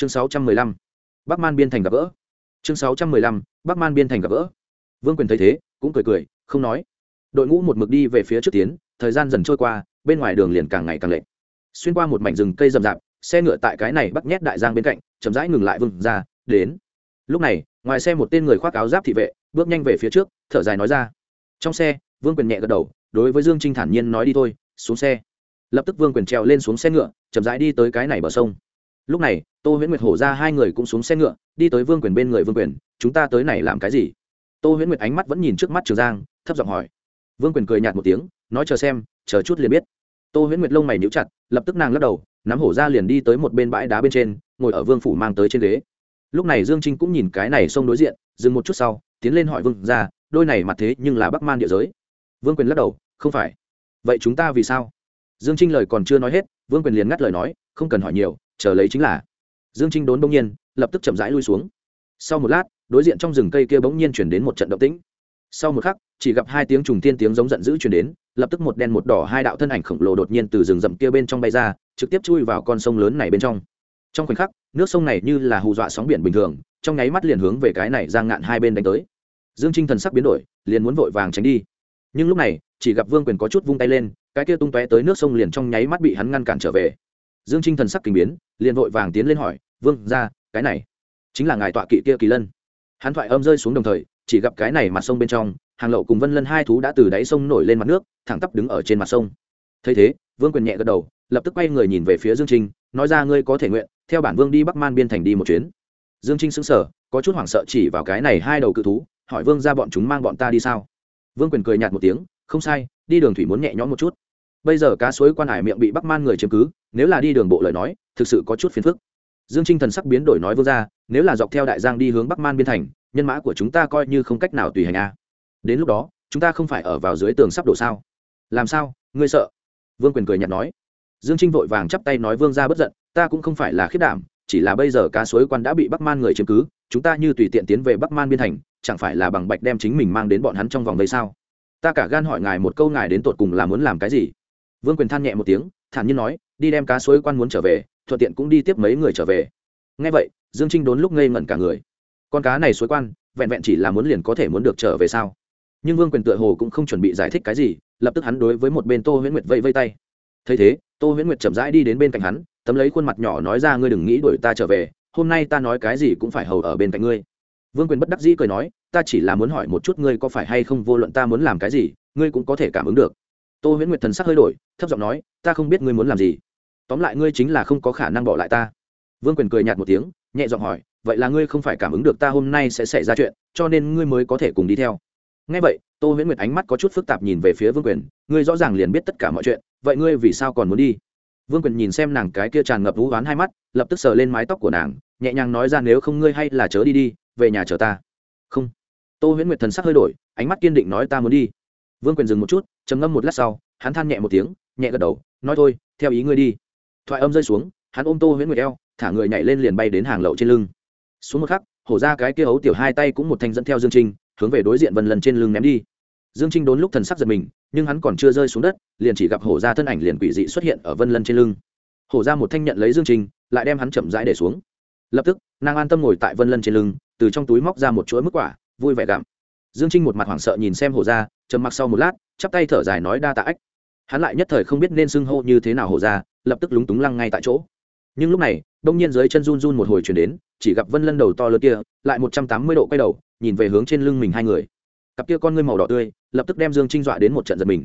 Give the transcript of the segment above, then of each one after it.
chương sáu trăm mười lăm. Bắc man biên thành gặp gỡ. Chương sáu trăm mười lăm, bắc man biên thành gặp gỡ. Vương quyền thấy thế, cũng cười cười, không nói. Đội ngũ một mực đi về phía trước tiến, thời gian dần trôi qua, bên ngoài đường liền càng ngày càng lệch. Xuyên qua một mảnh rừng cây rậm rạp, xe ngựa tại cái này bắt nhét đại giang bên cạnh, chậm rãi ngừng lại vừng ra, đến. Lúc này, ngoài xe một tên người khoác áo giáp thị vệ, bước nhanh về phía trước, thở dài nói ra. Trong xe, vương quyền nhẹ gật đầu, đối với dương trinh thản nhiên nói đi thôi, xuống xe. Lập tức vương quyền trèo lên xuống xe ngựa, chậm rãi đi tới cái này bờ sông lúc này, tô huyễn nguyệt hổ ra hai người cũng xuống xe ngựa, đi tới vương quyền bên người vương quyền, chúng ta tới này làm cái gì? Tô huyễn nguyệt ánh mắt vẫn nhìn trước mắt trường giang, thấp giọng hỏi. Vương quyền cười nhạt một tiếng, nói, chờ xem, chờ chút liền biết. Tô huyễn nguyệt lông mày níu chặt, lập tức nàng lắc đầu, nắm hổ ra liền đi tới một bên bãi đá bên trên, ngồi ở vương phủ mang tới trên ghế. Lúc này dương trinh cũng nhìn cái này xông đối diện, dừng một chút sau, tiến lên hỏi vương ra, đôi này mặt thế nhưng là bắc man địa giới? Vương quyền lắc đầu, không phải. Vậy chúng ta vì sao? Dương trinh lời còn chưa nói hết, vương quyền liền ngắt lời nói, không cần hỏi nhiều chờ lấy chính là. Dương trinh đốn bỗng nhiên, lập tức chậm rãi lui xuống. Sau một lát, đối diện trong rừng cây kia bỗng nhiên chuyển đến một trận động tĩnh. Sau một khắc, chỉ gặp hai tiếng trùng tiên tiếng giống giận dữ chuyển đến, lập tức một đen một đỏ hai đạo thân ảnh khổng lồ đột nhiên từ rừng rậm kia bên trong bay ra, trực tiếp chui vào con sông lớn này bên trong. Trong khoảnh khắc, nước sông này như là hù dọa sóng biển bình thường, trong nháy mắt liền hướng về cái này giang ngạn hai bên đánh tới. Dương trinh thần sắc biến đổi, liền muốn vội vàng tránh đi. Nhưng lúc này, chỉ gặp vương quyền có chút vung tay lên, cái kia tung tóe tới nước sông liền trong nháy mắt bị hắn ngăn cản trở về dương trinh thần sắc kinh biến, liền vội vàng tiến lên hỏi, vương ra cái này chính là ngài tọa kỵ kia kỳ lân. Hắn thoại âm rơi xuống đồng thời, chỉ gặp cái này mặt sông bên trong, hàng lậu cùng vân lân hai thú đã từ đáy sông nổi lên mặt nước, thẳng tắp đứng ở trên mặt sông. Thấy thế, vương quyền nhẹ gật đầu, lập tức quay người nhìn về phía dương trinh, nói ra, ngươi có thể nguyện, theo bản vương đi bắc man biên thành đi một chuyến. Dương trinh sững sờ, có chút hoảng sợ chỉ vào cái này hai đầu cự thú, hỏi, vương ra bọn chúng mang bọn ta đi sao? Vương quyền cười nhạt một tiếng, không sai, đi đường thủy muốn nhẹ nhõm một chút bây giờ cá suối quan hải miệng bị bắc man người chiếm cứ, nếu là đi đường bộ lời nói, thực sự có chút phiền phức. Dương trinh thần sắc biến đổi nói vương ra nếu là dọc theo đại giang đi hướng bắc man biên thành, nhân mã của chúng ta coi như không cách nào tùy hành a. Đến lúc đó, chúng ta không phải ở vào dưới tường sắp đổ sao? Làm sao? Ngươi sợ? Vương quyền cười nhạt nói. Dương trinh vội vàng chắp tay nói vương ra bất giận, ta cũng không phải là khiết đảm, chỉ là bây giờ cá suối quan đã bị bắc man người chiếm cứ, chúng ta như tùy tiện tiến về bắc man biên thành, chẳng phải là bằng bạch đem chính mình mang đến bọn hắn trong vòng đây sao? Ta cả gan hỏi ngài một câu ngài đến tột cùng là muốn làm cái gì? Vương quyền than nhẹ một tiếng, thản nhiên nói, đi đem cá suối quan muốn trở về, thuận tiện cũng đi tiếp mấy người trở về. Ngay vậy, dương trinh đốn lúc ngây ngẩn cả người. Con cá này suối quan, vẹn vẹn chỉ là muốn liền có thể muốn được trở về sao? Nhưng vương quyền tựa hồ cũng không chuẩn bị giải thích cái gì, lập tức hắn đối với một bên tô huyễn nguyệt vây vây tay. Thấy thế, tô huyễn nguyệt chậm rãi đi đến bên cạnh hắn, tấm lấy khuôn mặt nhỏ nói ra, ngươi đừng nghĩ đuổi ta trở về, hôm nay ta nói cái gì cũng phải hầu ở bên cạnh ngươi. Vương quyền bất đắc dĩ cười nói, ta chỉ là muốn hỏi một chút ngươi có phải hay không vô luận ta muốn làm cái gì, ngươi cũng có thể cảm ứng được tô huyễn nguyệt thần sắc hơi đổi, thấp giọng nói, ta không biết ngươi muốn làm gì. Tóm lại ngươi chính là không có khả năng bỏ lại ta. Vương quyền cười nhạt một tiếng, nhẹ giọng hỏi, vậy là ngươi không phải cảm ứng được ta hôm nay sẽ xảy ra chuyện, cho nên ngươi mới có thể cùng đi theo. Ngay vậy, tô huyễn nguyệt ánh mắt có chút phức tạp nhìn về phía vương quyền, ngươi rõ ràng liền biết tất cả mọi chuyện, vậy ngươi vì sao còn muốn đi? Vương quyền nhìn xem nàng cái kia tràn ngập vũ oán hai mắt, lập tức sờ lên mái tóc của nàng, nhẹ nhàng nói ra, nếu không ngươi hay là chớ đi đi, về nhà chờ ta. Không. Tô huyễn nguyệt thần sắc hơi đổi, ánh mắt kiên định nói, ta muốn đi vương quyền dừng một chút, trầm ngâm một lát sau, hắn than nhẹ một tiếng, nhẹ gật đầu, nói thôi, theo ý ngươi đi. Thoại âm rơi xuống, hắn ôm tô huyễn nguyệt eo, thả người nhảy lên liền bay đến hàng lậu trên lưng. Xuống một khắc, hổ ra cái kia hấu tiểu hai tay cũng một thanh dẫn theo dương trinh, hướng về đối diện vân lần trên lưng ném đi. Dương trinh đốn lúc thần sắc giật mình, nhưng hắn còn chưa rơi xuống đất, liền chỉ gặp hổ ra thân ảnh liền quỷ dị xuất hiện ở vân lân trên lưng. Hổ ra một thanh nhận lấy dương trinh, lại đem hắn chậm rãi để xuống. Lập tức, nàng an tâm ngồi tại vân lân trên lưng, từ trong túi móc ra một chuỗi mức quả, vui vẻ gặm. Dương trinh một mặt hoảng sợ nhìn xem hổ ra trầm mặc sau một lát, chắp tay thở dài nói đa tạ ách. Hắn lại nhất thời không biết nên xưng hô như thế nào hổ ra, lập tức lúng túng lăng ngay tại chỗ. Nhưng lúc này, đông nhiên dưới chân run run một hồi chuyển đến, chỉ gặp vân lân đầu to lớn kia, lại một trăm tám mươi độ quay đầu, nhìn về hướng trên lưng mình hai người. Cặp kia con ngươi màu đỏ tươi, lập tức đem dương trinh dọa đến một trận giật mình.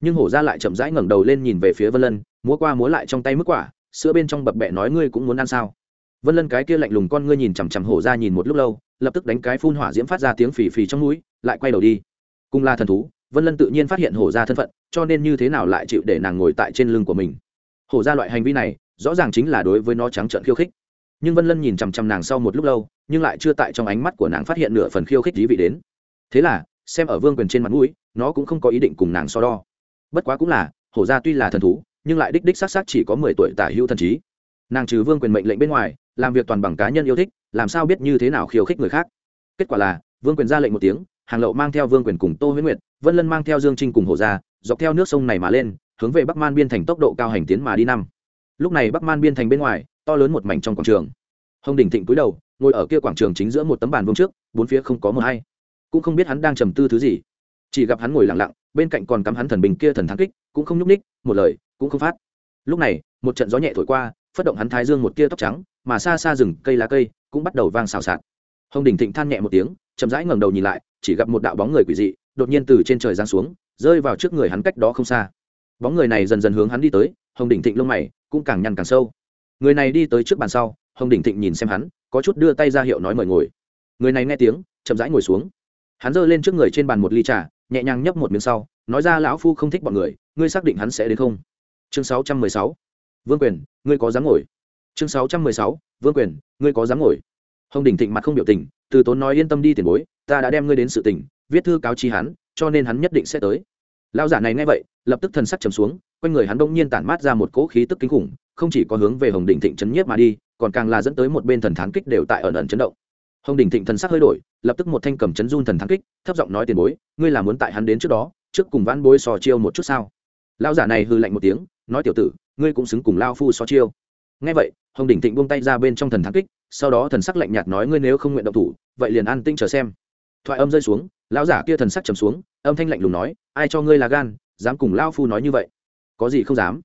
Nhưng hổ ra lại chậm rãi ngẩng đầu lên nhìn về phía vân lân, múa qua múa lại trong tay mức quả, sữa bên trong bập bẹ nói ngươi cũng muốn ăn sao? Vân lân cái kia lạnh lùng con ngươi nhìn chằm chằm hổ ra nhìn một lúc lâu, lập tức đánh cái phun hỏa diễm phát ra tiếng phì phì trong núi lại quay đầu đi cùng là thần thú, vân lân tự nhiên phát hiện hổ ra thân phận, cho nên như thế nào lại chịu để nàng ngồi tại trên lưng của mình. Hổ ra loại hành vi này, rõ ràng chính là đối với nó trắng trợn khiêu khích. Nhưng vân lân nhìn chằm chằm nàng sau một lúc lâu, nhưng lại chưa tại trong ánh mắt của nàng phát hiện nửa phần khiêu khích dí vị đến. Thế là, xem ở vương quyền trên mặt mũi, nó cũng không có ý định cùng nàng so đo. Bất quá cũng là, hổ ra tuy là thần thú, nhưng lại đích đích s á s á chỉ có mười tuổi tả hữu thần trí. Nàng trừ vương quyền mệnh lệnh bên ngoài, làm việc toàn bằng cá nhân yêu thích, làm sao biết như thế nào khiêu khích người khác. Kết quả là, vương quyền ra lệnh một tiếng hàng lậu mang theo vương quyền cùng tô huyết nguyệt vân lân mang theo dương trinh cùng hồ gia, dọc theo nước sông này mà lên hướng về bắc man biên thành tốc độ cao hành tiến mà đi năm. Lúc này bắc man biên thành bên ngoài to lớn một mảnh trong quảng trường. Hồng đình thịnh cúi đầu ngồi ở kia quảng trường chính giữa một tấm bàn vương trước bốn phía không có mờ hay. Cũng không biết hắn đang trầm tư thứ gì. Chỉ gặp hắn ngồi lặng lặng bên cạnh còn cắm hắn thần bình kia thần thắng kích cũng không nhúc ních một lời cũng không phát. Lúc này một trận gió nhẹ thổi qua phất động hắn thái dương một tia tóc trắng mà xa xa rừng cây lá cây cũng bắt đầu vang xào xạc hồng đình thịnh than nhẹ một tiếng, chậm rãi ngẩng đầu nhìn lại, chỉ gặp một đạo bóng người quỷ dị, đột nhiên từ trên trời giáng xuống, rơi vào trước người hắn cách đó không xa. Bóng người này dần dần hướng hắn đi tới, hồng đình thịnh lông mày cũng càng nhăn càng sâu. Người này đi tới trước bàn sau, hồng đình thịnh nhìn xem hắn, có chút đưa tay ra hiệu nói mời ngồi. Người này nghe tiếng, chậm rãi ngồi xuống. Hắn giơ lên trước người trên bàn một ly trà, nhẹ nhàng nhấp một miếng sau, nói ra lão phu không thích bọn người, ngươi xác định hắn sẽ đến không? Chương sáu trăm mười sáu. Vương quyền, ngươi có dám ngồi? Chương sáu trăm mười sáu. Vương quyền, ngươi có dám ngồi? Hồng đình thịnh mặt không biểu tình, từ tốn nói yên tâm đi tiền bối, ta đã đem ngươi đến sự tình, viết thư cáo chi hắn, cho nên hắn nhất định sẽ tới. Lao giả này nghe vậy, lập tức thần sắc trầm xuống, quanh người hắn đông nhiên tản mát ra một cỗ khí tức kinh khủng, không chỉ có hướng về hồng đình thịnh chấn nhiếp mà đi, còn càng là dẫn tới một bên thần thán kích đều tại ẩn ẩn chấn động. Hồng đình thịnh thần sắc hơi đổi, lập tức một thanh cầm chấn run thần thán kích, thấp giọng nói tiền bối, ngươi là muốn tại hắn đến trước đó, trước cùng vãn bối sò chiêu một chút sao? Lao giả này hư lạnh một tiếng, nói tiểu tử, ngươi cũng xứng cùng lao phu so chiêu nghe vậy, hồng đỉnh thịnh buông tay ra bên trong thần thắng kích, sau đó thần sắc lạnh nhạt nói ngươi nếu không nguyện động thủ, vậy liền an tinh chờ xem. Thoại âm rơi xuống, lão giả kia thần sắc trầm xuống, âm thanh lạnh lùng nói, ai cho ngươi là gan, dám cùng lao phu nói như vậy? Có gì không dám?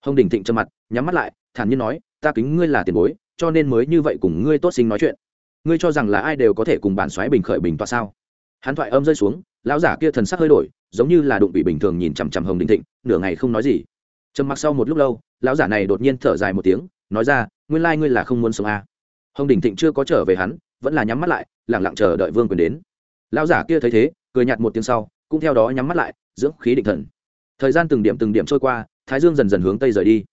Hồng đỉnh thịnh trầm mặt, nhắm mắt lại, thản nhiên nói, ta kính ngươi là tiền bối, cho nên mới như vậy cùng ngươi tốt sinh nói chuyện. Ngươi cho rằng là ai đều có thể cùng bản xoáy bình khởi bình tọa sao? Hắn thoại âm rơi xuống, lão giả kia thần sắc hơi đổi, giống như là đụng bị bình thường nhìn chằm chằm hồng đình thịnh, nửa ngày không nói gì. Trầm mặc sau một lúc lâu, lão giả này đột nhiên thở dài một tiếng nói ra, nguyên lai ngươi là không muốn sống à. hồng đình thịnh chưa có trở về hắn, vẫn là nhắm mắt lại, lẳng lặng chờ đợi vương quyền đến. Lão giả kia thấy thế, cười nhạt một tiếng sau, cũng theo đó nhắm mắt lại, dưỡng khí định thần. Thời gian từng điểm từng điểm trôi qua, thái dương dần dần hướng tây rời đi.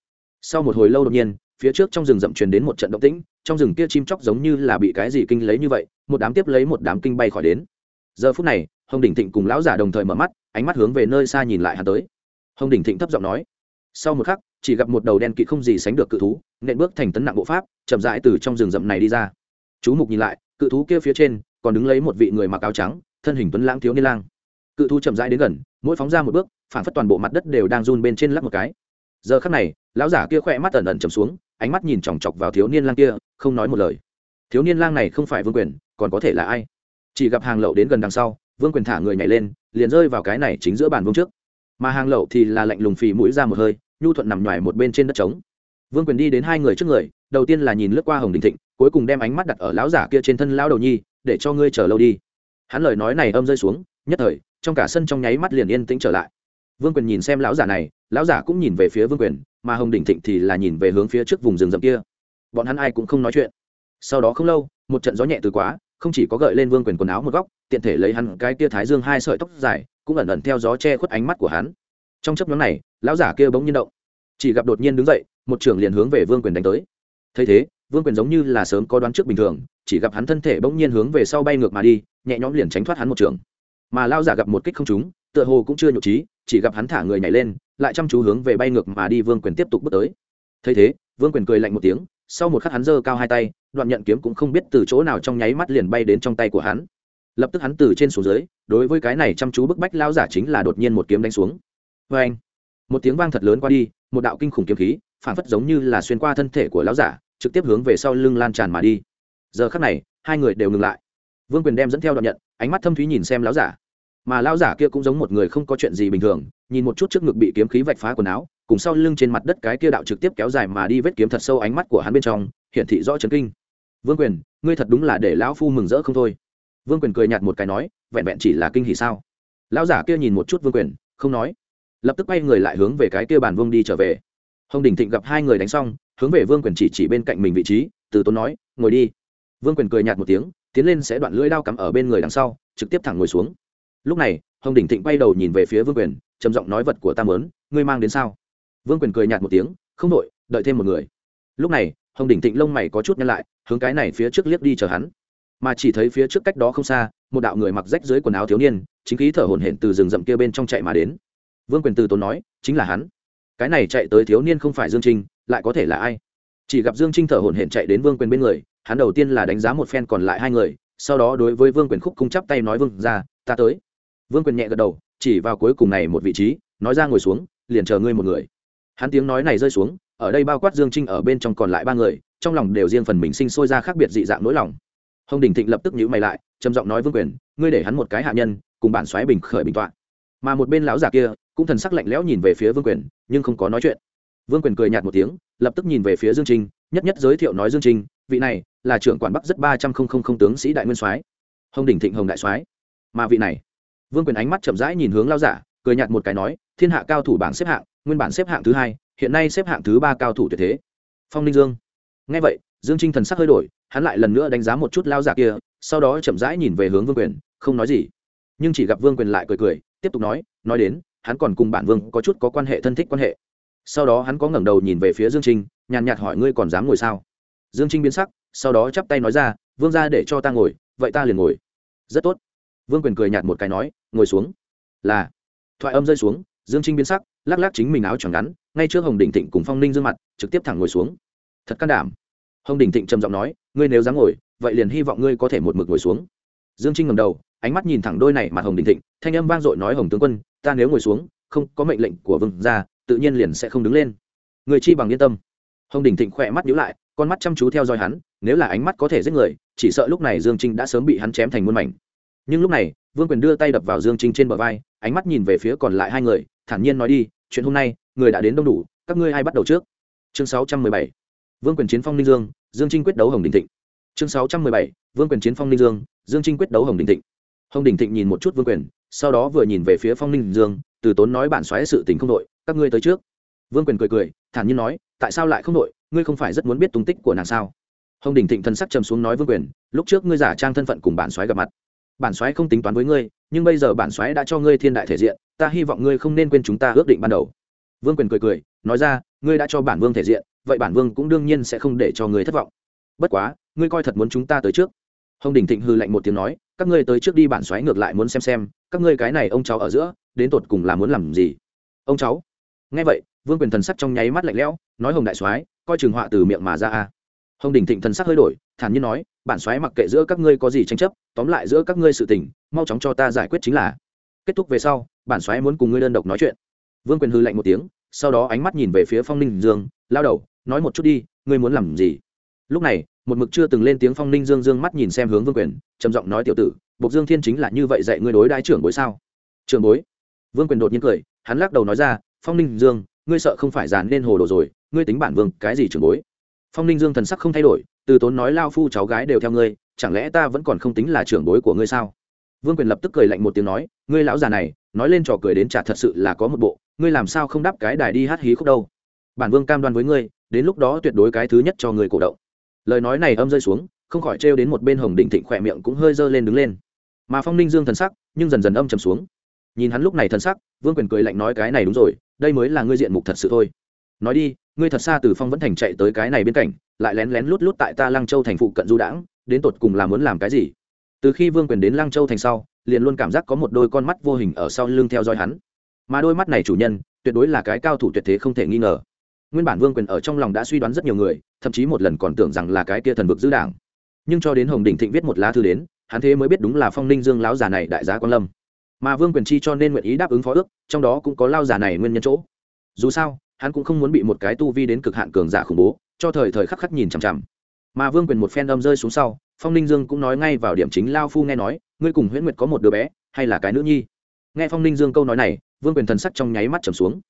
Sau một hồi lâu đột nhiên, phía trước trong rừng rậm truyền đến một trận động tĩnh, trong rừng kia chim chóc giống như là bị cái gì kinh lấy như vậy, một đám tiếp lấy một đám kinh bay khỏi đến. Giờ phút này, hồng đình thịnh cùng lão giả đồng thời mở mắt, ánh mắt hướng về nơi xa nhìn lại hắn tới. Hồng đình thịnh thấp giọng nói, sau một khắc chỉ gặp một đầu đen kỵ không gì sánh được cự thú, nện bước thành tấn nặng bộ pháp, chậm rãi từ trong rừng rậm này đi ra. Chú mục nhìn lại, cự thú kia phía trên còn đứng lấy một vị người mặc áo trắng, thân hình tuấn lãng thiếu niên lang. Cự thú chậm rãi đến gần, mỗi phóng ra một bước, phản phất toàn bộ mặt đất đều đang run bên trên lắc một cái. Giờ khắc này, lão giả kia khỏe mắt ẩn ẩn chầm xuống, ánh mắt nhìn chòng chọc vào thiếu niên lang kia, không nói một lời. Thiếu niên lang này không phải vương quyền, còn có thể là ai? Chỉ gặp hàng lậu đến gần đằng sau, vương quyền thả người nhảy lên, liền rơi vào cái này chính giữa bàn vương trước. Mà hàng lậu thì là lạnh lùng phì mũi ra một hơi nhu thuận nằm ngoài một bên trên đất trống. Vương quyền đi đến hai người trước người, đầu tiên là nhìn lướt qua hồng đình thịnh, cuối cùng đem ánh mắt đặt ở lão giả kia trên thân lão đầu nhi, để cho ngươi chờ lâu đi. Hắn lời nói này âm rơi xuống, nhất thời, trong cả sân trong nháy mắt liền yên tĩnh trở lại. Vương quyền nhìn xem lão giả này, lão giả cũng nhìn về phía vương quyền, mà hồng đình thịnh thì là nhìn về hướng phía trước vùng rừng rậm kia. Bọn hắn ai cũng không nói chuyện. Sau đó không lâu, một trận gió nhẹ từ quá, không chỉ có gợi lên vương quyền quần áo một góc, tiện thể lấy hắn cái tia thái dương hai sợi tóc dài, cũng ẩn ẩn theo gió che khuất ánh mắt của hắn. Trong chấp nhóm này lão giả kia bỗng nhiên động. Chỉ gặp đột nhiên đứng dậy, một trưởng liền hướng về vương quyền đánh tới. Thấy thế, vương quyền giống như là sớm có đoán trước bình thường, chỉ gặp hắn thân thể bỗng nhiên hướng về sau bay ngược mà đi, nhẹ nhõm liền tránh thoát hắn một trường mà lao giả gặp một kích không trúng, tựa hồ cũng chưa nhục trí, chỉ gặp hắn thả người nhảy lên, lại chăm chú hướng về bay ngược mà đi vương quyền tiếp tục bước tới. Thấy thế, vương quyền cười lạnh một tiếng, sau một khắc hắn giơ cao hai tay, đoạn nhận kiếm cũng không biết từ chỗ nào trong nháy mắt liền bay đến trong tay của hắn. Lập tức hắn từ trên xuống dưới, đối với cái này chăm chú bức bách lao giả chính là đột nhiên một kiếm đánh xuống. Vê anh một tiếng vang thật lớn qua đi, một đạo kinh khủng kiếm khí, phản phất giống như là xuyên qua thân thể của lão giả, trực tiếp hướng về sau lưng lan tràn mà đi. Giờ khắc này, hai người đều ngừng lại. Vương quyền đem dẫn theo đoạn nhận, ánh mắt thâm thúy nhìn xem lão giả. Mà lão giả kia cũng giống một người không có chuyện gì bình thường, nhìn một chút trước ngực bị kiếm khí vạch phá quần áo, cùng sau lưng trên mặt đất cái kia đạo trực tiếp kéo dài mà đi vết kiếm thật sâu ánh mắt của hắn bên trong, hiển thị rõ chấn kinh. Vương quyền, ngươi thật đúng là để lão phu mừng rỡ không thôi. Vương quyền cười nhạt một cái nói, vẹn vẹn chỉ là kinh hỉ sao? Lão giả kia nhìn một chút vương quyền, không nói lập tức quay người lại hướng về cái kia bàn vương đi trở về. Hồng đình thịnh gặp hai người đánh xong, hướng về vương quyền chỉ chỉ bên cạnh mình vị trí, từ tốn nói, ngồi đi. Vương quyền cười nhạt một tiếng, tiến lên sẽ đoạn lưỡi đao cắm ở bên người đằng sau, trực tiếp thẳng ngồi xuống. Lúc này, hồng đình thịnh quay đầu nhìn về phía vương quyền, trầm giọng nói vật của ta mớn ngươi mang đến sao? Vương quyền cười nhạt một tiếng, không đội đợi thêm một người. Lúc này, hồng đình thịnh lông mày có chút nhăn lại, hướng cái này phía trước liếc đi chờ hắn. Mà chỉ thấy phía trước cách đó không xa, một đạo người mặc rách dưới quần áo thiếu niên, chính khí thở hổn hển từ rừng rậm kia bên trong chạy mà đến vương quyền từ tốn nói, chính là hắn. Cái này chạy tới thiếu niên không phải dương trinh, lại có thể là ai? Chỉ gặp dương trinh thở hổn hển chạy đến vương quyền bên người, hắn đầu tiên là đánh giá một phen còn lại hai người, sau đó đối với vương quyền khúc cung chắp tay nói, vương ra ta tới. Vương quyền nhẹ gật đầu, chỉ vào cuối cùng này một vị trí, nói ra ngồi xuống, liền chờ ngươi một người. Hắn tiếng nói này rơi xuống, ở đây bao quát dương trinh ở bên trong còn lại ba người, trong lòng đều riêng phần mình sinh sôi ra khác biệt dị dạng nỗi lòng. Hồng đình thịnh lập tức nhíu mày lại, trầm giọng nói, vương quyền, ngươi để hắn một cái hạ nhân, cùng bản xoáy bình khởi bình tọa. Mà một bên lão già kia cũng thần sắc lạnh lẽo nhìn về phía vương quyền, nhưng không có nói chuyện. Vương quyền cười nhạt một tiếng, lập tức nhìn về phía dương trinh, nhất nhất giới thiệu nói dương trinh, vị này là trưởng quản bắc rất ba trăm không không không tướng sĩ đại nguyên soái, hồng đỉnh thịnh hồng đại soái. Mà vị này, vương quyền ánh mắt chậm rãi nhìn hướng lao giả, cười nhạt một cái nói, thiên hạ cao thủ bảng xếp hạng, nguyên bản xếp hạng thứ hai, hiện nay xếp hạng thứ ba cao thủ tuyệt thế. Phong ninh dương. Nghe vậy, dương trinh thần sắc hơi đổi, hắn lại lần nữa đánh giá một chút lao giả kia, sau đó chậm rãi nhìn về hướng vương quyền, không nói gì. Nhưng chỉ gặp vương quyền lại cười cười, tiếp tục nói nói đến hắn còn cùng bản vương có chút có quan hệ thân thích quan hệ. Sau đó hắn có ngẩng đầu nhìn về phía dương trinh, nhàn nhạt hỏi ngươi còn dám ngồi sao? Dương trinh biến sắc, sau đó chắp tay nói ra, vương ra để cho ta ngồi, vậy ta liền ngồi. Rất tốt. Vương quyền cười nhạt một cái nói, ngồi xuống. Là. Thoại âm rơi xuống, dương trinh biến sắc, lắc lắc chính mình áo choàng ngắn, ngay trước hồng đình thịnh cùng phong ninh dương mặt, trực tiếp thẳng ngồi xuống. Thật can đảm. Hồng đình thịnh trầm giọng nói, ngươi nếu dám ngồi, vậy liền hy vọng ngươi có thể một mực ngồi xuống. Dương trinh ngầm đầu, ánh mắt nhìn thẳng đôi này mặt hồng đình thịnh, thanh âm vang dội nói, hồng tướng quân ta nếu ngồi xuống, không có mệnh lệnh của vương ra tự nhiên liền sẽ không đứng lên. Người chi bằng yên tâm. Hồng đình thịnh khỏe mắt nhíu lại, con mắt chăm chú theo dõi hắn, nếu là ánh mắt có thể giết người, chỉ sợ lúc này dương trinh đã sớm bị hắn chém thành muôn mảnh. Nhưng lúc này, vương quyền đưa tay đập vào dương trinh trên bờ vai, ánh mắt nhìn về phía còn lại hai người, thản nhiên nói đi, chuyện hôm nay, người đã đến đông đủ, các ngươi ai bắt đầu trước? Chương sáu trăm mười bảy. Vương quyền chiến phong ninh dương dương trinh quyết đấu hồng đình thịnh. Chương sáu trăm mười bảy. Vương quyền chiến phong ninh dương dương trinh quyết đấu hồng đình thịnh hồng đình thịnh nhìn một chút vương quyền, sau đó vừa nhìn về phía phong ninh dương, từ tốn nói bản xoáy sự tình không đội, các ngươi tới trước. Vương quyền cười cười, thản nhiên nói, tại sao lại không đội, ngươi không phải rất muốn biết tung tích của nàng sao? Hồng đình thịnh thân sắc trầm xuống nói vương quyền, lúc trước ngươi giả trang thân phận cùng bản xoáy gặp mặt. Bản xoáy không tính toán với ngươi, nhưng bây giờ bản xoáy đã cho ngươi thiên đại thể diện, ta hy vọng ngươi không nên quên chúng ta ước định ban đầu. Vương quyền cười cười, nói ra, ngươi đã cho bản vương thể diện, vậy bản vương cũng đương nhiên sẽ không để cho ngươi thất vọng. Bất quá, ngươi coi thật muốn chúng ta tới trước hồng đình thịnh hư lạnh một tiếng nói, các ngươi tới trước đi bản xoáy ngược lại muốn xem xem, các ngươi cái này ông cháu ở giữa, đến tột cùng là muốn làm gì? Ông cháu? Nghe vậy, vương quyền thần sắc trong nháy mắt lạnh lẽo, nói, hồng đại soái, coi chừng họa từ miệng mà ra a. Hồng đình thịnh thần sắc hơi đổi, thản nhiên nói, bản soái mặc kệ giữa các ngươi có gì tranh chấp, tóm lại giữa các ngươi sự tình, mau chóng cho ta giải quyết chính là. Kết thúc về sau, bản soái muốn cùng ngươi đơn độc nói chuyện. Vương quyền hư lạnh một tiếng, sau đó ánh mắt nhìn về phía phong ninh dương, lao đầu, nói một chút đi, ngươi muốn làm gì? Lúc này một mực chưa từng lên tiếng phong ninh dương dương mắt nhìn xem hướng vương quyền, trầm giọng nói tiểu tử, bộc dương thiên chính là như vậy dạy ngươi đối đãi trưởng bối sao? Trưởng bối? Vương quyền đột nhiên cười, hắn lắc đầu nói ra, phong ninh dương, ngươi sợ không phải dàn nên hồ đồ rồi, ngươi tính bản vương, cái gì trưởng bối? Phong ninh dương thần sắc không thay đổi, từ tốn nói lao phu cháu gái đều theo ngươi, chẳng lẽ ta vẫn còn không tính là trưởng bối của ngươi sao? Vương quyền lập tức cười lạnh một tiếng nói, ngươi lão già này, nói lên trò cười đến chả thật sự là có một bộ, ngươi làm sao không đáp cái đài đi hát hí khúc đâu? Bản vương cam đoan với ngươi, đến lúc đó tuyệt đối cái thứ nhất cho người cổ động lời nói này âm rơi xuống, không khỏi trêu đến một bên hồng đỉnh thịnh khỏe miệng cũng hơi dơ lên đứng lên. Mà phong ninh dương thần sắc, nhưng dần dần âm trầm xuống. Nhìn hắn lúc này thần sắc, vương quyền cười lạnh nói cái này đúng rồi, đây mới là ngươi diện mục thật sự thôi. Nói đi, ngươi thật xa từ phong vẫn thành chạy tới cái này bên cạnh, lại lén lén lút lút tại ta lăng châu thành phụ cận du đãng, đến tột cùng là muốn làm cái gì? Từ khi vương quyền đến lăng châu thành sau, liền luôn cảm giác có một đôi con mắt vô hình ở sau lưng theo dõi hắn. Mà đôi mắt này chủ nhân, tuyệt đối là cái cao thủ tuyệt thế không thể nghi ngờ nguyên bản vương quyền ở trong lòng đã suy đoán rất nhiều người, thậm chí một lần còn tưởng rằng là cái kia thần vực giữ đảng. Nhưng cho đến hồng đình thịnh viết một lá thư đến, hắn thế mới biết đúng là phong ninh dương lão già này đại giá quan lâm. Mà vương quyền chi cho nên nguyện ý đáp ứng phó ước, trong đó cũng có lao già này nguyên nhân chỗ. Dù sao, hắn cũng không muốn bị một cái tu vi đến cực hạn cường giả khủng bố, cho thời thời khắc khắc nhìn chằm chằm. Mà vương quyền một phen âm rơi xuống sau, phong ninh dương cũng nói ngay vào điểm chính lao phu nghe nói, ngươi cùng huyễn nguyệt có một đứa bé, hay là cái nữ nhi? Nghe phong ninh dương câu nói này, vương quyền thần sắc trong nháy mắt trầm xuống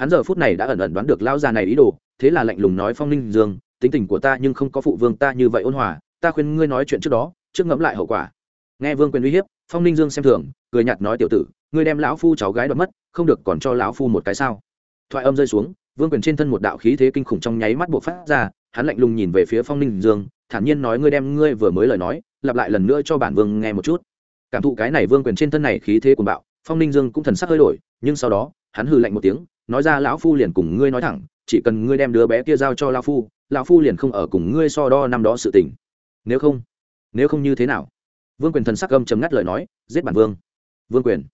hắn giờ phút này đã ẩn ẩn đoán được lão già này ý đồ, thế là lạnh lùng nói, phong ninh dương, tính tình của ta nhưng không có phụ vương ta như vậy ôn hòa, ta khuyên ngươi nói chuyện trước đó, trước ngẫm lại hậu quả. Nghe vương quyền uy hiếp, phong ninh dương xem thường, cười nhạt nói, tiểu tử, ngươi đem lão phu cháu gái đoạt mất, không được còn cho lão phu một cái sao? Thoại âm rơi xuống, vương quyền trên thân một đạo khí thế kinh khủng trong nháy mắt buộc phát ra, hắn lạnh lùng nhìn về phía phong ninh dương, thản nhiên nói, ngươi đem ngươi vừa mới lời nói, lặp lại lần nữa cho bản vương nghe một chút. Cảm thụ cái này vương quyền trên thân này khí thế cuồng bạo, phong ninh dương cũng thần sắc hơi đổi, nhưng sau đó, hắn hừ lạnh một tiếng nói ra lão phu liền cùng ngươi nói thẳng, chỉ cần ngươi đem đứa bé kia giao cho lão phu lão phu liền không ở cùng ngươi so đo năm đó sự tình. Nếu không nếu không như thế nào? Vương quyền thần sắc gâm chấm ngắt lời nói, giết bản vương. Vương quyền.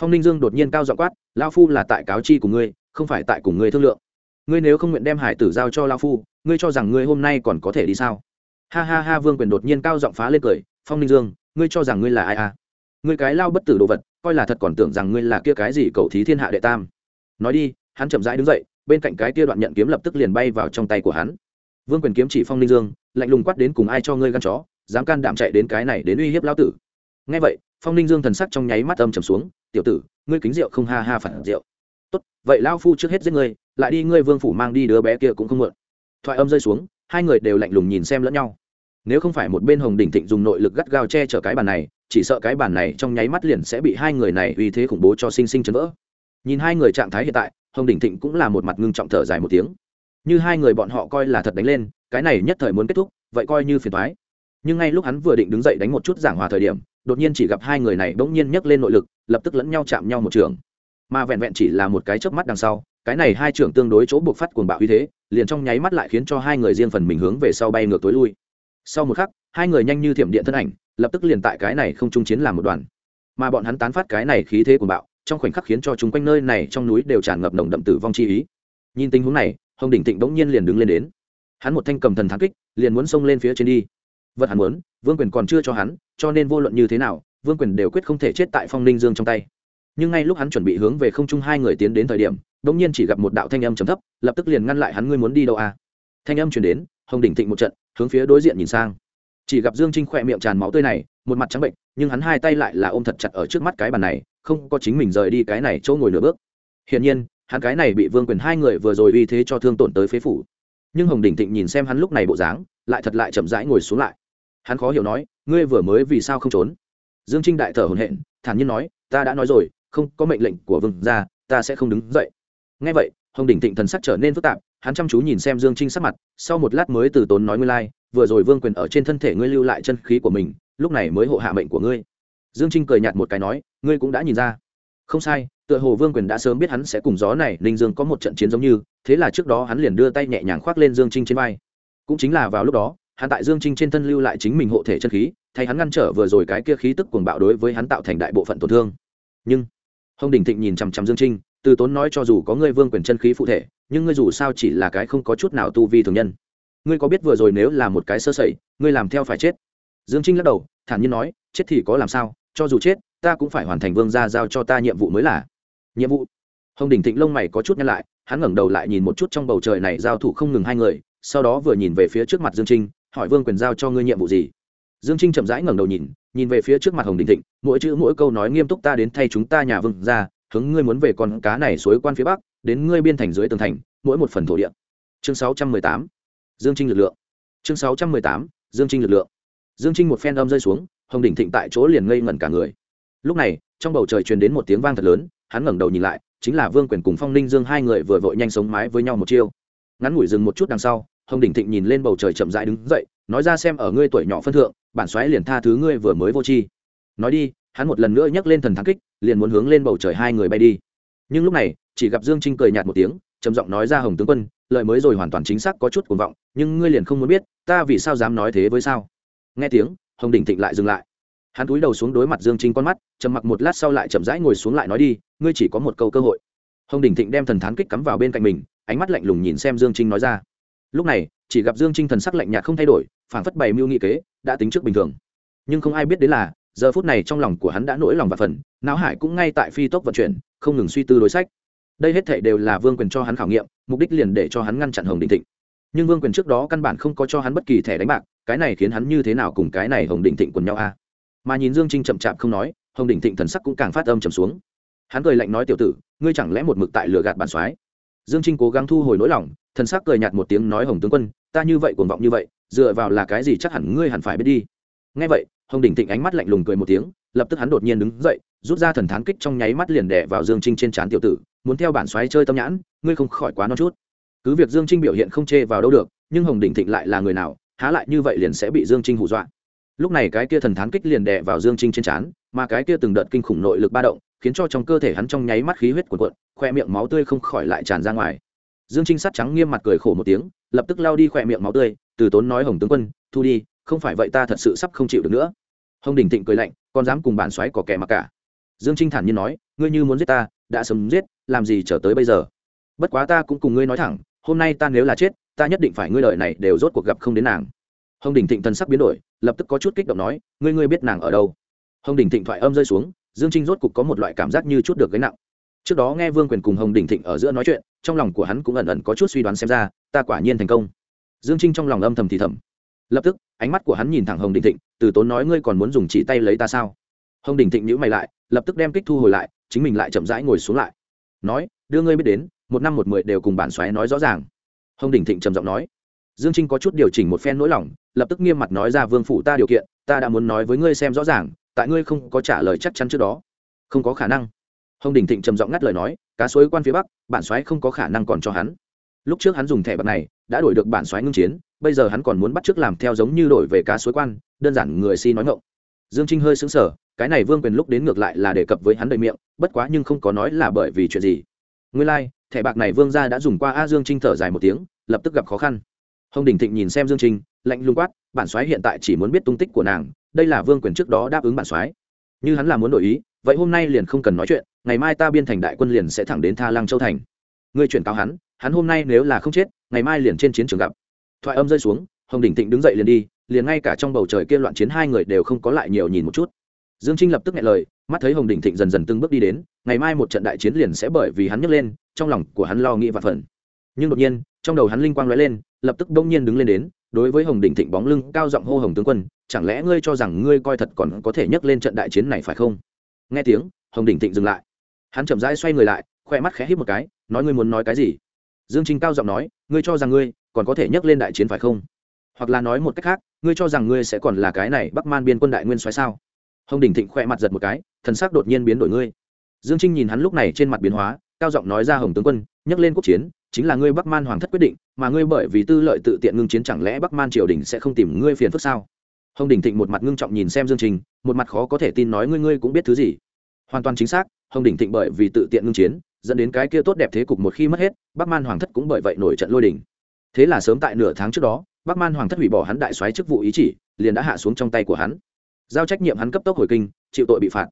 Phong ninh dương đột nhiên cao dọ quát, lão phu là tại cáo chi của ngươi, không phải tại cùng ngươi thương lượng. Ngươi nếu không nguyện đem hải tử giao cho lão phu, ngươi cho rằng ngươi hôm nay còn có thể đi sao? Ha ha ha, vương quyền đột nhiên cao giọng phá lên cười, phong ninh dương, ngươi cho rằng ngươi là ai à? Ngươi cái lao bất tử đồ vật, coi là thật còn tưởng rằng ngươi là kia cái gì cầu thí thiên hạ đệ tam nói đi, hắn chậm rãi đứng dậy, bên cạnh cái kia đoạn nhận kiếm lập tức liền bay vào trong tay của hắn. Vương quyền kiếm chỉ phong ninh dương, lạnh lùng quát đến cùng ai cho ngươi gan chó, dám can đảm chạy đến cái này đến uy hiếp lão tử. Ngay vậy, phong ninh dương thần sắc trong nháy mắt âm trầm xuống, tiểu tử, ngươi kính rượu không ha ha phản rượu. Tốt, vậy lao phu trước hết giết ngươi, lại đi ngươi vương phủ mang đi đứa bé kia cũng không mượn. Thoại âm rơi xuống, hai người đều lạnh lùng nhìn xem lẫn nhau. Nếu không phải một bên hồng đỉnh thịnh dùng nội lực gắt gao che chở cái bàn này, chỉ sợ cái bàn này trong nháy mắt liền sẽ bị hai người này uy thế khủng bố cho sinh sinh chấn vỡ nhìn hai người trạng thái hiện tại, hồng đỉnh thịnh cũng là một mặt ngưng trọng thở dài một tiếng. Như hai người bọn họ coi là thật đánh lên, cái này nhất thời muốn kết thúc, vậy coi như phiền thoái nhưng ngay lúc hắn vừa định đứng dậy đánh một chút giảng hòa thời điểm, đột nhiên chỉ gặp hai người này bỗng nhiên nhấc lên nội lực, lập tức lẫn nhau chạm nhau một trường. Mà vẹn vẹn chỉ là một cái chớp mắt đằng sau, cái này hai trưởng tương đối chỗ buộc phát cuồng bạo uy thế, liền trong nháy mắt lại khiến cho hai người riêng phần mình hướng về sau bay ngược tối lui. Sau một khắc, hai người nhanh như thiểm điện thân ảnh, lập tức liền tại cái này không trung chiến làm một đoàn. Mà bọn hắn tán phát cái này khí thế cuồng bạo trong khoảnh khắc khiến cho chúng quanh nơi này trong núi đều tràn ngập nồng đậm tử vong chi ý. Nhìn tình huống này, hồng đỉnh tịnh bỗng nhiên liền đứng lên đến. Hắn một thanh cầm thần thắng kích, liền muốn xông lên phía trên đi. Vật hắn muốn, vương quyền còn chưa cho hắn, cho nên vô luận như thế nào, vương quyền đều quyết không thể chết tại phong ninh dương trong tay. Nhưng ngay lúc hắn chuẩn bị hướng về không trung hai người tiến đến thời điểm đ ỗ n g nhiên chỉ gặp một đạo thanh âm trầm thấp, lập tức liền ngăn lại hắn, ngươi muốn đi đâu à? Thanh âm chuyển đến, hồng đỉnh thịnh một trận, hướng phía đối diện nhìn sang. Chỉ gặp dương trinh khỏe miệng tràn máu tươi này, một mặt trắng bệnh, nhưng hắn hai tay lại là ôm thật chặt ở trước mắt cái bàn này không có chính mình rời đi cái này chỗ ngồi nửa bước. Hiển nhiên hắn cái này bị vương quyền hai người vừa rồi uy thế cho thương tổn tới phế phủ. Nhưng hồng đỉnh thịnh nhìn xem hắn lúc này bộ dáng lại thật lại chậm rãi ngồi xuống lại. Hắn khó hiểu nói ngươi vừa mới vì sao không trốn? Dương trinh đại thở hồn hện thản nhiên nói ta đã nói rồi không có mệnh lệnh của vương gia ta sẽ không đứng dậy. Ngay vậy hồng đỉnh thịnh thần sắc trở nên phức tạp hắn chăm chú nhìn xem dương trinh sắc mặt sau một lát mới từ tốn nói ngươi lai、like, vừa rồi vương quyền ở trên thân thể ngươi lưu lại chân khí của mình lúc này mới hộ hạ mệnh của ngươi. Dương trinh cười nhạt một cái nói ngươi cũng đã nhìn ra. Không sai, tựa hồ vương quyền đã sớm biết hắn sẽ cùng gió này, ninh dương có một trận chiến giống như, thế là trước đó hắn liền đưa tay nhẹ nhàng khoác lên dương trinh trên vai. Cũng chính là vào lúc đó, hắn tại dương trinh trên thân lưu lại chính mình hộ thể chân khí, thay hắn ngăn trở vừa rồi cái kia khí tức cuồng bạo đối với hắn tạo thành đại bộ phận tổn thương. Nhưng, hồng đình thịnh nhìn chằm chằm dương trinh, từ tốn nói cho dù có ngươi vương quyền chân khí phụ thể, nhưng ngươi dù sao chỉ là cái không có chút nào tu vi thường nhân. Ngươi có biết vừa rồi nếu là một cái sơ sẩy, ngươi làm theo phải chết? Dương trinh lắc đầu, thản nhiên nói, chết thì có làm sao, cho dù chết ta cũng phải hoàn thành vương gia giao cho ta nhiệm vụ mới là. Nhiệm vụ? Hồng đình thịnh lông mày có chút nhăn lại, hắn ngẩng đầu lại nhìn một chút trong bầu trời này giao thủ không ngừng hai người, sau đó vừa nhìn về phía trước mặt dương trinh, hỏi vương quyền giao cho ngươi nhiệm vụ gì? Dương trinh chậm rãi ngẩng đầu nhìn nhìn về phía trước mặt hồng đình thịnh, mỗi chữ mỗi câu nói nghiêm túc ta đến thay chúng ta nhà vương ra hướng ngươi muốn về con cá này suối quan phía bắc, đến ngươi biên thành dưới tường thành, mỗi một phần thổ địa. Chương sáu trăm mười tám. Dương trinh lực lượng. Chương sáu trăm mười tám, dương trinh lực lượng. Dương trinh một phen đâm rơi xuống, hồng đình thịnh tại chỗ liền ngây ngẩn cả người lúc này, trong bầu trời truyền đến một tiếng vang thật lớn, hắn ngẩng đầu nhìn lại, chính là vương quyền cùng phong ninh dương hai người vừa vội nhanh sống mái với nhau một chiêu. Ngắn ngủi dừng một chút đằng sau, hồng đình thịnh nhìn lên bầu trời chậm rãi đứng dậy, nói ra xem ở ngươi tuổi nhỏ phân thượng, bản xoáy liền tha thứ ngươi vừa mới vô tri nói đi, hắn một lần nữa nhấc lên thần thắng kích, liền muốn hướng lên bầu trời hai người bay đi. Nhưng lúc này, chỉ gặp dương trinh cười nhạt một tiếng, trầm giọng nói ra hồng tướng quân lợi mới rồi hoàn toàn chính xác có chút cuồng vọng, nhưng ngươi liền không muốn biết, ta vì sao dám nói thế với sao? Nghe tiếng, hồng đình thịnh lại dừng lại hắn cúi đầu xuống đối mặt dương trinh con mắt, trầm mặc một lát sau lại chậm rãi ngồi xuống lại nói đi, ngươi chỉ có một câu cơ hội. Hồng đình thịnh đem thần thán kích cắm vào bên cạnh mình, ánh mắt lạnh lùng nhìn xem dương trinh nói ra. Lúc này, chỉ gặp dương trinh thần sắc lạnh nhạt không thay đổi phản phất bày mưu nghị kế, đã tính trước bình thường. Nhưng không ai biết đến là, giờ phút này trong lòng của hắn đã nỗi lòng và phần, não hải cũng ngay tại phi tốc vận chuyển, không ngừng suy tư đối sách. Đây hết thể đều là vương quyền cho hắn khảo nghiệm, mục đích liền để cho hắn ngăn chặn hồng đình thịnh. Nhưng vương quyền trước đó căn bản không có cho hắn bất kỳ thẻ đánh bạc, cái này khiến hắn như thế nào cùng cái này hồng đình thịnh quần nhau a? Mà nhìn dương trinh chậm chạp không nói, hồng đình thịnh thần sắc cũng càng phát âm trầm xuống. Hắn cười lạnh nói, tiểu tử, ngươi chẳng lẽ một mực tại lừa gạt bản soái? Dương trinh cố gắng thu hồi nỗi lòng, thần sắc cười nhạt một tiếng nói, hồng tướng quân, ta như vậy cuồng vọng như vậy, dựa vào là cái gì chắc hẳn ngươi hẳn phải biết đi. Ngay vậy, hồng đỉnh thịnh ánh mắt lạnh lùng cười một tiếng, lập tức hắn đột nhiên đứng dậy, rút ra thần thán kích trong nháy mắt liền đè vào dương trinh trên trán tiểu tử, muốn theo bản xoáy chơi tâm nhãn, ngươi không khỏi quá non chút. Cứ việc dương trinh biểu hiện không chê vào đâu được, nhưng hồng đỉnh thịnh lại là người nào, há lại như vậy liền sẽ bị dương trinh hù dọa lúc này cái kia thần thán kích liền đè vào dương trinh trên trán, mà cái kia từng đợt kinh khủng nội lực ba động, khiến cho trong cơ thể hắn trong nháy mắt khí huyết cuộn cuộn khoe miệng máu tươi không khỏi lại tràn ra ngoài. Dương trinh sắt trắng nghiêm mặt cười khổ một tiếng, lập tức lao đi khoe miệng máu tươi, từ tốn nói hồng tướng quân, thu đi, không phải vậy ta thật sự sắp không chịu được nữa. Hồng đình thịnh cười lạnh còn dám cùng bản xoáy có kẻ mặc cả. Dương trinh thản nhiên nói, ngươi như muốn giết ta, đã sớm giết, làm gì trở tới bây giờ? Bất quá ta cũng cùng ngươi nói thẳng, hôm nay ta nếu là chết, ta nhất định phải ngươi lợi này đều rốt cuộc gặp không đến nàng. Hồng đình thịnh thần sắc biến đổi lập tức có chút kích động nói, ngươi ngươi biết nàng ở đâu? Hồng đình thịnh thoại âm rơi xuống, dương trinh rốt cục có một loại cảm giác như chút được gánh nặng. Trước đó nghe vương quyền cùng hồng đình thịnh ở giữa nói chuyện, trong lòng của hắn cũng ẩn ẩn có chút suy đoán xem ra, ta quả nhiên thành công. Dương trinh trong lòng âm thầm thì thầm. Lập tức, ánh mắt của hắn nhìn thẳng hồng đình thịnh, từ tốn nói, ngươi còn muốn dùng chỉ tay lấy ta sao? Hồng đình thịnh nhữ mày lại, lập tức đem kích thu hồi lại, chính mình lại chậm rãi ngồi xuống lại. Nói, đưa ngươi biết đến, một năm một mười đều cùng bản xoáy nói rõ ràng. Hồng đình thịnh trầm giọng nói dương trinh có chút điều chỉnh một phen nỗi lòng lập tức nghiêm mặt nói ra vương phủ ta điều kiện ta đã muốn nói với ngươi xem rõ ràng tại ngươi không có trả lời chắc chắn trước đó. Không có khả năng. Hồng đình thịnh trầm giọng ngắt lời nói cá suối quan phía bắc bản soái không có khả năng còn cho hắn. Lúc trước hắn dùng thẻ bạc này đã đổi được bản soái ngưng chiến bây giờ hắn còn muốn bắt chước làm theo giống như đổi về cá suối quan đơn giản người si nói ngộng dương trinh hơi xứng sở cái này vương quyền lúc đến ngược lại là đề cập với hắn đầy miệng bất quá nhưng không có nói là bởi vì chuyện gì. Nguyên lai、like, thẻ bạc này vương gia đã dùng qua. A dương trinh thở dài một tiếng lập tức gặp khó khăn hồng đình thịnh nhìn xem dương trinh lạnh lùng quát, bản soái hiện tại chỉ muốn biết tung tích của nàng, đây là vương quyền trước đó đáp ứng bản soái. Như hắn là muốn đổi ý, vậy hôm nay liền không cần nói chuyện, ngày mai ta biên thành đại quân liền sẽ thẳng đến tha lăng châu thành. Ngươi chuyển cáo hắn hắn hôm nay nếu là không chết, ngày mai liền trên chiến trường gặp. Thoại âm rơi xuống, hồng đình thịnh đứng dậy liền đi, liền ngay cả trong bầu trời kia loạn chiến hai người đều không có lại nhiều nhìn một chút. Dương trinh lập tức nghe lời, mắt thấy hồng đình thịnh dần dần từng bước đi đến, ngày mai một trận đại chiến liền sẽ bởi vì hắn nhấc lên, trong lòng của hắn lo nghĩ và phần. Nhưng đột nhiên, trong đầu hắn linh quang lóe lên lập tức đông nhiên đứng lên đến, đối với hồng đình thịnh bóng lưng cao giọng hô hồng tướng quân, chẳng lẽ ngươi cho rằng ngươi coi thật còn có thể nhấc lên trận đại chiến này phải không? Nghe tiếng, hồng đình thịnh dừng lại. Hắn chậm rãi xoay người lại, khoe mắt khẽ hít một cái, nói ngươi muốn nói cái gì? Dương trinh cao giọng nói, ngươi cho rằng ngươi còn có thể nhấc lên đại chiến phải không? Hoặc là nói một cách khác, ngươi cho rằng ngươi sẽ còn là cái này bắc man biên quân đại nguyên xoáy sao? Hồng đình thịnh khoe mặt giật một cái, thần sắc đột nhiên biến đổi ngươi. Dương trinh nhìn hắn lúc này trên mặt biến hóa, cao giọng nói ra hồng tướng quân, nhấc lên quốc chiến chính là ngươi bắc man hoàng thất quyết định, mà ngươi bởi vì tư lợi tự tiện ngưng chiến chẳng lẽ bắc man triều đình sẽ không tìm ngươi phiền phức sao? Hồng đình thịnh một mặt ngưng trọng nhìn xem dương trình, một mặt khó có thể tin nói ngươi ngươi cũng biết thứ gì. Hoàn toàn chính xác, hồng đình thịnh bởi vì tự tiện ngưng chiến, dẫn đến cái kia tốt đẹp thế cục một khi mất hết, bắc man hoàng thất cũng bởi vậy nổi trận lôi đình. Thế là sớm tại nửa tháng trước đó, bắc man hoàng thất hủy bỏ hắn đại soái chức vụ ý chỉ, liền đã hạ xuống trong tay của hắn. Giao trách nhiệm hắn cấp tốc hồi kinh, chịu tội bị phạt.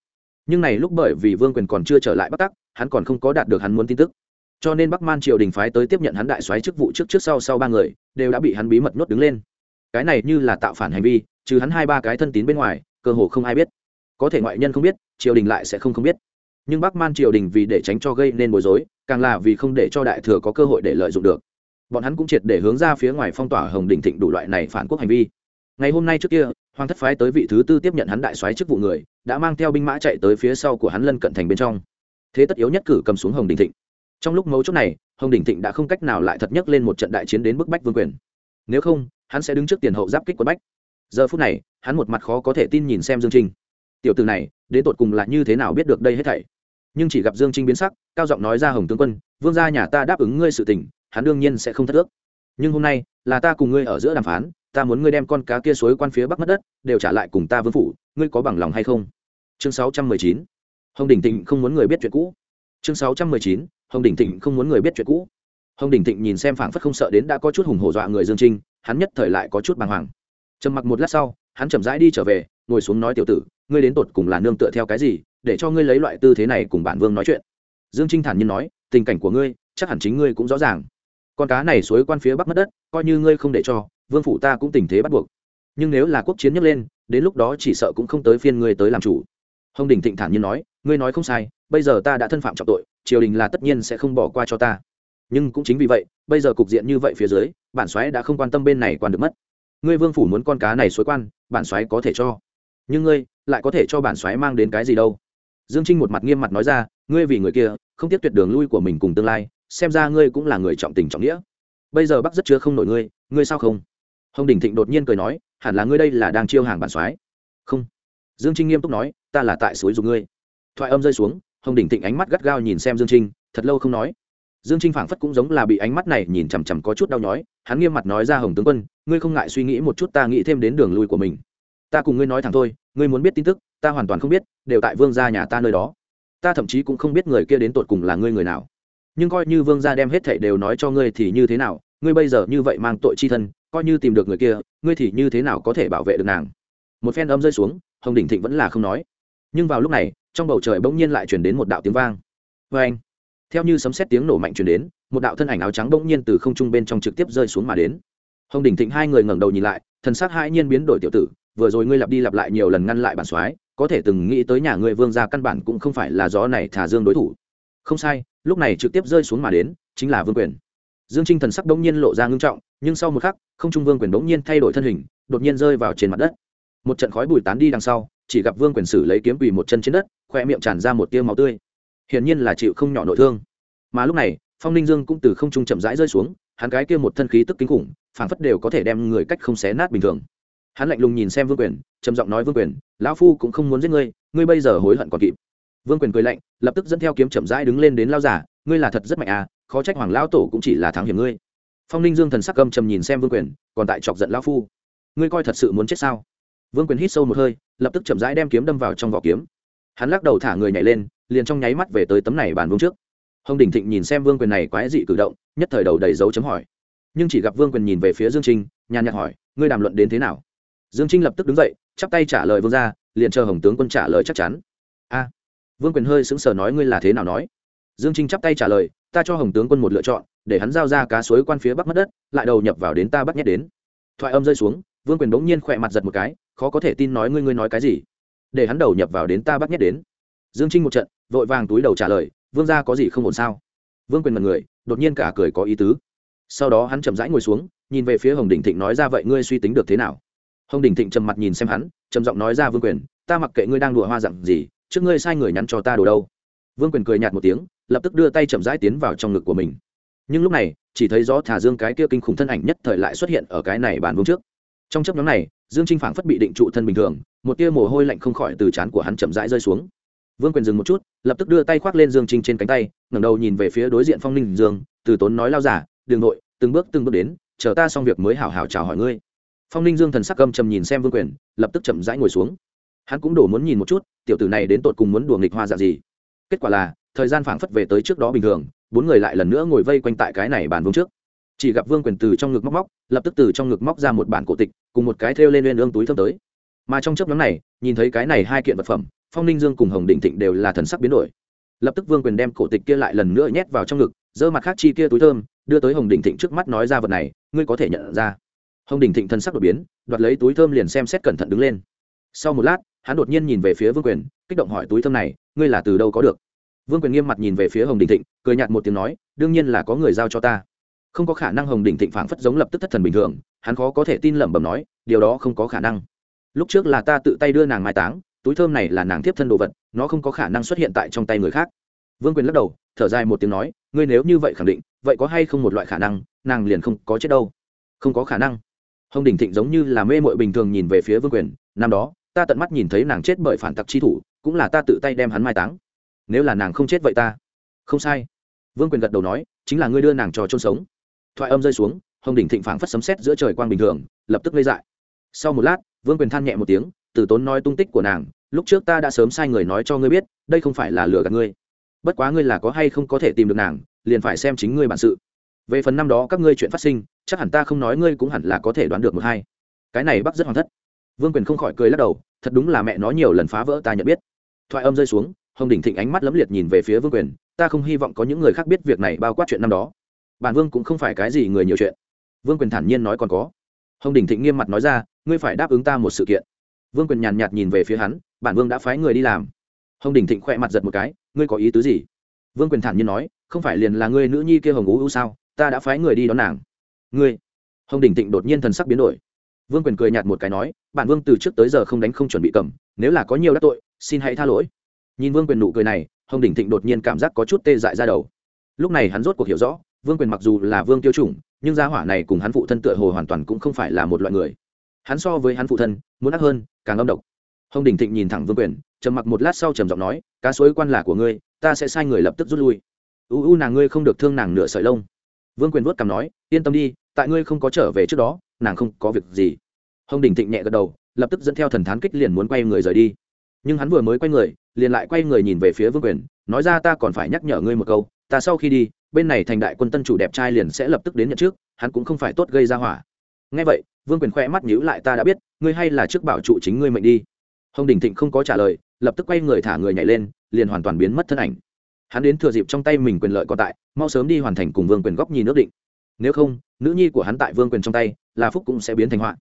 Nhưng này lúc bởi vì vương quyền còn chưa trở lại bắc tắc, hắn còn không có đạt được hắn muốn tin tức cho nên bắc man triều đình phái tới tiếp nhận hắn đại soái chức vụ trước trước sau sau ba người, đều đã bị hắn bí mật nuốt đứng lên. Cái này như là tạo phản hành vi, trừ hắn hai ba cái thân tín bên ngoài, cơ hồ không ai biết. Có thể ngoại nhân không biết, triều đình lại sẽ không không biết. Nhưng bắc man triều đình vì để tránh cho gây nên bối rối, càng là vì không để cho đại thừa có cơ hội để lợi dụng được. Bọn hắn cũng triệt để hướng ra phía ngoài phong tỏa hồng đình thịnh đủ loại này phản quốc hành vi. Ngày hôm nay trước kia, hoàng thất phái tới vị thứ tư tiếp nhận hắn đại soái chức vụ người, đã mang theo binh mã chạy tới phía sau của hắn lân cận thành bên trong. Thế tất yếu nhất cử cầm xuống hồng đình thịnh trong lúc mấu chốt này, hồng đình thịnh đã không cách nào lại thật nhất lên một trận đại chiến đến bức bách vương quyền. Nếu không, hắn sẽ đứng trước tiền hậu giáp kích quân bách. Giờ phút này, hắn một mặt khó có thể tin nhìn xem dương trinh. Tiểu từ này, đến tột cùng là như thế nào biết được đây hết thảy? Nhưng chỉ gặp dương trinh biến sắc, cao giọng nói ra, hồng tướng quân, vương gia nhà ta đáp ứng ngươi sự tình, hắn đương nhiên sẽ không thất ước. Nhưng hôm nay, là ta cùng ngươi ở giữa đàm phán, ta muốn ngươi đem con cá kia suối quan phía bắc mất đất, đều trả lại cùng ta vương phủ, ngươi có bằng lòng hay không? Chương sáu trăm mười chín. Hồng đình thịnh không muốn người biết chuyện cũ. Chương sáu trăm mười chín hồng đình thịnh không muốn người biết chuyện cũ. Hồng đình thịnh nhìn xem phảng phất không sợ đến đã có chút hùng hổ dọa người dương trinh, hắn nhất thời lại có chút bàng hoàng. Trầm mặc một lát sau, hắn chậm rãi đi trở về, ngồi xuống nói tiểu tử, ngươi đến tột cùng là nương tựa theo cái gì, để cho ngươi lấy loại tư thế này cùng bản vương nói chuyện. Dương trinh thản nhiên nói, tình cảnh của ngươi, chắc hẳn chính ngươi cũng rõ ràng. Con cá này suối quan phía bắc mất đất, coi như ngươi không để cho, vương phủ ta cũng tình thế bắt buộc. Nhưng nếu là quốc chiến nhấc lên, đến lúc đó chỉ sợ cũng không tới phiên ngươi tới làm chủ. Hồng đình thịnh thản nhiên nói, ngươi nói không sai bây giờ ta đã thân phạm trọng tội, triều đình là tất nhiên sẽ không bỏ qua cho ta. Nhưng cũng chính vì vậy, bây giờ cục diện như vậy phía dưới, bản xoáy đã không quan tâm bên này quan được mất. Ngươi vương phủ muốn con cá này xối quan, bản xoáy có thể cho. Nhưng ngươi, lại có thể cho bản xoáy mang đến cái gì đâu? Dương trinh một mặt nghiêm mặt nói ra, ngươi vì người kia, không tiếp tuyệt đường lui của mình cùng tương lai, xem ra ngươi cũng là người trọng tình trọng nghĩa. Bây giờ bắc rất chứa không nổi ngươi ngươi sao không? Hồng đình thịnh đột nhiên cười nói, hẳn là ngươi đây là đang chiêu hàng bản soái. Không. Dương trinh nghiêm túc nói, ta là tại suối dùng ngươi. Thoại âm rơi xuống hồng Đỉnh thịnh ánh mắt gắt gao nhìn xem dương trinh, thật lâu không nói. Dương trinh phảng phất cũng giống là bị ánh mắt này nhìn chằm chằm có chút đau nhói, hắn nghiêm mặt nói ra hồng tướng quân, ngươi không ngại suy nghĩ một chút ta nghĩ thêm đến đường lui của mình. Ta cùng ngươi nói thẳng thôi, ngươi muốn biết tin tức, ta hoàn toàn không biết, đều tại vương gia nhà ta nơi đó. Ta thậm chí cũng không biết người kia đến tột cùng là ngươi người nào. Nhưng coi như vương gia đem hết thảy đều nói cho ngươi thì như thế nào, ngươi bây giờ như vậy mang tội chi thân, coi như tìm được người kia, ngươi thì như thế nào có thể bảo vệ được nàng? Một phen âm rơi xuống, hồng đỉnh thịnh vẫn là không nói. Nhưng vào lúc này trong bầu trời bỗng nhiên lại chuyển đến một đạo tiếng vang. Vê anh, theo như sấm xét tiếng nổ mạnh chuyển đến, một đạo thân ảnh áo trắng bỗng nhiên từ không trung bên trong trực tiếp rơi xuống mà đến. Hồng đỉnh thịnh hai người ngẩng đầu nhìn lại, thần sắc hai nhiên biến đổi tiểu tử, vừa rồi ngươi lặp đi lặp lại nhiều lần ngăn lại bản soái, có thể từng nghĩ tới nhà ngươi vương gia căn bản cũng không phải là gió này thả dương đối thủ. Không sai, lúc này trực tiếp rơi xuống mà đến, chính là vương quyền. Dương trinh thần sắc đ n g nhiên lộ ra ngưng trọng, nhưng sau một khắc, không trung vương quyền đ n g nhiên thay đổi thân hình, đột nhiên rơi vào trên mặt đất một trận khói bùi tán đi đằng sau, chỉ gặp vương quyền sử lấy kiếm quỳ một chân trên đất khoe miệng tràn ra một tiêu máu tươi. Hiển nhiên là chịu không nhỏ nội thương. Mà lúc này, phong ninh dương cũng từ không trung chậm rãi rơi xuống, hắn cái kia một thân khí tức kinh khủng, phảng phất đều có thể đem người cách không xé nát bình thường. Hắn lạnh lùng nhìn xem vương quyền, trầm giọng nói, vương quyền, lão phu cũng không muốn giết ngươi ngươi bây giờ hối hận còn kịp. Vương quyền cười lạnh, lập tức dẫn theo kiếm chậm rãi đứng lên đến lao giả ngươi là thật rất mạnh à khó trách hoàng lão tổ cũng chỉ là thắng hiểm ngươi. Phong ninh dương thần sắc gâm trầm nhìn xem vương quyền, còn tại chọc giận lão phu, ngươi coi thật sự muốn chết sao? Vương quyền hít sâu một hơi, lập tức chậm rãi đem kiếm đâm vào trong vỏ kiếm. Hắn lắc đầu thả người nhảy lên, liền trong nháy mắt về tới tấm này bàn vương trước. Hồng đình thịnh nhìn xem vương quyền này quái dị cử động, nhất thời đầu đầy dấu chấm hỏi. Nhưng chỉ gặp vương quyền nhìn về phía dương trinh, nhàn nhạt hỏi, ngươi đàm luận đến thế nào? Dương trinh lập tức đứng dậy, chắp tay trả lời vương ra liền chờ hồng tướng quân trả lời chắc chắn. A. Vương quyền hơi sững sờ nói, ngươi là thế nào nói? Dương trinh chắp tay trả lời, ta cho hồng tướng quân một lựa chọn, để hắn giao ra cá suối quan phía bắc mất đất, lại đầu nhập vào đến ta bắt nhét đến. Thoại âm rơi xuống vương quyền bỗng nhiên khỏe mặt giật một cái, khó có thể tin nói ngươi ngươi nói cái gì. Để hắn đầu nhập vào đến ta bắt nhét đến. Dương trinh một trận, vội vàng túi đầu trả lời, vương gia có gì không ổn sao? Vương quyền mật người, đột nhiên cả cười có ý tứ. Sau đó hắn chậm rãi ngồi xuống, nhìn về phía hồng đình thịnh nói ra, vậy ngươi suy tính được thế nào? Hồng đình thịnh trầm mặt nhìn xem hắn, trầm giọng nói ra, vương quyền, ta mặc kệ ngươi đang đùa hoa dặn gì, trước ngươi sai người nhắn cho ta đồ đâu. Vương quyền cười nhạt một tiếng, lập tức đưa tay chậm rãi tiến vào trong ngực của mình. Nhưng lúc này, chỉ thấy rõ thả dương cái kia kinh khủng thân ảnh nhất thời lại xuất hiện ở cái này bàn vương trước trong chấp nhóm này, dương trinh phảng phất bị định trụ thân bình thường, một tia mồ hôi lạnh không khỏi từ trán của hắn chậm rãi rơi xuống. Vương quyền dừng một chút, lập tức đưa tay khoác lên dương trinh trên cánh tay, ngẩng đầu nhìn về phía đối diện phong ninh dương, từ tốn nói lao giả, đường nội, từng bước từng bước đến, chờ ta xong việc mới hào hào chào hỏi ngươi. Phong ninh dương thần sắc gâm trầm nhìn xem vương quyền, lập tức chậm rãi ngồi xuống. Hắn cũng đổ muốn nhìn một chút, tiểu tử này đến tột cùng muốn đùa nghịch hoa dạng gì. Kết quả là, thời gian phảng phất về tới trước đó bình thường, bốn người lại lần nữa ngồi vây quanh tại cái này bàn vương trước chỉ gặp vương quyền từ trong ngực móc móc, lập tức từ trong ngực móc ra một bản cổ tịch, cùng một cái thêu lên lên ương túi thơm tới. Mà trong chớp nhóm này, nhìn thấy cái này hai kiện vật phẩm, phong ninh dương cùng hồng định thịnh đều là thần sắc biến đổi. Lập tức vương quyền đem cổ tịch kia lại lần nữa nhét vào trong ngực, giơ mặt khác chi kia túi thơm, đưa tới hồng đình thịnh trước mắt nói ra vật này, ngươi có thể nhận ra. Hồng đình thịnh thần sắc đột biến, đoạt lấy túi thơm liền xem xét cẩn thận đứng lên. Sau một lát, hắn đột nhiên nhìn về phía vương quyền, kích động hỏi túi thơm này, ngươi là từ đâu có được? Vương quyền nghiêm mặt nhìn về phía hồng đình thịnh, cười nhạt một tiếng nói, đương nhiên là có người giao cho ta không có khả năng hồng đỉnh thịnh phảng phất giống lập tức thất thần bình thường, hắn khó có thể tin lẩm bẩm nói, điều đó không có khả năng. Lúc trước là ta tự tay đưa nàng mai táng, túi thơm này là nàng tiếp thân đồ vật, nó không có khả năng xuất hiện tại trong tay người khác. Vương quyền lắc đầu, thở dài một tiếng nói, ngươi nếu như vậy khẳng định, vậy có hay không một loại khả năng, nàng liền không có chết đâu? Không có khả năng. Hồng đình thịnh giống như là mê mội bình thường nhìn về phía vương quyền, năm đó, ta tận mắt nhìn thấy nàng chết bởi phản tặc chi thủ, cũng là ta tự tay đem hắn mai táng. Nếu là nàng không chết vậy ta. Không sai. Vương quyền gật đầu nói, chính là ngươi đưa nàng trò trôn sống thoại âm rơi xuống, hồng đỉnh thịnh phảng phất sấm sét giữa trời quang bình thường, lập tức lây dại. Sau một lát, vương quyền than nhẹ một tiếng, từ tốn nói tung tích của nàng, lúc trước ta đã sớm sai người nói cho ngươi biết, đây không phải là lừa gạt ngươi. Bất quá ngươi là có hay không có thể tìm được nàng, liền phải xem chính ngươi bản sự. Về phần năm đó các ngươi chuyện phát sinh, chắc hẳn ta không nói ngươi cũng hẳn là có thể đoán được một hai. Cái này bắc rất hoàn thất. Vương quyền không khỏi cười lắc đầu, thật đúng là mẹ nói nhiều lần phá vỡ ta nhận biết. Thoại âm rơi xuống, hồng đình thịnh ánh mắt lấm liệt nhìn về phía vương quyền, ta không hy vọng có những người khác biết việc này bao quát chuyện năm đó bản vương cũng không phải cái gì người nhiều chuyện. Vương quyền thản nhiên nói còn có. Hồng đình thịnh nghiêm mặt nói ra, ngươi phải đáp ứng ta một sự kiện. Vương quyền nhàn nhạt nhìn về phía hắn, bản vương đã phái người đi làm. Hồng đình thịnh khỏe mặt giật một cái, ngươi có ý tứ gì? Vương quyền thản nhiên nói, không phải liền là ngươi nữ nhi kia hồng ú ưu sao? Ta đã phái người đi đón nàng. Ngươi? Hồng đình thịnh đột nhiên thần sắc biến đổi. Vương quyền cười nhạt một cái nói, bản vương từ trước tới giờ không đánh không chuẩn bị cầm, nếu là có nhiều đắc tội, xin hãy tha lỗi. Nhìn vương quyền nụ cười này, hồng đình thịnh đột nhiên cảm giác có chút tê dại ra đầu. Lúc này hắn rốt cuộc hiểu rõ vương quyền mặc dù là vương tiêu chủng, nhưng gia hỏa này cùng hắn phụ thân tựa hồ hoàn toàn cũng không phải là một loại người. Hắn so với hắn phụ thân, muốn ác hơn, càng âm độc. Hồng đình thịnh nhìn thẳng vương quyền, trầm mặc một lát sau trầm giọng nói, cá suối quan là của ngươi, ta sẽ sai người lập tức rút lui. U u, nàng ngươi không được thương nàng nửa sợi lông. Vương quyền vuốt cằm nói, yên tâm đi, tại ngươi không có trở về trước đó, nàng không có việc gì. Hồng đình thịnh nhẹ gật đầu, lập tức dẫn theo thần thán kích liền muốn quay người rời đi. Nhưng hắn vừa mới quay người, liền lại quay người nhìn về phía vương quyền, nói ra ta còn phải nhắc nhở ngươi một câu, ta sau khi đi bên này thành đại quân tân chủ đẹp trai liền sẽ lập tức đến nhận trước, hắn cũng không phải tốt gây ra hỏa. Ngay vậy, vương quyền khoe mắt nhíu lại, ta đã biết, ngươi hay là trước bảo trụ chính ngươi mệnh đi. Hồng đình thịnh không có trả lời, lập tức quay người thả người nhảy lên, liền hoàn toàn biến mất thân ảnh. Hắn đến thừa dịp trong tay mình quyền lợi còn tại, mau sớm đi hoàn thành cùng vương quyền góc nhìn ước định. Nếu không, nữ nhi của hắn tại vương quyền trong tay, là phúc cũng sẽ biến thành họa.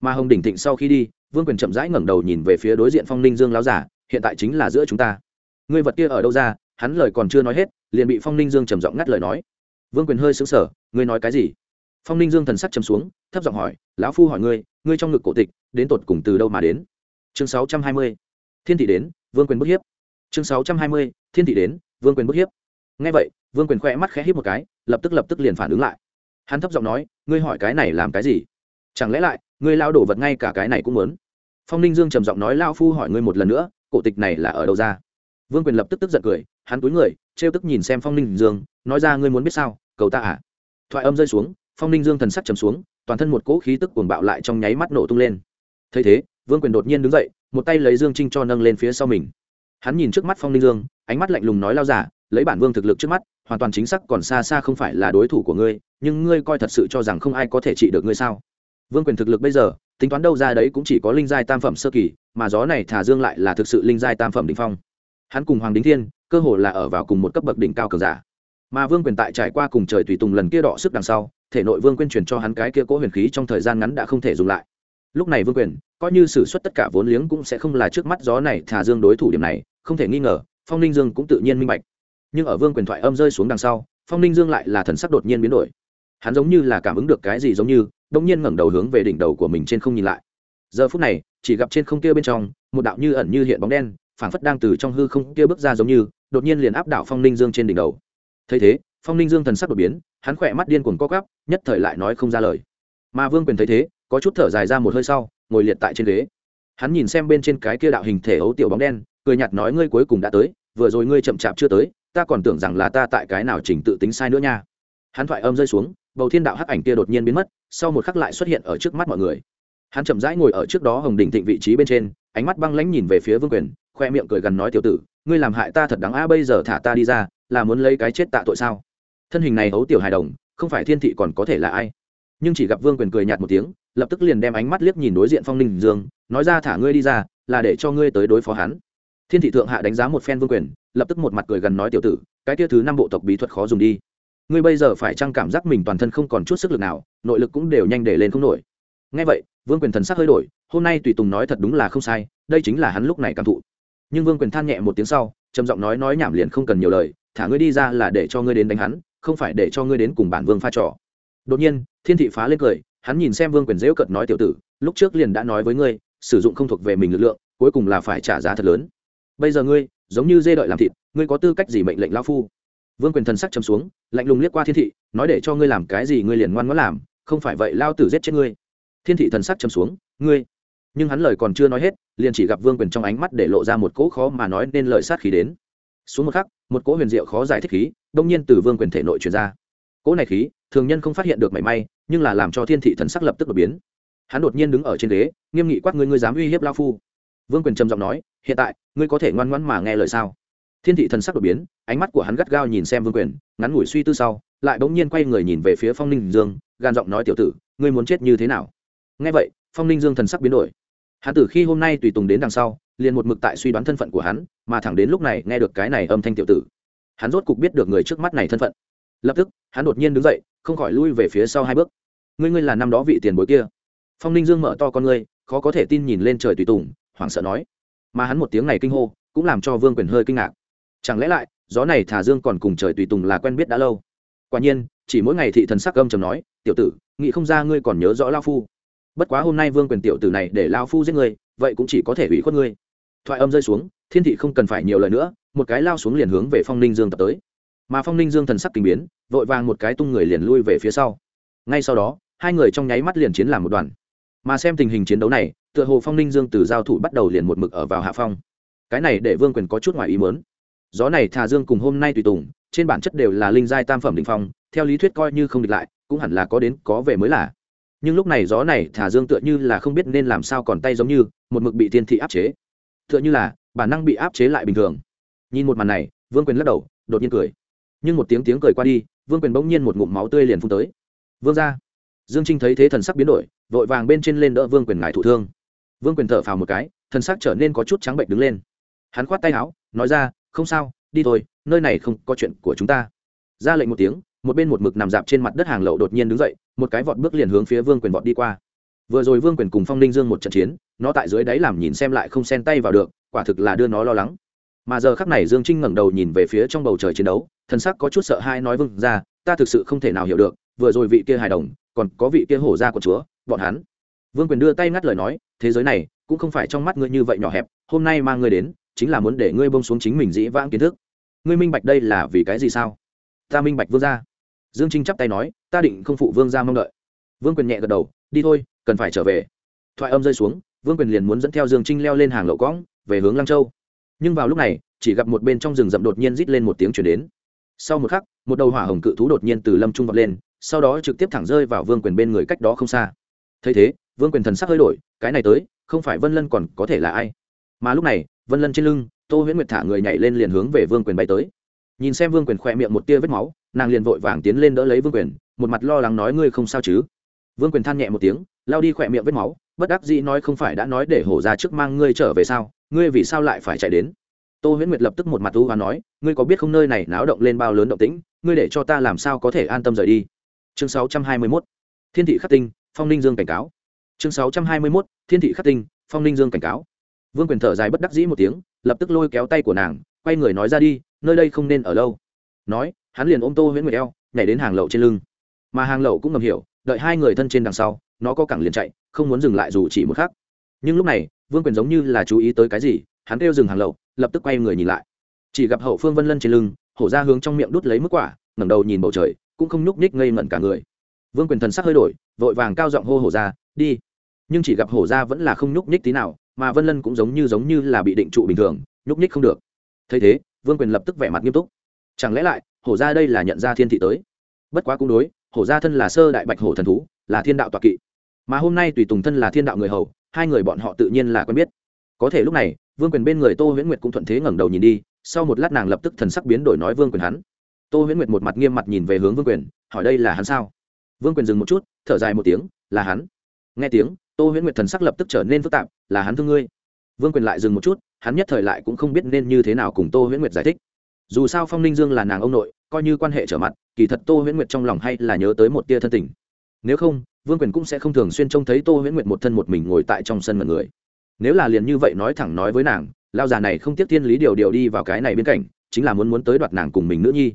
Mà hồng đình thịnh sau khi đi, vương quyền chậm rãi ngẩng đầu nhìn về phía đối diện phong ninh dương láo giả, hiện tại chính là giữa chúng ta. Ngươi vật kia ở đâu ra, hắn lời còn chưa nói hết liền bị phong ninh dương trầm giọng ngắt lời nói vương quyền hơi xứng sở ngươi nói cái gì? phong ninh dương thần sắc trầm xuống, thấp giọng hỏi, lão phu hỏi ngươi ngươi trong ngực cổ tịch, đến tột cùng từ đâu mà đến? chương sáu trăm hai mươi, thiên thị đến, vương quyền bức hiếp. chương sáu trăm hai mươi, thiên thị đến, vương quyền bức hiếp. Ngay vậy, vương quyền khoe mắt khẽ hít một cái, lập tức lập tức liền phản ứng lại. Hắn thấp giọng nói, ngươi hỏi cái này làm cái gì? Chẳng lẽ lại, ngươi lao đổ vật ngay cả cái này cũng muốn? Phong ninh dương trầm giọng nói lao phu hỏi ngươi một lần nữa, cổ tịch này là ở đâu ra? Vương quyền lập tức tức giận cười, hắn túi người, trêu tức nhìn xem phong ninh dương, nói ra ngươi muốn biết sao, cầu ta à? Thoại âm rơi xuống, phong ninh dương thần sắc trầm xuống, toàn thân một cỗ khí tức cuồng bạo lại trong nháy mắt nổ tung lên. Thấy thế, vương quyền đột nhiên đứng dậy, một tay lấy dương trinh cho nâng lên phía sau mình. Hắn nhìn trước mắt phong ninh dương, ánh mắt lạnh lùng nói lao giả, lấy bản vương thực lực trước mắt, hoàn toàn chính xác còn xa xa không phải là đối thủ của ngươi, nhưng ngươi coi thật sự cho rằng không ai có thể trị được ngươi sao? Vương quyền thực lực bây giờ, tính toán đâu ra đấy cũng chỉ có linh giai tam phẩm sơ kỳ, mà gió này thả dương lại là thực sự linh giai tam phẩm đ ỉ n h phong hắn cùng hoàng đính thiên, cơ hồ là ở vào cùng một cấp bậc đỉnh cao cường giả. Mà vương quyền tại trải qua cùng trời tùy tùng lần kia đọ sức đằng sau, thể nội vương quyền truyền cho hắn cái kia cố huyền khí trong thời gian ngắn đã không thể dùng lại. Lúc này vương quyền, coi như xử suất tất cả vốn liếng cũng sẽ không là trước mắt gió này thả dương đối thủ điểm này, không thể nghi ngờ, phong ninh dương cũng tự nhiên minh bạch. Nhưng ở vương quyền thoại âm rơi xuống đằng sau, phong ninh dương lại là thần sắc đột nhiên biến đổi. Hắn giống như là cảm ứng được cái gì giống như đông nhiên ngẩng đầu hướng về đỉnh đầu của mình trên không nhìn lại. Giờ phút này, chỉ gặp trên không kia bên trong, một đạo như ẩn như hiện bóng đen phảng phất đang từ trong hư không kia bước ra giống như, đột nhiên liền áp đảo phong ninh dương trên đỉnh đầu. Thấy thế, phong ninh dương thần sắc đột biến, hắn khỏe mắt điên cuồng co gắp nhất thời lại nói không ra lời. Mà vương quyền thấy thế, có chút thở dài ra một hơi sau, ngồi liệt tại trên ghế. Hắn nhìn xem bên trên cái kia đạo hình thể ấu tiểu bóng đen, cười nhạt nói ngươi cuối cùng đã tới, vừa rồi ngươi chậm chạp chưa tới, ta còn tưởng rằng là ta tại cái nào chỉnh tự tính sai nữa nha. Hắn thoại âm rơi xuống, bầu thiên đạo hắc ảnh kia đột nhiên biến mất, sau một khắc lại xuất hiện ở trước mắt mọi người. Hắn chậm rãi ngồi ở trước đó hồng đỉnh thịnh vị trí bên trên, ánh mắt băng lãnh nhìn về phía vương quyền khoe miệng cười gần nói tiểu tử, ngươi làm hại ta thật đáng a bây giờ thả ta đi ra, là muốn lấy cái chết tạ tội sao? Thân hình này hấu tiểu hài đồng, không phải thiên thị còn có thể là ai? Nhưng chỉ gặp vương quyền cười nhạt một tiếng, lập tức liền đem ánh mắt liếc nhìn đối diện phong ninh dương, nói ra thả ngươi đi ra, là để cho ngươi tới đối phó hắn. Thiên thị thượng hạ đánh giá một phen vương quyền, lập tức một mặt cười gần nói tiểu tử, cái tiêu thứ năm bộ tộc bí thuật khó dùng đi. Ngươi bây giờ phải chăng cảm giác mình toàn thân không còn chút sức lực nào, nội lực cũng đều nhanh để lên không nổi. Ngay vậy, vương quyền thần sắc hơi đổi, hôm nay tùy tùng nói thật đúng là không sai, đây chính là hắn lúc này cảm thụ nhưng vương quyền than nhẹ một tiếng sau, trầm giọng nói nói nhảm liền không cần nhiều lời, thả ngươi đi ra là để cho ngươi đến đánh hắn, không phải để cho ngươi đến cùng bản vương pha trò. Đột nhiên, thiên thị phá lên cười, hắn nhìn xem vương quyền dễu cợt nói, tiểu tử, lúc trước liền đã nói với ngươi, sử dụng không thuộc về mình lực lượng, cuối cùng là phải trả giá thật lớn. Bây giờ ngươi, giống như dê đợi làm thịt, ngươi có tư cách gì mệnh lệnh lao phu? Vương quyền thần sắc chấm xuống, lạnh lùng liếc qua thiên thị, nói, để cho ngươi làm cái gì ngươi liền ngoan ngoãn làm, không phải vậy, lao tử giết chết ngươi. Thiên thị thần sắc chấm xuống, ngươi nhưng hắn lời còn chưa nói hết, liền chỉ gặp vương quyền trong ánh mắt để lộ ra một cỗ khó mà nói nên lời sát khí đến. Xuống một khắc, một cỗ huyền diệu khó giải thích khí, đông nhiên từ vương quyền thể nội truyền ra. Cỗ này khí, thường nhân không phát hiện được mảy may, nhưng là làm cho thiên thị thần sắc lập tức đột biến. Hắn đột nhiên đứng ở trên ghế, nghiêm nghị quát ngươi ngươi dám uy hiếp lao phu. Vương quyền trầm giọng nói, hiện tại, ngươi có thể ngoan ngoãn mà nghe lời sao? Thiên thị thần sắc đột biến, ánh mắt của hắn gắt gao nhìn xem vương quyền, ngắn ngủi suy tư sau, lại bỗng nhiên quay người nhìn về phía phong ninh dương gan giọng nói tiểu tử, ngươi muốn chết như thế nào? Nghe vậy, phong ninh dương thần sắc biến đổi hắn từ khi hôm nay tùy tùng đến đằng sau, liền một mực tại suy đoán thân phận của hắn, mà thẳng đến lúc này nghe được cái này âm thanh tiểu tử, hắn rốt cục biết được người trước mắt này thân phận. Lập tức, hắn đột nhiên đứng dậy, không khỏi lui về phía sau hai bước. Ngươi ngươi là năm đó vị tiền bối kia? Phong ninh dương mở to con ngươi, khó có thể tin nhìn lên trời tùy tùng, hoảng sợ nói. Mà hắn một tiếng này kinh hô, cũng làm cho vương quyền hơi kinh ngạc. Chẳng lẽ lại, gió này thả dương còn cùng trời tùy tùng là quen biết đã lâu? Quả nhiên, chỉ mỗi ngày thị thần sắc âm chầm nói, tiểu tử, nghĩ không ra ngươi còn nhớ rõ lao phu bất quá hôm nay vương quyền tiểu tử này để lao phu giết ngươi, vậy cũng chỉ có thể hủy khuất ngươi. Thoại âm rơi xuống, thiên thị không cần phải nhiều lời nữa, một cái lao xuống liền hướng về phong ninh dương tập tới. Mà phong ninh dương thần sắc kinh biến, vội vàng một cái tung người liền lui về phía sau. Ngay sau đó, hai người trong nháy mắt liền chiến làm một đoàn. Mà xem tình hình chiến đấu này, tựa hồ phong ninh dương từ giao thủ bắt đầu liền một mực ở vào hạ phong. Cái này để vương quyền có chút ngoài ý mớn gió này thà dương cùng hôm nay tùy tùng, trên bản chất đều là linh giai tam phẩm định phong, theo lý thuyết coi như không địch lại, cũng hẳn là có đến có về mới là nhưng lúc này gió này thả dương tựa như là không biết nên làm sao còn tay giống như, một mực bị thiên thị áp chế. Tựa như là, bản năng bị áp chế lại bình thường. Nhìn một màn này, vương quyền lắc đầu, đột nhiên cười. Nhưng một tiếng tiếng cười qua đi, vương quyền bỗng nhiên một ngụm máu tươi liền phun tới. Vương ra dương trinh thấy thế thần sắc biến đổi, vội vàng bên trên lên đỡ vương quyền ngài thụ thương. Vương quyền thở phào một cái, thần sắc trở nên có chút trắng bệnh đứng lên. Hắn khoát tay áo, nói ra, không sao, đi thôi, nơi này không có chuyện của chúng ta. Ra lệnh một tiếng một bên một mực nằm dạp trên mặt đất hàng lậu đột nhiên đứng dậy, một cái vọt bước liền hướng phía vương quyền vọt đi qua. Vừa rồi vương quyền cùng phong ninh dương một trận chiến, nó tại dưới đáy làm nhìn xem lại không xen tay vào được, quả thực là đưa nó lo lắng. Mà giờ khắc này dương trinh ngẩng đầu nhìn về phía trong bầu trời chiến đấu, thần sắc có chút sợ hai nói vương ra, ta thực sự không thể nào hiểu được, vừa rồi vị kia hài đồng, còn có vị kia hổ ra của chúa, bọn hắn. Vương quyền đưa tay ngắt lời nói, thế giới này cũng không phải trong mắt ngươi như vậy nhỏ hẹp, hôm nay mang ngươi đến, chính là muốn để ngươi bông xuống chính mình dĩ vãng kiến thức. Ngươi minh bạch đây là vì cái gì sao? Ta minh bạch vương ra dương trinh chắp tay nói, ta định không phụ vương gia mong đợi. Vương quyền nhẹ gật đầu, đi thôi, cần phải trở về. Thoại âm rơi xuống, vương quyền liền muốn dẫn theo dương trinh leo lên hàng lậu cõng, về hướng lăng châu. Nhưng vào lúc này, chỉ gặp một bên trong rừng rậm đột nhiên rít lên một tiếng chuyển đến. Sau một khắc, một đầu hỏa hồng cự thú đột nhiên từ lâm trung vọt lên, sau đó trực tiếp thẳng rơi vào vương quyền bên người cách đó không xa. Thấy thế, vương quyền thần sắc hơi đổi, cái này tới, không phải vân lân còn có thể là ai? Mà lúc này, vân lân trên lưng, tô huyễn nguyệt thả người nhảy lên liền hướng về vương quyền bay tới. Nhìn xem vương quyền khỏe miệng một tia vết máu nàng liền vội vàng tiến lên đỡ lấy vương quyền, một mặt lo lắng nói, ngươi không sao chứ? Vương quyền than nhẹ một tiếng lao đi khỏe miệng vết máu, bất đắc dĩ nói, không phải đã nói để hổ ra trước mang ngươi trở về sao? Ngươi vì sao lại phải chạy đến? Tô huyễn nguyệt lập tức một mặt u và nói, ngươi có biết không nơi này náo động lên bao lớn động tĩnh? Ngươi để cho ta làm sao có thể an tâm rời đi? Chương 621. thiên thị khắc tinh, phong ninh dương cảnh cáo. Chương 621. thiên thị khắc tinh, phong ninh dương cảnh cáo. Vương quyền thở dài bất đắc dĩ một tiếng, lập tức lôi kéo tay của nàng, quay người nói ra đi, nơi đây không nên ở lâu. Nói hắn liền ôm tô huyễn nguyệt eo, nhảy đến hàng lậu trên lưng. Mà hàng lậu cũng ngầm hiểu, đợi hai người thân trên đằng sau, nó có cẳng liền chạy, không muốn dừng lại dù chỉ một khắc. Nhưng lúc này, vương quyền giống như là chú ý tới cái gì, hắn kêu dừng hàng lậu, lập tức quay người nhìn lại. Chỉ gặp hậu phương vân lân trên lưng, hổ ra hướng trong miệng đút lấy mức quả, ngẩng đầu nhìn bầu trời, cũng không nhúc nhích ngây ngẩn cả người. Vương quyền thần sắc hơi đổi, vội vàng cao giọng hô hổ ra, đi. Nhưng chỉ gặp hổ ra vẫn là không nhúc nhích tí nào, mà vân lân cũng giống như giống như là bị định trụ bình thường, nhúc nhích không được. Thấy thế, vương quyền lập tức vẻ mặt nghiêm túc. Chẳng lẽ lại hổ ra đây là nhận ra thiên thị tới. Bất quá cũng đối, hổ ra thân là sơ đại bạch hổ thần thú, là thiên đạo toạc kỵ. Mà hôm nay tùy tùng thân là thiên đạo người hầu, hai người bọn họ tự nhiên là quen biết. Có thể lúc này, vương quyền bên người tô huyễn nguyệt cũng thuận thế ngẩng đầu nhìn đi, sau một lát nàng lập tức thần sắc biến đổi nói vương quyền hắn. Tô huyễn nguyệt một mặt nghiêm mặt nhìn về hướng vương quyền, hỏi đây là hắn sao? Vương quyền dừng một chút, thở dài một tiếng, là hắn. Nghe tiếng, tô huyễn nguyệt thần sắc lập tức trở nên phức tạp, là hắn thương ngươi. Vương quyền lại dừng một chút, hắn nhất thời lại cũng không biết nên như thế nào cùng tô huyễn nguyệt giải thích dù sao phong ninh dương là nàng ông nội coi như quan hệ trở mặt kỳ thật tô huyễn nguyệt trong lòng hay là nhớ tới một tia thân tình nếu không vương quyền cũng sẽ không thường xuyên trông thấy tô huyễn nguyệt một thân một mình ngồi tại trong sân mật người nếu là liền như vậy nói thẳng nói với nàng lao già này không tiếc thiên lý điều điều đi vào cái này bên cạnh chính là muốn muốn tới đoạt nàng cùng mình nữ nhi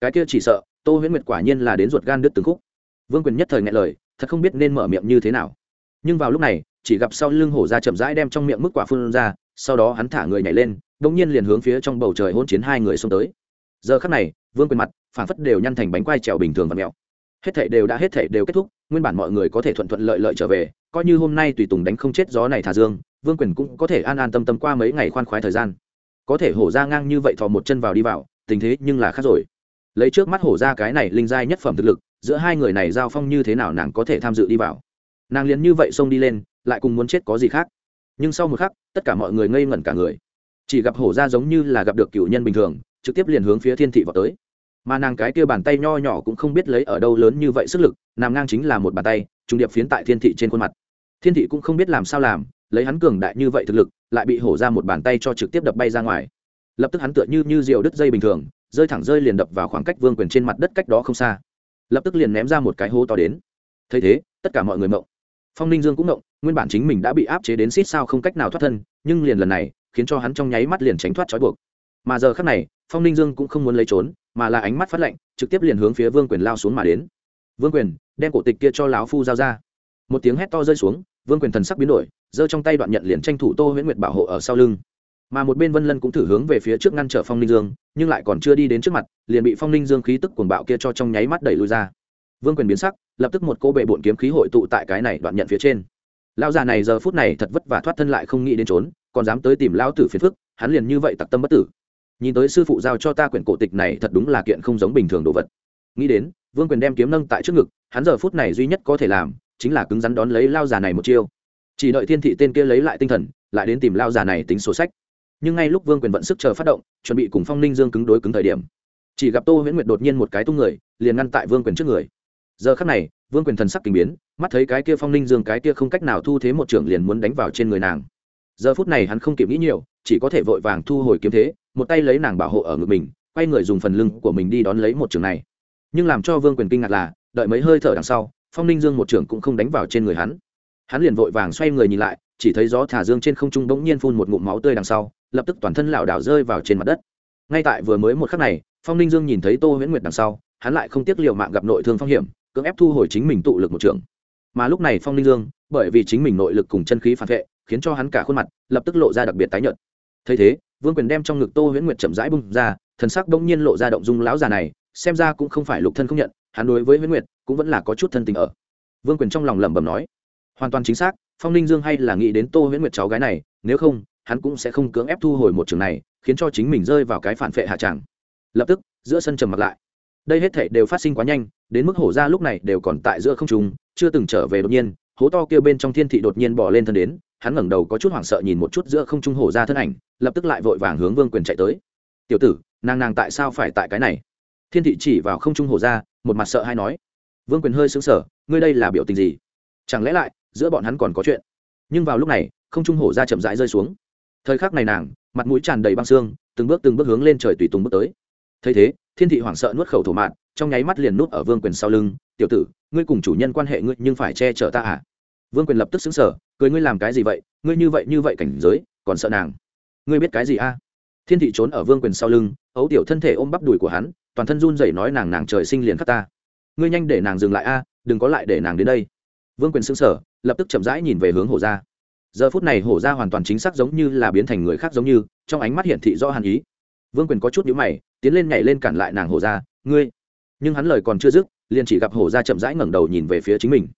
cái kia chỉ sợ tô huyễn nguyệt quả nhiên là đến ruột gan đứt từng khúc vương quyền nhất thời ngại lời thật không biết nên mở miệng như thế nào nhưng vào lúc này chỉ gặp sau lưng hổ ra chậm rãi đem trong miệng mức quả phun ra sau đó hắn thả người nhảy lên đ nhiên liền hướng phía trong bầu trời hôn chiến hai người xông tới. Giờ khắc này, vương quyền mặt phản phất đều nhăn thành bánh quai trèo bình thường và mèo hết thảy đều đã, hết thảy đều kết thúc, nguyên bản mọi người có thể thuận thuận lợi lợi trở về, coi như hôm nay tùy tùng đánh không chết gió này thả dương, vương quyền cũng có thể an an tâm tâm qua mấy ngày khoan khoái thời gian. Có thể hổ ra ngang như vậy thò một chân vào đi vào, tình thế nhưng là khác rồi. Lấy trước mắt hổ ra cái này linh giai nhất phẩm thực lực, giữa hai người này giao phong như thế nào nàng có thể tham dự đi vào. Nàng liền như vậy xông đi lên, lại cùng muốn chết có gì khác. Nhưng sau một khắc, tất cả mọi người ngây ngẩn cả người chỉ gặp hổ ra giống như là gặp được cựu nhân bình thường, trực tiếp liền hướng phía thiên thị vào tới. Mà nàng cái kia bàn tay nho nhỏ cũng không biết lấy ở đâu lớn như vậy sức lực, nằm ngang chính là một bàn tay, trùng điệp phiến tại thiên thị trên khuôn mặt. Thiên thị cũng không biết làm sao làm, lấy hắn cường đại như vậy thực lực, lại bị hổ ra một bàn tay cho trực tiếp đập bay ra ngoài. Lập tức hắn tựa như như diều đứt dây bình thường, rơi thẳng rơi liền đập vào khoảng cách vương quyền trên mặt đất cách đó không xa. Lập tức liền ném ra một cái hố to đến. Thấy thế, tất cả mọi người mộng phong ninh dương cũng mộng nguyên bản chính mình đã bị áp chế đến xít sao không cách nào thoát thân, nhưng liền lần này khiến cho hắn trong nháy mắt liền tránh thoát trói buộc. Mà giờ khác này, phong ninh dương cũng không muốn lấy trốn, mà là ánh mắt phát lạnh, trực tiếp liền hướng phía vương quyền lao xuống mà đến. Vương quyền, đem cổ tịch kia cho lão phu giao ra. Một tiếng hét to rơi xuống, vương quyền thần sắc biến đổi, giơ trong tay đoạn nhận liền tranh thủ tô huyễn nguyệt bảo hộ ở sau lưng. Mà một bên vân lân cũng thử hướng về phía trước ngăn trở phong ninh dương, nhưng lại còn chưa đi đến trước mặt, liền bị phong ninh dương khí tức cuồng bạo kia cho trong nháy mắt đẩy lui ra. Vương quyền biến sắc, lập tức một cô bệ bộn kiếm khí hội tụ tại cái này đoạn nhận phía trên lão già này giờ phút này thật vất vả thoát thân lại không nghĩ đến trốn, còn dám tới tìm lão tử phiền phức, hắn liền như vậy tặc tâm bất tử. Nhìn tới sư phụ giao cho ta quyển cổ tịch này thật đúng là kiện không giống bình thường đồ vật. Nghĩ đến, vương quyền đem kiếm nâng tại trước ngực, hắn giờ phút này duy nhất có thể làm, chính là cứng rắn đón lấy lao già này một chiêu. Chỉ đợi thiên thị tên kia lấy lại tinh thần, lại đến tìm lao già này tính sổ sách. Nhưng ngay lúc vương quyền vận sức chờ phát động, chuẩn bị cùng phong ninh dương cứng đối cứng thời điểm, chỉ gặp tô huyễn nguyệt đột nhiên một cái tung người, liền ngăn tại vương quyền trước người. Giờ khắc này vương quyền thần sắc kinh biến, mắt thấy cái kia phong ninh dương cái kia không cách nào thu thế một trưởng liền muốn đánh vào trên người nàng. Giờ phút này hắn không kịp nghĩ nhiều, chỉ có thể vội vàng thu hồi kiếm thế, một tay lấy nàng bảo hộ ở ngực mình, quay người dùng phần lưng của mình đi đón lấy một trường này. Nhưng làm cho vương quyền kinh ngạc là, đợi mấy hơi thở đằng sau, phong ninh dương một trưởng cũng không đánh vào trên người hắn. Hắn liền vội vàng xoay người nhìn lại, chỉ thấy gió thả dương trên không trung bỗng nhiên phun một ngụm máu tươi đằng sau, lập tức toàn thân lảo đảo rơi vào trên mặt đất. Ngay tại vừa mới một khắc này, phong ninh dương nhìn thấy tô huyễn nguyệt đằng sau, hắn lại không tiếc liệu mạng gặp nội thương phong hiểm cưỡng ép thu hồi chính mình tụ lực một trường. Mà lúc này phong ninh dương, bởi vì chính mình nội lực cùng chân khí phản vệ, khiến cho hắn cả khuôn mặt lập tức lộ ra đặc biệt tái nhợt. Thấy thế, vương quyền đem trong ngực tô huyễn nguyệt chậm rãi bung ra, thần sắc đông nhiên lộ ra động dung lão già này, xem ra cũng không phải lục thân không nhận, hắn đối với huyễn nguyệt cũng vẫn là có chút thân tình ở. Vương quyền trong lòng lẩm bẩm nói, hoàn toàn chính xác, phong ninh dương hay là nghĩ đến tô huyễn nguyệt cháu gái này, nếu không, hắn cũng sẽ không cưỡng ép thu hồi một trường này, khiến cho chính mình rơi vào cái phản vệ hạ tràng. Lập tức, giữa sân trầm mặt lại đây hết thể đều phát sinh quá nhanh, đến mức hổ ra lúc này đều còn tại giữa không trung, chưa từng trở về đột nhiên, hố to kia bên trong thiên thị đột nhiên bỏ lên thân đến, hắn ngẩng đầu có chút hoảng sợ nhìn một chút giữa không trung hổ ra thân ảnh, lập tức lại vội vàng hướng vương quyền chạy tới. Tiểu tử, nàng nàng tại sao phải tại cái này? Thiên thị chỉ vào không trung hổ ra, một mặt sợ hay nói. Vương quyền hơi xứng sở ngươi đây là biểu tình gì? Chẳng lẽ lại, giữa bọn hắn còn có chuyện? Nhưng vào lúc này, không trung hổ ra chậm rãi rơi xuống. Thời khắc này nàng, mặt mũi tràn đầy băng xương, từng bước từng bước hướng lên trời tùy tùng bước tới. Thấy thế thiên thị hoảng sợ nuốt khẩu thổ mạn, trong nháy mắt liền nuốt ở vương quyền sau lưng, tiểu tử, ngươi cùng chủ nhân quan hệ ngươi nhưng phải che chở ta à? Vương quyền lập tức xứng sở cười ngươi làm cái gì vậy? Ngươi như vậy như vậy cảnh giới, còn sợ nàng? Ngươi biết cái gì a thiên thị trốn ở vương quyền sau lưng, ấu tiểu thân thể ôm bắp đùi của hắn, toàn thân run rẩy nói nàng nàng trời sinh liền khắc ta. Ngươi nhanh để nàng dừng lại a, đừng có lại để nàng đến đây. Vương quyền xứng sở lập tức chậm rãi nhìn về hướng hổ ra giờ phút này hổ ra hoàn toàn chính xác giống như là biến thành người khác giống như, trong ánh mắt hiển thị rõ hàn ý. Vương quyền có chút nhữ mày tiến lên nhảy lên cản lại nàng hổ ra, ngươi. Nhưng hắn lời còn chưa dứt, liền chỉ gặp hổ ra chậm rãi ngẩng đầu nhìn về phía chính mình.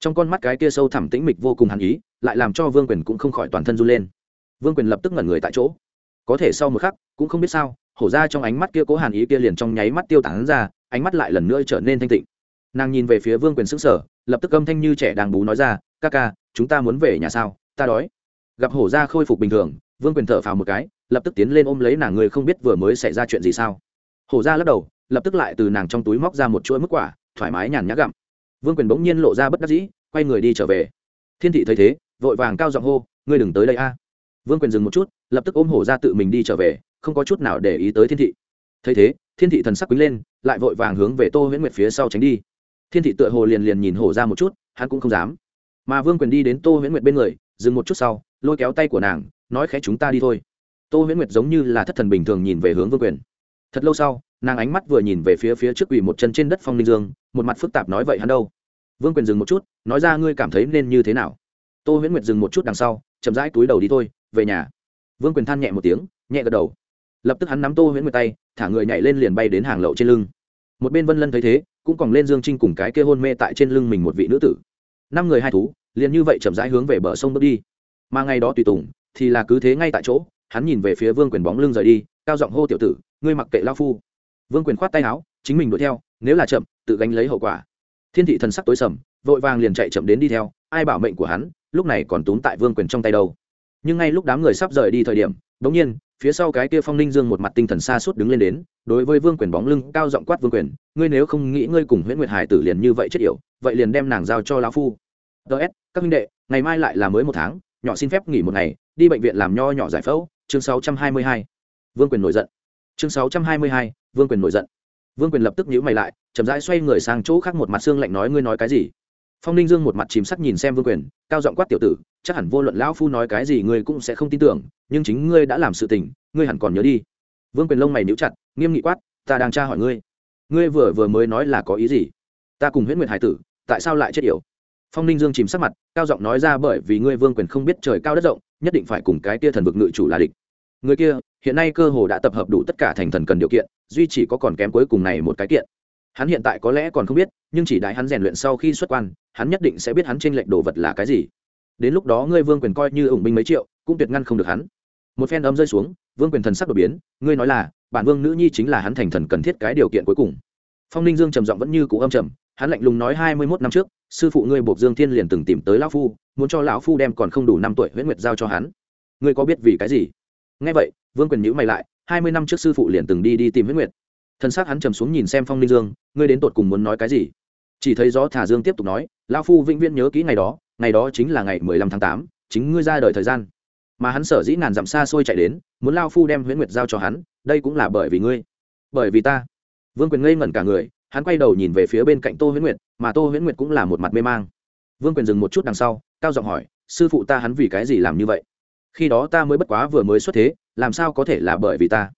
Trong con mắt cái kia sâu thẳm tĩnh mịch vô cùng hàn ý, lại làm cho vương quyền cũng không khỏi toàn thân run lên. Vương quyền lập tức ngẩn người tại chỗ. Có thể sau một khắc, cũng không biết sao, hổ ra trong ánh mắt kia cố hàn ý kia liền trong nháy mắt tiêu tán ra, ánh mắt lại lần nữa trở nên thanh tịnh. Nàng nhìn về phía vương quyền xứng sở lập tức âm thanh như trẻ đang bú nói ra, ca ca, chúng ta muốn về nhà sao? Ta đói. Gặp hổ ra khôi phục bình thường, vương quyền thở phào một cái lập tức tiến lên ôm lấy nàng người không biết vừa mới xảy ra chuyện gì sao? Hổ ra lắc đầu, lập tức lại từ nàng trong túi móc ra một chuỗi mức quả, thoải mái nhàn nhã gặm. Vương quyền bỗng nhiên lộ ra bất đắc dĩ, quay người đi trở về. Thiên thị thấy thế, vội vàng cao giọng hô, ngươi đừng tới đây a. Vương quyền dừng một chút, lập tức ôm hổ ra tự mình đi trở về, không có chút nào để ý tới thiên thị. Thấy thế, thiên thị thần sắc quýnh lên, lại vội vàng hướng về tô huyễn nguyệt phía sau tránh đi. Thiên thị tựa hồ liền liền nhìn hổ ra một chút, hắn cũng không dám. Mà vương quyền đi đến tô huyễn nguyệt bên người, dừng một chút sau, lôi kéo tay của nàng, nói, khẽ chúng ta đi thôi tô huyễn nguyệt giống như là thất thần bình thường nhìn về hướng vương quyền. Thật lâu sau, nàng ánh mắt vừa nhìn về phía phía trước quỳ một chân trên đất phong ninh dương, một mặt phức tạp nói vậy hắn đâu? Vương quyền dừng một chút, nói ra ngươi cảm thấy nên như thế nào? Tô huyễn nguyệt dừng một chút đằng sau, chậm rãi túi đầu đi thôi, về nhà. Vương quyền than nhẹ một tiếng, nhẹ gật đầu. Lập tức hắn nắm tô huyễn nguyệt tay, thả người nhảy lên liền bay đến hàng lậu trên lưng. Một bên vân lân thấy thế, cũng còn lên dương trinh cùng cái kia hôn mê tại trên lưng mình một vị nữ tử. Năm người hai thú, liền như vậy chậm rãi hướng về bờ sông bước đi. Mà ngày đó tùy tùng, thì là cứ thế ngay tại chỗ hắn nhìn về phía vương quyền bóng lưng rời đi, cao giọng hô tiểu tử, ngươi mặc kệ lao phu. Vương quyền khoát tay áo, chính mình đuổi theo, nếu là chậm, tự gánh lấy hậu quả. Thiên thị thần sắc tối sầm, vội vàng liền chạy chậm đến đi theo, ai bảo mệnh của hắn, lúc này còn túm tại vương quyền trong tay đâu. Nhưng ngay lúc đám người sắp rời đi thời điểm đ ỗ n g nhiên, phía sau cái kia phong ninh dương một mặt tinh thần xa suốt đứng lên đến, đối với vương quyền bóng lưng cao giọng quát vương quyền, ngươi nếu không nghĩ ngươi cùng nguyễn nguyệt hải tử liền như vậy chết yểu, vậy liền đem nàng giao cho lão phu. Ts các minh đệ, ngày mai lại là mới một tháng, nhỏ xin phép nghỉ một ngày, đi bệnh viện làm nho nhỏ giải phẫu chương 622. vương quyền nổi giận. chương 622, vương quyền nổi giận. vương quyền lập tức nhíu mày lại chậm rãi xoay người sang chỗ khác một mặt xương lạnh nói ngươi nói cái gì? Phong ninh dương một mặt chìm sắc nhìn xem vương quyền cao giọng quát tiểu tử chắc hẳn vô luận lão phu nói cái gì ngươi cũng sẽ không tin tưởng nhưng chính ngươi đã làm sự tình ngươi hẳn còn nhớ đi. Vương quyền lông mày níu chặt nghiêm nghị quát ta đang tra hỏi ngươi. Ngươi vừa vừa mới nói là có ý gì? Ta cùng huyễn nguyệt hải tử tại sao lại chết yểu? Phong ninh dương chìm sắc mặt cao giọng nói ra bởi vì ngươi vương quyền không biết trời cao đất rộng nhất định phải cùng cái kia thần vực ngự chủ là địch. Người kia, hiện nay cơ hồ đã tập hợp đủ tất cả thành thần cần điều kiện, duy chỉ có còn kém cuối cùng này một cái kiện. Hắn hiện tại có lẽ còn không biết, nhưng chỉ đại hắn rèn luyện sau khi xuất quan, hắn nhất định sẽ biết hắn trên lệnh đồ vật là cái gì. Đến lúc đó ngươi vương quyền coi như ủng binh mấy triệu, cũng tuyệt ngăn không được hắn. Một phen ấm rơi xuống, vương quyền thần sắc đột biến, ngươi nói là, bản vương nữ nhi chính là hắn thành thần cần thiết cái điều kiện cuối cùng. Phong ninh dương trầm giọng vẫn như cũ âm trầm, hắn lạnh lùng nói hai mươi mốt năm trước sư phụ ngươi buộc dương thiên liền từng tìm tới lão phu, muốn cho lão phu đem còn không đủ năm tuổi huyễn nguyệt giao cho hắn. Ngươi có biết vì cái gì? Nghe vậy, vương quyền nhữ mày lại, hai mươi năm trước sư phụ liền từng đi đi tìm huyễn nguyệt. Thân xác hắn trầm xuống nhìn xem phong ninh dương, ngươi đến tột cùng muốn nói cái gì? Chỉ thấy gió thả dương tiếp tục nói, lão phu vĩnh viễn nhớ kỹ ngày đó ngày đó chính là ngày mười lăm tháng tám, chính ngươi ra đời thời gian. Mà hắn sở dĩ ngàn dặm xa xôi chạy đến, muốn lao phu đem huyễn nguyệt giao cho hắn, đây cũng là bởi vì ngươi. Bởi vì ta. Vương quyền ngây ngẩn cả người hắn quay đầu nhìn về phía bên cạnh tô huyễn nguyệt, mà tô huyễn nguyệt cũng là một mặt mê mang. Vương quyền dừng một chút đằng sau, cao giọng hỏi, sư phụ ta hắn vì cái gì làm như vậy? Khi đó ta mới bất quá vừa mới xuất thế, làm sao có thể là bởi vì ta?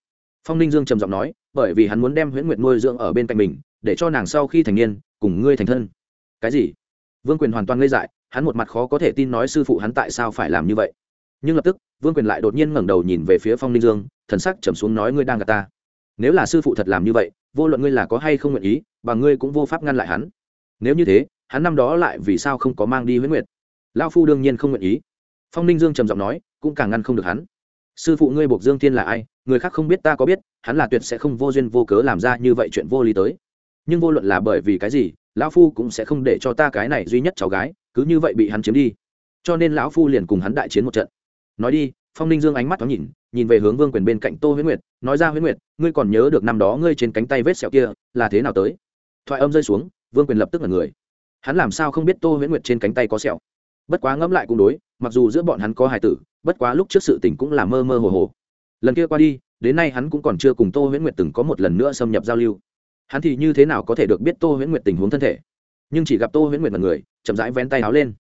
Phong ninh dương trầm giọng nói, bởi vì hắn muốn đem huyễn nguyệt nuôi dưỡng ở bên cạnh mình, để cho nàng sau khi thành niên, cùng ngươi thành thân. Cái gì? Vương quyền hoàn toàn ngây dại, hắn một mặt khó có thể tin nói sư phụ hắn tại sao phải làm như vậy. Nhưng lập tức, vương quyền lại đột nhiên ngẩng đầu nhìn về phía phong ninh dương, thần sắc trầm xuống nói, ngươi đang gạt ta. Nếu là sư phụ thật làm như vậy vô luận ngươi là có hay không nguyện ý, và ngươi cũng vô pháp ngăn lại hắn. Nếu như thế, hắn năm đó lại vì sao không có mang đi huyết nguyệt? Lao phu đương nhiên không nguyện ý. Phong ninh dương trầm giọng nói, cũng càng ngăn không được hắn. Sư phụ ngươi buộc dương tiên là ai? Người khác không biết ta có biết, hắn là tuyệt sẽ không vô duyên vô cớ làm ra như vậy chuyện vô lý tới. Nhưng vô luận là bởi vì cái gì, lão phu cũng sẽ không để cho ta cái này duy nhất cháu gái, cứ như vậy bị hắn chiếm đi. Cho nên lão phu liền cùng hắn đại chiến một trận. Nói đi phong ninh dương ánh mắt thoáng nhìn nhìn về hướng vương quyền bên cạnh tô huyễn nguyệt, nói ra, huyễn nguyệt, ngươi còn nhớ được năm đó ngươi trên cánh tay vết sẹo kia, là thế nào tới? Thoại âm rơi xuống, vương quyền lập tức là người. Hắn làm sao không biết tô huyễn nguyệt trên cánh tay có sẹo? Bất quá ngẫm lại cũng đối, mặc dù giữa bọn hắn có hài tử, bất quá lúc trước sự tình cũng là mơ mơ hồ hồ. Lần kia qua đi, đến nay hắn cũng còn chưa cùng tô huyễn nguyệt từng có một lần nữa xâm nhập giao lưu. Hắn thì như thế nào có thể được biết tô huyễn nguyệt tình huống thân thể? Nhưng chỉ gặp tô huyễn nguyệt là người, chậm rãi vén tay áo lên.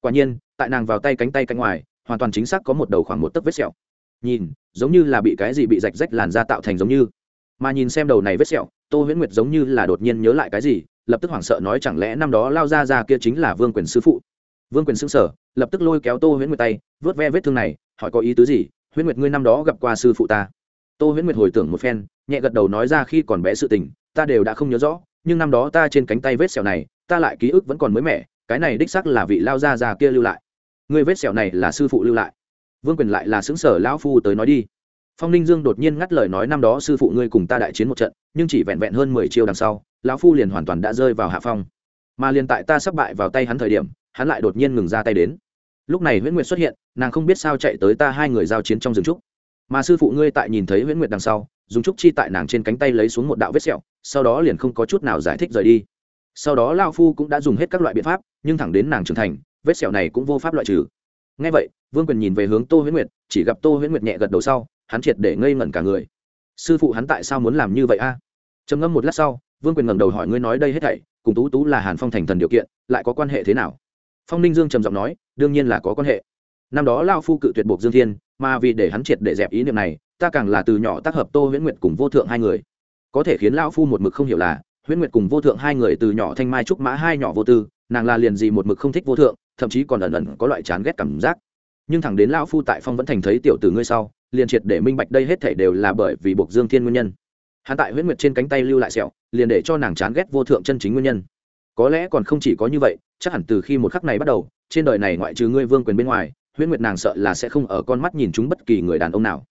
Quả nhiên, tại nàng vào tay cánh tay cánh ngoài hoàn toàn chính xác có một đầu khoảng một tấc vết sẹo. Nhìn, giống như là bị cái gì bị rạch rách làn da tạo thành giống như. Mà nhìn xem đầu này vết sẹo, tô huyễn nguyệt giống như là đột nhiên nhớ lại cái gì, lập tức hoảng sợ nói chẳng lẽ năm đó lao ra ra kia chính là vương quyền sư phụ. Vương quyền xưng sở lập tức lôi kéo tô huyễn nguyệt tay vớt ve vết thương này, hỏi có ý tứ gì, huyễn nguyệt, ngươi năm đó gặp qua sư phụ ta? Tô huyễn nguyệt hồi tưởng một phen, nhẹ gật đầu nói ra khi còn bé sự tình, ta đều đã không nhớ rõ, nhưng năm đó ta trên cánh tay vết sẹo này, ta lại ký ức vẫn còn mới mẻ, cái này đích sắc là vị lao ra ra kia lưu lại ngươi vết sẹo này là sư phụ lưu lại. Vương quyền lại là xứng sở lão phu tới nói đi. Phong ninh dương đột nhiên ngắt lời nói năm đó sư phụ ngươi cùng ta đại chiến một trận, nhưng chỉ vẹn vẹn hơn mười chiêu đằng sau, lão phu liền hoàn toàn đã rơi vào hạ phong. Mà liền tại ta sắp bại vào tay hắn thời điểm, hắn lại đột nhiên ngừng ra tay đến. Lúc này nguyễn nguyệt xuất hiện, nàng không biết sao chạy tới ta hai người giao chiến trong rừng trúc. Mà sư phụ ngươi tại nhìn thấy nguyễn nguyệt đằng sau, dùng trúc chi tại nàng trên cánh tay lấy xuống một đạo vết sẹo, sau đó liền không có chút nào giải thích rời đi. Sau đó lao phu cũng đã dùng hết các loại biện pháp, nhưng thẳng đến nàng trưởng thành vết sẹo này cũng vô pháp loại trừ. Ngay vậy, vương quyền nhìn về hướng tô huyễn nguyệt, chỉ gặp tô huyễn nguyệt nhẹ gật đầu sau, hắn triệt để ngây ngẩn cả người. Sư phụ hắn tại sao muốn làm như vậy a? Trầm ngâm một lát sau, vương quyền ngẩng đầu hỏi ngươi nói đây hết thảy, cùng tú tú là hàn phong thành thần điều kiện, lại có quan hệ thế nào? Phong ninh dương trầm giọng nói, đương nhiên là có quan hệ. Năm đó lao phu cự tuyệt buộc dương thiên, mà vì để hắn triệt để dẹp ý niệm này, ta càng là từ nhỏ tác hợp tô huyễn nguyệt cùng vô thượng hai người. Có thể khiến lão phu một mực không hiểu là, huyễn nguyệt cùng vô thượng hai người từ nhỏ thanh mai trúc mã hai nhỏ vô tư, nàng là liền gì một mực không thích vô thượng thậm chí còn ẩn ẩn có loại chán ghét cảm giác. Nhưng thẳng đến lão phu tại phong vẫn thành thấy tiểu tử ngươi sau, liền triệt để minh bạch đây hết thể đều là bởi vì buộc dương thiên nguyên nhân. Hắn tại huyễn nguyệt trên cánh tay lưu lại sẹo, liền để cho nàng chán ghét vô thượng chân chính nguyên nhân. Có lẽ còn không chỉ có như vậy, chắc hẳn từ khi một khắc này bắt đầu, trên đời này ngoại trừ ngươi vương quyền bên ngoài huyễn nguyệt nàng sợ là sẽ không ở con mắt nhìn chúng bất kỳ người đàn ông nào.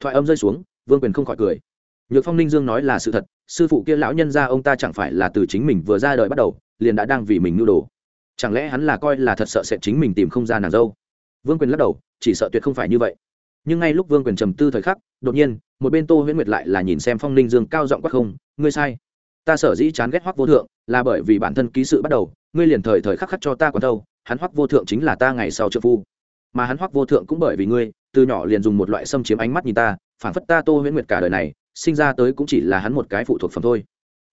Thoại âm rơi xuống, vương quyền không khỏi cười. Nhược phong ninh dương nói là sự thật, sư phụ kia lão nhân ra ông ta chẳng phải là từ chính mình vừa ra đời bắt đầu, liền đã đang vì mình nưu đồ chẳng lẽ hắn là coi là thật sợ sẽ chính mình tìm không ra nàng dâu? Vương quyền lắc đầu, chỉ sợ tuyệt không phải như vậy. Nhưng ngay lúc vương quyền trầm tư thời khắc, đột nhiên, một bên tô huyễn nguyệt lại là nhìn xem phong ninh dương cao giọng quát không, ngươi sai. Ta sở dĩ chán ghét hoắc vô thượng là bởi vì bản thân ký sự bắt đầu, ngươi liền thời thời khắc khắc cho ta còn đâu, hắn hoắc vô thượng chính là ta ngày sau trợ phu. Mà hắn hoắc vô thượng cũng bởi vì ngươi, từ nhỏ liền dùng một loại xâm chiếm ánh mắt nhìn ta, phản phất ta tô huyễn nguyệt cả đời này, sinh ra tới cũng chỉ là hắn một cái phụ thuộc phẩm thôi.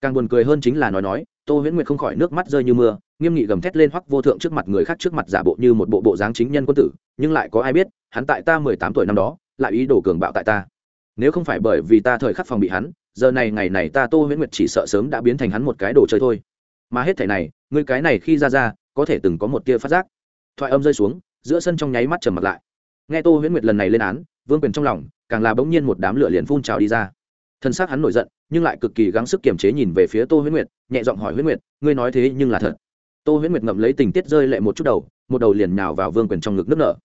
Càng buồn cười hơn chính là nói nói, tô huyễn nguyệt không khỏi nước mắt rơi như mưa nghiêm nghị gầm thét lên hoắc vô thượng trước mặt người khác trước mặt giả bộ như một bộ bộ dáng chính nhân quân tử, nhưng lại có ai biết, hắn tại ta mười tám tuổi năm đó, lại ý đồ cường bạo tại ta. Nếu không phải bởi vì ta thời khắc phòng bị hắn, giờ này ngày này ta tô huyễn nguyệt chỉ sợ sớm đã biến thành hắn một cái đồ chơi thôi. Mà hết thảy này, ngươi cái này khi ra ra, có thể từng có một tia phát giác. Thoại âm rơi xuống, giữa sân trong nháy mắt trầm mặt lại. Nghe tô huyễn nguyệt lần này lên án, vương quyền trong lòng, càng là bỗng nhiên một đám lửa liền phun trào đi ra. Thân xác hắn nổi giận, nhưng lại cực kỳ gắng sức kiềm chế nhìn về phía tô huyễn nguyệt, nhẹ giọng hỏi huyễn nguyệt, ngươi nói thế nhưng là thật? Tô huyễn nguyệt ngậm lấy tình tiết rơi lệ một chút đầu một đầu liền nhào vào vương quyền trong ngực nước nở.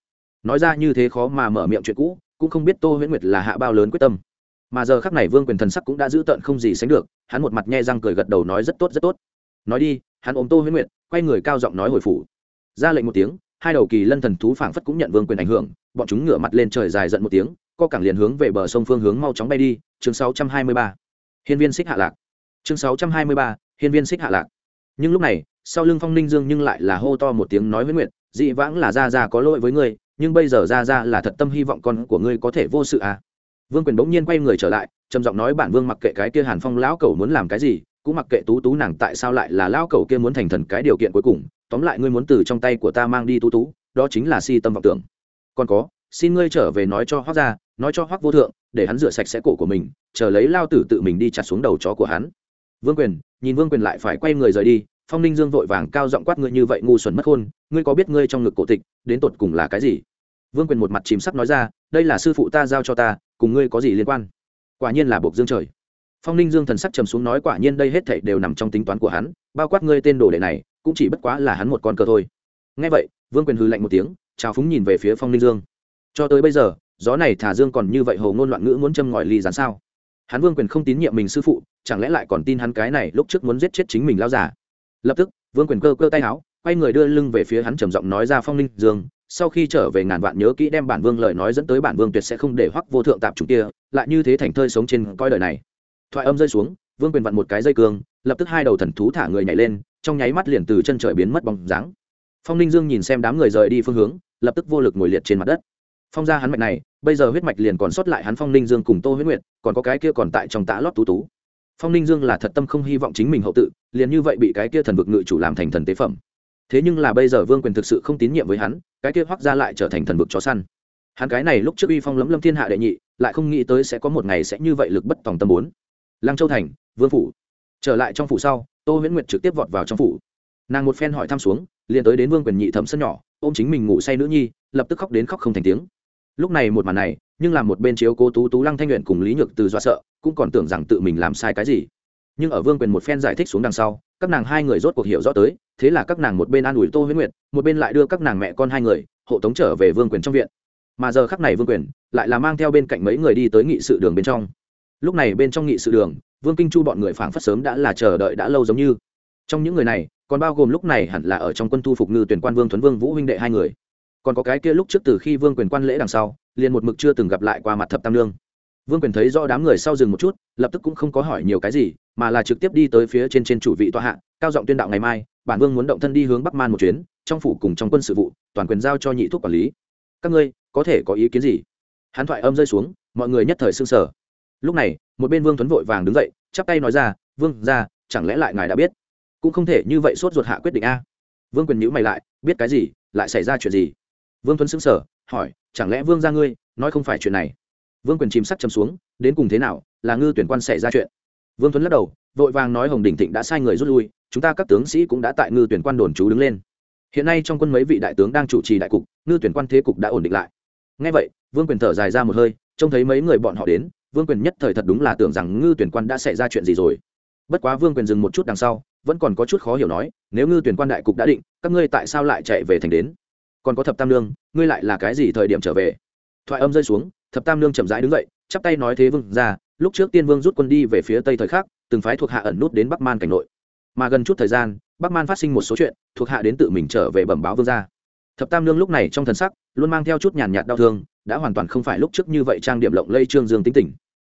Nói ra như thế khó mà mở miệng chuyện cũ cũng không biết tô huyễn nguyệt là hạ bao lớn quyết tâm. Mà giờ khắc này vương quyền thần sắc cũng đã giữ tợn không gì sánh được hắn một mặt nhe răng cười gật đầu nói rất tốt rất tốt. Nói đi hắn ôm tô huyễn nguyệt quay người cao giọng nói hồi phủ. Ra lệnh một tiếng hai đầu kỳ lân thần thú phảng phất cũng nhận vương quyền ảnh hưởng bọn chúng ngửa mặt lên trời dài giận một tiếng co cảng liền hướng về bờ sông phương hướng mau chóng bay đi. Chương 623. hiên viên xích hạ lạc. Chương 623, hiên viên xích hạ lạc nhưng lúc này, sau lưng phong ninh dương nhưng lại là hô to một tiếng nói với nguyệt, dị vãng là ra ra có lỗi với ngươi, nhưng bây giờ ra ra là thật tâm hy vọng con của ngươi có thể vô sự à. Vương quyền bỗng nhiên quay người trở lại, trầm giọng nói, bản vương mặc kệ cái kia hàn phong lão cầu muốn làm cái gì, cũng mặc kệ tú tú nàng tại sao lại là lão cầu kia muốn thành thần cái điều kiện cuối cùng, tóm lại ngươi muốn từ trong tay của ta mang đi tú tú, đó chính là si tâm vọng tưởng. Còn có, xin ngươi trở về nói cho hoác ra nói cho hoác vô thượng, để hắn rửa sạch sẽ cổ của mình, chờ lấy lao tử tự mình đi chặt xuống đầu chó của hắn vương quyền, nhìn vương quyền lại phải quay người rời đi, phong ninh dương vội vàng cao giọng quát ngươi như vậy ngu xuẩn mất khôn, ngươi có biết ngươi trong ngực cổ tịch, đến tột cùng là cái gì? Vương quyền một mặt chìm sắc nói ra, đây là sư phụ ta giao cho ta, cùng ngươi có gì liên quan? Quả nhiên là buộc dương trời. Phong ninh dương thần sắc trầm xuống nói quả nhiên đây hết thảy đều nằm trong tính toán của hắn, bao quát ngươi tên đồ đệ này, cũng chỉ bất quá là hắn một con cờ thôi. Ngay vậy, vương quyền hư lạnh một tiếng chào phúng nhìn về phía phong ninh dương. Cho tới bây giờ, gió này thả dương còn như vậy hầu ngôn loạn ngữ muốn châm ngòi ly rán sao? Hắn vương quyền không tín nhiệm mình sư phụ, chẳng lẽ lại còn tin hắn cái này lúc trước muốn giết chết chính mình lao giả lập tức, vương quyền cơ cơ tay áo quay người đưa lưng về phía hắn trầm giọng nói ra phong ninh dương, sau khi trở về ngàn vạn nhớ kỹ đem bản vương lời nói dẫn tới bản vương tuyệt sẽ không để hoắc vô thượng tạp chủ kia, lại như thế thành thơi sống trên coi đời này. Thoại âm rơi xuống, vương quyền vặn một cái dây cương, lập tức hai đầu thần thú thả người nhảy lên, trong nháy mắt liền từ chân trời biến mất bóng dáng. Phong ninh dương nhìn xem đám người rời đi phương hướng, lập tức vô lực ngồi liệt trên mặt đất phong ra hắn mạch này, bây giờ huyết mạch liền còn sót lại hắn phong ninh dương cùng tô huyết nguyệt, còn có cái kia còn tại trong tã lót tú tú. Phong ninh dương là thật tâm không hy vọng chính mình hậu tự, liền như vậy bị cái kia thần vực ngự chủ làm thành thần tế phẩm. Thế nhưng là bây giờ vương quyền thực sự không tín nhiệm với hắn, cái kia hoác ra lại trở thành thần vực chó săn. Hắn cái này lúc trước uy phong lấm lâm thiên hạ đệ nhị, lại không nghĩ tới sẽ có một ngày sẽ như vậy lực bất tòng tâm bốn. Lăng châu thành, vương phủ. Trở lại trong phủ sau, tô huyễn nguyệt trực tiếp vọt vào trong phủ. Nàng một phen hỏi thăm xuống, liền tới đến vương quyền nhị thẩm sân nhỏ, ôm chính mình ngủ say nữ nhi, lập tức khóc đến khóc không thành tiếng lúc này một màn này, nhưng làm một bên chiếu cố tú tú lăng thanh nguyện cùng lý nhược từ do sợ, cũng còn tưởng rằng tự mình làm sai cái gì. Nhưng ở vương quyền một phen giải thích xuống đằng sau, các nàng hai người rốt cuộc hiểu rõ tới, thế là các nàng một bên an ủi tô huyễn nguyệt, một bên lại đưa các nàng mẹ con hai người, hộ tống trở về vương quyền trong viện. Mà giờ khắc này vương quyền lại là mang theo bên cạnh mấy người đi tới nghị sự đường bên trong. Lúc này bên trong nghị sự đường, vương kinh chu bọn người phảng phất sớm đã là chờ đợi đã lâu giống như. Trong những người này, còn bao gồm lúc này hẳn là ở trong quân thu phục ngư tuyển quan vương thuấn vương vũ huynh đệ hai người còn có cái kia lúc trước từ khi vương quyền quan lễ đằng sau, liền một mực chưa từng gặp lại qua mặt thập tam lương. Vương quyền thấy do đám người sau dừng một chút, lập tức cũng không có hỏi nhiều cái gì, mà là trực tiếp đi tới phía trên trên chủ vị tọa hạ, cao giọng tuyên đạo ngày mai, bản vương muốn động thân đi hướng bắc man một chuyến, trong phủ cùng trong quân sự vụ, toàn quyền giao cho nhị thuốc quản lý. Các ngươi, có thể có ý kiến gì? Hắn thoại âm rơi xuống, mọi người nhất thời s ư n g sở lúc này, một bên vương tuấn vội vàng đứng dậy, chắp tay nói ra, vương ra chẳng lẽ lại ngài đã biết? Cũng không thể như vậy sốt ruột hạ quyết định a. Vương quyền nhữ mày lại, biết cái gì? Lại xảy ra chuyện gì? Vương tuấn xứng sở hỏi, chẳng lẽ vương ra ngươi nói không phải chuyện này? Vương quyền chìm sắc chầm xuống, đến cùng thế nào? Là ngư tuyển quan xảy ra chuyện. Vương tuấn lắc đầu, vội vàng nói, hồng đình thịnh đã sai người rút lui, chúng ta các tướng sĩ cũng đã tại ngư tuyển quan đồn trú đứng lên. Hiện nay trong quân mấy vị đại tướng đang chủ trì đại cục, ngư tuyển quan thế cục đã ổn định lại. Ngay vậy, vương quyền thở dài ra một hơi, trông thấy mấy người bọn họ đến, vương quyền nhất thời thật đúng là tưởng rằng ngư tuyển quan đã xảy ra chuyện gì rồi. Bất quá vương quyền dừng một chút đằng sau, vẫn còn có chút khó hiểu nói, nếu ngư tuyển quan đại cục đã định, các ngươi tại sao lại chạy về thành đến? Còn có thập tam lương ngươi lại là cái gì thời điểm trở về? Thoại âm rơi xuống, thập tam lương chậm rãi đứng dậy, chắp tay nói thế vương ra, lúc trước tiên vương rút quân đi về phía tây thời khắc, từng phái thuộc hạ ẩn nút đến bắc man cảnh nội. Mà gần chút thời gian, bắc man phát sinh một số chuyện, thuộc hạ đến tự mình trở về bẩm báo vương gia. Thập tam lương lúc này trong thần sắc, luôn mang theo chút nhàn nhạt đau thương, đã hoàn toàn không phải lúc trước như vậy trang điểm lộng lây trương dương tính tình.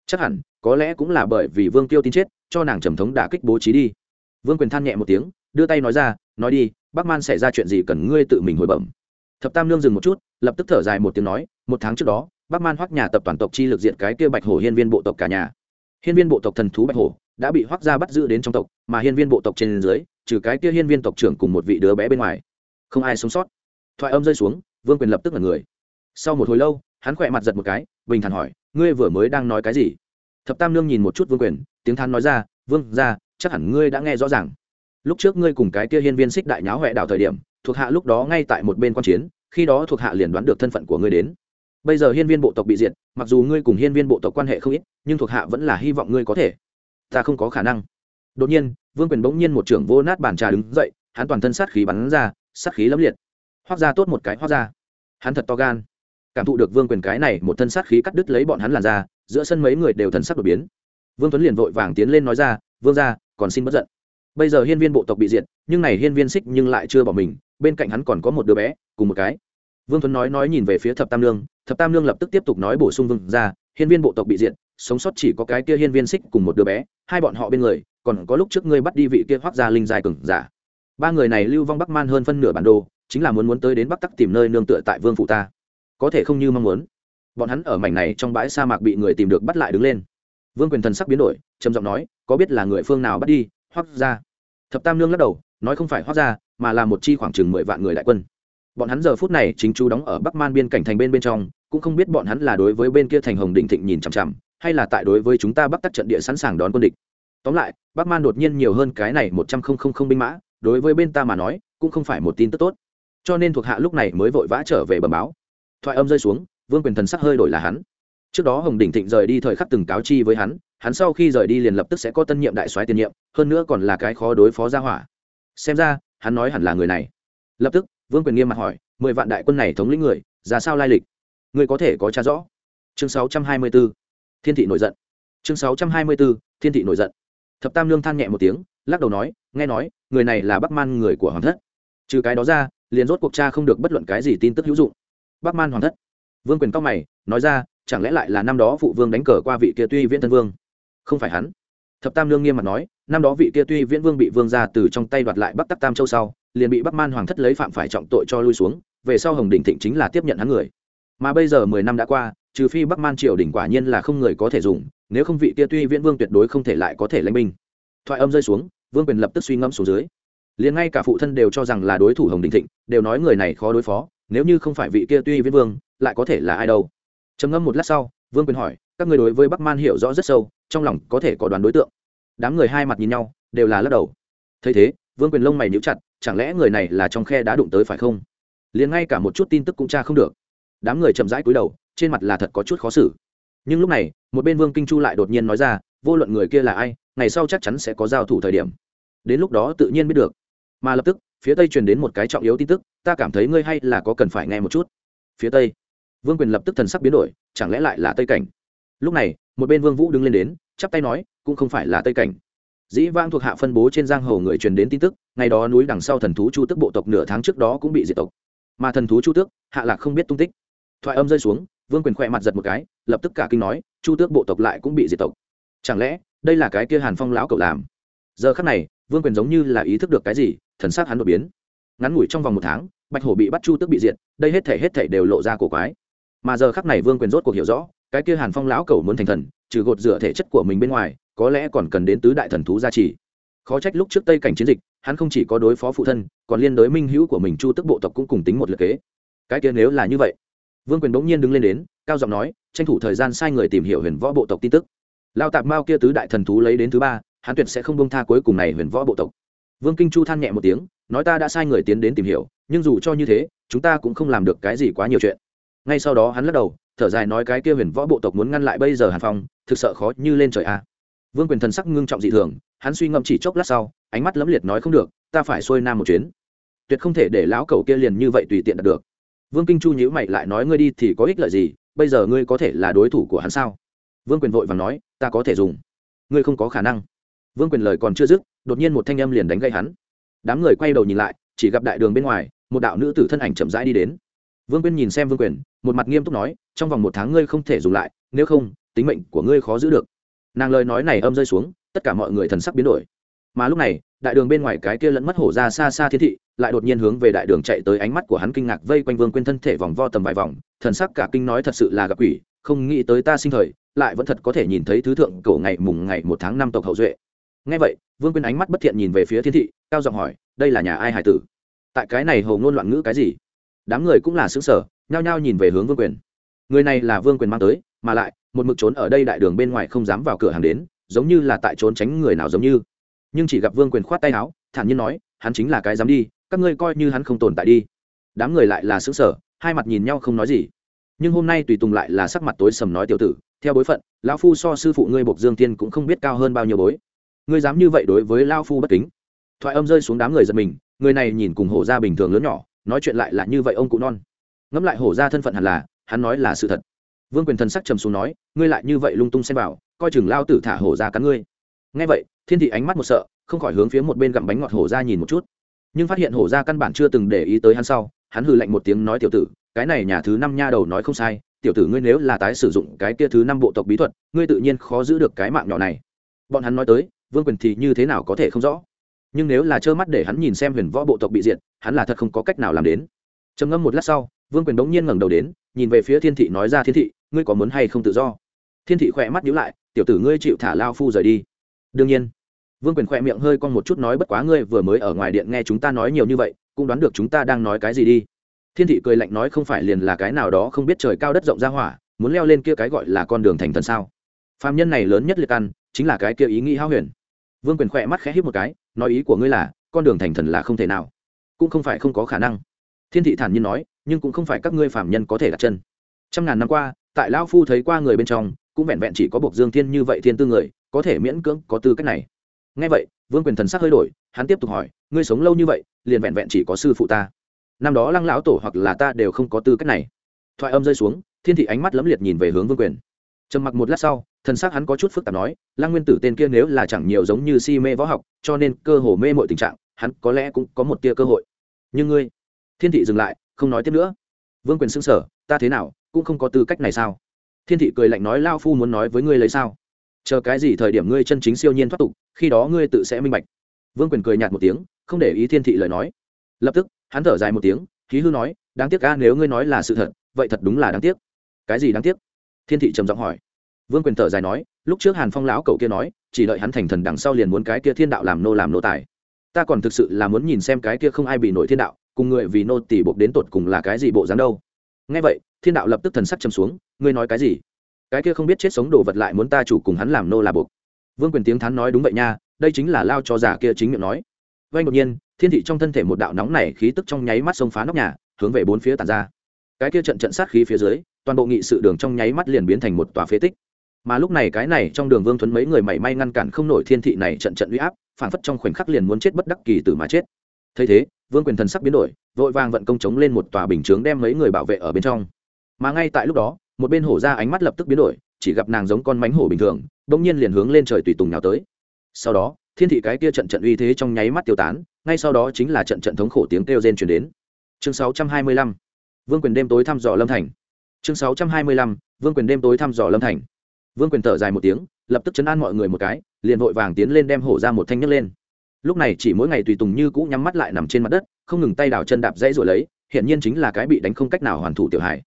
Chắc hẳn, có lẽ cũng là bởi vì vương tiêu tin chết, cho nàng trầm thống đả kích bố trí đi. Vương quyền than nhẹ một tiếng, đưa tay nói ra, nói đi, bắc man xảy ra chuyện gì cần ngươi tự mình hồi bẩm thập tam lương dừng một chút, lập tức thở dài một tiếng nói, một tháng trước đó, bắc man hoắc nhà tập toàn tộc chi lực diện cái kia bạch hổ hiên viên bộ tộc cả nhà. Hiên viên bộ tộc thần thú bạch hổ đã bị hoắc gia bắt giữ đến trong tộc, mà hiên viên bộ tộc trên dưới, trừ cái kia hiên viên tộc trưởng cùng một vị đứa bé bên ngoài, không ai sống sót. Thoại âm rơi xuống, vương quyền lập tức là người. Sau một hồi lâu, hắn khỏe mặt giật một cái, bình thản hỏi, ngươi vừa mới đang nói cái gì? Thập tam nương nhìn một chút vương quyền, tiếng than nói ra, vương ra chắc hẳn ngươi đã nghe rõ ràng. Lúc trước ngươi cùng cái kia hiên viên xích đại nháo huệ đảo thời điểm thuộc hạ lúc đó ngay tại một bên quan chiến, khi đó thuộc hạ liền đoán được thân phận của ngươi đến. Bây giờ hiên viên bộ tộc bị diệt, mặc dù ngươi cùng hiên viên bộ tộc quan hệ không ít, nhưng thuộc hạ vẫn là hy vọng ngươi có thể. Ta không có khả năng. Đột nhiên, vương quyền bỗng nhiên một trưởng vô nát bàn trà đứng dậy, hắn toàn thân sát khí bắn ra, sát khí lẫm liệt. Hoác ra tốt một cái hoác ra hắn thật to gan. Cảm thụ được vương quyền cái này một thân sát khí cắt đứt lấy bọn hắn làn ra giữa sân mấy người đều thần sắc đột biến. Vương tuấn liền vội vàng tiến lên nói ra, vương ra còn xin bất giận. Bây giờ hiên viên bộ tộc bị diệt, nhưng này hiên viên xích nhưng lại chưa bỏ mình bên cạnh hắn còn có một đứa bé, cùng một cái. Vương tuấn nói nói nhìn về phía thập tam lương thập tam lương lập tức tiếp tục nói bổ sung vương ra hiên viên bộ tộc bị diệt, sống sót chỉ có cái kia hiên viên xích cùng một đứa bé, hai bọn họ bên người, còn có lúc trước ngươi bắt đi vị kia hoác gia linh dài cừng giả. Ba người này lưu vong bắc man hơn phân nửa bản đồ, chính là muốn muốn tới đến bắc tắc tìm nơi nương tựa tại vương phụ ta. Có thể không như mong muốn. Bọn hắn ở mảnh này trong bãi sa mạc bị người tìm được bắt lại đứng lên. Vương quyền thần sắc biến đổi, trầm giọng nói, có biết là người phương nào bắt đi, hoác ra thập tam nương lắc đầu nói không phải hoác ra mà là một chi khoảng chừng mười vạn người đại quân. Bọn hắn giờ phút này chính chú đóng ở bắc man biên cảnh thành bên bên trong, cũng không biết bọn hắn là đối với bên kia thành hồng định thịnh nhìn chằm chằm, hay là tại đối với chúng ta bắc tắc trận địa sẵn sàng đón quân địch. Tóm lại, bắc man đột nhiên nhiều hơn cái này một trăm không không không binh mã, đối với bên ta mà nói, cũng không phải một tin tức tốt. Cho nên thuộc hạ lúc này mới vội vã trở về bờ báo. Thoại âm rơi xuống, vương quyền thần sắc hơi đổi là hắn. Trước đó hồng đình thịnh rời đi thời khắc từng cáo chi với hắn hắn sau khi rời đi liền lập tức sẽ có tân nhiệm đại soái tiền nhiệm, hơn nữa còn là cái khó đối phó ra hỏa xem ra, hắn nói hẳn là người này. Lập tức, vương quyền nghiêm mặt hỏi, mười vạn đại quân này thống lĩnh người, ra sao lai lịch? Người có thể có tra rõ. Chương sáu trăm hai mươi 624. thiên thị nổi giận. Chương sáu trăm hai mươi 624. thiên thị nổi giận. Thập tam lương than nhẹ một tiếng, lắc đầu nói, nghe nói, người này là bắc man người của hoàng thất. Trừ cái đó ra, liền rốt cuộc cha không được bất luận cái gì tin tức hữu dụng. Bắc man hoàng thất. Vương quyền cao mày, nói ra, chẳng lẽ lại là năm đó phụ vương đánh cờ qua vị kia tuy viễn thân vương? Không phải hắn. Thập tam lương nghiêm mặt nói năm đó vị kia tuy viễn vương bị vương gia từ trong tay đoạt lại bắc tắc tam châu sau, liền bị bắc man hoàng thất lấy phạm phải trọng tội cho lui xuống, về sau hồng đình thịnh chính là tiếp nhận hắn người. Mà bây giờ mười năm đã qua, trừ phi bắc man triều đình quả nhiên là không người có thể dùng, nếu không vị kia tuy viễn vương tuyệt đối không thể lại có thể lãnh binh. Thoại âm rơi xuống, vương quyền lập tức suy ngẫm xuống dưới. Liền ngay cả phụ thân đều cho rằng là đối thủ hồng đình thịnh, đều nói người này khó đối phó, nếu như không phải vị kia tuy viễn vương, lại có thể là ai đâu? Trầm ngâm một lát sau, vương quyền hỏi, các người đối với bắc man hiểu rõ rất sâu, trong lòng có thể có đoán đối tượng đám người hai mặt nhìn nhau, đều là lắc đầu. Thấy thế, vương quyền lông mày níu chặt, chẳng lẽ người này là trong khe đã đụng tới phải không? Liền ngay cả một chút tin tức cũng tra không được. Đám người chậm rãi cúi đầu, trên mặt là thật có chút khó xử. Nhưng lúc này, một bên vương kinh chu lại đột nhiên nói ra, vô luận người kia là ai, ngày sau chắc chắn sẽ có giao thủ thời điểm. Đến lúc đó tự nhiên biết được. Mà lập tức, phía tây truyền đến một cái trọng yếu tin tức, ta cảm thấy ngươi hay là có cần phải nghe một chút. Phía tây, vương quyền lập tức thần sắc biến đổi, chẳng lẽ lại là tây cảnh? Lúc này, một bên vương vũ đứng lên đến chắp tay nói, cũng không phải là tây cảnh. Dĩ vang thuộc hạ phân bố trên giang hồ người truyền đến tin tức, ngày đó núi đằng sau thần thú chu tước bộ tộc nửa tháng trước đó cũng bị diệt tộc. Mà thần thú chu tước hạ lạc không biết tung tích. Thoại âm rơi xuống, vương quyền khỏe mặt giật một cái, lập tức cả kinh nói, chu tước bộ tộc lại cũng bị diệt tộc. Chẳng lẽ, đây là cái kia hàn phong lão cậu làm? Giờ khắc này, vương quyền giống như là ý thức được cái gì, thần sắc hắn đột biến. Ngắn ngủi trong vòng một tháng, bạch hổ bị bắt chu tước bị diệt, đây hết thể hết thể đều lộ ra cổ quái. Mà giờ khắc này vương quyền rốt cuộc hiểu rõ, cái kia hàn phong lão cậu muốn thành thần trừ gột rửa thể chất của mình bên ngoài, có lẽ còn cần đến tứ đại thần thú gia trì. Khó trách lúc trước tây cảnh chiến dịch, hắn không chỉ có đối phó phụ thân, còn liên đối minh hữu của mình chu tức bộ tộc cũng cùng tính một lượt kế. Cái kia nếu là như vậy, vương quyền bỗng nhiên đứng lên đến, cao giọng nói, tranh thủ thời gian sai người tìm hiểu huyền võ bộ tộc tin tức. Lao tạp mao kia tứ đại thần thú lấy đến thứ ba, hắn tuyệt sẽ không bông tha cuối cùng này huyền võ bộ tộc. Vương kinh chu than nhẹ một tiếng, nói ta đã sai người tiến đến tìm hiểu, nhưng dù cho như thế, chúng ta cũng không làm được cái gì quá nhiều chuyện. Ngay sau đó hắn lắc đầu thở dài nói cái kia huyền võ bộ tộc muốn ngăn lại bây giờ hàn phong, thực sợ khó như lên trời a. Vương quyền thần sắc ngưng trọng dị thường, hắn suy ngẫm chỉ chốc lát sau, ánh mắt lấm liệt nói không được, ta phải xuôi nam một chuyến. Tuyệt không thể để lão cầu kia liền như vậy tùy tiện đạt được. Vương kinh chu nhữ mày lại nói ngươi đi thì có ích lợi gì, bây giờ ngươi có thể là đối thủ của hắn sao? Vương quyền vội và nói, ta có thể dùng. Ngươi không có khả năng. Vương quyền lời còn chưa dứt, đột nhiên một thanh âm liền đánh gây hắn. Đám người quay đầu nhìn lại, chỉ gặp đại đường bên ngoài, một đạo nữ tử thân ảnh chậm rãi đi đến vương Quyên nhìn xem vương quyền một mặt nghiêm túc nói, trong vòng một tháng ngươi không thể dùng lại, nếu không, tính mệnh của ngươi khó giữ được. Nàng lời nói này âm rơi xuống, tất cả mọi người thần sắc biến đổi. Mà lúc này, đại đường bên ngoài cái kia lẫn mất hổ ra xa xa thiên thị, lại đột nhiên hướng về đại đường chạy tới ánh mắt của hắn kinh ngạc vây quanh vương Quyên thân thể vòng vo tầm vài vòng, thần sắc cả kinh nói thật sự là gặp quỷ, không nghĩ tới ta sinh thời, lại vẫn thật có thể nhìn thấy thứ thượng cổ ngày mùng ngày một tháng năm tộc hậu duệ. Ngay vậy, vương Quyên ánh mắt bất thiện nhìn về phía thiên thị, cao giọng hỏi, đây là nhà ai hải tử? Tại cái này hầu ngôn loạn ngữ cái gì? Đám người cũng là xứng sở, nhao nhao nhìn về hướng vương quyền. Người này là vương quyền mang tới, mà lại, một mực trốn ở đây đại đường bên ngoài không dám vào cửa hàng đến, giống như là tại trốn tránh người nào giống như. Nhưng chỉ gặp vương quyền khoát tay áo, thản nhiên nói, hắn chính là cái dám đi, các ngươi coi như hắn không tồn tại đi. Đám người lại là xứng sở, hai mặt nhìn nhau không nói gì. Nhưng hôm nay tùy tùng lại là sắc mặt tối sầm nói tiểu tử, theo bối phận, lão phu so sư phụ ngươi bộc dương tiên cũng không biết cao hơn bao nhiêu bối. Ngươi dám như vậy đối với lao phu bất kính. Thoại âm rơi xuống đám người giật mình, người này nhìn cùng hổ ra bình thường lớn nhỏ nói chuyện lại là như vậy ông cụ non. Ngẫm lại hổ ra thân phận hẳn là, hắn nói là sự thật. Vương quyền thần sắc trầm xuống nói, ngươi lại như vậy lung tung xem vào, coi chừng lao tử thả hổ ra cắn ngươi. Ngay vậy, thiên thị ánh mắt một sợ, không khỏi hướng phía một bên gặm bánh ngọt hổ ra nhìn một chút. Nhưng phát hiện hổ ra căn bản chưa từng để ý tới hắn sau, hắn hừ lạnh một tiếng nói, tiểu tử, cái này nhà thứ năm nha đầu nói không sai, tiểu tử ngươi nếu là tái sử dụng cái kia thứ năm bộ tộc bí thuật, ngươi tự nhiên khó giữ được cái mạng nhỏ này. Bọn hắn nói tới, vương quyền thì như thế nào có thể không rõ? Nhưng nếu là trơ mắt để hắn nhìn xem huyền võ bộ tộc bị diệt, hắn là thật không có cách nào làm đến. Trầm ngâm một lát sau, vương quyền bỗng nhiên ngẩng đầu đến, nhìn về phía thiên thị nói ra, thiên thị, ngươi có muốn hay không tự do? Thiên thị khỏe mắt nhíu lại, tiểu tử ngươi chịu thả lao phu rời đi. Đương nhiên. Vương quyền khỏe miệng hơi con một chút nói, bất quá ngươi vừa mới ở ngoài điện nghe chúng ta nói nhiều như vậy, cũng đoán được chúng ta đang nói cái gì đi. Thiên thị cười lạnh nói, không phải liền là cái nào đó không biết trời cao đất rộng ra hỏa, muốn leo lên kia cái gọi là con đường thành thần sao? Phạm nhân này lớn nhất liệt ăn, chính là cái kia ý nghĩ hao huyền. Vương quyền khỏe mắt khẽ hít một cái nói ý của ngươi là, con đường thành thần là không thể nào. Cũng không phải không có khả năng. Thiên thị thản nhiên nói, nhưng cũng không phải các ngươi phạm nhân có thể đặt chân. Trăm ngàn năm qua, tại lão phu thấy qua người bên trong, cũng vẹn vẹn chỉ có bộc dương thiên như vậy thiên tư người, có thể miễn cưỡng có tư cách này. Ngay vậy, vương quyền thần sắc hơi đổi, hắn tiếp tục hỏi, ngươi sống lâu như vậy, liền vẹn vẹn chỉ có sư phụ ta? Năm đó lăng lão tổ hoặc là ta đều không có tư cách này. Thoại âm rơi xuống, thiên thị ánh mắt lẫm liệt nhìn về hướng vương quyền trầm mặc một lát sau, thần sắc hắn có chút phức tạp nói, lăng nguyên tử tên kia nếu là chẳng nhiều giống như si mê võ học, cho nên cơ hồ mê mọi tình trạng, hắn có lẽ cũng có một tia cơ hội. Nhưng ngươi, thiên thị dừng lại, không nói tiếp nữa. Vương quyền xưng sở ta thế nào, cũng không có tư cách này sao? Thiên thị cười lạnh nói, lao phu muốn nói với ngươi lấy sao? Chờ cái gì thời điểm ngươi chân chính siêu nhiên thoát tục, khi đó ngươi tự sẽ minh bạch. Vương quyền cười nhạt một tiếng, không để ý thiên thị lời nói. Lập tức, hắn thở dài một tiếng khí hư nói, đáng tiếc ca nếu ngươi nói là sự thật, vậy thật đúng là đáng tiếc. Cái gì đáng tiếc? Thiên thị trầm giọng hỏi. Vương quyền thở dài nói, lúc trước hàn phong lão cậu kia nói, chỉ đợi hắn thành thần đằng sau liền muốn cái kia thiên đạo làm nô làm nô tài. Ta còn thực sự là muốn nhìn xem cái kia không ai bị nổi thiên đạo, cùng người vì nô tỷ buộc đến tột cùng là cái gì bộ dáng đâu. Ngay vậy, thiên đạo lập tức thần sắc châm xuống, ngươi nói cái gì? Cái kia không biết chết sống đồ vật lại muốn ta chủ cùng hắn làm nô là buộc. Vương quyền tiếng thắn nói đúng vậy nha, đây chính là lao cho giả kia chính miệng nói. Vay đột nhiên, thiên thị trong thân thể một đạo nóng này khí tức trong nháy mắt xông phá nóc nhà, hướng về bốn phía tàn ra. Cái kia trận trận sát khí phía dưới toàn bộ nghị sự đường trong nháy mắt liền biến thành một tòa phế tích. Mà lúc này cái này trong đường vương thuấn mấy người mảy may ngăn cản không nổi thiên thị này trận trận uy áp, phản phất trong khoảnh khắc liền muốn chết bất đắc kỳ tử mà chết. Thấy thế, vương quyền thần sắc biến đổi, vội vàng vận công chống lên một tòa bình chướng đem mấy người bảo vệ ở bên trong. Mà ngay tại lúc đó, một bên hổ ra ánh mắt lập tức biến đổi, chỉ gặp nàng giống con mánh hổ bình thường, bỗng nhiên liền hướng lên trời tùy tùng nào tới. Sau đó, thiên thị cái kia trận trận uy thế trong nháy mắt tiêu tán, ngay sau đó chính là trận trận thống khổ tiếng kêu rên truyền đến. Chương 625 vương quyền đêm tối thăm dò lâm thành chương 625 vương quyền đêm tối thăm dò lâm thành. Vương quyền thở dài một tiếng, lập tức chấn an mọi người một cái, liền vội vàng tiến lên đem hổ ra một thanh nhấc lên. Lúc này chỉ mỗi ngày tùy tùng như cũ nhắm mắt lại nằm trên mặt đất, không ngừng tay đào chân đạp dãy rồi lấy hiện nhiên chính là cái bị đánh không cách nào hoàn thủ tiểu hải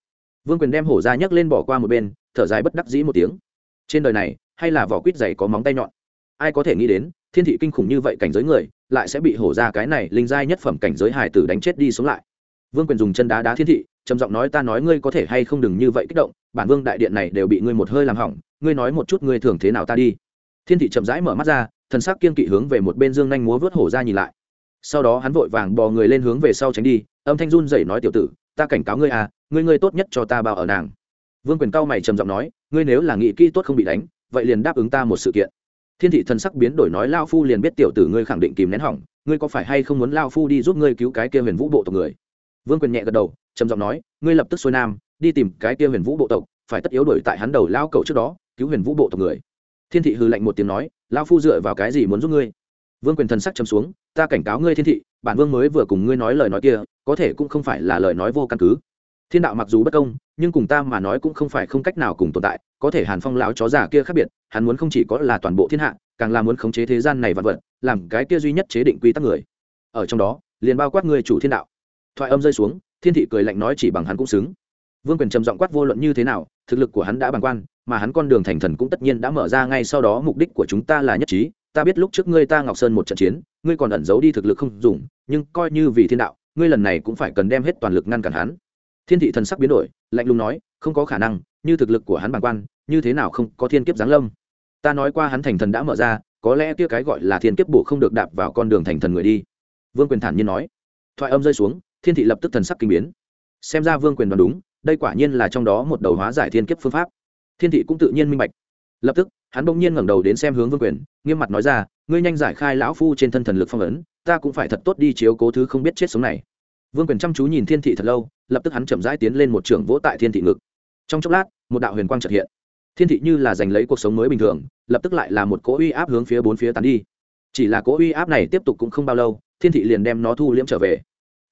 vương quyền đem hổ ra nhấc lên bỏ qua một bên, thở dài bất đắc dĩ một tiếng. Trên đời này, hay là vỏ quýt dày có móng tay nhọn? Ai có thể nghĩ đến, thiên thị kinh khủng như vậy cảnh giới người, lại sẽ bị hổ ra cái này linh giai nhất phẩm cảnh giới hải tử đánh chết đi xuống lại vương quyền dùng chân đá đá thiên thị, trầm giọng nói, ta nói ngươi có thể hay không đừng như vậy kích động, bản vương đại điện này đều bị ngươi một hơi làm hỏng, ngươi nói một chút ngươi thường thế nào ta đi. Thiên thị chậm rãi mở mắt ra, thần sắc kiên kỵ hướng về một bên dương nhanh múa vớt hổ ra nhìn lại. Sau đó hắn vội vàng bò người lên hướng về sau tránh đi, âm thanh run rẩy nói, tiểu tử, ta cảnh cáo ngươi à ngươi ngươi tốt nhất cho ta bao ở nàng. Vương quyền cao mày trầm giọng nói, ngươi nếu là nghị kỹ tốt không bị đánh, vậy liền đáp ứng ta một sự kiện. Thiên thị thần sắc biến đổi nói, lao phu liền biết tiểu tử ngươi khẳng định kìm nén hỏng, ngươi có phải hay không muốn lao phu đi giúp ngươi cứu cái kia huyền vũ bộ tộc người? Vương quyền nhẹ gật đầu, trầm giọng nói, ngươi lập tức xuôi nam, đi tìm cái kia huyền vũ bộ tộc, phải tất yếu đổi tại hắn đầu lao cậu trước đó, cứu huyền vũ bộ tộc người. Thiên thị hư lạnh một tiếng nói, lao phu dựa vào cái gì muốn giúp ngươi? Vương quyền thần sắc chấm xuống, ta cảnh cáo ngươi thiên thị, bản vương mới vừa cùng ngươi nói lời nói kia, có thể cũng không phải là lời nói vô căn cứ. Thiên đạo mặc dù bất công, nhưng cùng ta mà nói cũng không phải không cách nào cùng tồn tại, có thể hàn phong lão chó già kia khác biệt, hắn muốn không chỉ có là toàn bộ thiên hạ, càng là muốn khống chế thế gian này vật vật, làm cái kia duy nhất chế định quy tắc người. Ở trong đó, liền bao quát người chủ thiên đạo thoại âm rơi xuống, thiên thị cười lạnh nói chỉ bằng hắn cũng xứng. Vương quyền trầm giọng quát vô luận như thế nào, thực lực của hắn đã bằng quan, mà hắn con đường thành thần cũng tất nhiên đã mở ra ngay sau đó, mục đích của chúng ta là nhất trí. Ta biết lúc trước ngươi ta ngọc sơn một trận chiến, ngươi còn ẩn giấu đi thực lực không dùng, nhưng coi như vì thiên đạo, ngươi lần này cũng phải cần đem hết toàn lực ngăn cản hắn. Thiên thị thần sắc biến đổi, lạnh lùng nói, không có khả năng, như thực lực của hắn bằng quan, như thế nào không có thiên kiếp giáng lâm. Ta nói qua hắn thành thần đã mở ra, có lẽ kia cái gọi là thiên kiếp bổ không được đạp vào con đường thành thần người đi. Vương quyền thản nhiên nói. Thoại âm rơi xuống thiên thị lập tức thần sắc kinh biến. Xem ra vương quyền đoán đúng, đây quả nhiên là trong đó một đầu hóa giải thiên kiếp phương pháp. Thiên thị cũng tự nhiên minh bạch. Lập tức, hắn bỗng nhiên ngẩng đầu đến xem hướng vương quyền, nghiêm mặt nói ra, ngươi nhanh giải khai lão phu trên thân thần lực phong ấn, ta cũng phải thật tốt đi chiếu cố thứ không biết chết sống này. Vương quyền chăm chú nhìn thiên thị thật lâu, lập tức hắn chậm rãi tiến lên một trường vỗ tại thiên thị ngực. Trong chốc lát, một đạo huyền quang trật hiện. Thiên thị như là giành lấy cuộc sống mới bình thường, lập tức lại là một cỗ uy áp hướng phía bốn phía tán đi. Chỉ là cỗ uy áp này tiếp tục cũng không bao lâu, thiên thị liền đem nó thu liễm trở về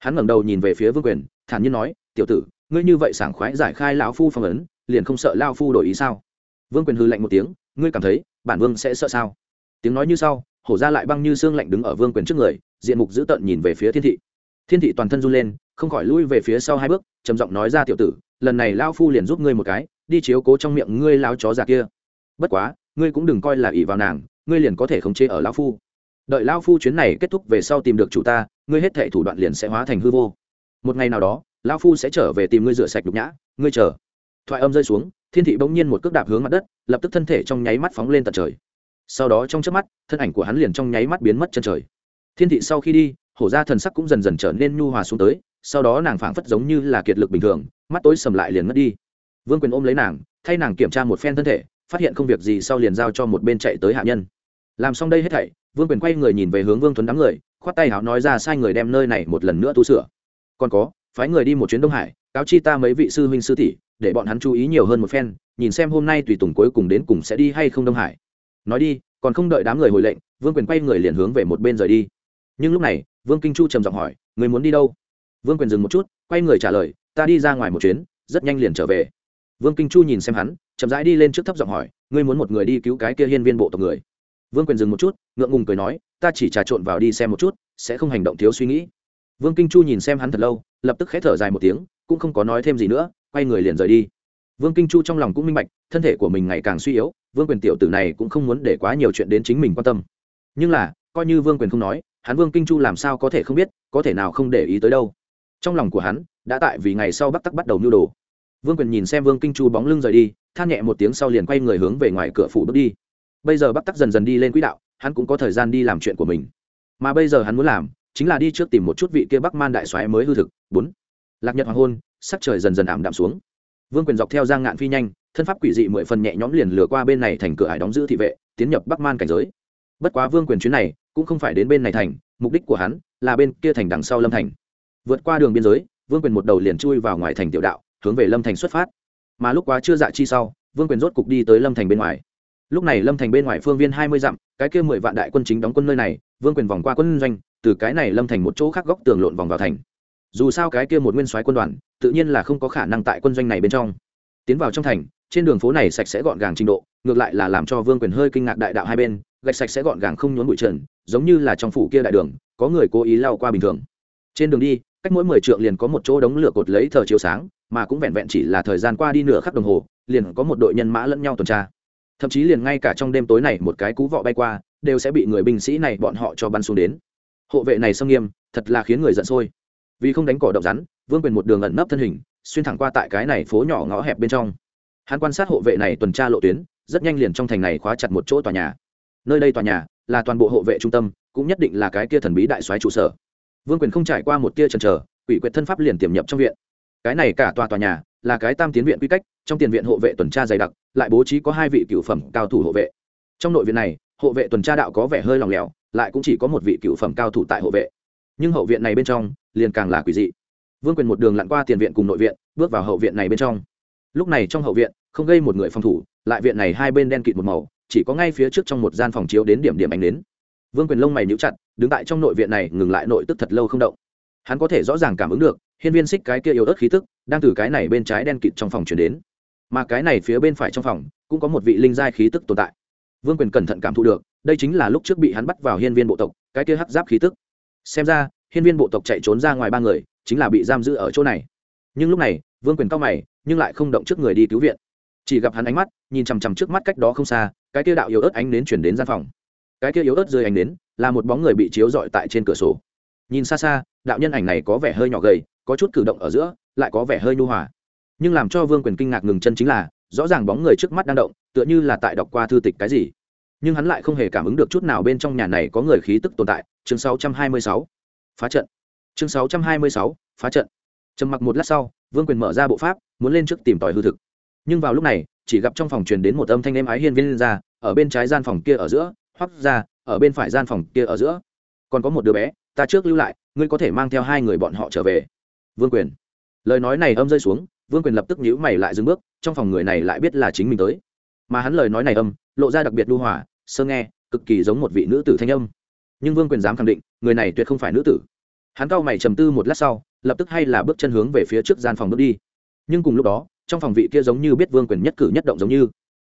hắn ngẩng đầu nhìn về phía vương quyền, thản nhiên nói, tiểu tử, ngươi như vậy sảng khoái giải khai lão phu phong ấn, liền không sợ lao phu đổi ý sao? Vương quyền hư lạnh một tiếng, ngươi cảm thấy, bản vương sẽ sợ sao? Tiếng nói như sau, hổ ra lại băng như xương lạnh đứng ở vương quyền trước người, diện mục dữ tợn nhìn về phía thiên thị. Thiên thị toàn thân run lên, không khỏi lui về phía sau hai bước, trầm giọng nói ra, tiểu tử, lần này lao phu liền giúp ngươi một cái, đi chiếu cố trong miệng ngươi lao chó già kia. Bất quá, ngươi cũng đừng coi là ỷ vào nàng, ngươi liền có thể khống chế ở lao phu. Đợi lao phu chuyến này kết thúc về sau tìm được chủ ta ngươi hết thệ thủ đoạn liền sẽ hóa thành hư vô. Một ngày nào đó, lão phu sẽ trở về tìm ngươi rửa sạch nhục nhã, ngươi chờ. Thoại âm rơi xuống, thiên thị bỗng nhiên một cước đạp hướng mặt đất, lập tức thân thể trong nháy mắt phóng lên tận trời. Sau đó trong chớp mắt, thân ảnh của hắn liền trong nháy mắt biến mất chân trời. Thiên thị sau khi đi, hổ ra thần sắc cũng dần dần trở nên nhu hòa xuống tới, sau đó nàng phảng phất giống như là kiệt lực bình thường, mắt tối sầm lại liền mất đi. Vương quyền ôm lấy nàng, thay nàng kiểm tra một phen thân thể, phát hiện không việc gì sau liền giao cho một bên chạy tới hạ nhân. Làm xong đây hết thảy vương quyền quay người nhìn về hướng vương thuấn đám người, khoát tay háo nói ra sai người đem nơi này một lần nữa tu sửa. Còn có, phái người đi một chuyến đông hải, cáo chi ta mấy vị sư huynh sư tỷ, để bọn hắn chú ý nhiều hơn một phen, nhìn xem hôm nay tùy tùng cuối cùng đến cùng sẽ đi hay không đông hải. Nói đi, còn không đợi đám người hồi lệnh, vương quyền quay người liền hướng về một bên rời đi. Nhưng lúc này, vương kinh chu trầm giọng hỏi, người muốn đi đâu? Vương quyền dừng một chút, quay người trả lời, ta đi ra ngoài một chuyến, rất nhanh liền trở về. Vương kinh chu nhìn xem hắn, chậm rãi đi lên trước thấp giọng hỏi, ngươi muốn một người đi cứu cái kia hiên viên bộ tộc người? Vương quyền dừng một chút, ngượng ngùng cười nói, ta chỉ trà trộn vào đi xem một chút, sẽ không hành động thiếu suy nghĩ. Vương kinh chu nhìn xem hắn thật lâu, lập tức khẽ thở dài một tiếng, cũng không có nói thêm gì nữa, quay người liền rời đi. Vương kinh chu trong lòng cũng minh bạch, thân thể của mình ngày càng suy yếu, vương quyền tiểu tử này cũng không muốn để quá nhiều chuyện đến chính mình quan tâm. Nhưng là, coi như vương quyền không nói, hắn vương kinh chu làm sao có thể không biết, có thể nào không để ý tới đâu. Trong lòng của hắn, đã tại vì ngày sau bắc tắc bắt đầu nưu đồ. Vương quyền nhìn xem vương kinh chu bóng lưng rời đi, than nhẹ một tiếng sau liền quay người hướng về ngoài cửa phủ bước đi bây giờ bắc tắc dần dần đi lên quỹ đạo, hắn cũng có thời gian đi làm chuyện của mình. Mà bây giờ hắn muốn làm, chính là đi trước tìm một chút vị kia bắc man đại soái mới hư thực. Bốn, lạc nhật hoàng hôn, sắc trời dần dần ảm đạm xuống. Vương quyền dọc theo giang ngạn phi nhanh, thân pháp quỷ dị mười phần nhẹ nhõm liền lừa qua bên này thành cửa hải đóng giữ thị vệ, tiến nhập bắc man cảnh giới. Bất quá vương quyền chuyến này cũng không phải đến bên này thành, mục đích của hắn là bên kia thành đằng sau lâm thành. Vượt qua đường biên giới, vương quyền một đầu liền chui vào ngoài thành tiểu đạo, hướng về lâm thành xuất phát. Mà lúc quá chưa dạ chi sau, vương quyền rốt cục đi tới lâm thành bên ngoài lúc này lâm thành bên ngoài phương viên hai mươi dặm, cái kia mười vạn đại quân chính đóng quân nơi này, vương quyền vòng qua quân doanh, từ cái này lâm thành một chỗ khác góc tường lộn vòng vào thành. Dù sao cái kia một nguyên soái quân đoàn, tự nhiên là không có khả năng tại quân doanh này bên trong. Tiến vào trong thành, trên đường phố này sạch sẽ gọn gàng trình độ, ngược lại là làm cho vương quyền hơi kinh ngạc đại đạo hai bên, gạch sạch sẽ gọn gàng không nhốn bụi trần, giống như là trong phủ kia đại đường, có người cố ý lao qua bình thường. Trên đường đi, cách mỗi mười trượng liền có một chỗ đống lửa cột lấy thờ chiếu sáng, mà cũng vẹn vẹn chỉ là thời gian qua đi nửa khắc đồng hồ, liền có một đội nhân mã lẫn nhau tuần tra thậm chí liền ngay cả trong đêm tối này một cái cú vọ bay qua, đều sẽ bị người binh sĩ này bọn họ cho bắn xuống đến. Hộ vệ này xâm nghiêm, thật là khiến người giận sôi. Vì không đánh cỏ động rắn, vương quyền một đường ẩn nấp thân hình, xuyên thẳng qua tại cái này phố nhỏ ngõ hẹp bên trong. Hắn quan sát hộ vệ này tuần tra lộ tuyến, rất nhanh liền trong thành này khóa chặt một chỗ tòa nhà. Nơi đây tòa nhà là toàn bộ hộ vệ trung tâm, cũng nhất định là cái kia thần bí đại soái trụ sở. Vương quyền không trải qua một tia trần chờ, quỷ quyệt thân pháp liền tiềm nhập trong viện. Cái này cả tòa tòa nhà là cái tam tiến viện quy cách, trong tiền viện hộ vệ tuần tra dày đặc, lại bố trí có hai vị cựu phẩm cao thủ hộ vệ. Trong nội viện này, hộ vệ tuần tra đạo có vẻ hơi lòng lẻo, lại cũng chỉ có một vị cựu phẩm cao thủ tại hộ vệ. Nhưng hậu viện này bên trong, liền càng là quỷ dị. Vương quyền một đường lặn qua tiền viện cùng nội viện, bước vào hậu viện này bên trong. Lúc này trong hậu viện, không gây một người phòng thủ, lại viện này hai bên đen kịt một màu, chỉ có ngay phía trước trong một gian phòng chiếu đến điểm điểm ánh đến vương quyền lông mày níu chặt, đứng tại trong nội viện này, ngừng lại nội tức thật lâu không động. Hắn có thể rõ ràng cảm ứng được hiên viên xích cái kia yếu ớt khí tức, đang từ cái này bên trái đen kịt trong phòng chuyển đến. Mà cái này phía bên phải trong phòng, cũng có một vị linh giai khí tức tồn tại. Vương quyền cẩn thận cảm thụ được, đây chính là lúc trước bị hắn bắt vào hiên viên bộ tộc, cái kia hắc giáp khí tức. Xem ra, hiên viên bộ tộc chạy trốn ra ngoài ba người, chính là bị giam giữ ở chỗ này. Nhưng lúc này, vương quyền cao mày, nhưng lại không động trước người đi cứu viện. Chỉ gặp hắn ánh mắt, nhìn chằm chằm trước mắt cách đó không xa, cái kia đạo yếu ớt ánh đến chuyển đến gian phòng. Cái kia yếu ớt rơi ánh đến là một bóng người bị chiếu rọi tại trên cửa sổ. Nhìn xa xa, đạo nhân ảnh này có vẻ hơi nhỏ gầy có chút cử động ở giữa lại có vẻ hơi nhu hòa. Nhưng làm cho vương quyền kinh ngạc ngừng chân chính là rõ ràng bóng người trước mắt đang động tựa như là tại đọc qua thư tịch cái gì. Nhưng hắn lại không hề cảm ứng được chút nào bên trong nhà này có người khí tức tồn tại. Chương 626. phá trận. Chương 626, phá trận. Trầm mặc một lát sau vương quyền mở ra bộ pháp muốn lên trước tìm tòi hư thực. Nhưng vào lúc này chỉ gặp trong phòng truyền đến một âm thanh êm ái hiên viên ra ở bên trái gian phòng kia ở giữa hoắc ra ở bên phải gian phòng kia ở giữa. Còn có một đứa bé ta trước lưu lại ngươi có thể mang theo hai người bọn họ trở về vương quyền. Lời nói này âm rơi xuống, vương quyền lập tức nhíu mày lại dừng bước, trong phòng người này lại biết là chính mình tới. Mà hắn lời nói này âm, lộ ra đặc biệt lưu hòa, sơ nghe, cực kỳ giống một vị nữ tử thanh âm. Nhưng vương quyền dám khẳng định, người này tuyệt không phải nữ tử. Hắn cau mày trầm tư một lát sau, lập tức hay là bước chân hướng về phía trước gian phòng bước đi. Nhưng cùng lúc đó, trong phòng vị kia giống như biết vương quyền nhất cử nhất động giống như.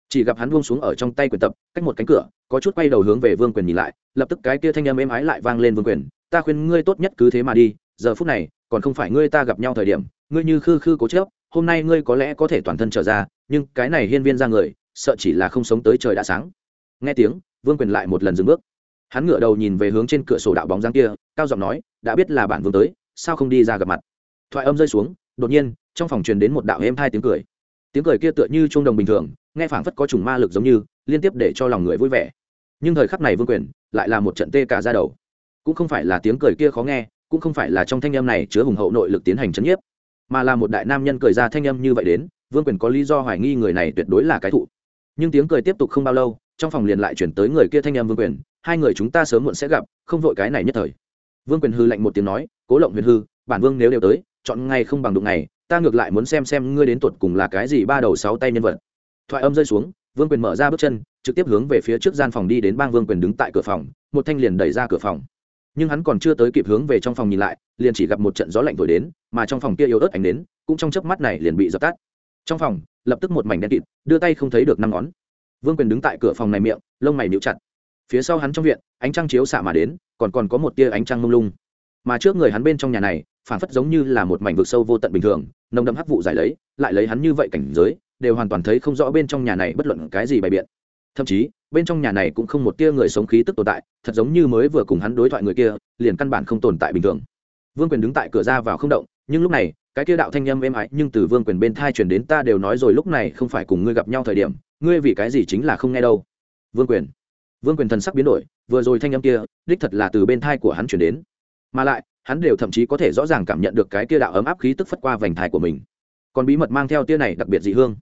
Chỉ gặp hắn buông xuống ở trong tay quyền tập, cách một cánh cửa, có chút quay đầu hướng về vương quyền nhìn lại, lập tức cái kia thanh âm êm ái lại vang lên vương quyền. Ta khuyên ngươi tốt nhất cứ thế mà đi, giờ phút này còn không phải ngươi ta gặp nhau thời điểm, ngươi như khư khư cố chớp hôm nay ngươi có lẽ có thể toàn thân trở ra, nhưng cái này hiên viên ra người, sợ chỉ là không sống tới trời đã sáng. Nghe tiếng, vương quyền lại một lần dừng bước. Hắn ngửa đầu nhìn về hướng trên cửa sổ đạo bóng dáng kia, cao giọng nói, đã biết là bản vương tới, sao không đi ra gặp mặt? Thoại âm rơi xuống, đột nhiên, trong phòng truyền đến một đạo êm hai tiếng cười. Tiếng cười kia tựa như chuông đồng bình thường, nghe phảng phất có trùng ma lực giống như, liên tiếp để cho lòng người vui vẻ. Nhưng thời khắc này vương quyền lại là một trận tê cả ra đầu. Cũng không phải là tiếng cười kia khó nghe cũng không phải là trong thanh âm này chứa hùng hậu nội lực tiến hành chấn nhiếp, mà là một đại nam nhân cười ra thanh âm như vậy đến, vương quyền có lý do hoài nghi người này tuyệt đối là cái thụ. Nhưng tiếng cười tiếp tục không bao lâu, trong phòng liền lại chuyển tới người kia thanh âm vương quyền, hai người chúng ta sớm muộn sẽ gặp, không vội cái này nhất thời. Vương quyền hư lạnh một tiếng nói, cố lộng huyền hư, bản vương nếu đều tới, chọn ngay không bằng đụng ngày, ta ngược lại muốn xem xem ngươi đến tuột cùng là cái gì ba đầu sáu tay nhân vật. Thoại âm rơi xuống, vương quyền mở ra bước chân, trực tiếp hướng về phía trước gian phòng đi đến bang vương quyền đứng tại cửa phòng, một thanh liền đẩy ra cửa phòng nhưng hắn còn chưa tới kịp hướng về trong phòng nhìn lại, liền chỉ gặp một trận gió lạnh thổi đến, mà trong phòng kia yếu ớt ánh đến, cũng trong chớp mắt này liền bị dập tắt. Trong phòng, lập tức một mảnh đen kịt, đưa tay không thấy được năm ngón. Vương quyền đứng tại cửa phòng này miệng, lông mày níu chặt. Phía sau hắn trong viện, ánh trăng chiếu xạ mà đến, còn còn có một tia ánh trăng mông lung. Mà trước người hắn bên trong nhà này phản phất giống như là một mảnh vực sâu vô tận bình thường, nồng đậm hắc vụ giải lấy, lại lấy hắn như vậy cảnh giới, đều hoàn toàn thấy không rõ bên trong nhà này bất luận cái gì bày biện. Thậm chí bên trong nhà này cũng không một tia người sống khí tức tồn tại, thật giống như mới vừa cùng hắn đối thoại người kia, liền căn bản không tồn tại bình thường. Vương quyền đứng tại cửa ra vào không động, nhưng lúc này, cái kia đạo thanh âm êm ái nhưng từ vương quyền bên thai truyền đến ta đều nói rồi lúc này không phải cùng ngươi gặp nhau thời điểm, ngươi vì cái gì chính là không nghe đâu. Vương quyền. Vương quyền thần sắc biến đổi, vừa rồi thanh âm kia, đích thật là từ bên thai của hắn chuyển đến. Mà lại, hắn đều thậm chí có thể rõ ràng cảm nhận được cái kia đạo ấm áp khí tức phất qua vành thai của mình. Còn bí mật mang theo tia này đặc biệt dị hương.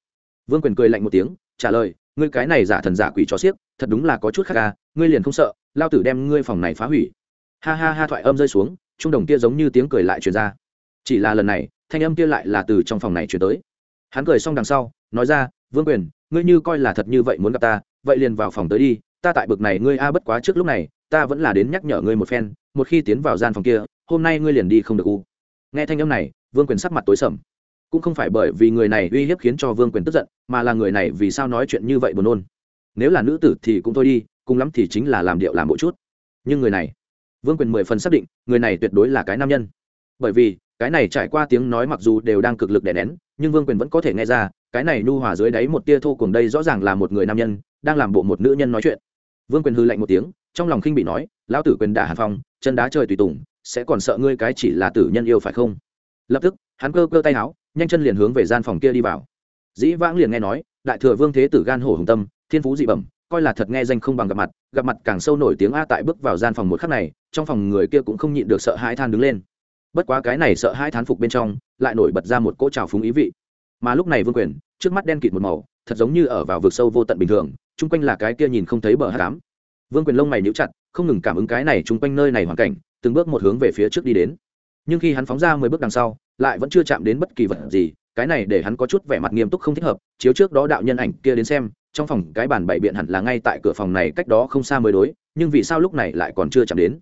Vương quyền cười lạnh một tiếng, trả lời ngươi cái này giả thần giả quỷ cho xiếc, thật đúng là có chút khác ca ngươi liền không sợ, lao tử đem ngươi phòng này phá hủy. Ha ha ha, thoại âm rơi xuống, trung đồng kia giống như tiếng cười lại truyền ra. Chỉ là lần này, thanh âm kia lại là từ trong phòng này truyền tới. Hắn cười xong đằng sau, nói ra, vương quyền, ngươi như coi là thật như vậy muốn gặp ta, vậy liền vào phòng tới đi, ta tại bực này ngươi a bất quá trước lúc này, ta vẫn là đến nhắc nhở ngươi một phen, một khi tiến vào gian phòng kia, hôm nay ngươi liền đi không được u. Nghe thanh âm này, vương quyền sắc mặt tối sầm cũng không phải bởi vì người này uy hiếp khiến cho vương quyền tức giận, mà là người này vì sao nói chuyện như vậy buồn nôn. Nếu là nữ tử thì cũng thôi đi, cùng lắm thì chính là làm điệu làm bộ chút. Nhưng người này, vương quyền mười phần xác định, người này tuyệt đối là cái nam nhân. Bởi vì, cái này trải qua tiếng nói mặc dù đều đang cực lực đè nén, nhưng vương quyền vẫn có thể nghe ra, cái này nu hòa dưới đáy một tia thô cùng đây rõ ràng là một người nam nhân, đang làm bộ một nữ nhân nói chuyện. Vương quyền hư lạnh một tiếng, trong lòng khinh bị nói, lão tử quyền đả hàn phong, chân đá trời tùy tùng, sẽ còn sợ ngươi cái chỉ là tử nhân yêu phải không? Lập tức, hắn cơ cơ tay áo nhanh chân liền hướng về gian phòng kia đi vào. Dĩ vãng liền nghe nói, đại thừa vương thế tử gan hổ hùng tâm, thiên phú dị bẩm, coi là thật nghe danh không bằng gặp mặt gặp mặt càng sâu nổi tiếng a tại bước vào gian phòng một khắc này, trong phòng người kia cũng không nhịn được sợ hãi than đứng lên. Bất quá cái này sợ hãi thán phục bên trong, lại nổi bật ra một cỗ trào phúng ý vị. Mà lúc này vương quyền, trước mắt đen kịt một màu, thật giống như ở vào vực sâu vô tận bình thường, chung quanh là cái kia nhìn không thấy bờ hát cám vương quyền lông mày níu chặt, không ngừng cảm ứng cái này chung quanh nơi này hoàn cảnh, từng bước một hướng về phía trước đi đến nhưng khi hắn phóng ra mười bước đằng sau, lại vẫn chưa chạm đến bất kỳ vật gì, cái này để hắn có chút vẻ mặt nghiêm túc không thích hợp, chiếu trước đó đạo nhân ảnh kia đến xem, trong phòng cái bàn bày biện hẳn là ngay tại cửa phòng này cách đó không xa mới đối, nhưng vì sao lúc này lại còn chưa chạm đến?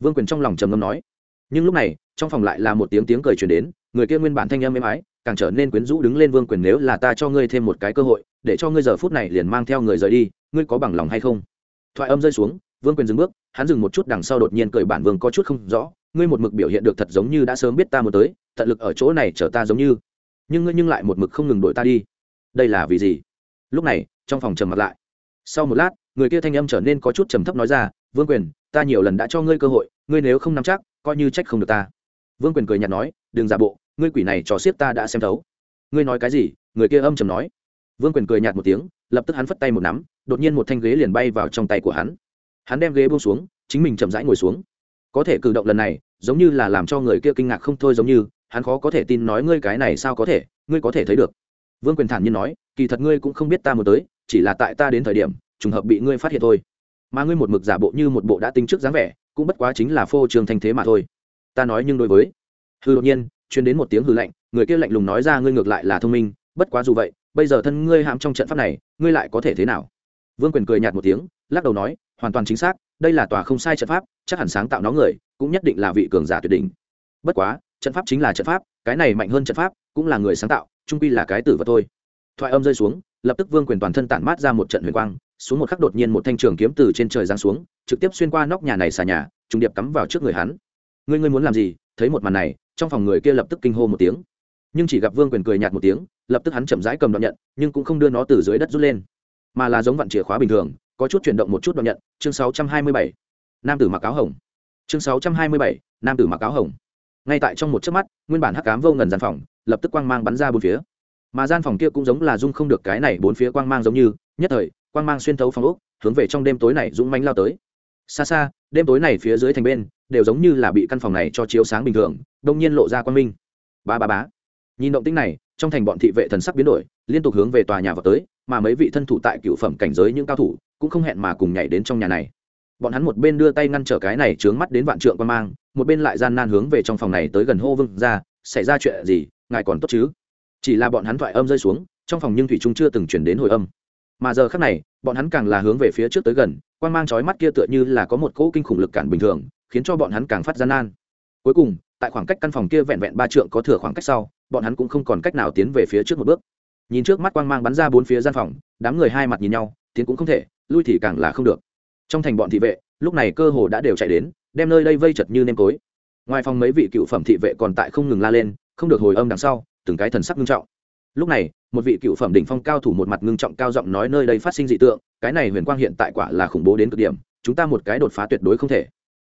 Vương quyền trong lòng trầm ngâm nói. Nhưng lúc này, trong phòng lại là một tiếng tiếng cười truyền đến, người kia nguyên bản thanh âm êm ái, càng trở nên quyến rũ đứng lên vương quyền nếu là ta cho ngươi thêm một cái cơ hội, để cho ngươi giờ phút này liền mang theo người rời đi, ngươi có bằng lòng hay không? Thoại âm rơi xuống, vương quyền dừng bước, hắn dừng một chút đằng sau đột nhiên cười bản vương có chút không rõ ngươi một mực biểu hiện được thật giống như đã sớm biết ta muốn tới, tận lực ở chỗ này chờ ta giống như. Nhưng ngươi nhưng lại một mực không ngừng đuổi ta đi. Đây là vì gì? Lúc này, trong phòng trầm mặt lại. Sau một lát, người kia thanh âm trở nên có chút trầm thấp nói ra, vương quyền, ta nhiều lần đã cho ngươi cơ hội, ngươi nếu không nắm chắc, coi như trách không được ta. Vương quyền cười nhạt nói, đừng giả bộ, ngươi quỷ này trò xiết ta đã xem thấu. Ngươi nói cái gì? Người kia âm trầm nói. Vương quyền cười nhạt một tiếng, lập tức hắn phất tay một nắm, đột nhiên một thanh ghế liền bay vào trong tay của hắn. Hắn đem ghế buông xuống, chính mình chậm rãi ngồi xuống có thể cử động lần này, giống như là làm cho người kia kinh ngạc không thôi giống như, hắn khó có thể tin nói ngươi cái này sao có thể, ngươi có thể thấy được. Vương quyền thản nhiên nói, kỳ thật ngươi cũng không biết ta muốn tới, chỉ là tại ta đến thời điểm, trùng hợp bị ngươi phát hiện thôi. Mà ngươi một mực giả bộ như một bộ đã tính trước dáng vẻ, cũng bất quá chính là phô trường thanh thế mà thôi. Ta nói nhưng đối với. Hư đột nhiên chuyên đến một tiếng hư lạnh, người kia lạnh lùng nói ra ngươi ngược lại là thông minh, bất quá dù vậy, bây giờ thân ngươi hãm trong trận pháp này, ngươi lại có thể thế nào? Vương quyền cười nhạt một tiếng, lắc đầu nói hoàn toàn chính xác, đây là tòa không sai trận pháp, chắc hẳn sáng tạo nó người, cũng nhất định là vị cường giả tuyệt đỉnh. Bất quá, trận pháp chính là trận pháp, cái này mạnh hơn trận pháp, cũng là người sáng tạo trung quy là cái tử vật thôi. Thoại âm rơi xuống, lập tức vương quyền toàn thân tản mát ra một trận huyền quang, xuống một khắc đột nhiên một thanh trường kiếm từ trên trời giáng xuống, trực tiếp xuyên qua nóc nhà này xà nhà, trùng điệp cắm vào trước người hắn. Ngươi ngươi muốn làm gì? Thấy một màn này, trong phòng người kia lập tức kinh hô một tiếng. Nhưng chỉ gặp vương quyền cười nhạt một tiếng, lập tức hắn chậm rãi cầm đoạn nhận, nhưng cũng không đưa nó từ dưới đất rút lên, mà là giống vặn chìa khóa bình thường có chút chuyển động một chút đoạn nhận, chương 627. nam tử mặc áo hồng chương 627. nam tử mặc áo hồng ngay tại trong một chớp mắt, nguyên bản hắc cám vô ngần gian phòng lập tức quang mang bắn ra bốn phía mà gian phòng kia cũng giống là dung không được cái này bốn phía quang mang giống như, nhất thời, quang mang xuyên thấu phòng ốc, hướng về trong đêm tối này dũng mánh lao tới xa xa, đêm tối này phía dưới thành bên, đều giống như là bị căn phòng này cho chiếu sáng bình thường, đông nhiên lộ ra quang minh ba ba bá nhìn động tĩnh này, trong thành bọn thị vệ thần sắc biến đổi, liên tục hướng về tòa nhà vào tới, mà mấy vị thân thủ tại cựu phẩm cảnh giới những cao thủ cũng không hẹn mà cùng nhảy đến trong nhà này. Bọn hắn một bên đưa tay ngăn trở cái này trướng mắt đến vạn trượng quan mang, một bên lại gian nan hướng về trong phòng này tới gần hô vương ra, xảy ra chuyện gì, ngài còn tốt chứ? Chỉ là bọn hắn thoại âm rơi xuống, trong phòng nhưng thủy trung chưa từng chuyển đến hồi âm. Mà giờ khác này, bọn hắn càng là hướng về phía trước tới gần, quan mang trói mắt kia tựa như là có một cỗ kinh khủng lực cản bình thường, khiến cho bọn hắn càng phát gian nan. Cuối cùng, tại khoảng cách căn phòng kia vẹn vẹn ba trượng có thừa khoảng cách sau, bọn hắn cũng không còn cách nào tiến về phía trước một bước. Nhìn trước mắt quang mang bắn ra bốn phía gian phòng, đám người hai mặt nhìn nhau tiến cũng không thể, lui thì càng là không được. Trong thành bọn thị vệ, lúc này cơ hồ đã đều chạy đến, đem nơi đây vây chật như nêm cối. Ngoài phòng mấy vị cựu phẩm thị vệ còn tại không ngừng la lên, không được hồi âm đằng sau, từng cái thần sắc ngưng trọng. Lúc này, một vị cựu phẩm đỉnh phong cao thủ một mặt ngưng trọng cao giọng nói nơi đây phát sinh dị tượng, cái này huyền quang hiện tại quả là khủng bố đến cực điểm, chúng ta một cái đột phá tuyệt đối không thể.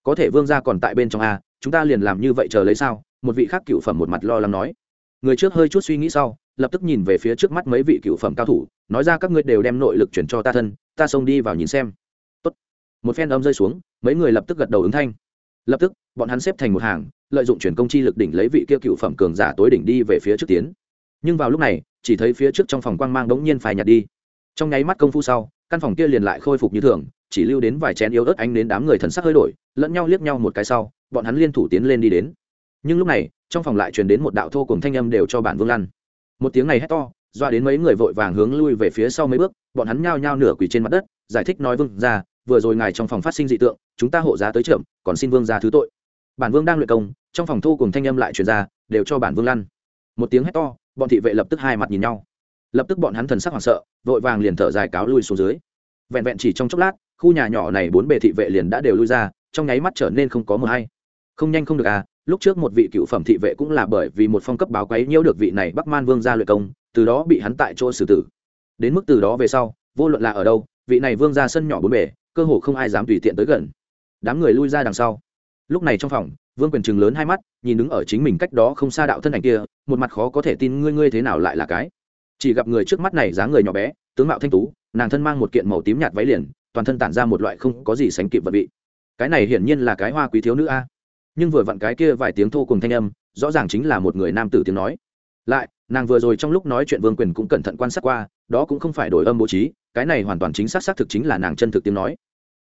Có thể vương gia còn tại bên trong a, chúng ta liền làm như vậy chờ lấy sao? Một vị khác cựu phẩm một mặt lo lắng nói. Người trước hơi chút suy nghĩ sau lập tức nhìn về phía trước mắt mấy vị cựu phẩm cao thủ, nói ra các ngươi đều đem nội lực chuyển cho ta thân, ta xông đi vào nhìn xem. Tốt. một phen âm rơi xuống, mấy người lập tức gật đầu ứng thanh. Lập tức, bọn hắn xếp thành một hàng, lợi dụng chuyển công chi lực đỉnh lấy vị kia cựu phẩm cường giả tối đỉnh đi về phía trước tiến. Nhưng vào lúc này, chỉ thấy phía trước trong phòng quang mang đống nhiên phải nhạt đi. Trong nháy mắt công phu sau, căn phòng kia liền lại khôi phục như thường, chỉ lưu đến vài chén yếu ớt ánh đến đám người thần sắc hơi đổi, lẫn nhau liếc nhau một cái sau, bọn hắn liên thủ tiến lên đi đến. Nhưng lúc này, trong phòng lại truyền đến một đạo thô cùng thanh âm đều cho bản vương lăn một tiếng này hét to, doa đến mấy người vội vàng hướng lui về phía sau mấy bước, bọn hắn nhao nhao nửa quỳ trên mặt đất, giải thích nói vương ra vừa rồi ngài trong phòng phát sinh dị tượng, chúng ta hộ giá tới trưởng, còn xin vương ra thứ tội. Bản vương đang luyện công, trong phòng thu cùng thanh âm lại truyền ra, đều cho bản vương lăn. Một tiếng hét to, bọn thị vệ lập tức hai mặt nhìn nhau. Lập tức bọn hắn thần sắc hoảng sợ, vội vàng liền thở dài cáo lui xuống dưới. Vẹn vẹn chỉ trong chốc lát, khu nhà nhỏ này bốn bề thị vệ liền đã đều lui ra, trong nháy mắt trở nên không có mờ hay không nhanh không được à lúc trước một vị cựu phẩm thị vệ cũng là bởi vì một phong cấp báo quấy nhiễu được vị này bắc man vương ra luyện công, từ đó bị hắn tại chỗ xử tử. Đến mức từ đó về sau, vô luận là ở đâu, vị này vương ra sân nhỏ bốn bề, cơ hồ không ai dám tùy tiện tới gần. Đám người lui ra đằng sau. Lúc này trong phòng, vương quyền chừng lớn hai mắt, nhìn đứng ở chính mình cách đó không xa đạo thân ảnh kia, một mặt khó có thể tin ngươi ngươi thế nào lại là cái. Chỉ gặp người trước mắt này dáng người nhỏ bé, tướng mạo thanh tú, nàng thân mang một kiện màu tím nhạt váy liền, toàn thân tản ra một loại không có gì sánh kịp vật vị. Cái này hiển nhiên là cái hoa quý thiếu nữ a nhưng vừa vặn cái kia vài tiếng thô cùng thanh âm, rõ ràng chính là một người nam tử tiếng nói. Lại, nàng vừa rồi trong lúc nói chuyện vương quyền cũng cẩn thận quan sát qua, đó cũng không phải đổi âm bố trí, cái này hoàn toàn chính xác xác thực chính là nàng chân thực tiếng nói.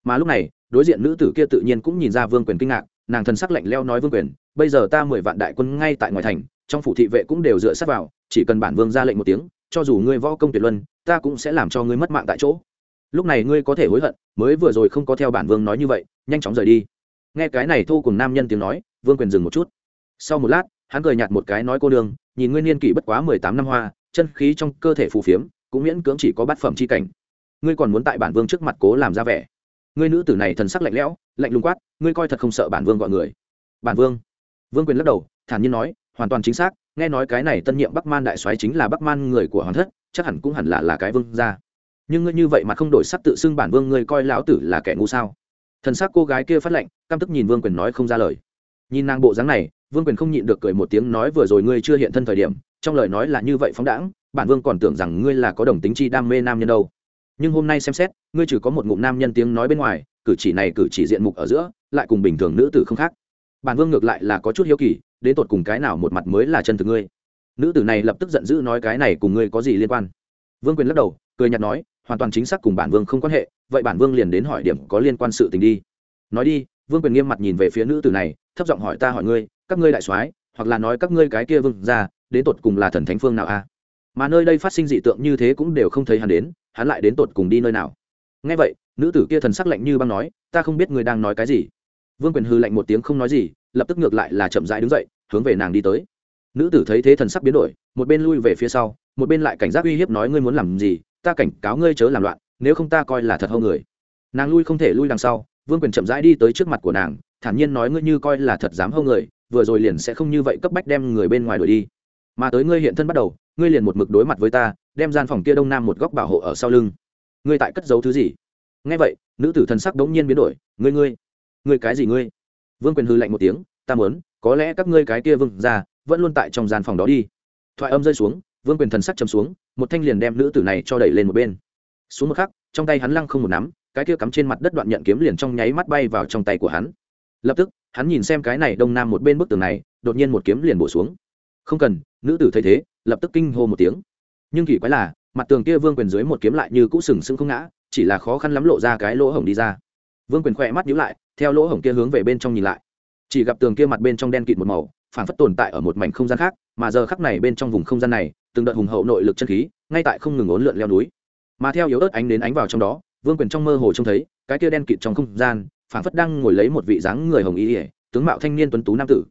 Mà lúc này, đối diện nữ tử kia tự nhiên cũng nhìn ra vương quyền kinh ngạc, nàng thần sắc lạnh leo nói vương quyền, bây giờ ta mười vạn đại quân ngay tại ngoài thành, trong phủ thị vệ cũng đều dựa sát vào, chỉ cần bản vương ra lệnh một tiếng, cho dù ngươi võ công tuyệt luân, ta cũng sẽ làm cho ngươi mất mạng tại chỗ. Lúc này ngươi có thể hối hận, mới vừa rồi không có theo bản vương nói như vậy, nhanh chóng rời đi nghe cái này thu cùng nam nhân tiếng nói, vương quyền dừng một chút. Sau một lát, hắn cười nhạt một cái nói cô đường nhìn nguyên niên kỷ bất quá mười tám năm hoa, chân khí trong cơ thể phù phiếm, cũng miễn cưỡng chỉ có bát phẩm c h i cảnh. Ngươi còn muốn tại bản vương trước mặt cố làm ra vẻ. Ngươi nữ tử này thần sắc lạnh lẽo, lạnh lùng quát, ngươi coi thật không sợ bản vương gọi người. Bản vương. Vương quyền lắc đầu, thản nhiên nói, hoàn toàn chính xác, nghe nói cái này tân nhiệm bắc man đại soái chính là bắc man người của hoàng thất, chắc hẳn cũng hẳn là là cái vương gia. Nhưng ngươi như vậy mà không đổi sắc tự xưng bản vương, ngươi coi lão tử là kẻ ngu sao? Thần sắc cô gái kia phát lệnh, căm tức nhìn vương quyền nói không ra lời. Nhìn nàng bộ dáng này, vương quyền không nhịn được cười một tiếng nói vừa rồi ngươi chưa hiện thân thời điểm, trong lời nói là như vậy phóng đãng, bản vương còn tưởng rằng ngươi là có đồng tính chi đam mê nam nhân đâu. Nhưng hôm nay xem xét, ngươi chỉ có một ngụm nam nhân tiếng nói bên ngoài, cử chỉ này cử chỉ diện mục ở giữa, lại cùng bình thường nữ tử không khác. Bản vương ngược lại là có chút hiếu kỳ, đến tột cùng cái nào một mặt mới là chân thực ngươi? Nữ tử này lập tức giận dữ nói cái này cùng ngươi có gì liên quan? Vương quyền lắc đầu, cười nhạt nói hoàn toàn chính xác cùng bản vương không quan hệ, vậy bản vương liền đến hỏi điểm có liên quan sự tình đi. Nói đi, vương quyền nghiêm mặt nhìn về phía nữ tử này, thấp giọng hỏi ta hỏi ngươi, các ngươi đại soái, hoặc là nói các ngươi cái kia vương ra đến tột cùng là thần thánh phương nào a? Mà nơi đây phát sinh dị tượng như thế cũng đều không thấy hắn đến, hắn lại đến tột cùng đi nơi nào? Ngay vậy, nữ tử kia thần sắc lạnh như băng nói, ta không biết ngươi đang nói cái gì. Vương quyền hư lạnh một tiếng không nói gì, lập tức ngược lại là chậm rãi đứng dậy, hướng về nàng đi tới. Nữ tử thấy thế thần sắc biến đổi, một bên lui về phía sau, một bên lại cảnh giác uy hiếp nói ngươi muốn làm gì ta cảnh cáo ngươi chớ làm loạn, nếu không ta coi là thật hâu người. Nàng lui không thể lui đằng sau, vương quyền chậm rãi đi tới trước mặt của nàng, thản nhiên nói ngươi như coi là thật dám hâu người, vừa rồi liền sẽ không như vậy cấp bách đem người bên ngoài đuổi đi. Mà tới ngươi hiện thân bắt đầu, ngươi liền một mực đối mặt với ta, đem gian phòng kia đông nam một góc bảo hộ ở sau lưng. Ngươi tại cất giấu thứ gì? Nghe vậy, nữ tử thần sắc đống nhiên biến đổi, ngươi ngươi ngươi cái gì ngươi? Vương quyền hư lạnh một tiếng, ta muốn, có lẽ các ngươi cái kia vương ra, vẫn luôn tại trong gian phòng đó đi. Thoại âm rơi xuống vương quyền thần sắc chấm xuống, một thanh liền đem nữ tử này cho đẩy lên một bên. Xuống một khắc, trong tay hắn lăng không một nắm, cái kia cắm trên mặt đất đoạn nhận kiếm liền trong nháy mắt bay vào trong tay của hắn. Lập tức, hắn nhìn xem cái này đông nam một bên bức tường này, đột nhiên một kiếm liền bổ xuống. Không cần, nữ tử thấy thế, lập tức kinh hô một tiếng. Nhưng kỳ quái là, mặt tường kia vương quyền dưới một kiếm lại như cũ sừng sững không ngã, chỉ là khó khăn lắm lộ ra cái lỗ hổng đi ra. Vương quyền khỏe mắt nhíu lại, theo lỗ hổng kia hướng về bên trong nhìn lại. Chỉ gặp tường kia mặt bên trong đen kịt một màu, phản phất tồn tại ở một mảnh không gian khác, mà giờ khắc này bên trong vùng không gian này từng đợt hùng hậu nội lực chân khí, ngay tại không ngừng ốn lượn leo núi. Mà theo yếu ớt ánh đến ánh vào trong đó, vương quyền trong mơ hồ trông thấy, cái kia đen kịt trong không gian phản phất đang ngồi lấy một vị dáng người hồng y ỉa tướng mạo thanh niên tuấn tú nam tử.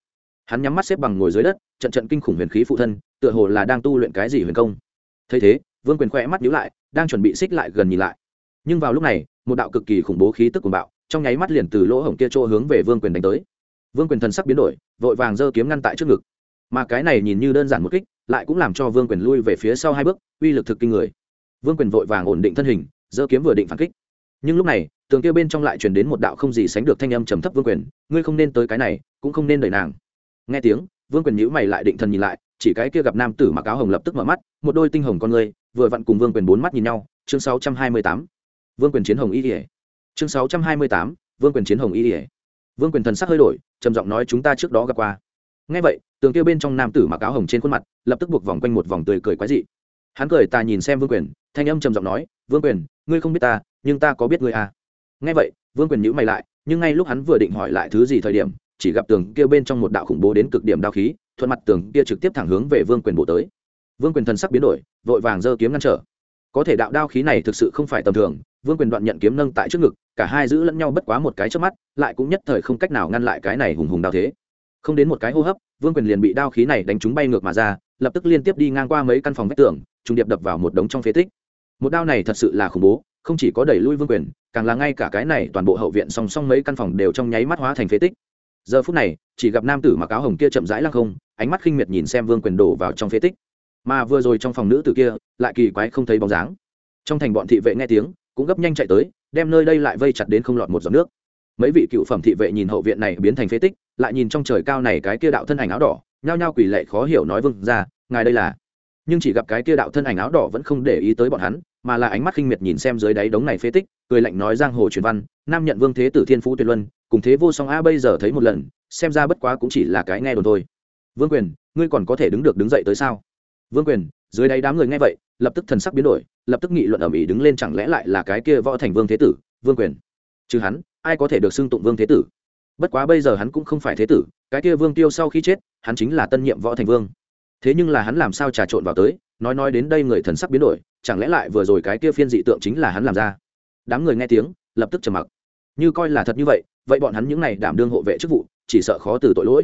Hắn nhắm mắt xếp bằng ngồi dưới đất, trận trận kinh khủng huyền khí phụ thân, tựa hồ là đang tu luyện cái gì huyền công. Thấy thế, vương quyền khoe mắt nhíu lại, đang chuẩn bị xích lại gần nhìn lại. Nhưng vào lúc này, một đạo cực kỳ khủng bố khí tức cuồng bạo, trong nháy mắt liền từ lỗ hổng kia chỗ hướng về vương quyền đánh tới. Vương quyền thần sắc biến đổi, vội vàng giơ kiếm ngăn tại trước ngực. Mà cái này nhìn như đơn giản một kích lại cũng làm cho vương quyền lui về phía sau hai bước, uy lực thực kinh người. Vương quyền vội vàng ổn định thân hình, giơ kiếm vừa định phản kích. Nhưng lúc này, tường kia bên trong lại truyền đến một đạo không gì sánh được thanh âm trầm thấp vương quyền, ngươi không nên tới cái này, cũng không nên đợi nàng. Nghe tiếng, vương quyền nhữ mày lại định thần nhìn lại, chỉ cái kia gặp nam tử mặc áo hồng lập tức mở mắt, một đôi tinh hồng con ngươi, vừa vặn cùng vương quyền bốn mắt nhìn nhau, chương sáu trăm hai mươi tám. Vương quyền chiến hồng y ỉa chương sáu trăm hai mươi tám, vương quyền chiến hồng y ỉa vương quyền thần sắc hơi đổi, trầm giọng nói, chúng ta trước đó gặp qua ngay vậy, tường kia bên trong nam tử mặc áo hồng trên khuôn mặt, lập tức buộc vòng quanh một vòng tươi cười quái dị. Hắn cười ta nhìn xem vương quyền, thanh âm trầm giọng nói, vương quyền, ngươi không biết ta, nhưng ta có biết ngươi à? Ngay vậy, vương quyền nhữ mày lại, nhưng ngay lúc hắn vừa định hỏi lại thứ gì thời điểm, chỉ gặp tường kia bên trong một đạo khủng bố đến cực điểm đao khí, thuận mặt tường kia trực tiếp thẳng hướng về vương quyền bộ tới. Vương quyền thần sắc biến đổi, vội vàng giơ kiếm ngăn trở. Có thể đạo đao khí này thực sự không phải tầm thường, vương quyền đoạn nhận kiếm nâng tại trước ngực, cả hai giữ lẫn nhau bất quá một cái trước mắt, lại cũng nhất thời không cách nào ngăn lại cái này hùng hùng đao thế không đến một cái hô hấp, vương quyền liền bị đao khí này đánh trúng bay ngược mà ra, lập tức liên tiếp đi ngang qua mấy căn phòng vách tường, trùng điệp đập vào một đống trong phế tích. Một đao này thật sự là khủng bố, không chỉ có đẩy lui vương quyền, càng là ngay cả cái này toàn bộ hậu viện song song mấy căn phòng đều trong nháy mắt hóa thành phế tích. Giờ phút này, chỉ gặp nam tử mặc áo hồng kia chậm rãi lăng không, ánh mắt khinh miệt nhìn xem vương quyền đổ vào trong phế tích. Mà vừa rồi trong phòng nữ tử kia, lại kỳ quái không thấy bóng dáng. Trong thành bọn thị vệ nghe tiếng, cũng gấp nhanh chạy tới, đem nơi đây lại vây chặt đến không lọt một giọt nước mấy vị cựu phẩm thị vệ nhìn hậu viện này biến thành phế tích, lại nhìn trong trời cao này cái kia đạo thân ảnh áo đỏ, nhao nhao quỷ lệ khó hiểu nói vương ra, ngài đây là. Nhưng chỉ gặp cái kia đạo thân ảnh áo đỏ vẫn không để ý tới bọn hắn, mà là ánh mắt khinh miệt nhìn xem dưới đáy đống này phế tích, cười lạnh nói giang hồ truyền văn, nam nhận vương thế tử thiên phú tuyệt luân, cùng thế vô song a bây giờ thấy một lần, xem ra bất quá cũng chỉ là cái nghe đồn thôi. Vương quyền, ngươi còn có thể đứng được đứng dậy tới sao? Vương quyền, dưới đáy đám người nghe vậy, lập tức thần sắc biến đổi, lập tức nghị luận ở mỹ đứng lên chẳng lẽ lại là cái kia võ thành vương thế tử, vương quyền. Chứ hắn ai có thể được xưng tụng vương thế tử? Bất quá bây giờ hắn cũng không phải thế tử, cái kia vương tiêu sau khi chết, hắn chính là tân nhiệm võ thành vương. Thế nhưng là hắn làm sao trà trộn vào tới, nói nói đến đây người thần sắc biến đổi, chẳng lẽ lại vừa rồi cái kia phiên dị tượng chính là hắn làm ra? Đám người nghe tiếng, lập tức trầm mặc. Như coi là thật như vậy vậy bọn hắn những này đảm đương hộ vệ chức vụ, chỉ sợ khó từ tội lỗi.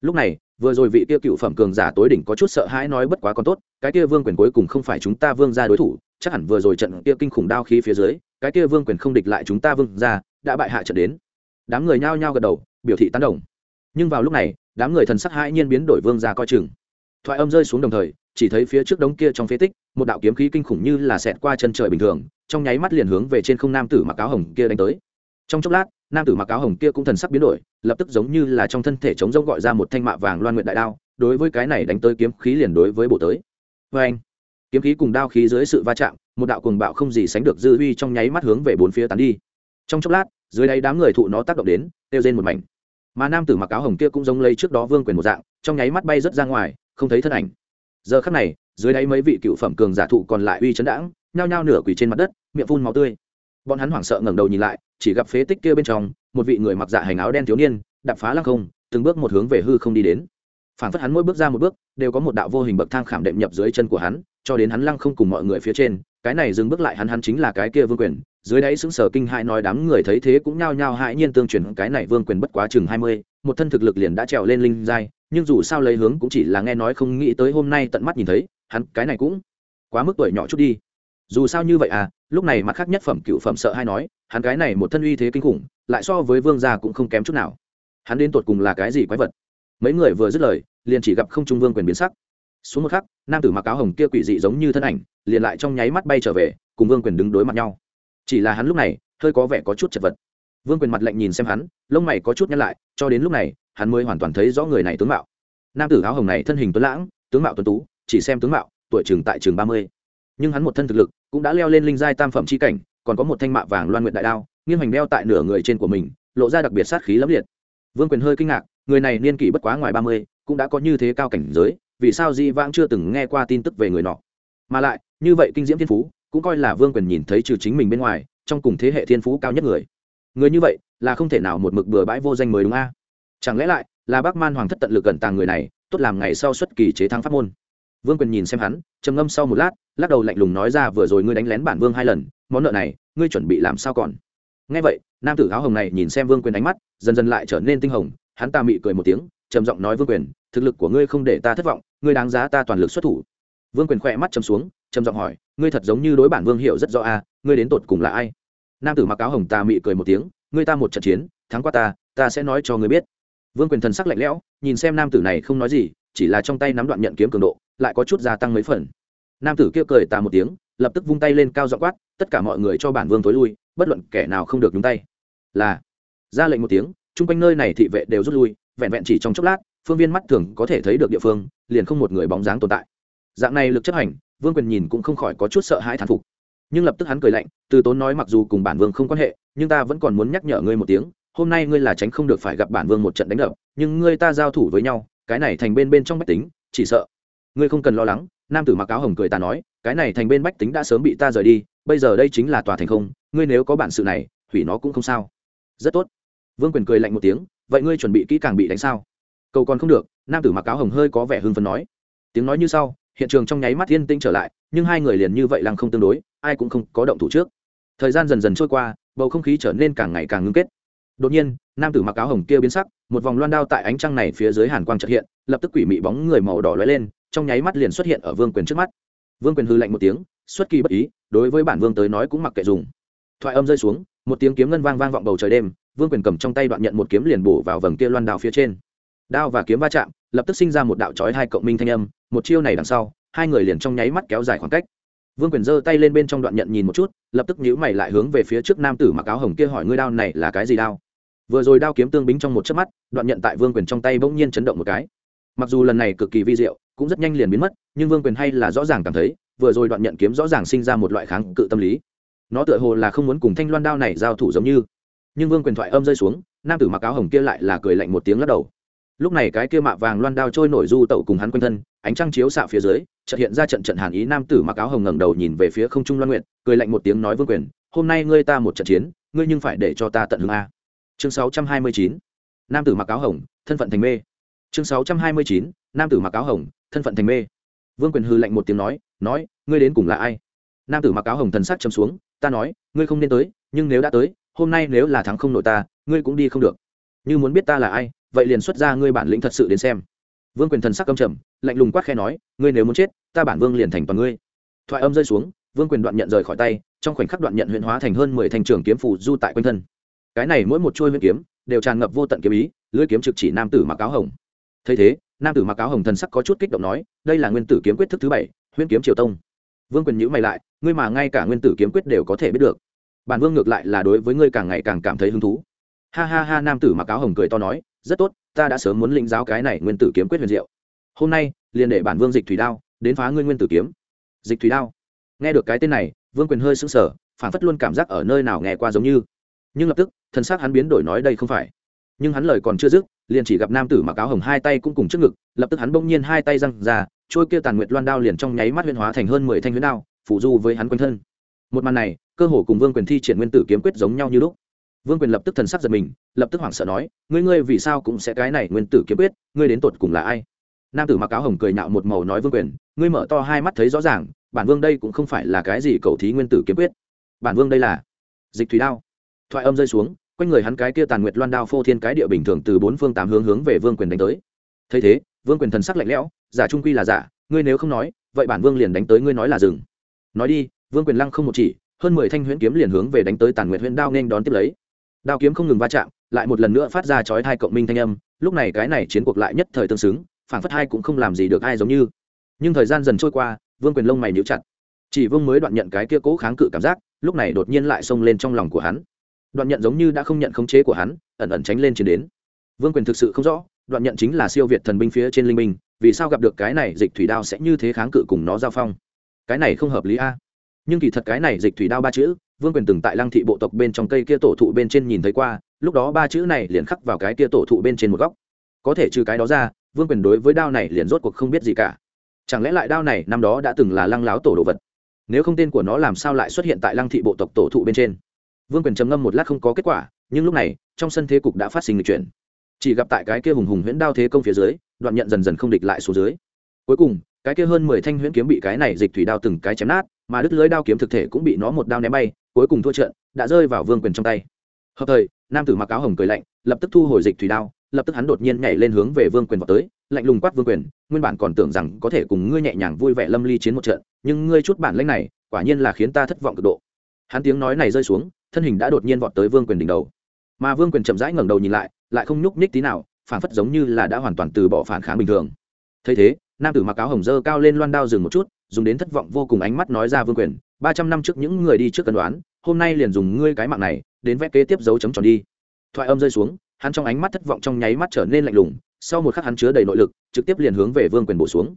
Lúc này, vừa rồi vị kia cựu phẩm cường giả tối đỉnh có chút sợ hãi nói bất quá còn tốt, cái kia vương quyền cuối cùng không phải chúng ta vương ra đối thủ, chắc hẳn vừa rồi trận kia kinh khủng đao khí phía dưới cái kia vương quyền không địch lại chúng ta vương ra đã bại hạ trận đến. Đám người nhao nhao gật đầu, biểu thị tán đồng. Nhưng vào lúc này, đám người thần sắc hãi nhiên biến đổi vương ra coi chừng. Thoại âm rơi xuống đồng thời, chỉ thấy phía trước đống kia trong phế tích, một đạo kiếm khí kinh khủng như là xẹt qua chân trời bình thường, trong nháy mắt liền hướng về trên không nam tử mặc áo hồng kia đánh tới. Trong chốc lát, nam tử mặc áo hồng kia cũng thần sắc biến đổi, lập tức giống như là trong thân thể chống giông gọi ra một thanh mạ vàng loan nguyện đại đao, đối với cái này đánh tới kiếm khí liền đối với bộ tới. Vê anh kiếm khí cùng đao khí dưới sự va chạm một đạo cuồng bạo không gì sánh được dư uy trong nháy mắt hướng về bốn phía tán đi. Trong chốc lát, dưới đáy đám người thụ nó tác động đến, tiêu rên một mảnh. Mà nam tử mặc áo hồng kia cũng giống lấy trước đó vương quyền một dạng, trong nháy mắt bay rớt ra ngoài, không thấy thân ảnh. Giờ khắc này, dưới đáy mấy vị cựu phẩm cường giả thụ còn lại uy chấn đãng, nhao nhao nửa quỳ trên mặt đất, miệng phun máu tươi. Bọn hắn hoảng sợ ngẩng đầu nhìn lại, chỉ gặp phế tích kia bên trong, một vị người mặc dạ hành áo đen thiếu niên, đạp phá lăng không, từng bước một hướng về hư không đi đến. Phản phất hắn mỗi bước ra một bước, đều có một đạo vô hình bậc thang khảm đệm nhập dưới chân của hắn, cho đến hắn lăng không cùng mọi người phía trên cái này dừng bước lại hắn hắn chính là cái kia vương quyền. Dưới đáy xứng sở kinh hại nói đám người thấy thế cũng nhao nhao hãi nhiên tương truyền cái này vương quyền bất quá chừng hai mươi, một thân thực lực liền đã trèo lên linh giai, nhưng dù sao lấy hướng cũng chỉ là nghe nói không nghĩ tới hôm nay tận mắt nhìn thấy, hắn cái này cũng quá mức tuổi nhỏ chút đi. Dù sao như vậy à lúc này mặt khác nhất phẩm cựu phẩm sợ hay nói, hắn cái này một thân uy thế kinh khủng, lại so với vương gia cũng không kém chút nào. Hắn đến tột cùng là cái gì quái vật? Mấy người vừa dứt lời, liền chỉ gặp không trung vương quyền biến sắc xuống một khắc, nam tử mặc áo hồng kia quỷ dị giống như thân ảnh, liền lại trong nháy mắt bay trở về, cùng vương quyền đứng đối mặt nhau. Chỉ là hắn lúc này, hơi có vẻ có chút chật vật. Vương quyền mặt lạnh nhìn xem hắn, lông mày có chút nhăn lại, cho đến lúc này, hắn mới hoàn toàn thấy rõ người này tướng mạo. Nam tử áo hồng này thân hình tuấn lãng, tướng mạo tuấn tú, chỉ xem tướng mạo, tuổi chừng tại chừng ba mươi. Nhưng hắn một thân thực lực, cũng đã leo lên linh giai tam phẩm c h i cảnh, còn có một thanh mạ vàng loan nguyện đại đao, nghiêng hoành đeo tại nửa người trên của mình, lộ ra đặc biệt sát khí lẫm liệt. Vương quyền hơi kinh ngạc, người này niên kỷ bất quá ngoài ba mươi, cũng đã có như thế cao cảnh giới vì sao di vãng chưa từng nghe qua tin tức về người nọ. Mà lại, như vậy kinh diễm thiên phú, cũng coi là vương quyền nhìn thấy trừ chính mình bên ngoài, trong cùng thế hệ thiên phú cao nhất người. Người như vậy, là không thể nào một mực bừa bãi vô danh mới đúng a? Chẳng lẽ lại, là bác man hoàng thất tận lực gần tàng người này, tốt làm ngày sau xuất kỳ chế thắng pháp môn. Vương quyền nhìn xem hắn, trầm ngâm sau một lát, lắc đầu lạnh lùng nói ra vừa rồi ngươi đánh lén bản vương hai lần, món nợ này, ngươi chuẩn bị làm sao còn? Ngay vậy, nam tử áo hồng này nhìn xem vương quyền ánh mắt, dần dần lại trở nên tinh hồng, hắn ta mị cười một tiếng, trầm giọng nói vương quyền, thực lực của ngươi không để ta thất vọng ngươi đáng giá ta toàn lực xuất thủ. Vương quyền khỏe mắt chấm xuống, trầm giọng hỏi, ngươi thật giống như đối bản vương hiểu rất rõ a, ngươi đến tột cùng là ai? Nam tử mặc áo hồng ta mị cười một tiếng, ngươi ta một trận chiến, thắng qua ta ta sẽ nói cho ngươi biết. Vương quyền thần sắc lạnh lẽo, nhìn xem nam tử này không nói gì, chỉ là trong tay nắm đoạn nhận kiếm cường độ, lại có chút gia tăng mấy phần. Nam tử kia cười ta một tiếng, lập tức vung tay lên cao dọ quát, tất cả mọi người cho bản vương tối lui, bất luận kẻ nào không được nhúng tay. Là, ra lệnh một tiếng, chung quanh nơi này thị vệ đều rút lui, vẹn vẹn chỉ trong chốc lát phương viên mắt thường có thể thấy được địa phương, liền không một người bóng dáng tồn tại. Dạng này lực chấp hành, vương quyền nhìn cũng không khỏi có chút sợ hãi thán phục. Nhưng lập tức hắn cười lạnh, từ tốn nói mặc dù cùng bản vương không quan hệ, nhưng ta vẫn còn muốn nhắc nhở ngươi một tiếng, hôm nay ngươi là tránh không được phải gặp bản vương một trận đánh đập, nhưng ngươi ta giao thủ với nhau, cái này thành bên bên trong bách tính, chỉ sợ. Ngươi không cần lo lắng, nam tử mặc áo hồng cười ta nói, cái này thành bên bách tính đã sớm bị ta rời đi, bây giờ đây chính là tòa thành không, ngươi nếu có bản sự này, hủy nó cũng không sao. Rất tốt. Vương quyền cười lạnh một tiếng, vậy ngươi chuẩn bị kỹ càng bị đánh sao? Cầu còn không được, nam tử mặc áo hồng hơi có vẻ hưng phấn nói. Tiếng nói như sau, hiện trường trong nháy mắt yên tĩnh trở lại, nhưng hai người liền như vậy lăng không tương đối, ai cũng không có động thủ trước. Thời gian dần dần trôi qua, bầu không khí trở nên càng ngày càng ngưng kết. Đột nhiên, nam tử mặc áo hồng kia biến sắc, một vòng loan đao tại ánh trăng này phía dưới hàn quang trật hiện, lập tức quỷ mị bóng người màu đỏ lóe lên, trong nháy mắt liền xuất hiện ở vương quyền trước mắt. Vương quyền hư lạnh một tiếng, xuất kỳ bất ý, đối với bản vương tới nói cũng mặc kệ dùng. Thoại âm rơi xuống, một tiếng kiếm ngân vang vang vọng bầu trời đêm, vương quyền cầm trong tay đoạn nhận một kiếm liền bổ vào vầng kia loan đao phía trên đao và kiếm va chạm, lập tức sinh ra một đạo chói hai cộng minh thanh âm, một chiêu này đằng sau, hai người liền trong nháy mắt kéo dài khoảng cách. Vương quyền giơ tay lên bên trong đoạn nhận nhìn một chút, lập tức nhíu mày lại hướng về phía trước nam tử mặc áo hồng kia hỏi ngươi đao này là cái gì đao? Vừa rồi đao kiếm tương bính trong một chớp mắt, đoạn nhận tại vương quyền trong tay bỗng nhiên chấn động một cái. Mặc dù lần này cực kỳ vi diệu, cũng rất nhanh liền biến mất, nhưng vương quyền hay là rõ ràng cảm thấy, vừa rồi đoạn nhận kiếm rõ ràng sinh ra một loại kháng cự tâm lý. Nó tựa hồ là không muốn cùng thanh loan đao này giao thủ giống như. Nhưng vương quyền thoại âm rơi xuống, nam tử mặc áo hồng kia lại là cười lạnh một tiếng lắc đầu lúc này cái kia mạ vàng loan đao trôi nổi du tẩu cùng hắn quanh thân, ánh trăng chiếu xạ phía dưới, chợt hiện ra trận trận hàn ý nam tử mặc áo hồng ngẩng đầu nhìn về phía không trung loan nguyện cười lạnh một tiếng nói vương quyền, hôm nay ngươi ta một trận chiến, ngươi nhưng phải để cho ta tận hưởng a. Chương 629 nam tử mặc áo hồng, thân phận thành mê. Chương 629 nam tử mặc áo hồng, thân phận thành mê. Vương quyền hư lạnh một tiếng nói nói, ngươi đến cùng là ai? Nam tử mặc áo hồng thần sắc chấm xuống, ta nói, ngươi không nên tới, nhưng nếu đã tới, hôm nay nếu là thắng không nổi ta, ngươi cũng đi không được. Như muốn biết ta là ai vậy liền xuất ra ngươi bản lĩnh thật sự đến xem. Vương quyền thần sắc âm trầm, lạnh lùng quát khe nói, ngươi nếu muốn chết, ta bản vương liền thành toàn ngươi. Thoại âm rơi xuống, vương quyền đoạn nhận rời khỏi tay, trong khoảnh khắc đoạn nhận huyện hóa thành hơn mười thành trường kiếm phủ du tại quanh thân. Cái này mỗi một chuôi huyễn kiếm, đều tràn ngập vô tận kiếm ý, lưỡi kiếm trực chỉ nam tử mặc áo hồng. Thấy thế, nam tử mặc áo hồng thần sắc có chút kích động nói, đây là nguyên tử kiếm quyết thức thứ bảy huyễn kiếm triều tông. Vương quyền nhữ mày lại, ngươi mà ngay cả nguyên tử kiếm quyết đều có thể biết được. Bản vương ngược lại là đối với ngươi càng ngày càng cảm thấy hứng thú. Ha ha ha, nam tử mặc áo hồng cười to nói rất tốt, ta đã sớm muốn lĩnh giáo cái này nguyên tử kiếm quyết huyền diệu. Hôm nay, liền để bản vương dịch thủy đao đến phá ngươi nguyên tử kiếm. Dịch thủy đao, nghe được cái tên này, vương quyền hơi sững sờ phản phất luôn cảm giác ở nơi nào nghe qua giống như. Nhưng lập tức, thần xác hắn biến đổi nói đây không phải. Nhưng hắn lời còn chưa dứt, liền chỉ gặp nam tử mặc áo hồng hai tay cũng cùng trước ngực, lập tức hắn bỗng nhiên hai tay răng ra, trôi kia tàn nguyệt loan đao liền trong nháy mắt huyên hóa thành hơn mười thanh huyết đao, phủ du với hắn quanh thân. Một màn này, cơ hồ cùng vương quyền thi triển nguyên tử kiếm quyết giống nhau như lúc vương quyền lập tức thần sắc giật mình, lập tức hoảng sợ nói, ngươi ngươi vì sao cũng sẽ cái này nguyên tử kiếm quyết, ngươi đến tột cùng là ai? Nam tử mặc áo hồng cười nạo một màu nói vương quyền, ngươi mở to hai mắt thấy rõ ràng, bản vương đây cũng không phải là cái gì cầu thí nguyên tử kiếm quyết. Bản vương đây là dịch thủy đao. Thoại âm rơi xuống, quanh người hắn cái kia tàn nguyệt loan đao phô thiên cái địa bình thường từ bốn phương tám hướng hướng về vương quyền đánh tới. Thấy thế, vương quyền thần sắc lạnh lẽo, giả trung quy là giả, ngươi nếu không nói, vậy bản vương liền đánh tới ngươi nói là dừng. Nói đi. Vương quyền lăng không một chỉ, hơn mười thanh huyễn kiếm liền hướng về đánh tới tàn nguyệt huyễn đao nên đón tiếp lấy đao kiếm không ngừng va chạm lại một lần nữa phát ra chói thai cộng minh thanh âm lúc này cái này chiến cuộc lại nhất thời tương xứng phản phất hai cũng không làm gì được ai giống như. Nhưng thời gian dần trôi qua vương quyền lông mày níu chặt. Chỉ vương mới đoạn nhận cái kia cố kháng cự cảm giác lúc này đột nhiên lại xông lên trong lòng của hắn. Đoạn nhận giống như đã không nhận khống chế của hắn ẩn ẩn tránh lên chiến đến. Vương quyền thực sự không rõ đoạn nhận chính là siêu việt thần binh phía trên linh minh, vì sao gặp được cái này dịch thủy đao sẽ như thế kháng cự cùng nó giao phong? Cái này không hợp lý a. Nhưng kỳ thật cái này dịch thủy đao ba chữ vương quyền từng tại lăng thị bộ tộc bên trong cây kia tổ thụ bên trên nhìn thấy qua, lúc đó ba chữ này liền khắc vào cái kia tổ thụ bên trên một góc. Có thể trừ cái đó ra, vương quyền đối với đao này liền rốt cuộc không biết gì cả. Chẳng lẽ lại đao này năm đó đã từng là lăng láo tổ đồ vật? Nếu không tên của nó làm sao lại xuất hiện tại lăng thị bộ tộc tổ thụ bên trên? Vương quyền trầm ngâm một lát không có kết quả, nhưng lúc này, trong sân thế cục đã phát sinh lịch chuyển. Chỉ gặp tại cái kia hùng hùng huyễn đao thế công phía dưới, đoạn nhận dần dần không địch lại số dưới. Cuối cùng, cái kia hơn mười thanh huyễn kiếm bị cái này dịch thủy đao từng cái chém nát, mà đứt lưới đao kiếm thực thể cũng bị nó một đao ném bay cuối cùng thua trận, đã rơi vào vương quyền trong tay. Hợp thời, nam tử mặc áo hồng cười lạnh, lập tức thu hồi dịch thủy đao, lập tức hắn đột nhiên nhảy lên hướng về vương quyền vào tới, lạnh lùng quát vương quyền, nguyên bản còn tưởng rằng có thể cùng ngươi nhẹ nhàng vui vẻ lâm ly chiến một trận, nhưng ngươi chút bản lãnh này, quả nhiên là khiến ta thất vọng cực độ. Hắn tiếng nói này rơi xuống, thân hình đã đột nhiên vọt tới vương quyền đỉnh đầu. Mà vương quyền chậm rãi ngẩng đầu nhìn lại lại không nhúc nhích tí nào, phản phất giống như là đã hoàn toàn từ bỏ phản kháng bình thường. Thấy thế, nam tử mặc áo hồng dơ cao lên loan đao dừng một chút, dùng đến thất vọng vô cùng ánh mắt nói ra vương quyền ba trăm năm trước những người đi trước cân đoán, hôm nay liền dùng ngươi cái mạng này, đến vẽ kế tiếp dấu chấm tròn đi. Thoại âm rơi xuống, hắn trong ánh mắt thất vọng trong nháy mắt trở nên lạnh lùng, sau một khắc hắn chứa đầy nội lực, trực tiếp liền hướng về vương quyền bổ xuống.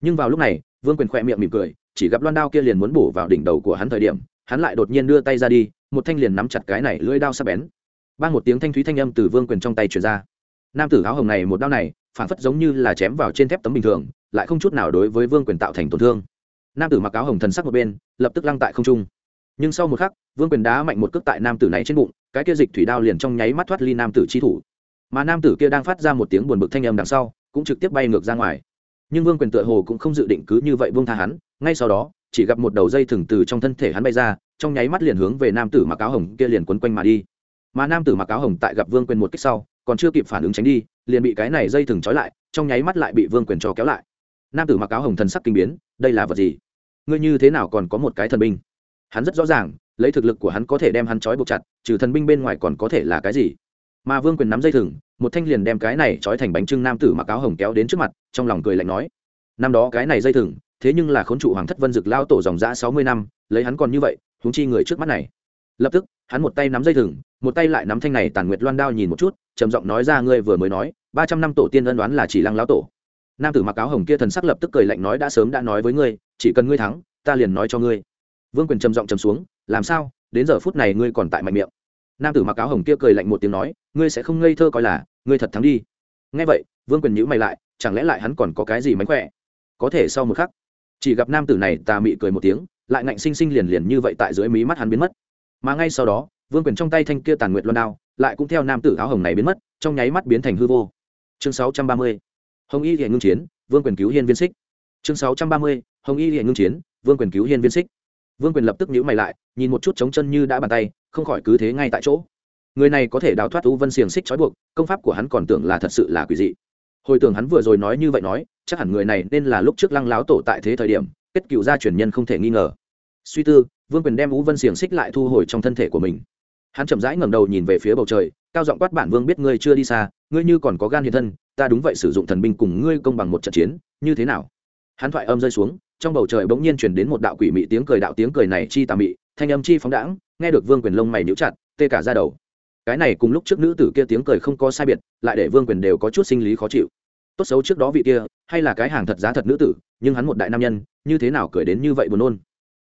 Nhưng vào lúc này, vương quyền khỏe miệng mỉm cười, chỉ gặp loan đao kia liền muốn bổ vào đỉnh đầu của hắn thời điểm, hắn lại đột nhiên đưa tay ra đi, một thanh liền nắm chặt cái này lưỡi đao sắc bén. Ban một tiếng thanh thúy thanh âm từ vương quyền trong tay truyền ra. Nam tử áo hồng này một đao này phản phất giống như là chém vào trên thép tấm bình thường, lại không chút nào đối với vương quyền tạo thành tổn thương nam tử mặc áo hồng thần sắc một bên, lập tức lăng tại không trung. Nhưng sau một khắc, vương quyền đá mạnh một cước tại nam tử này trên bụng, cái kia dịch thủy đao liền trong nháy mắt thoát ly nam tử chi thủ. Mà nam tử kia đang phát ra một tiếng buồn bực thanh âm đằng sau, cũng trực tiếp bay ngược ra ngoài. Nhưng vương quyền tựa hồ cũng không dự định cứ như vậy vương tha hắn, ngay sau đó, chỉ gặp một đầu dây thừng từ trong thân thể hắn bay ra, trong nháy mắt liền hướng về nam tử mặc áo hồng kia liền quấn quanh mà đi. Mà nam tử mặc áo hồng tại gặp vương quyền một cách sau, còn chưa kịp phản ứng tránh đi, liền bị cái này dây thừng trói lại, trong nháy mắt lại bị vương quyền cho kéo lại. Nam tử mặc áo hồng thần sắc kinh biến, đây là vật gì? Ngươi như thế nào còn có một cái thần binh? Hắn rất rõ ràng, lấy thực lực của hắn có thể đem hắn trói buộc chặt, trừ thần binh bên ngoài còn có thể là cái gì? Mà vương quyền nắm dây thừng, một thanh liền đem cái này trói thành bánh trưng nam tử mặc áo hồng kéo đến trước mặt, trong lòng cười lạnh nói, năm đó cái này dây thừng, thế nhưng là khốn trụ hoàng thất vân dực lao tổ dòng giã sáu mươi năm, lấy hắn còn như vậy húng chi người trước mắt này. Lập tức, hắn một tay nắm dây thừng, một tay lại nắm thanh này tàn nguyệt loan đao nhìn một chút, trầm giọng nói ra ngươi vừa mới nói, ba trăm năm tổ tiên ân đoán là chỉ lăng lão tổ. Nam tử mặc áo hồng kia thần sắc lập tức cười lạnh nói, đã sớm đã nói với ngươi chỉ cần ngươi thắng, ta liền nói cho ngươi. Vương quyền trầm giọng trầm xuống, làm sao, đến giờ phút này ngươi còn tại mạnh miệng. Nam tử mặc áo hồng kia cười lạnh một tiếng nói, ngươi sẽ không ngây thơ coi là, ngươi thật thắng đi. Ngay vậy, vương quyền nhữ mày lại, chẳng lẽ lại hắn còn có cái gì mánh khỏe? Có thể sau một khắc, chỉ gặp nam tử này tà mị cười một tiếng, lại ngạnh sinh sinh liền liền như vậy tại dưới mí mắt hắn biến mất. Mà ngay sau đó, vương quyền trong tay thanh kia tàn nguyệt loan đao, lại cũng theo nam tử áo hồng này biến mất, trong nháy mắt biến thành hư vô. Chương sáu trăm ba mươi, hồng y hiện ngưng chiến, vương quyền cứu hiên viên xích. Chương sáu trăm ba mươi hồng y hiện ngưng chiến, vương quyền cứu hiên viên xích. Vương quyền lập tức nhíu mày lại, nhìn một chút trống chân như đã bàn tay, không khỏi cứ thế ngay tại chỗ. Người này có thể đào thoát u vân xiềng xích trói buộc, công pháp của hắn còn tưởng là thật sự là quỷ dị. Hồi tưởng hắn vừa rồi nói như vậy nói, chắc hẳn người này nên là lúc trước lăng láo tổ tại thế thời điểm, kết cựu gia truyền nhân không thể nghi ngờ. Suy tư, vương quyền đem u vân xiềng xích lại thu hồi trong thân thể của mình. Hắn chậm rãi ngẩng đầu nhìn về phía bầu trời, cao giọng quát bản vương biết ngươi chưa đi xa, ngươi như còn có gan hiện thân, ta đúng vậy sử dụng thần binh cùng ngươi công bằng một trận chiến, như thế nào? Hắn thoại âm rơi xuống trong bầu trời bỗng nhiên chuyển đến một đạo quỷ mị tiếng cười, đạo tiếng cười này chi tà mị, thanh âm chi phóng đãng, nghe được vương quyền lông mày níu chặt, tê cả ra đầu. Cái này cùng lúc trước nữ tử kia tiếng cười không có sai biệt, lại để vương quyền đều có chút sinh lý khó chịu. Tốt xấu trước đó vị kia, hay là cái hàng thật giá thật nữ tử, nhưng hắn một đại nam nhân, như thế nào cười đến như vậy buồn nôn.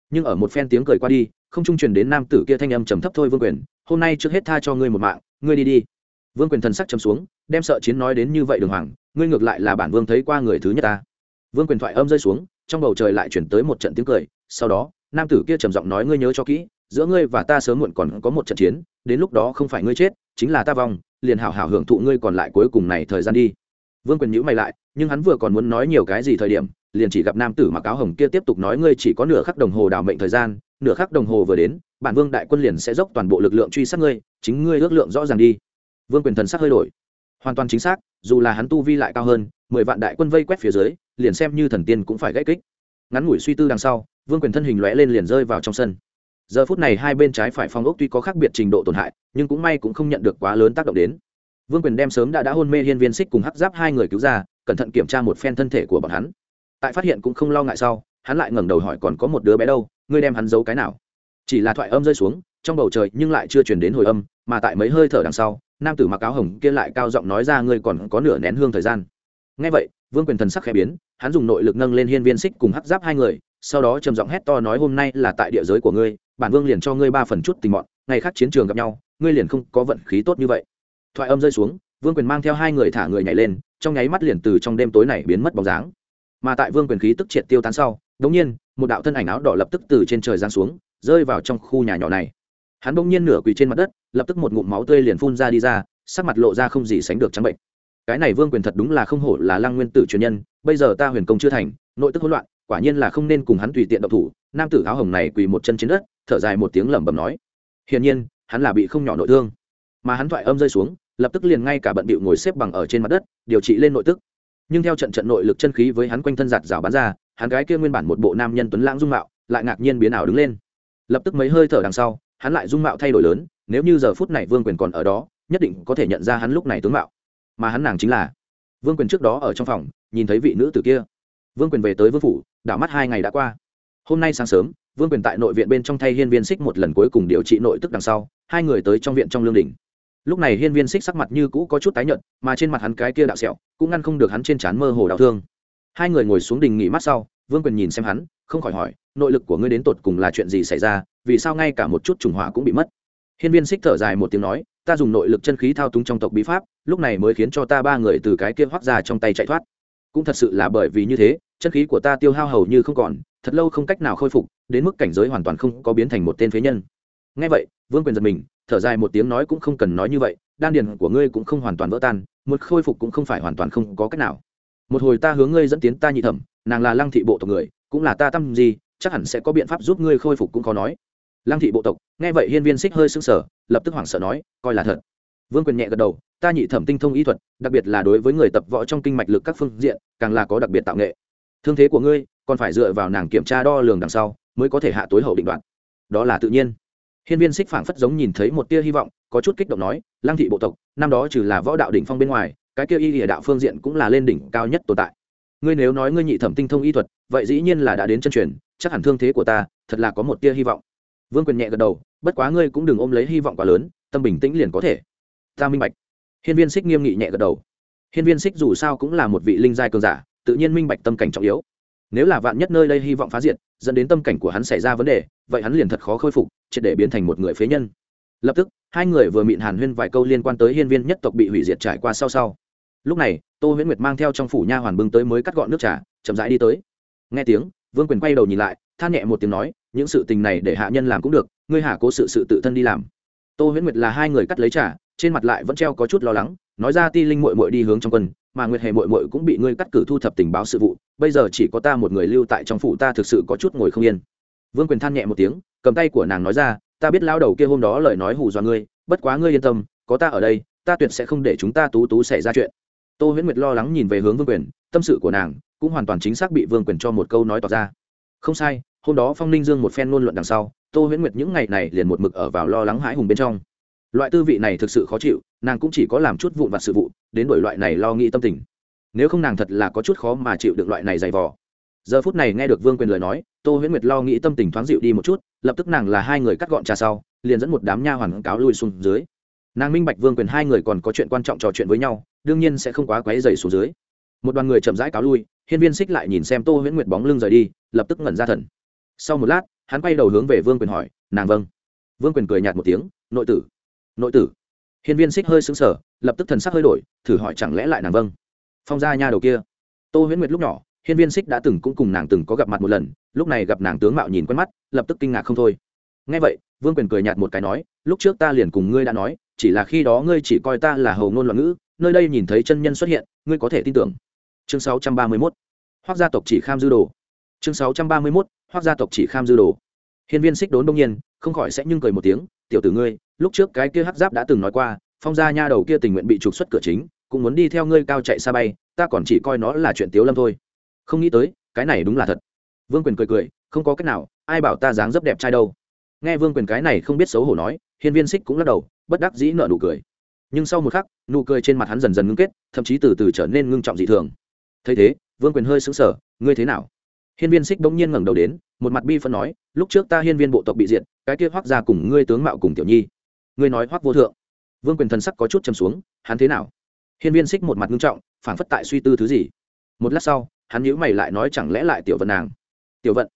Nhưng ở một phen tiếng cười qua đi, không trung truyền đến nam tử kia thanh âm trầm thấp thôi vương quyền, hôm nay trước hết tha cho ngươi một mạng, ngươi đi đi. Vương quyền thần sắc trầm xuống, đem sợ chiến nói đến như vậy đường hoàng, ngươi ngược lại là bản vương thấy qua người thứ nhất ta. Vương quyền thoại âm rơi xuống trong bầu trời lại chuyển tới một trận tiếng cười, sau đó, nam tử kia trầm giọng nói, ngươi nhớ cho kỹ, giữa ngươi và ta sớm muộn còn có một trận chiến, đến lúc đó không phải ngươi chết, chính là ta vong, liền hảo hảo hưởng thụ ngươi còn lại cuối cùng này thời gian đi. Vương quyền nhữ mày lại, nhưng hắn vừa còn muốn nói nhiều cái gì thời điểm, liền chỉ gặp nam tử mặc áo hồng kia tiếp tục nói, ngươi chỉ có nửa khắc đồng hồ đảo mệnh thời gian, nửa khắc đồng hồ vừa đến, bản vương đại quân liền sẽ dốc toàn bộ lực lượng truy sát ngươi, chính ngươi ước lượng rõ ràng đi. Vương quyền thần sắc hơi đổi hoàn toàn chính xác, dù là hắn tu vi lại cao hơn, mười vạn đại quân vây quét phía dưới, liền xem như thần tiên cũng phải gãy kích. Ngắn ngủi suy tư đằng sau, vương quyền thân hình lóe lên liền rơi vào trong sân. Giờ phút này hai bên trái phải phong ốc tuy có khác biệt trình độ tổn hại, nhưng cũng may cũng không nhận được quá lớn tác động đến. Vương quyền đem sớm đã đã hôn mê hiên viên xích cùng hắc giáp hai người cứu ra, cẩn thận kiểm tra một phen thân thể của bọn hắn. Tại phát hiện cũng không lo ngại sau, hắn lại ngẩng đầu hỏi còn có một đứa bé đâu, ngươi đem hắn giấu cái nào? Chỉ là thoại âm rơi xuống, trong bầu trời nhưng lại chưa chuyển đến hồi âm, mà tại mấy hơi thở đằng sau nam tử mặc áo hồng kia lại cao giọng nói ra, ngươi còn có nửa nén hương thời gian. Ngay vậy, vương quyền thần sắc khẽ biến, hắn dùng nội lực nâng lên hiên viên xích cùng hắc giáp hai người, sau đó trầm giọng hét to nói, hôm nay là tại địa giới của ngươi, bản vương liền cho ngươi ba phần chút tình mọn, ngày khác chiến trường gặp nhau, ngươi liền không có vận khí tốt như vậy. Thoại âm rơi xuống, vương quyền mang theo hai người thả người nhảy lên, trong nháy mắt liền từ trong đêm tối này biến mất bóng dáng. Mà tại vương quyền khí tức triệt tiêu tán sau đ ỗ n g nhiên, một đạo thân ảnh áo đỏ lập tức từ trên trời giáng xuống, rơi vào trong khu nhà nhỏ này hắn bỗng nhiên nửa quỳ trên mặt đất, lập tức một ngụm máu tươi liền phun ra đi ra, sắc mặt lộ ra không gì sánh được trắng bệnh. Cái này vương quyền thật đúng là không hổ là lăng nguyên tử truyền nhân, bây giờ ta huyền công chưa thành, nội tức hỗn loạn, quả nhiên là không nên cùng hắn tùy tiện động thủ. Nam tử áo hồng này quỳ một chân trên đất, thở dài một tiếng lẩm bẩm nói, hiển nhiên, hắn là bị không nhỏ nội thương. Mà hắn thoại âm rơi xuống, lập tức liền ngay cả bận bịu ngồi xếp bằng ở trên mặt đất, điều trị lên nội tức. Nhưng theo trận trận nội lực chân khí với hắn quanh thân giạt rào bắn ra, hắn gái kia nguyên bản một bộ nam nhân tuấn lãng dung mạo, lại ngạc nhiên biến ảo đứng lên. Lập tức mấy hơi thở đằng sau hắn lại dung mạo thay đổi lớn, nếu như giờ phút này vương quyền còn ở đó, nhất định có thể nhận ra hắn lúc này tướng mạo. Mà hắn nàng chính là vương quyền trước đó ở trong phòng, nhìn thấy vị nữ tử kia. Vương quyền về tới vương phủ, đảo mắt hai ngày đã qua. Hôm nay sáng sớm, vương quyền tại nội viện bên trong thay hiên viên xích một lần cuối cùng điều trị nội tức đằng sau, hai người tới trong viện trong lương đình. Lúc này hiên viên xích sắc mặt như cũ có chút tái nhợt, mà trên mặt hắn cái kia đạo sẹo, cũng ngăn không được hắn trên trán mơ hồ đau thương. Hai người ngồi xuống đình nghỉ mát sau, vương quyền nhìn xem hắn, không khỏi hỏi nội lực của ngươi đến tột cùng là chuyện gì xảy ra, vì sao ngay cả một chút trùng hỏa cũng bị mất? Hiên viên xích thở dài một tiếng nói, ta dùng nội lực chân khí thao túng trong tộc bí pháp, lúc này mới khiến cho ta ba người từ cái kia hoác ra trong tay chạy thoát. Cũng thật sự là bởi vì như thế, chân khí của ta tiêu hao hầu như không còn, thật lâu không cách nào khôi phục, đến mức cảnh giới hoàn toàn không có biến thành một tên phế nhân. Ngay vậy, vương quyền giật mình, thở dài một tiếng nói cũng không cần nói như vậy, đan điền của ngươi cũng không hoàn toàn vỡ tan, một khôi phục cũng không phải hoàn toàn không có cách nào. Một hồi ta hướng ngươi dẫn tiến ta nhị thẩm, nàng là lăng thị bộ tộc người, cũng là ta tâm gì chắc hẳn sẽ có biện pháp giúp ngươi khôi phục cũng khó nói. Lăng thị bộ tộc, nghe vậy hiên viên xích hơi sững sờ, lập tức hoảng sợ nói, coi là thật. Vương quyền nhẹ gật đầu, ta nhị thẩm tinh thông y thuật, đặc biệt là đối với người tập võ trong kinh mạch lực các phương diện, càng là có đặc biệt tạo nghệ. Thương thế của ngươi, còn phải dựa vào nàng kiểm tra đo lường đằng sau, mới có thể hạ tối hậu định đoạn đó là tự nhiên. Hiên viên xích phảng phất giống nhìn thấy một tia hy vọng, có chút kích động nói, lăng thị bộ tộc, năm đó trừ là võ đạo đỉnh phong bên ngoài, cái kia y địa đạo phương diện cũng là lên đỉnh cao nhất tồn tại. Ngươi nếu nói ngươi nhị thẩm tinh thông y thuật, vậy dĩ nhiên là đã đến chân truyền chắc hẳn thương thế của ta, thật là có một tia hy vọng. Vương quyền nhẹ gật đầu, bất quá ngươi cũng đừng ôm lấy hy vọng quá lớn, tâm bình tĩnh liền có thể. Ta minh bạch. Hiên viên xích nghiêm nghị nhẹ gật đầu. Hiên viên xích dù sao cũng là một vị linh giai cường giả, tự nhiên minh bạch tâm cảnh trọng yếu. Nếu là vạn nhất nơi đây hy vọng phá diệt, dẫn đến tâm cảnh của hắn xảy ra vấn đề, vậy hắn liền thật khó khôi phục, triệt để biến thành một người phế nhân. Lập tức, hai người vừa mịn hàn huyên vài câu liên quan tới hiên viên nhất tộc bị hủy diệt trải qua sau sau. Lúc này, tô huyễn nguyệt mang theo trong phủ nha hoàn bưng tới mới cắt gọn nước trà, chậm rãi đi tới. Nghe tiếng vương quyền quay đầu nhìn lại than nhẹ một tiếng nói những sự tình này để hạ nhân làm cũng được ngươi hạ cố sự sự tự thân đi làm. Tô huyễn nguyệt là hai người cắt lấy trả, trên mặt lại vẫn treo có chút lo lắng nói ra ti linh mội mội đi hướng trong quân mà nguyệt hề mội mội cũng bị ngươi cắt cử thu thập tình báo sự vụ bây giờ chỉ có ta một người lưu tại trong phủ ta thực sự có chút ngồi không yên. Vương quyền than nhẹ một tiếng cầm tay của nàng nói ra ta biết lao đầu kia hôm đó lời nói hù dọa ngươi bất quá ngươi yên tâm có ta ở đây ta tuyệt sẽ không để chúng ta tú tú xảy ra chuyện. Tô huyễn nguyệt lo lắng nhìn về hướng vương quyền tâm sự của nàng cũng hoàn toàn chính xác bị vương quyền cho một câu nói tỏ ra không sai hôm đó phong ninh dương một phen ngôn luận đằng sau tô huyễn nguyệt những ngày này liền một mực ở vào lo lắng hãi hùng bên trong loại tư vị này thực sự khó chịu nàng cũng chỉ có làm chút vụn vặt sự vụ đến đổi loại này lo nghĩ tâm tình nếu không nàng thật là có chút khó mà chịu được loại này dày vò giờ phút này nghe được vương quyền lời nói tô huyễn nguyệt lo nghĩ tâm tình thoáng dịu đi một chút lập tức nàng là hai người cắt gọn trà sau liền dẫn một đám nha hoàn cáo lui xuống dưới nàng minh bạch vương quyền hai người còn có chuyện quan trọng trò chuyện với nhau đương nhiên sẽ không quá quấy dày xuống dưới một đoàn người chậm rãi cáo lui, hiên viên xích lại nhìn xem tô huyễn nguyệt bóng lưng rời đi, lập tức ngẩn ra thần. Sau một lát, hắn quay đầu hướng về vương quyền hỏi, nàng vâng. Vương quyền cười nhạt một tiếng, nội tử nội tử. Hiên viên xích hơi xứng sở lập tức thần sắc hơi đổi, thử hỏi chẳng lẽ lại nàng vâng? Phong gia nha đầu kia. Tô huyễn nguyệt lúc nhỏ, hiên viên xích đã từng cũng cùng nàng từng có gặp mặt một lần, lúc này gặp nàng tướng mạo nhìn quen mắt, lập tức kinh ngạc không thôi. Ngay vậy, vương quyền cười nhạt một cái nói, lúc trước ta liền cùng ngươi đã nói, chỉ là khi đó ngươi chỉ coi ta là hầu ngôn loạn ngữ, nơi đây nhìn thấy chân nhân xuất hiện, ngươi có thể tin tưởng chương 631. hoác gia tộc chỉ kham dư đồ. Chương 631. hoác gia tộc chỉ kham dư đồ. Hiên viên xích đốn đông nhiên, không khỏi sẽ nhưng cười một tiếng, tiểu tử ngươi, lúc trước cái kia hắc giáp đã từng nói qua, phong gia nha đầu kia tình nguyện bị trục xuất cửa chính, cũng muốn đi theo ngươi cao chạy xa bay, ta còn chỉ coi nó là chuyện tiếu lâm thôi. Không nghĩ tới, cái này đúng là thật. Vương quyền cười cười, không có cách nào, ai bảo ta dáng dấp đẹp trai đâu. Nghe vương quyền cái này không biết xấu hổ nói, hiên viên xích cũng lắc đầu, bất đắc dĩ nợ nụ cười. Nhưng sau một khắc, nụ cười trên mặt hắn dần dần ngưng kết, thậm chí từ từ trở nên ngưng trọng dị thường thấy thế, vương quyền hơi xứng sở ngươi thế nào? Hiên viên xích bỗng nhiên ngẩng đầu đến, một mặt bi phân nói, lúc trước ta hiên viên bộ tộc bị diệt, cái kia hoác ra cùng ngươi tướng mạo cùng tiểu nhi. Ngươi nói hoác vô thượng. Vương quyền thần sắc có chút chầm xuống, hắn thế nào? Hiên viên xích một mặt ngưng trọng, phản phất tại suy tư thứ gì. Một lát sau, hắn nhữ mày lại nói chẳng lẽ lại tiểu vận nàng? Tiểu vận?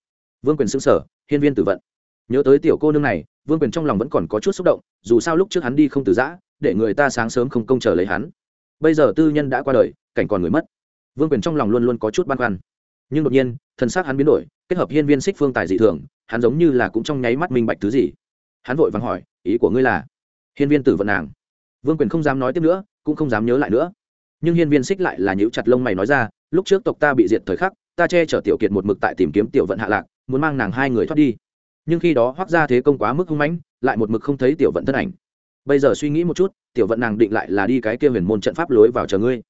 Vương quyền xứng sở hiên viên tử vận. Nhớ tới tiểu cô nương này, vương quyền trong lòng vẫn còn có chút xúc động, dù sao lúc trước hắn đi không từ giã, để người ta sáng sớm không công chờ lấy hắn. Bây giờ tư nhân đã qua đời, cảnh còn người mất vương quyền trong lòng luôn luôn có chút băn khoăn. Nhưng đột nhiên, thần sắc hắn biến đổi, kết hợp hiên viên xích phương tài dị thường, hắn giống như là cũng trong nháy mắt minh bạch thứ gì. Hắn vội vàng hỏi, ý của ngươi là? Hiên viên tử vận nàng. Vương quyền không dám nói tiếp nữa, cũng không dám nhớ lại nữa. Nhưng hiên viên xích lại là nhíu chặt lông mày nói ra, lúc trước tộc ta bị diệt thời khắc, ta che chở tiểu kiệt một mực tại tìm kiếm tiểu vận hạ lạc, muốn mang nàng hai người thoát đi. Nhưng khi đó hoác ra thế công quá mức hung mãnh, lại một mực không thấy tiểu vận thân ảnh. Bây giờ suy nghĩ một chút, tiểu vận nàng định lại là đi cái kia huyền môn trận pháp lối vào chờ ngươi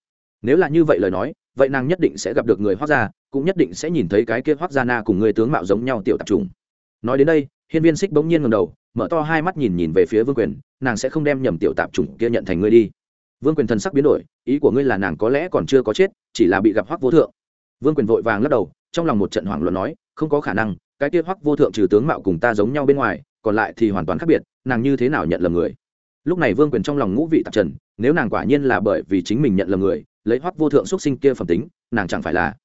nếu là như vậy lời nói, vậy nàng nhất định sẽ gặp được người hoác gia, cũng nhất định sẽ nhìn thấy cái kia hoác gia na cùng người tướng mạo giống nhau tiểu tạp trùng. Nói đến đây, hiên viên xích bỗng nhiên ngầm đầu, mở to hai mắt nhìn nhìn về phía vương quyền, nàng sẽ không đem nhầm tiểu tạp trùng kia nhận thành ngươi đi. Vương quyền thần sắc biến đổi, ý của ngươi là nàng có lẽ còn chưa có chết, chỉ là bị gặp hoác vô thượng. Vương quyền vội vàng lắc đầu, trong lòng một trận hoảng loạn nói, không có khả năng, cái kia hoắc vô thượng trừ tướng mạo cùng ta giống nhau bên ngoài, còn lại thì hoàn toàn khác biệt, nàng như thế nào nhận lầm người? Lúc này vương quyền trong lòng ngũ vị tạp trần, nếu nàng quả nhiên là bởi vì chính mình nhận lầm người lấy hoắc vô thượng xuất sinh kia phẩm tính, nàng chẳng phải là.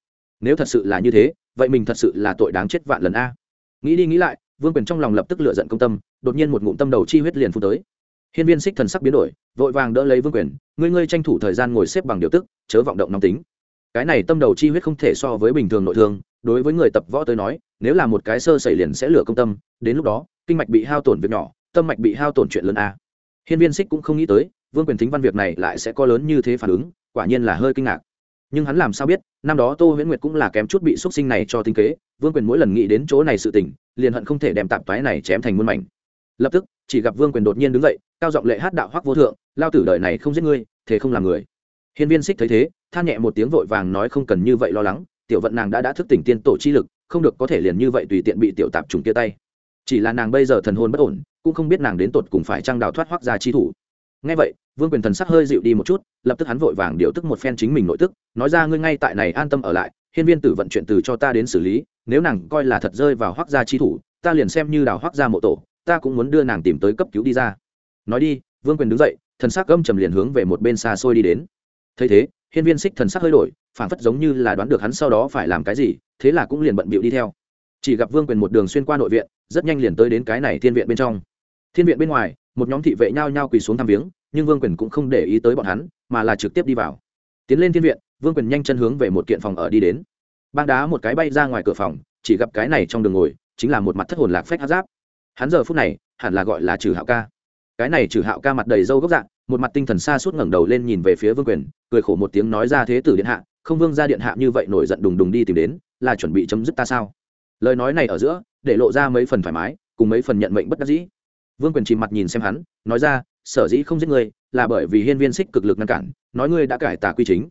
Nếu thật sự là như thế, vậy mình thật sự là tội đáng chết vạn lần a. Nghĩ đi nghĩ lại, vương quyền trong lòng lập tức lựa giận công tâm, đột nhiên một ngụm tâm đầu chi huyết liền phun tới. Hiên viên xích thần sắc biến đổi, vội vàng đỡ lấy vương quyền, ngươi ngươi tranh thủ thời gian ngồi xếp bằng điều tức, chớ vọng động nóng tính. Cái này tâm đầu chi huyết không thể so với bình thường nội thương, đối với người tập võ tới nói, nếu là một cái sơ xảy liền sẽ lửa công tâm, đến lúc đó, kinh mạch bị hao tổn việc nhỏ, tâm mạch bị hao tổn chuyện lớn a. Hiên viên xích cũng không nghĩ tới, vương quyền thính văn việc này lại sẽ có lớn như thế phản ứng quả nhiên là hơi kinh ngạc. Nhưng hắn làm sao biết, năm đó tô huyễn nguyệt cũng là kém chút bị x sinh này cho tinh kế, vương quyền mỗi lần nghĩ đến chỗ này sự tỉnh liền hận không thể đem tạp toái này chém thành muôn mảnh. Lập tức, chỉ gặp vương quyền đột nhiên đứng dậy, cao giọng lệ hát đạo hoắc vô thượng, lao tử đời này không giết ngươi, thế không làm người. Hiên viên xích thấy thế, than nhẹ một tiếng vội vàng nói không cần như vậy lo lắng, tiểu vận nàng đã đã thức tỉnh tiên tổ chi lực, không được có thể liền như vậy tùy tiện bị tiểu tạp trùng kia tay. Chỉ là nàng bây giờ thần hồn bất ổn, cũng không biết nàng đến tột cùng phải trang đào thoát hoác ra chi thủ ngay vậy, vương quyền thần sắc hơi dịu đi một chút, lập tức hắn vội vàng điều tức một phen chính mình nội tức, nói ra ngươi ngay tại này an tâm ở lại, hiên viên tử vận chuyện từ cho ta đến xử lý, nếu nàng coi là thật rơi vào hoác gia chi thủ, ta liền xem như đào hoác gia mộ tổ, ta cũng muốn đưa nàng tìm tới cấp cứu đi ra. Nói đi, vương quyền đứng dậy, thần sắc âm trầm liền hướng về một bên xa xôi đi đến. Thấy thế, hiên viên xích thần sắc hơi đổi phản phất giống như là đoán được hắn sau đó phải làm cái gì, thế là cũng liền bận bịu đi theo. Chỉ gặp vương quyền một đường xuyên qua nội viện, rất nhanh liền tới đến cái này thiên viện bên trong. Thiên viện bên ngoài một nhóm thị vệ nhao nhao quỳ xuống thăm viếng, nhưng vương quyền cũng không để ý tới bọn hắn, mà là trực tiếp đi vào. Tiến lên thiên viện, vương quyền nhanh chân hướng về một kiện phòng ở đi đến. Bang đá một cái bay ra ngoài cửa phòng, chỉ gặp cái này trong đường ngồi, chính là một mặt thất hồn lạc phách hát giáp. Hắn giờ phút này, hẳn là gọi là trừ hạo ca. Cái này trừ hạo ca mặt đầy râu gốc dạng một mặt tinh thần xa suốt ngẩng đầu lên nhìn về phía vương quyền, cười khổ một tiếng nói ra thế tử điện hạ, không vương ra điện hạ như vậy nổi giận đùng đùng đi tìm đến, là chuẩn bị chấm dứt ta sao? Lời nói này ở giữa, để lộ ra mấy phần thoải mái, cùng mấy phần nhận mệnh bất đắc dĩ vương quyền chìm mặt nhìn xem hắn, nói ra, sở dĩ không giết ngươi, là bởi vì hiên viên xích cực lực ngăn cản, nói ngươi đã cải tà quy chính.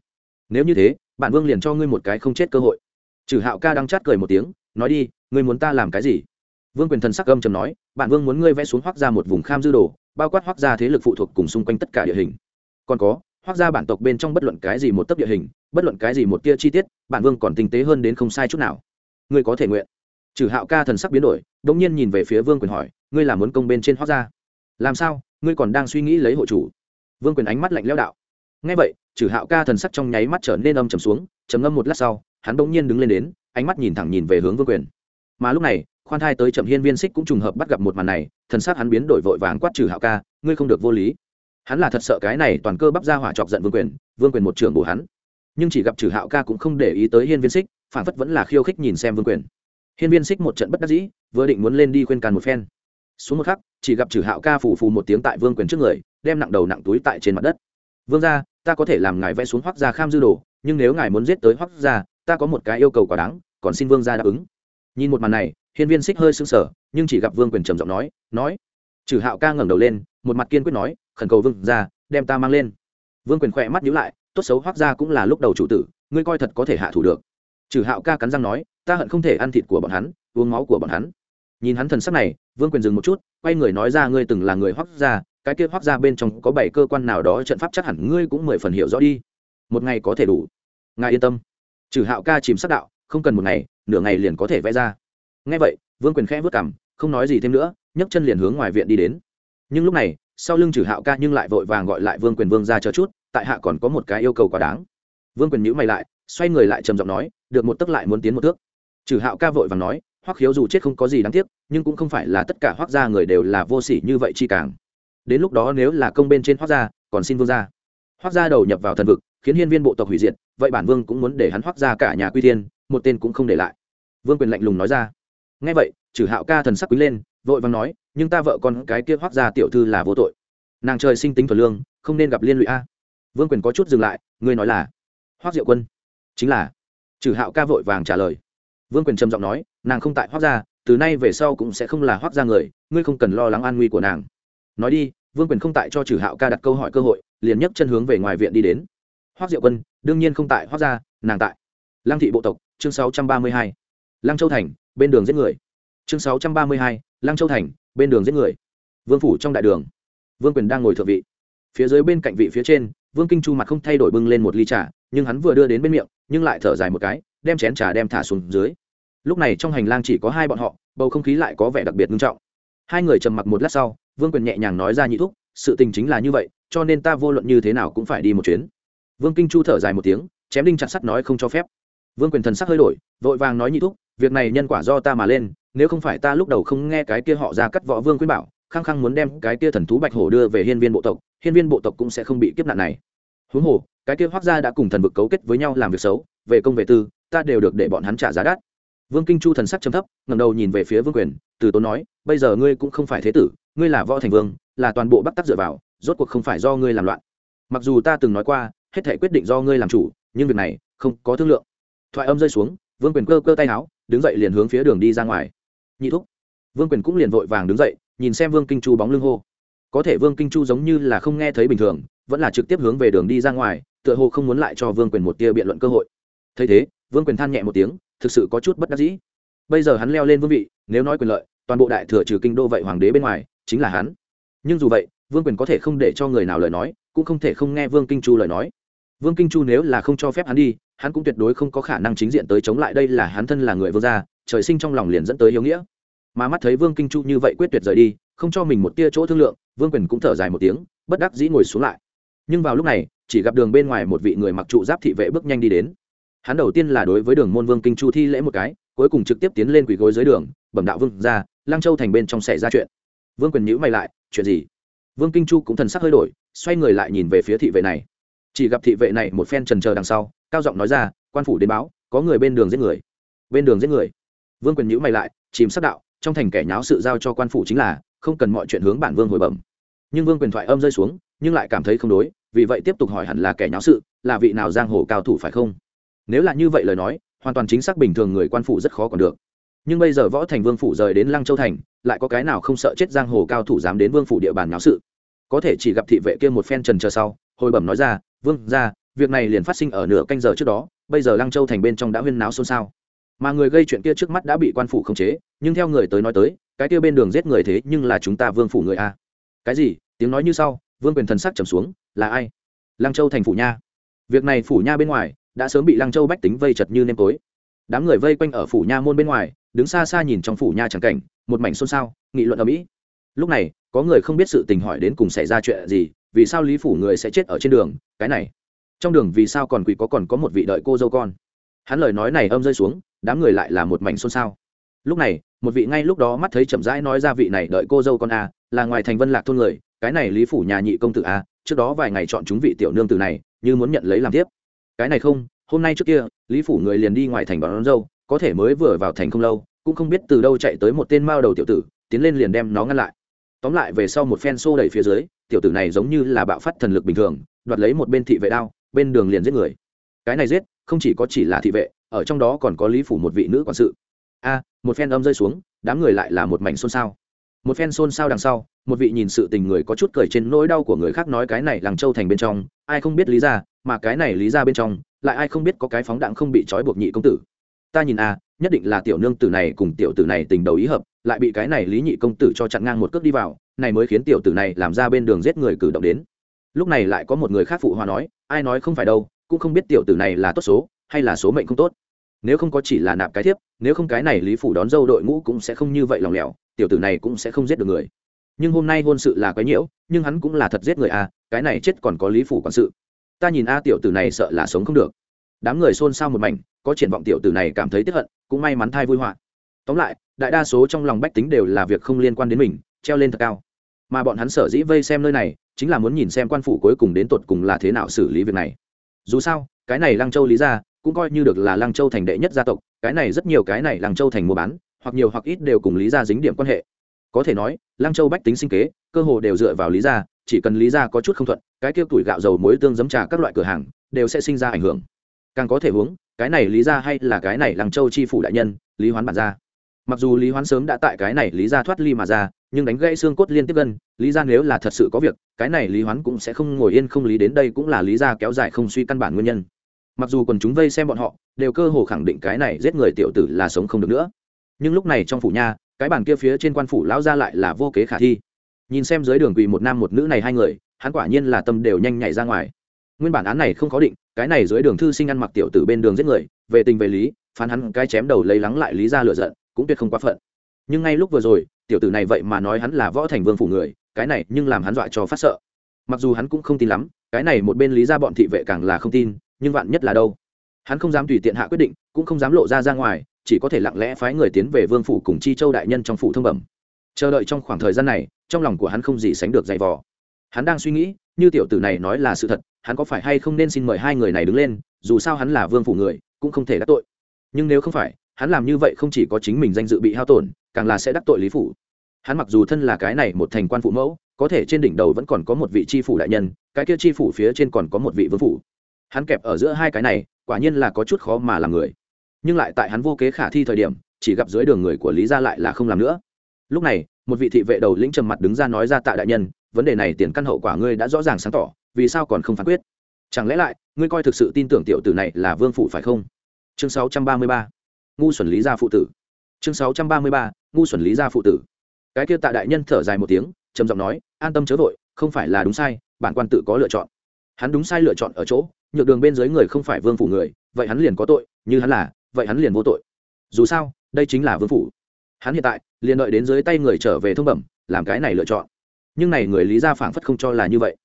Nếu như thế, bản vương liền cho ngươi một cái không chết cơ hội. Trừ hạo ca đang chát cười một tiếng, nói đi, ngươi muốn ta làm cái gì? Vương quyền thần sắc âm trầm nói, bản vương muốn ngươi vẽ xuống hoác ra một vùng kham dư đồ, bao quát hoác ra thế lực phụ thuộc cùng xung quanh tất cả địa hình. Còn có, hoác ra bản tộc bên trong bất luận cái gì một tấc địa hình, bất luận cái gì một tia chi tiết, bản vương còn tinh tế hơn đến không sai chút nào. Ngươi có thể nguyện trừ hạo ca thần sắc biến đổi đ nhiên nhìn về phía vương quyền hỏi, ngươi là muốn công bên trên hoác ra làm sao? Ngươi còn đang suy nghĩ lấy hộ chủ. Vương quyền ánh mắt lạnh lẽo đạo. Ngay vậy, trừ hạo ca thần sắc trong nháy mắt trở nên âm trầm xuống, trầm ngâm một lát sau, hắn bỗng nhiên đứng lên đến, ánh mắt nhìn thẳng nhìn về hướng vương quyền. Mà lúc này, khoan thai tới chậm hiên viên xích cũng trùng hợp bắt gặp một màn này, thần sắc hắn biến đổi vội vàng quát trừ hạo ca, ngươi không được vô lý. Hắn là thật sợ cái này toàn cơ bắp ra hỏa chọc giận vương quyền vương quyền một trường bổ hắn. Nhưng chỉ gặp trừ hạo ca cũng không để ý tới hiên viên xích phản phất vẫn là khiêu khích nhìn xem vương quyền hiên viên xích một trận bất đắc dĩ vừa định muốn lên đi khuyên càn một phen. Xuống một khắc chỉ gặp trừ hạo ca phủ phù một tiếng tại vương quyền trước người đem nặng đầu nặng túi tại trên mặt đất. Vương ra ta có thể làm ngài vẽ xuống hoác Gia kham dư đồ nhưng nếu ngài muốn giết tới hoác Gia, ta có một cái yêu cầu quá đáng còn xin vương ra đáp ứng. Nhìn một màn này hiên viên xích hơi sưng sở nhưng chỉ gặp vương quyền trầm giọng nói nói. Trừ hạo ca ngẩng đầu lên một mặt kiên quyết nói khẩn cầu vương ra đem ta mang lên. Vương quyền khỏe mắt nhíu lại tốt xấu hoác Gia cũng là lúc đầu chủ tử ngươi coi thật có thể hạ thủ được trừ hạo ca cắn răng nói, ta hận không thể ăn thịt của bọn hắn, uống máu của bọn hắn. Nhìn hắn thần sắc này, vương quyền dừng một chút, quay người nói ra, ngươi từng là người hoác ra cái kia hoác ra bên trong có bảy cơ quan nào đó trận pháp chắc hẳn ngươi cũng mười phần hiểu rõ đi. Một ngày có thể đủ. Ngài yên tâm. Trừ hạo ca chìm sắc đạo, không cần một ngày, nửa ngày liền có thể vẽ ra. Ngay vậy, vương quyền khẽ vất cảm không nói gì thêm nữa, nhấc chân liền hướng ngoài viện đi đến. Nhưng lúc này, sau lưng trừ hạo ca nhưng lại vội vàng gọi lại vương quyền vương ra chờ chút, tại hạ còn có một cái yêu cầu quá đáng. Vương quyền nhữ mày lại, xoay người lại trầm giọng nói được một tấc lại muốn tiến một thước. Trừ hạo ca vội và nói, hoắc khiếu dù chết không có gì đáng tiếc, nhưng cũng không phải là tất cả hoắc gia người đều là vô sỉ như vậy chi càng. Đến lúc đó nếu là công bên trên hoắc gia, còn xin vương gia. Hoắc gia đầu nhập vào thần vực, khiến hiên viên bộ tộc hủy diệt, vậy bản vương cũng muốn để hắn hoắc gia cả nhà quy thiên, một tên cũng không để lại. Vương quyền lạnh lùng nói ra. Ngay vậy, trừ hạo ca thần sắc quý lên, vội vàng nói, nhưng ta vợ con cái kia hoắc gia tiểu thư là vô tội. Nàng trời sinh tính thuần lương, không nên gặp liên lụy a. Vương quyền có chút dừng lại, ngươi nói là hoắc diệu quân. Chính là trừ hạo ca vội vàng trả lời. Vương quyền trầm giọng nói, nàng không tại hoác gia, từ nay về sau cũng sẽ không là hoác gia người, ngươi không cần lo lắng an nguy của nàng. Nói đi, vương quyền không tại cho trừ hạo ca đặt câu hỏi cơ hội, liền nhấc chân hướng về ngoài viện đi đến. Hoác diệu quân, đương nhiên không tại hoác gia, nàng tại lăng thị bộ tộc, chương sáu trăm ba mươi hai. Lăng châu thành, bên đường giết người. Chương sáu trăm ba mươi hai, lăng châu thành, bên đường giết người. Vương phủ trong đại đường. Vương quyền đang ngồi thượng vị. Phía dưới bên cạnh vị phía trên, vương kinh chu mặt không thay đổi bưng lên một ly trà, nhưng hắn vừa đưa đến bên miệng nhưng lại thở dài một cái, đem chén trà đem thả xuống dưới. Lúc này trong hành lang chỉ có hai bọn họ, bầu không khí lại có vẻ đặc biệt nghiêm trọng. Hai người trầm mặc một lát sau, vương quyền nhẹ nhàng nói ra nhị thúc, sự tình chính là như vậy, cho nên ta vô luận như thế nào cũng phải đi một chuyến. Vương kinh chu thở dài một tiếng, chém đinh chặt sắt nói không cho phép. Vương quyền thần sắc hơi đổi, vội vàng nói nhị thúc, việc này nhân quả do ta mà lên, nếu không phải ta lúc đầu không nghe cái kia họ ra cắt võ vương quyên bảo, khăng khăng muốn đem cái kia thần thú bạch hổ đưa về hiên viên bộ tộc, hiên viên bộ tộc cũng sẽ không bị kiếp nạn này huống hồ, cái kia hoác gia đã cùng thần vực cấu kết với nhau làm việc xấu, về công về tư, ta đều được để bọn hắn trả giá đắt. Vương kinh chu thần sắc chấm thấp ngầm đầu nhìn về phía vương quyền, từ tốn nói, bây giờ ngươi cũng không phải thế tử, ngươi là võ thành vương, là toàn bộ bắc tắc dựa vào, rốt cuộc không phải do ngươi làm loạn. Mặc dù ta từng nói qua, hết thể quyết định do ngươi làm chủ, nhưng việc này không có thương lượng. Thoại âm rơi xuống, vương quyền cơ cơ tay áo đứng dậy liền hướng phía đường đi ra ngoài. Nhị thúc. Vương quyền cũng liền vội vàng đứng dậy, nhìn xem vương kinh chu bóng lưng hô. Có thể vương kinh chu giống như là không nghe thấy bình thường vẫn là trực tiếp hướng về đường đi ra ngoài, tựa hồ không muốn lại cho vương quyền một tia biện luận cơ hội. Thấy thế, vương quyền than nhẹ một tiếng, thực sự có chút bất đắc dĩ. Bây giờ hắn leo lên vương vị, nếu nói quyền lợi, toàn bộ đại thừa trừ kinh đô vậy hoàng đế bên ngoài, chính là hắn. Nhưng dù vậy, vương quyền có thể không để cho người nào lời nói, cũng không thể không nghe vương kinh chu lời nói. Vương kinh chu nếu là không cho phép hắn đi, hắn cũng tuyệt đối không có khả năng chính diện tới chống lại đây là hắn thân là người vương gia, trời sinh trong lòng liền dẫn tới hiếu nghĩa. Mà mắt thấy vương kinh chu như vậy quyết tuyệt rời đi, không cho mình một tia chỗ thương lượng, vương quyền cũng thở dài một tiếng, bất đắc dĩ ngồi xuống lại nhưng vào lúc này, chỉ gặp đường bên ngoài một vị người mặc trụ giáp thị vệ bước nhanh đi đến. Hắn đầu tiên là đối với đường môn vương kinh chu thi lễ một cái, cuối cùng trực tiếp tiến lên quỳ gối dưới đường, bẩm đạo vương ra lang châu thành bên trong xảy ra chuyện. Vương quyền nhữ mày lại, chuyện gì? Vương kinh chu cũng thần sắc hơi đổi, xoay người lại nhìn về phía thị vệ này. Chỉ gặp thị vệ này một phen trần chờ đằng sau, cao giọng nói ra, quan phủ đến báo, có người bên đường giết người. Bên đường giết người. Vương quyền nhữ mày lại, chìm sắc đạo, trong thành kẻ nháo sự giao cho quan phủ chính là, không cần mọi chuyện hướng bản vương hồi bẩm. Nhưng vương quyền thoại âm rơi xuống nhưng lại cảm thấy không đối, vì vậy tiếp tục hỏi hẳn là kẻ nháo sự, là vị nào giang hồ cao thủ phải không? Nếu là như vậy lời nói, hoàn toàn chính xác bình thường người quan phủ rất khó còn được. Nhưng bây giờ võ thành vương phủ rời đến lăng châu thành, lại có cái nào không sợ chết giang hồ cao thủ dám đến vương phủ địa bàn nháo sự? Có thể chỉ gặp thị vệ kia một phen trần chờ sau, hồi bẩm nói ra, vương ra việc này liền phát sinh ở nửa canh giờ trước đó, bây giờ lăng châu thành bên trong đã huyên náo xôn xao. Mà người gây chuyện kia trước mắt đã bị quan phủ khống chế, nhưng theo người tới nói tới, cái kia bên đường giết người thế nhưng là chúng ta vương phủ người a. Cái gì? Tiếng nói như sau vương quyền thần sắc trầm xuống, là ai? Lăng châu thành phủ nha. Việc này phủ nha bên ngoài, đã sớm bị lăng châu bách tính vây chật như nêm tối. Đám người vây quanh ở phủ nha môn bên ngoài, đứng xa xa nhìn trong phủ nha trắng cảnh, một mảnh xôn xao, nghị luận ở mỹ lúc này, có người không biết sự tình hỏi đến cùng xảy ra chuyện gì, vì sao lý phủ người sẽ chết ở trên đường, cái này. Trong đường vì sao còn quỷ có còn có một vị đợi cô dâu con. Hắn lời nói này âm rơi xuống, đám người lại là một mảnh xôn xao. Lúc này, một vị ngay lúc đó mắt thấy chậm rãi nói ra vị này đợi cô dâu con a là ngoài thành vân lạc thôn người cái này lý phủ nhà nhị công tử a trước đó vài ngày chọn chúng vị tiểu nương tử này như muốn nhận lấy làm tiếp. Cái này không hôm nay trước kia lý phủ người liền đi ngoài thành đón, đón dâu có thể mới vừa vào thành không lâu cũng không biết từ đâu chạy tới một tên mao đầu tiểu tử tiến lên liền đem nó ngăn lại. Tóm lại về sau một phen xô đẩy phía dưới tiểu tử này giống như là bạo phát thần lực bình thường đoạt lấy một bên thị vệ đao bên đường liền giết người. Cái này giết không chỉ có chỉ là thị vệ ở trong đó còn có lý phủ một vị nữ quản sự. A một phen âm rơi xuống đám người lại là một mảnh xôn xao. Một phen xôn xao đằng sau một vị nhìn sự tình người có chút cười trên nỗi đau của người khác nói cái này làng châu thành bên trong, ai không biết lý ra, mà cái này lý ra bên trong, lại ai không biết có cái phóng đạn không bị trói buộc nhị công tử. Ta nhìn a, nhất định là tiểu nương tử này cùng tiểu tử này tình đầu ý hợp, lại bị cái này lý nhị công tử cho chặn ngang một cước đi vào, này mới khiến tiểu tử này làm ra bên đường giết người cử động đến. Lúc này lại có một người khác phụ hòa nói, ai nói không phải đâu, cũng không biết tiểu tử này là tốt số, hay là số mệnh không tốt. Nếu không có chỉ là nạp cái thiếp, nếu không cái này lý phủ đón dâu đội ngũ cũng sẽ không như vậy lòng lẻo, tiểu tử này cũng sẽ không giết được người nhưng hôm nay hôn sự là quái nhiễu, nhưng hắn cũng là thật giết người a cái này chết còn có lý phủ quản sự. Ta nhìn a tiểu tử này sợ là sống không được. Đám người xôn xao một mảnh, có triển vọng tiểu tử này cảm thấy tiếp hận, cũng may mắn thai vui họa. Tóm lại, đại đa số trong lòng bách tính đều là việc không liên quan đến mình, treo lên thật cao. Mà bọn hắn sở dĩ vây xem nơi này, chính là muốn nhìn xem quan phủ cuối cùng đến tột cùng là thế nào xử lý việc này. Dù sao, cái này lăng châu lý ra cũng coi như được là lăng châu thành đệ nhất gia tộc, cái này rất nhiều cái này lăng châu thành mua bán, hoặc nhiều hoặc ít đều cùng lý gia dính điểm quan hệ. Có thể nói Lang châu bách tính sinh kế, cơ hồ đều dựa vào lý gia, chỉ cần lý gia có chút không thuận, cái kia tuổi gạo dầu muối tương giấm trà các loại cửa hàng, đều sẽ sinh ra ảnh hưởng. Càng có thể huống cái này lý gia hay là cái này Lang châu chi phủ đại nhân, lý hoán bản gia. Mặc dù lý hoán sớm đã tại cái này lý gia thoát ly mà ra, nhưng đánh gãy xương cốt liên tiếp gần, lý gia nếu là thật sự có việc, cái này lý hoán cũng sẽ không ngồi yên không lý đến đây cũng là lý gia kéo dài không suy căn bản nguyên nhân. Mặc dù còn chúng vây xem bọn họ, đều cơ hồ khẳng định cái này giết người tiểu tử là sống không được nữa. Nhưng lúc này trong phủ nha cái bàn kia phía trên quan phủ lão ra lại là vô kế khả thi. Nhìn xem dưới đường quỳ một nam một nữ này hai người, hắn quả nhiên là tâm đều nhanh nhảy ra ngoài. Nguyên bản án này không có định, cái này dưới đường thư sinh ăn mặc tiểu tử bên đường giết người, về tình về lý, phán hắn cái chém đầu lấy lắng lại lý ra lựa giận, cũng tuyệt không quá phận. Nhưng ngay lúc vừa rồi, tiểu tử này vậy mà nói hắn là võ thành vương phủ người, cái này nhưng làm hắn dọa cho phát sợ. Mặc dù hắn cũng không tin lắm, cái này một bên lý ra bọn thị vệ càng là không tin, nhưng vạn nhất là đâu? Hắn không dám tùy tiện hạ quyết định, cũng không dám lộ ra ra ngoài chỉ có thể lặng lẽ phái người tiến về vương phủ cùng chi châu đại nhân trong phủ thông bẩm. Chờ đợi trong khoảng thời gian này, trong lòng của hắn không gì sánh được dày vò. Hắn đang suy nghĩ, như tiểu tử này nói là sự thật, hắn có phải hay không nên xin mời hai người này đứng lên, dù sao hắn là vương phủ người, cũng không thể đắc tội. Nhưng nếu không phải, hắn làm như vậy không chỉ có chính mình danh dự bị hao tổn, càng là sẽ đắc tội lý phủ. Hắn mặc dù thân là cái này một thành quan phụ mẫu, có thể trên đỉnh đầu vẫn còn có một vị tri phủ đại nhân, cái kia tri phủ phía trên còn có một vị vương phủ. Hắn kẹp ở giữa hai cái này, quả nhiên là có chút khó mà làm người nhưng lại tại hắn vô kế khả thi thời điểm, chỉ gặp dưới đường người của lý gia lại là không làm nữa lúc này, một vị thị vệ đầu lĩnh trầm mặt đứng ra nói ra tạ đại nhân, vấn đề này tiền căn hậu quả ngươi đã rõ ràng sáng tỏ, vì sao còn không phán quyết chẳng lẽ lại, ngươi coi thực sự tin tưởng tiểu tử này là vương phủ phải không chương 633. ngu xuẩn lý gia phụ tử chương 633. ngu xuẩn lý gia phụ tử cái kia tạ đại nhân thở dài một tiếng, trầm giọng nói, an tâm chớ vội, không phải là đúng sai, bản quan tự có lựa chọn hắn đúng sai lựa chọn ở chỗ, nhược đường bên dưới người không phải vương phủ người, vậy hắn liền có tội, như hắn là vậy hắn liền vô tội. Dù sao, đây chính là vương phủ. Hắn hiện tại, liền đợi đến dưới tay người trở về thông bẩm, làm cái này lựa chọn. Nhưng này người lý gia phảng phất không cho là như vậy.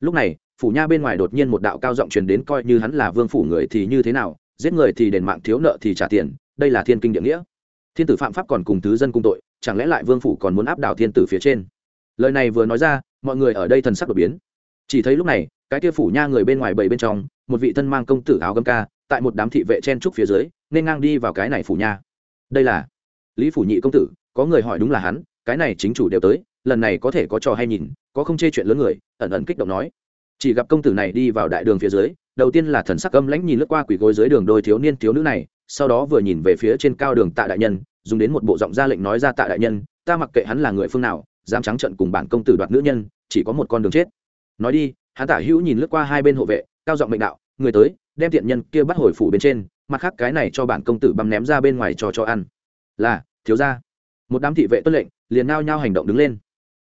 Lúc này, phủ nha bên ngoài đột nhiên một đạo cao giọng truyền đến coi như hắn là vương phủ người thì như thế nào, giết người thì đền mạng, thiếu nợ thì trả tiền, đây là thiên kinh địa nghĩa. Thiên tử phạm pháp còn cùng thứ dân cung tội, chẳng lẽ lại vương phủ còn muốn áp đảo thiên tử phía trên? Lời này vừa nói ra, mọi người ở đây thần sắc đột biến. Chỉ thấy lúc này, cái kia phủ nha người bên ngoài bảy bên trong, một vị thân mang công tử áo gấm ca, tại một đám thị vệ chen trúc phía dưới nên ngang đi vào cái này phủ nha. Đây là lý phủ nhị công tử, có người hỏi đúng là hắn, cái này chính chủ đều tới, lần này có thể có trò hay nhìn, có không chê chuyện lớn người, ẩn ẩn kích động nói. Chỉ gặp công tử này đi vào đại đường phía dưới, đầu tiên là thần sắc âm lãnh nhìn lướt qua quỷ gối dưới đường đôi thiếu niên thiếu nữ này, sau đó vừa nhìn về phía trên cao đường tạ đại nhân, dùng đến một bộ giọng ra lệnh nói ra tạ đại nhân, ta mặc kệ hắn là người phương nào, dám trắng trận cùng bản công tử đoạt nữ nhân, chỉ có một con đường chết. Nói đi, hắn tả hữu nhìn lướt qua hai bên hộ vệ, cao giọng mệnh đạo, người tới, đem tiện nhân kia bắt hồi phủ bên trên mặt khác cái này cho bản công tử băm ném ra bên ngoài cho cho ăn. Là, thiếu ra một đám thị vệ tuân lệnh, liền nao nhao hành động đứng lên.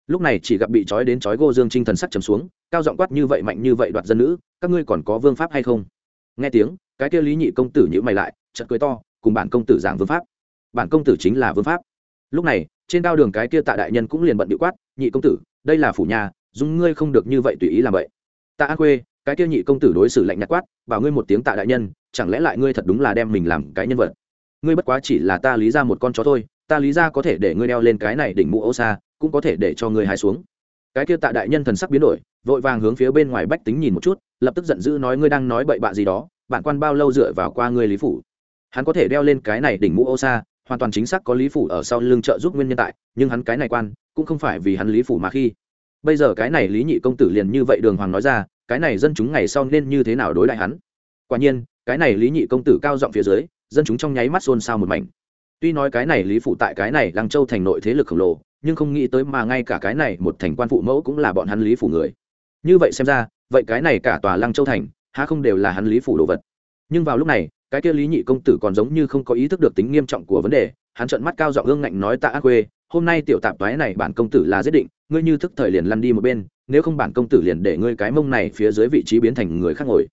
Lúc này chỉ gặp bị trói đến trói gô dương trinh thần sắc trầm xuống, cao giọng quát như vậy mạnh như vậy đoạt dân nữ, các ngươi còn có vương pháp hay không? Nghe tiếng, cái kia lý nhị công tử nhữ mày lại, chợt cười to, cùng bản công tử giảng vương pháp. Bản công tử chính là vương pháp. Lúc này, trên cao đường cái kia tạ đại nhân cũng liền bận bị quát, nhị công tử, đây là phủ nhà, dùng ngươi không được như vậy tùy ý làm vậy. Tạ an khuê cái kia nhị công tử đối xử lạnh nhạt quát, bảo ngươi một tiếng tạ đại nhân, chẳng lẽ lại ngươi thật đúng là đem mình làm cái nhân vật? Ngươi bất quá chỉ là ta lý ra một con chó thôi, ta lý ra có thể để ngươi đeo lên cái này đỉnh mũ ô xa, cũng có thể để cho ngươi hài xuống. Cái kia tạ đại nhân thần sắc biến đổi, vội vàng hướng phía bên ngoài bách tính nhìn một chút, lập tức giận dữ nói ngươi đang nói bậy bạ gì đó, bạn quan bao lâu dựa vào qua ngươi lý phủ? Hắn có thể đeo lên cái này đỉnh mũ ô xa, hoàn toàn chính xác có lý phủ ở sau lưng trợ giúp nguyên nhân tại, nhưng hắn cái này quan, cũng không phải vì hắn lý phủ mà khi. Bây giờ cái này lý nhị công tử liền như vậy đường hoàng nói ra cái này dân chúng ngày sau nên như thế nào đối lại hắn? Quả nhiên, cái này lý nhị công tử cao giọng phía dưới, dân chúng trong nháy mắt xôn xao một mảnh. Tuy nói cái này lý phụ tại cái này lăng châu thành nội thế lực khổng lồ, nhưng không nghĩ tới mà ngay cả cái này một thành quan phụ mẫu cũng là bọn hắn lý phủ người. Như vậy xem ra, vậy cái này cả tòa lăng châu thành, há không đều là hắn lý phủ đồ vật? Nhưng vào lúc này, cái kia lý nhị công tử còn giống như không có ý thức được tính nghiêm trọng của vấn đề, hắn trợn mắt cao giọng ương ngạnh nói tạ ác quê hôm nay tiểu tạp toái này bản công tử là giết định, ngươi như thức thời liền lăn đi một bên nếu không bản công tử liền để ngươi cái mông này phía dưới vị trí biến thành người khác ngồi.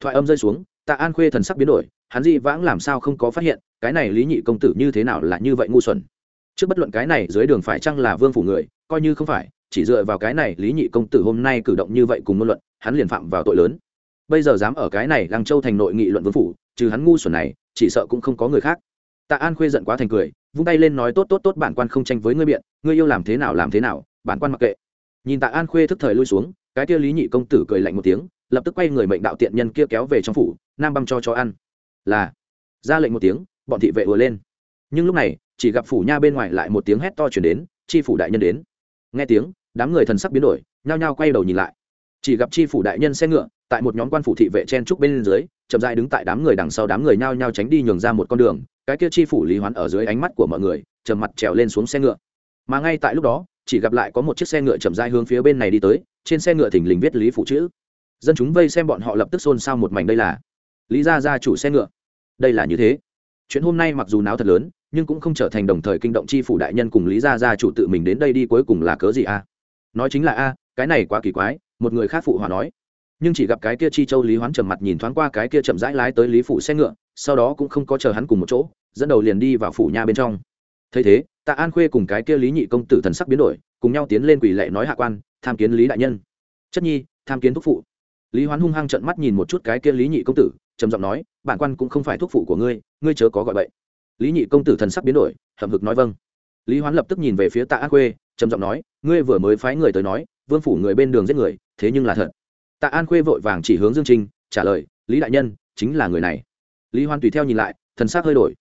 Thoại âm rơi xuống, tạ an khuê thần sắc biến đổi, hắn di vãng làm sao không có phát hiện, cái này lý nhị công tử như thế nào là như vậy ngu xuẩn. Trước bất luận cái này, dưới đường phải chăng là vương phủ người, coi như không phải, chỉ dựa vào cái này lý nhị công tử hôm nay cử động như vậy cùng ngôn luận, hắn liền phạm vào tội lớn. Bây giờ dám ở cái này lăng châu thành nội nghị luận vương phủ, trừ hắn ngu xuẩn này, chỉ sợ cũng không có người khác. Tạ an khuê giận quá thành cười, vung tay lên nói, tốt tốt tốt, bản quan không tranh với ngươi biện, ngươi yêu làm thế nào làm thế nào, bản quan mặc kệ nhìn tạ an khuê thức thời lui xuống, cái kia lý nhị công tử cười lạnh một tiếng, lập tức quay người mệnh đạo tiện nhân kia kéo về trong phủ, nam băm cho cho ăn. Là, ra lệnh một tiếng, bọn thị vệ vừa lên. Nhưng lúc này, chỉ gặp phủ nha bên ngoài lại một tiếng hét to chuyển đến, chi phủ đại nhân đến. Nghe tiếng, đám người thần sắc biến đổi, nhao nhao quay đầu nhìn lại. Chỉ gặp chi phủ đại nhân xe ngựa, tại một nhóm quan phủ thị vệ chen trúc bên dưới, chậm dại đứng tại đám người đằng sau đám người nhao nhao tránh đi nhường ra một con đường, cái kia chi phủ lý hoán ở dưới ánh mắt của mọi người, trầm mặt trèo lên xuống xe ngựa. Mà ngay tại lúc đó chỉ gặp lại có một chiếc xe ngựa chậm rãi hướng phía bên này đi tới, trên xe ngựa thình lình viết lý phụ chữ. Dân chúng vây xem bọn họ lập tức xôn xao một mảnh đây là. Lý gia gia chủ xe ngựa. Đây là như thế. Chuyện hôm nay mặc dù náo thật lớn, nhưng cũng không trở thành đồng thời kinh động chi phủ đại nhân cùng lý gia gia chủ tự mình đến đây đi cuối cùng là cớ gì a? Nói chính là a, cái này quá kỳ quái, một người khác phụ hòa nói. Nhưng chỉ gặp cái kia chi châu lý hoán trầm mặt nhìn thoáng qua cái kia chậm rãi lái tới lý phủ xe ngựa, sau đó cũng không có chờ hắn cùng một chỗ, dẫn đầu liền đi vào phủ nha bên trong thấy thế, tạ an khuê cùng cái kia lý nhị công tử thần sắc biến đổi, cùng nhau tiến lên quỷ lệ nói hạ quan, tham kiến lý đại nhân. Chất nhi, tham kiến thúc phụ. Lý hoán hung hăng trận mắt nhìn một chút cái kia lý nhị công tử, trầm giọng nói, bản quan cũng không phải thúc phụ của ngươi ngươi chớ có gọi vậy lý nhị công tử thần sắc biến đổi, hậm hực nói vâng. Lý hoán lập tức nhìn về phía tạ an khuê, trầm giọng nói, ngươi vừa mới phái người tới nói, vương phủ người bên đường giết người, thế nhưng là thật. Tạ an khuê vội vàng chỉ hướng dương trinh trả lời, lý đại nhân, chính là người này. Lý hoan tùy theo nhìn lại, thần s ắ c hơi đổi.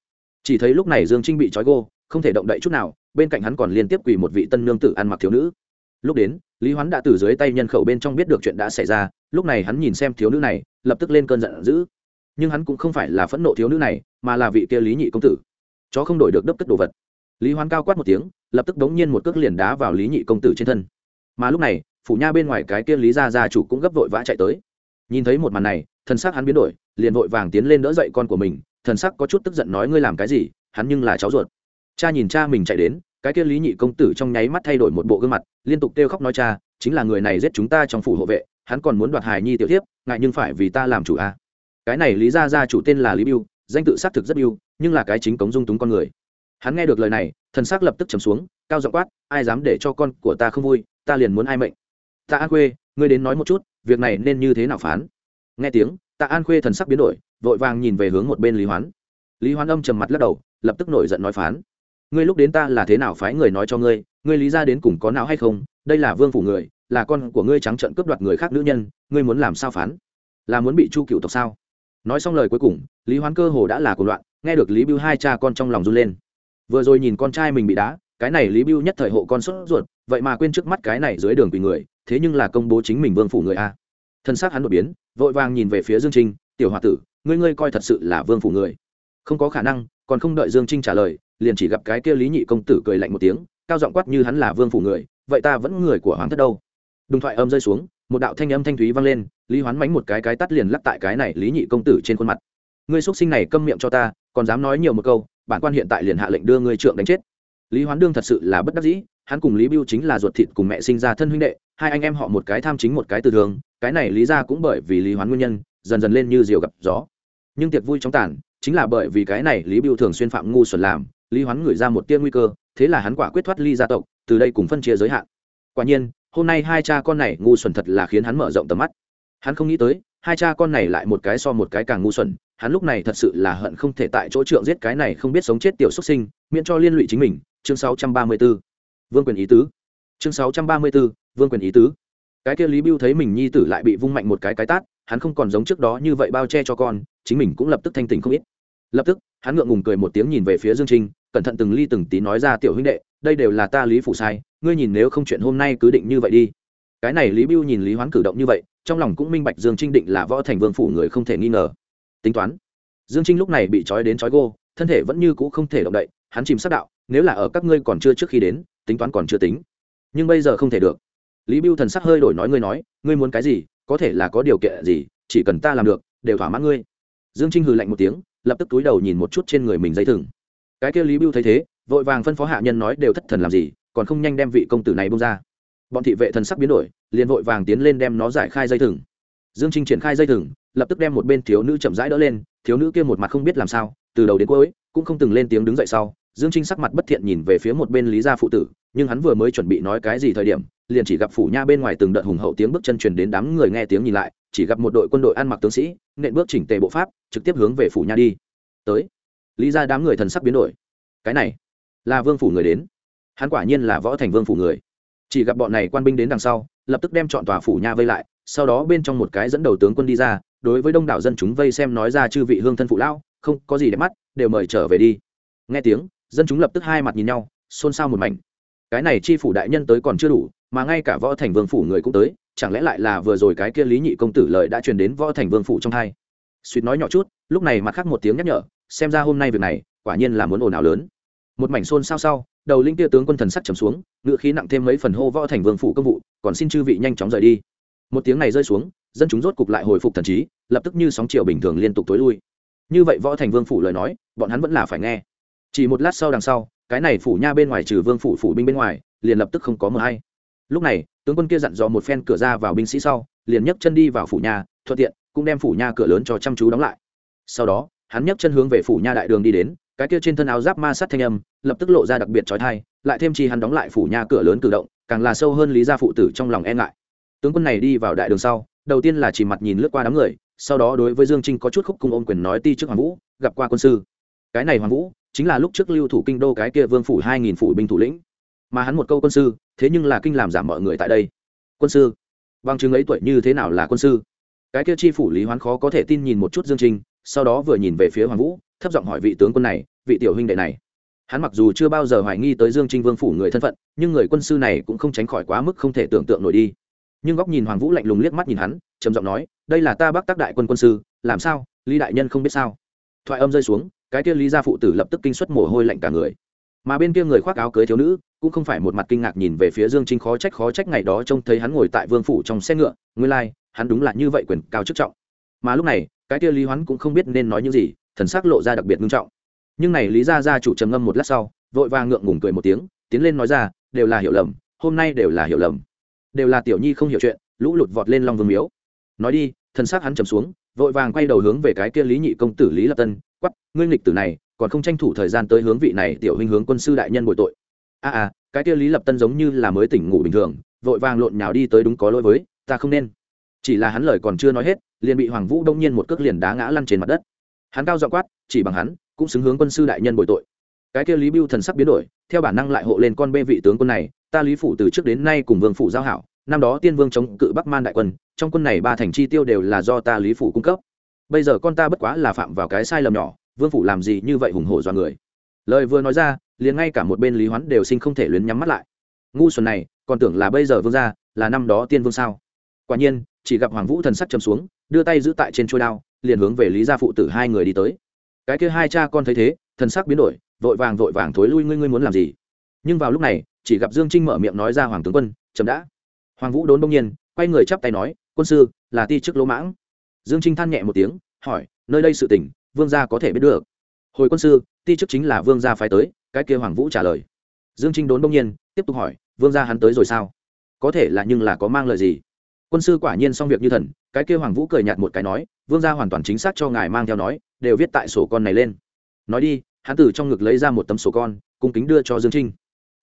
Chỉ thấy lúc này dương trinh bị trói gô không thể động đậy chút nào, bên cạnh hắn còn liên tiếp quỳ một vị tân nương tử ăn mặc thiếu nữ. Lúc đến, lý hoán đã từ dưới tay nhân khẩu bên trong biết được chuyện đã xảy ra, lúc này hắn nhìn xem thiếu nữ này, lập tức lên cơn giận dữ. Nhưng hắn cũng không phải là phẫn nộ thiếu nữ này, mà là vị kia lý nhị công tử. Chó không đổi được đấp cất đồ vật. Lý hoán cao quát một tiếng, lập tức đống nhiên một cước liền đá vào lý nhị công tử trên thân. Mà lúc này, phủ nha bên ngoài cái kia lý gia gia chủ cũng gấp vội vã chạy tới. Nhìn thấy một màn này, thần sắc hắn biến đổi, liền vội vàng tiến lên đỡ dậy con của mình. Thần sắc có chút tức giận nói, ngươi làm cái gì? Hắn nhưng là cháu ruột cha nhìn cha mình chạy đến, cái kia lý nhị công tử trong nháy mắt thay đổi một bộ gương mặt, liên tục kêu khóc nói, cha, chính là người này giết chúng ta trong phủ hộ vệ, hắn còn muốn đoạt hài nhi tiểu thiếp, ngại nhưng phải vì ta làm chủ a. À. cái này lý gia gia chủ tên là lý biêu danh tự xác thực rất biêu nhưng là cái chính cống dung túng con người. Hắn nghe được lời này, thần sắc lập tức trầm xuống, cao giọng quát, ai dám để cho con của ta không vui, ta liền muốn ai mệnh. Tạ an khuê, ngươi đến nói một chút, việc này nên như thế nào phán? Nghe tiếng, tạ an khuê thần sắc biến đổi, vội vàng nhìn về hướng một bên lý hoán. Lý hoán âm trầm mặt lắc đầu, lập tức nổi giận nói phán ngươi lúc đến ta là thế nào phái người nói cho ngươi ngươi lý ra đến cùng có não hay không? Đây là vương phủ người, là con của ngươi trắng trận cướp đoạt người khác nữ nhân, ngươi muốn làm sao phán? Là muốn bị chu cựu tộc sao? Nói xong lời cuối cùng, lý hoán cơ hồ đã là cuộc loạn, nghe được lý bưu hai cha con trong lòng run lên. Vừa rồi nhìn con trai mình bị đá, cái này lý bưu nhất thời hộ con sốt ruột, vậy mà quên trước mắt cái này dưới đường quỳ người, thế nhưng là công bố chính mình vương phủ người a. Thân xác hắn đột biến, vội vàng nhìn về phía dương trinh, tiểu h o a tử, ngươi ngươi coi thật sự là vương phủ người. Không có khả năng, còn không đợi dương trinh trả lời liền chỉ gặp cái kia lý nhị công tử cười lạnh một tiếng, cao giọng quát như hắn là vương phủ người, vậy ta vẫn người của hoàng thất đâu? Đùng thoại âm rơi xuống, một đạo thanh âm thanh thúy vang lên, lý hoán mánh một cái cái tắt liền lắc tại cái này lý nhị công tử trên khuôn mặt. Ngươi x sinh này câm miệng cho ta, còn dám nói nhiều một câu, bản quan hiện tại liền hạ lệnh đưa ngươi trượng đánh chết. Lý hoán đương thật sự là bất đắc dĩ, hắn cùng lý biêu chính là ruột thịt cùng mẹ sinh ra thân huynh đệ, hai anh em họ một cái tham chính một cái từ thường, cái này lý ra cũng bởi vì lý hoán nguyên nhân, dần dần lên như diều gặp gió. Nhưng tiệc vui trong tàn, chính là bởi vì cái này lý biêu thường xuyên phạm ngu xuẩn làm lý hoán gửi ra một tiên nguy cơ thế là hắn quả quyết thoát ly gia tộc từ đây cùng phân chia giới hạn. Quả nhiên hôm nay hai cha con này ngu xuẩn thật là khiến hắn mở rộng tầm mắt. Hắn không nghĩ tới hai cha con này lại một cái so một cái càng ngu xuẩn hắn lúc này thật sự là hận không thể tại chỗ trượng giết cái này không biết sống chết tiểu xuất sinh miễn cho liên lụy chính mình. Chương 634. vương quyền ý tứ. Chương 634, vương quyền ý tứ. Cái kia lý bưu thấy mình nhi tử lại bị vung mạnh một cái cái tát hắn không còn giống trước đó như vậy bao che cho con chính mình cũng lập tức thanh tỉnh không ít. Lập tức hắn ngượng ngùng cười một tiếng nhìn về phía dương trinh cẩn thận từng ly từng tí nói ra, tiểu huynh đệ, đây đều là ta lý phủ sai, ngươi nhìn nếu không chuyện hôm nay cứ định như vậy đi. Cái này lý bưu nhìn lý hoán cử động như vậy, trong lòng cũng minh bạch dương trinh định là võ thành vương phủ người không thể nghi ngờ. Tính toán, dương trinh lúc này bị trói đến trói gô, thân thể vẫn như cũ không thể động đậy, hắn chìm sát đạo, nếu là ở các ngươi còn chưa trước khi đến, tính toán còn chưa tính. Nhưng bây giờ không thể được. Lý bưu thần sắc hơi đổi nói, ngươi nói, ngươi muốn cái gì, có thể là có điều kiện gì, chỉ cần ta làm được, đều thỏa mãn ngươi. Dương trinh hừ lạnh một tiếng, lập tức túi đầu nhìn một chút trên người mình dây thừng cái kia lý bưu thấy thế, vội vàng phân phó hạ nhân nói đều thất thần làm gì, còn không nhanh đem vị công tử này bông ra. Bọn thị vệ thần sắc biến đổi, liền vội vàng tiến lên đem nó giải khai dây thừng. Dương trinh triển khai dây thừng, lập tức đem một bên thiếu nữ chậm rãi đỡ lên, thiếu nữ kia một mặt không biết làm sao, từ đầu đến cuối, cũng không từng lên tiếng đứng dậy sau, dương trinh sắc mặt bất thiện nhìn về phía một bên lý gia phụ tử, nhưng hắn vừa mới chuẩn bị nói cái gì thời điểm, liền chỉ gặp phủ nha bên ngoài từng đợt hùng hậu tiếng bước chân truyền đến đám người nghe tiếng nhìn lại, chỉ gặp một đội quân đội ăn mặc tướng sĩ, nện bước chỉnh tề bộ pháp, trực tiếp hướng về phủ nha đi. Tới lý ra đám người thần sắc biến đổi. Cái này, là vương phủ người đến. Hắn quả nhiên là võ thành vương phủ người. Chỉ gặp bọn này quan binh đến đằng sau, lập tức đem chọn tòa phủ nha vây lại, sau đó bên trong một cái dẫn đầu tướng quân đi ra, đối với đông đảo dân chúng vây xem nói ra chư vị hương thân phụ lão, không có gì để mắt, đều mời trở về đi. Nghe tiếng, dân chúng lập tức hai mặt nhìn nhau, xôn xao một mảnh. Cái này chi phủ đại nhân tới còn chưa đủ, mà ngay cả võ thành vương phủ người cũng tới, chẳng lẽ lại là vừa rồi cái kia lý nhị công tử lợi đã truyền đến võ thành vương phủ trong hai? Suýt nói nhỏ chút, lúc này mặt khác một tiếng nhắc nhở xem ra hôm nay việc này quả nhiên là muốn ồn ào lớn. Một mảnh xôn xao sau, đầu linh tia tướng quân thần sắc trầm xuống ngự khí nặng thêm mấy phần hô võ thành vương phủ công vụ, còn xin chư vị nhanh chóng rời đi. Một tiếng này rơi xuống, dân chúng rốt cục lại hồi phục thần trí, lập tức như sóng chiều bình thường liên tục tối lui. Như vậy võ thành vương phủ lời nói, bọn hắn vẫn là phải nghe. Chỉ một lát sau đằng sau, cái này phủ nha bên ngoài trừ vương phủ phủ binh bên ngoài, liền lập tức không có mờ hay. Lúc này, tướng quân kia dặn dò một phen cửa ra vào binh sĩ sau, liền nhấc chân đi vào phủ nhà thuận tiện, cũng đem phủ nha cửa lớn cho chăm chú đóng lại. Sau đó hắn nhấc chân hướng về phủ nha đại đường đi đến, cái kia trên thân áo giáp ma sát thanh âm, lập tức lộ ra đặc biệt trói thai, lại thêm chi hắn đóng lại phủ nha cửa lớn cử động, càng là sâu hơn lý gia phụ tử trong lòng e ngại. Tướng quân này đi vào đại đường sau, đầu tiên là chỉ mặt nhìn lướt qua đám người, sau đó đối với dương trinh có chút khúc cung ôm quyền nói ti trước hoàng vũ, gặp qua quân sư. Cái này hoàng vũ, chính là lúc trước lưu thủ kinh đô cái kia vương phủ hai nghìn phủ binh thủ lĩnh. Mà hắn một câu quân sư, thế nhưng là kinh làm giảm mọi người tại đây. Quân sư bằng chứng ấy tuổi như thế nào là quân sư? Cái kia chi phủ lý hoán khó có thể tin nhìn một chút dương trinh sau đó vừa nhìn về phía hoàng vũ thấp giọng hỏi vị tướng quân này vị tiểu huynh đệ này. Hắn mặc dù chưa bao giờ hoài nghi tới dương trinh vương phủ người thân phận nhưng người quân sư này cũng không tránh khỏi quá mức không thể tưởng tượng nổi đi. Nhưng góc nhìn hoàng vũ lạnh lùng liếc mắt nhìn hắn trầm giọng nói đây là ta bắc tác đại quân quân sư làm sao? Lý đại nhân không biết sao? Thoại âm rơi xuống cái kia lý gia phụ tử lập tức kinh xuất mồ hôi lạnh cả người. Mà bên kia người khoác áo cưới thiếu nữ cũng không phải một mặt kinh ngạc nhìn về phía dương trinh khó trách khó trách ngày đó trông thấy hắn ngồi tại vương phủ trong xe ngựa nguyên lai、like, hắn đúng là như vậy quyền cao chức trọng mà lúc này cái kia lý hoán cũng không biết nên nói những gì thần sắc lộ ra đặc biệt nghiêm trọng. Nhưng này lý gia gia chủ trầm ngâm một lát sau vội vàng ngượng ngùng cười một tiếng tiến lên nói ra đều là hiểu lầm hôm nay đều là hiểu lầm. Đều là tiểu nhi không hiểu chuyện lũ lụt vọt lên long vương miếu. Nói đi thần sắc hắn trầm xuống vội vàng quay đầu hướng về cái kia lý nhị công tử lý lập tân quắp ngươi nghịch tử này còn không tranh thủ thời gian tới hướng vị này tiểu huynh hướng quân sư đại nhân bội tội. A à, à cái kia lý lập tân giống như là mới tỉnh ngủ bình thường vội vàng lộn nhào đi tới đúng có lỗi với ta không nên. Chỉ là hắn lời còn chưa nói hết liền bị hoàng vũ đông nhiên một cước liền đá ngã lăn trên mặt đất. Hắn cao dọ quát, chỉ bằng hắn, cũng xứng hướng quân sư đại nhân bồi tội. Cái kia lý bưu thần sắc biến đổi, theo bản năng lại hộ lên con bê vị tướng quân này, ta lý phủ từ trước đến nay cùng vương phủ giao hảo, năm đó tiên vương chống cự bắc man đại quân, trong quân này ba thành chi tiêu đều là do ta lý phủ cung cấp. Bây giờ con ta bất quá là phạm vào cái sai lầm nhỏ, vương phủ làm gì như vậy hùng hổ do người. Lời vừa nói ra, liền ngay cả một bên lý hoán đều sinh không thể luyến nhắm mắt lại. Ngu xuẩn này, còn tưởng là bây giờ vương gia, là năm đó tiên vương sao? Quả nhiên, chỉ gặp hoàng vũ thần sắc chầm xuống, đưa tay giữ tại trên trôi đao, liền hướng về lý gia phụ tử hai người đi tới. Cái kia hai cha con thấy thế, thần sắc biến đổi, vội vàng vội vàng thối lui, ngươi ngươi muốn làm gì? Nhưng vào lúc này, chỉ gặp dương trinh mở miệng nói ra, hoàng tướng quân, chậm đã. Hoàng vũ đốn đông nhiên, quay người chắp tay nói, quân sư, là ti chức lỗ mãng. Dương trinh than nhẹ một tiếng, hỏi, nơi đây sự tình, vương gia có thể biết được? Hồi quân sư, ti chức chính là vương gia phái tới, cái kia hoàng vũ trả lời. Dương trinh đốn đông nhiên, tiếp tục hỏi, vương gia hắn tới rồi sao? Có thể là nhưng là có mang lời gì? Quân sư quả nhiên xong việc như thần, cái kia hoàng vũ cười nhạt một cái nói, vương gia hoàn toàn chính xác cho ngài mang theo nói, đều viết tại sổ con này lên. Nói đi, hắn từ trong ngực lấy ra một tấm sổ con, cung kính đưa cho dương trinh.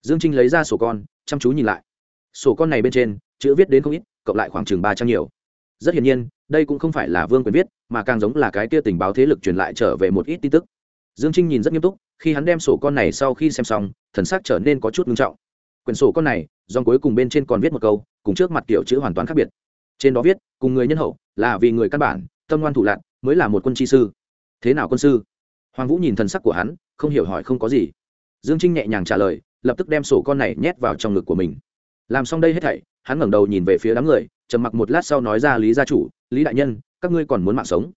Dương trinh lấy ra sổ con, chăm chú nhìn lại. Sổ con này bên trên, chữ viết đến không ít, cộng lại khoảng chừng ba trăm nhiều. Rất hiển nhiên, đây cũng không phải là vương quyền viết, mà càng giống là cái kia tình báo thế lực truyền lại trở về một ít tin tức. Dương trinh nhìn rất nghiêm túc, khi hắn đem sổ con này sau khi xem xong, thần sắc trở nên có chút nghiêm trọng. Quyển sổ con này, dòng cuối cùng bên trên còn viết một câu cùng trước mặt kiểu chữ hoàn toàn khác biệt. Trên đó viết, cùng người nhân hậu là vì người căn bản, tâm ngoan thủ lạn mới là một quân chi sư. Thế nào quân sư? Hoàng vũ nhìn thần sắc của hắn, không hiểu hỏi không có gì. Dương trinh nhẹ nhàng trả lời, lập tức đem sổ con này nhét vào trong ngực của mình. Làm xong đây hết thảy, hắn ngẩng đầu nhìn về phía đám người, trầm mặc một lát sau nói ra lý gia chủ, lý đại nhân, các ngươi còn muốn mạng sống?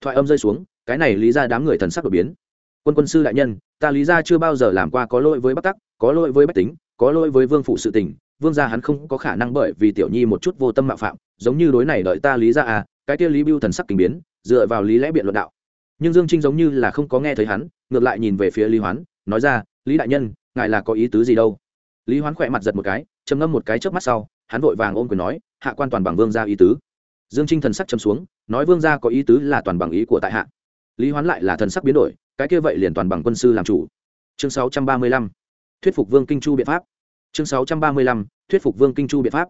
Thoại âm rơi xuống, cái này lý ra đám người thần sắc đột biến. Quân quân sư đại nhân, ta lý ra chưa bao giờ làm qua có lỗi với bắc tắc, có lỗi với bách tính, có lỗi với vương phụ sự tình vương gia hắn không có khả năng bởi vì tiểu nhi một chút vô tâm mạo phạm, giống như đối này đợi ta lý ra à cái kia lý bưu thần sắc kinh biến, dựa vào lý lẽ biện luận đạo. Nhưng dương trinh giống như là không có nghe thấy hắn, ngược lại nhìn về phía lý hoán, nói ra, lý đại nhân, ngài là có ý tứ gì đâu? Lý hoán khỏe mặt giật một cái chấm ngâm một cái trước mắt sau, hắn vội vàng ôm quyền nói, hạ quan toàn bằng vương gia ý tứ. Dương trinh thần sắc chấm xuống, nói, vương gia có ý tứ là toàn bằng ý của tại hạ. Lý hoán lại là thần sắc biến đổi, cái kia vậy liền toàn bằng quân sư làm chủ. Chương sáu trăm ba mươi lăm, thuyết phục vương kinh chu biện pháp chương sáu trăm ba mươi lăm, thuyết phục vương kinh chu biện pháp.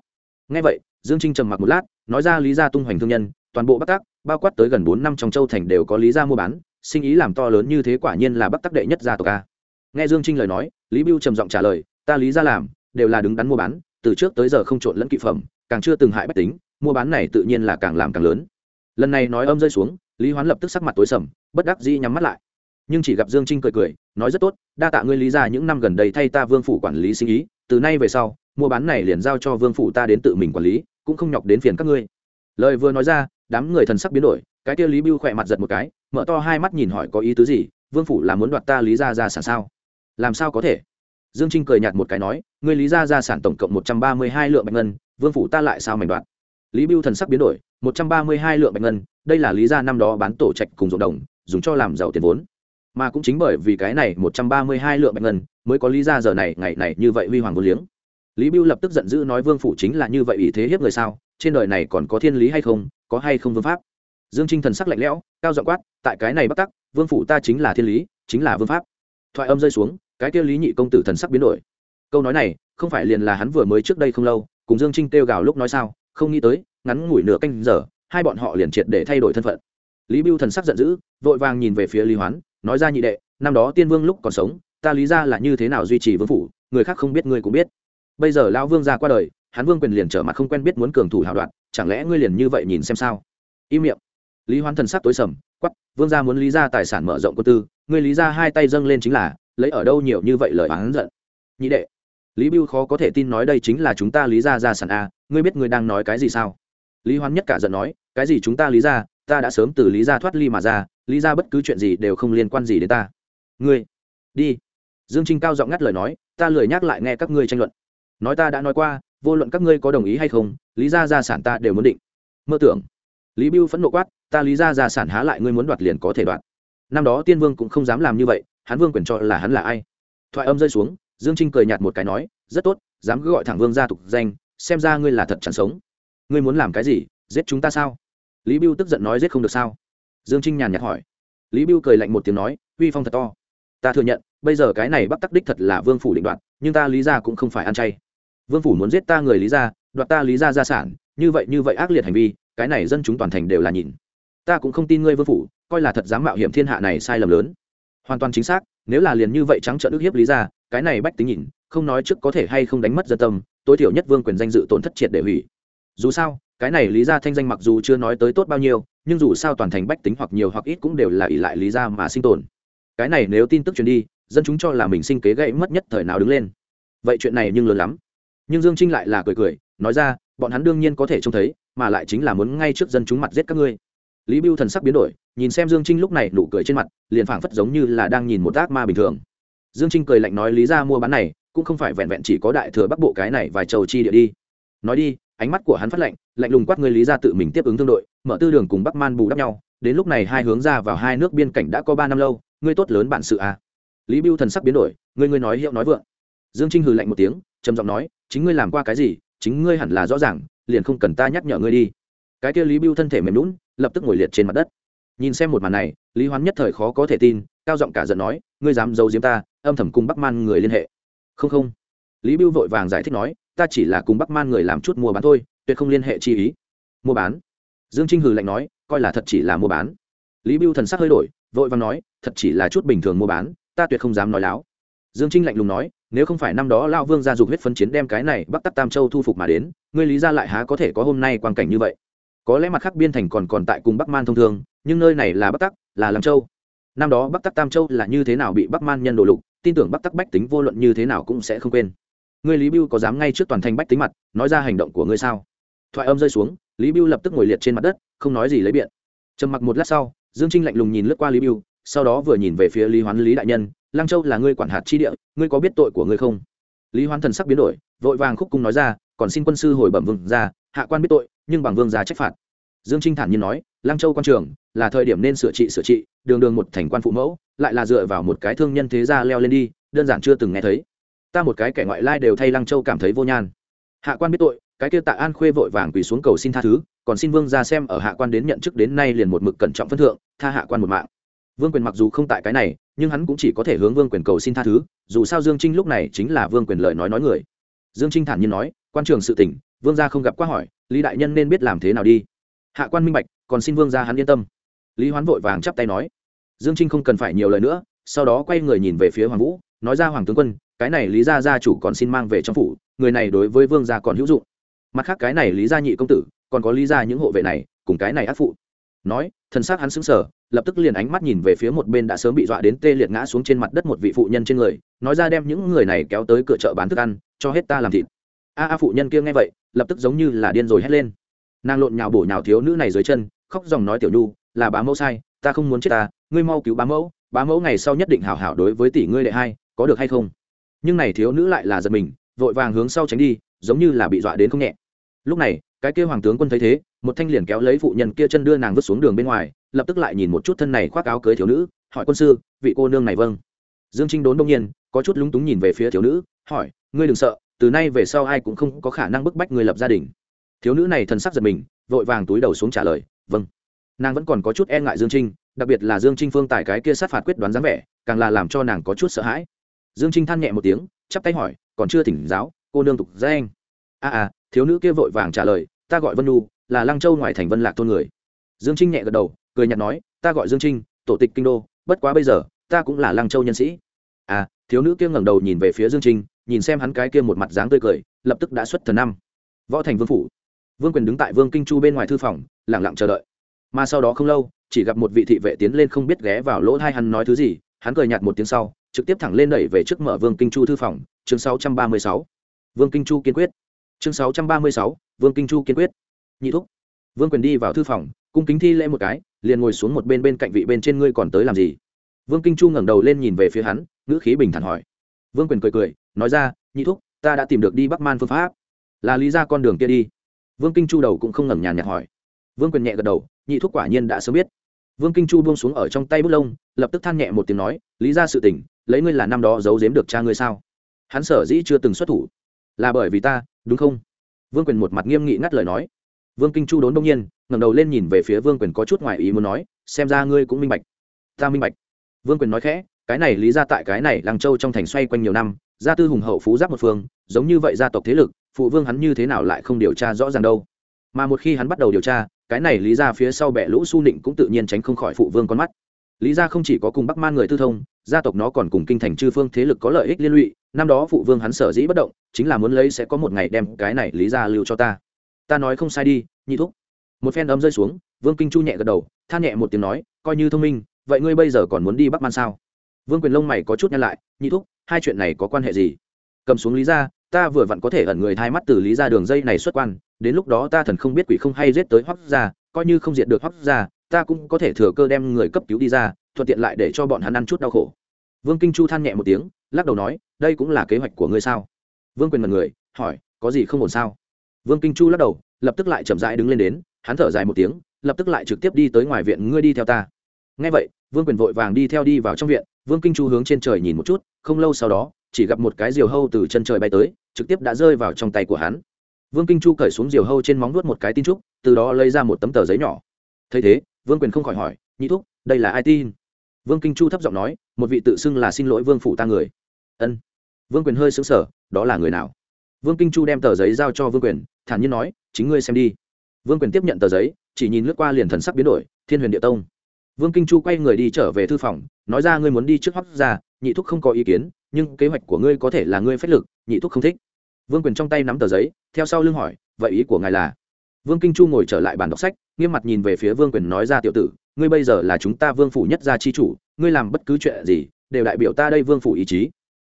Ngay vậy, dương trinh trầm mặc một lát, nói ra lý gia tung hoành thương nhân, toàn bộ bắc tắc, bao quát tới gần bốn năm trong châu thành đều có lý gia mua bán, sinh ý làm to lớn như thế quả nhiên là bắc tắc đệ nhất gia tộc a. Nghe dương trinh lời nói, lý bưu trầm giọng trả lời, ta lý gia làm, đều là đứng đắn mua bán, từ trước tới giờ không trộn lẫn kỵ phẩm, càng chưa từng hại bách tính, mua bán này tự nhiên là càng làm càng lớn. Lần này nói âm rơi xuống, lý hoán lập tức sắc mặt tối sầm, bất đắc dĩ nhắm mắt lại nhưng chỉ gặp dương trinh cười cười, nói rất tốt, đa tạ ngươi lý ra những năm gần đây thay ta vương phủ quản lý sinh ý, từ nay về sau, mua bán này liền giao cho vương phủ ta đến tự mình quản lý, cũng không nhọc đến phiền các ngươi. Lời vừa nói ra, đám người thần sắc biến đổi, cái kia lý bưu khỏe mặt giật một cái, mở to hai mắt nhìn hỏi có ý tứ gì, vương phủ là muốn đoạt ta lý ra ra sản sao? Làm sao có thể? Dương trinh cười nhạt một cái nói, ngươi lý ra ra sản tổng cộng một trăm ba mươi hai lượng bạch ngân, vương phủ ta lại sao mảnh đoạt lý bưu thần sắc biến đổi, một trăm ba mươi hai lượng bạch ngân, đây là lý ra năm đó bán tổ trạch cùng ruộng đồng, dùng cho làm giàu tiền vốn mà cũng chính bởi vì cái này một trăm ba mươi hai lượng bạch ngân mới có lý ra giờ này, ngày này như vậy huy hoàng vô liếng. Lý bưu lập tức giận dữ nói vương phủ chính là như vậy ý thế hiếp người sao, trên đời này còn có thiên lý hay không, có hay không vương pháp? Dương trinh thần sắc lạnh lẽo, cao giọng quát, tại cái này bắt tắc, vương phủ ta chính là thiên lý, chính là vương pháp. Thoại âm rơi xuống, cái kia lý nhị công tử thần sắc biến đổi. Câu nói này, không phải liền là hắn vừa mới trước đây không lâu, cùng dương trinh kêu gào lúc nói sao, không nghĩ tới, ngắn ngủi nửa canh giờ, hai bọn họ liền triệt để thay đổi thân phận. Lý bưu thần sắc giận dữ, vội vàng nhìn về phía lý hoán nói ra nhị đệ, năm đó tiên vương lúc còn sống, ta lý ra là như thế nào duy trì vương phủ, người khác không biết ngươi cũng biết. Bây giờ lão vương ra qua đời, hắn vương quyền liền trở mặt không quen biết muốn cường thủ hào đoạn, chẳng lẽ ngươi liền như vậy nhìn xem sao? Im miệng. Lý hoán thần sắc tối sầm quắp vương gia muốn lý ra tài sản mở rộng quân tư, ngươi lý ra hai tay dâng lên chính là, lấy ở đâu nhiều như vậy lời oán giận? Nhị đệ, lý bưu khó có thể tin nói đây chính là chúng ta lý ra gia sản a, ngươi biết ngươi đang nói cái gì sao? Lý hoán nhất cả giận nói, cái gì chúng ta lý ra ta đã sớm từ lý ra thoát ly mà ra, lý ra bất cứ chuyện gì đều không liên quan gì đến ta. Ngươi, đi. Dương trinh cao giọng ngắt lời nói, ta lười nhắc lại nghe các ngươi tranh luận. Nói ta đã nói qua, vô luận các ngươi có đồng ý hay không, lý ra gia sản ta đều muốn định. Mơ tưởng. Lý bưu phẫn nộ quát, ta lý ra gia sản há lại ngươi muốn đoạt liền có thể đoạt. Năm đó tiên vương cũng không dám làm như vậy, hắn vương quyền cho là hắn là ai. Thoại âm rơi xuống, dương trinh cười nhạt một cái nói, rất tốt, dám cứ gọi thẳng vương gia tục danh, xem ra ngươi là thật chẳng sống. Ngươi muốn làm cái gì, giết chúng ta sao? Lý bưu tức giận nói giết không được sao? Dương trinh nhàn nhạt hỏi. Lý bưu cười lạnh một tiếng nói, uy phong thật to. Ta thừa nhận, bây giờ cái này bắc tắc đích thật là vương phủ định đoạt, nhưng ta lý ra cũng không phải ăn chay. Vương phủ muốn giết ta người lý ra đoạt ta lý ra gia sản, như vậy như vậy ác liệt hành vi, cái này dân chúng toàn thành đều là nhìn. Ta cũng không tin ngươi vương phủ, coi là thật dám mạo hiểm thiên hạ này sai lầm lớn. Hoàn toàn chính xác, nếu là liền như vậy trắng trợn ức hiếp lý ra cái này bách tính nhìn, không nói trước có thể hay không đánh mất dân tâm, tối thiểu nhất vương quyền danh dự tổn thất triệt để hủy dù sao, cái này lý ra thanh danh mặc dù chưa nói tới tốt bao nhiêu, nhưng dù sao toàn thành bách tính hoặc nhiều hoặc ít cũng đều là ỷ lại lý ra mà sinh tồn. Cái này nếu tin tức truyền đi, dân chúng cho là mình sinh kế gãy mất nhất thời nào đứng lên. Vậy chuyện này nhưng lớn lắm. Nhưng dương trinh lại là cười cười, nói ra, bọn hắn đương nhiên có thể trông thấy, mà lại chính là muốn ngay trước dân chúng mặt giết các ngươi. Lý bưu thần sắc biến đổi, nhìn xem dương trinh lúc này nụ cười trên mặt, liền phảng phất giống như là đang nhìn một ác ma bình thường. Dương trinh cười lạnh nói lý ra mua bán này, cũng không phải vẹn vẹn chỉ có đại thừa bắc bộ cái này vài trầu chi địa đi. Nói đi ánh mắt của hắn phát lạnh lạnh lùng quát người lý ra tự mình tiếp ứng thương đội, mở tư đường cùng bắc man bù đắp nhau, đến lúc này hai hướng ra vào hai nước biên cảnh đã có ba năm lâu, ngươi tốt lớn bản sự à. lý bưu thần sắc biến đổi, ngươi ngươi nói hiệu nói vượng. Dương trinh hừ lạnh một tiếng, trầm giọng nói, chính ngươi làm qua cái gì, chính ngươi hẳn là rõ ràng, liền không cần ta nhắc nhở ngươi đi. Cái kia lý bưu thân thể mềm lún lập tức ngồi liệt trên mặt đất. Nhìn xem một màn này, lý hoán nhất thời khó có thể tin, cao giọng cả giận nói, ngươi dám giấu diếm ta, âm thầm cùng bắc man người liên hệ. Không không. Lý bưu vội vàng giải thích nói ta chỉ là cùng bắc man người làm chút mua bán thôi, tuyệt không liên hệ chi ý. Mua bán? Dương trinh hừ lạnh nói, coi là thật chỉ là mua bán. Lý bưu thần sắc hơi đổi, vội và nói, thật chỉ là chút bình thường mua bán, ta tuyệt không dám nói láo. Dương trinh lạnh lùng nói, nếu không phải năm đó lao vương gia dục huyết phân chiến đem cái này bắc tắc tam châu thu phục mà đến, ngươi lý ra lại há có thể có hôm nay quan cảnh như vậy? Có lẽ mặt khác biên thành còn còn tại cùng bắc man thông thường nhưng nơi này là bắc tắc, là làm châu. Năm đó bắc tắc tam châu là như thế nào bị bắc man nhân đổ lục, tin tưởng bắc tắc bách tính vô luận như thế nào cũng sẽ không quên ngươi lý bưu có dám ngay trước toàn thành bách tính mặt, nói ra hành động của ngươi sao? Thoại âm rơi xuống, lý bưu lập tức ngồi liệt trên mặt đất, không nói gì lấy biện. Trầm mặc một lát sau, dương trinh lạnh lùng nhìn lướt qua lý bưu, sau đó vừa nhìn về phía lý hoán lý đại nhân lang châu là ngươi quản hạt chi địa, ngươi có biết tội của ngươi không? Lý hoán thần sắc biến đổi, vội vàng khúc cung nói ra, còn xin quân sư hồi bẩm vương ra hạ quan biết tội, nhưng bằng vương gia trách phạt. Dương trinh thản nhiên nói lang châu quan trường, là thời điểm nên sửa trị sửa trị, đường đường một thành quan phụ mẫu, lại là dựa vào một cái thương nhân thế gia leo lên đi, đơn giản chưa từng nghe thấy ta một cái kẻ ngoại lai đều thay lăng châu cảm thấy vô nhan. Hạ quan biết tội, cái kia tạ an khuê vội vàng quỳ xuống cầu xin tha thứ, còn xin vương ra xem ở hạ quan đến nhận chức đến nay liền một mực cẩn trọng phân thượng, tha hạ quan một mạng. Vương quyền mặc dù không tại cái này, nhưng hắn cũng chỉ có thể hướng vương quyền cầu xin tha thứ, dù sao dương trinh lúc này chính là vương quyền lời nói nói người. Dương trinh thản nhiên nói, quan trường sự tỉnh, vương gia không gặp quá hỏi, lý đại nhân nên biết làm thế nào đi. Hạ quan minh bạch, còn xin vương gia hắn yên tâm. Lý hoán vội vàng chắp tay nói. Dương trinh không cần phải nhiều lời nữa, sau đó quay người nhìn về phía hoàng vũ, nói ra hoàng tướng quân cái này lý gia gia chủ còn xin mang về trong phủ, người này đối với vương gia còn hữu dụng. Mặt khác cái này lý gia nhị công tử, còn có lý gia những hộ vệ này, cùng cái này ác phụ. Nói, thần xác hắn xứng sở lập tức liền ánh mắt nhìn về phía một bên đã sớm bị dọa đến tê liệt ngã xuống trên mặt đất một vị phụ nhân trên người, nói ra đem những người này kéo tới cửa chợ bán thức ăn, cho hết ta làm thịt. A a phụ nhân kia nghe vậy, lập tức giống như là điên rồi hét lên. Nàng lộn nhào bổ nhào thiếu nữ này dưới chân, khóc dòng nói tiểu nhu, là bá mẫu sai, ta không muốn chết ta, ngươi mau cứu bá mẫu bá mẫu ngày sau nhất định hảo hảo đối với tỷ ngươi đệ hai, có được hay không? Nhưng này thiếu nữ lại là giật mình, vội vàng hướng sau tránh đi, giống như là bị dọa đến không nhẹ. Lúc này, cái kia hoàng tướng quân thấy thế, một thanh liền kéo lấy phụ nhân kia chân đưa nàng vứt xuống đường bên ngoài, lập tức lại nhìn một chút thân này khoác áo cưới thiếu nữ, hỏi quân sư, vị cô nương này vâng. Dương trinh đốn đông nhiên, có chút lúng túng nhìn về phía thiếu nữ, hỏi, ngươi đừng sợ, từ nay về sau ai cũng không có khả năng bức bách người lập gia đình. Thiếu nữ này thần sắc giật mình, vội vàng túi đầu xuống trả lời vâng. Nàng vẫn còn có chút e ngại dương trinh, đặc biệt là dương trinh phương tài cái kia sát phạt quyết đoán dáng vẻ, càng là làm cho nàng có chút sợ hãi dương trinh than nhẹ một tiếng chắp tay hỏi còn chưa thỉnh giáo cô nương tục danh a à, à thiếu nữ kia vội vàng trả lời ta gọi vân nu là lăng châu ngoài thành vân lạc thôn người. Dương trinh nhẹ gật đầu cười nhạt nói ta gọi dương trinh tổ tịch kinh đô bất quá bây giờ ta cũng là lăng châu nhân sĩ. À thiếu nữ kia ngẩng đầu nhìn về phía dương trinh nhìn xem hắn cái kia một mặt dáng tươi cười lập tức đã xuất thần năm. Võ thành vương phủ. Vương quyền đứng tại vương kinh chu bên ngoài thư phòng lẳng lặng chờ đợi. Mà sau đó không lâu chỉ gặp một vị thị vệ tiến lên không biết ghé vào lỗ thai hắn nói thứ gì hắn cười nhạt một tiếng sau trực tiếp thẳng lên đẩy về trước mở vương kinh chu thư phòng chương 636. vương kinh chu kiên quyết. Chương 636, vương kinh chu kiên quyết. Nhị thúc. Vương quyền đi vào thư phòng cung kính thi lễ một cái liền ngồi xuống một bên bên cạnh vị bên trên ngươi còn tới làm gì? Vương kinh chu ngẩng đầu lên nhìn về phía hắn ngữ khí bình thản hỏi. Vương quyền cười cười nói ra nhị thúc ta đã tìm được đi bắc man phương pháp. Là lý ra con đường kia đi. Vương kinh chu đầu cũng không ngẩng nhàn nhạt hỏi. Vương quyền nhẹ gật đầu nhị thúc quả nhiên đã sớm biết vương kinh chu buông xuống ở trong tay bút lông, lập tức than nhẹ một tiếng nói, lý ra sự tình, lấy ngươi là năm đó giấu giếm được cha ngươi sao? Hắn sở dĩ chưa từng xuất thủ, là bởi vì ta, đúng không? Vương quyền một mặt nghiêm nghị ngắt lời nói. Vương kinh chu đốn đông nhiên, ngẩng đầu lên nhìn về phía vương quyền có chút ngoài ý muốn nói, xem ra ngươi cũng minh bạch. Ta minh bạch. Vương quyền nói khẽ, cái này lý ra tại cái này làng châu trong thành xoay quanh nhiều năm, gia tư hùng hậu phú giáp một phương, giống như vậy gia tộc thế lực, phụ vương hắn như thế nào lại không điều tra rõ ràng đâu? Mà một khi hắn bắt đầu điều tra cái này lý ra phía sau bệ lũ su nịnh cũng tự nhiên tránh không khỏi phụ vương con mắt. Lý ra không chỉ có cùng bắc man người tư thông, gia tộc nó còn cùng kinh thành chư phương thế lực có lợi ích liên lụy, năm đó phụ vương hắn sở dĩ bất động, chính là muốn lấy sẽ có một ngày đem cái này lý ra lưu cho ta. Ta nói không sai đi, nhị thúc. Một phen ấm rơi xuống, vương kinh chu nhẹ gật đầu, than nhẹ một tiếng nói, coi như thông minh, vậy ngươi bây giờ còn muốn đi bắc man sao? Vương quyền lông mày có chút nhăn lại, nhị thúc, hai chuyện này có quan hệ gì? Cầm xuống lý ra ta vừa vặn có thể ẩn người thay mắt từ lý ra đường dây này xuất quan, đến lúc đó ta thần không biết quỷ không hay giết tới hoắc gia, coi như không diệt được hoắc gia, ta cũng có thể thừa cơ đem người cấp cứu đi ra, thuận tiện lại để cho bọn hắn ăn chút đau khổ. Vương kinh chu than nhẹ một tiếng, lắc đầu nói, đây cũng là kế hoạch của ngươi sao? Vương quyền mật người, hỏi, có gì không ổn sao? Vương kinh chu lắc đầu, lập tức lại chậm rãi đứng lên đến, hắn thở dài một tiếng, lập tức lại trực tiếp đi tới ngoài viện, ngươi đi theo ta. Ngay vậy, vương quyền vội vàng đi theo đi vào trong viện, vương kinh chu hướng trên trời nhìn một chút, không lâu sau đó chỉ gặp một cái diều hâu từ chân trời bay tới, trực tiếp đã rơi vào trong tay của hắn. Vương kinh chu cởi xuống diều hâu trên móng nuốt một cái tin trúc từ đó lấy ra một tấm tờ giấy nhỏ. Thấy thế, vương quyền không khỏi hỏi, nhị thúc, đây là ai tin? Vương kinh chu thấp giọng nói, một vị tự xưng là xin lỗi vương phủ ta người. Ân. Vương quyền hơi xứng sở đó là người nào? Vương kinh chu đem tờ giấy giao cho vương quyền, thản nhiên nói, chính ngươi xem đi. Vương quyền tiếp nhận tờ giấy, chỉ nhìn lướt qua liền thần sắc biến đổi, thiên huyền địa tông. Vương kinh chu quay người đi trở về thư phòng, nói ra, ngươi muốn đi trước hoắc ra nhị thúc không có ý kiến, nhưng kế hoạch của ngươi có thể là ngươi phách lực, nhị thúc không thích. Vương quyền trong tay nắm tờ giấy, theo sau lưng hỏi, vậy ý của ngài là? Vương kinh chu ngồi trở lại bàn đọc sách, nghiêm mặt nhìn về phía vương quyền nói ra tiểu tử, ngươi bây giờ là chúng ta vương phủ nhất gia chi chủ, ngươi làm bất cứ chuyện gì, đều đại biểu ta đây vương phủ ý chí.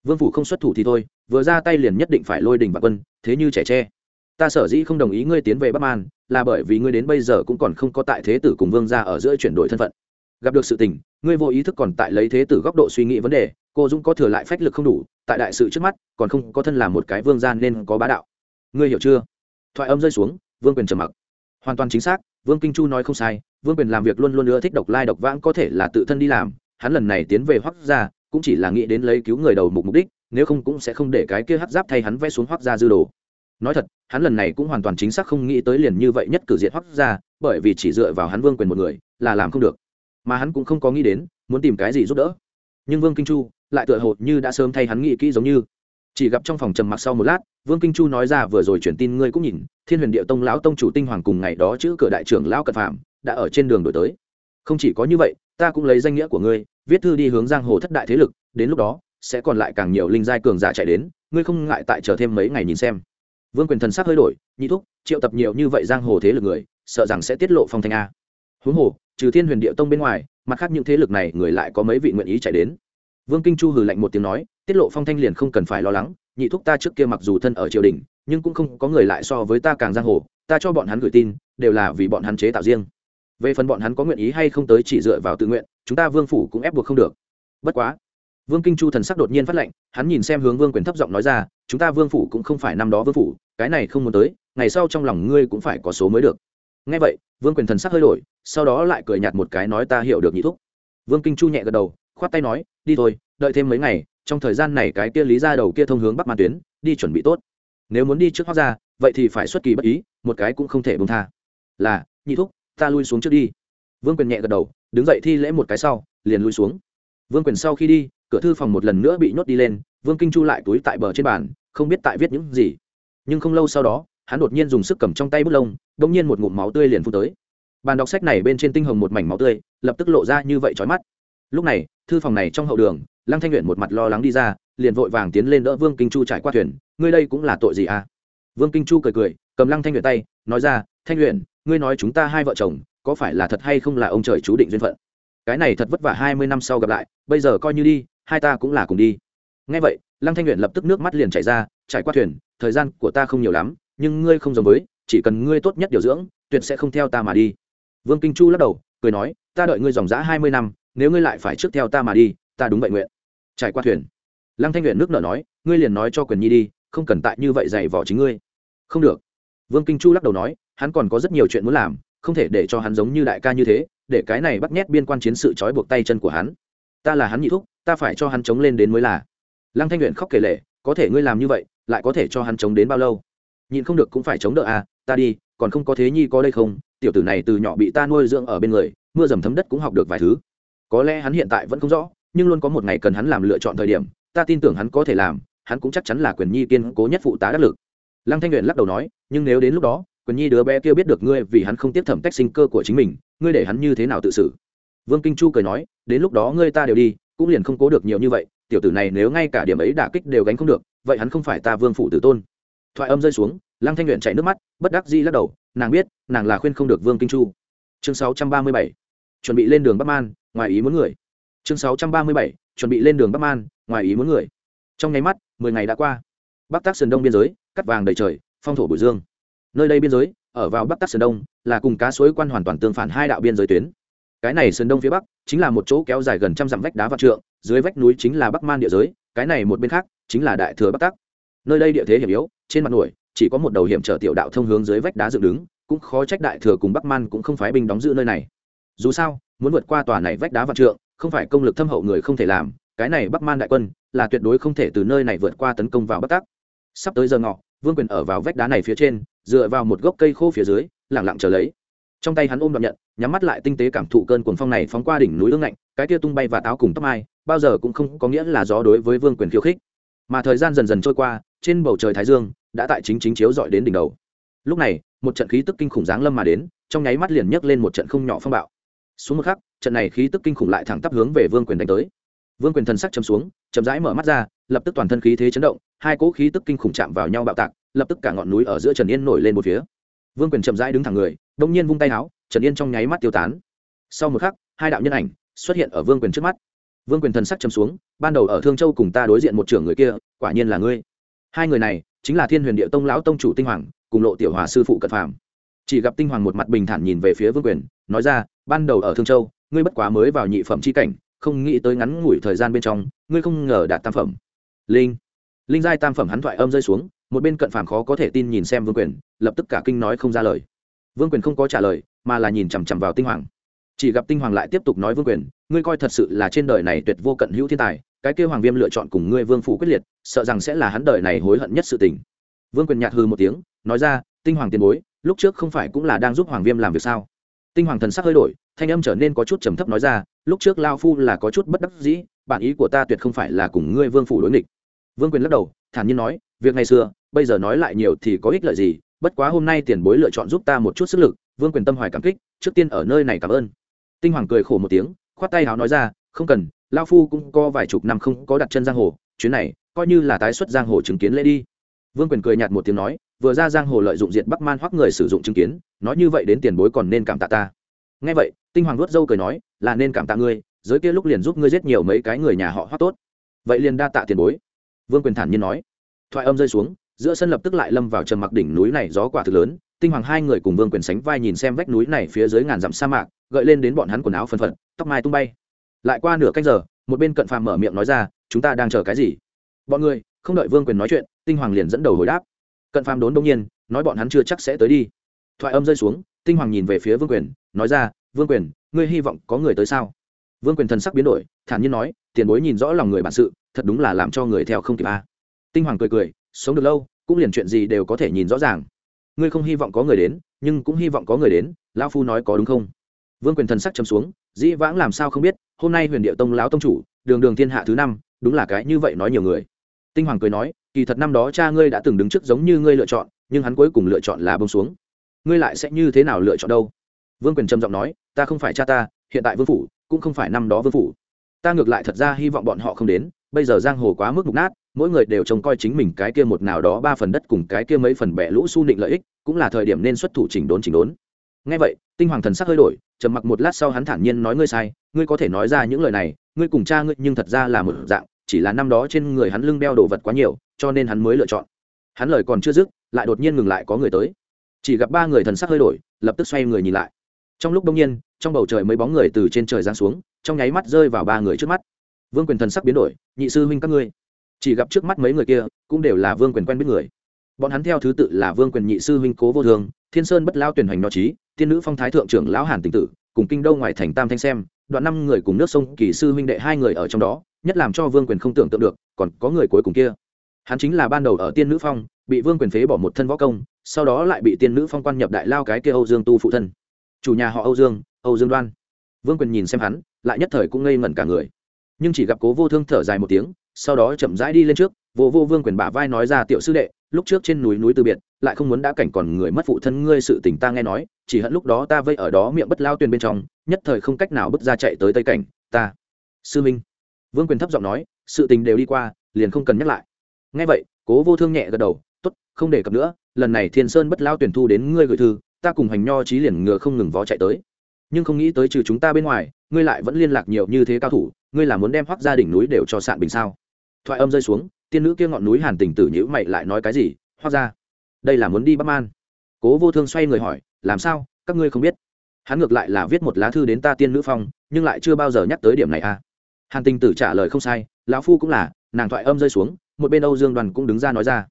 Vương phủ không xuất thủ thì thôi, vừa ra tay liền nhất định phải lôi đình và quân, thế như trẻ tre. Ta sở dĩ không đồng ý ngươi tiến về bắc an là bởi vì ngươi đến bây giờ cũng còn không có tại thế tử cùng vương gia ở giữa chuyển đổi thân phận. Gặp được sự tình ngươi vô ý thức còn tại lấy thế tử góc độ suy nghĩ vấn đề, cô dũng có thừa lại phách lực không đủ, tại đại sự trước mắt, còn không có thân làm một cái vương gian nên có bá đạo. Ngươi hiểu chưa? Thoại âm rơi xuống, vương quyền trầm mặc. Hoàn toàn chính xác, vương kinh chu nói không sai, vương quyền làm việc luôn luôn ưa thích độc lai độc vãng có thể là tự thân đi làm, hắn lần này tiến về hoắc gia, cũng chỉ là nghĩ đến lấy cứu người đầu mục mục đích, nếu không cũng sẽ không để cái kia hát giáp thay hắn vẽ xuống hoắc gia dư đồ. Nói thật, hắn lần này cũng hoàn toàn chính xác không nghĩ tới liền như vậy nhất cử diện hoắc gia, bởi vì chỉ dựa vào hắn vương quyền một người, là làm không được mà hắn cũng không có nghĩ đến, muốn tìm cái gì giúp đỡ. Nhưng vương kinh chu lại tựa hồ như đã sớm thay hắn nghĩ kỹ giống như. Chỉ gặp trong phòng trầm mặc sau một lát, vương kinh chu nói ra vừa rồi truyền tin ngươi cũng nhìn, thiên huyền địa tông lão tông chủ tinh hoàng cùng ngày đó chữ cửa đại trưởng lão cật phạm đã ở trên đường đổi tới. Không chỉ có như vậy, ta cũng lấy danh nghĩa của ngươi, viết thư đi hướng giang hồ thất đại thế lực, đến lúc đó, sẽ còn lại càng nhiều linh giai cường giả chạy đến, ngươi không ngại tại chờ thêm mấy ngày nhìn xem. Vương quyền thần sắc hơi đổi, nhị thúc, triệu tập nhiều như vậy giang hồ thế lực người, sợ rằng sẽ tiết lộ phong thanh a. Huống hồ trừ thiên huyền địa tông bên ngoài, mặt khác những thế lực này, người lại có mấy vị nguyện ý chạy đến. Vương kinh chu hừ lạnh một tiếng nói, tiết lộ phong thanh liền không cần phải lo lắng, nhị thúc ta trước kia mặc dù thân ở triều đình, nhưng cũng không có người lại so với ta càng giang hồ, ta cho bọn hắn gửi tin, đều là vì bọn hắn chế tạo riêng. Về phần bọn hắn có nguyện ý hay không tới chỉ dựa vào tự nguyện, chúng ta vương phủ cũng ép buộc không được. Bất quá, vương kinh chu thần sắc đột nhiên phát lệnh hắn nhìn xem hướng vương quyền thấp giọng nói ra, chúng ta vương phủ cũng không phải năm đó vương phủ, cái này không muốn tới, ngày sau trong lòng ngươi cũng phải có số mới được. Ngay vậy, vương quyền thần sắc hơi đổi sau đó lại cười nhạt một cái nói ta hiểu được nhị thúc. Vương kinh chu nhẹ gật đầu, khoát tay nói, đi thôi, đợi thêm mấy ngày, trong thời gian này cái kia lý ra đầu kia thông hướng bắc man tuyến, đi chuẩn bị tốt. Nếu muốn đi trước hoác ra vậy thì phải xuất kỳ bất ý, một cái cũng không thể bông tha. Là, nhị thúc, ta lui xuống trước đi. Vương quyền nhẹ gật đầu, đứng dậy thi lễ một cái sau, liền lui xuống. Vương quyền sau khi đi, cửa thư phòng một lần nữa bị nhốt đi lên, vương kinh chu lại túi tại bờ trên bàn, không biết tại viết những gì. Nhưng không lâu sau đó, hắn đột nhiên dùng sức cầm trong tay bút lông đ ỗ n g nhiên một ngụm máu tươi liền phun tới bàn đọc sách này bên trên tinh hồng một mảnh máu tươi, lập tức lộ ra như vậy trói mắt. Lúc này, thư phòng này trong hậu đường, lăng thanh nguyện một mặt lo lắng đi ra, liền vội vàng tiến lên đỡ vương kinh chu trải qua thuyền, ngươi đây cũng là tội gì à? Vương kinh chu cười cười, cầm lăng thanh nguyện tay, nói ra, thanh nguyện ngươi nói chúng ta hai vợ chồng, có phải là thật hay không là ông trời chú định duyên phận? Cái này thật vất vả hai mươi năm sau gặp lại, bây giờ coi như đi, hai ta cũng là cùng đi. Ngay vậy, lăng thanh nguyện lập tức nước mắt liền chảy ra, trải qua thuyền, thời gian của ta không nhiều lắm, nhưng ngươi không giống với, chỉ cần ngươi tốt nhất điều dưỡng, tuyệt sẽ không theo ta mà đi vương kinh chu lắc đầu, cười nói, ta đợi ngươi dòng dã hai mươi năm, nếu ngươi lại phải trước theo ta mà đi, ta đúng vậy nguyện. Trải qua thuyền, lăng thanh luyện nước nở nói, ngươi liền nói cho quyền nhi đi, không cần tại như vậy dày vỏ chính ngươi. Không được. Vương kinh chu lắc đầu nói, hắn còn có rất nhiều chuyện muốn làm, không thể để cho hắn giống như đại ca như thế, để cái này bắt nhét biên quan chiến sự trói buộc tay chân của hắn. Ta là hắn nhị thúc, ta phải cho hắn chống lên đến mới là. Lăng thanh luyện khóc kể lệ có thể ngươi làm như vậy, lại có thể cho hắn chống đến bao lâu? Nhịn không được cũng phải chống đỡ à ta đi, còn không có thế nhi có đây không tiểu tử này từ nhỏ bị ta nuôi dưỡng ở bên người, mưa dầm thấm đất cũng học được vài thứ. Có lẽ hắn hiện tại vẫn không rõ, nhưng luôn có một ngày cần hắn làm lựa chọn thời điểm, ta tin tưởng hắn có thể làm, hắn cũng chắc chắn là quyền nhi kiên cố nhất phụ tá đắc lực. Lăng thanh nguyện lắc đầu nói, nhưng nếu đến lúc đó, quyền nhi đứa bé kia biết được ngươi vì hắn không tiếp thẩm tách sinh cơ của chính mình, ngươi để hắn như thế nào tự xử? Vương kinh chu cười nói, đến lúc đó ngươi ta đều đi, cũng liền không cố được nhiều như vậy, tiểu tử này nếu ngay cả điểm ấy đả kích đều gánh không được, vậy hắn không phải ta vương phủ tử tôn. Thoại âm rơi xuống, lăng thanh nguyện chạy nước mắt, bất đắc dĩ lắc đầu nàng biết, nàng là khuyên không được vương kinh chu. Chương 637. chuẩn bị lên đường bắc man, ngoài ý muốn người. Chương 637. chuẩn bị lên đường bắc man, ngoài ý muốn người. Trong nháy mắt, mười ngày đã qua. Bắc tác sườn đông biên giới, cắt vàng đầy trời, phong thổ bùi dương. Nơi đây biên giới, ở vào bắc tắc sơn đông, là cùng cá suối quan hoàn toàn tương phản hai đạo biên giới tuyến. Cái này sơn đông phía bắc, chính là một chỗ kéo dài gần trăm dặm vách đá vạn trượng, dưới vách núi chính là bắc man địa giới, cái này một bên khác, chính là đại thừa bắc tắc. Nơi đây địa thế hiểm yếu, trên mặt nổi chỉ có một đầu hiểm trở tiểu đạo thông hướng dưới vách đá dựng đứng, cũng khó trách đại thừa cùng bắc man cũng không phái binh đóng giữ nơi này. Dù sao, muốn vượt qua tòa này vách đá vạn trượng, không phải công lực thâm hậu người không thể làm, cái này bắc man đại quân, là tuyệt đối không thể từ nơi này vượt qua tấn công vào bắc tắc. Sắp tới giờ ngọ, vương quyền ở vào vách đá này phía trên, dựa vào một gốc cây khô phía dưới lẳng lặng chờ lấy. Trong tay hắn ôm đoạn nhận, nhắm mắt lại tinh tế cảm thụ cơn cuồng phong này phóng qua đỉnh núi ương ngạnh, cái kia tung bay và táo cùng tóc mai, bao giờ cũng không có nghĩa là gió đối với vương quyền khiêu khích. Mà thời gian dần dần trôi qua, trên bầu trời thái dương đã tại chính chính chiếu dọi đến đỉnh đầu. Lúc này, một trận khí tức kinh khủng giáng lâm mà đến, trong nháy mắt liền nhấc lên một trận không nhỏ phong bạo. Xuống một khắc, trận này khí tức kinh khủng lại thẳng tắp hướng về vương quyền đánh tới. Vương quyền thần sắc chấm xuống, chậm rãi mở mắt ra, lập tức toàn thân khí thế chấn động, hai cỗ khí tức kinh khủng chạm vào nhau bạo tạc, lập tức cả ngọn núi ở giữa trần yên nổi lên một phía. Vương quyền chậm rãi đứng thẳng người đông nhiên vung tay áo trần yên trong nháy mắt tiêu tán. Sau một khắc, hai đạo nhân ảnh xuất hiện ở vương quyền trước mắt. Vương quyền thần sắc chấm xuống, ban đầu ở thương châu cùng ta đối diện một trưởng người kia, quả nhiên là ngươi. Hai người này chính là thiên huyền địa tông lão tông chủ tinh hoàng, cùng lộ tiểu hòa sư phụ cận phàm. Chỉ gặp tinh hoàng một mặt bình thản nhìn về phía vương quyền, nói ra, ban đầu ở thương châu, ngươi bất quá mới vào nhị phẩm c h i cảnh, không nghĩ tới ngắn ngủi thời gian bên trong, ngươi không ngờ đạt tam phẩm. Linh linh giai tam phẩm hắn thoại âm rơi xuống, một bên cận phàm khó có thể tin nhìn xem vương quyền, lập tức cả kinh nói không ra lời. Vương quyền không có trả lời, mà là nhìn chằm chằm vào tinh hoàng. Chỉ gặp tinh hoàng lại tiếp tục nói, vương quyền, ngươi coi thật sự là trên đời này tuyệt vô cận hữu thiên tài cái kêu hoàng viêm lựa chọn cùng ngươi vương phủ quyết liệt, sợ rằng sẽ là hắn đời này hối hận nhất sự tình. Vương quyền nhạt hư một tiếng, nói ra, tinh hoàng tiền bối, lúc trước không phải cũng là đang giúp hoàng viêm làm việc sao? Tinh hoàng thần sắc hơi đổi, thanh âm trở nên có chút trầm thấp nói ra, lúc trước lao phu là có chút bất đắc dĩ bản ý của ta tuyệt không phải là cùng ngươi vương phủ đối nghịch. Vương quyền lắc đầu, thản nhiên nói, việc ngày xưa, bây giờ nói lại nhiều thì có ích lợi gì, bất quá hôm nay tiền bối lựa chọn giúp ta một chút sức lực. Vương quyền tâm hoài cảm kích, trước tiên ở nơi này cảm ơn. Tinh hoàng cười khổ một tiếng, khoát tay áo nói ra, không cần lao phu cũng có vài chục năm không có đặt chân giang hồ, chuyến này coi như là tái xuất giang hồ chứng kiến lễ đi. Vương quyền cười nhạt một tiếng nói, vừa ra giang hồ lợi dụng diện bắc man hoắc người sử dụng chứng kiến, nói như vậy đến tiền bối còn nên cảm tạ ta. Nghe vậy, tinh hoàng nuốt dâu cười nói, là nên cảm tạ ngươi, giới kia lúc liền giúp ngươi giết nhiều mấy cái người nhà họ hoắc tốt. Vậy liền đa tạ tiền bối. Vương quyền thản nhiên nói. Thoại âm rơi xuống, giữa sân lập tức lại lâm vào trầm mặc đỉnh núi này gió quả thực lớn, tinh hoàng hai người cùng vương quyền sánh vai nhìn xem vách núi này phía dưới ngàn dặm sa mạc, gợi lên đến bọn hắn quần áo phân phật, tóc mai tung bay lại qua nửa canh giờ, một bên cận phàm mở miệng nói ra, chúng ta đang chờ cái gì? Bọn người, không đợi vương quyền nói chuyện, tinh hoàng liền dẫn đầu hồi đáp. Cận phàm đốn đông nhiên, nói bọn hắn chưa chắc sẽ tới đi. Thoại âm rơi xuống, tinh hoàng nhìn về phía vương quyền, nói ra, vương quyền, ngươi hy vọng có người tới sao? Vương quyền thần sắc biến đổi, thản nhiên nói, tiền bối nhìn rõ lòng người bản sự, thật đúng là làm cho người theo không kịp a. Tinh hoàng cười cười, sống được lâu, cũng liền chuyện gì đều có thể nhìn rõ ràng. Ngươi không hy vọng có người đến, nhưng cũng hy vọng có người đến, lão phu nói có đúng không? Vương quyền thần sắc chấm xuống dĩ vãng làm sao không biết, hôm nay huyền điệu tông lão tông chủ, đường đường thiên hạ thứ năm, đúng là cái như vậy nói nhiều người. Tinh hoàng cười nói, kỳ thật năm đó cha ngươi đã từng đứng trước giống như ngươi lựa chọn, nhưng hắn cuối cùng lựa chọn là bông xuống. Ngươi lại sẽ như thế nào lựa chọn đâu? Vương quyền trầm giọng nói, ta không phải cha ta, hiện tại vương phủ cũng không phải năm đó vương phủ. Ta ngược lại thật ra hy vọng bọn họ không đến, bây giờ giang hồ quá mức mục nát, mỗi người đều trông coi chính mình cái kia một nào đó ba phần đất cùng cái kia mấy phần bẻ lũ su nịnh lợi ích, cũng là thời điểm nên xuất thủ chỉnh đốn chỉnh đốn nghe vậy, tinh hoàng thần sắc hơi đổi, trầm mặc một lát sau hắn thản nhiên nói ngươi sai, ngươi có thể nói ra những lời này, ngươi cùng cha ngươi nhưng thật ra là một dạng, chỉ là năm đó trên người hắn lưng đeo đồ vật quá nhiều, cho nên hắn mới lựa chọn. Hắn lời còn chưa dứt, lại đột nhiên ngừng lại có người tới. Chỉ gặp ba người thần sắc hơi đổi, lập tức xoay người nhìn lại. Trong lúc đông nhiên, trong bầu trời mấy bóng người từ trên trời giáng xuống, trong nháy mắt rơi vào ba người trước mắt. Vương quyền thần sắc biến đổi, nhị sư huynh các ngươi. Chỉ gặp trước mắt mấy người kia, cũng đều là vương quyền quen biết người bọn hắn theo thứ tự là vương quyền nhị sư huynh cố vô thường, thiên sơn bất lao tuyển hoành nho trí tiên nữ phong thái thượng trưởng lão hàn tình tử, cùng kinh đô ngoài thành tam thanh xem, đoạn năm người cùng nước sông kỳ sư huynh đệ hai người ở trong đó, nhất làm cho vương quyền không tưởng tượng được, còn có người cuối cùng kia. Hắn chính là ban đầu ở tiên nữ phong, bị vương quyền phế bỏ một thân võ công, sau đó lại bị tiên nữ phong quan nhập đại lao cái kia âu dương tu phụ thân. Chủ nhà họ âu dương âu dương đoan. Vương quyền nhìn xem hắn, lại nhất thời cũng ngây ngẩn cả người. Nhưng chỉ gặp cố vô thương thở dài một tiếng, sau đó chậm rãi đi lên trước, vô vô vương quyền bả vai nói ra tiểu sư đệ lúc trước trên núi núi từ biệt, lại không muốn đã cảnh còn người mất phụ thân ngươi sự tình ta nghe nói, chỉ hận lúc đó ta vây ở đó miệng bất lao tuyền bên trong, nhất thời không cách nào bước ra chạy tới tây cảnh, ta, sư minh. Vương quyền thấp giọng nói, sự tình đều đi qua, liền không cần nhắc lại. Nghe vậy, cố vô thương nhẹ gật đầu t ố t không để cập nữa, lần này thiên sơn bất lao tuyển thu đến ngươi gửi thư, ta cùng hành nho trí liền ngựa không ngừng vó chạy tới. Nhưng không nghĩ tới trừ chúng ta bên ngoài, ngươi lại vẫn liên lạc nhiều như thế cao thủ, ngươi là muốn đem hoác gia đỉnh núi đều cho sạn bình sao? Thoại âm rơi xuống tiên nữ kia ngọn núi hàn tình tử nhữ mày lại nói cái gì? Hoác ra đây là muốn đi bắc man. Cố vô thương xoay người hỏi, làm sao? Các ngươi không biết. Hắn ngược lại là viết một lá thư đến ta tiên nữ phong, nhưng lại chưa bao giờ nhắc tới điểm này à? Hàn tình tử trả lời không sai, lão phu cũng là, nàng thoại âm rơi xuống, một bên âu dương đoàn cũng đứng ra nói ra.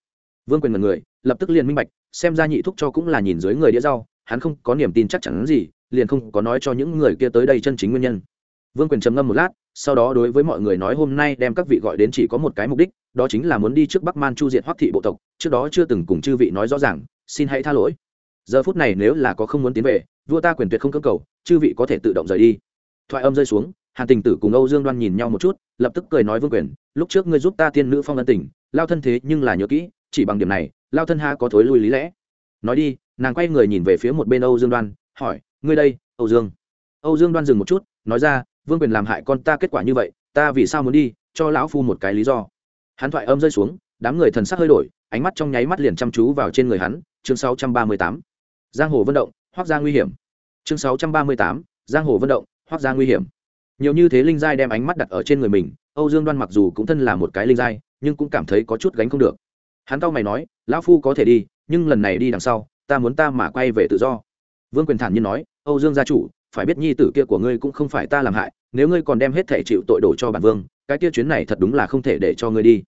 Vương quyền mật người, lập tức liền minh bạch, xem ra nhị thúc cho cũng là nhìn dưới người đĩa rau, hắn không có niềm tin chắc chắn gì, liền không có nói cho những người kia tới đây chân chính nguyên nhân. Vương quyền trầm ngâm một lát, sau đó đối với mọi người nói hôm nay đem các vị gọi đến chỉ có một cái mục đích đó chính là muốn đi trước bắc man chu diện hoắc thị bộ tộc, trước đó chưa từng cùng chư vị nói rõ ràng, xin hãy tha lỗi. Giờ phút này nếu là có không muốn tiến về, vua ta quyền tuyệt không cơ cầu, chư vị có thể tự động rời đi. Thoại âm rơi xuống, hàn tình tử cùng âu dương đoan nhìn nhau một chút, lập tức cười nói vương quyền, lúc trước ngươi giúp ta tiên nữ phong ân tình, lao thân thế nhưng là nhớ kỹ, chỉ bằng điểm này, lao thân ha có thối lui lý lẽ. Nói đi, nàng quay người nhìn về phía một bên âu dương đoan, hỏi, ngươi đây, âu dương? Âu dương đoan dừng một chút, nói ra, vương quyền làm hại con ta kết quả như vậy, ta vì sao muốn đi, cho lão phu một cái lý do hắn thoại âm rơi xuống, đám người thần sắc hơi đổi, ánh mắt trong nháy mắt liền chăm chú vào trên người hắn, chương 638. giang hồ vận động, hoác ra nguy hiểm chương 638. giang hồ vận động, hoác ra nguy hiểm nhiều như thế linh giai đem ánh mắt đặt ở trên người mình, âu dương đoan mặc dù cũng thân là một cái linh giai, nhưng cũng cảm thấy có chút gánh không được hắn cau mày nói, lão phu có thể đi, nhưng lần này đi đằng sau, ta muốn ta mà quay về tự do vương quyền thản nhiên nói, âu dương gia chủ, phải biết nhi tử kia của ngươi cũng không phải ta làm hại, nếu ngươi còn đem hết thể chịu tội đổ cho bản vương cái kia chuyến này thật đúng là không thể để cho ngươi đi.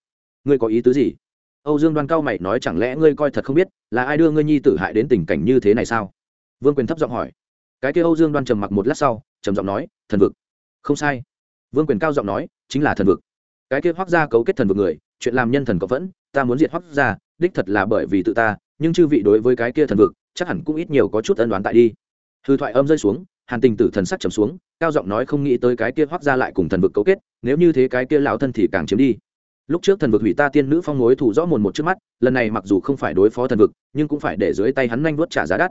Ngươi có ý tứ gì? Âu dương đoan cao mày nói, chẳng lẽ ngươi coi thật không biết là ai đưa ngươi nhi tử hại đến tình cảnh như thế này sao? Vương quyền thấp giọng hỏi. Cái kia âu dương đoan trầm mặc một lát sau, trầm giọng nói, thần vực. Không sai. Vương quyền cao giọng nói, chính là thần vực. Cái kia hoác gia cấu kết thần vực người, chuyện làm nhân thần có vẫn, ta muốn diệt hoác gia, đích thật là bởi vì tự ta, nhưng chư vị đối với cái kia thần vực, chắc hẳn cũng ít nhiều có chút ân đoán tại đi. Hư thoại âm rơi xuống hàn tình tử thần sắc trầm xuống, cao giọng nói không nghĩ tới cái kia hoác ra lại cùng thần vực cấu kết, nếu như thế cái kia lão thân thì càng chiếm đi. Lúc trước thần vực hủy ta tiên nữ phong mối thủ rõ mồn một trước mắt, lần này mặc dù không phải đối phó thần vực, nhưng cũng phải để dưới tay hắn nhanh vuốt trả giá đắt.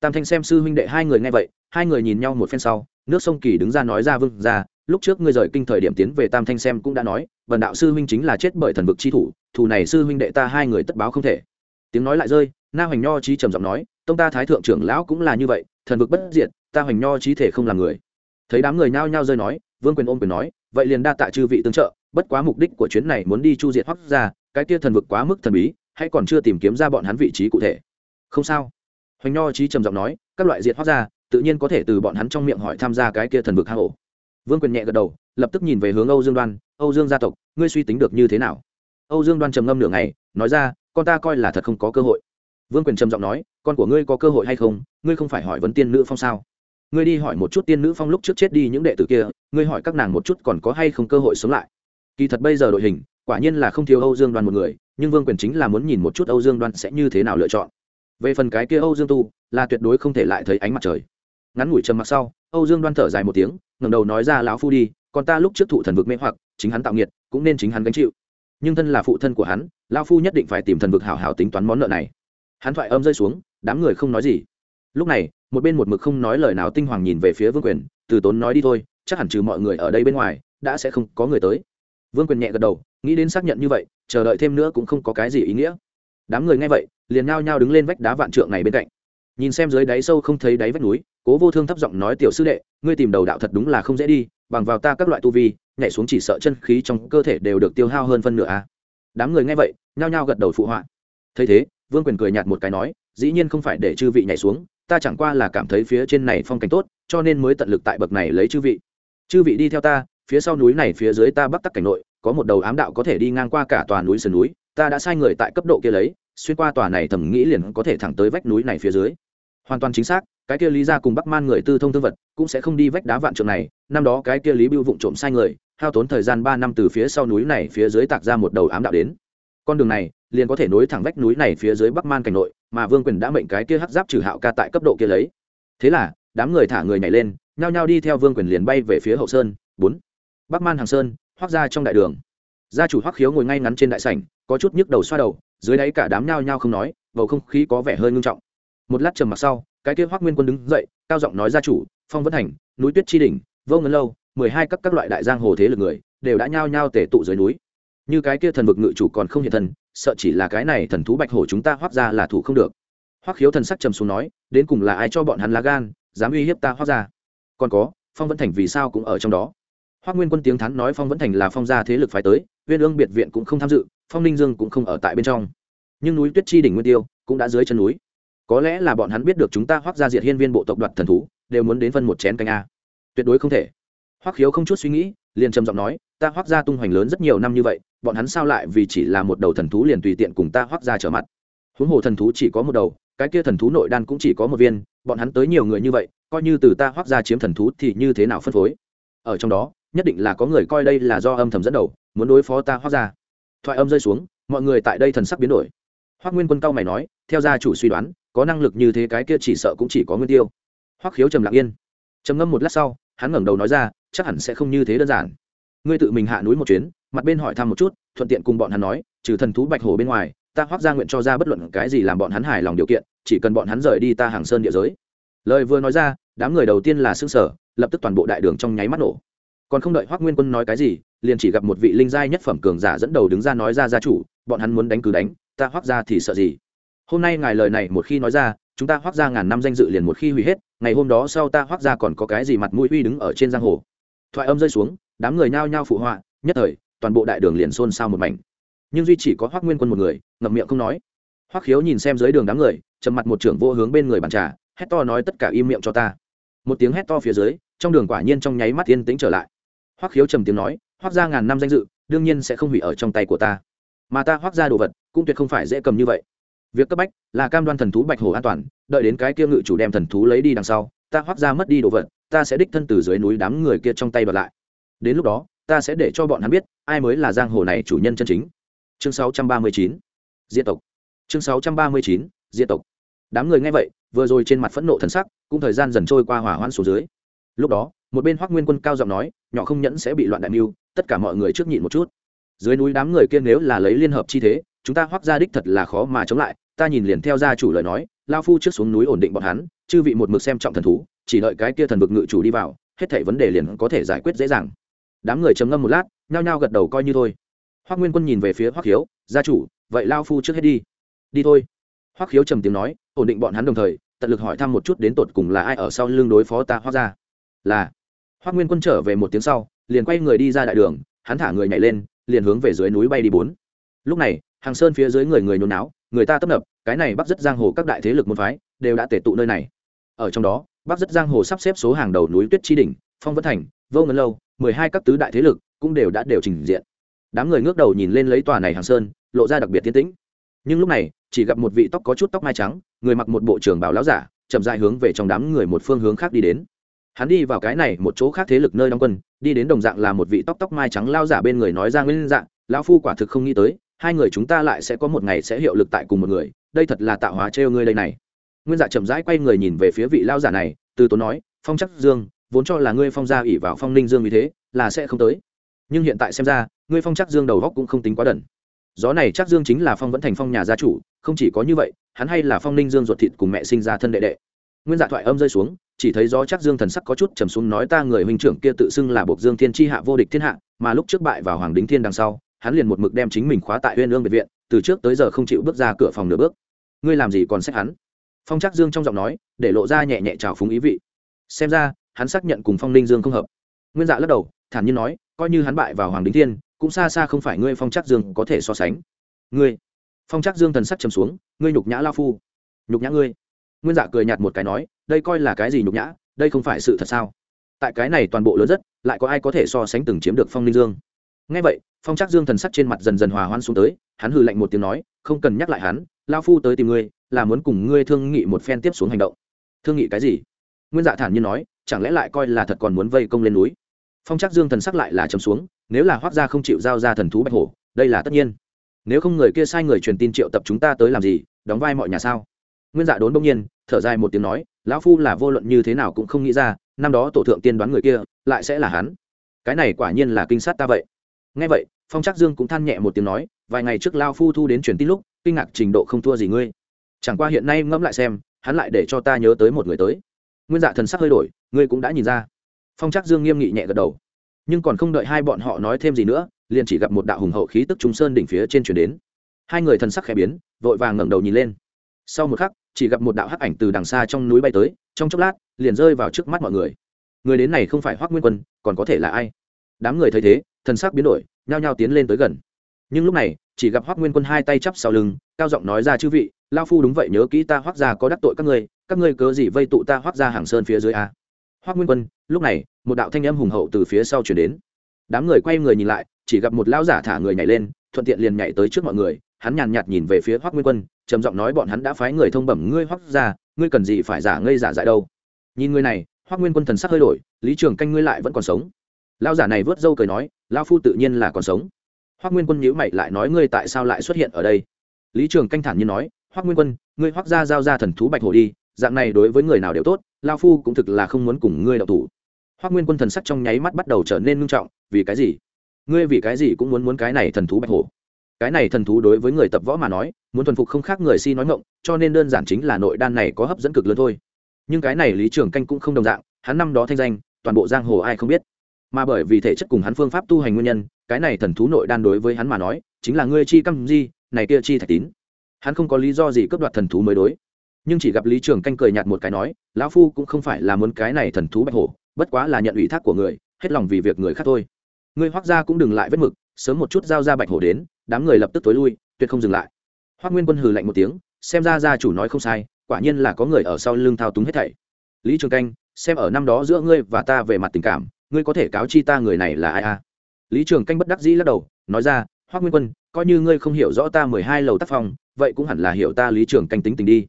Tam thanh xem sư huynh đệ hai người nghe vậy, hai người nhìn nhau một phen sau, nước sông kỳ đứng ra nói ra vương ra lúc trước ngươi rời kinh thời điểm tiến về tam thanh xem cũng đã nói, vần đạo sư huynh chính là chết bởi thần vực chi thủ thủ này sư huynh đệ ta hai người tất báo không thể. Tiếng nói lại rơi, na hoành nho trí trầm giọng nói, tông ta thái thượng trưởng lão cũng là như vậy, thần vực bất diệt ta hoành nho trí thể không làm người. Thấy đám người nhao nhao rơi nói, vương quyền ôm quyền nói, vậy liền đa tạ chư vị tương trợ, bất quá mục đích của chuyến này muốn đi chu diệt hoắc ra cái kia thần vực quá mức thần bí hay còn chưa tìm kiếm ra bọn hắn vị trí cụ thể. Không sao. Hoành nho trí trầm giọng nói, các loại diệt hoắc ra tự nhiên có thể từ bọn hắn trong miệng hỏi tham gia cái kia thần vực hang ổ. Vương quyền nhẹ gật đầu, lập tức nhìn về hướng âu dương đoan, âu dương gia tộc, ngươi suy tính được như thế nào? Âu dương đoan trầm ngâm nửa ngày, nói ra, con ta coi là thật không có cơ hội. Vương quyền trầm giọng nói, con của ngươi có cơ hội hay không? Ngươi không phải hỏi vấn tiên nữ phong sao? Ngươi đi hỏi một chút tiên nữ phong lúc trước chết đi những đệ tử kia, ngươi hỏi các nàng một chút còn có hay không cơ hội sống lại. Kỳ thật bây giờ đội hình, quả nhiên là không thiếu âu dương đoan một người, nhưng vương quyền chính là muốn nhìn một chút âu dương đoan sẽ như thế nào lựa chọn. Về phần cái kia âu dương tu, là tuyệt đối không thể lại thấy ánh mặt trời. Ngắn ngủi trầm mặc sau, âu dương đoan thở dài một tiếng, ngẩng đầu nói ra lão phu đi còn ta lúc trước thụ thần vực mê hoặc, chính hắn tạo nghiệt, cũng nên chính hắn gánh chịu. Nhưng thân là phụ thân của hắn, lão phu nhất định phải tìm thần vực hảo hảo tính toán món nợ này. Hắn thoại âm rơi xuống, đám người không nói gì. Lúc này một bên một mực không nói lời nào tinh hoàng nhìn về phía vương quyền, từ tốn nói đi thôi, chắc hẳn trừ mọi người ở đây bên ngoài, đã sẽ không có người tới. Vương quyền nhẹ gật đầu, nghĩ đến xác nhận như vậy, chờ đợi thêm nữa cũng không có cái gì ý nghĩa. Đám người nghe vậy, liền nao nhao đứng lên vách đá vạn trượng này bên cạnh. Nhìn xem dưới đáy sâu không thấy đáy vách núi, cố vô thương thấp giọng nói tiểu sư đệ, ngươi tìm đầu đạo thật đúng là không dễ đi, bằng vào ta các loại tu vi, nhảy xuống chỉ sợ chân khí trong cơ thể đều được tiêu hao hơn phân nửa a. À. đám người nghe vậy, nhao nhao gật đầu phụ họa. Thấy thế, vương quyền cười nhạt một cái nói, dĩ nhiên không phải để chư vị nhảy xuống ta chẳng qua là cảm thấy phía trên này phong cảnh tốt, cho nên mới tận lực tại bậc này lấy chư vị. Chư vị đi theo ta, phía sau núi này phía dưới ta bắc tắc cảnh nội, có một đầu ám đạo có thể đi ngang qua cả tòa núi sườn núi, ta đã sai người tại cấp độ kia lấy, xuyên qua tòa này thầm nghĩ liền có thể thẳng tới vách núi này phía dưới. Hoàn toàn chính xác, cái kia lý ra cùng bắc man người tư thông thương vật, cũng sẽ không đi vách đá vạn trượng này, năm đó cái kia lý bưu vụng trộm sai người, hao tốn thời gian ba năm từ phía sau núi này phía dưới tạc ra một đầu ám đạo đến con đường này liền có thể nối thẳng vách núi này phía dưới bắc man cảnh nội mà vương quyền đã mệnh cái kia hắc giáp trừ hạo ca tại cấp độ kia lấy. Thế là, đám người thả người nhảy lên, nhao nhao đi theo vương quyền liền bay về phía hậu sơn, bốn. Bắc man hàng sơn, hoác ra trong đại đường. Gia chủ hoác khiếu ngồi ngay ngắn trên đại sảnh, có chút nhức đầu xoa đầu, dưới đáy cả đám nhao nhao không nói, bầu không khí có vẻ hơi ngưng trọng. Một lát trầm mặc sau, cái kia hoác nguyên quân đứng dậy, cao giọng nói, gia chủ, phong vân hành núi tuyết chi đỉnh, vô ngân lâu, mười hai các các loại đại giang hồ thế lực người, đều đã nhao nhao tề tụ dưới núi như cái kia thần vực ngự chủ còn không hiện thân, sợ chỉ là cái này thần thú bạch hổ chúng ta hoác ra là thủ không được. Hoắc khiếu thần sắc trầm xuống nói, đến cùng là ai cho bọn hắn lá gan, dám uy hiếp ta hoác ra? Còn có, phong vẫn thành vì sao cũng ở trong đó? Hoác nguyên quân tiếng thắn nói phong vẫn thành là phong gia thế lực phái tới viên ương biệt viện cũng không tham dự, phong ninh dương cũng không ở tại bên trong. Nhưng núi tuyết chi đỉnh nguyên tiêu cũng đã dưới chân núi. Có lẽ là bọn hắn biết được chúng ta hoác ra diệt hiên viên bộ tộc đoạt thần thú, đều muốn đến phân một chén canh a. Tuyệt đối không thể. Hoắc khiếu không chút suy nghĩ, liền trầm giọng nói, ta hoác ra tung hoành lớn rất nhiều năm như vậy bọn hắn sao lại vì chỉ là một đầu thần thú liền tùy tiện cùng ta hoác ra trở mặt? Huống hồ thần thú chỉ có một đầu, cái kia thần thú nội đan cũng chỉ có một viên, bọn hắn tới nhiều người như vậy, coi như từ ta hoác ra chiếm thần thú thì như thế nào phân phối? Ở trong đó, nhất định là có người coi đây là do âm thầm dẫn đầu, muốn đối phó ta hoác ra. Thoại âm rơi xuống, mọi người tại đây thần sắc biến đổi. Hoác nguyên quân cao mày nói, theo gia chủ suy đoán, có năng lực như thế cái kia chỉ sợ cũng chỉ có nguyên tiêu. Hoắc khiếu trầm lặng yên. Trầm ngâm một lát sau, hắn ngẩng đầu nói ra, chắc hẳn sẽ không như thế đơn giản. Ngươi tự mình hạ núi một chuyến mặt bên hỏi thăm một chút, thuận tiện cùng bọn hắn nói, trừ thần thú bạch hồ bên ngoài, ta hoác ra nguyện cho ra bất luận cái gì làm bọn hắn hài lòng điều kiện, chỉ cần bọn hắn rời đi ta hàng sơn địa giới. Lời vừa nói ra, đám người đầu tiên là xương sở lập tức toàn bộ đại đường trong nháy mắt nổ. Còn không đợi hoác nguyên quân nói cái gì, liền chỉ gặp một vị linh giai nhất phẩm cường giả dẫn đầu đứng ra nói ra gia chủ, bọn hắn muốn đánh cứ đánh, ta hoác ra thì sợ gì? Hôm nay ngài lời này một khi nói ra, chúng ta hoác ra ngàn năm danh dự liền một khi hủy hết, ngày hôm đó sau ta hoác ra còn có cái gì mặt mũi uy đứng ở trên giang hồ? Thoại âm rơi xuống, đám người nhao nhao phụ họa, nhất thời toàn bộ đại đường liền xôn xao một mảnh. Nhưng duy chỉ có hoác nguyên quân một người, ngậm miệng không nói. Hoác khiếu nhìn xem dưới đường đám người, trầm mặt một trưởng vô hướng bên người bàn trà, hét to nói tất cả im miệng cho ta. Một tiếng hét to phía dưới, trong đường quả nhiên trong nháy mắt yên tĩnh trở lại. Hoác khiếu trầm tiếng nói hoác ra ngàn năm danh dự, đương nhiên sẽ không hủy ở trong tay của ta. Mà ta hoác ra đồ vật, cũng tuyệt không phải dễ cầm như vậy. Việc cấp bách là cam đoan thần thú bạch hồ an toàn, đợi đến cái kia ngự chủ đem thần thú lấy đi đằng sau, ta hoác ra mất đi đồ vật, ta sẽ đích thân từ dưới núi đám người kia trong tay bật lại. Đến lúc đó ta sẽ để cho bọn hắn biết, ai mới là giang hồ này chủ nhân chân chính. Chương 639 diệt tộc. Chương 639 diệt tộc. Đám người nghe vậy, vừa rồi trên mặt phẫn nộ thần sắc, cũng thời gian dần trôi qua hỏa hoãn xuống dưới. Lúc đó, một bên hoác nguyên quân cao giọng nói, nhỏ không nhẫn sẽ bị loạn đại mưu, tất cả mọi người trước nhịn một chút. Dưới núi đám người kia nếu là lấy liên hợp chi thế, chúng ta hoác ra đích thật là khó mà chống lại, ta nhìn liền theo gia chủ lời nói, lao phu trước xuống núi ổn định bọn hắn, chư vị một mực xem trọng thần thú, chỉ đợi cái kia thần vực ngự chủ đi vào, hết thảy vấn đề liền có thể giải quyết dễ dàng đám người trầm ngâm một lát, nhao nhao gật đầu coi như thôi. Hoác nguyên quân nhìn về phía hoác khiếu, gia chủ, vậy lao phu trước hết đi. Đi thôi. Hoác khiếu trầm tiếng nói, ổn định bọn hắn đồng thời, tận lực hỏi thăm một chút đến tột cùng là ai ở sau lưng đối phó ta hoác ra là. Hoác nguyên quân trở về một tiếng sau, liền quay người đi ra đại đường, hắn thả người nhảy lên, liền hướng về dưới núi bay đi bốn. Lúc này, hàng sơn phía dưới người người nhốn náo, người ta tấp nập, cái này bắc rất giang hồ các đại thế lực môn phái, đều đã tể tụ nơi này. Ở trong đó, bắc rất giang hồ sắp xếp số hàng đầu núi tuyết chi đỉnh, phong vân thành, vô ngân lâu mười hai các tứ đại thế lực cũng đều đã đều trình diện. Đám người ngước đầu nhìn lên lấy tòa này hàng sơn, lộ ra đặc biệt tiến tĩnh. Nhưng lúc này, chỉ gặp một vị tóc có chút tóc mai trắng, người mặc một bộ trưởng bảo láo giả, chậm dại hướng về trong đám người một phương hướng khác đi đến. Hắn đi vào cái này một chỗ khác thế lực nơi đóng quân, đi đến đồng dạng là một vị tóc tóc mai trắng lao giả bên người nói ra nguyên dạng, lão phu quả thực không nghĩ tới, hai người chúng ta lại sẽ có một ngày sẽ hiệu lực tại cùng một người, đây thật là tạo hóa trêu ngươi đây này. Nguyên dạ chậm rãi quay người nhìn về phía vị lao giả này, từ tốn nói, phong chắc dương vốn cho là ngươi phong gia ỷ vào phong ninh dương như thế, là sẽ không tới. Nhưng hiện tại xem ra, ngươi phong chắc dương đầu góc cũng không tính quá đần. Gió này chắc dương chính là phong vẫn thành phong nhà gia chủ, không chỉ có như vậy, hắn hay là phong ninh dương ruột thịt cùng mẹ sinh ra thân đệ đệ. Nguyên dạ thoại âm rơi xuống, chỉ thấy gió chắc dương thần sắc có chút trầm xuống nói ta người huynh trưởng kia tự xưng là buộc dương thiên tri hạ vô địch thiên hạ, mà lúc trước bại vào hoàng đính thiên đằng sau, hắn liền một mực đem chính mình khóa tại huyên ương biệt viện, từ trước tới giờ không chịu bước ra cửa phòng nửa bước. Ngươi làm gì còn xét hắn? Phong chắc dương trong giọng nói, để lộ ra nhẹ nhẹ trào phúng ý vị. Xem ra hắn xác nhận cùng phong ninh dương không hợp. Nguyên dạ lắc đầu, thản nhiên nói, coi như hắn bại vào hoàng đính thiên, cũng xa xa không phải ngươi phong trắc dương có thể so sánh. Ngươi, phong trắc dương thần sắc trầm xuống, ngươi nhục nhã lao phu. Nhục nhã ngươi. Nguyên dạ cười nhạt một cái nói, đây coi là cái gì nhục nhã, đây không phải sự thật sao? Tại cái này toàn bộ lớn rất, lại có ai có thể so sánh từng chiếm được phong ninh dương? Ngay vậy, phong trắc dương thần sắc trên mặt dần dần hòa hoan xuống tới, hắn hừ lạnh một tiếng nói, không cần nhắc lại hắn, lao phu tới tìm ngươi, là muốn cùng ngươi thương nghị một phen tiếp xuống hành động. Thương nghị cái gì? Nguyên dạ thản nhiên nói chẳng lẽ lại coi là thật còn muốn vây công lên núi? Phong trắc dương thần sắc lại là chấm xuống, nếu là hoác gia không chịu giao ra thần thú bạch hổ, đây là tất nhiên. Nếu không người kia sai người truyền tin triệu tập chúng ta tới làm gì, đóng vai mọi nhà sao? Nguyên dạ đốn bỗng nhiên, thở dài một tiếng nói, lão phu là vô luận như thế nào cũng không nghĩ ra, năm đó tổ thượng tiên đoán người kia, lại sẽ là hắn. Cái này quả nhiên là kinh sát ta vậy. Ngay vậy, phong trắc dương cũng than nhẹ một tiếng nói, vài ngày trước lao phu thu đến truyền tin lúc, kinh ngạc trình độ không thua gì ngươi. Chẳng qua hiện nay ngẫm lại xem, hắn lại để cho ta nhớ tới một người tới nguyên dạ thần sắc hơi đổi, ngươi cũng đã nhìn ra. Phong trắc dương nghiêm nghị nhẹ gật đầu. Nhưng còn không đợi hai bọn họ nói thêm gì nữa, liền chỉ gặp một đạo hùng hậu khí tức trung sơn đỉnh phía trên chuyển đến. Hai người thần sắc khẽ biến, vội vàng ngẩng đầu nhìn lên. Sau một khắc, chỉ gặp một đạo hắc ảnh từ đằng xa trong núi bay tới, trong chốc lát, liền rơi vào trước mắt mọi người. Người đến này không phải hoác nguyên quân, còn có thể là ai? Đám người thấy thế, thần sắc biến đổi, nhao nhao tiến lên tới gần. Nhưng lúc này, chỉ gặp hoác nguyên quân hai tay chắp sau lưng, cao giọng nói ra chư vị lao phu đúng vậy, nhớ kỹ ta hoác ra có đắc tội các ngươi các ngươi cớ gì vây tụ ta hoác ra hàng sơn phía dưới a? Hoác nguyên quân, lúc này, một đạo thanh âm hùng hậu từ phía sau chuyển đến. Đám người quay người nhìn lại, chỉ gặp một lão giả thả người nhảy lên, thuận tiện liền nhảy tới trước mọi người. Hắn nhàn nhạt nhìn về phía hoác nguyên quân, trầm giọng nói bọn hắn đã phái người thông bẩm ngươi hoác ra ngươi cần gì phải giả ngây giả dại đâu? Nhìn người này hoác nguyên quân thần sắc hơi đổi, lý trường canh ngươi lại vẫn còn sống. Lão giả này vớt râu cười nói lão phu tự nhiên là còn sống. Hoác nguyên quân nhữ mày lại nói ngươi tại sao lại xuất hiện ở đây? Lý trường canh thản nhiên nói Hoắc nguyên quân, ngươi hoắc ra giao ra thần thú bạch hổ đi, dạng này đối với người nào đều tốt, lao phu cũng thực là không muốn cùng ngươi đậu thủ. Hoắc nguyên quân thần sắc trong nháy mắt bắt đầu trở nên ngưng trọng, vì cái gì? Ngươi vì cái gì cũng muốn muốn cái này thần thú bạch hổ? Cái này thần thú đối với người tập võ mà nói, muốn thuần phục không khác người si nói ngộng cho nên đơn giản chính là nội đan này có hấp dẫn cực lớn thôi. Nhưng cái này lý trường canh cũng không đồng dạng, hắn năm đó thanh danh, toàn bộ giang hồ ai không biết. Mà bởi vì thể chất cùng hắn phương pháp tu hành nguyên nhân, cái này thần thú nội đan đối với hắn mà nói, chính là ngươi chi căm di, này kia chi thạch tín hắn không có lý do gì cướp đoạt thần thú mới đối. Nhưng chỉ gặp lý trường canh cười nhạt một cái nói, lão phu cũng không phải là muốn cái này thần thú bạch hổ, bất quá là nhận ủy thác của người, hết lòng vì việc người khác thôi. Ngươi hoác ra cũng đừng lại vết mực, sớm một chút giao ra bạch hổ đến, đám người lập tức tối lui, tuyệt không dừng lại. Hoác nguyên quân hừ lạnh một tiếng, xem ra gia chủ nói không sai, quả nhiên là có người ở sau lưng thao túng hết thảy. Lý trường canh, xem ở năm đó giữa ngươi và ta về mặt tình cảm, ngươi có thể cáo chi ta người này là ai à? Lý trường canh bất đắc dĩ lắc đầu, nói ra hoác nguyên quân, coi như ngươi không hiểu rõ ta mười hai lầu tác phong vậy cũng hẳn là hiểu ta lý trường canh tính tình đi.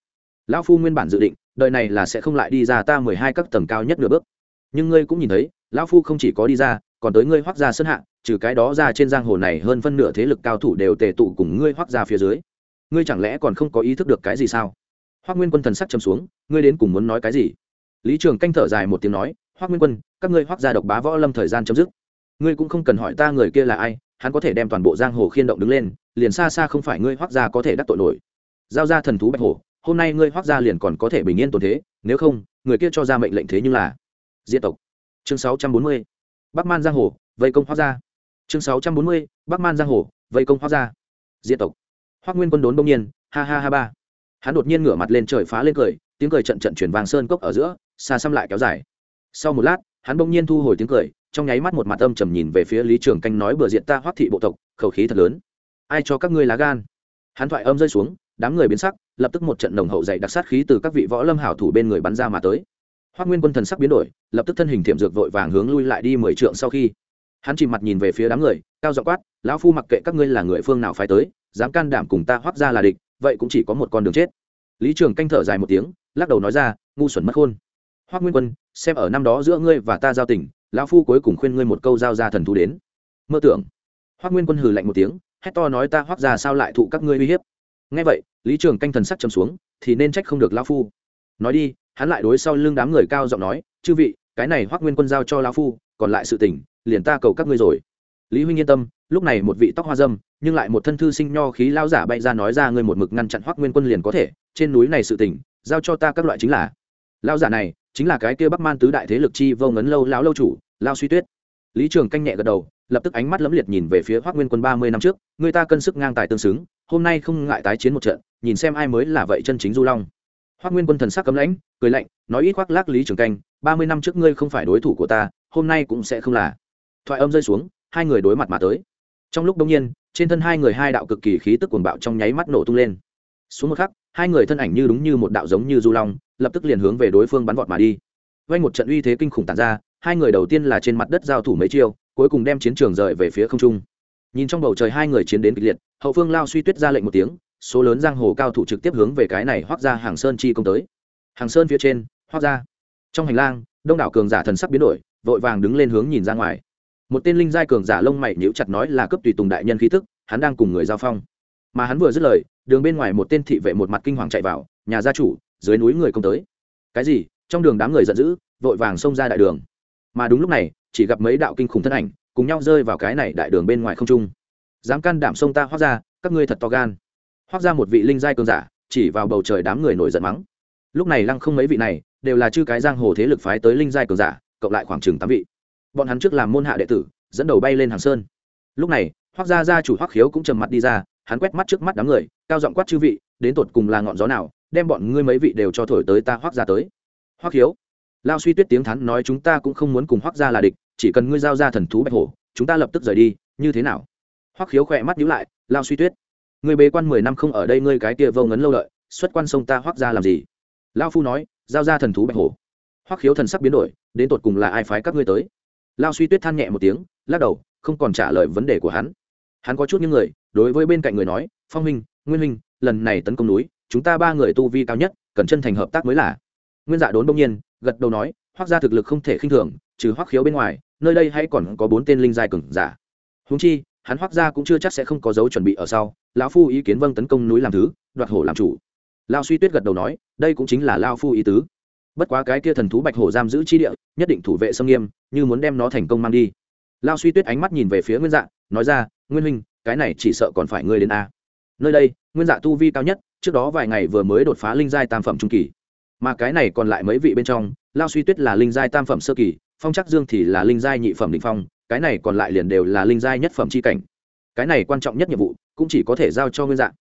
Lão phu nguyên bản dự định, đời này là sẽ không lại đi ra ta mười hai các tầng cao nhất nửa bước. Nhưng ngươi cũng nhìn thấy, lão phu không chỉ có đi ra, còn tới ngươi hoác ra sân hạ, trừ cái đó ra trên giang hồ này hơn phân nửa thế lực cao thủ đều tề tụ cùng ngươi hoác ra phía dưới. Ngươi chẳng lẽ còn không có ý thức được cái gì sao? Hoác nguyên quân thần sắc châm xuống, ngươi đến cùng muốn nói cái gì? Lý trường canh thở dài một tiếng nói, hoác nguyên quân, các ngươi hoác ra độc bá võ lâm thời gian chấm dứt. Ngươi cũng không cần hỏi ta người kia là ai hắn có thể đem toàn bộ giang hồ khiên động đứng lên, liền xa xa không phải ngươi hoác gia có thể đắc tội nổi. Giao ra thần thú bạch hồ hôm nay ngươi hoác gia liền còn có thể bình yên tồn thế, nếu không, người kia cho ra mệnh lệnh thế nhưng là diện tộc. Chương sáu trăm bốn mươi, bắc man giang hồ, vây công hoác gia. chương sáu trăm bốn mươi, bắc man giang hồ, vây công hoác gia. diện tộc. Hoác nguyên quân đốn đông nhiên, ha ha ha ba. Hắn đột nhiên ngửa mặt lên trời phá lên cười, tiếng cười trận trận chuyển vàng sơn cốc ở giữa, xa xăm lại kéo dài. Sau một lát, hắn bỗng nhiên thu hồi tiếng cười trong nháy mắt một mặt âm trầm nhìn về phía lý trường canh nói bừa diện ta hoác thị bộ tộc, khẩu khí thật lớn. Ai cho các ngươi lá gan? Hắn thoại âm rơi xuống, đám người biến sắc, lập tức một trận nồng hậu dày đặc sát khí từ các vị võ lâm hảo thủ bên người bắn ra mà tới. Hoác nguyên quân thần sắc biến đổi, lập tức thân hình thiệm dược vội vàng hướng lui lại đi mười trượng sau khi. Hắn chỉ mặt nhìn về phía đám người, cao dọ quát, lão phu mặc kệ các ngươi là người phương nào phải tới, dám can đảm cùng ta hoác ra là địch, vậy cũng chỉ có một con đường chết. Lý trường canh thở dài một tiếng, lắc đầu nói ra, ngu xuẩn mất khôn. Hoác nguyên quân, xem ở năm đó giữa ngươi và ta giao tình lão phu cuối cùng khuyên ngươi một câu giao ra thần thú đến. Mơ tưởng. Hoác nguyên quân hừ lạnh một tiếng, hét to nói ta hoác ra sao lại thụ các ngươi uy hiếp. Ngay vậy, lý trường canh thần sắc chấm xuống, thì nên trách không được lão phu. Nói đi, hắn lại đối sau lưng đám người cao giọng nói, chư vị, cái này hoác nguyên quân giao cho lão phu, còn lại sự tình, liền ta cầu các ngươi rồi. Lý huynh yên tâm, lúc này một vị tóc hoa dâm, nhưng lại một thân thư sinh nho khí lao giả bay ra nói ra ngươi một mực ngăn chặn hoác nguyên quân liền có thể, trên núi này sự tình, giao cho ta các loại chính là. Lao giả này chính là cái kia bắc man tứ đại thế lực chi vô ngấn lâu lão lâu chủ, lao suy tuyết. Lý trường canh nhẹ gật đầu, lập tức ánh mắt lấm liệt nhìn về phía hoác nguyên quân ba mươi năm trước, người ta cân sức ngang tài tương xứng, hôm nay không ngại tái chiến một trận, nhìn xem ai mới là vậy chân chính du long. Hoác nguyên quân thần sắc cấm lãnh, cười lạnh, nói ít khoác lác lý trường canh, ba mươi năm trước ngươi không phải đối thủ của ta, hôm nay cũng sẽ không là. Thoại âm rơi xuống, hai người đối mặt mà tới. Trong lúc đông nhiên, trên thân hai người hai đạo cực kỳ khí tức cuồng bạo trong nháy mắt nổ tung lên. Xuống một khắc, hai người thân ảnh như đúng như một đạo giống như du long lập tức liền hướng về đối phương bắn vọt mà đi. Vay một trận uy thế kinh khủng tàn ra, hai người đầu tiên là trên mặt đất giao thủ mấy chiêu, cuối cùng đem chiến trường rời về phía không trung. Nhìn trong bầu trời hai người chiến đến kịch liệt, hậu phương lao suy tuyết ra lệnh một tiếng, số lớn giang hồ cao thủ trực tiếp hướng về cái này hoác ra hàng sơn chi công tới. Hàng sơn phía trên, hoác ra. Trong hành lang, đông đảo cường giả thần sắc biến đổi, vội vàng đứng lên hướng nhìn ra ngoài. Một tên linh giai cường giả lông mày nhíu chặt nói là cấp tùy tùng đại nhân khí tức, hắn đang cùng người giao phong. Mà hắn vừa dứt lời, đường bên ngoài một tên thị vệ một mặt kinh hoàng chạy vào, nhà gia chủ dưới núi người công tới. Cái gì? Trong đường đám người giận dữ, vội vàng xông ra đại đường. Mà đúng lúc này, chỉ gặp mấy đạo kinh khủng thân ảnh cùng nhau rơi vào cái này đại đường bên ngoài không trung. Dám can đảm xông ta hoác ra, các ngươi thật to gan. Hoác ra một vị linh giai cường giả, chỉ vào bầu trời đám người nổi giận mắng. Lúc này lăng không mấy vị này, đều là chư cái giang hồ thế lực phái tới linh giai cường giả, cộng lại khoảng chừng tám vị. Bọn hắn trước làm môn hạ đệ tử, dẫn đầu bay lên hàng sơn. Lúc này, hoác gia gia chủ hoác khiếu cũng trầm mặt đi ra, hắn quét mắt trước mắt đám người, cao giọng quát chư vị, đến tột cùng là ngọn gió nào đem bọn ngươi mấy vị đều cho thổi tới ta hoác ra tới. Hoác Hiếu, lao suy tuyết tiếng thắn nói chúng ta cũng không muốn cùng hoác ra là địch chỉ cần ngươi giao ra thần thú bạch hổ chúng ta lập tức rời đi như thế nào? Hoắc khiếu khỏe mắt nhíu lại lao suy tuyết người bế quan mười năm không ở đây ngươi cái kia vô ngấn lâu lợi xuất quan sông ta hoắc ra làm gì? Lao phu nói giao ra thần thú bạch hổ. Hoắc khiếu thần sắc biến đổi đến tột cùng là ai phái các ngươi tới? Lao suy tuyết than nhẹ một tiếng lắc đầu không còn trả lời vấn đề của hắn. Hắn có chút những người đối với bên cạnh người nói phong huynh nguyên huynh lần này tấn công núi chúng ta ba người tu vi cao nhất, cần chân thành hợp tác mới là. Nguyên dạ đốn đông nhiên, gật đầu nói, hoắc gia thực lực không thể khinh thường, trừ hoắc khiếu bên ngoài, nơi đây hay còn có bốn tên linh giai cường giả. Húng chi, hắn hoác gia cũng chưa chắc sẽ không có dấu chuẩn bị ở sau, lão phu ý kiến vâng tấn công núi làm thứ, đoạt hổ làm chủ. Lao suy tuyết gật đầu nói, đây cũng chính là lao phu ý tứ. Bất quá cái kia thần thú bạch hổ giam giữ chi địa, nhất định thủ vệ sâm nghiêm, như muốn đem nó thành công mang đi. Lao suy tuyết ánh mắt nhìn về phía nguyên dạ nói ra, nguyên huynh, cái này chỉ sợ còn phải ngươi đến a. Nơi đây, nguyên dạ tu vi cao nhất trước đó vài ngày vừa mới đột phá linh giai tam phẩm trung kỳ. Mà cái này còn lại mấy vị bên trong, lao suy tuyết là linh giai tam phẩm sơ kỳ, phong chắc dương thì là linh giai nhị phẩm định phong, cái này còn lại liền đều là linh giai nhất phẩm c h i cảnh. Cái này quan trọng nhất nhiệm vụ, cũng chỉ có thể giao cho nguyên dạ.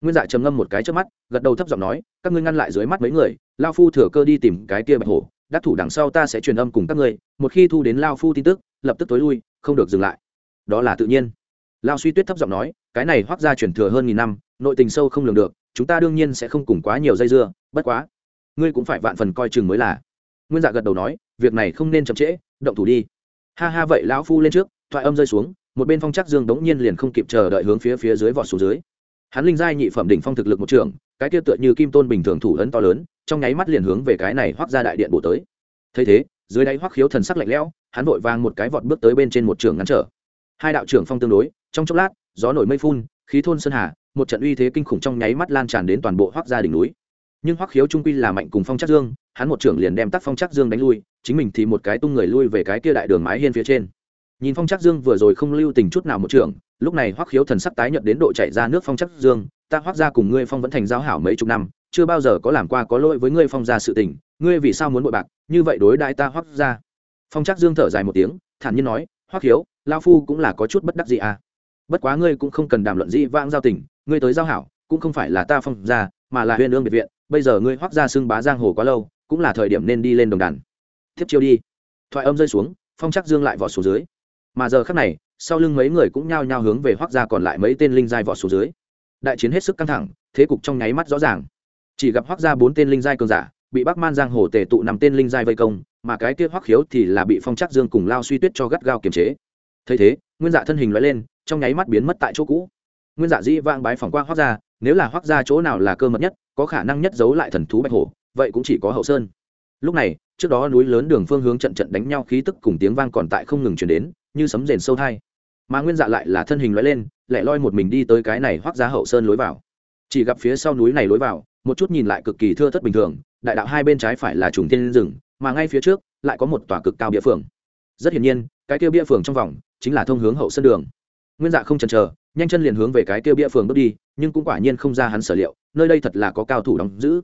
Nguyên dạ trầm ngâm một cái trước mắt, gật đầu thấp giọng nói, các ngươi ngăn lại dưới mắt mấy người, lao phu thừa cơ đi tìm cái kia bạch hổ, đắc thủ đằng sau ta sẽ truyền âm cùng các ngươi, một khi thu đến lao phu tin tức, lập tức tối lui, không được dừng lại. Đó là tự nhiên. Lao suy tuyết thấp giọng nói, cái này hoác ra truyền thừa hơn nghìn năm nội tình sâu không lường được, chúng ta đương nhiên sẽ không cùng quá nhiều dây dưa, bất quá, ngươi cũng phải vạn phần coi chừng mới là. Nguyên dạ gật đầu nói, việc này không nên chậm trễ, động thủ đi. Ha ha, vậy lão phu lên trước, thoại âm rơi xuống, một bên phong chắc dương đống nhiên liền không kịp chờ đợi hướng phía phía dưới vọt xuống dưới. Hắn linh giai nhị phẩm đỉnh phong thực lực một trường cái kia tựa như kim tôn bình thường thủ ấn to lớn, trong nháy mắt liền hướng về cái này hoác ra đại điện bổ tới. Thấy thế, dưới đáy hoác khiếu thần sắc lạnh lẽo, hắn vội vàng một cái vọt bước tới bên trên một trường ngăn trở. Hai đạo trưởng phong tương đối, trong chốc lát, gió nổi mây phun, khí thôn sơn hà một trận uy thế kinh khủng trong nháy mắt lan tràn đến toàn bộ hoác gia đỉnh núi. Nhưng hoắc khiếu trung quy là mạnh cùng phong chắc dương hắn một trưởng liền đem tắc phong chắc dương đánh lui chính mình thì một cái tung người lui về cái kia đại đường mái hiên phía trên. Nhìn phong chắc dương vừa rồi không lưu tình chút nào một trưởng lúc này hoắc khiếu thần sắc tái nhận đến độ chạy ra nước phong chắc dương ta hoắc ra cùng ngươi phong vẫn thành giao hảo mấy chục năm chưa bao giờ có làm qua có lỗi với ngươi phong gia sự tình ngươi vì sao muốn bội bạc như vậy đối đại ta hoắc ra phong chắc dương thở dài một tiếng thản nhiên nói hoắc khiếu, lao phu cũng là có chút bất đắc gì à. Bất quá ngươi cũng không cần đàm luận dĩ vãng giao tình ngươi tới giao hảo, cũng không phải là ta phong gia, mà là huyền ương biệt viện, bây giờ ngươi hoác ra xưng bá giang hồ quá lâu, cũng là thời điểm nên đi lên đồng đàn. Tiếp chiêu đi. Thoại âm rơi xuống, phong chắc dương lại vỏ xuống dưới. Mà giờ khắc này, sau lưng mấy người cũng nhao nhao hướng về hoác ra còn lại mấy tên linh giai vỏ xuống dưới. Đại chiến hết sức căng thẳng, thế cục trong nháy mắt rõ ràng. Chỉ gặp hoác ra bốn tên linh giai cường giả, bị bắc man giang hồ tề tụ nằm tên linh giai vây công, mà cái kia hoác khiếu thì là bị phong chắc dương cùng lao suy tuyết cho gắt gao kiềm chế. Thấy thế, nguyên dạ thân hình loại lên, trong nháy mắt biến mất tại chỗ cũ nguyên dạ dĩ vang bái phỏng qua hoác ra nếu là hoác ra chỗ nào là cơ mật nhất, có khả năng nhất giấu lại thần thú bạch hổ, vậy cũng chỉ có hậu sơn. Lúc này, trước đó núi lớn đường phương hướng trận trận đánh nhau khí tức cùng tiếng vang còn tại không ngừng chuyển đến, như sấm rền sâu thai. Mà nguyên dạ lại là thân hình loại lên, lẻ loi một mình đi tới cái này hoác ra hậu sơn lối vào. Chỉ gặp phía sau núi này lối vào, một chút nhìn lại cực kỳ thưa thất bình thường, đại đạo hai bên trái phải là trùng tiên rừng, mà ngay phía trước, lại có một tòa cực cao địa phường. Rất hiển nhiên, cái kia bia phường trong vòng, chính là thông hướng hậu sân đường. Nguyên dạ không chần chờ nhanh chân liền hướng về cái kia bia phường bước đi, nhưng cũng quả nhiên không ra hắn sở liệu, nơi đây thật là có cao thủ đóng giữ.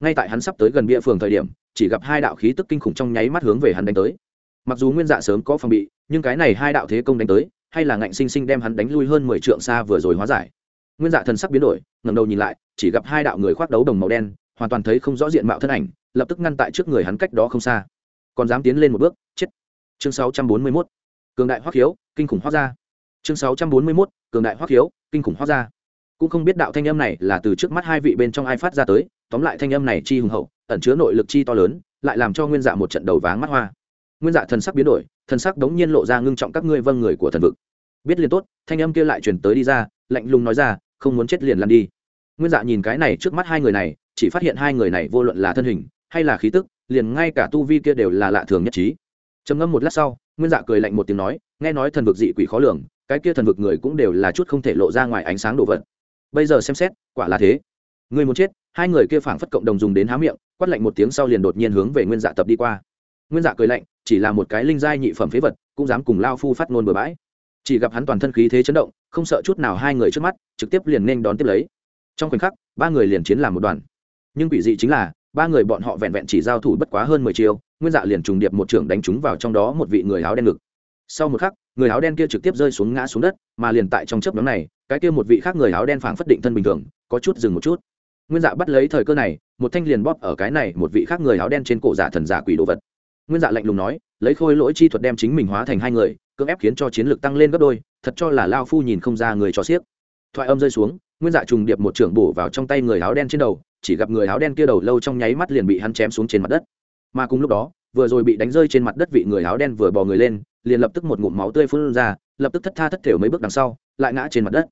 Ngay tại hắn sắp tới gần bia phường thời điểm, chỉ gặp hai đạo khí tức kinh khủng trong nháy mắt hướng về hắn đánh tới. Mặc dù nguyên dạ sớm có phòng bị, nhưng cái này hai đạo thế công đánh tới, hay là ngạnh sinh sinh đem hắn đánh lui hơn mười trượng xa vừa rồi hóa giải. Nguyên dạ thần sắc biến đổi ngầm đầu nhìn lại, chỉ gặp hai đạo người khoác đấu đồng màu đen, hoàn toàn thấy không rõ diện mạo thân ảnh, lập tức ngăn tại trước người hắn cách đó không xa. Còn dám tiến lên một bước, chết. Chương 641. cường đại hoắc hiếu kinh khủng hoắc ra chương 641. cường đại hoắc hiếu kinh khủng hoắc ra cũng không biết đạo thanh âm này là từ trước mắt hai vị bên trong ai phát ra tới, tóm lại thanh âm này chi hùng hậu, ẩn chứa nội lực chi to lớn, lại làm cho nguyên dạ một trận đầu váng mắt hoa. Nguyên dạ thần sắc biến đổi, thần sắc đống nhiên lộ ra ngưng trọng các ngươi vâng người của thần vực. Biết liền tốt, thanh âm kia lại truyền tới đi ra, lạnh lùng nói ra, không muốn chết liền lăn đi. Nguyên dạ nhìn cái này trước mắt hai người này, chỉ phát hiện hai người này vô luận là thân hình, hay là khí tức, liền ngay cả tu vi kia đều là lạ thường nhất trí. Trầm ngâm một lát sau, nguyên dạ cười lạnh một tiếng nói, nghe nói thần vực dị quỷ khó lường cái kia thần vực người cũng đều là chút không thể lộ ra ngoài ánh sáng đồ vật. Bây giờ xem xét, quả là thế. Người muốn chết, hai người kia phảng phất cộng đồng dùng đến há miệng, quát lạnh một tiếng sau liền đột nhiên hướng về nguyên dạ tập đi qua. Nguyên dạ cười lạnh, chỉ là một cái linh giai nhị phẩm phế vật, cũng dám cùng lao phu phát ngôn bừa bãi. Chỉ gặp hắn toàn thân khí thế chấn động, không sợ chút nào hai người trước mắt, trực tiếp liền nên đón tiếp lấy. Trong khoảnh khắc, ba người liền chiến làm một đoàn. Nhưng quỷ dị chính là, ba người bọn họ vẹn vẹn chỉ giao thủ bất quá hơn mười chiêu, nguyên dạ liền trùng điệp một trưởng đánh trúng vào trong đó một vị người áo đen ngực. Sau một khắc người áo đen kia trực tiếp rơi xuống ngã xuống đất, mà liền tại trong chớp nhóm này, cái kia một vị khác người áo đen phảng phất định thân bình thường, có chút dừng một chút. Nguyên dạ bắt lấy thời cơ này, một thanh liền bóp ở cái này một vị khác người áo đen trên cổ giả thần giả quỷ đồ vật. Nguyên dạ lạnh lùng nói, lấy khôi lỗi chi thuật đem chính mình hóa thành hai người, cưỡng ép khiến cho chiến lược tăng lên gấp đôi, thật cho là lao phu nhìn không ra người cho xiếc. Thoại âm rơi xuống, nguyên dạ trùng điệp một trưởng bổ vào trong tay người áo đen trên đầu, chỉ gặp người áo đen kia đầu lâu trong nháy mắt liền bị hắn chém xuống trên mặt đất. Mà cùng lúc đó, vừa rồi bị đánh rơi trên mặt đất vị người áo đen vừa bò người lên liền lập tức một ngụm máu tươi phun ra, lập tức thất tha thất thểu mấy bước đằng sau, lại ngã trên mặt đất.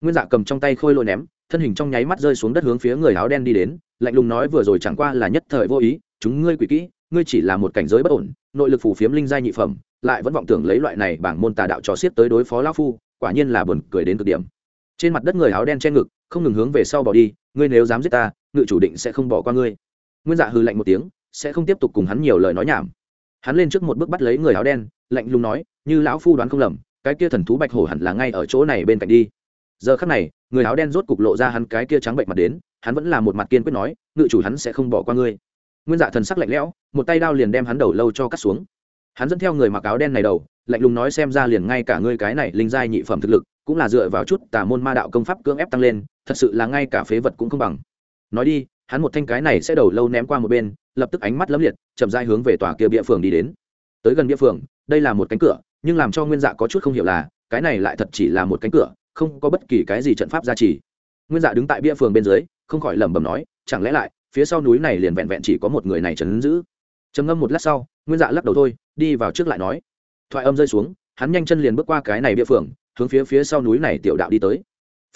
Nguyên dạ cầm trong tay khôi lôi ném, thân hình trong nháy mắt rơi xuống đất hướng phía người áo đen đi đến, lạnh lùng nói vừa rồi chẳng qua là nhất thời vô ý, chúng ngươi quỷ kỹ, ngươi chỉ là một cảnh giới bất ổn, nội lực phủ phiếm linh giai nhị phẩm, lại vẫn vọng tưởng lấy loại này bảng môn tà đạo trò xiết tới đối phó lão phu, quả nhiên là buồn cười đến cực điểm. Trên mặt đất người áo đen che ngực, không ngừng hướng về sau bỏ đi, ngươi nếu dám giết ta, ngự chủ định sẽ không bỏ qua ngươi. Nguyên dạ hư lạnh một tiếng, sẽ không tiếp tục cùng hắn nhiều lời nói nhảm hắn lên trước một bước bắt lấy người áo đen, lạnh lùng nói, như lão phu đoán không lầm, cái kia thần thú bạch hổ hẳn là ngay ở chỗ này bên cạnh đi. Giờ khắc này, người áo đen rốt cục lộ ra hắn cái kia trắng bệnh mặt đến, hắn vẫn là một mặt kiên quyết nói, ngự chủ hắn sẽ không bỏ qua ngươi. Nguyên dạ thần sắc lạnh lẽo, một tay đao liền đem hắn đầu lâu cho cắt xuống. Hắn dẫn theo người mặc áo đen này đầu, lạnh lùng nói xem ra liền ngay cả ngươi cái này linh giai nhị phẩm thực lực, cũng là dựa vào chút tà môn ma đạo công pháp cưỡng ép tăng lên, thật sự là ngay cả phế vật cũng không bằng. Nói đi hắn một thanh cái này sẽ đầu lâu ném qua một bên, lập tức ánh mắt lấm liệt, chậm dai hướng về tòa kia bia phường đi đến. Tới gần bia phường, đây là một cánh cửa, nhưng làm cho nguyên dạ có chút không hiểu là, cái này lại thật chỉ là một cánh cửa, không có bất kỳ cái gì trận pháp gia trì. Nguyên dạ đứng tại bia phường bên dưới, không khỏi lẩm bẩm nói, chẳng lẽ lại, phía sau núi này liền vẹn vẹn chỉ có một người này trấn giữ. Trầm ngâm một lát sau, nguyên dạ lắc đầu thôi, đi vào trước lại nói. Thoại âm rơi xuống, hắn nhanh chân liền bước qua cái này bia phường, hướng phía phía sau núi này tiểu đạo đi tới.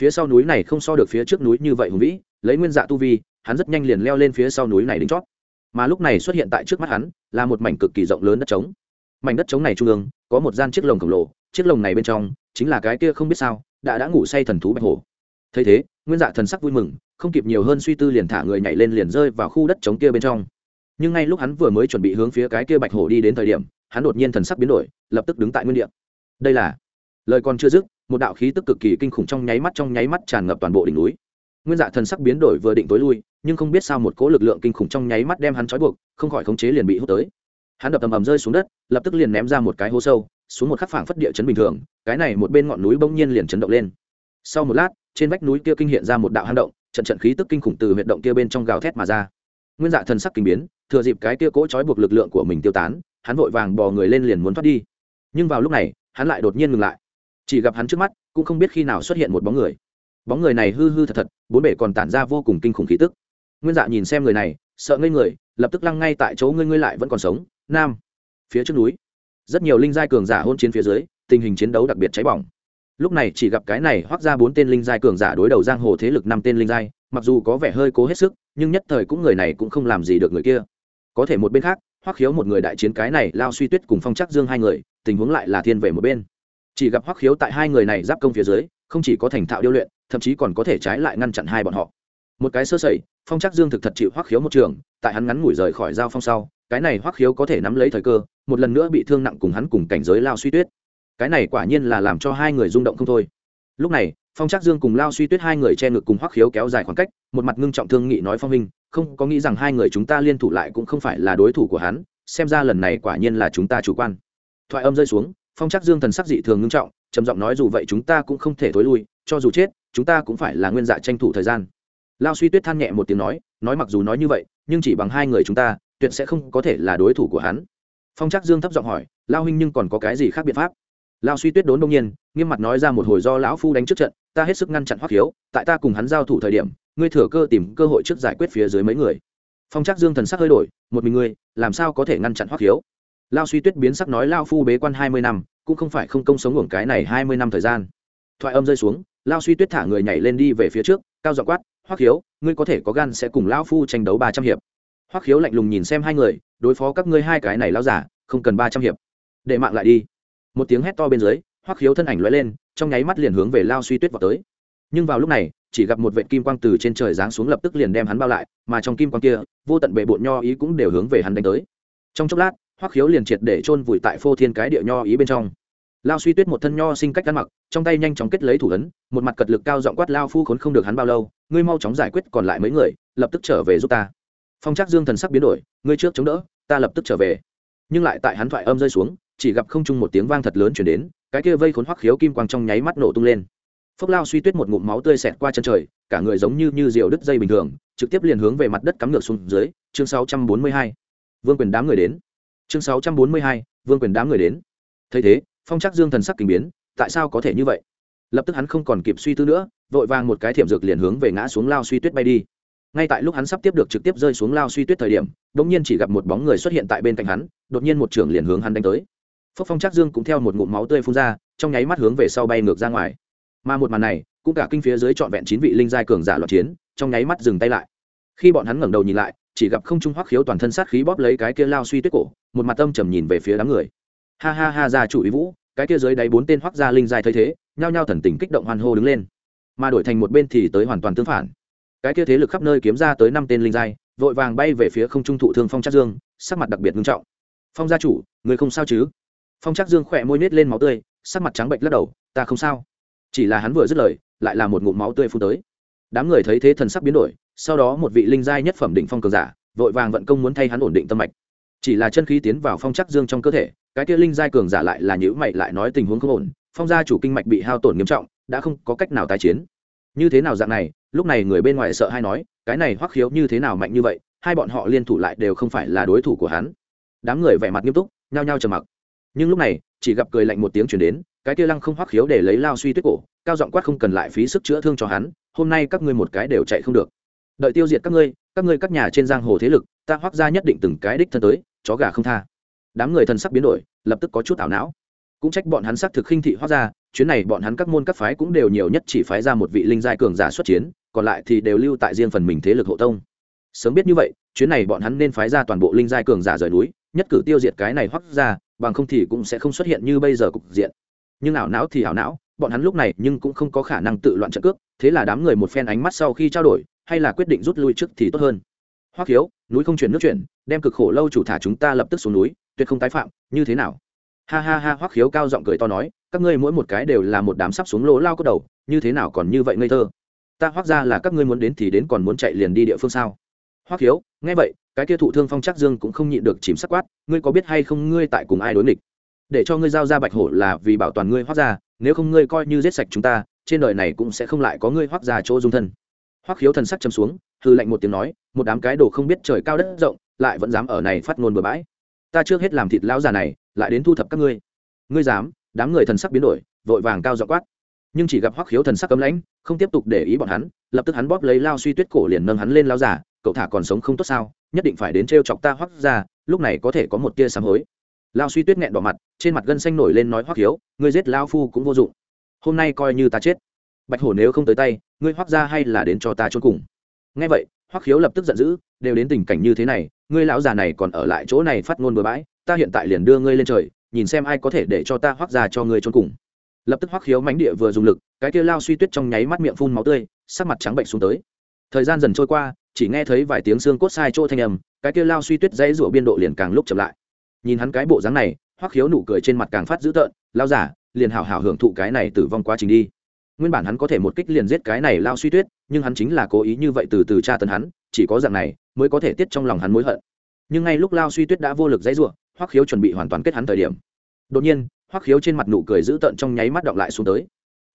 Phía sau núi này không so được phía trước núi như vậy hùng vĩ, lấy nguyên dạ tu vi hắn rất nhanh liền leo lên phía sau núi này đỉnh chót mà lúc này xuất hiện tại trước mắt hắn, là một mảnh cực kỳ rộng lớn đất trống. Mảnh đất trống này trung ương, có một gian chiếc lồng khổng lồ, chiếc lồng này bên trong, chính là cái kia không biết sao, đã đã ngủ say thần thú bạch hổ. Thấy thế, nguyên dạ thần sắc vui mừng, không kịp nhiều hơn suy tư liền thả người nhảy lên liền rơi vào khu đất trống kia bên trong. Nhưng ngay lúc hắn vừa mới chuẩn bị hướng phía cái kia bạch hổ đi đến thời điểm, hắn đột nhiên thần sắc biến đổi, lập tức đứng tại nguyên địa. Đây là, lời còn chưa dứt, một đạo khí tức cực kỳ kinh khủng trong nháy mắt trong nháy mắt tràn ngập toàn bộ đỉnh núi nguyên dạ thần sắc biến đổi vừa định tối lui, nhưng không biết sao một cỗ lực lượng kinh khủng trong nháy mắt đem hắn trói buộc, không khỏi khống chế liền bị hút tới. Hắn đập tầm ầm rơi xuống đất, lập tức liền ném ra một cái hố sâu, xuống một khắc phảng phất địa chấn bình thường, cái này một bên ngọn núi bỗng nhiên liền chấn động lên. Sau một lát, trên vách núi kia kinh hiện ra một đạo hang động, trận trận khí tức kinh khủng từ huyệt động kia bên trong gào thét mà ra. Nguyên dạ thần sắc kinh biến, thừa dịp cái kia cỗ trói buộc lực lượng của mình tiêu tán, hắn vội vàng bò người lên liền muốn thoát đi. Nhưng vào lúc này, hắn lại đột nhiên ngừng lại. Chỉ gặp hắn trước mắt, cũng không biết khi nào xuất hiện một bóng người bóng người này hư hư thật thật, bốn bể còn tản ra vô cùng kinh khủng khí tức. Nguyên dạ nhìn xem người này, sợ ngây người, lập tức lăng ngay tại chỗ ngươi ngươi lại vẫn còn sống, nam. Phía trước núi. Rất nhiều linh giai cường giả hôn chiến phía dưới, tình hình chiến đấu đặc biệt cháy bỏng. Lúc này chỉ gặp cái này hoác ra bốn tên linh giai cường giả đối đầu giang hồ thế lực năm tên linh giai, mặc dù có vẻ hơi cố hết sức, nhưng nhất thời cũng người này cũng không làm gì được người kia. Có thể một bên khác, hoác khiếu một người đại chiến cái này lao suy tuyết cùng phong chắc dương hai người, tình huống lại là thiên về một bên. Chỉ gặp hoác khiếu tại hai người này giáp công phía dưới, không chỉ có thành thạo điêu luyện thậm chí còn có thể trái lại ngăn chặn hai bọn họ. Một cái sơ sẩy, phong chắc dương thực thật chịu hoắc khiếu một trường, tại hắn ngắn ngủi rời khỏi giao phong sau, cái này hoắc khiếu có thể nắm lấy thời cơ, một lần nữa bị thương nặng cùng hắn cùng cảnh giới lao suy tuyết. Cái này quả nhiên là làm cho hai người rung động không thôi. Lúc này, phong trác dương cùng lao suy tuyết hai người che ngực cùng hoắc khiếu kéo dài khoảng cách, một mặt ngưng trọng thương nghị nói phong minh, không có nghĩ rằng hai người chúng ta liên thủ lại cũng không phải là đối thủ của hắn, xem ra lần này quả nhiên là chúng ta chủ quan. Thoại âm rơi xuống, phong trác dương thần sắc dị thường ngưng trọng, trầm giọng nói dù vậy chúng ta cũng không thể thối lui, cho dù chết chúng ta cũng phải là nguyên dạ tranh thủ thời gian. Lao suy tuyết than nhẹ một tiếng nói nói mặc dù nói như vậy, nhưng chỉ bằng hai người chúng ta, tuyệt sẽ không có thể là đối thủ của hắn. Phong trác dương thấp giọng hỏi, lao huynh nhưng còn có cái gì khác biện pháp? Lao suy tuyết đốn đông nhiên, nghiêm mặt nói ra một hồi do lão phu đánh trước trận, ta hết sức ngăn chặn hoắc hiếu, tại ta cùng hắn giao thủ thời điểm, ngươi thừa cơ tìm cơ hội trước giải quyết phía dưới mấy người. Phong trác dương thần sắc hơi đổi, một mình ngươi, làm sao có thể ngăn chặn hoắc hiếu? Lao suy tuyết biến sắc nói, lao phu bế quan hai mươi năm, cũng không phải không công sống hưởng cái này hai mươi năm thời gian. Thoại âm rơi xuống lao suy tuyết thả người nhảy lên đi về phía trước, cao dọ quát, hoắc khiếu, ngươi có thể có gan sẽ cùng lão phu tranh đấu ba trăm hiệp. Hoắc khiếu lạnh lùng nhìn xem hai người, đối phó các ngươi hai cái này lao giả không cần ba trăm hiệp. Để mạng lại đi. Một tiếng hét to bên dưới, hoắc khiếu thân ảnh lóe lên, trong nháy mắt liền hướng về lao suy tuyết vào tới. Nhưng vào lúc này, chỉ gặp một vệ kim quang từ trên trời giáng xuống lập tức liền đem hắn bao lại, mà trong kim quang kia, vô tận bệ bộn nho ý cũng đều hướng về hắn đánh tới. Trong chốc lát, hoắc khiếu liền triệt để chôn vùi tại phô thiên cái địa nho ý bên trong lao suy tuyết một thân nho sinh cách ăn mặc, trong tay nhanh chóng kết lấy thủ ấn, một mặt cật lực cao giọng quát, lao phu khốn không được hắn bao lâu, ngươi mau chóng giải quyết, còn lại mấy người, lập tức trở về giúp ta phong trác dương thần sắc biến đổi, ngươi trước chống đỡ, ta lập tức trở về nhưng lại tại hắn thoại âm rơi xuống, chỉ gặp không chung một tiếng vang thật lớn chuyển đến, cái kia vây khốn hoắc khiếu kim quang trong nháy mắt nổ tung lên phốc lao suy tuyết một ngụm máu tươi xẹt qua chân trời, cả người giống như như diều đứt dây bình thường, trực tiếp liền hướng về mặt đất cắm ngược xuống dưới, chương 642. vương quyền đám người đến chương 642. vương quyền đám người đến thấy thế phong trắc dương thần sắc kinh biến, tại sao có thể như vậy? Lập tức hắn không còn kịp suy tư nữa, vội vàng một cái thiểm dược liền hướng về ngã xuống lao suy tuyết bay đi. Ngay tại lúc hắn sắp tiếp được trực tiếp rơi xuống lao suy tuyết thời điểm đ ỗ n g nhiên chỉ gặp một bóng người xuất hiện tại bên cạnh hắn, đột nhiên một trưởng liền hướng hắn đánh tới. Phốc phong trác dương cũng theo một ngụm máu tươi phun ra, trong nháy mắt hướng về sau bay ngược ra ngoài. Mà một màn này, cũng cả kinh phía dưới trọn vẹn chín vị linh giai cường giả loạn chiến, trong nháy mắt dừng tay lại. Khi bọn hắn ngẩng đầu nhìn lại, chỉ gặp không trung hoắc khiếu toàn thân sát khí bóp lấy cái kia lao suy tuyết cổ, một mặt tâm trầm nhìn về phía đám người. Ha ha ha ra chủ ý vũ cái kia dưới đáy bốn tên hoắc gia linh giai thấy thế, nhao nhao thần tình kích động hoan hô đứng lên. Mà đổi thành một bên thì tới hoàn toàn tương phản. Cái kia thế lực khắp nơi kiếm ra tới năm tên linh giai, vội vàng bay về phía không trung thụ thương phong trác dương, sắc mặt đặc biệt nghiêm trọng. Phong gia chủ, người không sao chứ? Phong trác dương khỏe môi nết lên máu tươi, sắc mặt trắng bệnh lắc đầu, ta không sao. Chỉ là hắn vừa dứt lời, lại là một ngụm máu tươi phun tới. Đám người thấy thế thần sắc biến đổi, sau đó một vị linh giai nhất phẩm định phong cường giả, vội vàng vận công muốn thay hắn ổn định tâm mạch chỉ là chân khí tiến vào phong chắc dương trong cơ thể, cái kia linh giai cường giả lại là nhữ mày lại nói tình huống không ổn, phong gia chủ kinh mạch bị hao tổn nghiêm trọng, đã không có cách nào tái chiến. Như thế nào dạng này, lúc này người bên ngoài sợ hay nói, cái này hoắc khiếu như thế nào mạnh như vậy, hai bọn họ liên thủ lại đều không phải là đối thủ của hắn. Đám người vẻ mặt nghiêm túc, nhao nhao trầm mặc. Nhưng lúc này, chỉ gặp cười lạnh một tiếng chuyển đến, cái kia lăng không hoắc khiếu để lấy lao suy tuyết cổ, cao giọng quát không cần lại phí sức chữa thương cho hắn, hôm nay các ngươi một cái đều chạy không được. Đợi tiêu diệt các ngươi các ngươi các nhà trên giang hồ thế lực, ta hoắc gia nhất định từng cái đích thân tới chó gà không tha. Đám người thần sắc biến đổi, lập tức có chút ảo não. Cũng trách bọn hắn xác thực khinh thị hóa ra, chuyến này bọn hắn các môn các phái cũng đều nhiều nhất chỉ phái ra một vị linh giai cường giả xuất chiến, còn lại thì đều lưu tại riêng phần mình thế lực hộ tông. Sớm biết như vậy, chuyến này bọn hắn nên phái ra toàn bộ linh giai cường giả rời núi, nhất cử tiêu diệt cái này hoắc ra, bằng không thì cũng sẽ không xuất hiện như bây giờ cục diện. Nhưng ảo não thì ảo não, bọn hắn lúc này nhưng cũng không có khả năng tự loạn trận cước, thế là đám người một phen ánh mắt sau khi trao đổi, hay là quyết định rút lui trước thì tốt hơn hoắc hiếu, núi không chuyển nước chuyển, đem cực khổ lâu chủ thả chúng ta lập tức xuống núi, tuyệt không tái phạm, như thế nào? Ha ha ha, hoắc hiếu cao giọng cười to nói, các ngươi mỗi một cái đều là một đám sắp xuống lỗ lao cốt đầu, như thế nào còn như vậy ngây thơ? Ta Hoắc ra là các ngươi muốn đến thì đến còn muốn chạy liền đi địa phương sao? Hoắc hiếu, nghe vậy, cái kia thụ thương phong trắc dương cũng không nhịn được chìm sắc quát, ngươi có biết hay không ngươi tại cùng ai đối nghịch? Để cho ngươi giao ra bạch hổ là vì bảo toàn ngươi Hoắc ra, nếu không ngươi coi như giết sạch chúng ta, trên đời này cũng sẽ không lại có ngươi Hoắc ra chỗ dung thân hoắc hiếu thần sắc châm xuống hư lạnh một tiếng nói, một đám cái đồ không biết trời cao đất rộng, lại vẫn dám ở này phát ngôn bừa bãi. Ta trước hết làm thịt lão già này, lại đến thu thập các ngươi. Ngươi dám, đám người thần sắc biến đổi, vội vàng cao dọ quát. Nhưng chỉ gặp hoắc khiếu thần sắc cấm lãnh, không tiếp tục để ý bọn hắn, lập tức hắn bóp lấy lao suy tuyết cổ liền nâng hắn lên lao giả cậu thả còn sống không tốt sao? Nhất định phải đến t chọc ta hoắc ra lúc này có thể có một tia sáng hối. Lao suy tuyết nghẹn đỏ mặt, trên mặt gân xanh nổi lên nói, hoắc khiếu, ngươi giết lao phu cũng vô dụng. Hôm nay coi như ta chết. Bạch hổ nếu không tới tay ngươi hoác ra hay là đến cho ta trốn cùng? Nghe vậy, hoắc khiếu lập tức giận dữ, đều đến tình cảnh như thế này, ngươi lão già này còn ở lại chỗ này phát ngôn bừa bãi, ta hiện tại liền đưa ngươi lên trời, nhìn xem ai có thể để cho ta hoác ra cho ngươi trốn cùng. Lập tức hoắc khiếu mánh địa vừa dùng lực, cái kia lao suy tuyết trong nháy mắt miệng phun máu tươi, sắc mặt trắng bệnh xuống tới. Thời gian dần trôi qua, chỉ nghe thấy vài tiếng xương cốt sai chỗ thanh âm, cái kia lao suy tuyết dãy rủa biên độ liền càng lúc chậm lại. Nhìn hắn cái bộ dáng này, hoắc khiếu nụ cười trên mặt càng phát dữ tợn lao giả liền hảo hảo hưởng thụ cái này tử vong quá trình đi nguyên bản hắn có thể một kích liền giết cái này lao suy tuyết, nhưng hắn chính là cố ý như vậy từ từ tra tấn hắn, chỉ có dạng này mới có thể tiết trong lòng hắn mối hận. Nhưng ngay lúc lao suy tuyết đã vô lực dãy rủa hoắc khiếu chuẩn bị hoàn toàn kết hắn thời điểm. Đột nhiên, hoắc khiếu trên mặt nụ cười dữ tợn trong nháy mắt đọng lại xuống tới.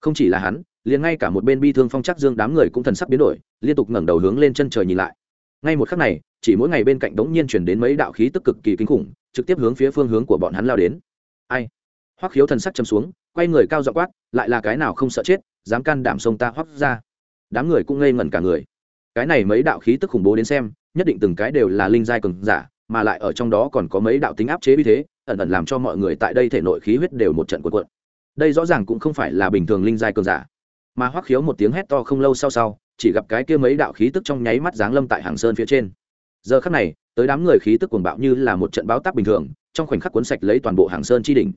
Không chỉ là hắn, liền ngay cả một bên bi thương phong chắc dương đám người cũng thần sắc biến đổi, liên tục ngẩng đầu hướng lên chân trời nhìn lại. Ngay một khắc này, chỉ mỗi ngày bên cạnh đống nhiên chuyển đến mấy đạo khí tức cực kỳ kinh khủng, trực tiếp hướng phía phương hướng của bọn hắn lao đến. Ai? Hoắc khiếu thần sắc châm xuống, quay người cao dọ quát, lại là cái nào không sợ chết dám can đảm sông ta hoắc ra. Đám người cũng ngây ngẩn cả người. Cái này mấy đạo khí tức khủng bố đến xem, nhất định từng cái đều là linh giai cường giả, mà lại ở trong đó còn có mấy đạo tính áp chế như thế, ẩn ẩn làm cho mọi người tại đây thể nội khí huyết đều một trận cuộn cuộn. Đây rõ ràng cũng không phải là bình thường linh giai cường giả. Mà hoắc khiếu một tiếng hét to không lâu sau sau, chỉ gặp cái kia mấy đạo khí tức trong nháy mắt giáng lâm tại hàng sơn phía trên. Giờ khắc này, tới đám người khí tức cuồng bạo như là một trận báo táp bình thường, trong khoảnh khắc cuốn sạch lấy toàn bộ hàng sơn chi đỉnh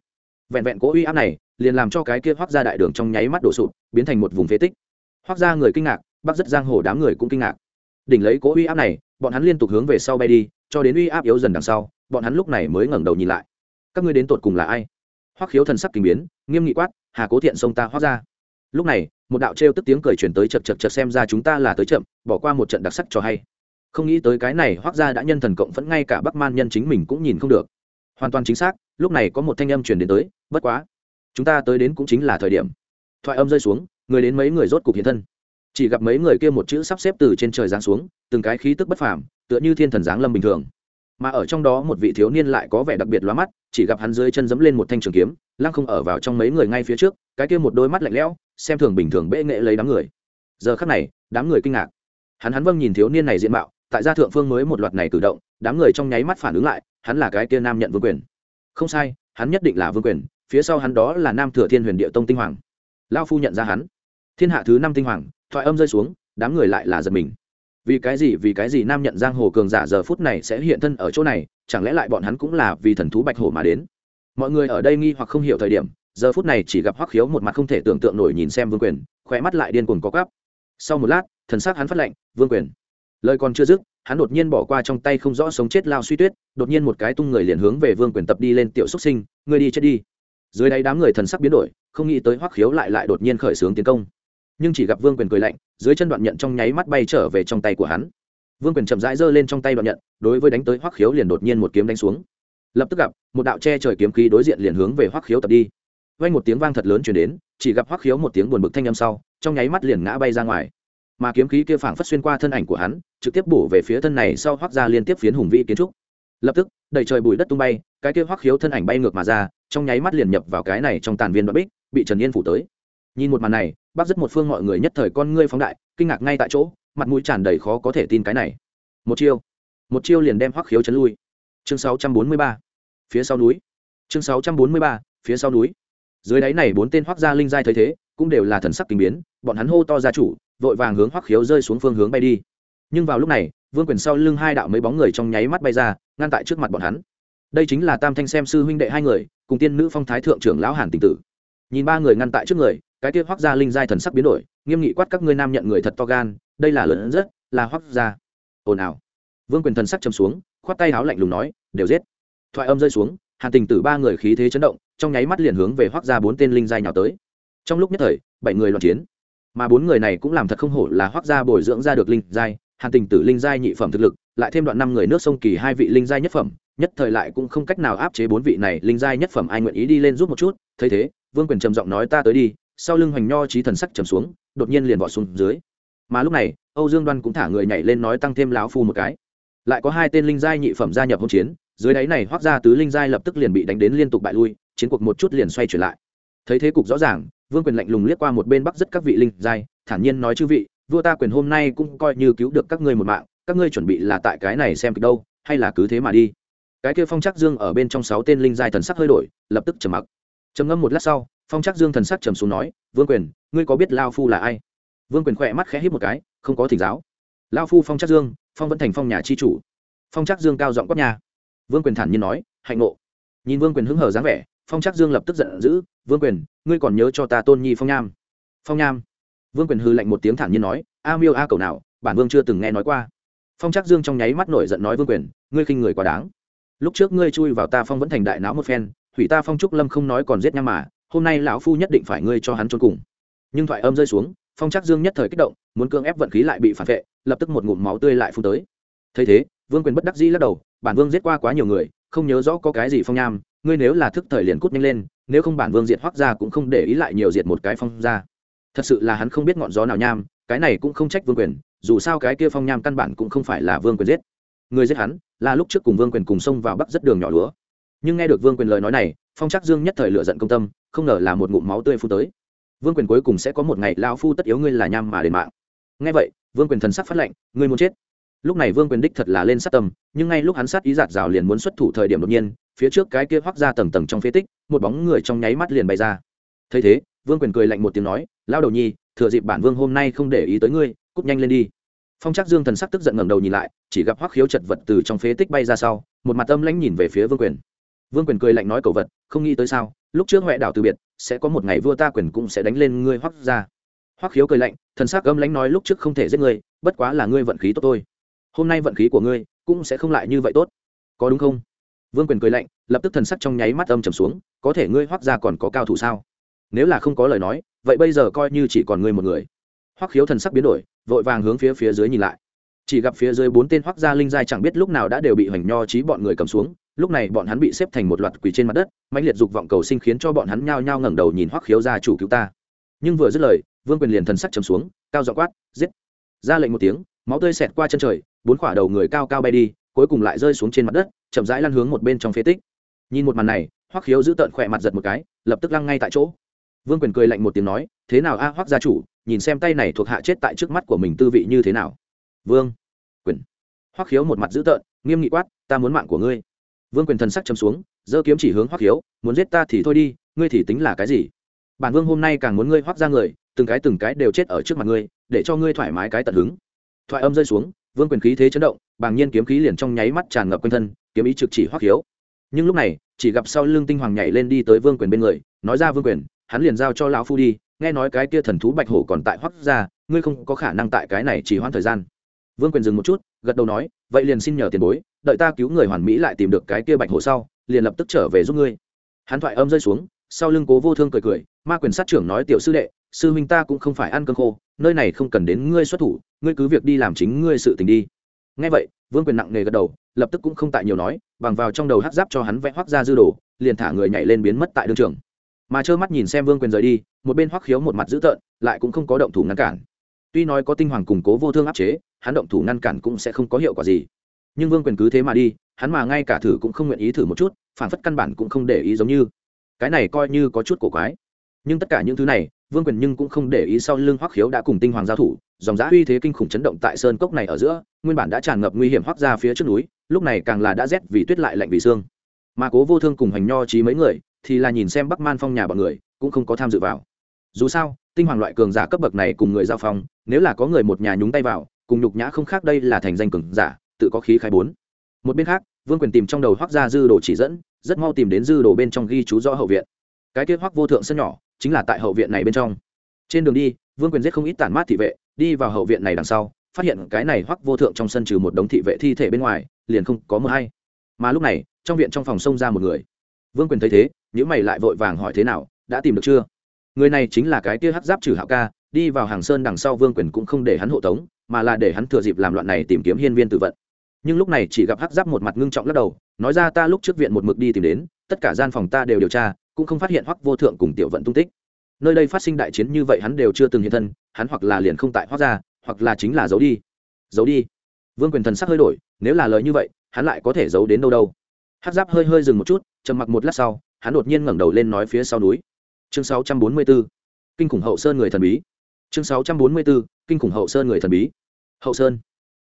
vẹn vẹn cố uy áp này liền làm cho cái kia hoác ra đại đường trong nháy mắt đổ sụp, biến thành một vùng phế tích. Hoác ra người kinh ngạc, bắc rất giang hồ đám người cũng kinh ngạc. Đỉnh lấy cố uy áp này, bọn hắn liên tục hướng về sau bay đi, cho đến uy áp yếu dần đằng sau, bọn hắn lúc này mới ngẩng đầu nhìn lại. Các ngươi đến tột cùng là ai? Hoắc khiếu thần sắc kinh biến, nghiêm nghị quát, hà cố thiện xông ta hoắc ra lúc này, một đạo trêu tức tiếng cười truyền tới chật chật chật xem ra chúng ta là tới chậm, bỏ qua một trận đặc sắc cho hay. Không nghĩ tới cái này hoắc ra đã nhân thần cộng vẫn ngay cả bắc man nhân chính mình cũng nhìn không được hoàn toàn chính xác, lúc này có một thanh âm truyền đến tới, bất quá, chúng ta tới đến cũng chính là thời điểm. Thoại âm rơi xuống, người đến mấy người rốt cục hiện thân. Chỉ gặp mấy người kia một chữ sắp xếp từ trên trời giáng xuống, từng cái khí tức bất phàm, tựa như thiên thần giáng lâm bình thường. Mà ở trong đó một vị thiếu niên lại có vẻ đặc biệt lóa mắt, chỉ gặp hắn dưới chân dẫm lên một thanh trường kiếm, lăng không ở vào trong mấy người ngay phía trước, cái kia một đôi mắt lạnh lẽo, xem thường bình thường bệ nghệ lấy đám người. Giờ khắc này, đám người kinh ngạc. Hắn hắn vâng nhìn thiếu niên này diện mạo, tại gia thượng phương mới một loạt này cử động, đám người trong nháy mắt phản ứng lại hắn là cái kia nam nhận vương quyền. Không sai, hắn nhất định là vương quyền, phía sau hắn đó là nam thừa thiên huyền địa tông tinh hoàng. Lao phu nhận ra hắn. Thiên hạ thứ năm tinh hoàng, thoại âm rơi xuống, đám người lại là giật mình. Vì cái gì, vì cái gì nam nhận giang hồ cường giả giờ phút này sẽ hiện thân ở chỗ này, chẳng lẽ lại bọn hắn cũng là vì thần thú bạch hổ mà đến? Mọi người ở đây nghi hoặc không hiểu thời điểm, giờ phút này chỉ gặp hoắc khiếu một mặt không thể tưởng tượng nổi nhìn xem vương quyền khỏe mắt lại điên cuồng có cắp sau một lát, thần sắc hắn phát lệnh, vương quyền. Lời còn chưa dứt hắn đột nhiên bỏ qua trong tay không rõ sống chết lao suy tuyết, đột nhiên một cái tung người liền hướng về vương quyền tập đi lên, tiểu xúc sinh, ngươi đi chết đi. Dưới đáy đám người thần sắc biến đổi, không nghĩ tới hoắc khiếu lại lại đột nhiên khởi xướng tiến công. Nhưng chỉ gặp vương quyền cười lạnh, dưới chân đoạn nhận trong nháy mắt bay trở về trong tay của hắn. Vương quyền chậm rãi giơ lên trong tay đoạn nhận, đối với đánh tới hoắc khiếu liền đột nhiên một kiếm đánh xuống. Lập tức gặp, một đạo che trời kiếm khí đối diện liền hướng về hoắc khiếu tập đi. Vang một tiếng vang thật lớn truyền đến, chỉ gặp hoắc khiếu một tiếng buồn bực thanh âm sau, trong nháy mắt liền ngã bay ra ngoài. Mà kiếm khí kia phảng phất xuyên qua thân ảnh của hắn trực tiếp bổ về phía thân này sau hoác ra liên tiếp phiến hùng vĩ kiến trúc. Lập tức, đầy trời bụi đất tung bay, cái kia hoác khiếu thân ảnh bay ngược mà ra, trong nháy mắt liền nhập vào cái này trong tàn viên đoạn bích, bị trần yên phủ tới. Nhìn một màn này, bác rất một phương mọi người nhất thời con ngươi phóng đại, kinh ngạc ngay tại chỗ, mặt mũi tràn đầy khó có thể tin cái này. Một chiêu một chiêu liền đem hoắc khiếu chấn lui. Chương 643. phía sau núi. Chương 643. phía sau núi. Dưới đáy này bốn tên hoắc gia linh giai thấy thế, cũng đều là thần sắc kinh biến, bọn hắn hô to gia chủ, vội vàng hướng hoắc khiếu rơi xuống phương hướng bay đi nhưng vào lúc này, vương quyền sau lưng hai đạo mấy bóng người trong nháy mắt bay ra, ngăn tại trước mặt bọn hắn. Đây chính là tam thanh xem sư huynh đệ hai người, cùng tiên nữ phong thái thượng trưởng lão hàn tình tử. Nhìn ba người ngăn tại trước người, cái tiết hoắc gia linh giai thần sắc biến đổi, nghiêm nghị quát các ngươi nam nhận người thật to gan, đây là lớn rất, là hoắc gia. Ồn ào. Vương quyền thần sắc chầm xuống, khoát tay háo lạnh lùng nói, đều giết. Thoại âm rơi xuống, hàn tình tử ba người khí thế chấn động, trong nháy mắt liền hướng về hoắc gia bốn tên linh giai nhào tới. Trong lúc nhất thời, bảy người loạn chiến. Mà bốn người này cũng làm thật không hổ là hoác gia bồi dưỡng ra được linh giai hàn tình tử linh giai nhị phẩm thực lực, lại thêm đoạn năm người nước sông kỳ hai vị linh giai nhất phẩm, nhất thời lại cũng không cách nào áp chế bốn vị này linh giai nhất phẩm, ai nguyện ý đi lên giúp một chút? Thấy thế, vương quyền trầm giọng nói ta tới đi, sau lưng hoành nho trí thần sắc trầm xuống, đột nhiên liền vọt xuống dưới. Mà lúc này, âu dương đoan cũng thả người nhảy lên nói tăng thêm láo phu một cái. Lại có hai tên linh giai nhị phẩm gia nhập hỗn chiến, dưới đáy này hoác ra tứ linh giai lập tức liền bị đánh đến liên tục bại lui, chiến cuộc một chút liền xoay chuyển lại. Thấy thế cục rõ ràng, vương quyền lạnh lùng liếc qua một bên bắc rất các vị linh giai, thản nhiên nói chư vị vua ta quyền hôm nay cũng coi như cứu được các ngươi một mạng, các ngươi chuẩn bị là tại cái này xem kịch đâu, hay là cứ thế mà đi? Cái kia phong trắc dương ở bên trong sáu tên linh giai thần sắc hơi đổi, lập tức trầm mặc. Trầm ngâm một lát sau, phong trắc dương thần sắc trầm xuống nói, vương quyền, ngươi có biết lao phu là ai? Vương quyền khỏe mắt khẽ hít một cái, không có thỉnh giáo. Lao phu phong trắc dương, phong vẫn thành phong nhà chi chủ. Phong trắc dương cao giọng quát nhà. Vương quyền thản nhiên nói, hạnh ngộ. Nhìn vương quyền hứng hờ dáng vẻ, phong trắc dương lập tức giận dữ, vương quyền, ngươi còn nhớ cho ta tôn nhi phong nham? Phong nham vương quyền hư lạnh một tiếng thản nhiên nói, a miêu a cầu nào, bản vương chưa từng nghe nói qua. Phong trắc dương trong nháy mắt nổi giận nói, vương quyền, ngươi khinh người quá đáng. Lúc trước ngươi chui vào ta phong vẫn thành đại não một phen, hủy ta phong trúc lâm không nói còn giết nham mà, hôm nay lão phu nhất định phải ngươi cho hắn trốn cùng. Nhưng thoại âm rơi xuống, phong trắc dương nhất thời kích động, muốn cưỡng ép vận khí lại bị phản vệ, lập tức một ngụm máu tươi lại phun tới. Thấy thế, vương quyền bất đắc dĩ lắc đầu, bản vương giết qua quá nhiều người, không nhớ rõ có cái gì phong nham, ngươi nếu là thức thời liền cút nhanh lên, nếu không bản vương diệt hoác ra cũng không để ý lại nhiều diệt một cái phong ra thật sự là hắn không biết ngọn gió nào nham, cái này cũng không trách vương quyền, dù sao cái kia phong nham căn bản cũng không phải là vương quyền giết. Người giết hắn, là lúc trước cùng vương quyền cùng xông vào bắc rất đường nhỏ lúa. Nhưng nghe được vương quyền lời nói này, phong trắc dương nhất thời lựa giận công tâm, không ngờ là một ngụm máu tươi phu tới. Vương quyền cuối cùng sẽ có một ngày lao phu tất yếu ngươi là nham mà đền mạng. Nghe vậy, vương quyền thần sắc phát lệnh, ngươi muốn chết. Lúc này vương quyền đích thật là lên sát tâm, nhưng ngay lúc hắn sát ý giạt rào liền muốn xuất thủ thời điểm đột nhiên, phía trước cái kia hoác ra tầng tầng trong phế tích, một bóng người trong nháy mắt liền bay ra. Thấy thế vương quyền cười lạnh một tiếng nói lao đầu nhi, thừa dịp bản vương hôm nay không để ý tới ngươi cúp nhanh lên đi. Phong trác dương thần sắc tức giận ngẩng đầu nhìn lại, chỉ gặp hoắc khiếu chật vật từ trong phế tích bay ra sau, một mặt âm lãnh nhìn về phía vương quyền. Vương quyền cười lạnh nói cầu vật, không nghĩ tới sao, lúc trước huệ đảo từ biệt, sẽ có một ngày vua ta quyền cũng sẽ đánh lên ngươi hoắc ra hoắc khiếu cười lạnh, thần sắc âm lãnh nói, lúc trước không thể giết ngươi, bất quá là ngươi vận khí tốt thôi. Hôm nay vận khí của ngươi cũng sẽ không lại như vậy tốt. Có đúng không? Vương quyền cười lạnh, lập tức thần sắc trong nháy mắt âm trầm xuống, có thể ngươi hoắc ra còn có cao thủ sao? Nếu là không có lời nói, vậy bây giờ coi như chỉ còn ngươi một người. Hoắc khiếu thần sắc biến đổi, vội vàng hướng phía phía dưới nhìn lại. Chỉ gặp phía dưới bốn tên hoắc gia linh giai chẳng biết lúc nào đã đều bị hoành nho trí bọn người cầm xuống, lúc này bọn hắn bị xếp thành một loạt quỳ trên mặt đất, mãnh liệt dục vọng cầu sinh khiến cho bọn hắn nhao nhao ngẩng đầu nhìn hoắc khiếu gia chủ cứu ta. Nhưng vừa dứt lời, vương quyền liền thần sắc trầm xuống, cao dọ quát, giết! Ra lệnh một tiếng, máu tươi xẹt qua chân trời, bốn quả đầu người cao cao bay đi, cuối cùng lại rơi xuống trên mặt đất, chậm rãi lăn hướng một bên trong phế tích. Nhìn một màn này, hoắc khiếu giữ tợn khỏe mặt giật một cái, lập tức lăng ngay tại chỗ vương quyền cười lạnh một tiếng nói, thế nào a hoắc gia chủ, nhìn xem tay này thuộc hạ chết tại trước mắt của mình tư vị như thế nào? Vương quyền. Hoắc khiếu một mặt dữ tợn, nghiêm nghị quát, ta muốn mạng của ngươi. Vương quyền thần sắc chấm xuống, giơ kiếm chỉ hướng hoắc khiếu muốn giết ta thì thôi đi, ngươi thì tính là cái gì? Bản vương hôm nay càng muốn ngươi hoắc ra người, từng cái từng cái đều chết ở trước mặt ngươi, để cho ngươi thoải mái cái tận hứng. Thoại âm rơi xuống, vương quyền khí thế chấn động, bàng nhiên kiếm khí liền trong nháy mắt tràn ngập quanh thân, kiếm ý trực chỉ hoắc khiếu nhưng lúc này, chỉ gặp sau lưng tinh hoàng nhảy lên đi tới vương quyền bên người, nói ra vương quyền hắn liền giao cho lão phu đi, nghe nói cái kia thần thú bạch hổ còn tại hoắc ra ngươi không có khả năng tại cái này chỉ hoãn thời gian. Vương quyền dừng một chút, gật đầu nói, vậy liền xin nhờ tiền bối, đợi ta cứu người hoàn mỹ lại tìm được cái kia bạch hổ sau, liền lập tức trở về giúp ngươi. Hắn thoại âm rơi xuống, sau lưng cố vô thương cười cười, ma quyền sát trưởng nói, tiểu sư đệ, sư huynh ta cũng không phải ăn cơm khô, nơi này không cần đến ngươi xuất thủ, ngươi cứ việc đi làm chính ngươi sự tình đi. Ngay vậy, vương quyền nặng nề gật đầu, lập tức cũng không tại nhiều nói, bằng vào trong đầu hát giáp cho hắn vẽ hoác ra dư đồ, liền thả người nhảy lên biến mất tại đương trường mà trơ mắt nhìn xem vương quyền rời đi, một bên hoắc khiếu một mặt dữ tợn, lại cũng không có động thủ ngăn cản. Tuy nói có tinh hoàng củng cố vô thương áp chế, hắn động thủ ngăn cản cũng sẽ không có hiệu quả gì. Nhưng vương quyền cứ thế mà đi, hắn mà ngay cả thử cũng không nguyện ý thử một chút, phản phất căn bản cũng không để ý giống như. Cái này coi như có chút cổ quái. Nhưng tất cả những thứ này, vương quyền nhưng cũng không để ý sau lưng hoắc khiếu đã cùng tinh hoàng giao thủ, dòng giã uy thế kinh khủng chấn động tại sơn cốc này ở giữa, nguyên bản đã tràn ngập nguy hiểm hoắc ra phía trước núi, lúc này càng là đã rét vì tuyết lại lạnh vì xương. Mà cố vô thương cùng hành nho trí mấy người thì là nhìn xem bắc man phong nhà bọn người, cũng không có tham dự vào. Dù sao, tinh hoàng loại cường giả cấp bậc này cùng người giao phong, nếu là có người một nhà nhúng tay vào, cùng nhục nhã không khác đây là thành danh cường giả, tự có khí khai bốn. Một bên khác, vương quyền tìm trong đầu hoác ra dư đồ chỉ dẫn, rất mau tìm đến dư đồ bên trong ghi chú rõ hậu viện. Cái tiết hoác vô thượng sân nhỏ, chính là tại hậu viện này bên trong. Trên đường đi, vương quyền giết không ít tản mát thị vệ, đi vào hậu viện này đằng sau, phát hiện cái này hoác vô thượng trong sân trừ một đống thị vệ thi thể bên ngoài, liền không có mưa hay. Mà lúc này, trong viện trong phòng xông ra một người. Vương quyền thấy thế nếu mày lại vội vàng hỏi thế nào, đã tìm được chưa? Người này chính là cái kia hát giáp trừ hạo ca, đi vào hàng sơn đằng sau vương quyền cũng không để hắn hộ tống, mà là để hắn thừa dịp làm loạn này tìm kiếm hiên viên tự vận. Nhưng lúc này chỉ gặp hắc giáp một mặt ngưng trọng lắc đầu, nói ra ta lúc trước viện một mực đi tìm đến, tất cả gian phòng ta đều điều tra, cũng không phát hiện hoắc vô thượng cùng tiểu vận tung tích. Nơi đây phát sinh đại chiến như vậy hắn đều chưa từng hiện thân, hắn hoặc là liền không tại hoắc ra hoặc là chính là giấu đi. Giấu đi. Vương quyền thần sắc hơi đổi, nếu là lời như vậy, hắn lại có thể giấu đến đâu đâu. Hát giáp hơi hơi dừng một chút, trầm mặc một lát sau hắn đột nhiên ngẩng đầu lên nói phía sau núi. Chương 644, kinh khủng hậu sơn người thần bí. Chương 644, kinh khủng hậu sơn người thần bí. Hậu sơn.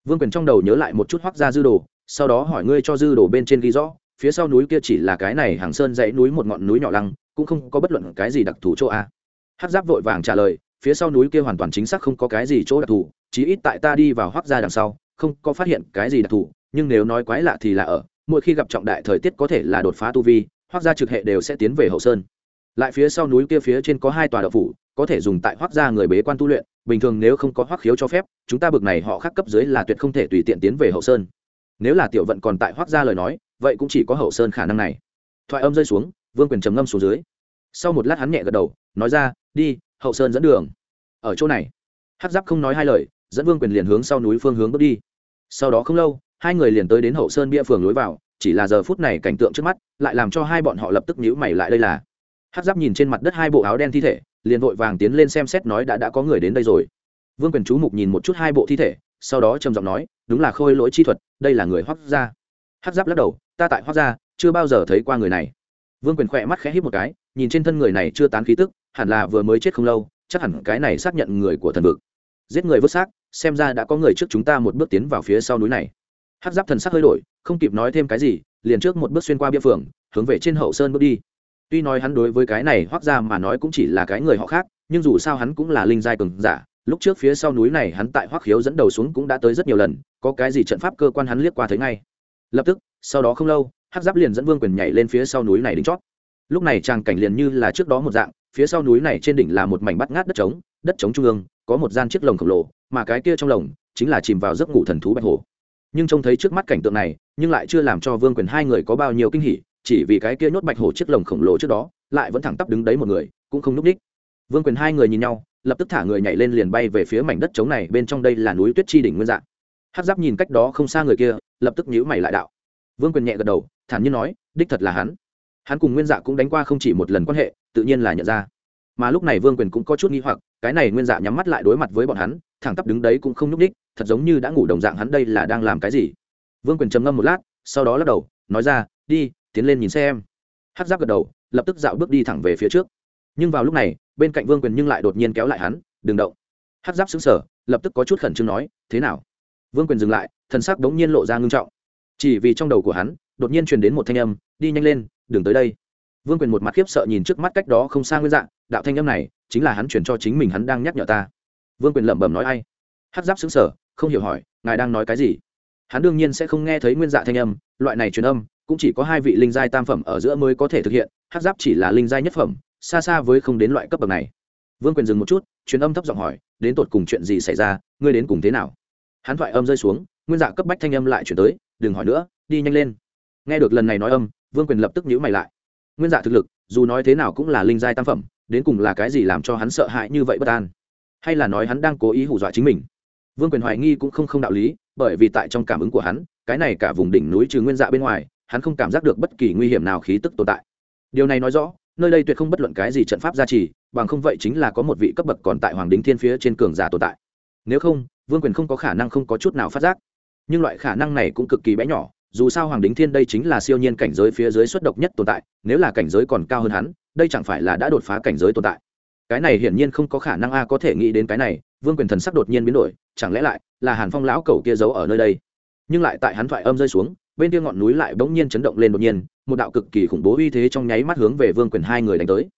Vương quyền trong đầu nhớ lại một chút hoác ra dư đồ sau đó hỏi ngươi cho dư đồ bên trên ghi rõ phía sau núi kia chỉ là cái này hàng sơn dãy núi một ngọn núi nhỏ lăng cũng không có bất luận cái gì đặc thù chỗ a. Hát giáp vội vàng trả lời phía sau núi kia hoàn toàn chính xác không có cái gì chỗ đặc thù chí ít tại ta đi vào hoác ra đằng sau không có phát hiện cái gì đặc thù nhưng nếu nói quái lạ thì là ở mỗi khi gặp trọng đại thời tiết có thể là đột phá tu vi hoác gia trực hệ đều sẽ tiến về hậu sơn. Lại phía sau núi kia phía trên có hai tòa đậu phủ, có thể dùng tại hoác gia người bế quan tu luyện, bình thường nếu không có hoác khiếu cho phép, chúng ta bực này họ khác cấp dưới là tuyệt không thể tùy tiện tiến về hậu sơn. Nếu là tiểu vận còn tại hoác gia lời nói, vậy cũng chỉ có hậu sơn khả năng này. Thoại âm rơi xuống, vương quyền trầm ngâm xuống dưới. Sau một lát hắn nhẹ gật đầu, nói ra, đi, hậu sơn dẫn đường. Ở chỗ này. Hát giáp không nói hai lời, dẫn vương quyền liền hướng sau núi phương hướng bước đi. Sau đó không lâu, hai người liền tới đến hậu sơn bia phường lối vào chỉ là giờ phút này cảnh tượng trước mắt, lại làm cho hai bọn họ lập tức nhíu mày lại đây là. Hát giáp nhìn trên mặt đất hai bộ áo đen thi thể, liền vội vàng tiến lên xem xét nói đã đã có người đến đây rồi. Vương quyền chú mục nhìn một chút hai bộ thi thể, sau đó trầm giọng nói, đúng là khôi lỗi chi thuật, đây là người hoác gia. Hát giáp lắc đầu, ta tại hoác gia, chưa bao giờ thấy qua người này. Vương quyền khỏe mắt khẽ hít một cái, nhìn trên thân người này chưa tán khí tức, hẳn là vừa mới chết không lâu, chắc hẳn cái này xác nhận người của thần vực. Giết người vứt xác, xem ra đã có người trước chúng ta một bước tiến vào phía sau núi này hát giáp thần sắc hơi đổi, không kịp nói thêm cái gì, liền trước một bước xuyên qua bia phường, hướng về trên hậu sơn bước đi. Tuy nói hắn đối với cái này hoác ra mà nói cũng chỉ là cái người họ khác, nhưng dù sao hắn cũng là linh giai cường giả, lúc trước phía sau núi này hắn tại hoác khiếu dẫn đầu xuống cũng đã tới rất nhiều lần, có cái gì trận pháp cơ quan hắn liếc qua thấy ngay. Lập tức, sau đó không lâu, hát giáp liền dẫn vương quyền nhảy lên phía sau núi này đính chót. Lúc này tràng cảnh liền như là trước đó một dạng, phía sau núi này trên đỉnh là một mảnh bắt ngát đất trống đất trống trung ương, có một gian chiếc lồng khổng lồ, mà cái kia trong lồng chính là chìm vào giấc ngủ thần thú bạch hổ nhưng trông thấy trước mắt cảnh tượng này, nhưng lại chưa làm cho vương quyền hai người có bao nhiêu kinh hỉ, chỉ vì cái kia nhốt bạch hổ chiếc lồng khổng lồ trước đó, lại vẫn thẳng tắp đứng đấy một người, cũng không núp đích vương quyền hai người nhìn nhau, lập tức thả người nhảy lên liền bay về phía mảnh đất trống này, bên trong đây là núi tuyết chi đỉnh nguyên dạng. Hát giáp nhìn cách đó không xa người kia, lập tức nhíu mày lại đạo. Vương quyền nhẹ gật đầu, thản nhiên nói, đích thật là hắn. Hắn cùng nguyên dạ cũng đánh qua không chỉ một lần quan hệ, tự nhiên là nhận ra. Mà lúc này vương quyền cũng có chút nghi hoặc, cái này nguyên dạ nhắm mắt lại đối mặt với bọn hắn thẳng tắp đứng đấy cũng không nhúc ních thật giống như đã ngủ đồng dạng hắn đây là đang làm cái gì. Vương quyền trầm ngâm một lát, sau đó lắc đầu, nói ra, đi, tiến lên nhìn xem. Hát giáp gật đầu, lập tức dạo bước đi thẳng về phía trước. Nhưng vào lúc này, bên cạnh vương quyền nhưng lại đột nhiên kéo lại hắn, đừng động. Hát giáp xứng sở lập tức có chút khẩn trương nói, thế nào? Vương quyền dừng lại, thần sắc đống nhiên lộ ra ngưng trọng. Chỉ vì trong đầu của hắn, đột nhiên truyền đến một thanh âm, đi nhanh lên, đừng tới đây. Vương quyền một mặt khiếp sợ nhìn trước mắt cách đó không xa nguyên dạng, đạo thanh âm này chính là hắn chuyển cho chính mình hắn đang nhắc nhở ta vương quyền lẩm bẩm nói ai? Hát giáp xứng sở, không hiểu hỏi, ngài đang nói cái gì? Hắn đương nhiên sẽ không nghe thấy nguyên dạ thanh âm, loại này truyền âm, cũng chỉ có hai vị linh giai tam phẩm ở giữa mới có thể thực hiện hát giáp chỉ là linh giai nhất phẩm, xa xa với không đến loại cấp bậc này. Vương quyền dừng một chút, truyền âm thấp giọng hỏi, đến tột cùng chuyện gì xảy ra, ngươi đến cùng thế nào? Hắn thoại âm rơi xuống, nguyên dạ cấp bách thanh âm lại chuyển tới, đừng hỏi nữa, đi nhanh lên. Nghe được lần này nói âm, vương quyền lập tức nhữ mày lại. Nguyên dạ thực lực, dù nói thế nào cũng là linh giai tam phẩm, đến cùng là cái gì làm cho hắn sợ hãi như vậy bất an? Hay là nói hắn đang cố ý hù dọa chính mình? Vương quyền hoài nghi cũng không không đạo lý, bởi vì tại trong cảm ứng của hắn, cái này cả vùng đỉnh núi trừ nguyên dạ bên ngoài, hắn không cảm giác được bất kỳ nguy hiểm nào khí tức tồn tại. Điều này nói rõ, nơi đây tuyệt không bất luận cái gì trận pháp gia trì, bằng không vậy chính là có một vị cấp bậc còn tại hoàng đính thiên phía trên cường giả tồn tại. Nếu không, vương quyền không có khả năng không có chút nào phát giác. Nhưng loại khả năng này cũng cực kỳ bé nhỏ, dù sao hoàng đính thiên đây chính là siêu nhiên cảnh giới phía dưới xuất độc nhất tồn tại, nếu là cảnh giới còn cao hơn hắn, đây chẳng phải là đã đột phá cảnh giới tồn tại cái này hiển nhiên không có khả năng a có thể nghĩ đến cái này, vương quyền thần sắc đột nhiên biến đổi, chẳng lẽ lại là hàn phong lão cầu kia giấu ở nơi đây? Nhưng lại tại hắn thoại âm rơi xuống, bên kia ngọn núi lại bỗng nhiên chấn động lên đột nhiên, một đạo cực kỳ khủng bố uy thế trong nháy mắt hướng về vương quyền hai người đánh tới.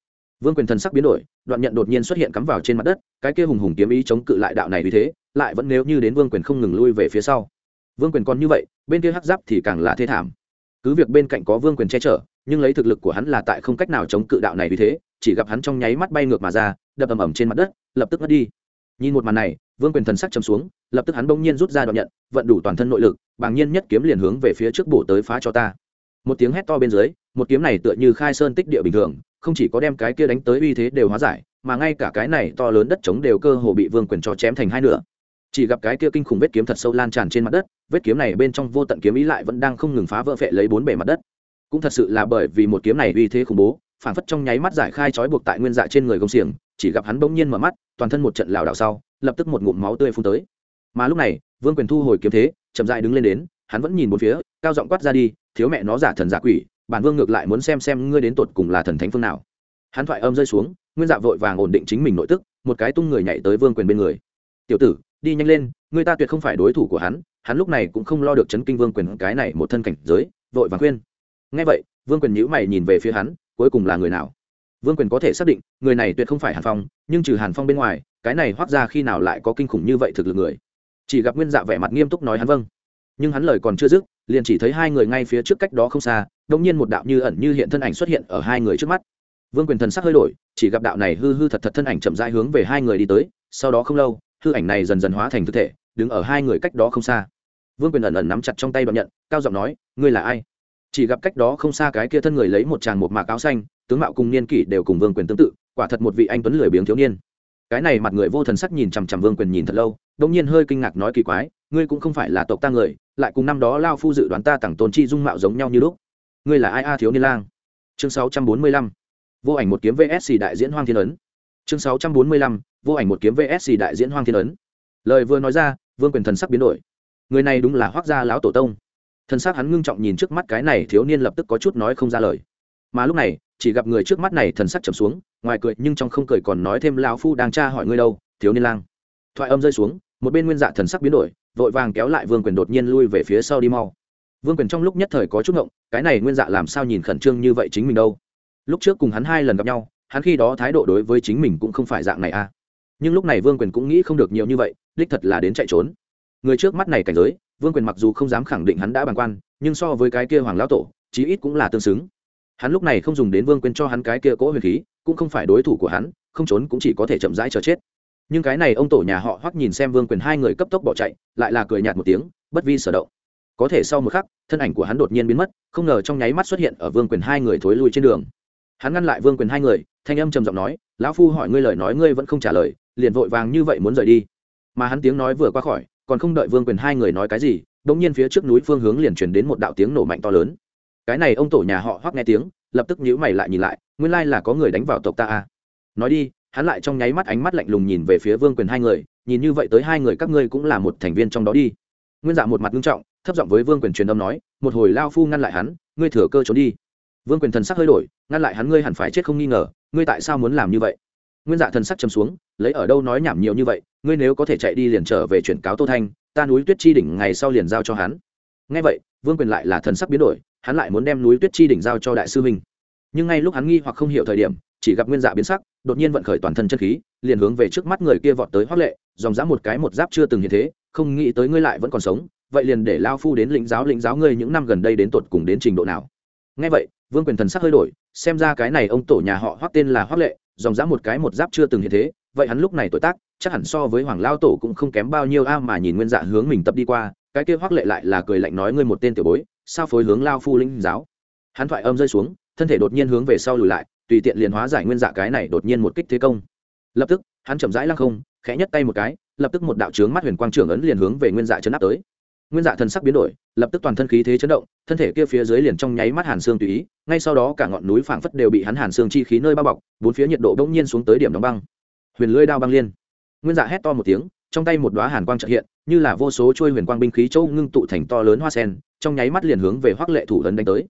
Vương quyền thần sắc biến đổi, đoạn nhận đột nhiên xuất hiện cắm vào trên mặt đất, cái kia hùng hùng kiếm ý chống cự lại đạo này uy thế, lại vẫn nếu như đến vương quyền không ngừng lui về phía sau. Vương quyền còn như vậy, bên kia hắc giáp thì càng là thế thảm cứ việc bên cạnh có vương quyền che chở, nhưng lấy thực lực của hắn là tại không cách nào chống cự đạo này vì thế, chỉ gặp hắn trong nháy mắt bay ngược mà ra, đập ầm ầm trên mặt đất, lập tức mất đi. Nhìn một màn này, vương quyền thần sắc chấm xuống, lập tức hắn bỗng nhiên rút ra đoạn nhận, vận đủ toàn thân nội lực, bàng nhiên nhất kiếm liền hướng về phía trước bổ tới phá cho ta. Một tiếng hét to bên dưới, một kiếm này tựa như khai sơn tích địa bình thường, không chỉ có đem cái kia đánh tới uy thế đều hóa giải, mà ngay cả cái này to lớn đất trống đều cơ hồ bị vương quyền cho chém thành hai nửa chỉ gặp cái kia kinh khủng vết kiếm thật sâu lan tràn trên mặt đất, vết kiếm này bên trong vô tận kiếm ý lại vẫn đang không ngừng phá vỡ phệ lấy bốn bề mặt đất. Cũng thật sự là bởi vì một kiếm này uy thế khủng bố phản phất trong nháy mắt giải khai trói buộc tại nguyên dạ trên người công xiềng, chỉ gặp hắn bỗng nhiên mở mắt, toàn thân một trận lảo đảo sau, lập tức một ngụm máu tươi phun tới. Mà lúc này, vương quyền thu hồi kiếm thế, chậm dại đứng lên đến, hắn vẫn nhìn một phía, cao giọng quát ra đi, thiếu mẹ nó giả thần giả quỷ, bản vương ngược lại muốn xem xem ngươi đến tột cùng là thần thánh phương nào. Hắn thoại âm rơi xuống, nguyên dạ vội vàng ổn định chính mình nội tức, một cái tung người nhảy tới vương quyền bên người. Tiểu tử đi nhanh lên, người ta tuyệt không phải đối thủ của hắn hắn lúc này cũng không lo được chấn kinh vương quyền cái này một thân cảnh giới, vội vàng khuyên. Ngay vậy, vương quyền nhữ mày nhìn về phía hắn, cuối cùng là người nào? Vương quyền có thể xác định, người này tuyệt không phải hàn phong, nhưng trừ hàn phong bên ngoài, cái này hoác ra khi nào lại có kinh khủng như vậy thực lực người? Chỉ gặp nguyên dạ vẻ mặt nghiêm túc nói hắn vâng. Nhưng hắn lời còn chưa dứt, liền chỉ thấy hai người ngay phía trước cách đó không xa đông nhiên một đạo như ẩn như hiện thân ảnh xuất hiện ở hai người trước mắt. Vương quyền thần sắc hơi đổi, chỉ gặp đạo này hư hư thật thật thân ảnh chậm rãi hướng về hai người đi tới, sau đó không lâu hư ảnh này dần dần hóa thành thực thể, đứng ở hai người cách đó không xa. Vương quyền ẩn ẩn nắm chặt trong tay đoạn nhận, cao giọng nói, ngươi là ai? Chỉ gặp cách đó không xa cái kia thân người lấy một tràng một mạc áo xanh, tướng mạo cùng niên kỷ đều cùng vương quyền tương tự, quả thật một vị anh tuấn lười biếng thiếu niên. Cái này mặt người vô thần sắc nhìn chằm chằm vương quyền nhìn thật lâu đông nhiên hơi kinh ngạc nói kỳ quái, ngươi cũng không phải là tộc ta người, lại cùng năm đó lao phu dự đoán ta tặng tôn chi dung mạo giống nhau như lúc. Ngươi là ai a thiếu niên lang? Chương sáu trăm bốn mươi lăm. Vô ảnh một kiếm vsc đại diễn hoang thiên ấn. Chương sáu trăm bốn mươi lăm vô ảnh một kiếm vsc đại diễn hoang thiên ấn. Lời vừa nói ra, vương quyền thần sắc biến đổi. Người này đúng là hoác gia lão tổ tông. Thần sắc hắn ngưng trọng nhìn trước mắt cái này thiếu niên lập tức có chút nói không ra lời. Mà lúc này, chỉ gặp người trước mắt này thần sắc trầm xuống, ngoài cười nhưng trong không cười còn nói thêm lão phu đang tra hỏi ngươi đâu, thiếu niên lang. Thoại âm rơi xuống, một bên nguyên dạ thần sắc biến đổi, vội vàng kéo lại vương quyền đột nhiên lui về phía sau đi mau. Vương quyền trong lúc nhất thời có chút ngộng, cái này nguyên dạ làm sao nhìn khẩn trương như vậy chính mình đâu. Lúc trước cùng hắn hai lần gặp nhau, hắn khi đó thái độ đối với chính mình cũng không phải dạng này à nhưng lúc này vương quyền cũng nghĩ không được nhiều như vậy, đích thật là đến chạy trốn. Người trước mắt này cảnh giới, vương quyền mặc dù không dám khẳng định hắn đã bàng quan, nhưng so với cái kia hoàng lão tổ, chí ít cũng là tương xứng. Hắn lúc này không dùng đến vương quyền cho hắn cái kia cỗ huyền khí, cũng không phải đối thủ của hắn, không trốn cũng chỉ có thể chậm rãi chờ chết. Nhưng cái này ông tổ nhà họ hoắc nhìn xem vương quyền hai người cấp tốc bỏ chạy, lại là cười nhạt một tiếng, bất vi sở động. Có thể sau một khắc, thân ảnh của hắn đột nhiên biến mất, không ngờ trong nháy mắt xuất hiện ở vương quyền hai người thối lui trên đường. Hắn ngăn lại vương quyền hai người, thanh âm trầm giọng nói, lão phu hỏi ngươi lời nói, ngươi vẫn không trả lời liền vội vàng như vậy muốn rời đi. Mà hắn tiếng nói vừa qua khỏi, còn không đợi vương quyền hai người nói cái gì đ ỗ n g nhiên phía trước núi phương hướng liền truyền đến một đạo tiếng nổ mạnh to lớn. Cái này ông tổ nhà họ hoắc nghe tiếng, lập tức nhíu mày lại nhìn lại, nguyên lai là có người đánh vào tộc ta à. nói đi, hắn lại trong nháy mắt ánh mắt lạnh lùng nhìn về phía vương quyền hai người, nhìn như vậy tới hai người các ngươi cũng là một thành viên trong đó đi. Nguyên dạ một mặt nghiêm trọng, thấp giọng với vương quyền truyền âm nói, một hồi lao phu ngăn lại hắn, ngươi thừa cơ trốn đi. Vương quyền thần sắc hơi đổi, ngăn lại hắn ngươi hẳn phải chết không nghi ngờ, ngươi tại sao muốn làm như vậy? Nguyên dạ thần sắc chấm xuống, lấy ở đâu nói nhảm nhiều như vậy, ngươi nếu có thể chạy đi liền trở về chuyển cáo tô thanh, ta núi tuyết chi đỉnh ngày sau liền giao cho hắn. Ngay vậy, vương quyền lại là thần sắc biến đổi, hắn lại muốn đem núi tuyết chi đỉnh giao cho đại sư huynh. Nhưng ngay lúc hắn nghi hoặc không hiểu thời điểm, chỉ gặp nguyên dạ biến sắc, đột nhiên vận khởi toàn thân chân khí, liền hướng về trước mắt người kia vọt tới hoác lệ, dòng dã một cái một giáp chưa từng hiện thế, không nghĩ tới ngươi lại vẫn còn sống, vậy liền để lao phu đến lĩnh giáo lĩnh giáo ngươi những năm gần đây đến tột cùng đến trình độ nào. Ngay vậy, vương quyền thần sắc hơi đổi, xem ra cái này ông tổ nhà họ hoác tên là hoác lệ dòng dã một cái một giáp chưa từng hiện thế, vậy hắn lúc này tuổi tác, chắc hẳn so với hoàng lao tổ cũng không kém bao nhiêu a mà nhìn nguyên dạ hướng mình tập đi qua, cái kia hoắc lệ lại là cười lạnh nói ngươi một tên tiểu bối, sao phối hướng lao phu linh giáo? Hắn thoại âm rơi xuống, thân thể đột nhiên hướng về sau lùi lại, tùy tiện liền hóa giải nguyên dạ cái này đột nhiên một kích thế công. Lập tức, hắn chậm rãi lăng không, khẽ nhất tay một cái, lập tức một đạo trướng mắt huyền quang trưởng ấn liền hướng về nguyên dạ chấn áp tới nguyên dạ thần sắc biến đổi, lập tức toàn thân khí thế chấn động, thân thể kia phía dưới liền trong nháy mắt hàn xương tùy ý, ngay sau đó cả ngọn núi phảng phất đều bị hắn hàn xương chi khí nơi bao bọc, bốn phía nhiệt độ bỗng nhiên xuống tới điểm đóng băng. Huyền lưỡi đao băng liên. Nguyên dạ hét to một tiếng, trong tay một đóa hàn quang trợ hiện, như là vô số trôi huyền quang binh khí châu ngưng tụ thành to lớn hoa sen, trong nháy mắt liền hướng về hoắc lệ thủ ấn đánh tới.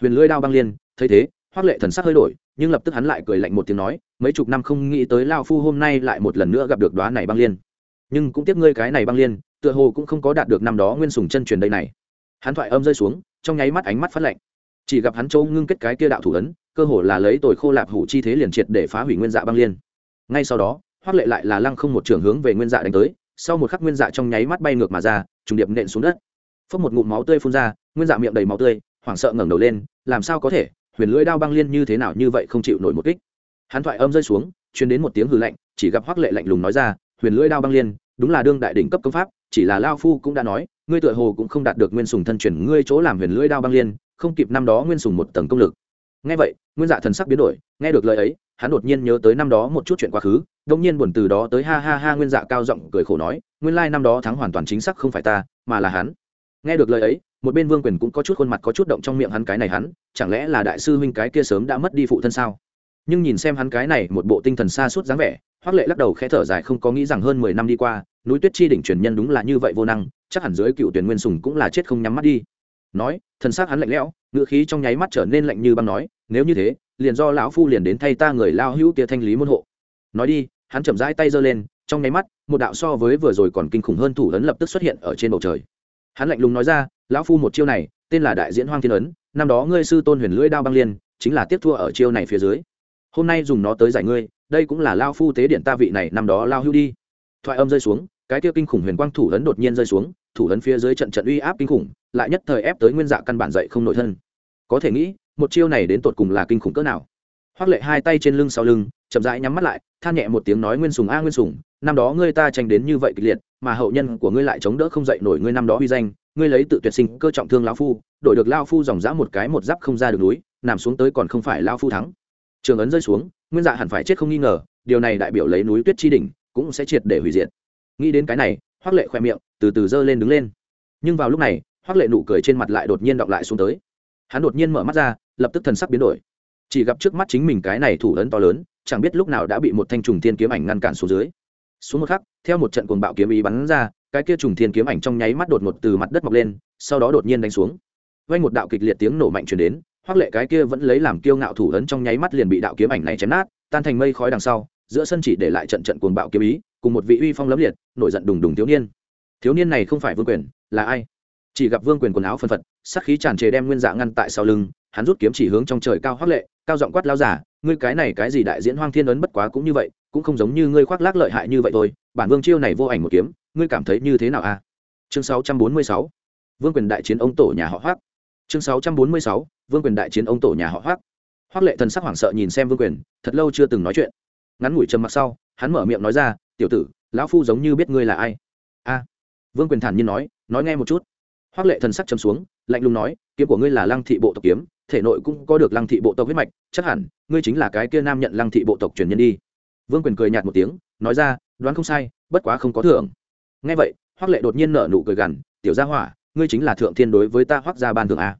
Huyền lưỡi đao băng liên, thấy thế, hoắc lệ thần sắc hơi đổi, nhưng lập tức hắn lại cười lạnh một tiếng nói, mấy chục năm không nghĩ tới lao phu hôm nay lại một lần nữa gặp được đóa này băng liên nhưng cũng tiếc ngươi cái này băng liên, tựa hồ cũng không có đạt được năm đó nguyên sùng chân truyền đây này. Hắn thoại âm rơi xuống, trong nháy mắt ánh mắt phát lạnh. Chỉ gặp hắn châu ngưng kết cái kia đạo thủ ấn, cơ hồ là lấy tồi khô lạp hủ chi thế liền triệt để phá hủy nguyên dạ băng liên. Ngay sau đó hoắc lệ lại là lăng không một trường hướng về nguyên dạ đánh tới, sau một khắc nguyên dạ trong nháy mắt bay ngược mà ra, trùng điệp nện xuống đất. Phốc một ngụm máu tươi phun ra, nguyên dạ miệng đầy máu tươi, hoảng sợ ngẩng đầu lên, làm sao có thể, huyền lưỡi đao băng liên như thế nào như vậy không chịu nổi một kích. Hắn thoại âm rơi xuống, truyền đến một tiếng hư lạnh, chỉ gặp hoắc lệ lạnh lùng nói ra huyền lưỡi đao băng liên, đúng là đương đại đỉnh cấp công pháp, chỉ là lao phu cũng đã nói, ngươi tựa hồ cũng không đạt được nguyên sùng thân chuyển ngươi chỗ làm huyền lưỡi đao băng liên, không kịp năm đó nguyên sùng một tầng công lực. Nghe vậy, nguyên dạ thần sắc biến đổi, nghe được lời ấy, hắn đột nhiên nhớ tới năm đó một chút chuyện quá khứ đông nhiên buồn từ đó tới ha ha ha nguyên dạ cao giọng cười khổ nói, nguyên lai năm đó thắng hoàn toàn chính xác không phải ta, mà là hắn. Nghe được lời ấy, một bên vương quyền cũng có chút khuôn mặt có chút động trong miệng hắn cái này hắn, chẳng lẽ là đại sư huynh cái kia sớm đã mất đi phụ thân sao? Nhưng nhìn xem hắn cái này một bộ tinh thần xa suốt dáng vẻ hoắc lệ lắc đầu khẽ thở dài, không có nghĩ rằng hơn mười năm đi qua, núi tuyết chi đỉnh truyền nhân đúng là như vậy vô năng, chắc hẳn dưới cựu tuyển nguyên sùng cũng là chết không nhắm mắt đi. Nói, thần xác hắn lạnh lẽo ngựa khí trong nháy mắt trở nên lạnh như băng nói, nếu như thế, liền do lão phu liền đến thay ta người lao hữu kia thanh lý môn hộ. Nói đi, hắn chậm rãi tay giơ lên, trong nháy mắt, một đạo so với vừa rồi còn kinh khủng hơn thủ ấn lập tức xuất hiện ở trên bầu trời. Hắn lạnh lùng nói ra, lão phu một chiêu này, tên là đại diễn hoang thiên ấn, năm đó ngươi sư tôn huyền lưỡi đao băng liên, chính là tiếp thua ở chiêu này phía dưới. Hôm nay dùng nó tới giải ngươi đây cũng là lao phu tế điện ta vị này, năm đó lao hưu đi. Thoại âm rơi xuống, cái kia kinh khủng huyền quang thủ ấn đột nhiên rơi xuống, thủ ấn phía dưới trận trận uy áp kinh khủng, lại nhất thời ép tới nguyên dạ căn bản dậy không nội thân. Có thể nghĩ, một chiêu này đến tột cùng là kinh khủng cỡ nào. Hoác lệ hai tay trên lưng sau lưng, chậm rãi nhắm mắt lại, than nhẹ một tiếng nói nguyên sùng a nguyên sùng, năm đó ngươi ta tranh đến như vậy kịch liệt, mà hậu nhân của ngươi lại chống đỡ không dậy nổi ngươi năm đó huy danh, ngươi lấy tự tuyệt sinh cơ trọng thương lão phu, đổi được lao phu dòng dã một cái một giáp không ra được núi, nằm xuống tới còn không phải lao phu thắng trường ấn rơi xuống, nguyên dạ hẳn phải chết không nghi ngờ, điều này đại biểu lấy núi tuyết chi đỉnh cũng sẽ triệt để hủy diệt. Nghĩ đến cái này hoác lệ khoe miệng từ từ giơ lên đứng lên. Nhưng vào lúc này hoác lệ nụ cười trên mặt lại đột nhiên đọng lại xuống tới. Hắn đột nhiên mở mắt ra, lập tức thần sắc biến đổi. Chỉ gặp trước mắt chính mình cái này thủ ấn to lớn, chẳng biết lúc nào đã bị một thanh trùng thiên kiếm ảnh ngăn cản xuống dưới. Xuống một khắc, theo một trận cuồng bạo kiếm ý bắn ra, cái kia trùng thiên kiếm ảnh trong nháy mắt đột ngột từ mặt đất mọc lên, sau đó đột nhiên đánh xuống. Vang một đạo kịch liệt tiếng nổ mạnh chuyển đến hoắc lệ cái kia vẫn lấy làm kiêu ngạo thủ ấn trong nháy mắt liền bị đạo kiếm ảnh này chém nát, tan thành mây khói đằng sau, giữa sân chỉ để lại trận trận cuồng bạo kiếm ý, cùng một vị uy phong lấm liệt, nổi giận đùng đùng thiếu niên. Thiếu niên này không phải vương quyền, là ai? Chỉ gặp vương quyền quần áo phân phật sắc khí tràn trề đem nguyên dạ ngăn tại sau lưng, hắn rút kiếm chỉ hướng trong trời cao hoắc lệ, cao giọng quát lao giả, ngươi cái này cái gì đại diễn hoang thiên ấn bất quá cũng như vậy, cũng không giống như ngươi khoác lác lợi hại như vậy thôi, bản vương chiêu này vô ảnh một kiếm, ngươi cảm thấy như thế nào a chương 646 vương quyền đại chiến ông tổ nhà họ hoắc chương 646 vương quyền đại chiến ông tổ nhà họ hoác hoác lệ thần sắc hoảng sợ nhìn xem vương quyền, thật lâu chưa từng nói chuyện. Ngắn ngủi trầm mặc sau, hắn mở miệng nói ra, tiểu tử, lão phu giống như biết ngươi là ai? A. Vương quyền thản nhiên nói nói nghe một chút. Hoác lệ thần sắc chấm xuống, lạnh lùng nói, kiếm của ngươi là lăng thị bộ tộc kiếm, thể nội cũng có được lăng thị bộ tộc huyết mạch, chắc hẳn, ngươi chính là cái kia nam nhận lăng thị bộ tộc truyền nhân đi. Vương quyền cười nhạt một tiếng, nói ra, đoán không sai, bất quá không có thưởng. Nghe vậy hoác lệ đột nhiên nở nụ cười gằn, tiểu gia hỏa ngươi chính là thượng thiên đối với ta hoác ra ban thượng a.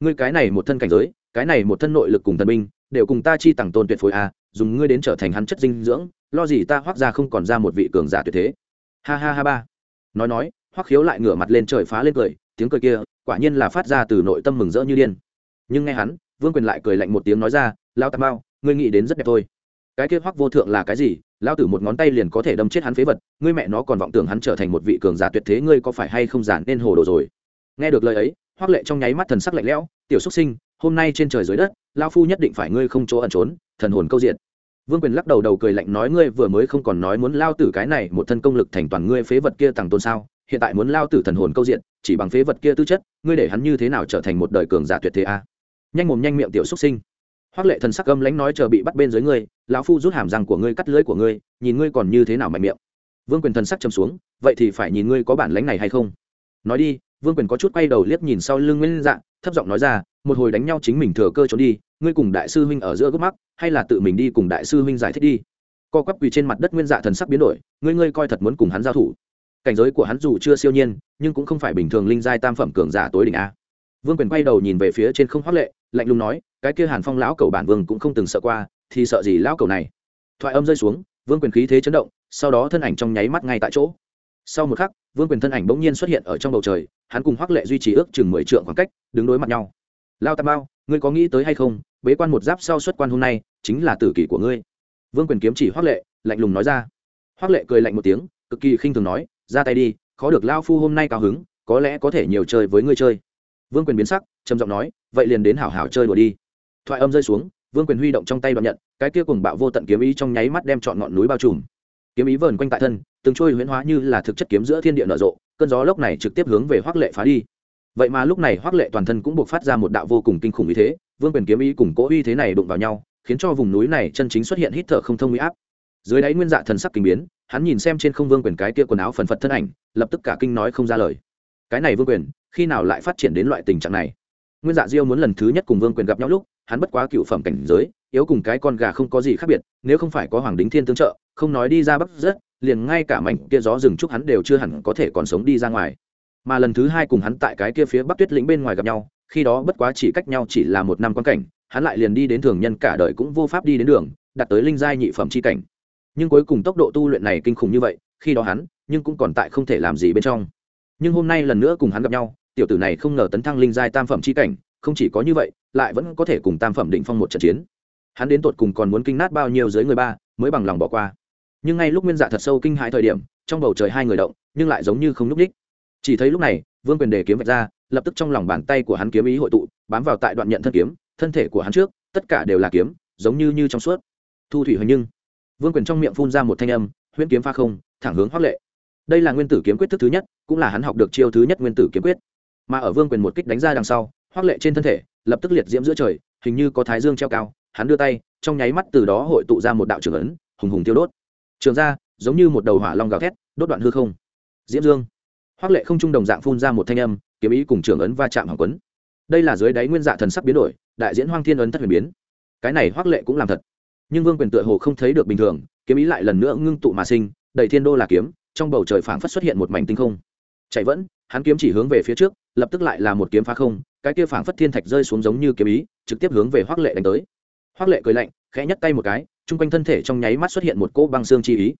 Ngươi cái này một thân cảnh giới, cái này một thân nội lực cùng thần binh, đều cùng ta chi tặng tôn tuyệt phối a, dùng ngươi đến trở thành hắn chất dinh dưỡng, lo gì ta hoác ra không còn ra một vị cường giả tuyệt thế. Ha ha ha ba. Nói nói, hoác khiếu lại ngửa mặt lên trời phá lên cười, tiếng cười kia, quả nhiên là phát ra từ nội tâm mừng rỡ như điên. Nhưng nghe hắn, vương quyền lại cười lạnh một tiếng nói ra lao tà mao, ngươi nghĩ đến rất đẹp thôi. Cái kia hoác vô thượng là cái gì? Lao tử một ngón tay liền có thể đâm chết hắn phế vật, ngươi mẹ nó còn vọng tưởng hắn trở thành một vị cường giả tuyệt thế, ngươi có phải hay không giản nên hồ đồ rồi? Nghe được lời ấy, hoắc lệ trong nháy mắt thần sắc lạnh lẽo, tiểu xuất sinh, hôm nay trên trời dưới đất lao phu nhất định phải ngươi không chỗ ẩn trốn, thần hồn câu diện vương quyền lắc đầu đầu cười lạnh nói, ngươi vừa mới không còn nói muốn lao tử cái này một thân công lực thành toàn ngươi phế vật kia tàng tôn sao? Hiện tại muốn lao tử thần hồn câu diện chỉ bằng phế vật kia tư chất, ngươi để hắn như thế nào trở thành một đời cường giả tuyệt thế a? Nhanh mồm nhanh miệng tiểu xuất sinh. Hoác lệ thần sắc âm lãnh nói, chờ bị bắt bên dưới ngươi, lão phu rút hàm răng của ngươi, cắt lưỡi của ngươi, nhìn ngươi còn như thế nào mạnh miệng. Vương quyền thần sắc châm xuống, vậy thì phải nhìn ngươi có bản lãnh này hay không? Nói đi vương quyền có chút quay đầu liếc nhìn sau lưng nguyên dạng thấp giọng nói ra, một hồi đánh nhau chính mình thừa cơ trốn đi, ngươi cùng đại sư huynh ở giữa gốc mắc, hay là tự mình đi cùng đại sư huynh giải thích đi? Co quắp quỳ trên mặt đất nguyên dạ thần sắc biến đổi, ngươi ngươi coi thật muốn cùng hắn giao thủ. Cảnh giới của hắn dù chưa siêu nhiên, nhưng cũng không phải bình thường linh giai tam phẩm cường giả tối đỉnh a. Vương quyền quay đầu nhìn về phía trên không hoác lệ, lạnh lùng nói, cái kia hàn phong lão cầu bản vương cũng không từng sợ qua, thì sợ gì lão cầu này? Thoại âm rơi xuống, vương quyền khí thế chấn động, sau đó thân ảnh trong nháy mắt ngay tại chỗ sau một khắc, vương quyền thân ảnh bỗng nhiên xuất hiện ở trong bầu trời, hắn cùng hoác lệ duy trì ước chừng mười trượng khoảng cách, đứng đối mặt nhau. Lao tam bao ngươi có nghĩ tới hay không, bế quan một giáp sau xuất quan hôm nay, chính là tử kỷ của ngươi. Vương quyền kiếm chỉ hoác lệ, lạnh lùng nói ra. Hoác lệ cười lạnh một tiếng, cực kỳ khinh thường nói, ra tay đi, khó được lao phu hôm nay cao hứng, có lẽ có thể nhiều chơi với ngươi chơi. Vương quyền biến sắc, trầm giọng nói, vậy liền đến hảo hảo chơi đùa đi. Thoại âm rơi xuống, vương quyền huy động trong tay đoạn nhận, cái kia cùng bạo vô tận kiếm ý trong nháy mắt đem chọn ngọn núi bao trùm kiếm ý vờn quanh tại thân, từng trôi huyễn hóa như là thực chất kiếm giữa thiên địa nở rộ, cơn gió lốc này trực tiếp hướng về hoác lệ phá đi. Vậy mà lúc này hoác lệ toàn thân cũng buộc phát ra một đạo vô cùng kinh khủng ý thế, vương quyền kiếm ý cùng cỗ uy thế này đụng vào nhau, khiến cho vùng núi này chân chính xuất hiện hít thở không thông uy áp. Dưới đáy nguyên dạ thần sắc kinh biến, hắn nhìn xem trên không vương quyền cái kia quần áo phần phật thân ảnh, lập tức cả kinh nói không ra lời. Cái này vương quyền, khi nào lại phát triển đến loại tình trạng này? Nguyên dạ diêu muốn lần thứ nhất cùng vương quyền gặp nhau lúc, hắn bất quá cựu phẩm cảnh giới yếu cùng cái con gà không có gì khác biệt, nếu không phải có hoàng đính thiên tương trợ, không nói đi ra bắc rất liền ngay cả mảnh kia gió rừng trúc hắn đều chưa hẳn có thể còn sống đi ra ngoài. Mà lần thứ hai cùng hắn tại cái kia phía bắc tuyết lĩnh bên ngoài gặp nhau, khi đó bất quá chỉ cách nhau chỉ là một năm quan cảnh, hắn lại liền đi đến thường nhân cả đời cũng vô pháp đi đến đường, đạt tới linh giai nhị phẩm c h i cảnh. Nhưng cuối cùng tốc độ tu luyện này kinh khủng như vậy, khi đó hắn, nhưng cũng còn tại không thể làm gì bên trong. Nhưng hôm nay lần nữa cùng hắn gặp nhau, tiểu tử này không ngờ tấn thăng linh giai tam phẩm c h i cảnh, không chỉ có như vậy, lại vẫn có thể cùng tam phẩm định phong một trận chiến hắn đến tột cùng còn muốn kinh nát bao nhiêu dưới người ba mới bằng lòng bỏ qua. Nhưng ngay lúc nguyên dạ thật sâu kinh hãi thời điểm, trong bầu trời hai người động, nhưng lại giống như không n ú c ních chỉ thấy lúc này, vương quyền đề kiếm vạch ra, lập tức trong lòng bàn tay của hắn kiếm ý hội tụ, bám vào tại đoạn nhận thân kiếm, thân thể của hắn trước, tất cả đều là kiếm, giống như như trong suốt. Thu thủy hình nhưng, vương quyền trong miệng phun ra một thanh âm, huyễn kiếm pha không, thẳng hướng hoác lệ. Đây là nguyên tử kiếm quyết thức thứ nhất, cũng là hắn học được chiêu thứ nhất nguyên tử kiếm quyết. Mà ở vương quyền một kích đánh ra đằng sau, hoác lệ trên thân thể, lập tức liệt diễm giữa trời, hình như có thái dương treo cao hắn đưa tay, trong nháy mắt từ đó hội tụ ra một đạo trường ấn, hùng hùng tiêu đốt. Trường ra, giống như một đầu hỏa long gào thét, đốt đoạn hư không. Diễm dương. Hoác lệ không trung đồng dạng phun ra một thanh âm, kiếm ý cùng trường ấn va chạm hoàng quấn. Đây là dưới đáy nguyên dạ thần sắc biến đổi, đại diễn hoang thiên ấn thất huyền biến. Cái này hoác lệ cũng làm thật. Nhưng vương quyền tựa hồ không thấy được bình thường, kiếm ý lại lần nữa ngưng tụ mà sinh, đầy thiên đô là kiếm, trong bầu trời phảng phất xuất hiện một mảnh tinh không. Chạy vẫn, hắn kiếm chỉ hướng về phía trước, lập tức lại là một kiếm phá không, cái kia phảng phất thiên thạch rơi xuống giống như kiếm ý, trực tiếp hướng về hoác lệ đánh tới hoác lệ cười lạnh, khẽ nhấc tay một cái, chung quanh thân thể trong nháy mắt xuất hiện một cỗ băng xương chi ý.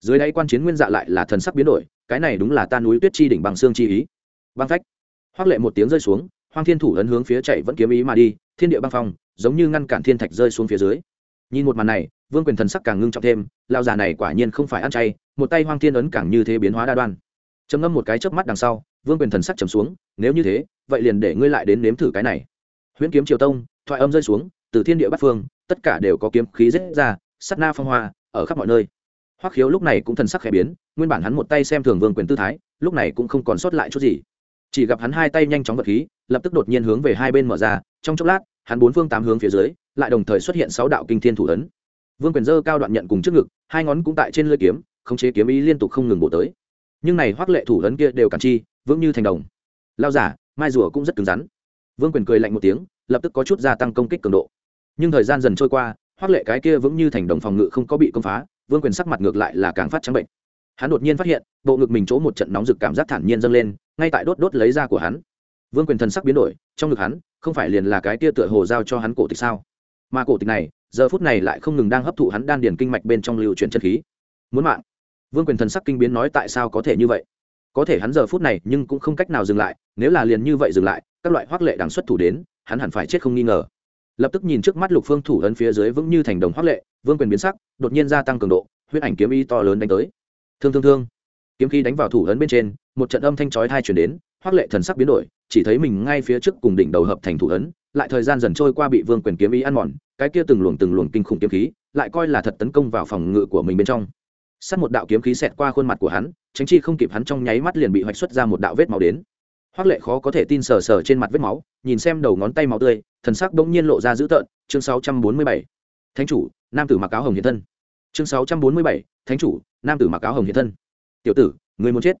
Dưới đáy quan chiến nguyên dạ lại là thần sắc biến đổi, cái này đúng là ta núi tuyết chi đỉnh bằng xương chi ý. Băng phách. Hoác lệ một tiếng rơi xuống, hoang thiên thủ ấn hướng phía chạy vẫn kiếm ý mà đi, thiên địa băng phong, giống như ngăn cản thiên thạch rơi xuống phía dưới. Nhìn một màn này, vương quyền thần sắc càng ngưng trọng thêm lao già này quả nhiên không phải ăn chay, một tay hoang thiên ấn càng như thế biến hóa đa đoan. Trầm ngâm một cái chớp mắt đằng sau, vương quyền thần sắc trầm xuống, nếu như thế, vậy liền để ngươi lại đến nếm thử cái này. Huyễn kiếm triều tông, thoại âm rơi xuống từ thiên địa bát phương, tất cả đều có kiếm khí rết ra sắt na phong hoa, ở khắp mọi nơi. Hoắc khiếu lúc này cũng thần sắc khẽ biến, nguyên bản hắn một tay xem thường vương quyền tư thái, lúc này cũng không còn sót lại chút gì. Chỉ gặp hắn hai tay nhanh chóng vật khí, lập tức đột nhiên hướng về hai bên mở ra, trong chốc lát, hắn bốn phương tám hướng phía dưới, lại đồng thời xuất hiện sáu đạo kinh thiên thủ ấn. Vương quyền dơ cao đoạn nhận cùng trước ngực, hai ngón cũng tại trên lưỡi kiếm, khống chế kiếm ý liên tục không ngừng bổ tới. Nhưng này hoắc lệ thủ ấn kia đều cản chi, vững như thành đồng. Lao giả, mai rùa cũng rất cứng rắn. Vương quyền cười lạnh một tiếng, lập tức có chút gia tăng công kích cường độ nhưng thời gian dần trôi qua, hoắc lệ cái kia vững như thành đồng phòng ngự không có bị công phá, vương quyền sắc mặt ngược lại là càng phát trắng bệnh. Hắn đột nhiên phát hiện, bộ ngực mình chỗ một trận nóng rực cảm giác thản nhiên dâng lên, ngay tại đốt đốt lấy da của hắn. Vương quyền thần sắc biến đổi, trong ngực hắn, không phải liền là cái kia tựa hồ giao cho hắn cổ tịch sao? Mà cổ tịch này, giờ phút này lại không ngừng đang hấp thụ hắn đan điền kinh mạch bên trong lưu chuyển chân khí. Muốn mạng. Vương quyền thần sắc kinh biến nói tại sao có thể như vậy? Có thể hắn giờ phút này nhưng cũng không cách nào dừng lại, nếu là liền như vậy dừng lại, các loại hoác lệ đằng xuất thủ đến, hắn hẳn phải chết không nghi ngờ lập tức nhìn trước mắt lục phương thủ ấn phía dưới vững như thành đồng hoác lệ, vương quyền biến sắc, đột nhiên gia tăng cường độ, huyết ảnh kiếm y to lớn đánh tới. Thương thương thương. Kiếm khí đánh vào thủ ấn bên trên, một trận âm thanh chói thai chuyển đến, hoác lệ thần sắc biến đổi, chỉ thấy mình ngay phía trước cùng đỉnh đầu hợp thành thủ ấn, lại thời gian dần trôi qua bị vương quyền kiếm y ăn mòn, cái kia từng luồng từng luồng kinh khủng kiếm khí, lại coi là thật tấn công vào phòng ngự của mình bên trong. Sát một đạo kiếm khí xẹt qua khuôn mặt của hắn, tránh chi không kịp hắn trong nháy mắt liền bị hoạch xuất ra một đạo vết máu đến hoác lệ khó có thể tin sờ sờ trên mặt vết máu nhìn xem đầu ngón tay máu tươi thần sắc bỗng nhiên lộ ra dữ tợn chương 647. thánh chủ nam tử mặc áo hồng hiện thân. Chương 647, thánh chủ nam tử mặc áo hồng hiện thân. Tiểu tử người muốn chết.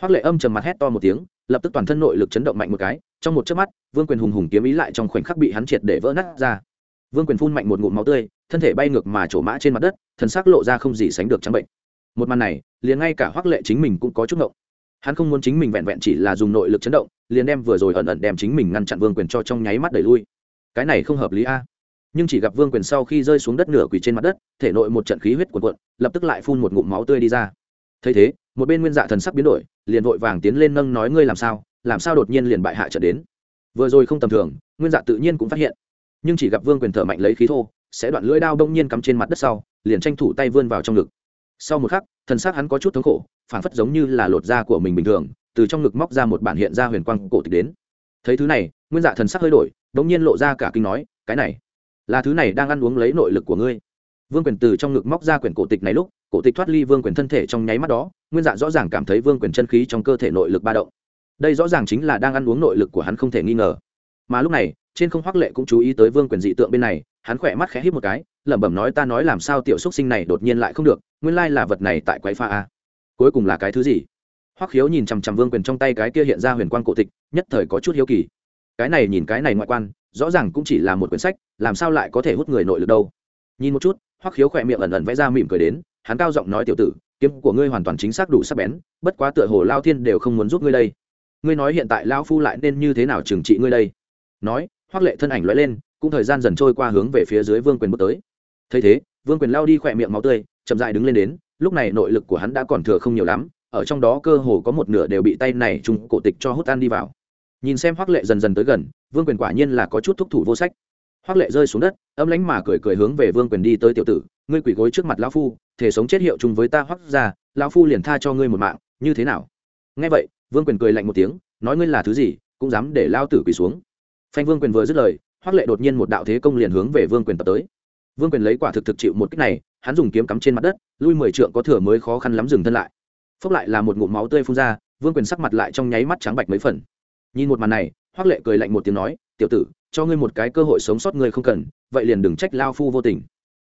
Hoác lệ âm trầm mặt hét to một tiếng lập tức toàn thân nội lực chấn động mạnh một cái trong một chớp mắt vương quyền hùng hùng kiếm ý lại trong khoảnh khắc bị hắn triệt để vỡ nát ra. Vương quyền phun mạnh một ngụm máu tươi thân thể bay ngược mà trổ mã trên mặt đất thần sắc lộ ra không gì sánh được trắng bệnh. Một màn này liền ngay cả hoác lệ chính mình cũng có chút ngộng hắn không muốn chính mình vẹn vẹn chỉ là dùng nội lực chấn động, liền đem vừa rồi ẩn ẩn đem chính mình ngăn chặn vương quyền cho trong nháy mắt đẩy lui. Cái này không hợp lý a. Nhưng chỉ gặp vương quyền sau khi rơi xuống đất nửa quỳ trên mặt đất, thể nội một trận khí huyết cuồn cuộn, lập tức lại phun một ngụm máu tươi đi ra. Thấy thế, một bên nguyên dạ thần sắc biến đổi, liền vội vàng tiến lên nâng nói ngươi làm sao làm sao đột nhiên liền bại hạ trận đến. Vừa rồi không tầm thường, nguyên dạ tự nhiên cũng phát hiện. Nhưng chỉ gặp vương quyền thở mạnh lấy khí thô, sẽ đoạn lưỡi đao đông nhiên cắm trên mặt đất sau, liền tranh thủ tay vươn vào trong ngực sau một khắc thần xác hắn có chút thống khổ phản phất giống như là lột da của mình bình thường, từ trong ngực móc ra một bản hiện ra huyền quang cổ tịch đến. Thấy thứ này, nguyên dạ thần sắc hơi đổi đông nhiên lộ ra cả kinh nói, cái này, là thứ này đang ăn uống lấy nội lực của ngươi. Vương quyền từ trong ngực móc ra quyển cổ tịch này lúc, cổ tịch thoát ly vương quyền thân thể trong nháy mắt đó, nguyên dạ rõ ràng cảm thấy vương quyền chân khí trong cơ thể nội lực ba động. Đây rõ ràng chính là đang ăn uống nội lực của hắn không thể nghi ngờ. Mà lúc này, trên không hoắc lệ cũng chú ý tới vương quyền dị tượng bên này hắn khỏe mắt khẽ hít một cái, lẩm bẩm nói, ta nói làm sao tiểu xúc sinh này đột nhiên lại không được, nguyên lai là vật này tại quái pha a. Cuối cùng là cái thứ gì? Hoắc khiếu nhìn chằm chằm vương quyền trong tay cái kia hiện ra huyền quan cổ tịch, nhất thời có chút hiếu kỳ. Cái này nhìn cái này ngoại quan, rõ ràng cũng chỉ là một quyển sách, làm sao lại có thể hút người nội lực đâu? Nhìn một chút, hoắc khiếu khỏe miệng ẩn ẩn vẽ ra mỉm cười đến, hắn cao giọng nói, tiểu tử, kiếm của ngươi hoàn toàn chính xác đủ sắc bén, bất quá tựa hồ lao thiên đều không muốn giúp ngươi đây. Ngươi nói hiện tại lao phu lại nên như thế nào trừng trị ngươi đây? Nói, hoắc lệ thân ảnh lóe lên cũng thời gian dần trôi qua hướng về phía dưới vương quyền bước tới. Thấy thế, vương quyền lao đi khỏe miệng máu tươi, chậm dại đứng lên đến, lúc này nội lực của hắn đã còn thừa không nhiều lắm, ở trong đó cơ hồ có một nửa đều bị tay này trùng cổ tịch cho hút tan đi vào. Nhìn xem hoắc lệ dần dần tới gần, vương quyền quả nhiên là có chút thúc thủ vô sách. Hoắc lệ rơi xuống đất, âm lánh mà cười cười hướng về vương quyền đi tới, tiểu tử, ngươi quỳ gối trước mặt lão phu, thể sống chết hiệu chung với ta hoác ra lão phu liền tha cho ngươi một mạng, như thế nào? Nghe vậy, vương quyền cười lạnh một tiếng, nói, ngươi là thứ gì, cũng dám để lao tử quỳ xuống. Phanh vương quyền vừa dứt lời hoắc lệ đột nhiên một đạo thế công liền hướng về vương quyền tập tới. Vương quyền lấy quả thực thực chịu một cách này, hắn dùng kiếm cắm trên mặt đất, lui mười trượng có thừa mới khó khăn lắm dừng thân lại. Phốc lại là một ngụm máu tươi phun ra, vương quyền sắc mặt lại trong nháy mắt trắng bạch mấy phần. Nhìn một màn này, hoắc lệ cười lạnh một tiếng nói, tiểu tử, cho ngươi một cái cơ hội sống sót ngươi không cần, vậy liền đừng trách lao phu vô tình.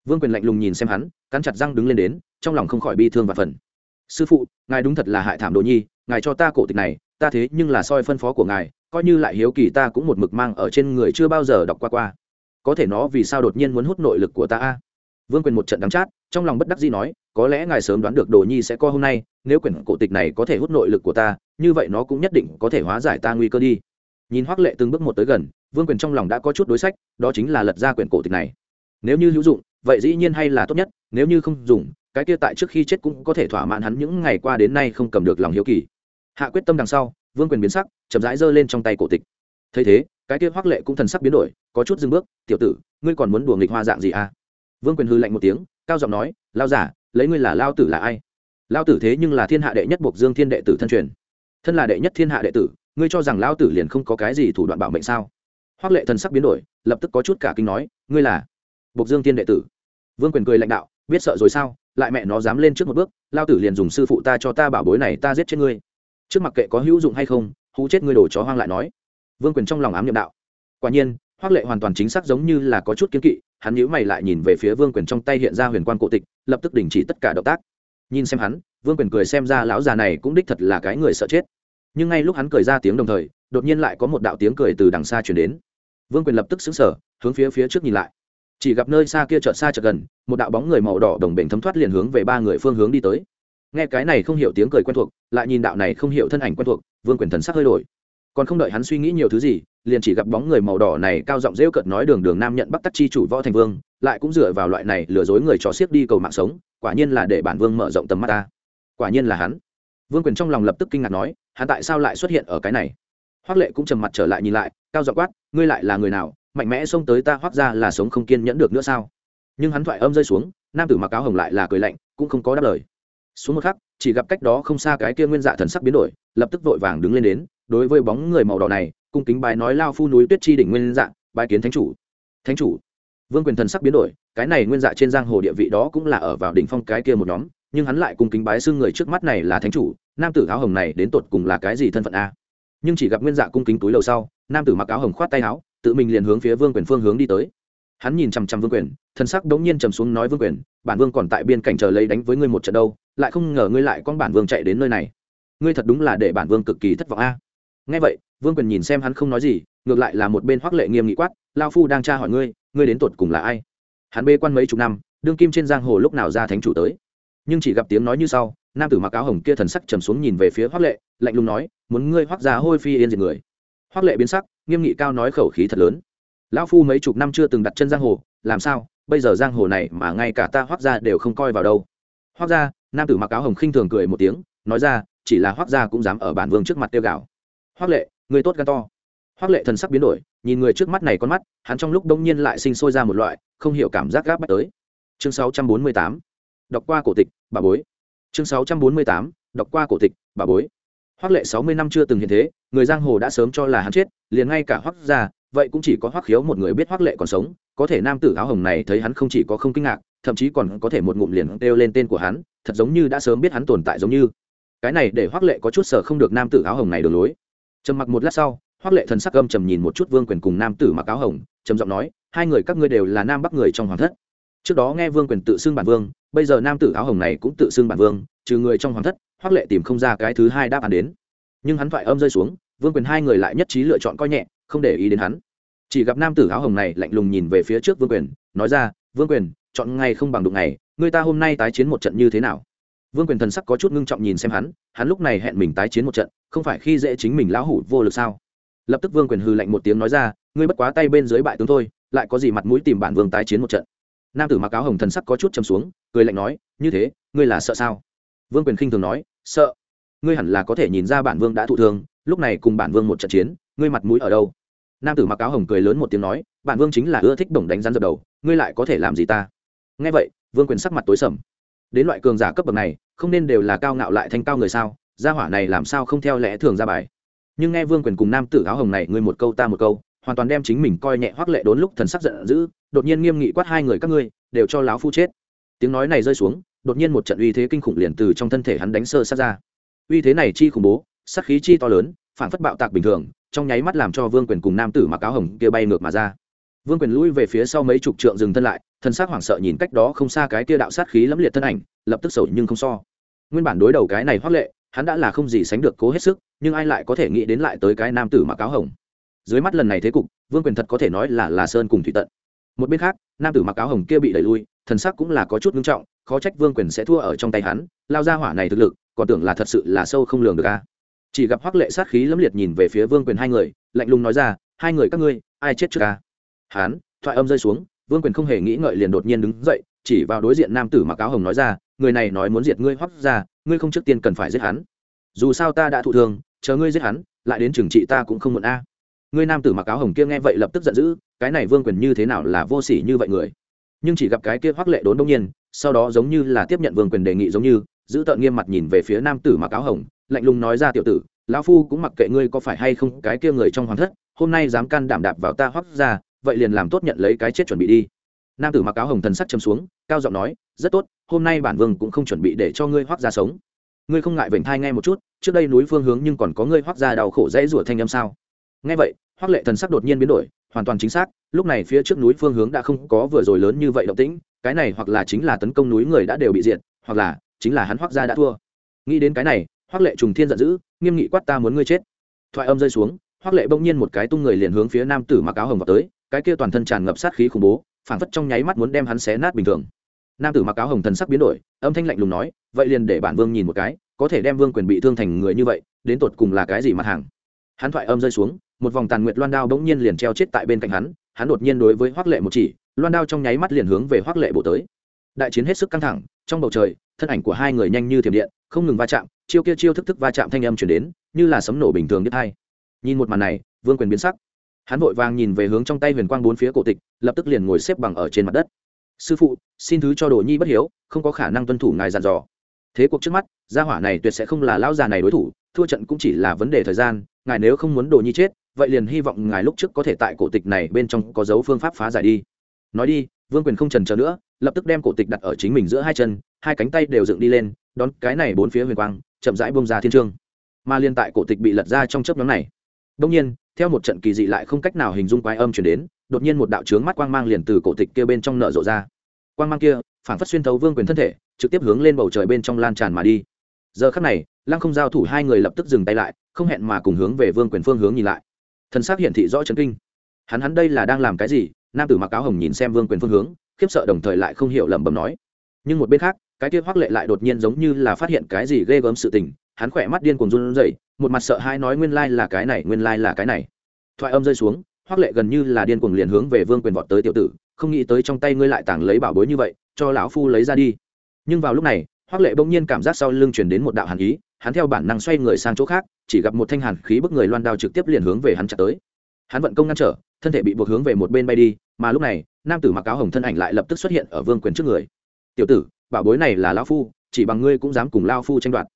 Vương quyền lạnh lùng nhìn xem hắn, cắn chặt răng đứng lên đến, trong lòng không khỏi bi thương và phần sư phụ, ngài đúng thật là hại thảm đồ nhi, ngài cho ta cổ tịch này, ta thế nhưng là soi phân phó của ngài coi như lại hiếu kỳ ta cũng một mực mang ở trên người chưa bao giờ đọc qua qua. Có thể nó vì sao đột nhiên muốn hút nội lực của ta a? Vương quyền một trận đắng chát, trong lòng bất đắc dĩ nói, có lẽ ngài sớm đoán được đồ nhi sẽ co hôm nay, nếu quyển cổ tịch này có thể hút nội lực của ta, như vậy nó cũng nhất định có thể hóa giải ta nguy cơ đi. Nhìn hoác lệ từng bước một tới gần, vương quyền trong lòng đã có chút đối sách, đó chính là lật ra quyển cổ tịch này. Nếu như hữu dụng, vậy dĩ nhiên hay là tốt nhất, nếu như không dùng, cái kia tại trước khi chết cũng có thể thỏa mãn hắn những ngày qua đến nay không cầm được lòng hiếu kỳ. Hạ quyết tâm đằng sau vương quyền biến sắc, chậm rãi giơ lên trong tay cổ tịch. Thấy thế, cái kia Hoắc lệ cũng thần sắc biến đổi, có chút dừng bước, tiểu tử, ngươi còn muốn đùa nghịch hoa dạng gì à? Vương quyền hư lạnh một tiếng, cao giọng nói lao giả, lấy ngươi là lao tử là ai? Lao tử thế nhưng là thiên hạ đệ nhất buộc dương thiên đệ tử thân truyền. Thân là đệ nhất thiên hạ đệ tử, ngươi cho rằng lao tử liền không có cái gì thủ đoạn bảo mệnh sao? Hoắc lệ thần sắc biến đổi, lập tức có chút cả kinh nói, ngươi là buộc dương thiên đệ tử. Vương quyền cười lãnh đạo, biết sợ rồi sao? Lại mẹ nó dám lên trước một bước, lao tử liền dùng sư phụ ta cho ta bảo bối này ta giết chết ngươi trước mặc kệ có hữu dụng hay không, hú chết ngươi đổ chó hoang lại nói. Vương quyền trong lòng ám nhậm đạo. Quả nhiên hoác lệ hoàn toàn chính xác giống như là có chút kiến kỵ, hắn nhíu mày lại nhìn về phía vương quyền trong tay hiện ra huyền quan cổ tịch, lập tức đình chỉ tất cả động tác. Nhìn xem hắn, vương quyền cười xem ra lão già này cũng đích thật là cái người sợ chết. Nhưng ngay lúc hắn cười ra tiếng đồng thời, đột nhiên lại có một đạo tiếng cười từ đằng xa chuyển đến. Vương quyền lập tức xứng sở hướng phía phía trước nhìn lại. Chỉ gặp nơi xa kia chợt xa chợt gần, một đạo bóng người màu đỏ đồng bệnh thấm thoát liền hướng về ba người phương hướng đi tới nghe cái này không hiểu tiếng cười quen thuộc, lại nhìn đạo này không hiểu thân ảnh quen thuộc, vương quyền thần sắc hơi đổi. Còn không đợi hắn suy nghĩ nhiều thứ gì, liền chỉ gặp bóng người màu đỏ này cao giọng rêu cợt nói đường đường nam nhận bắc tắc chi chủ võ thành vương, lại cũng dựa vào loại này lừa dối người trò xiếc đi cầu mạng sống, quả nhiên là để bản vương mở rộng tầm mắt ta. Quả nhiên là hắn. Vương quyền trong lòng lập tức kinh ngạc nói, hắn tại sao lại xuất hiện ở cái này? Hoác lệ cũng trầm mặt trở lại nhìn lại, cao giọng quát, ngươi lại là người nào, mạnh mẽ xông tới ta hoác ra là sống không kiên nhẫn được nữa sao? Nhưng hắn thoại âm rơi xuống, nam tử mặc áo hồng lại là cười lạnh, cũng không có đáp lời xuống một khắc, chỉ gặp cách đó không xa cái kia nguyên dạ thần sắc biến đổi, lập tức vội vàng đứng lên đến, đối với bóng người màu đỏ này, cung kính bài nói lao phu núi tuyết chi đỉnh nguyên dạ bài kiến thánh chủ. Thánh chủ. Vương quyền thần sắc biến đổi, cái này nguyên dạ trên giang hồ địa vị đó cũng là ở vào đỉnh phong cái kia một nhóm, nhưng hắn lại cung kính bái xưng người trước mắt này là thánh chủ, nam tử áo hồng này đến tột cùng là cái gì thân phận a? Nhưng chỉ gặp nguyên dạ cung kính túi lầu sau, nam tử mặc áo hồng khoát tay áo, tự mình liền hướng phía vương quyền phương hướng đi tới. Hắn nhìn chằm chằm vương quyền thân sắc đống nhiên trầm xuống nói vương quyền, bản vương còn tại biên cảnh chờ lấy đánh với ngươi một trận đâu lại không ngờ ngươi lại con bản vương chạy đến nơi này. Ngươi thật đúng là để bản vương cực kỳ thất vọng a. Nghe vậy, vương quyền nhìn xem hắn không nói gì, ngược lại là một bên hoắc lệ nghiêm nghị quát, lao phu đang tra hỏi ngươi ngươi đến tột cùng là ai? Hắn bê quan mấy chục năm, đương kim trên giang hồ lúc nào ra thánh chủ tới. Nhưng chỉ gặp tiếng nói như sau, nam tử mặc áo hồng kia thần sắc trầm xuống nhìn về phía hoắc lệ, lạnh lùng nói, muốn ngươi hoắc ra hôi phi yên diệt người. Hoắc lệ biến sắc, nghiêm nghị cao nói khẩu khí thật lớn, lão phu mấy chục năm chưa từng đặt chân giang hồ, làm sao, bây giờ giang hồ này mà ngay cả ta hoắc ra đều không coi vào đâu. Hoắc ra nam tử mặc áo hồng khinh thường cười một tiếng, nói ra, chỉ là hoắc gia cũng dám ở bản vương trước mặt tiêu gạo hoắc lệ, người tốt gan to. Hoắc lệ thần sắc biến đổi, nhìn người trước mắt này con mắt, hắn trong lúc đông nhiên lại sinh sôi ra một loại, không hiểu cảm giác gáp bắt tới. Chương 648 đọc qua cổ tịch, bà bối. Chương 648 đọc qua cổ tịch, bà bối. Hoắc lệ sáu mươi năm chưa từng hiện thế, người giang hồ đã sớm cho là hắn chết, liền ngay cả hoắc gia, vậy cũng chỉ có hoắc khiếu một người biết hoắc lệ còn sống. Có thể nam tử áo hồng này thấy hắn không chỉ có không kinh ngạc, thậm chí còn có thể một ngụm liền kêu lên tên của hắn thật giống như đã sớm biết hắn tồn tại giống như. Cái này để hoắc lệ có chút sở không được nam tử áo hồng này đường lối. Trầm mặc một lát sau, hoắc lệ thần sắc gâm trầm nhìn một chút vương quyền cùng nam tử mặc áo hồng, trầm giọng nói, hai người các ngươi đều là nam bắc người trong hoàng thất. Trước đó nghe vương quyền tự xưng bản vương, bây giờ nam tử áo hồng này cũng tự xưng bản vương, trừ người trong hoàng thất, hoắc lệ tìm không ra cái thứ hai đáp án đến. Nhưng hắn thoại âm rơi xuống, vương quyền hai người lại nhất trí lựa chọn coi nhẹ, không để ý đến hắn. Chỉ gặp nam tử áo hồng này lạnh lùng nhìn về phía trước vương quyền, nói ra, vương quyền, chọn ngay không bằng đụng này người ta hôm nay tái chiến một trận như thế nào? Vương quyền thần sắc có chút ngưng trọng nhìn xem hắn hắn lúc này hẹn mình tái chiến một trận, không phải khi dễ chính mình lão hủ vô lực sao? Lập tức vương quyền hư lạnh một tiếng nói ra, ngươi bất quá tay bên dưới bại tướng thôi, lại có gì mặt mũi tìm bản vương tái chiến một trận? Nam tử mặc áo hồng thần sắc có chút chầm xuống, cười lạnh nói, như thế, ngươi là sợ sao? Vương quyền khinh thường nói, sợ. Ngươi hẳn là có thể nhìn ra bản vương đã thụ thương, lúc này cùng bản vương một trận chiến, ngươi mặt mũi ở đâu? Nam tử mặc áo hồng cười lớn một tiếng nói, bản vương chính là ưa thích đồng đánh rắn dập đầu, ngươi lại có thể làm gì ta? Nghe vậy vương quyền sắc mặt tối sầm. Đến loại cường giả cấp bậc này, không nên đều là cao ngạo lại thanh cao người sao? Gia hỏa này làm sao không theo lẽ thường ra bài? Nhưng nghe vương quyền cùng nam tử áo hồng này, ngươi một câu ta một câu, hoàn toàn đem chính mình coi nhẹ hoắc lệ đốn lúc thần sắc giận dữ, đột nhiên nghiêm nghị quát hai người các ngươi, đều cho láo phu chết. Tiếng nói này rơi xuống, đột nhiên một trận uy thế kinh khủng liền từ trong thân thể hắn đánh sơ sát ra. Uy thế này chi khủng bố, sát khí chi to lớn, phản phất bạo tạc bình thường, trong nháy mắt làm cho vương quyền cùng nam tử mặc áo hồng kia bay ngược mà ra. Vương quyền lui về phía sau mấy chục trượng dừng thân lại thân xác hoảng sợ nhìn cách đó không xa cái tia đạo sát khí lẫm liệt thân ảnh lập tức sầu nhưng không so. Nguyên bản đối đầu cái này hoác lệ hắn đã là không gì sánh được cố hết sức nhưng ai lại có thể nghĩ đến lại tới cái nam tử mặc áo hồng. Dưới mắt lần này thế cục vương quyền thật có thể nói là là sơn cùng thủy tận. Một bên khác nam tử mặc áo hồng kia bị đẩy lui thần sắc cũng là có chút nghiêm trọng khó trách vương quyền sẽ thua ở trong tay hắn lao ra hỏa này thực lực còn tưởng là thật sự là sâu không lường được a. Chỉ gặp hoác lệ sát khí lẫm liệt nhìn về phía vương quyền hai người lạnh lùng nói ra hai người các ngươi ai chết trước a? Hắn, thoại âm rơi xuống vương quyền không hề nghĩ ngợi liền đột nhiên đứng dậy, chỉ vào đối diện nam tử mặc áo hồng nói ra, người này nói muốn diệt ngươi hoắc ra ngươi không trước tiên cần phải giết hắn. Dù sao ta đã thụ thương, chờ ngươi giết hắn, lại đến trừng trị ta cũng không muộn a. Ngươi nam tử mặc áo hồng kia nghe vậy lập tức giận dữ, cái này vương quyền như thế nào là vô sỉ như vậy người? Nhưng chỉ gặp cái kia hoắc lệ đốn đông nhiên, sau đó giống như là tiếp nhận vương quyền đề nghị giống như, giữ tợn nghiêm mặt nhìn về phía nam tử mặc áo hồng, lạnh lùng nói ra, tiểu tử, lão phu cũng mặc kệ ngươi có phải hay không cái kia người trong hoàng thất, hôm nay dám can đảm đạp vào ta hoắc ra vậy liền làm tốt nhận lấy cái chết chuẩn bị đi. Nam tử mặc áo hồng thần sắc châm xuống, cao giọng nói, rất tốt, hôm nay bản vương cũng không chuẩn bị để cho ngươi hoác ra sống. Ngươi không ngại vểnh thai ngay một chút, trước đây núi phương hướng nhưng còn có ngươi hoác ra đau khổ dễ rủa thanh âm sao? Nghe vậy hoác lệ thần sắc đột nhiên biến đổi, hoàn toàn chính xác, lúc này phía trước núi phương hướng đã không có vừa rồi lớn như vậy động tĩnh, cái này hoặc là chính là tấn công núi người đã đều bị diệt, hoặc là chính là hắn hoác ra đã thua. Nghĩ đến cái này hoác lệ trùng thiên giận dữ, nghiêm nghị quát ta muốn ngươi chết. Thoại âm rơi xuống hoác lệ bỗng nhiên một cái tung người liền hướng phía nam tử mặc áo hồng vào tới cái kia toàn thân tràn ngập sát khí khủng bố, phảng phất trong nháy mắt muốn đem hắn xé nát bình thường. Nam tử mặc áo hồng thần sắc biến đổi, âm thanh lạnh lùng nói, vậy liền để bản vương nhìn một cái, có thể đem vương quyền bị thương thành người như vậy, đến tột cùng là cái gì mặt hàng? Hắn thoại âm rơi xuống, một vòng tàn nguyệt loan đao bỗng nhiên liền treo chết tại bên cạnh hắn hắn đột nhiên đối với hoác lệ một chỉ, loan đao trong nháy mắt liền hướng về hoác lệ bổ tới. Đại chiến hết sức căng thẳng, trong bầu trời, thân ảnh của hai người nhanh như thiểm điện, không ngừng va chạm, chiêu kia chiêu thức thức va chạm thanh âm chuyển đến, như là sấm nổ bình thường nhất hai. Nhìn một màn này, vương quyền biến sắc hắn vội vàng nhìn về hướng trong tay huyền quang bốn phía cổ tịch, lập tức liền ngồi xếp bằng ở trên mặt đất. Sư phụ, xin thứ cho đồ nhi bất hiếu, không có khả năng tuân thủ ngài dàn dò. Thế cuộc trước mắt, gia hỏa này tuyệt sẽ không là lão già này đối thủ, thua trận cũng chỉ là vấn đề thời gian, ngài nếu không muốn đồ nhi chết, vậy liền hy vọng ngài lúc trước có thể tại cổ tịch này bên trong có dấu phương pháp phá giải đi. Nói đi, vương quyền không trần chờ nữa, lập tức đem cổ tịch đặt ở chính mình giữa hai chân, hai cánh tay đều dựng đi lên, đón cái này bốn phía huyền quang, chậm rãi bông ra thiên trương. Mà liên tại cổ tịch bị lật ra trong chớp nhóm này đông nhiên theo một trận kỳ dị lại không cách nào hình dung quái âm chuyển đến, đột nhiên một đạo trướng mắt quang mang liền từ cổ tịch kia bên trong nở rộ ra. Quang mang kia, phản phất xuyên thấu vương quyền thân thể, trực tiếp hướng lên bầu trời bên trong lan tràn mà đi. Giờ khắc này, lăng không giao thủ hai người lập tức dừng tay lại, không hẹn mà cùng hướng về vương quyền phương hướng nhìn lại. Thân xác hiện thị rõ chấn kinh. Hắn hắn đây là đang làm cái gì? Nam tử mặc áo hồng nhìn xem vương quyền phương hướng, khiếp sợ đồng thời lại không hiểu lẩm bẩm nói. Nhưng một bên khác, cái kia hoắc lệ lại đột nhiên giống như là phát hiện cái gì ghê gớm sự tình hắn khỏe mắt điên cuồng run rẩy, một mặt sợ hãi nói nguyên lai là cái này, nguyên lai là cái này. Thoại âm rơi xuống, hoắc lệ gần như là điên cuồng liền hướng về vương quyền vọt tới tiểu tử, không nghĩ tới trong tay ngươi lại tàng lấy bảo bối như vậy, cho lão phu lấy ra đi. Nhưng vào lúc này, hoắc lệ bỗng nhiên cảm giác sau lưng truyền đến một đạo hàn ý, hắn theo bản năng xoay người sang chỗ khác, chỉ gặp một thanh hàn khí bức người loan đao trực tiếp liền hướng về hắn chặt tới. Hắn vận công ngăn trở, thân thể bị buộc hướng về một bên bay đi, mà lúc này, nam tử mặc áo hồng thân ảnh lại lập tức xuất hiện ở vương quyền trước người. Tiểu tử, bảo bối này là lão phu, chỉ bằng ngươi cũng dám cùng lão phu tranh đoạt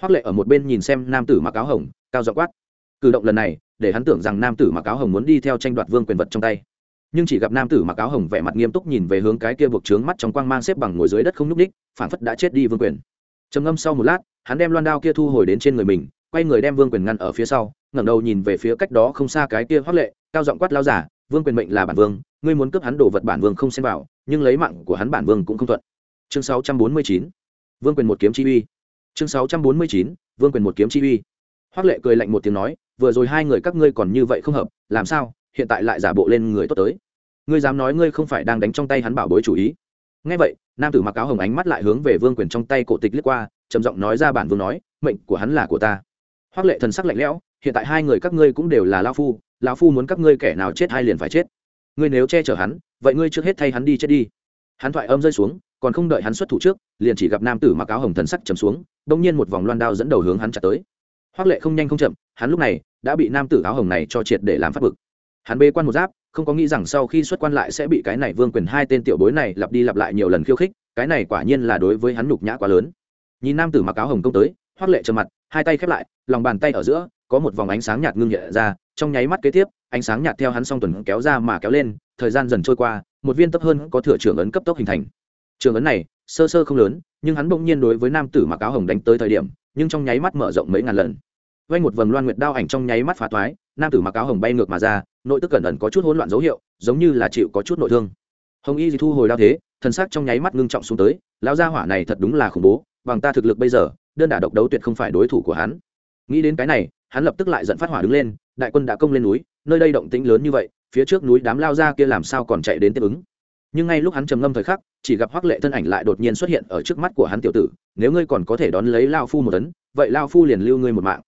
hoắc lệ ở một bên nhìn xem nam tử mặc áo hồng, cao giọng quát. Cử động lần này, để hắn tưởng rằng nam tử mặc áo hồng muốn đi theo tranh đoạt vương quyền vật trong tay. Nhưng chỉ gặp nam tử mặc áo hồng vẻ mặt nghiêm túc nhìn về hướng cái kia buộc trướng mắt trong quang mang xếp bằng ngồi dưới đất không nhúc ních phản phất đã chết đi vương quyền. Trầm ngâm sau một lát, hắn đem loan đao kia thu hồi đến trên người mình, quay người đem vương quyền ngăn ở phía sau, ngẩng đầu nhìn về phía cách đó không xa cái kia hoắc lệ, cao giọng quát lao giả, vương quyền mệnh là bản vương, ngươi muốn cướp hắn đồ vật bản vương không xem vào, nhưng lấy mạng của hắn bản vương cũng không thuận. Chương 649 vương quyền một kiếm chi uy chương 649 vương quyền một kiếm chi uy. Hoắc lệ cười lạnh một tiếng nói, vừa rồi hai người các ngươi còn như vậy không hợp, làm sao, hiện tại lại giả bộ lên người tốt tới. Ngươi dám nói ngươi không phải đang đánh trong tay hắn bảo bối chủ ý. Ngay vậy, nam tử mặc áo hồng ánh mắt lại hướng về vương quyền trong tay cổ tịch liếc qua, trầm giọng nói ra bản vương nói, mệnh của hắn là của ta. Hoác lệ thần sắc lạnh lẽo, hiện tại hai người các ngươi cũng đều là lao phu, lão phu muốn các ngươi kẻ nào chết hai liền phải chết. Ngươi nếu che chở hắn, vậy ngươi trước hết thay hắn đi chết đi. Hắn thoại âm rơi xuống còn không đợi hắn xuất thủ trước, liền chỉ gặp nam tử mặc áo hồng thần sắc trầm xuống, đông nhiên một vòng loan đao dẫn đầu hướng hắn chặt tới. Hoác lệ không nhanh không chậm, hắn lúc này đã bị nam tử áo hồng này cho triệt để làm phát bực. Hắn bê quan một giáp, không có nghĩ rằng sau khi xuất quan lại sẽ bị cái này vương quyền hai tên tiểu bối này lặp đi lặp lại nhiều lần khiêu khích, cái này quả nhiên là đối với hắn nhục nhã quá lớn. Nhìn nam tử mặc áo hồng công tới hoác lệ trầm mặt, hai tay khép lại, lòng bàn tay ở giữa, có một vòng ánh sáng nhạt ngưng nhẹ ra, trong nháy mắt kế tiếp, ánh sáng nhạt theo hắn song tuần kéo ra mà kéo lên, thời gian dần trôi qua, một viên tấp hơn có thừa trưởng ấn cấp tốc hình thành trường ấn này, sơ sơ không lớn, nhưng hắn bỗng nhiên đối với nam tử mặc áo hồng đánh tới thời điểm, nhưng trong nháy mắt mở rộng mấy ngàn lần. Vay một vầng loan nguyệt đao ảnh trong nháy mắt phá toái, nam tử mặc áo hồng bay ngược mà ra, nội tức cẩn ẩn có chút hỗn loạn dấu hiệu, giống như là chịu có chút nội thương. Hồng y thì thu hồi đao thế, thần sắc trong nháy mắt ngưng trọng xuống tới, lão gia hỏa này thật đúng là khủng bố, bằng ta thực lực bây giờ, đơn đả độc đấu tuyệt không phải đối thủ của hắn. Nghĩ đến cái này, hắn lập tức lại giận phát hỏa đứng lên, đại quân đã công lên núi, nơi đây động tĩnh lớn như vậy, phía trước núi đám lao ra kia làm sao còn chạy đến tiếp ứng? Nhưng ngay lúc hắn trầm ngâm thời khắc, chỉ gặp hoác lệ thân ảnh lại đột nhiên xuất hiện ở trước mắt của hắn tiểu tử, nếu ngươi còn có thể đón lấy lao phu một tấn, vậy lao phu liền lưu ngươi một mạng.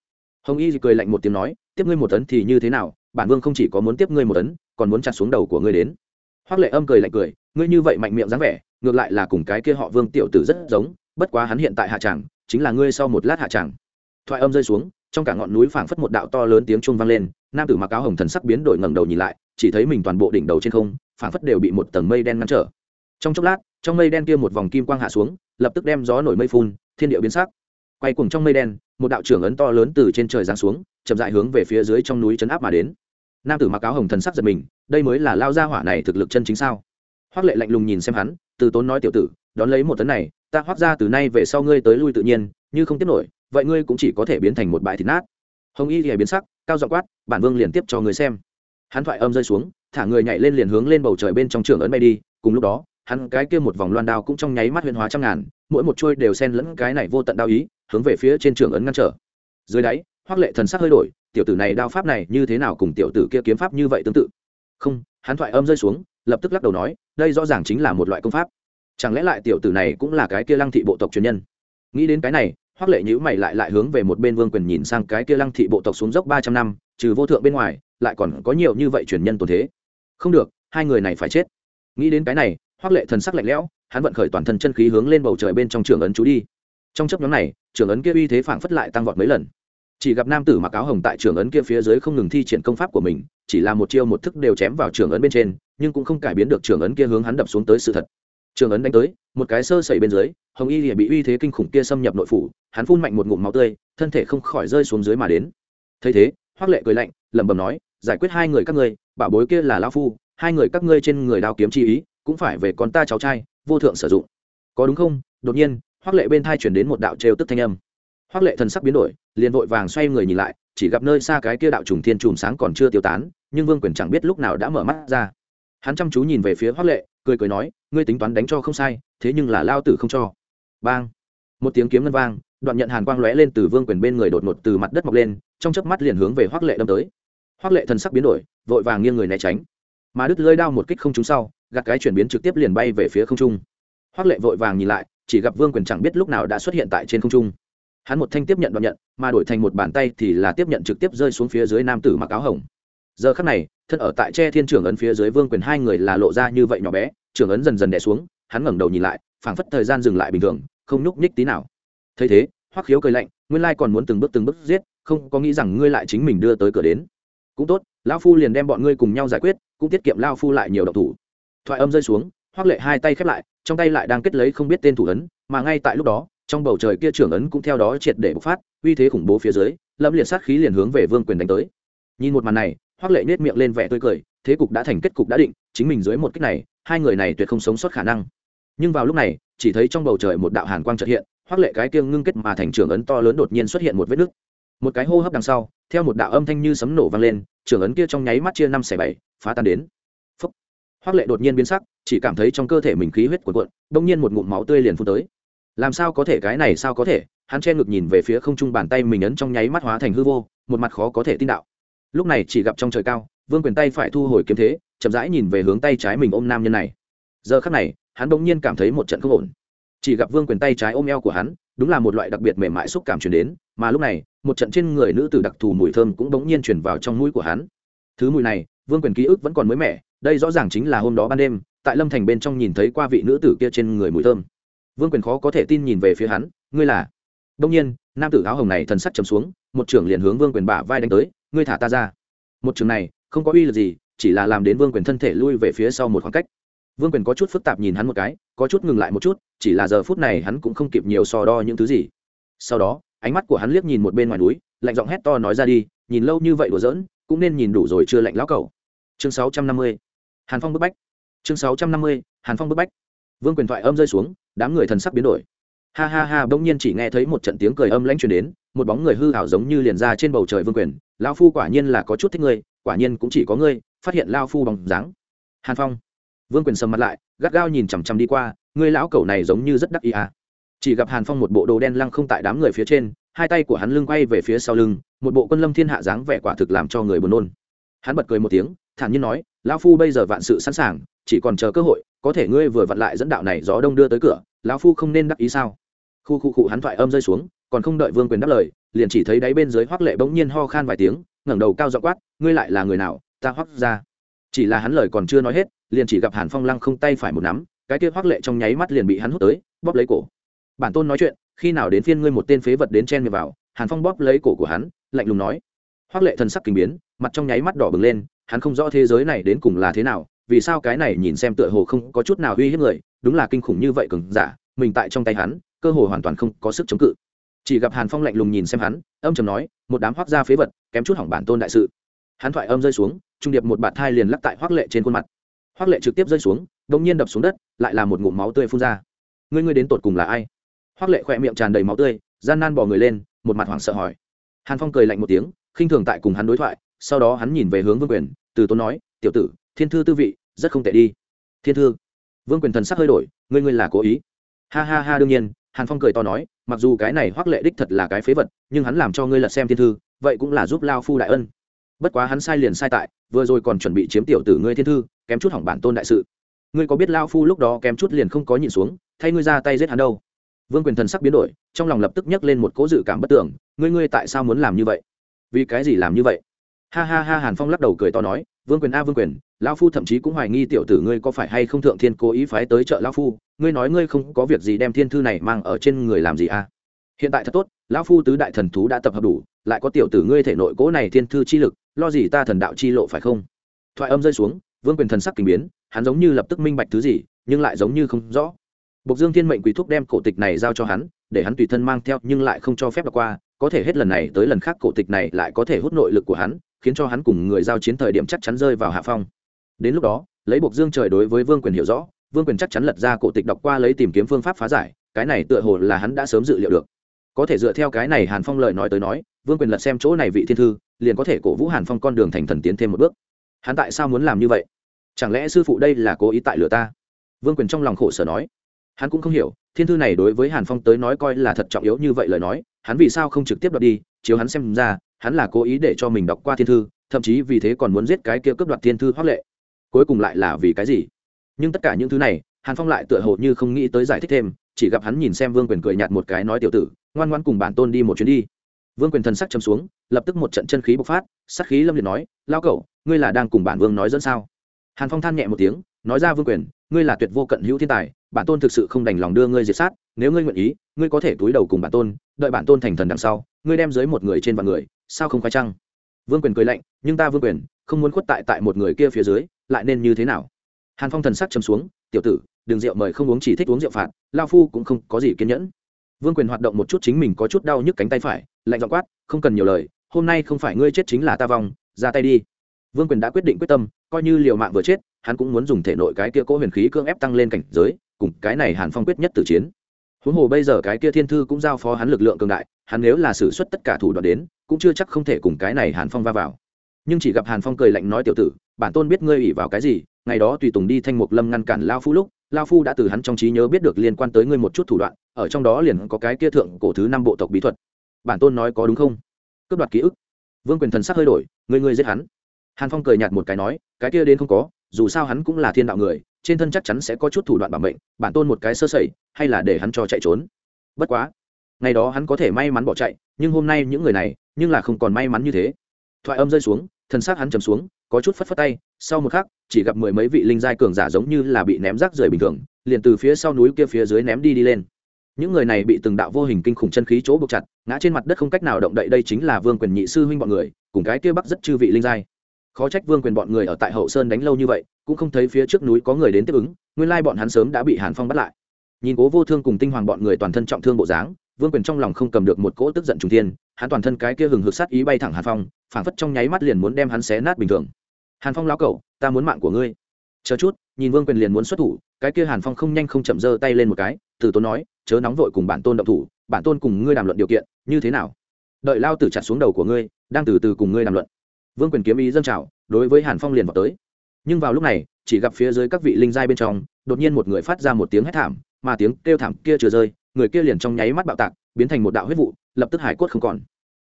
Hồng y cười lạnh một tiếng nói, tiếp ngươi một tấn thì như thế nào? Bản vương không chỉ có muốn tiếp ngươi một tấn, còn muốn chặt xuống đầu của ngươi đến. Hoác lệ âm cười lạnh cười, ngươi như vậy mạnh miệng dáng vẻ, ngược lại là cùng cái kia họ vương tiểu tử rất giống, bất quá hắn hiện tại hạ tràng chính là ngươi sau một lát hạ tràng thoại âm rơi xuống trong cả ngọn núi phảng phất một đạo to lớn tiếng chuông vang lên, nam tử mặc áo hồng thần sắc biến đổi ngẩng đầu nhìn lại, chỉ thấy mình toàn bộ đỉnh đầu trên không, phảng phất đều bị một tầng mây đen ngăn trở. Trong chốc lát, trong mây đen kia một vòng kim quang hạ xuống, lập tức đem gió nổi mây phun, thiên địa biến sắc. Quay cuồng trong mây đen, một đạo trưởng ấn to lớn từ trên trời giáng xuống, chậm dại hướng về phía dưới trong núi chấn áp mà đến. Nam tử mặc áo hồng thần sắc giật mình, đây mới là lao gia hỏa này thực lực chân chính sao? Hoắc lệ lạnh lùng nhìn xem hắn, từ tốn nói tiểu tử, đón lấy một tấn này, ta hoác ra từ nay về sau ngươi tới lui tự nhiên, như không tiếp nổi vậy ngươi cũng chỉ có thể biến thành một bãi thịt nát. Hồng y thì biến sắc, cao giọng quát, bản vương liền tiếp cho người xem. Hắn thoại âm rơi xuống, thả người nhảy lên liền hướng lên bầu trời bên trong trường ấn bay đi, cùng lúc đó, hắn cái kia một vòng loan đao cũng trong nháy mắt huyền hóa trăm ngàn, mỗi một chuôi đều xen lẫn cái này vô tận đao ý, hướng về phía trên trường ấn ngăn trở. Dưới đáy, hoác lệ thần sắc hơi đổi, tiểu tử này đao pháp này như thế nào cùng tiểu tử kia kiếm pháp như vậy tương tự? Không, hắn thoại âm rơi xuống, lập tức lắc đầu nói, đây rõ ràng chính là một loại công pháp. Chẳng lẽ lại tiểu tử này cũng là cái kia lăng thị bộ tộc truyền nhân? Nghĩ đến cái này hoắc lệ nhữ mày lại lại hướng về một bên vương quyền nhìn sang cái kia lăng thị bộ tộc xuống dốc ba trăm năm, trừ vô thượng bên ngoài, lại còn có nhiều như vậy truyền nhân tồn thế. Không được, hai người này phải chết. Nghĩ đến cái này, hoắc lệ thần sắc lạnh lẽo, hắn vận khởi toàn thân chân khí hướng lên bầu trời bên trong trường ấn chú đi. Trong chấp nhóm này, trường ấn kia uy thế phảng phất lại tăng vọt mấy lần. Chỉ gặp nam tử mặc áo hồng tại trường ấn kia phía dưới không ngừng thi triển công pháp của mình, chỉ là một chiêu một thức đều chém vào trường ấn bên trên, nhưng cũng không cải biến được trường ấn kia hướng hắn đập xuống tới sự thật trường ấn đánh tới, một cái sơ sẩy bên dưới, hồng y thì bị uy thế kinh khủng kia xâm nhập nội phủ, hắn phun mạnh một ngụm máu tươi, thân thể không khỏi rơi xuống dưới mà đến. Thấy thế hoác lệ cười lạnh, lẩm bẩm nói, giải quyết hai người các ngươi, bảo bối kia là lao phu, hai người các ngươi trên người đao kiếm chi ý, cũng phải về con ta cháu trai, vô thượng sử dụng. Có đúng không? Đột nhiên hoác lệ bên thai chuyển đến một đạo trêu tức thanh âm. Hoác lệ thần sắc biến đổi, liền vội vàng xoay người nhìn lại, chỉ gặp nơi xa cái kia đạo trùng thiên trùm sáng còn chưa tiêu tán, nhưng vương quyền chẳng biết lúc nào đã mở mắt ra. Hắn chăm chú nhìn về phía hoác lệ, cười cười nói ngươi tính toán đánh cho không sai, thế nhưng là lao tử không cho. Bang. Một tiếng kiếm ngân vang, đoạn nhận hàn quang lóe lên từ vương quyền bên người đột ngột từ mặt đất mọc lên, trong chớp mắt liền hướng về hoác lệ đâm tới. Hoác lệ thần sắc biến đổi, vội vàng nghiêng người né tránh. Mà đứt lơi đao một kích không trúng sau, gạt cái chuyển biến trực tiếp liền bay về phía không trung. Hoác lệ vội vàng nhìn lại, chỉ gặp vương quyền chẳng biết lúc nào đã xuất hiện tại trên không trung. Hắn một thanh tiếp nhận đoạn nhận, mà đổi thành một bàn tay thì là tiếp nhận trực tiếp rơi xuống phía dưới nam tử mặc áo hồng giờ khắc này, thân ở tại tre thiên trưởng ấn phía dưới vương quyền hai người là lộ ra như vậy nhỏ bé trưởng ấn dần dần đẻ xuống, hắn ngẩng đầu nhìn lại, phảng phất thời gian dừng lại bình thường, không nhúc nhích tí nào. Thấy thế, hoắc khiếu cười lạnh, nguyên lai còn muốn từng bước từng bước giết, không có nghĩ rằng ngươi lại chính mình đưa tới cửa đến. Cũng tốt lao phu liền đem bọn ngươi cùng nhau giải quyết, cũng tiết kiệm lao phu lại nhiều độc thủ. Thoại âm rơi xuống, hoắc lệ hai tay khép lại, trong tay lại đang kết lấy không biết tên thủ ấn, mà ngay tại lúc đó, trong bầu trời kia trưởng ấn cũng theo đó triệt để bộc phát, uy thế khủng bố phía dưới, lâm liệt sát khí liền hướng về vương quyền đánh tới. Nhìn một màn này hoắc lệ nết miệng lên vẻ tươi cười, thế cục đã thành kết cục đã định, chính mình dưới một cách này, hai người này tuyệt không sống sót khả năng. Nhưng vào lúc này, chỉ thấy trong bầu trời một đạo hàn quang chợt hiện, hoắc lệ cái kiêng ngưng kết mà thành trường ấn to lớn đột nhiên xuất hiện một vết nứt. Một cái hô hấp đằng sau, theo một đạo âm thanh như sấm nổ vang lên trường ấn kia trong nháy mắt chia năm xẻ bảy, phá tan đến. Hoắc lệ đột nhiên biến sắc, chỉ cảm thấy trong cơ thể mình khí huyết cuộn cuộn đông nhiên một ngụm máu tươi liền phun tới. Làm sao có thể, cái này sao có thể? Hắn che ngực nhìn về phía không trung bàn tay mình ấn trong nháy mắt hóa thành hư vô, một mặt khó có thể tin đạo lúc này chỉ gặp trong trời cao, vương quyền tay phải thu hồi kiếm thế, chậm rãi nhìn về hướng tay trái mình ôm nam nhân này. Giờ khắc này, hắn bỗng nhiên cảm thấy một trận không ổn. Chỉ gặp vương quyền tay trái ôm eo của hắn, đúng là một loại đặc biệt mềm mại xúc cảm truyền đến, mà lúc này, một trận trên người nữ tử đặc thù mùi thơm cũng bỗng nhiên chuyển vào trong mũi của hắn. Thứ mùi này, vương quyền ký ức vẫn còn mới mẻ, đây rõ ràng chính là hôm đó ban đêm, tại lâm thành bên trong nhìn thấy qua vị nữ tử kia trên người mùi thơm. Vương quyền khó có thể tin nhìn về phía hắn, ngươi là? Đông nhiên, nam tử áo hồng này thần sắc chầm xuống, một trưởng liền hướng vương quyền bả vai đánh tới ngươi thả ta ra. Một trường này, không có uy lực gì, chỉ là làm đến vương quyền thân thể lui về phía sau một khoảng cách. Vương quyền có chút phức tạp nhìn hắn một cái, có chút ngừng lại một chút, chỉ là giờ phút này hắn cũng không kịp nhiều so đo những thứ gì. Sau đó, ánh mắt của hắn liếc nhìn một bên ngoài núi, lạnh giọng hét to nói ra đi, nhìn lâu như vậy đùa giỡn, cũng nên nhìn đủ rồi chưa lạnh lão cầu chương sáu trăm năm mươi, hàn phong bức bách. Chương sáu trăm năm mươi, hàn phong bức bách. Vương quyền thoại âm rơi xuống, đám người thần sắc biến đổi. Ha ha ha, bỗng nhiên chỉ nghe thấy một trận tiếng cười âm lãnh truyền đến một bóng người hư hảo giống như liền ra trên bầu trời vương quyền lao phu quả nhiên là có chút thích ngươi, quả nhiên cũng chỉ có ngươi, phát hiện lao phu bằng dáng. Hàn phong. Vương quyền sầm mặt lại, gắt gao nhìn chằm chằm đi qua, ngươi lão cẩu này giống như rất đắc ý à. chỉ gặp hàn phong một bộ đồ đen lăng không tại đám người phía trên, hai tay của hắn lưng quay về phía sau lưng, một bộ quân lâm thiên hạ dáng vẻ quả thực làm cho người buồn nôn. Hắn bật cười một tiếng, thản nhiên nói, lão phu bây giờ vạn sự sẵn sàng, chỉ còn chờ cơ hội, có thể ngươi vừa vặn lại dẫn đạo này gió đông đưa tới cửa, lão phu không nên đắc ý sao? Khu khu cụ hắn thoại âm rơi xuống còn không đợi vương quyền đáp lời, liền chỉ thấy đáy bên dưới hoắc lệ bỗng nhiên ho khan vài tiếng, ngẩng đầu cao dọ quát, ngươi lại là người nào? Ta hoác ra. Chỉ là hắn lời còn chưa nói hết, liền chỉ gặp hàn phong lăng không tay phải một nắm, cái kia hoắc lệ trong nháy mắt liền bị hắn hút tới, bóp lấy cổ. Bản tôn nói chuyện, khi nào đến phiên ngươi một tên phế vật đến chen miệng vào? Hàn phong bóp lấy cổ của hắn, lạnh lùng nói. Hoắc lệ thần sắc kinh biến, mặt trong nháy mắt đỏ bừng lên, hắn không rõ thế giới này đến cùng là thế nào, vì sao cái này nhìn xem tựa hồ không có chút nào uy hiếp người, đúng là kinh khủng như vậy cường giả, mình tại trong tay hắn, cơ hồ hoàn toàn không có sức chống cự chỉ gặp hàn phong lạnh lùng nhìn xem hắn âm trầm nói một đám hoác gia phế vật kém chút hỏng bản tôn đại sự hắn thoại âm rơi xuống trung điệp một bạt thai liền lắc tại hoác lệ trên khuôn mặt hoác lệ trực tiếp rơi xuống đông nhiên đập xuống đất lại là một ngụm máu tươi phun ra ngươi ngươi đến tột cùng là ai hoác lệ khỏe miệng tràn đầy máu tươi gian nan bỏ người lên một mặt hoảng sợ hỏi hàn phong cười lạnh một tiếng khinh thường tại cùng hắn đối thoại sau đó hắn nhìn về hướng vương quyền từ tôn nói tiểu tử thiên thư tư vị rất không tệ đi thiên thư vương quyền thần sắc hơi đổi ngươi ngươi là cố ý ha ha ha đương nhiên hàn phong cười to nói, mặc dù cái này hoác lệ đích thật là cái phế vật, nhưng hắn làm cho ngươi lật xem thiên thư, vậy cũng là giúp lao phu đại ân. Bất quá hắn sai liền sai tại, vừa rồi còn chuẩn bị chiếm tiểu tử ngươi thiên thư, kém chút hỏng bản tôn đại sự. Ngươi có biết lao phu lúc đó kém chút liền không có nhịn xuống, thay ngươi ra tay giết hắn đâu? Vương quyền thần sắc biến đổi, trong lòng lập tức nhấc lên một cố dự cảm bất tưởng, ngươi ngươi tại sao muốn làm như vậy? Vì cái gì làm như vậy? Ha ha ha, hàn phong lắc đầu cười to nói, vương quyền a, vương quyền lão phu thậm chí cũng hoài nghi tiểu tử ngươi có phải hay không thượng thiên cố ý phái tới chợ lão phu ngươi nói ngươi không có việc gì đem thiên thư này mang ở trên người làm gì à? hiện tại thật tốt lão phu tứ đại thần thú đã tập hợp đủ lại có tiểu tử ngươi thể nội cố này thiên thư chi lực lo gì ta thần đạo chi lộ phải không thoại âm rơi xuống vương quyền thần sắc kinh biến hắn giống như lập tức minh bạch thứ gì nhưng lại giống như không rõ Bộc Dương Thiên mệnh quỷ thúc đem cổ tịch này giao cho hắn, để hắn tùy thân mang theo nhưng lại không cho phép đọc qua, có thể hết lần này tới lần khác cổ tịch này lại có thể hút nội lực của hắn, khiến cho hắn cùng người giao chiến thời điểm chắc chắn rơi vào hạ phong. Đến lúc đó, lấy buộc Dương trời đối với Vương Quyền hiểu rõ, Vương Quyền chắc chắn lật ra cổ tịch đọc qua lấy tìm kiếm phương pháp phá giải, cái này tựa hồ là hắn đã sớm dự liệu được. Có thể dựa theo cái này Hàn Phong lời nói tới nói, Vương Quyền lật xem chỗ này vị thiên thư, liền có thể cổ vũ Hàn Phong con đường thành thần tiến thêm một bước. Hắn tại sao muốn làm như vậy? Chẳng lẽ sư phụ đây là cố ý tại lửa ta? Vương Quyền trong lòng khổ sở nói hắn cũng không hiểu thiên thư này đối với hàn phong tới nói coi là thật trọng yếu như vậy lời nói hắn vì sao không trực tiếp đọc đi chiếu hắn xem ra hắn là cố ý để cho mình đọc qua thiên thư thậm chí vì thế còn muốn giết cái kia cướp đoạt thiên thư hoác lệ cuối cùng lại là vì cái gì? Nhưng tất cả những thứ này, hàn phong lại tựa hồ như không nghĩ tới giải thích thêm, chỉ gặp hắn nhìn xem vương quyền cười nhạt một cái nói tiểu tử, ngoan ngoan cùng bản tôn đi một chuyến đi. Vương quyền thần sắc chấm xuống, lập tức một trận chân khí bộc phát, sắc khí lâm liệt nói lao cậu ngươi là đang cùng bản vương nói dẫn sao? Hàn phong than nhẹ một tiếng, nói ra vương quyền, ngươi là tuyệt vô cận hữu thiên tài, bản tôn thực sự không đành lòng đưa ngươi diệt sát, nếu ngươi nguyện ý, ngươi có thể túi đầu cùng bản tôn, đợi bản tôn thành thần đằng sau, ngươi đem dưới một người trên vạn người, sao không khoai trăng vương quyền cười lạnh, nhưng ta vương quyền, không muốn khuất tại tại một người kia phía dưới lại nên như thế nào? Hàn phong thần sắc chấm xuống, tiểu tử đừng rượu mời không uống chỉ thích uống rượu phạt lao phu cũng không có gì kiên nhẫn. Vương quyền hoạt động một chút chính mình có chút đau nhức cánh tay phải, lạnh dọ quát, không cần nhiều lời, hôm nay không phải ngươi chết chính là ta vong, ra tay đi. Vương quyền đã quyết định quyết tâm, coi như liều mạng vừa chết, hắn cũng muốn dùng thể nội cái kia cố huyền khí cưỡng ép tăng lên cảnh giới, cùng cái này hàn phong quyết nhất tử chiến. Huống hồ bây giờ cái kia thiên thư cũng giao phó hắn lực lượng cường đại, hắn nếu là xử suất tất cả thủ đoạn đến, cũng chưa chắc không thể cùng cái này hàn phong va vào nhưng chỉ gặp hàn phong cười lạnh nói, tiểu tử, bản tôn biết ngươi ủy vào cái gì, ngày đó tùy tùng đi thanh mục lâm ngăn cản lao phu lúc, lao phu đã từ hắn trong trí nhớ biết được liên quan tới ngươi một chút thủ đoạn, ở trong đó liền có cái kia thượng cổ thứ năm bộ tộc bí thuật. Bản tôn nói, có đúng không? Cướp đoạt ký ức. Vương quyền thần sắc hơi đổi, ngươi ngươi giết hắn. Hàn phong cười nhạt một cái nói, cái kia đến không có, dù sao hắn cũng là thiên đạo người, trên thân chắc chắn sẽ có chút thủ đoạn bảo mệnh, bản tôn một cái sơ sẩy, hay là để hắn cho chạy trốn? Bất quá, ngày đó hắn có thể may mắn bỏ chạy, nhưng hôm nay những người này, nhưng là không còn may mắn như thế. Thoại âm rơi xuống thân xác hắn chầm xuống, có chút phất phất tay, sau một khắc, chỉ gặp mười mấy vị linh giai cường giả giống như là bị ném rác rưởi bình thường, liền từ phía sau núi kia phía dưới ném đi đi lên. Những người này bị từng đạo vô hình kinh khủng chân khí chỗ buộc chặt, ngã trên mặt đất không cách nào động đậy đây chính là vương quyền nhị sư huynh bọn người, cùng cái kia bắc rất chư vị linh giai. Khó trách vương quyền bọn người ở tại hậu sơn đánh lâu như vậy, cũng không thấy phía trước núi có người đến tiếp ứng, nguyên lai bọn hắn sớm đã bị hàn phong bắt lại. Nhìn cố vô thương cùng tinh hoàng bọn người toàn thân trọng thương bộ dáng, vương quyền trong lòng không cầm được một cỗ tức giận trùng thiên hắn toàn thân cái kia hừng hực sát ý bay thẳng hàn phong, phảng phất trong nháy mắt liền muốn đem hắn xé nát bình thường. Hàn phong lão cẩu ta muốn mạng của ngươi. Chờ chút, nhìn vương quyền liền muốn xuất thủ. Cái kia hàn phong không nhanh không chậm giơ tay lên một cái, từ tốn nói, chớ nóng vội cùng bản tôn động thủ, bản tôn cùng ngươi đàm luận điều kiện, như thế nào? Đợi lao tử chặt xuống đầu của ngươi, đang từ từ cùng ngươi đàm luận. Vương quyền kiếm ý dâng trào, đối với hàn phong liền vào tới. Nhưng vào lúc này, chỉ gặp phía dưới các vị linh giai bên trong, đột nhiên một người phát ra một tiếng hét thảm, mà tiếng kêu thảm kia chưa rơi, người kia liền trong nháy mắt bạo tạc biến thành một đạo huyết vụ, lập tức hải quất không còn.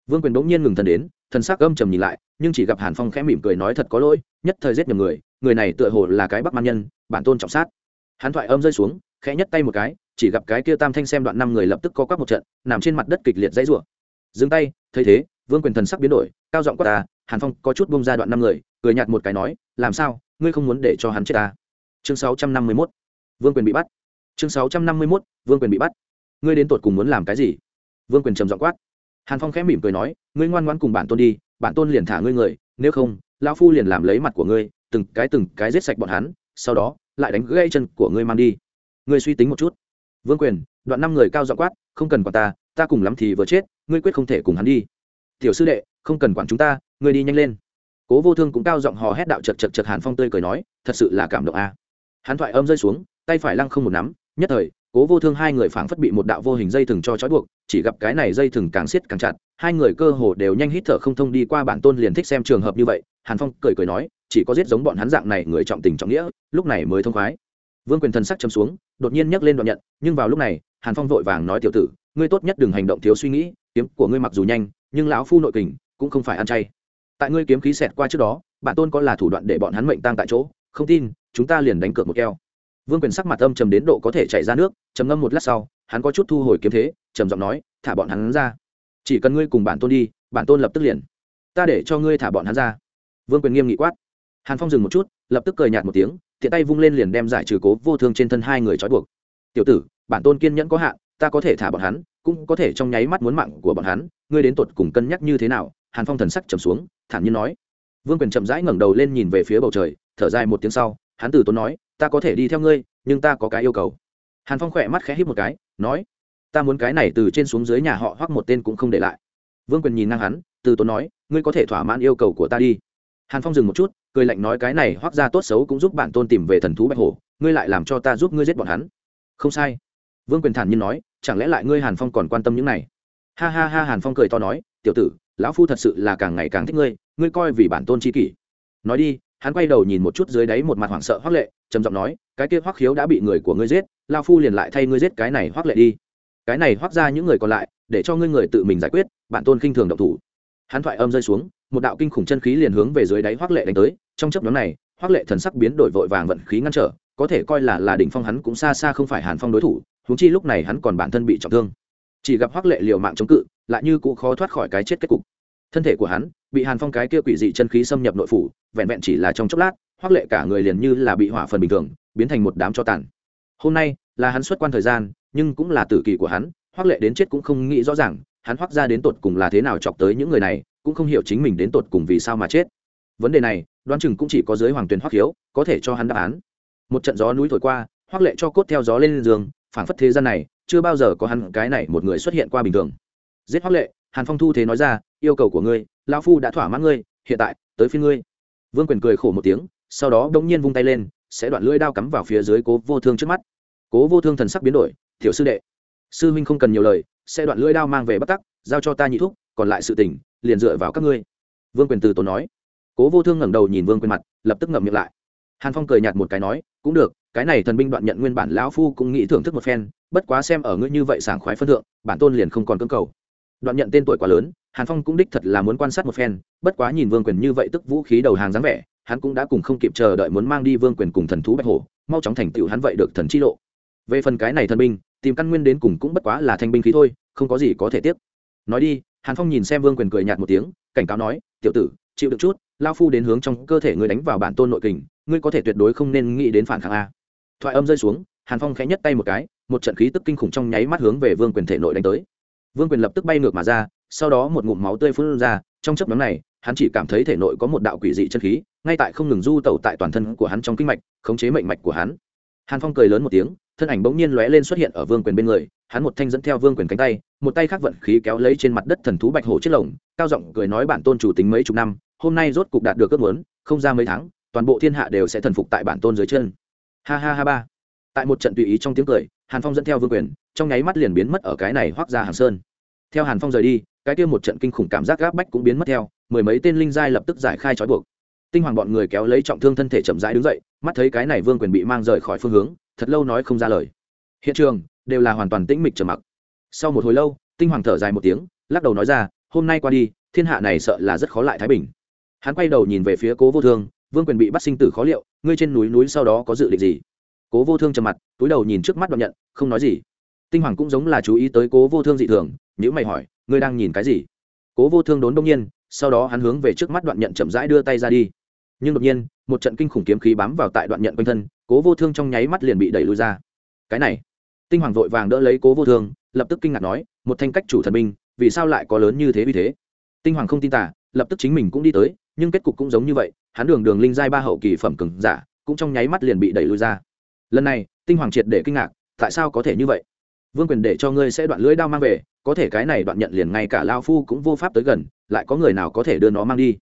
Vương quyền bỗng nhiên ngừng thần đến, thần sắc âm trầm nhìn lại, nhưng chỉ gặp hàn phong khẽ mỉm cười nói thật có lỗi, nhất thời giết nhầm người người này tựa hồ là cái bắc man nhân, bản tôn trọng sát. Hắn thoại âm rơi xuống, khẽ nhất tay một cái, chỉ gặp cái kia tam thanh xem đoạn năm người lập tức có quắc một trận, nằm trên mặt đất kịch liệt dãy rủa. Dừng tay, thấy thế, vương quyền thần sắc biến đổi, cao giọng quát ta, hàn phong, có chút bông ra đoạn năm người. Cười nhạt một cái nói, làm sao? Ngươi không muốn để cho hắn chết ta? Chương sáu trăm năm mươi mốt, vương quyền bị bắt. Chương sáu trăm năm mươi mốt, vương quyền bị bắt ngươi đến tột cùng muốn làm cái gì? Vương quyền trầm giọng quát. Hàn phong khẽ mỉm cười nói, ngươi ngoan ngoan cùng bản tôn đi, bản tôn liền thả ngươi người, nếu không, lão phu liền làm lấy mặt của ngươi, từng cái từng cái giết sạch bọn hắn, sau đó, lại đánh gãy chân của ngươi mang đi. Ngươi suy tính một chút. Vương quyền, đoạn năm người cao giọng quát, không cần quản ta ta cùng lắm thì vừa chết, ngươi quyết không thể cùng hắn đi. Tiểu sư đệ, không cần quản chúng ta, ngươi đi nhanh lên. Cố vô thương cũng cao giọng hò hét đạo chật chật chật hàn phong tươi cười nói, thật sự là cảm động a. Hắn thoại âm rơi xuống, tay phải lăng không một nắm, nhất thời cố vô thương hai người phảng phất bị một đạo vô hình dây thừng cho trói buộc, chỉ gặp cái này dây thừng càng siết càng chặt, hai người cơ hồ đều nhanh hít thở không thông đi qua bản tôn liền thích xem trường hợp như vậy, hàn phong cười cười nói, chỉ có giết giống bọn hắn dạng này người trọng tình trọng nghĩa, lúc này mới thông khoái. Vương quyền thần sắc chấm xuống, đột nhiên nhấc lên đoạn nhận, nhưng vào lúc này, hàn phong vội vàng nói tiểu tử, ngươi tốt nhất đừng hành động thiếu suy nghĩ, kiếm của ngươi mặc dù nhanh, nhưng lão phu nội kình cũng không phải ăn chay. Tại ngươi kiếm khí xẹt qua trước đó, bản tôn có là thủ đoạn để bọn hắn mệnh tang tại chỗ, không tin, chúng ta liền đánh cược một keo vương quyền sắc mặt âm trầm đến độ có thể chảy ra nước, trầm ngâm một lát sau, hắn có chút thu hồi kiếm thế, trầm giọng nói, thả bọn hắn ra. Chỉ cần ngươi cùng bản tôn đi, bản tôn lập tức liền. Ta để cho ngươi thả bọn hắn ra. Vương quyền nghiêm nghị quát. Hàn phong dừng một chút, lập tức cười nhạt một tiếng, tiện tay vung lên liền đem giải trừ cố vô thương trên thân hai người trói buộc. Tiểu tử, bản tôn kiên nhẫn có hạn, ta có thể thả bọn hắn, cũng có thể trong nháy mắt muốn mạng của bọn hắn, ngươi đến tột cùng cân nhắc như thế nào? Hàn phong thần sắc trầm xuống, thản nhiên nói. Vương quyền chậm rãi ngẩng đầu lên nhìn về phía bầu trời, thở dài một tiếng sau, hắn từ tốn nói ta có thể đi theo ngươi, nhưng ta có cái yêu cầu. Hàn phong khỏe mắt khẽ hít một cái, nói, ta muốn cái này từ trên xuống dưới nhà họ hoặc một tên cũng không để lại. Vương quyền nhìn ngang hắn, từ tốn nói, ngươi có thể thỏa mãn yêu cầu của ta đi. Hàn phong dừng một chút, cười lạnh nói, cái này hoặc ra tốt xấu cũng giúp bản tôn tìm về thần thú bạch hổ, ngươi lại làm cho ta giúp ngươi giết bọn hắn. Không sai. Vương quyền thản nhiên nói, chẳng lẽ lại ngươi hàn phong còn quan tâm những này? Ha ha ha, hàn phong cười to nói, tiểu tử, lão phu thật sự là càng ngày càng thích ngươi ngươi coi vì bản tôn c h i kỷ. Nói đi hắn quay đầu nhìn một chút dưới đáy một mặt hoảng sợ hoắc lệ, trầm giọng nói, cái kia hoắc khiếu đã bị người của ngươi giết lao phu liền lại thay ngươi giết cái này hoắc lệ đi. Cái này hoắc ra những người còn lại, để cho ngươi người tự mình giải quyết bản tôn khinh thường động thủ. Hắn thoại âm rơi xuống, một đạo kinh khủng chân khí liền hướng về dưới đáy hoắc lệ đánh tới. Trong chấp nhóm này, hoắc lệ thần sắc biến đổi vội vàng vận khí ngăn trở, có thể coi là là đỉnh phong hắn cũng xa xa không phải hàn phong đối thủ, huống chi lúc này hắn còn bản thân bị trọng thương. Chỉ gặp hoắc lệ liều mạng chống cự, lại như cũng khó thoát khỏi cái chết kết cục. Thân thể của hắn bị hàn phong cái kia quỷ dị chân khí xâm nhập nội phủ, vẹn vẹn chỉ là trong chốc lát hoác lệ cả người liền như là bị hỏa phần bình thường, biến thành một đám cho tàn. Hôm nay, là hắn xuất quan thời gian, nhưng cũng là tử kỳ của hắn hoác lệ đến chết cũng không nghĩ rõ ràng, hắn hoác ra đến tột cùng là thế nào chọc tới những người này, cũng không hiểu chính mình đến tột cùng vì sao mà chết. Vấn đề này, đoán chừng cũng chỉ có dưới hoàng tuyền hoác hiếu có thể cho hắn đáp án. Một trận gió núi thổi qua hoác lệ cho cốt theo gió lên giường, phảng phất thế gian này, chưa bao giờ có hắn cái này một người xuất hiện qua bình thường. Giết hoác lệ, hàn phong thu thế nói ra, yêu cầu của ngươi lão phu đã thỏa mãn ngươi, hiện tại, tới phía ngươi. Vương quyền cười khổ một tiếng, sau đó đ nhiên vung tay lên, sẽ đoạn lưỡi đao cắm vào phía dưới cố vô thương trước mắt. Cố vô thương thần sắc biến đổi thiểu sư đệ, sư huynh không cần nhiều lời, sẽ đoạn lưỡi đao mang về bắt tắc, giao cho ta nhị thúc, còn lại sự tình, liền dựa vào các ngươi. Vương quyền từ tốn nói. Cố vô thương ngẩng đầu nhìn vương quyền mặt, lập tức ngậm miệng lại. Hàn phong cười nhạt một cái nói, cũng được, cái này thần binh đoạn nhận nguyên bản lão phu cũng nghĩ thưởng thức một phen, bất quá xem ở ngươi như vậy sảng khoái phân thượng, bản tôn liền không còn cưỡng cầu. Đoạn nhận tên tuổi quá lớn hàn phong cũng đích thật là muốn quan sát một phen, bất quá nhìn vương quyền như vậy tức vũ khí đầu hàng dáng vẻ, hắn cũng đã cùng không kịp chờ đợi muốn mang đi vương quyền cùng thần thú bạch hổ, mau chóng thành tựu hắn vậy được thần chi lộ. Về phần cái này thần binh, tìm căn nguyên đến cùng cũng bất quá là thanh binh khí thôi, không có gì có thể tiếc. Nói đi, hàn phong nhìn xem vương quyền cười nhạt một tiếng, cảnh cáo nói, tiểu tử, chịu được chút, lao phu đến hướng trong cơ thể ngươi đánh vào bản tôn nội kình, ngươi có thể tuyệt đối không nên nghĩ đến phản kháng a. Thoại âm rơi xuống, hàn phong khẽ nhất tay một cái, một trận khí tức kinh khủng trong nháy mắt hướng về vương quyền thể nội đánh tới. Vương quyền lập tức bay ngược mà ra sau đó một ngụm máu tươi phun ra, trong chấp nhóm này, hắn chỉ cảm thấy thể nội có một đạo quỷ dị chân khí, ngay tại không ngừng du tẩu tại toàn thân của hắn trong kinh mạch, khống chế mệnh mạch của hắn. Hàn phong cười lớn một tiếng, thân ảnh bỗng nhiên lóe lên xuất hiện ở vương quyền bên người, hắn một thanh dẫn theo vương quyền cánh tay, một tay khác vận khí kéo lấy trên mặt đất thần thú bạch hổ chiếc lồng, cao giọng cười nói bản tôn chủ tính mấy chục năm, hôm nay rốt cục đạt được ước muốn, không ra mấy tháng, toàn bộ thiên hạ đều sẽ thần phục tại bản tôn dưới chân. Ha ha ha ba. Tại một trận tùy ý trong tiếng cười, hàn phong dẫn theo vương quyền, trong nháy mắt liền biến mất ở cái này hoác ra hàng sơn theo hàn phong rời đi, cái kia một trận kinh khủng cảm giác gáp bách cũng biến mất theo, mười mấy tên linh giai lập tức giải khai trói buộc. Tinh hoàng bọn người kéo lấy trọng thương thân thể chậm rãi đứng dậy, mắt thấy cái này vương quyền bị mang rời khỏi phương hướng, thật lâu nói không ra lời. Hiện trường đều là hoàn toàn tĩnh mịch trầm mặc. Sau một hồi lâu, tinh hoàng thở dài một tiếng, lắc đầu nói ra, hôm nay qua đi, thiên hạ này sợ là rất khó lại thái bình. Hắn quay đầu nhìn về phía cố vô thương, vương quyền bị bắt sinh tử khó liệu, ngươi trên núi núi sau đó có dự định gì? Cố vô thương trầm mặt, túi đầu nhìn trước mắt đoạn nhận, không nói gì. Tinh hoàng cũng giống là chú ý tới cố vô thương dị thường nếu mày hỏi ngươi đang nhìn cái gì? Cố vô thương đốn đông nhiên sau đó hắn hướng về trước mắt đoạn nhận chậm rãi đưa tay ra đi. Nhưng đột nhiên một trận kinh khủng kiếm khí bám vào tại đoạn nhận quanh thân cố vô thương trong nháy mắt liền bị đẩy lùi ra. Cái này! Tinh hoàng vội vàng đỡ lấy cố vô thương lập tức kinh ngạc nói một thanh cách chủ thần minh, vì sao lại có lớn như thế vì thế? Tinh hoàng không tin tả lập tức chính mình cũng đi tới nhưng kết cục cũng giống như vậy hắn đường đường linh giai ba hậu kỳ phẩm cứng giả cũng trong nháy mắt liền bị đẩy lùi ra. Lần này tinh hoàng triệt để kinh ngạc tại sao có thể như vậy? Vương quyền để cho ngươi sẽ đoạn lưỡi đao mang về, có thể cái này đoạn nhận liền ngay cả lao phu cũng vô pháp tới gần, lại có người nào có thể đưa nó mang đi?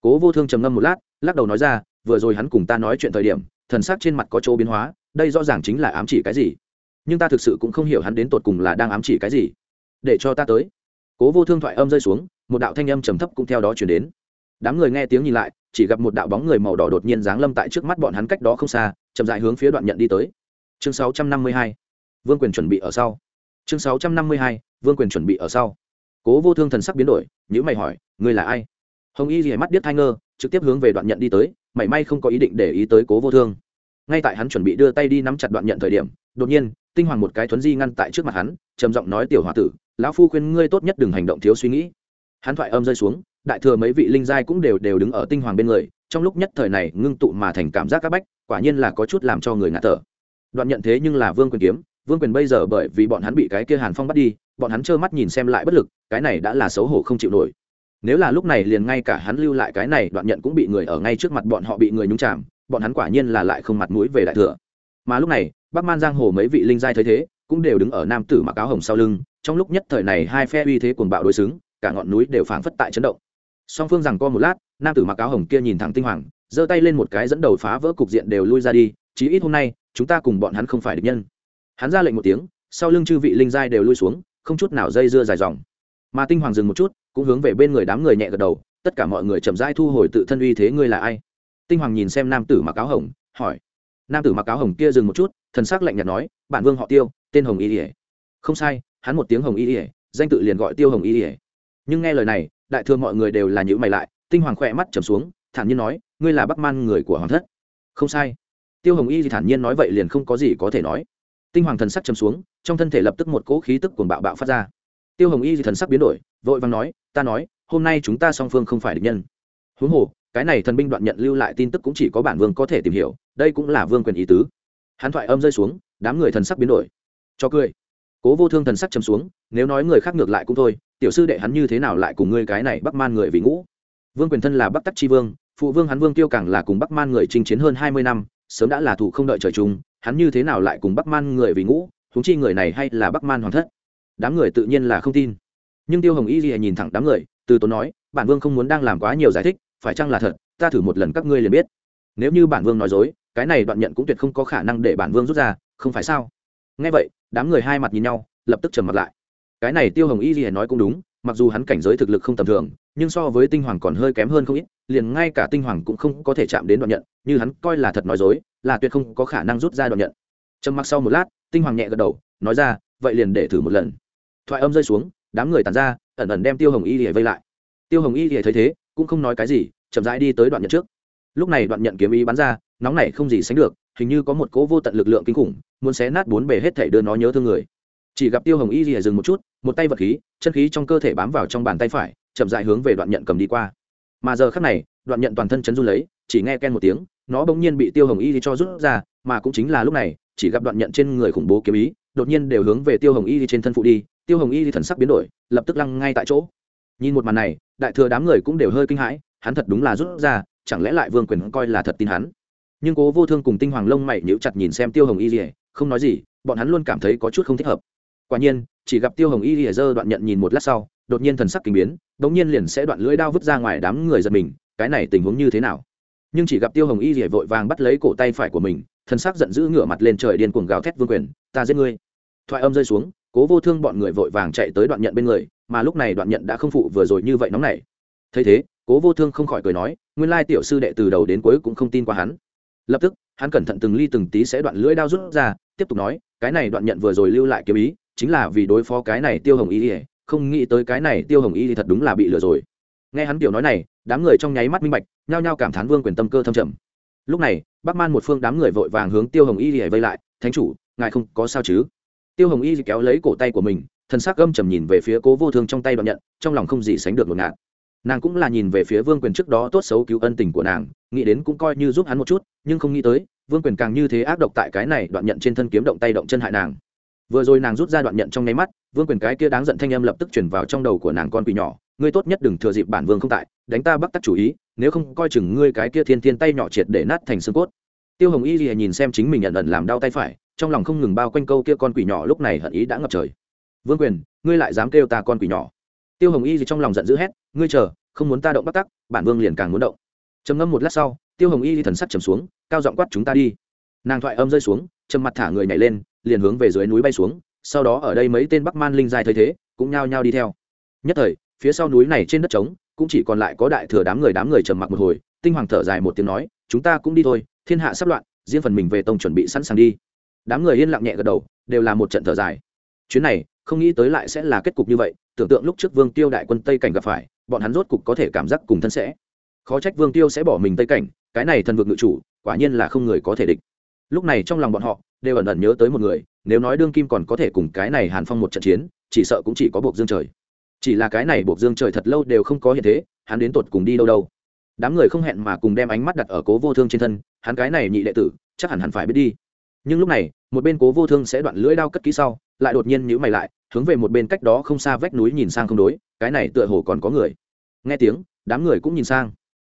Cố vô thương trầm ngâm một lát, lắc đầu nói ra, vừa rồi hắn cùng ta nói chuyện thời điểm, thần sắc trên mặt có chỗ biến hóa, đây rõ ràng chính là ám chỉ cái gì? Nhưng ta thực sự cũng không hiểu hắn đến tột cùng là đang ám chỉ cái gì. Để cho ta tới. Cố vô thương thoại âm rơi xuống, một đạo thanh âm trầm thấp cũng theo đó chuyển đến. Đám người nghe tiếng nhìn lại, chỉ gặp một đạo bóng người màu đỏ đột nhiên giáng lâm tại trước mắt bọn hắn cách đó không xa, chậm dại hướng phía đoạn nhận đi tới. Chương 652 vương quyền chuẩn bị ở sau. Chương 652. vương quyền chuẩn bị ở sau. Cố vô thương thần sắc biến đổi nhữ mày hỏi, ngươi là ai? Hồng y rỉa mắt biết thai ngơ, trực tiếp hướng về đoạn nhận đi tới, mảy may không có ý định để ý tới cố vô thương. Ngay tại hắn chuẩn bị đưa tay đi nắm chặt đoạn nhận thời điểm, đột nhiên, tinh hoàng một cái thuấn di ngăn tại trước mặt hắn, trầm giọng nói, tiểu h o a tử, lão phu khuyên ngươi tốt nhất đừng hành động thiếu suy nghĩ. Hắn thoại âm rơi xuống, đại thừa mấy vị linh giai cũng đều đều đứng ở tinh hoàng bên người, trong lúc nhất thời này ngưng tụ mà thành cảm giác c áp bách, quả nhiên là có chút làm cho người ngạt thở. Đoạn nhận thế nhưng là vương quyền kiếm vương quyền bây giờ bởi vì bọn hắn bị cái kia hàn phong bắt đi, bọn hắn trơ mắt nhìn xem lại bất lực, cái này đã là xấu hổ không chịu nổi. Nếu là lúc này liền ngay cả hắn lưu lại cái này đoạn nhận cũng bị người ở ngay trước mặt bọn họ bị người nhúng chạm bọn hắn quả nhiên là lại không mặt mũi về đại thừa. Mà lúc này, bắc man giang hồ mấy vị linh giai thấy thế, cũng đều đứng ở nam tử mặc áo hồng sau lưng, trong lúc nhất thời này hai phe uy thế cuồng bạo đối xứng, cả ngọn núi đều phảng phất tại chấn động. Song phương rằng co một lát, nam tử mặc áo hồng kia nhìn thẳng tinh hoàng, giơ tay lên một cái dẫn đầu phá vỡ cục diện đều lui ra đi, chí ít hôm nay, chúng ta cùng bọn hắn không phải địch nhân hắn ra lệnh một tiếng, sau lưng chư vị linh giai đều lui xuống, không chút nào dây dưa dài dòng. Mà tinh hoàng dừng một chút, cũng hướng về bên người đám người nhẹ gật đầu, tất cả mọi người chậm rãi thu hồi tự thân uy thế, ngươi là ai? Tinh hoàng nhìn xem nam tử mặc áo hồng, hỏi. Nam tử mặc áo hồng kia dừng một chút, thần s ắ c lạnh nhạt nói, bản vương họ tiêu, tên hồng y ỉa không sai, hắn một tiếng hồng y ỉa danh tự liền gọi tiêu hồng y ỉa nhưng nghe lời này, đại thương mọi người đều là những mày lại, tinh hoàng khỏe mắt trầm xuống, thản nhiên nói, ngươi là bắc man người của hoàng thất. Không sai. Tiêu hồng y thì thản nhiên nói vậy liền không có gì có thể nói tinh hoàng thần sắc trầm xuống, trong thân thể lập tức một cỗ khí tức cuồng bạo bạo phát ra. Tiêu hồng y thì thần sắc biến đổi, vội vàng nói, ta nói, hôm nay chúng ta song phương không phải địch nhân. Huống hồ, cái này thần binh đoạn nhận lưu lại tin tức cũng chỉ có bản vương có thể tìm hiểu, đây cũng là vương quyền ý tứ. Hắn thoại âm rơi xuống, đám người thần sắc biến đổi. Cho cười. Cố vô thương thần sắc chấm xuống, nếu nói người khác ngược lại cũng thôi, tiểu sư đệ hắn như thế nào lại cùng ngươi cái này bắc man người vì ngũ? Vương quyền thân là bắc tắc tri vương, phụ vương hắn vương tiêu càng là cùng bắc man người chinh chiến hơn hai mươi năm, sớm đã là thủ không đợi trời chung hắn như thế nào lại cùng bắc man người vì ngũ húng chi người này hay là bắc man hoàng thất? Đám người tự nhiên là không tin. Nhưng tiêu hồng y lìa nhìn thẳng đám người, từ tốn nói, bản vương không muốn đang làm quá nhiều giải thích, phải chăng là thật? Ta thử một lần các ngươi liền biết. Nếu như bản vương nói dối, cái này đoạn nhận cũng tuyệt không có khả năng để bản vương rút ra, không phải sao? Nghe vậy, đám người hai mặt nhìn nhau, lập tức trầm mặt lại. Cái này tiêu hồng y lìa nói cũng đúng mặc dù hắn cảnh giới thực lực không tầm thường, nhưng so với tinh hoàng còn hơi kém hơn không ít, liền ngay cả tinh hoàng cũng không có thể chạm đến đoạn nhận, như hắn coi là thật nói dối, là tuyệt không có khả năng rút ra đoạn nhận. Trầm mặc sau một lát, tinh hoàng nhẹ gật đầu, nói ra, vậy liền để thử một lần. Thoại âm rơi xuống, đám người tàn ra, ẩn ẩn đem tiêu hồng y lìa vây lại. Tiêu hồng y lìa thấy thế, cũng không nói cái gì, chậm rãi đi tới đoạn nhận trước. Lúc này đoạn nhận kiếm ý bắn ra, nóng này không gì sánh được, hình như có một cỗ vô tận lực lượng kinh khủng, muốn xé nát bốn bề hết thể đưa nó nhớ thương người. Chỉ gặp tiêu hồng y lìa dừng một chút một tay vật khí, chân khí trong cơ thể bám vào trong bàn tay phải, chậm rãi hướng về đoạn nhận cầm đi qua. Mà giờ khắc này, đoạn nhận toàn thân chấn run lấy, chỉ nghe ken một tiếng, nó bỗng nhiên bị tiêu hồng y cho rút ra, mà cũng chính là lúc này, chỉ gặp đoạn nhận trên người khủng bố kiếm ý, đột nhiên đều hướng về tiêu hồng y trên thân phụ đi, tiêu hồng y thần sắc biến đổi, lập tức lăng ngay tại chỗ. Nhìn một màn này, đại thừa đám người cũng đều hơi kinh hãi, hắn thật đúng là rút ra, chẳng lẽ lại vương quyền coi là thật tin hắn? Nhưng cố vô thương cùng tinh hoàng lông mày nhíu chặt nhìn xem tiêu hồng y rỉa không nói gì, bọn hắn luôn cảm thấy có chút không thích hợp quả nhiên, chỉ gặp tiêu hồng y rỉa dơ đoạn nhận nhìn một lát sau, đột nhiên thần sắc kinh biến, đống nhiên liền sẽ đoạn lưỡi đao vứt ra ngoài đám người giật mình, cái này tình huống như thế nào? Nhưng chỉ gặp tiêu hồng y rỉa vội vàng bắt lấy cổ tay phải của mình, thần sắc giận dữ ngửa mặt lên trời điên cuồng gào thét vương quyền, ta giết ngươi! Thoại âm rơi xuống, cố vô thương bọn người vội vàng chạy tới đoạn nhận bên người, mà lúc này đoạn nhận đã không phụ vừa rồi như vậy nóng nảy. Thấy thế, cố vô thương không khỏi cười nói, nguyên lai tiểu sư đệ từ đầu đến cuối cũng không tin qua hắn. Lập tức, hắn cẩn thận từng ly từng tí sẽ đoạn lưỡi đao rút ra, tiếp tục nói, cái này đoạn nhận vừa rồi lưu lại kiếm ý chính là vì đối phó cái này tiêu hồng Y ỉa không nghĩ tới cái này tiêu hồng Y thì thật đúng là bị lừa rồi. Nghe hắn kiểu nói này, đám người trong nháy mắt minh bạch, nhao nhao cảm thán vương quyền tâm cơ thâm trầm. Lúc này, bắc man một phương đám người vội vàng hướng tiêu hồng y ỉa vây lại, thánh chủ, ngài không có sao chứ? Tiêu hồng y kéo lấy cổ tay của mình, thần sắc gâm trầm nhìn về phía cố vô thương trong tay đoạn nhận, trong lòng không gì sánh được một ngạt. Nàng cũng là nhìn về phía vương quyền trước đó tốt xấu cứu ân tình của nàng, nghĩ đến cũng coi như giúp hắn một chút, nhưng không nghĩ tới, vương quyền càng như thế ác độc tại cái này đoạn nhận trên thân kiếm động tay động chân hại nàng vừa rồi nàng rút ra đoạn nhận trong nháy mắt, vương quyền cái kia đáng giận thanh âm lập tức chuyển vào trong đầu của nàng con quỷ nhỏ. Ngươi tốt nhất đừng thừa dịp bản vương không tại, đánh ta bắt tắc chủ ý, nếu không coi chừng ngươi cái kia thiên thiên tay nhỏ triệt để nát thành xương cốt. Tiêu hồng y thì nhìn xem chính mình nhận ẩn làm đau tay phải, trong lòng không ngừng bao quanh câu kia con quỷ nhỏ lúc này hận ý đã ngập trời. Vương quyền, ngươi lại dám kêu ta con quỷ nhỏ. Tiêu hồng y thì trong lòng giận dữ hét, ngươi chờ, không muốn ta động bắt tắc, bản vương liền càng muốn động. Trầm ngâm một lát sau, tiêu hồng y thần sắc trầm xuống, cao giọng quát chúng ta đi. Nàng thoại âm rơi xuống, trầm mặt thả người nhảy lên liền hướng về dưới núi bay xuống, sau đó ở đây mấy tên bắc man linh dài thấy thế, cũng nhao nhao đi theo. Nhất thời, phía sau núi này trên đất trống, cũng chỉ còn lại có đại thừa đám người đám người trầm mặc một hồi, tinh hoàng thở dài một tiếng nói, chúng ta cũng đi thôi, thiên hạ sắp loạn, riêng phần mình về tông chuẩn bị sẵn sàng đi. Đám người yên lặng nhẹ gật đầu, đều là một trận thở dài. Chuyến này, không nghĩ tới lại sẽ là kết cục như vậy, tưởng tượng lúc trước vương tiêu đại quân tây cảnh gặp phải, bọn hắn rốt cục có thể cảm giác cùng thân sẽ. Khó trách vương tiêu sẽ bỏ mình tây cảnh, cái này thần vực ngự chủ, quả nhiên là không người có thể địch lúc này trong lòng bọn họ, đều ẩn ẩn nhớ tới một người, nếu nói đương kim còn có thể cùng cái này hàn phong một trận chiến, chỉ sợ cũng chỉ có buộc dương trời. Chỉ là cái này buộc dương trời thật lâu đều không có hiện thế, hắn đến tột cùng đi đâu đâu. Đám người không hẹn mà cùng đem ánh mắt đặt ở cố vô thương trên thân, hắn cái này nhị đệ tử, chắc hẳn hẳn phải biết đi. Nhưng lúc này, một bên cố vô thương sẽ đoạn lưỡi đao cất kỹ sau, lại đột nhiên nhữ mày lại, hướng về một bên cách đó không xa vách núi nhìn sang không đối, cái này tựa hồ còn có người. Nghe tiếng, đám người cũng nhìn sang.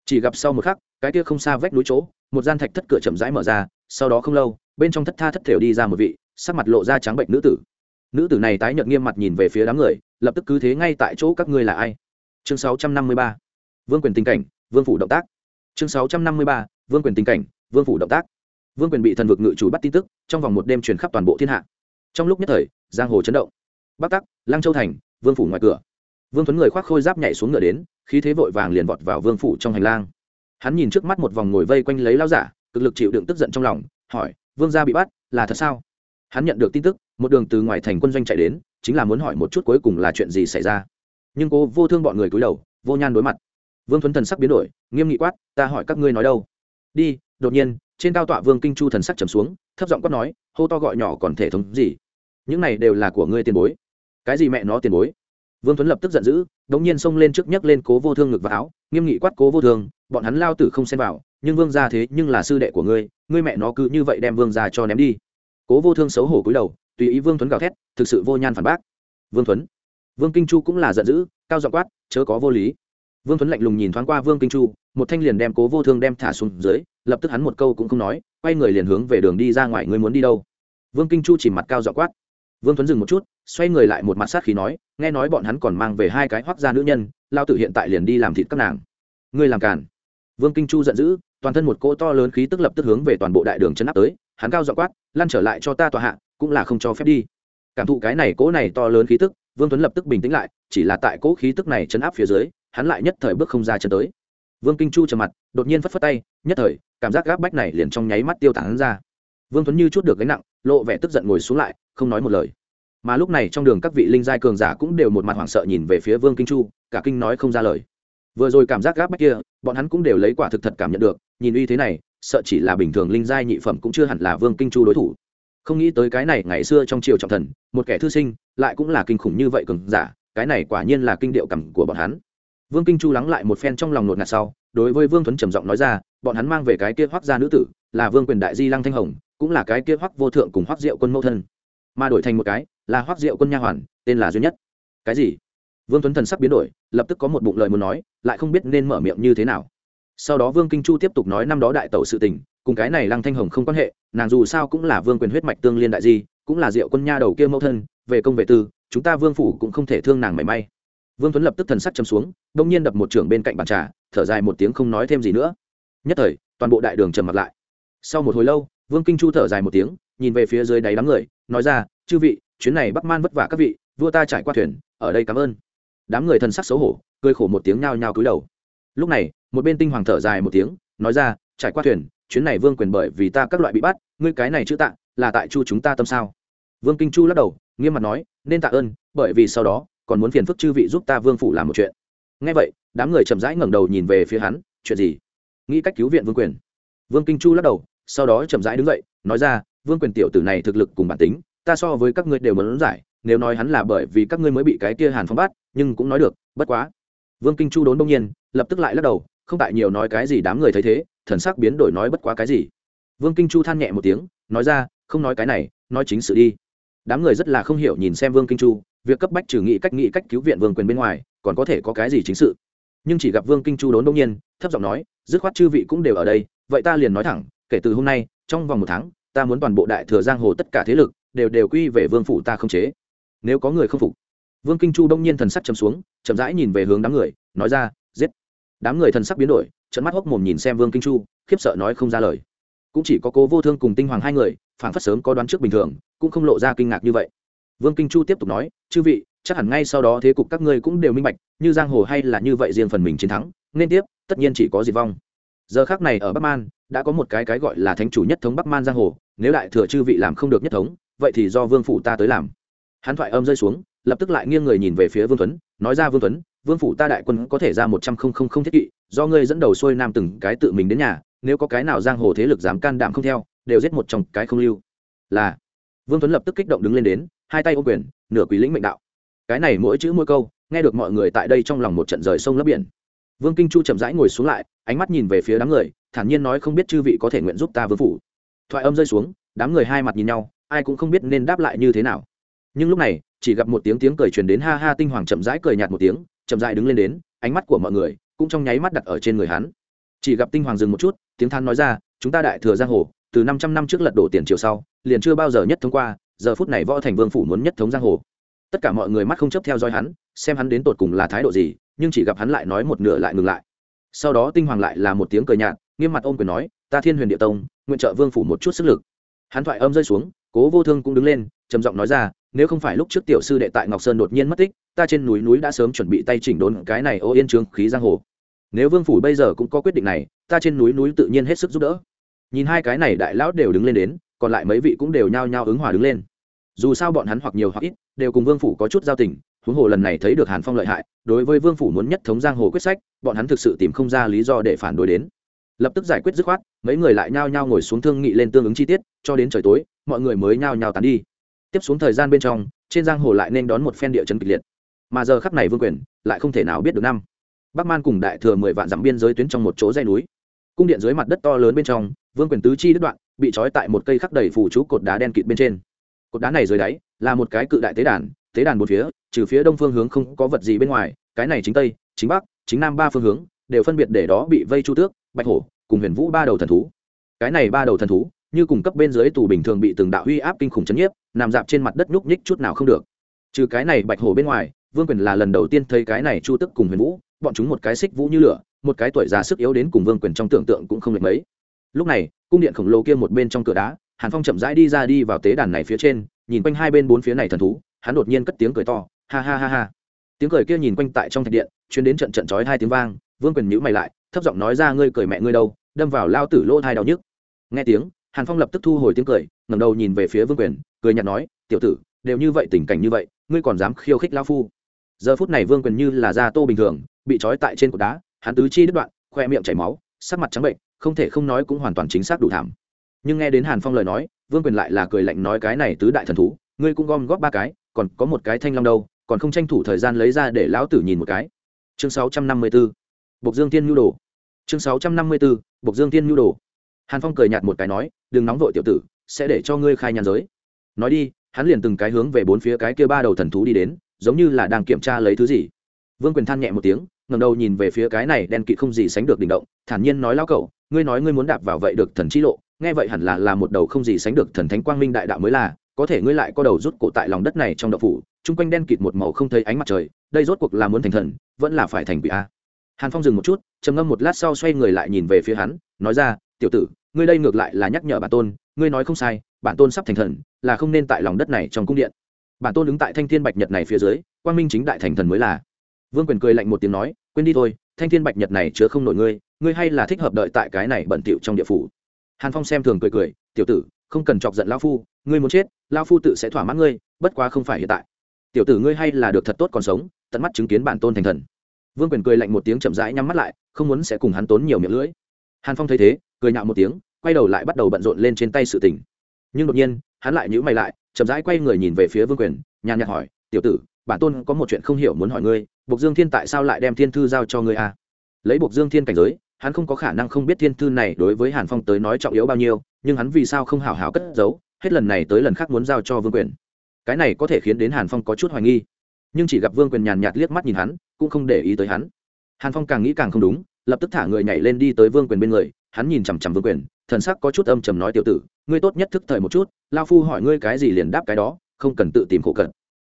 Chỉ gặp sau một khắc, cái kia không xa vách núi chỗ, một gian thạch thất cửa chậm rãi mở ra sau đó không lâu, bên trong thất tha thất thểu đi ra một vị, sắc mặt lộ ra trắng bệnh nữ tử. Nữ tử này tái nhợt nghiêm mặt nhìn về phía đám người, lập tức cứ thế ngay tại chỗ các ngươi là ai? Chương 653. vương quyền tình cảnh, vương phủ động tác. Chương 653. vương quyền tình cảnh, vương phủ động tác. Vương quyền bị thần vực ngự chủ bắt tin tức, trong vòng một đêm truyền khắp toàn bộ thiên hạ. Trong lúc nhất thời, giang hồ chấn động. Bắc tắc, lăng châu thành, vương phủ ngoài cửa. Vương tuấn người khoác khôi giáp nhảy xuống ngựa đến, khí thế vội vàng liền vọt vào vương phủ trong hành lang. Hắn nhìn trước mắt một vòng ngồi vây quanh lấy lao giả cực lực chịu đựng tức giận trong lòng, hỏi, vương gia bị bắt, là thật sao? Hắn nhận được tin tức, một đường từ ngoài thành quân doanh chạy đến, chính là muốn hỏi một chút cuối cùng là chuyện gì xảy ra. Nhưng cô vô thương bọn người cúi đầu, vô nhan đối mặt. Vương thuấn thần sắc biến đổi, nghiêm nghị quát, ta hỏi các ngươi nói đâu? Đi. Đột nhiên, trên cao tọa vương kinh chu thần sắc trầm xuống, thấp giọng quát nói, hô to gọi nhỏ còn thể thống gì? Những này đều là của ngươi tiền bối. Cái gì mẹ nó tiền bối? Vương tuấn lập tức giận dữ, đống nhiên xông lên trước nhấc lên cố vô thương ngực vào áo, nghiêm nghị quát cố vô thương, bọn hắn lao tử không xen vào nhưng vương gia thế nhưng là sư đệ của ngươi ngươi mẹ nó cứ như vậy đem vương gia cho ném đi. Cố vô thương xấu hổ cúi đầu, tùy ý vương tuấn gào thét, thực sự vô nhan phản bác. Vương tuấn, vương kinh chu cũng là giận dữ, cao dọ quát, chớ có vô lý. Vương tuấn lạnh lùng nhìn thoáng qua vương kinh chu, một thanh liền đem cố vô thương đem thả xuống dưới, lập tức hắn một câu cũng không nói, quay người liền hướng về đường đi ra ngoài, ngươi muốn đi đâu? Vương kinh chu chỉ mặt cao dọ quát. Vương tuấn dừng một chút, xoay người lại một mặt sát khí nói, nghe nói bọn hắn còn mang về hai cái hoác gia nữ nhân, lao tử hiện tại liền đi làm thịt các nàng. Ngươi làm cản vương kinh chu giận dữ toàn thân một cỗ to lớn khí tức lập tức hướng về toàn bộ đại đường chấn áp tới, hắn cao dọ quát lăn trở lại cho ta tòa hạ, cũng là không cho phép đi. Cảm thụ cái này cỗ này to lớn khí tức, vương tuấn lập tức bình tĩnh lại, chỉ là tại cỗ khí tức này chấn áp phía dưới, hắn lại nhất thời bước không ra chân tới. Vương kinh chu trầm mặt, đột nhiên phất phất tay, nhất thời, cảm giác gáp bách này liền trong nháy mắt tiêu tán ra. Vương tuấn như chút được gánh nặng, lộ vẻ tức giận ngồi xuống lại, không nói một lời. Mà lúc này trong đường các vị linh giai cường giả cũng đều một mặt hoảng sợ nhìn về phía vương kinh chu, cả kinh nói không ra lời vừa rồi cảm giác gáp bách kia, bọn hắn cũng đều lấy quả thực thật cảm nhận được, nhìn uy thế này, sợ chỉ là bình thường linh giai nhị phẩm cũng chưa hẳn là vương kinh chu đối thủ. Không nghĩ tới cái này ngày xưa trong triều trọng thần, một kẻ thư sinh, lại cũng là kinh khủng như vậy cường giả, cái này quả nhiên là kinh điệu cảm của bọn hắn. Vương kinh chu lắng lại một phen trong lòng nột ngạt sau, đối với vương tuấn trầm giọng nói ra, bọn hắn mang về cái kia hoác gia nữ tử, là vương quyền đại di lăng thanh hồng, cũng là cái kia hoác vô thượng cùng hoác diệu quân mẫu thân. Mà đổi thành một cái, là hoác diệu quân nha hoàn, tên là duy nhất. Cái gì? Vương tuấn thần sắc biến đổi, lập tức có một bụng lời muốn nói, lại không biết nên mở miệng như thế nào. Sau đó vương kinh chu tiếp tục nói năm đó đại tẩu sự tình, cùng cái này lăng thanh hồng không quan hệ, nàng dù sao cũng là vương quyền huyết mạch tương liên đại di, cũng là diệu quân nha đầu kia mẫu thân, về công vệ tư, chúng ta vương phủ cũng không thể thương nàng mảy may. Vương tuấn lập tức thần sắc châm xuống đông nhiên đập một trưởng bên cạnh bàn trà, thở dài một tiếng không nói thêm gì nữa. Nhất thời, toàn bộ đại đường trầm mặt lại. Sau một hồi lâu, vương kinh chu thở dài một tiếng, nhìn về phía dưới đáy đám người, nói ra, chư vị, chuyến này bắc man vất vả các vị, vua ta trải qua thuyền, ở đây cảm ơn đám người thần sắc xấu hổ, cười khổ một tiếng nhao nhao cúi đầu. Lúc này, một bên tinh hoàng thở dài một tiếng, nói ra, trải qua thuyền, chuyến này vương quyền bởi vì ta các loại bị bắt, ngươi cái này chữ tạ, là tại chu chúng ta tâm sao? Vương kinh chu lắc đầu, nghiêm mặt nói, nên tạ ơn, bởi vì sau đó, còn muốn phiền phức chư vị giúp ta vương phủ làm một chuyện. Ngay vậy, đám người chậm rãi ngẩng đầu nhìn về phía hắn, chuyện gì? Nghĩ cách cứu viện vương quyền. Vương kinh chu lắc đầu, sau đó chậm rãi đứng dậy, nói ra, vương quyền tiểu tử này thực lực cùng bản tính, ta so với các ngươi đều muốn giải nếu nói hắn là bởi vì các ngươi mới bị cái kia hàn phong bắt, nhưng cũng nói được, bất quá. Vương kinh chu đốn đông nhiên, lập tức lại lắc đầu, không tại nhiều nói cái gì đám người thấy thế, thần sắc biến đổi nói bất quá cái gì. Vương kinh chu than nhẹ một tiếng, nói ra, không nói cái này, nói chính sự đi. Đám người rất là không hiểu nhìn xem vương kinh chu, việc cấp bách trừ nghị cách nghị cách cứu viện vương quyền bên ngoài, còn có thể có cái gì chính sự? Nhưng chỉ gặp vương kinh chu đốn đông nhiên, thấp giọng nói, dứt khoát chư vị cũng đều ở đây, vậy ta liền nói thẳng, kể từ hôm nay, trong vòng một tháng, ta muốn toàn bộ đại thừa giang hồ tất cả thế lực, đều đều quy về vương phủ ta không chế nếu có người không phục. Vương kinh chu đông nhiên thần sắc chấm xuống, chậm rãi nhìn về hướng đám người, nói ra, giết. Đám người thần sắc biến đổi trận mắt hốc mồm nhìn xem vương kinh chu, khiếp sợ nói không ra lời. Cũng chỉ có cố vô thương cùng tinh hoàng hai người phản phất sớm có đoán trước bình thường, cũng không lộ ra kinh ngạc như vậy. Vương kinh chu tiếp tục nói, chư vị, chắc hẳn ngay sau đó thế cục các ngươi cũng đều minh bạch, như giang hồ hay là như vậy riêng phần mình chiến thắng, nên tiếp, tất nhiên chỉ có diệt vong. Giờ khác này ở bắc man, đã có một cái cái gọi là thánh chủ nhất thống bắc man giang hồ, nếu đại thừa chư vị làm không được nhất thống, vậy thì do vương phủ ta tới làm hắn thoại âm rơi xuống, lập tức lại nghiêng người nhìn về phía vương tuấn, nói ra, vương tuấn, vương phủ ta đại quân có thể ra một trăm không không không thiết kỵ, do ngươi dẫn đầu xuôi nam từng cái tự mình đến nhà, nếu có cái nào giang hồ thế lực dám can đảm không theo, đều giết một trong cái không lưu. Là. Vương tuấn lập tức kích động đứng lên đến, hai tay ô quyền, nửa quý lĩnh mệnh đạo. Cái này mỗi chữ mỗi câu, nghe được mọi người tại đây trong lòng một trận rời sông lấp biển. Vương kinh chu chậm rãi ngồi xuống lại, ánh mắt nhìn về phía đám người, thản nhiên nói không biết chư vị có thể nguyện giúp ta vương phủ. Thoại âm rơi xuống, đám người hai mặt nhìn nhau, ai cũng không biết nên đáp lại như thế nào nhưng lúc này, chỉ gặp một tiếng tiếng cười truyền đến ha ha tinh hoàng chậm rãi cười nhạt một tiếng, chậm rãi đứng lên đến, ánh mắt của mọi người cũng trong nháy mắt đặt ở trên người hắn. Chỉ gặp tinh hoàng dừng một chút, tiếng than nói ra, chúng ta đại thừa giang hồ, từ năm trăm năm trước lật đổ tiền triều sau, liền chưa bao giờ nhất thống qua, giờ phút này võ thành vương phủ muốn nhất thống giang hồ. Tất cả mọi người mắt không chấp theo dõi hắn, xem hắn đến tột cùng là thái độ gì, nhưng chỉ gặp hắn lại nói một nửa lại ngừng lại. Sau đó tinh hoàng lại là một tiếng cười nhạt, nghiêm mặt ôm quyền nói, ta thiên huyền địa tông, nguyện trợ vương phủ một chút sức lực. Hắn thoại âm rơi xuống, cố vô thương cũng đứng lên, trầm giọng nói ra nếu không phải lúc trước tiểu sư đệ tại ngọc sơn đột nhiên mất tích, ta trên núi núi đã sớm chuẩn bị tay chỉnh đốn cái này ô yên trương khí giang hồ. Nếu vương phủ bây giờ cũng có quyết định này, ta trên núi núi tự nhiên hết sức giúp đỡ. Nhìn hai cái này đại lão đều đứng lên đến, còn lại mấy vị cũng đều nhao nhao ứng hòa đứng lên. Dù sao bọn hắn hoặc nhiều hoặc ít, đều cùng vương phủ có chút giao tình, huống hồ lần này thấy được hàn phong lợi hại, đối với vương phủ muốn nhất thống giang hồ quyết sách, bọn hắn thực sự tìm không ra lý do để phản đối đến. Lập tức giải quyết dứt khoát, mấy người lại nhao nhao ngồi xuống thương nghị lên tương ứng chi tiết, cho đến trời tối, mọi người mới nhao nhao tán đi tiếp xuống thời gian bên trong, trên giang hồ lại nên đón một phen địa chấn kịch liệt. Mà giờ khắc này vương quyền, lại không thể nào biết được năm. Bắc man cùng đại thừa mười vạn dặm biên giới tuyến trong một chỗ dây núi. Cung điện dưới mặt đất to lớn bên trong, vương quyền tứ chi đứt đoạn, bị trói tại một cây khắc đầy phủ chú cột đá đen kịt bên trên. Cột đá này dưới đáy, là một cái cự đại tế đàn tế đàn một phía, trừ phía đông phương hướng không có vật gì bên ngoài, cái này chính tây, chính bắc, chính nam ba phương hướng, đều phân biệt để đó bị vây chu tước, bạch hổ, cùng huyền vũ ba đầu thần thú. Cái này ba đầu thần thú như cùng cấp bên dưới tù bình thường bị từng đạo uy áp kinh khủng chấn nhiếp, nằm dạp trên mặt đất nhúc nhích chút nào không được. Trừ cái này bạch hổ bên ngoài, vương quyền là lần đầu tiên thấy cái này chu tức cùng huyền vũ, bọn chúng một cái xích vũ như lửa, một cái tuổi già sức yếu đến cùng vương quyền trong tưởng tượng cũng không lệch mấy. Lúc này, cung điện khổng lồ kia một bên trong cửa đá, hàn phong chậm rãi đi ra đi vào tế đàn này phía trên, nhìn quanh hai bên bốn phía này thần thú, hắn đột nhiên cất tiếng cười to, ha ha ha ha. Tiếng cười kia nhìn quanh tại trong thạch điện chuyến đến trận trận chói hai tiếng vang, vương quyền nhữ mày lại, thấp giọng nói ra, ngươi cười mẹ ngươi đâu, đâm vào lao tử lỗ thai đau nhức. Nghe tiếng hàn phong lập tức thu hồi tiếng cười, ngẩng đầu nhìn về phía vương quyền, cười nhạt nói, tiểu tử, đều như vậy tình cảnh như vậy, ngươi còn dám khiêu khích lao phu giờ phút này vương quyền như là da tô bình thường, bị trói tại trên cột đá, hắn tứ chi đứt đoạn, khoe miệng chảy máu, sắc mặt trắng bệnh, không thể không nói cũng hoàn toàn chính xác đủ thảm nhưng nghe đến hàn phong lời nói, vương quyền lại là cười lạnh nói cái này tứ đại thần thú, ngươi cũng gom góp ba cái, còn có một cái thanh long đâu, còn không tranh thủ thời gian lấy ra để lão tử nhìn một cái chương sáu trăm năm mươi 654 Bộc Dương Tiên Nhu Đồ. Chương sáu trăm năm mươi 654 Bộc Dương Tiên Nhu Đồ. Hàn Phong cười nhạt một cái nói, đừng nóng vội tiểu tử, sẽ để cho ngươi khai nhàn giới. Nói đi, hắn liền từng cái hướng về bốn phía cái kia ba đầu thần thú đi đến, giống như là đang kiểm tra lấy thứ gì. Vương Quyền than nhẹ một tiếng, ngẩng đầu nhìn về phía cái này đen kịt không gì sánh được đỉnh động, thản nhiên nói lão cậu, ngươi nói ngươi muốn đạp vào vậy được thần chi lộ, nghe vậy hẳn là là một đầu không gì sánh được thần thánh quang minh đại đạo mới là, có thể ngươi lại có đầu rút cổ tại lòng đất này trong đậu phủ, chung quanh đen kịt một màu không thấy ánh mặt trời, đây rốt cuộc là muốn thành thần, vẫn là phải thành quỷ a hàn phong dừng một chút trầm ngâm một lát sau xoay người lại nhìn về phía hắn nói ra tiểu tử, ngươi đây ngược lại là nhắc nhở bản tôn, ngươi nói không sai, bản tôn sắp thành thần, là không nên tại lòng đất này trong cung điện. Bản tôn đứng tại thanh thiên bạch nhật này phía dưới, quang minh chính đại thành thần mới là. Vương quyền cười lạnh một tiếng nói, quên đi thôi, thanh thiên bạch nhật này chứa không nổi ngươi ngươi hay là thích hợp đợi tại cái này bẩn tiệu trong địa phủ. Hàn phong xem thường cười cười, tiểu tử, không cần chọc giận lao phu, ngươi muốn chết lao phu tự sẽ thỏa mãn ngươi, bất quá không phải hiện tại. Tiểu tử ngươi hay là được thật tốt còn sống, tận mắt chứng kiến bản tôn thành thần. Vương quyền cười lạnh một tiếng chậm rãi nhắm mắt lại, không muốn sẽ cùng hắn tốn nhiều miệng lưỡi. Hàn phong thấy thế cười nhạo một tiếng, quay đầu lại bắt đầu bận rộn lên trên tay sự tình. Nhưng đột nhiên, hắn lại nhữ mày lại, chậm rãi quay người nhìn về phía vương quyền, nhàn nhạt hỏi, tiểu tử, bản tôn có một chuyện không hiểu muốn hỏi ngươi, bộc dương thiên tại sao lại đem thiên thư giao cho ngươi à? lấy bộc dương thiên cảnh giới, hắn không có khả năng không biết thiên thư này đối với hàn phong tới nói trọng yếu bao nhiêu, nhưng hắn vì sao không hảo hảo cất giấu, hết lần này tới lần khác muốn giao cho vương quyền. Cái này có thể khiến đến hàn phong có chút hoài nghi. Nhưng chỉ gặp vương quyền nhàn nhạt liếc mắt nhìn hắn, cũng không để ý tới hắn. Hàn phong càng nghĩ càng không đúng lập tức thả người nhảy lên đi tới vương quyền bên người, hắn nhìn chằm chằm vương quyền, thần sắc có chút âm trầm nói, tiểu tử, ngươi tốt nhất thức thời một chút lao phu hỏi ngươi cái gì liền đáp cái đó, không cần tự tìm khổ cận.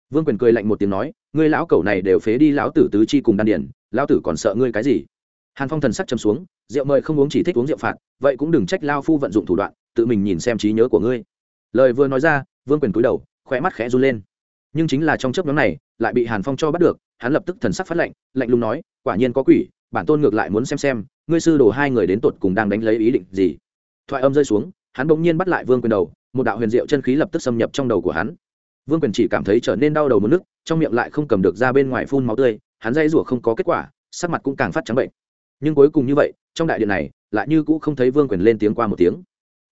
Vương quyền cười lạnh một tiếng nói, ngươi lão cẩu này đều phế đi lão tử tứ chi cùng đan điển, lão tử còn sợ ngươi cái gì? Hàn phong thần sắc chầm xuống, rượu mời không uống chỉ thích uống rượu phạt, vậy cũng đừng trách lao phu vận dụng thủ đoạn, tự mình nhìn xem trí nhớ của ngươi. Lời vừa nói ra, vương quyền cúi đầu khỏe mắt khẽ run lên. Nhưng chính là trong chớp nhóm này, lại bị hàn phong cho bắt được, hắn lập tức thần sắc phát lệnh lạnh lùng nói, quả nhiên có quỷ bản tôn ngược lại muốn xem xem, ngươi sư đồ hai người đến tột cùng đang đánh lấy ý định gì. Thoại âm rơi xuống, hắn bỗng nhiên bắt lại vương quyền đầu, một đạo huyền diệu chân khí lập tức xâm nhập trong đầu của hắn. Vương quyền chỉ cảm thấy trở nên đau đầu một nước, trong miệng lại không cầm được ra bên ngoài phun máu tươi, hắn dây rủa không có kết quả, sắc mặt cũng càng phát trắng bệnh. Nhưng cuối cùng như vậy, trong đại điện này, lại như cũ không thấy vương quyền lên tiếng qua một tiếng.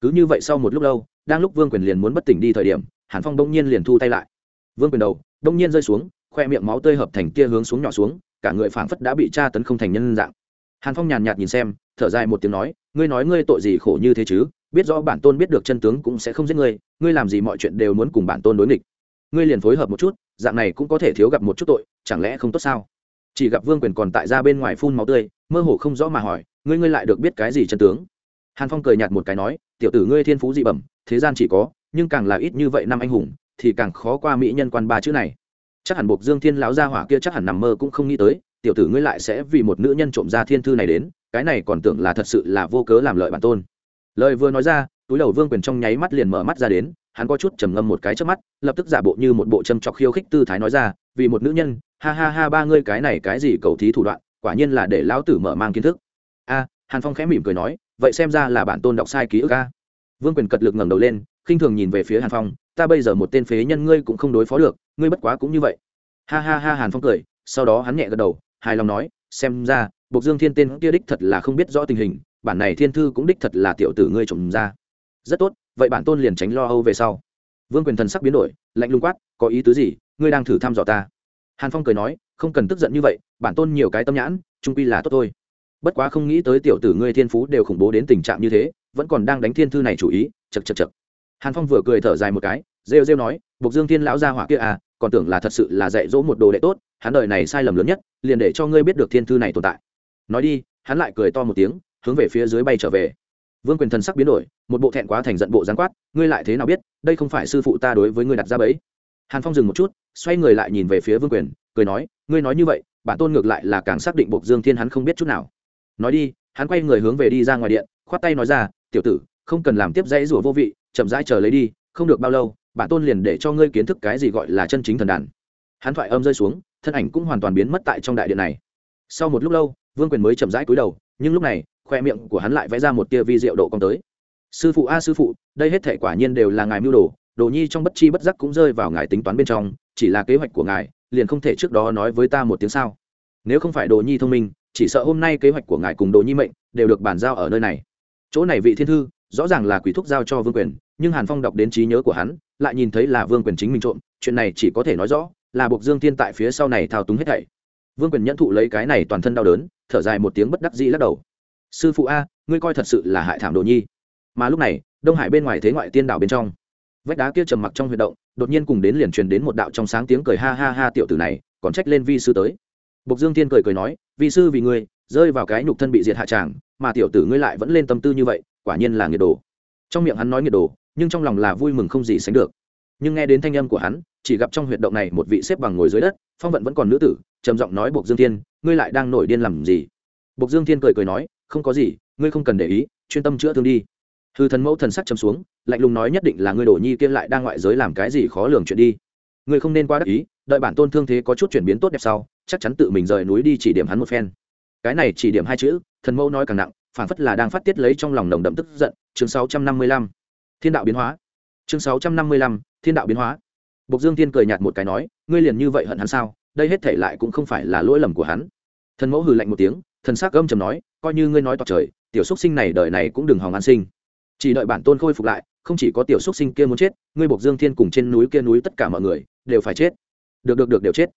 Cứ như vậy sau một lúc lâu, đang lúc vương quyền liền muốn bất tỉnh đi thời điểm, hàn phong đông nhiên liền thu tay lại. Vương quyền đầu đông nhiên rơi xuống, khoe miệng máu tươi hợp thành tia hướng xuống nhỏ xuống cả người phảng phất đã bị tra tấn không thành nhân dạng. Hàn phong nhàn nhạt nhìn xem, thở dài một tiếng nói, ngươi nói ngươi tội gì khổ như thế chứ? Biết rõ bản tôn biết được chân tướng cũng sẽ không giết ngươi ngươi làm gì mọi chuyện đều muốn cùng bản tôn đối nghịch. Ngươi liền phối hợp một chút, dạng này cũng có thể thiếu gặp một chút tội, chẳng lẽ không tốt sao? Chỉ gặp vương quyền còn tại ra bên ngoài phun máu tươi, mơ hồ không rõ mà hỏi, ngươi ngươi lại được biết cái gì chân tướng? Hàn phong cười nhạt một cái nói, tiểu tử ngươi thiên phú dị bẩm, thế gian chỉ có, nhưng càng là ít như vậy năm anh hùng, thì càng khó qua mỹ nhân quan ba chữ này chắc hẳn buộc dương thiên lão gia hỏa kia chắc hẳn nằm mơ cũng không nghĩ tới, tiểu tử ngươi lại sẽ vì một nữ nhân trộm ra thiên thư này đến, cái này còn tưởng là thật sự là vô cớ làm lợi bản tôn. Lời vừa nói ra, túi đầu vương quyền trong nháy mắt liền mở mắt ra đến, hắn có chút trầm ngâm một cái trước mắt, lập tức giả bộ như một bộ châm chọc khiêu khích tư thái nói ra, vì một nữ nhân, ha ha ha ba ngươi cái này cái gì cầu thí thủ đoạn, quả nhiên là để lão tử mở mang kiến thức. A, hàn phong khẽ mỉm cười nói, vậy xem ra là bản tôn đọc sai ký ức a vương quyền cật lực ngẩng đầu lên, khinh thường nhìn về phía hàn phong, ta bây giờ một tên phế nhân ngươi cũng không đối phó được, ngươi bất quá cũng như vậy. Ha ha ha, hàn phong cười, sau đó hắn nhẹ gật đầu, hài lòng nói, xem ra, bộc dương thiên tên kia đích thật là không biết rõ tình hình, bản này thiên thư cũng đích thật là tiểu tử ngươi trộm ra. Rất tốt, vậy bản tôn liền tránh lo âu về sau. Vương quyền thần sắc biến đổi, lạnh lùng quát, có ý tứ gì, ngươi đang thử thăm dò ta? Hàn phong cười nói, không cần tức giận như vậy, bản tôn nhiều cái tâm nhãn, trung quy là tốt thôi. Bất quá không nghĩ tới tiểu tử ngươi thiên phú đều khủng bố đến tình trạng như thế vẫn còn đang đánh thiên thư này chủ ý chật chật chật hàn phong vừa cười thở dài một cái, rêu rêu nói buộc dương thiên lão gia hỏa kia à còn tưởng là thật sự là dạy dỗ một đồ đệ tốt, hắn đời này sai lầm lớn nhất, liền để cho ngươi biết được thiên thư này tồn tại. Nói đi, hắn lại cười to một tiếng, hướng về phía dưới bay trở về. Vương quyền thần sắc biến đổi, một bộ thẹn quá thành giận bộ gián quát, ngươi lại thế nào biết, đây không phải sư phụ ta đối với ngươi đặt ra bẫy. hàn phong dừng một chút, xoay người lại nhìn về phía vương quyền, cười nói, ngươi nói như vậy, bản tôn ngược lại là càng xác định bộc dương thiên hắn không biết chút nào. Nói đi, hắn quay người hướng về đi ra ngoài điện, khoát tay nói ra tiểu tử, không cần làm tiếp dãy rủa vô vị, chậm rãi chờ lấy đi, không được bao lâu, bản tôn liền để cho ngươi kiến thức cái gì gọi là chân chính thần đàn. Hắn thoại âm rơi xuống, thân ảnh cũng hoàn toàn biến mất tại trong đại điện này. Sau một lúc lâu, vương quyền mới chậm rãi cúi đầu, nhưng lúc này, khoe miệng của hắn lại vẽ ra một tia vi diệu độ cong tới. Sư phụ a, sư phụ, đây hết thể quả nhiên đều là ngài mưu đồ đồ nhi trong bất chi bất giác cũng rơi vào ngài tính toán bên trong, chỉ là kế hoạch của ngài, liền không thể trước đó nói với ta một tiếng sao. Nếu không phải đồ nhi thông minh, chỉ sợ hôm nay kế hoạch của ngài cùng đồ nhi mệnh đều được bàn giao ở nơi này chỗ này vị thiên thư, rõ ràng là quỷ thúc giao cho vương quyền, nhưng hàn phong đọc đến trí nhớ của hắn, lại nhìn thấy là vương quyền chính mình trộm, chuyện này chỉ có thể nói rõ, là buộc dương thiên tại phía sau này thao túng hết thảy. Vương quyền nhẫn thụ lấy cái này toàn thân đau đớn, thở dài một tiếng bất đắc dĩ lắc đầu. Sư phụ a, ngươi coi thật sự là hại thảm đồ nhi. Mà lúc này, đông hải bên ngoài thế ngoại tiên đảo bên trong, vách đá kia trầm mặc trong huy động, đột nhiên cùng đến liền truyền đến một đạo trong sáng tiếng cười ha ha ha tiểu tử này, còn trách lên vi sư tới. Bộc dương tiên cười cười nói, vi sư vì ngươi, rơi vào cái nhục thân bị diệt hạ tràng mà tiểu tử ngươi lại vẫn lên tâm tư như vậy, quả nhiên là nghiệt đồ. Trong miệng hắn nói nghiệt đồ, nhưng trong lòng là vui mừng không gì sánh được. Nhưng nghe đến thanh âm của hắn, chỉ gặp trong huyệt động này một vị xếp bằng ngồi dưới đất, phong vận vẫn còn nữ tử, trầm giọng nói buộc dương thiên, ngươi lại đang nổi điên làm gì? Buộc dương thiên cười cười nói, không có gì, ngươi không cần để ý, chuyên tâm chữa thương đi. Hư thần mẫu thần sắc chấm xuống, lạnh lùng nói nhất định là ngươi đổ nhi kia lại đang ngoại giới làm cái gì khó lường chuyện đi. Ngươi không nên quá đắc ý, đợi bản tôn thương thế có chút chuyển biến tốt đẹp sau, chắc chắn tự mình rời núi đi chỉ điểm hắn một phen cái này chỉ điểm hai chữ, thần mẫu nói càng nặng phản phất là đang phát tiết lấy trong lòng nồng đậm tức giận. Chương sáu trăm năm mươi lăm. Thiên đạo biến hóa. Chương sáu trăm năm mươi lăm. Thiên đạo biến hóa. Bộc dương thiên cười nhạt một cái nói, ngươi liền như vậy hận hắn sao? Đây hết thể lại cũng không phải là lỗi lầm của hắn. Thần mẫu hừ lạnh một tiếng, thần s ắ c gâm trầm nói, coi như ngươi nói toạc trời, tiểu xúc sinh này đời này cũng đừng hòng an sinh. Chỉ đợi bản tôn khôi phục lại, không chỉ có tiểu xúc sinh kia muốn chết, ngươi bộc dương thiên cùng trên núi kia núi tất cả mọi người đều phải chết. Được được được, đều chết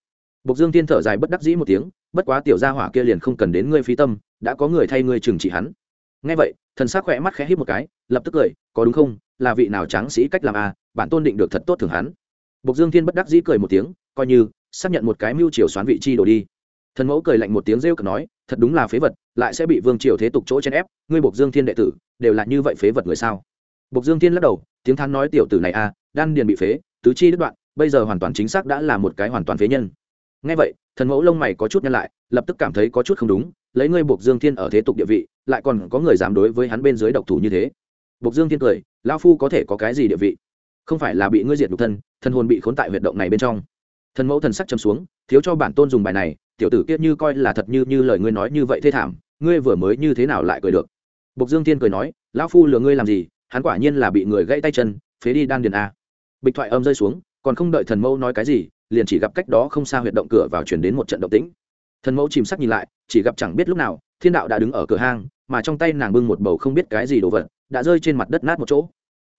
bộc dương thiên thở dài bất đắc dĩ một tiếng bất quá tiểu gia hỏa kia liền không cần đến ngươi phí tâm đã có người thay ngươi trừng trị hắn. Nghe vậy thần sắc khẽ khỏe mắt khẽ híp một cái lập tức cười có đúng không là vị nào tráng sĩ cách làm a à, bản tôn định được thật tốt thường hắn. Bộc dương thiên bất đắc dĩ cười một tiếng coi như xác nhận một cái mưu triều xoán vị chi đổ đi. Thần mẫu cười lạnh một tiếng rêu cợt nói thật đúng là phế vật lại sẽ bị vương triều thế tục chỗ chen ép ngươi bộc dương thiên đệ tử đều là như vậy phế vật người sao? Bộc dương thiên lắc đầu tiếng thán nói tiểu tử này a à, đan điền bị phế tứ chi đứt đoạn bây giờ hoàn toàn chính xác đã là một cái hoàn toàn phế nhân ngay vậy, thần mẫu lông mày có chút nhăn lại, lập tức cảm thấy có chút không đúng, lấy ngươi buộc dương thiên ở thế tục địa vị, lại còn có người dám đối với hắn bên dưới độc thủ như thế. Buộc dương thiên cười lao phu có thể có cái gì địa vị? Không phải là bị ngươi diệt nhục thân thân hồn bị khốn tại huyệt động này bên trong. Thần mẫu thần sắc châm xuống, thiếu cho bản tôn dùng bài này, tiểu tử kiết như coi là thật như như lời ngươi nói như vậy thê thảm, ngươi vừa mới như thế nào lại cười được? Bộc dương thiên cười nói, lão phu lừa ngươi làm gì, hắn quả nhiên là bị người gãy tay chân, phế đi đan điền a. Bịch thoại âm rơi xuống, còn không đợi thần mẫu nói cái gì liền chỉ gặp cách đó không xa huyệt động cửa vào chuyển đến một trận động tĩnh. Thần mẫu chìm sắc nhìn lại, chỉ gặp chẳng biết lúc nào, thiên đạo đã đứng ở cửa hang, mà trong tay nàng bưng một bầu không biết cái gì đồ vật, đã rơi trên mặt đất nát một chỗ.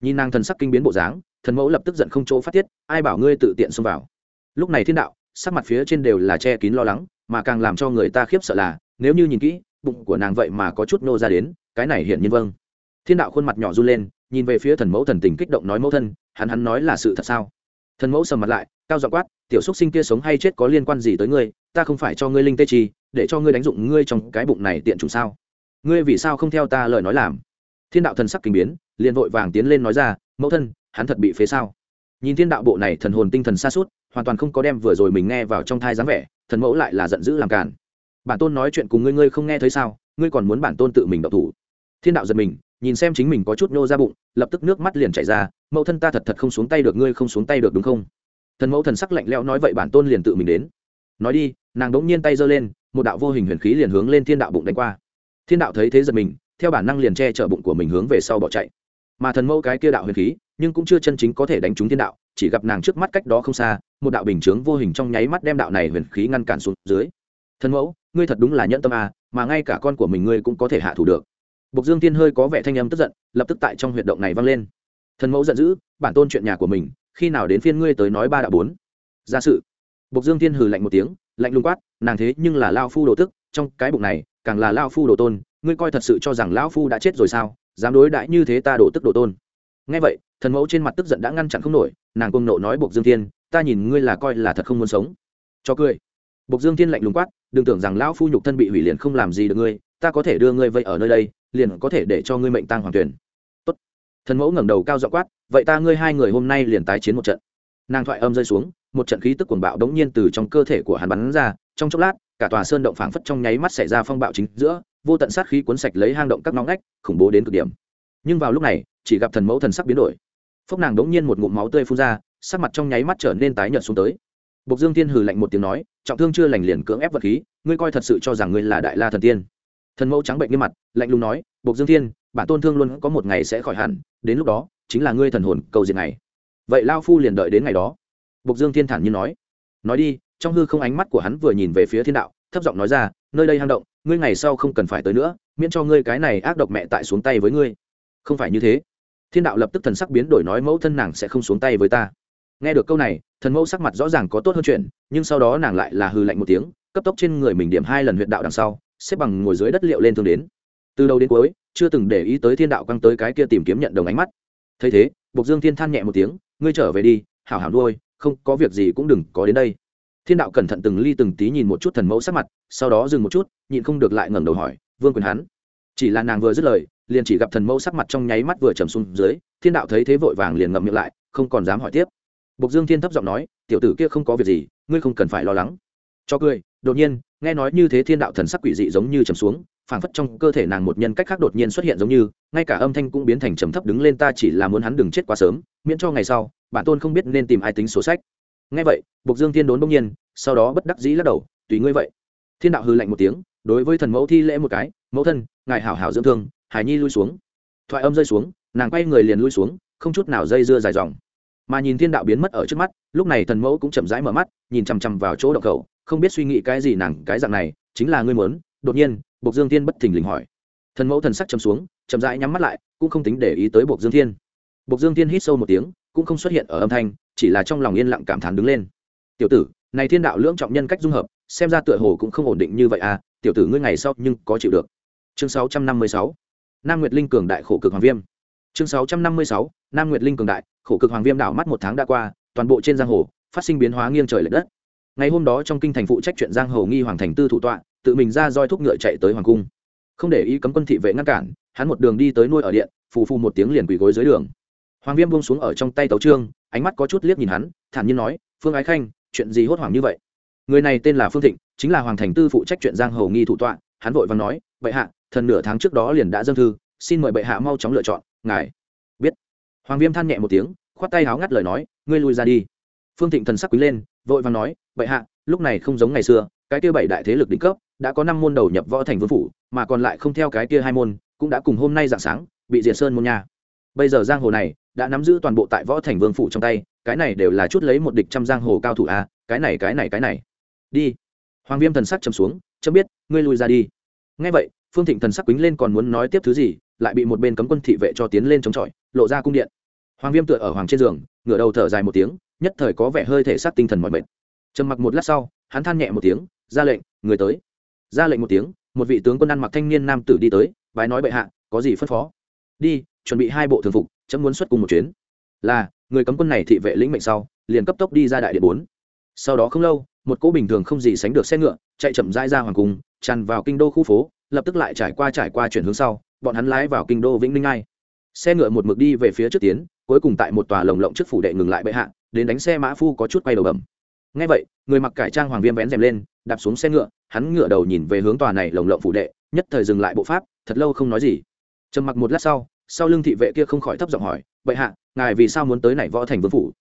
Nhìn nàng thần sắc kinh biến bộ dáng, thần mẫu lập tức giận không chỗ phát tiết, ai bảo ngươi tự tiện xông vào? Lúc này thiên đạo, sắc mặt phía trên đều là che kín lo lắng, mà càng làm cho người ta khiếp sợ là, nếu như nhìn kỹ, bụng của nàng vậy mà có chút nô ra đến, cái này hiển nhiên vâng. Thiên đạo khuôn mặt nhỏ run lên, nhìn về phía thần mẫu thần tình kích động nói mẫu thân, hắn hắn nói là sự thật sao? Thần mẫu sầm mặt lại cao giọng quát, tiểu xúc sinh kia sống hay chết có liên quan gì tới ngươi? Ta không phải cho ngươi linh tê chi, để cho ngươi đánh dụng ngươi trong cái bụng này tiện chủ sao? Ngươi vì sao không theo ta lời nói làm? Thiên đạo thần sắc kinh biến, liền vội vàng tiến lên nói ra, mẫu thân, hắn thật bị phế sao? Nhìn thiên đạo bộ này thần hồn tinh thần xa suốt, hoàn toàn không có đem vừa rồi mình nghe vào trong thai dáng vẻ, thần mẫu lại là giận dữ làm cản bản tôn nói chuyện cùng ngươi ngươi không nghe thấy sao? Ngươi còn muốn bản tôn tự mình đậu thủ? Thiên đạo giật mình, nhìn xem chính mình có chút nhô ra bụng, lập tức nước mắt liền chảy ra, mẫu thân ta thật thật không xuống tay được, ngươi không xuống tay được, đúng không? Thần mẫu thần sắc lạnh lẽo nói vậy bản tôn liền tự mình đến. Nói đi nàng đống nhiên tay giơ lên một đạo vô hình huyền khí liền hướng lên thiên đạo bụng đánh qua. Thiên đạo thấy thế giật mình theo bản năng liền che chở bụng của mình hướng về sau bỏ chạy. Mà thần mẫu cái kia đạo huyền khí nhưng cũng chưa chân chính có thể đánh trúng thiên đạo chỉ gặp nàng trước mắt cách đó không xa một đạo bình chướng vô hình trong nháy mắt đem đạo này huyền khí ngăn cản xuống dưới. Thần mẫu ngươi thật đúng là nhẫn tâm à mà ngay cả con của mình ngươi cũng có thể hạ thủ được. Bộc Dương Tiên hơi có vẻ thanh âm tức giận, lập tức tại trong huyệt động này vang lên. Thần mẫu giận dữ, bản tôn chuyện nhà của mình, khi nào đến phiên ngươi tới nói ba đạo bốn? Ra sự. Bộc Dương Thiên hừ lạnh một tiếng, lạnh lùng quát, nàng thế nhưng là lão phu đồ tức, trong cái bụng này, càng là lão phu đồ tôn, ngươi coi thật sự cho rằng lão phu đã chết rồi sao? Dám đối đãi như thế ta đổ tức đồ tôn. Nghe vậy, thần mẫu trên mặt tức giận đã ngăn chặn không nổi, nàng cuồng nộ nói Bộc Dương Thiên, ta nhìn ngươi là coi là thật không muốn sống. Cho cười. Bộc Dương Thiên lạnh lùng quát, đừng tưởng rằng lão phu nhục thân bị hủy liền không làm gì được ngươi, ta có thể đưa ngươi vây ở nơi đây, liền có thể để cho ngươi mệnh tăng hoàng tuyển thần mẫu ngẩng đầu cao dọ quát vậy ta ngươi hai người hôm nay liền tái chiến một trận. Nàng thoại âm rơi xuống một trận khí tức cuồng bạo đống nhiên từ trong cơ thể của hắn bắn ra trong chốc lát cả tòa sơn động phảng phất trong nháy mắt xảy ra phong bạo chính giữa vô tận sát khí cuốn sạch lấy hang động các nóng ngách khủng bố đến cực điểm. Nhưng vào lúc này chỉ gặp thần mẫu thần sắc biến đổi. Phốc nàng đống nhiên một ngụm máu tươi phun ra sắc mặt trong nháy mắt trở nên tái nhợt xuống tới. Bộc Dương Tiên hừ lạnh một tiếng nói, trọng thương chưa lành liền cưỡng ép vật khí, ngươi coi thật sự cho rằng ngươi là đại la thần tiên. Thần mẫu trắng bệnh như mặt lạnh lùng nói bộc dương tiên bản tôn thương luôn có một ngày sẽ khỏi hẳn đến lúc đó, chính là ngươi thần hồn cầu diệt này vậy lao phu liền đợi đến ngày đó. Bộc dương thiên thản như nói. Nói đi, trong hư không ánh mắt của hắn vừa nhìn về phía thiên đạo, thấp giọng nói ra, nơi đây hang động, ngươi ngày sau không cần phải tới nữa, miễn cho ngươi cái này ác độc mẹ tại xuống tay với ngươi. Không phải như thế. Thiên đạo lập tức thần sắc biến đổi nói, mẫu thân nàng sẽ không xuống tay với ta. Nghe được câu này, thần mẫu sắc mặt rõ ràng có tốt hơn chuyện, nhưng sau đó nàng lại là hư lạnh một tiếng, cấp tốc trên người mình điểm hai lần huyện đạo đằng sau, xếp bằng ngồi dưới đất liệu lên thương đến. Từ đầu đến cuối chưa từng để ý tới thiên đạo căng tới cái kia tìm kiếm nhận đồng ánh mắt. Thấy thế, bộc dương thiên than nhẹ một tiếng, ngươi trở về đi, hảo hảo nuôi, không có việc gì cũng đừng có đến đây. Thiên đạo cẩn thận từng ly từng tí nhìn một chút thần mẫu sắc mặt, sau đó dừng một chút, nhịn không được lại ngẩng đầu hỏi, vương quyền hắn chỉ là nàng vừa dứt lời, liền chỉ gặp thần mẫu sắc mặt trong nháy mắt vừa trầm xuống dưới, thiên đạo thấy thế vội vàng liền ngậm miệng lại, không còn dám hỏi tiếp. Bộc dương thiên thấp giọng nói, tiểu tử kia không có việc gì, ngươi không cần phải lo lắng. Cho cười, đột nhiên, nghe nói như thế thiên đạo thần sắc quỷ dị giống như trầm xuống phảng phất trong cơ thể nàng một nhân cách khác đột nhiên xuất hiện giống như, ngay cả âm thanh cũng biến thành trầm thấp đứng lên, ta chỉ là muốn hắn đừng chết quá sớm, miễn cho ngày sau, bản tôn không biết nên tìm ai tính sổ sách. Nghe vậy, bộc dương thiên đốn bỗng nhiên, sau đó bất đắc dĩ lắc đầu, tùy ngươi vậy. Thiên đạo hư lạnh một tiếng, đối với thần mẫu thi lễ một cái, mẫu thân, ngài hảo hảo dưỡng thương hải nhi lui xuống. Thoại âm rơi xuống, nàng quay người liền lui xuống, không chút nào dây dưa dài dòng. Mà nhìn thiên đạo biến mất ở trước mắt, lúc này thần mẫu cũng chậm rãi mở mắt, nhìn chằm chằm vào chỗ động khẩu, không biết suy nghĩ cái gì nàng, cái dạng này, chính là ngươi muốn, đột nhiên bộc dương thiên bất thình lình hỏi. Thần mẫu thần sắc chầm xuống, chậm rãi nhắm mắt lại, cũng không tính để ý tới bộc dương thiên. Bộc dương thiên hít sâu một tiếng, cũng không xuất hiện ở âm thanh, chỉ là trong lòng yên lặng cảm thán đứng lên. Tiểu tử, này thiên đạo lưỡng trọng nhân cách dung hợp, xem ra tựa hồ cũng không ổn định như vậy à tiểu tử ngươi ngày sau nhưng có chịu được. Chương 656 nam nguyệt linh cường đại khổ cực hoàng viêm. Chương 656 nam nguyệt linh cường đại khổ cực hoàng viêm đảo mắt một tháng đã qua, toàn bộ trên giang hồ, phát sinh biến hóa nghiêng trời lệch đất. Ngày hôm đó trong kinh thành phụ trách chuyện giang hồ nghi hoàng thành tư thủ tọa tự mình ra roi thúc ngựa chạy tới hoàng cung. Không để ý cấm quân thị vệ ngăn cản, hắn một đường đi tới nuôi ở điện, phù phù một tiếng liền quỳ gối dưới đường. Hoàng viêm buông xuống ở trong tay tấu trương, ánh mắt có chút liếc nhìn hắn, thản nhiên nói, phương ái khanh, chuyện gì hốt hoảng như vậy? Người này tên là phương thịnh, chính là hoàng thành tư phụ trách chuyện giang hầu nghi thủ tọa, hắn vội vàng nói, bệ hạ, thần nửa tháng trước đó liền đã dâng thư, xin mời bệ hạ mau chóng lựa chọn, ngài. Biết. Hoàng viêm than nhẹ một tiếng, khoát tay háo ngắt lời nói, ngươi lui ra đi. Phương thịnh thần sắc quý lên, vội vàng nói, bệ hạ, lúc này không giống ngày xưa cái kia bảy đại thế lực đỉnh cấp đã có năm môn đầu nhập võ thành vương phủ mà còn lại không theo cái kia hai môn cũng đã cùng hôm nay dạng sáng bị diệt sơn môn nha. Bây giờ giang hồ này đã nắm giữ toàn bộ tại võ thành vương phủ trong tay cái này đều là chút lấy một địch trăm giang hồ cao thủ a à, cái này cái này cái này. Đi. Hoàng viêm thần sắc chấm xuống chấm biết ngươi lui ra đi. Ngay vậy phương thịnh thần sắc quýnh lên còn muốn nói tiếp thứ gì lại bị một bên cấm quân thị vệ cho tiến lên chống chọi lộ ra cung điện. Hoàng viêm tựa ở hoàng trên giường ngửa đầu thở dài một tiếng nhất thời có vẻ hơi thể xác tinh thần mọi mệt. Trầm mặc một lát sau hắn than nhẹ một tiếng ra lệnh, người tới. Ra lệnh một tiếng, một vị tướng quân ăn mặc thanh niên nam tử đi tới vái nói bệ hạ, có gì phân phó? Đi, chuẩn bị hai bộ thường phục, chấm muốn xuất cùng một chuyến. Là, người cấm quân này thị vệ lĩnh mệnh sau, liền cấp tốc đi ra đại điện bốn. Sau đó không lâu, một cỗ bình thường không gì sánh được xe ngựa, chạy chậm rãi ra hoàng cung, tràn vào kinh đô khu phố, lập tức lại trải qua trải qua chuyển hướng sau, bọn hắn lái vào kinh đô vĩnh ninh ai xe ngựa một mực đi về phía trước tiến, cuối cùng tại một tòa lồng lộng trước phủ đệ ngừng lại bệ hạ, đến đánh xe mã phu có chút quay đầu bầm ngay vậy, người mặc cải trang hoàng viêm vén rèm lên, đạp xuống xe ngựa, hắn ngựa đầu nhìn về hướng tòa này lồng lộng phủ đệ, nhất thời dừng lại bộ pháp, thật lâu không nói gì. Trầm mặc một lát sau sau lưng thị vệ kia không khỏi thấp giọng hỏi, bệ hạ, ngài vì sao muốn tới này võ thành vương phủ?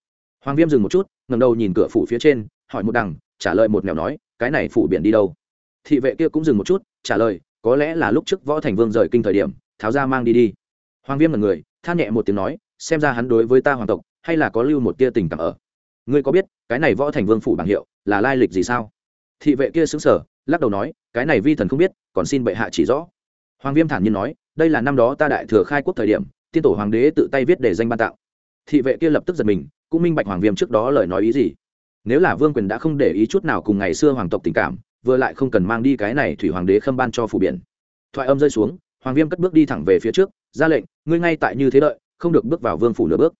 Hoàng viêm dừng một chút ngầm đầu nhìn cửa phủ phía trên, hỏi một đằng, trả lời một nẻo nói, cái này phủ biển đi đâu? Thị vệ kia cũng dừng một chút, trả lời, có lẽ là lúc trước võ thành vương rời kinh thời điểm, tháo ra mang đi đi. Hoàng viêm là người, than nhẹ một tiếng nói, xem ra hắn đối với ta hoàng tộc, hay là có lưu một tia tình cảm ở ngươi có biết cái này võ thành vương phủ bảng hiệu là lai lịch gì sao? Thị vệ kia xứng sở lắc đầu nói, cái này vi thần không biết, còn xin bệ hạ chỉ rõ. Hoàng viêm thản nhiên nói, đây là năm đó ta đại thừa khai quốc thời điểm, tiên tổ hoàng đế tự tay viết để danh ban tạo. Thị vệ kia lập tức giật mình, cũng minh bạch hoàng viêm trước đó lời nói ý gì. Nếu là vương quyền đã không để ý chút nào cùng ngày xưa hoàng tộc tình cảm, vừa lại không cần mang đi cái này thủy hoàng đế khâm ban cho phủ biển. Thoại âm rơi xuống, hoàng viêm cất bước đi thẳng về phía trước, ra lệnh, ngươi ngay tại như thế đợi, không được bước vào vương phủ nửa bước.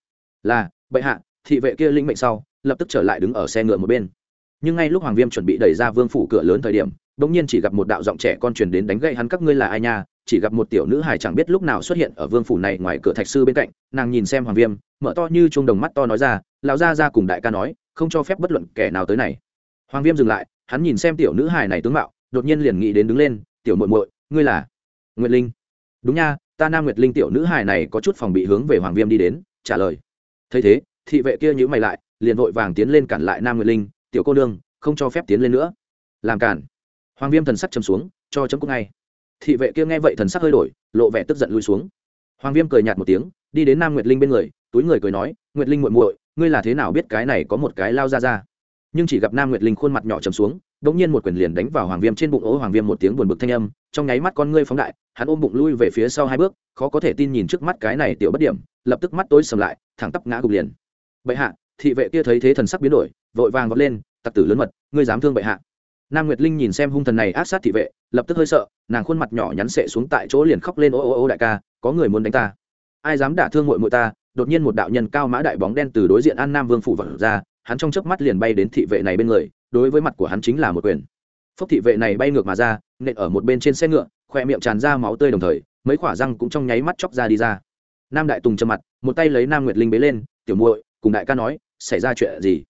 Là, bệ hạ, thị vệ kia linh mệnh sau lập tức trở lại đứng ở xe ngựa một bên. Nhưng ngay lúc hoàng viêm chuẩn bị đẩy ra vương phủ cửa lớn thời điểm đ ỗ n g nhiên chỉ gặp một đạo giọng trẻ con truyền đến đánh gậy hắn, các ngươi là ai nha? Chỉ gặp một tiểu nữ hài chẳng biết lúc nào xuất hiện ở vương phủ này ngoài cửa thạch sư bên cạnh, nàng nhìn xem hoàng viêm, mở to như chuông đồng mắt to nói ra, lão gia ra cùng đại ca nói, không cho phép bất luận kẻ nào tới này. Hoàng viêm dừng lại, hắn nhìn xem tiểu nữ hài này tướng mạo, đột nhiên liền nghĩ đến đứng lên, tiểu muội muội, ngươi là nguyệt linh. Đúng nha, ta nam nguyệt linh tiểu nữ hài này có chút phòng bị hướng về hoàng viêm đi đến, trả lời. Thấy thế, thị vệ kia nhữ mày lại liền vội vàng tiến lên cản lại nam nguyệt linh, tiểu cô nương, không cho phép tiến lên nữa. Làm cản? Hoàng viêm thần sắc chấm xuống, cho chấm cúc ngay. Thị vệ kia nghe vậy thần sắc hơi đổi, lộ vẻ tức giận lui xuống. Hoàng viêm cười nhạt một tiếng, đi đến nam nguyệt linh bên người, túi người cười nói, nguyệt linh muội muội, ngươi là thế nào biết cái này có một cái lao ra ra? Nhưng chỉ gặp nam nguyệt linh khuôn mặt nhỏ trầm xuống đ ỗ n g nhiên một quyền liền đánh vào hoàng viêm trên bụng ố hoàng viêm một tiếng buồn bực thanh âm, trong nháy mắt con ngươi phóng đại, hắn ôm bụng lui về phía sau hai bước, khó có thể tin nhìn trước mắt cái này tiểu bất điểm, lập tức mắt tối sầm lại, thẳng tắp ngã gục liền. Bệ hạ thị vệ kia thấy thế thần sắc biến đổi, vội vàng vọt lên, tặc tử lớn mật, ngươi dám thương bệ hạ. Nam nguyệt linh nhìn xem hung thần này áp sát thị vệ, lập tức hơi sợ, nàng khuôn mặt nhỏ nhắn sệ xuống tại chỗ liền khóc lên, ô ô ô, đại ca, có người muốn đánh ta. Ai dám đả thương mội mội ta? Đột nhiên một đạo nhân cao mã đại bóng đen từ đối diện an nam vương phủ vật ra, hắn trong chớp mắt liền bay đến thị vệ này bên người, đối với mặt của hắn chính là một quyền. Phốc thị vệ này bay ngược mà ra, nện ở một bên trên xe ngựa, khoe miệng tràn ra máu tươi đồng thời, mấy khỏa răng cũng trong nháy mắt chóc ra đi ra. Nam đại tùng trầm mặt, một tay lấy nam nguyệt linh bế lên, tiểu muội, cùng đại ca nói xảy ra chuyện gì?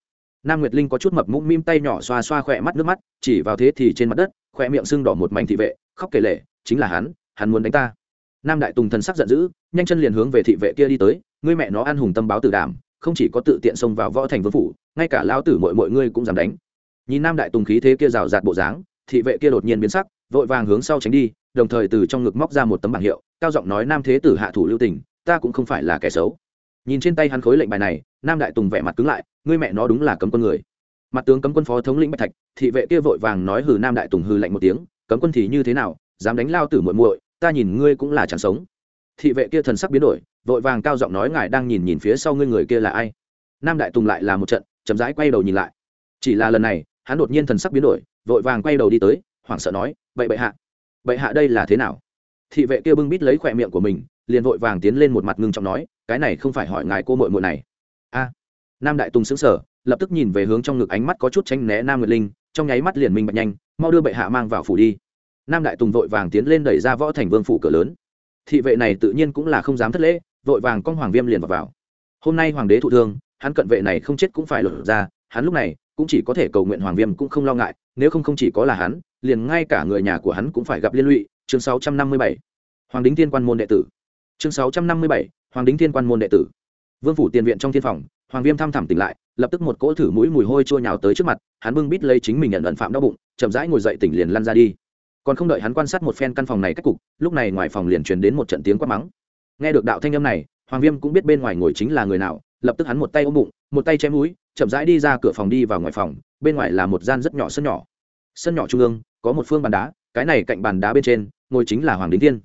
Nam nguyệt linh có chút mập mũm mim tay nhỏ xoa xoa khỏe mắt nước mắt, chỉ vào thế thì trên mặt đất khoe miệng sưng đỏ một mảnh thị vệ, khóc kể lể, chính là hắn hắn muốn đánh ta. Nam đại tùng thần sắc giận dữ, nhanh chân liền hướng về thị vệ kia đi tới, ngươi mẹ nó ăn hùng tâm báo tử đảm, không chỉ có tự tiện xông vào võ thành vương phủ, ngay cả lao tử mọi mọi ngươi cũng dám đánh. Nhìn nam đại tùng khí thế kia rào rạt bộ dáng, thị vệ kia đột nhiên biến sắc, vội vàng hướng sau tránh đi, đồng thời từ trong ngực móc ra một tấm bảng hiệu, cao giọng nói, nam thế tử hạ thủ lưu tình, ta cũng không phải là kẻ xấu nhìn trên tay hắn khối lệnh bài này, nam đại tùng vẻ mặt cứng lại, ngươi mẹ nó đúng là cấm quân người. Mặt tướng cấm quân phó thống lĩnh bạch thạch, thị vệ kia vội vàng nói hừ nam đại tùng hừ lạnh một tiếng, cấm quân thì như thế nào, dám đánh lao tử muội muội, ta nhìn ngươi cũng là chẳng sống. Thị vệ kia thần sắc biến đổi, vội vàng cao giọng nói ngài đang nhìn nhìn phía sau ngươi người kia là ai. Nam đại tùng lại là một trận, chậm rãi quay đầu nhìn lại. Chỉ là lần này, hắn đột nhiên thần sắc biến đổi, vội vàng quay đầu đi tới, hoảng sợ nói vậy bệ hạ bệ hạ đây là thế nào? Thị vệ kia bưng bít lấy khỏe miệng của mình liền vội vàng tiến lên một mặt ngưng trọng nói cái này không phải hỏi ngài cô mội mội này. A. Nam đại tùng xứng sở lập tức nhìn về hướng trong ngực ánh mắt có chút tránh né nam nguyệt linh trong nháy mắt liền minh bạch nhanh mau đưa bệ hạ mang vào phủ đi. Nam đại tùng vội vàng tiến lên đẩy ra võ thành vương phủ cửa lớn. Thị vệ này tự nhiên cũng là không dám thất lễ vội vàng con hoàng viêm liền vào, vào. hôm nay hoàng đế thụ thương hắn cận vệ này không chết cũng phải lột ra hắn lúc này cũng chỉ có thể cầu nguyện hoàng viêm cũng không lo ngại nếu không không chỉ có là hắn liền ngay cả người nhà của hắn cũng phải gặp liên lụy. Chương 657. hoàng đính thiên quan môn đệ tử chương 657. hoàng đính thiên quan môn đệ tử. Vương phủ tiền viện trong thiên phòng, hoàng viêm thăm thẳm tỉnh lại, lập tức một cỗ thử mũi mùi hôi trôi nhào tới trước mặt, hắn bưng bít lấy chính mình nhận ẩn phạm đau bụng, chậm rãi ngồi dậy tỉnh liền lăn ra đi. Còn không đợi hắn quan sát một phen căn phòng này cách cục, lúc này ngoài phòng liền truyền đến một trận tiếng quát mắng. Nghe được đạo thanh âm này, hoàng viêm cũng biết bên ngoài ngồi chính là người nào, lập tức hắn một tay ôm bụng, một tay chém núi chậm rãi đi ra cửa phòng đi vào ngoài phòng, bên ngoài là một gian rất nhỏ sân nhỏ. Sân nhỏ trung ương, có một phương bàn đá, cái này cạnh bàn đá bên trên, ngồi chính là hoàng đính thiên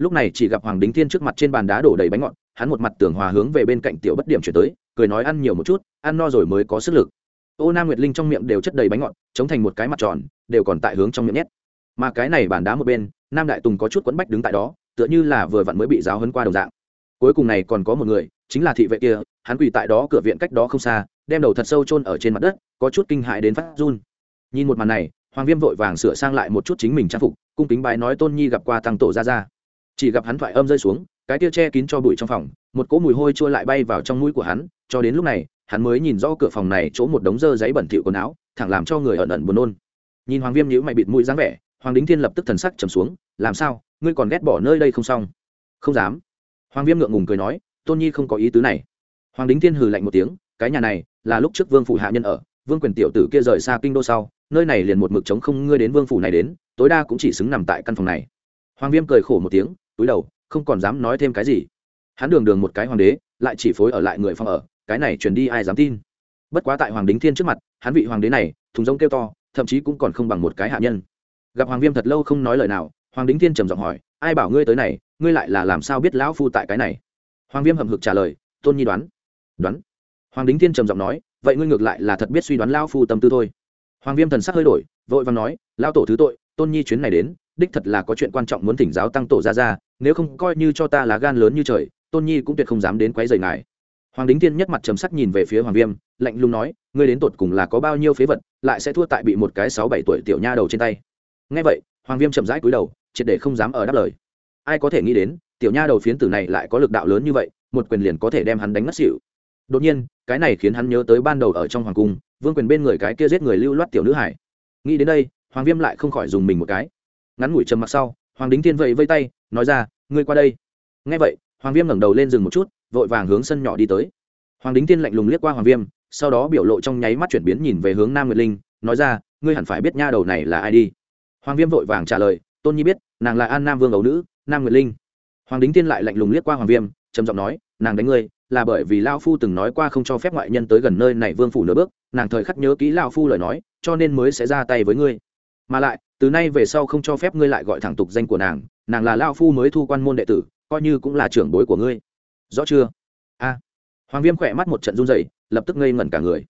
lúc này chỉ gặp hoàng đính thiên trước mặt trên bàn đá đổ đầy bánh ngọt, hắn một mặt tưởng hòa hướng về bên cạnh tiểu bất điểm chuyển tới, cười nói ăn nhiều một chút, ăn no rồi mới có sức lực. Ô nam nguyệt linh trong miệng đều chất đầy bánh ngọt, chống thành một cái mặt tròn, đều còn tại hướng trong miệng nhét. Mà cái này bàn đá một bên, nam đại tùng có chút quẫn bách đứng tại đó, tựa như là vừa vặn mới bị giáo hấn qua đồng dạng. Cuối cùng này còn có một người, chính là thị vệ kia, hắn quỳ tại đó cửa viện cách đó không xa, đem đầu thật sâu chôn ở trên mặt đất, có chút kinh hại đến phát run. Nhìn một màn này, hoàng viêm vội vàng sửa sang lại một chút chính mình trang phục, cung kính bái nói tôn nhi gặp qua tăng tổ ra ra chỉ gặp hắn thoại âm rơi xuống, cái tia che kín cho bụi trong phòng, một cỗ mùi hôi chua lại bay vào trong mũi của hắn, cho đến lúc này, hắn mới nhìn rõ cửa phòng này chỗ một đống dơ giấy bẩn thỉu quần áo, thẳng làm cho người ẩn ẩn buồn nôn. Nhìn hoàng viêm nhữ mày bịt mũi dáng vẻ, hoàng đính thiên lập tức thần sắc trầm xuống, làm sao, ngươi còn ghét bỏ nơi đây không xong? Không dám. Hoàng viêm ngượng ngùng cười nói, tôn nhi không có ý tứ này. Hoàng đính thiên hừ lạnh một tiếng, cái nhà này là lúc trước vương phủ hạ nhân ở, vương quyền tiểu tử kia rời xa kinh đô sau, nơi này liền một mực chống không ngươi đến vương phủ này đến, tối đa cũng chỉ xứng nằm tại căn phòng này hoàng viêm cười khổ một tiếng, túi đầu, không còn dám nói thêm cái gì. Hắn đường đường một cái hoàng đế, lại chỉ phối ở lại người phòng ở, cái này truyền đi ai dám tin? Bất quá tại hoàng đính thiên trước mặt, hắn vị hoàng đế này, thùng rông kêu to, thậm chí cũng còn không bằng một cái hạ nhân. Gặp hoàng viêm thật lâu không nói lời nào, hoàng đính thiên trầm giọng hỏi, ai bảo ngươi tới này, ngươi lại là làm sao biết lão phu tại cái này? Hoàng viêm hậm hực trả lời, tôn nhi đoán. Đoán? Hoàng đính thiên trầm giọng nói, vậy ngươi ngược lại là thật biết suy đoán lão phu tâm tư thôi. Hoàng viêm thần sắc hơi đổi, vội vàng nói, lão tổ thứ tội, tôn nhi chuyến này đến đích thật là có chuyện quan trọng muốn thỉnh giáo tăng tổ ra ra nếu không coi như cho ta là gan lớn như trời, tôn nhi cũng tuyệt không dám đến quấy rầy ngài. Hoàng đính thiên nhất mặt trầm sắc nhìn về phía hoàng viêm, lạnh lùng nói, ngươi đến tột cùng là có bao nhiêu phế vật, lại sẽ thua tại bị một cái sáu bảy tuổi tiểu nha đầu trên tay. Ngay vậy, hoàng viêm chậm rãi cúi đầu, triệt để không dám ở đáp lời. Ai có thể nghĩ đến, tiểu nha đầu phiến tử này lại có lực đạo lớn như vậy, một quyền liền có thể đem hắn đánh mất xỉu. Đột nhiên, cái này khiến hắn nhớ tới ban đầu ở trong hoàng cung, vương quyền bên người cái kia giết người lưu loát tiểu nữ hải. Nghĩ đến đây, hoàng viêm lại không khỏi dùng mình một cái ngắn ngủi trầm mặc sau, hoàng đính thiên vẫy vây tay, nói ra, ngươi qua đây. Ngay vậy, hoàng viêm ngẩng đầu lên rừng một chút, vội vàng hướng sân nhỏ đi tới. Hoàng đính thiên lạnh lùng liếc qua hoàng viêm, sau đó biểu lộ trong nháy mắt chuyển biến nhìn về hướng nam nguyệt linh, nói ra, ngươi hẳn phải biết nha đầu này là ai đi. Hoàng viêm vội vàng trả lời, tôn nhi biết, nàng là an nam vương ấu nữ, nam nguyệt linh. Hoàng đính Thiên lại lạnh lùng liếc qua hoàng viêm, trầm giọng nói, nàng đánh ngươi, là bởi vì lao phu từng nói qua không cho phép ngoại nhân tới gần nơi này vương phủ nửa bước, nàng thời khắc nhớ kỹ lao phu lời nói, cho nên mới sẽ ra tay với ngươi. Mà lại từ nay về sau không cho phép ngươi lại gọi thẳng tục danh của nàng nàng là lao phu mới thu quan môn đệ tử, coi như cũng là trưởng bối của ngươi. Rõ chưa? A. Hoàng viêm khỏe mắt một trận run dày lập tức ngây ngẩn cả người.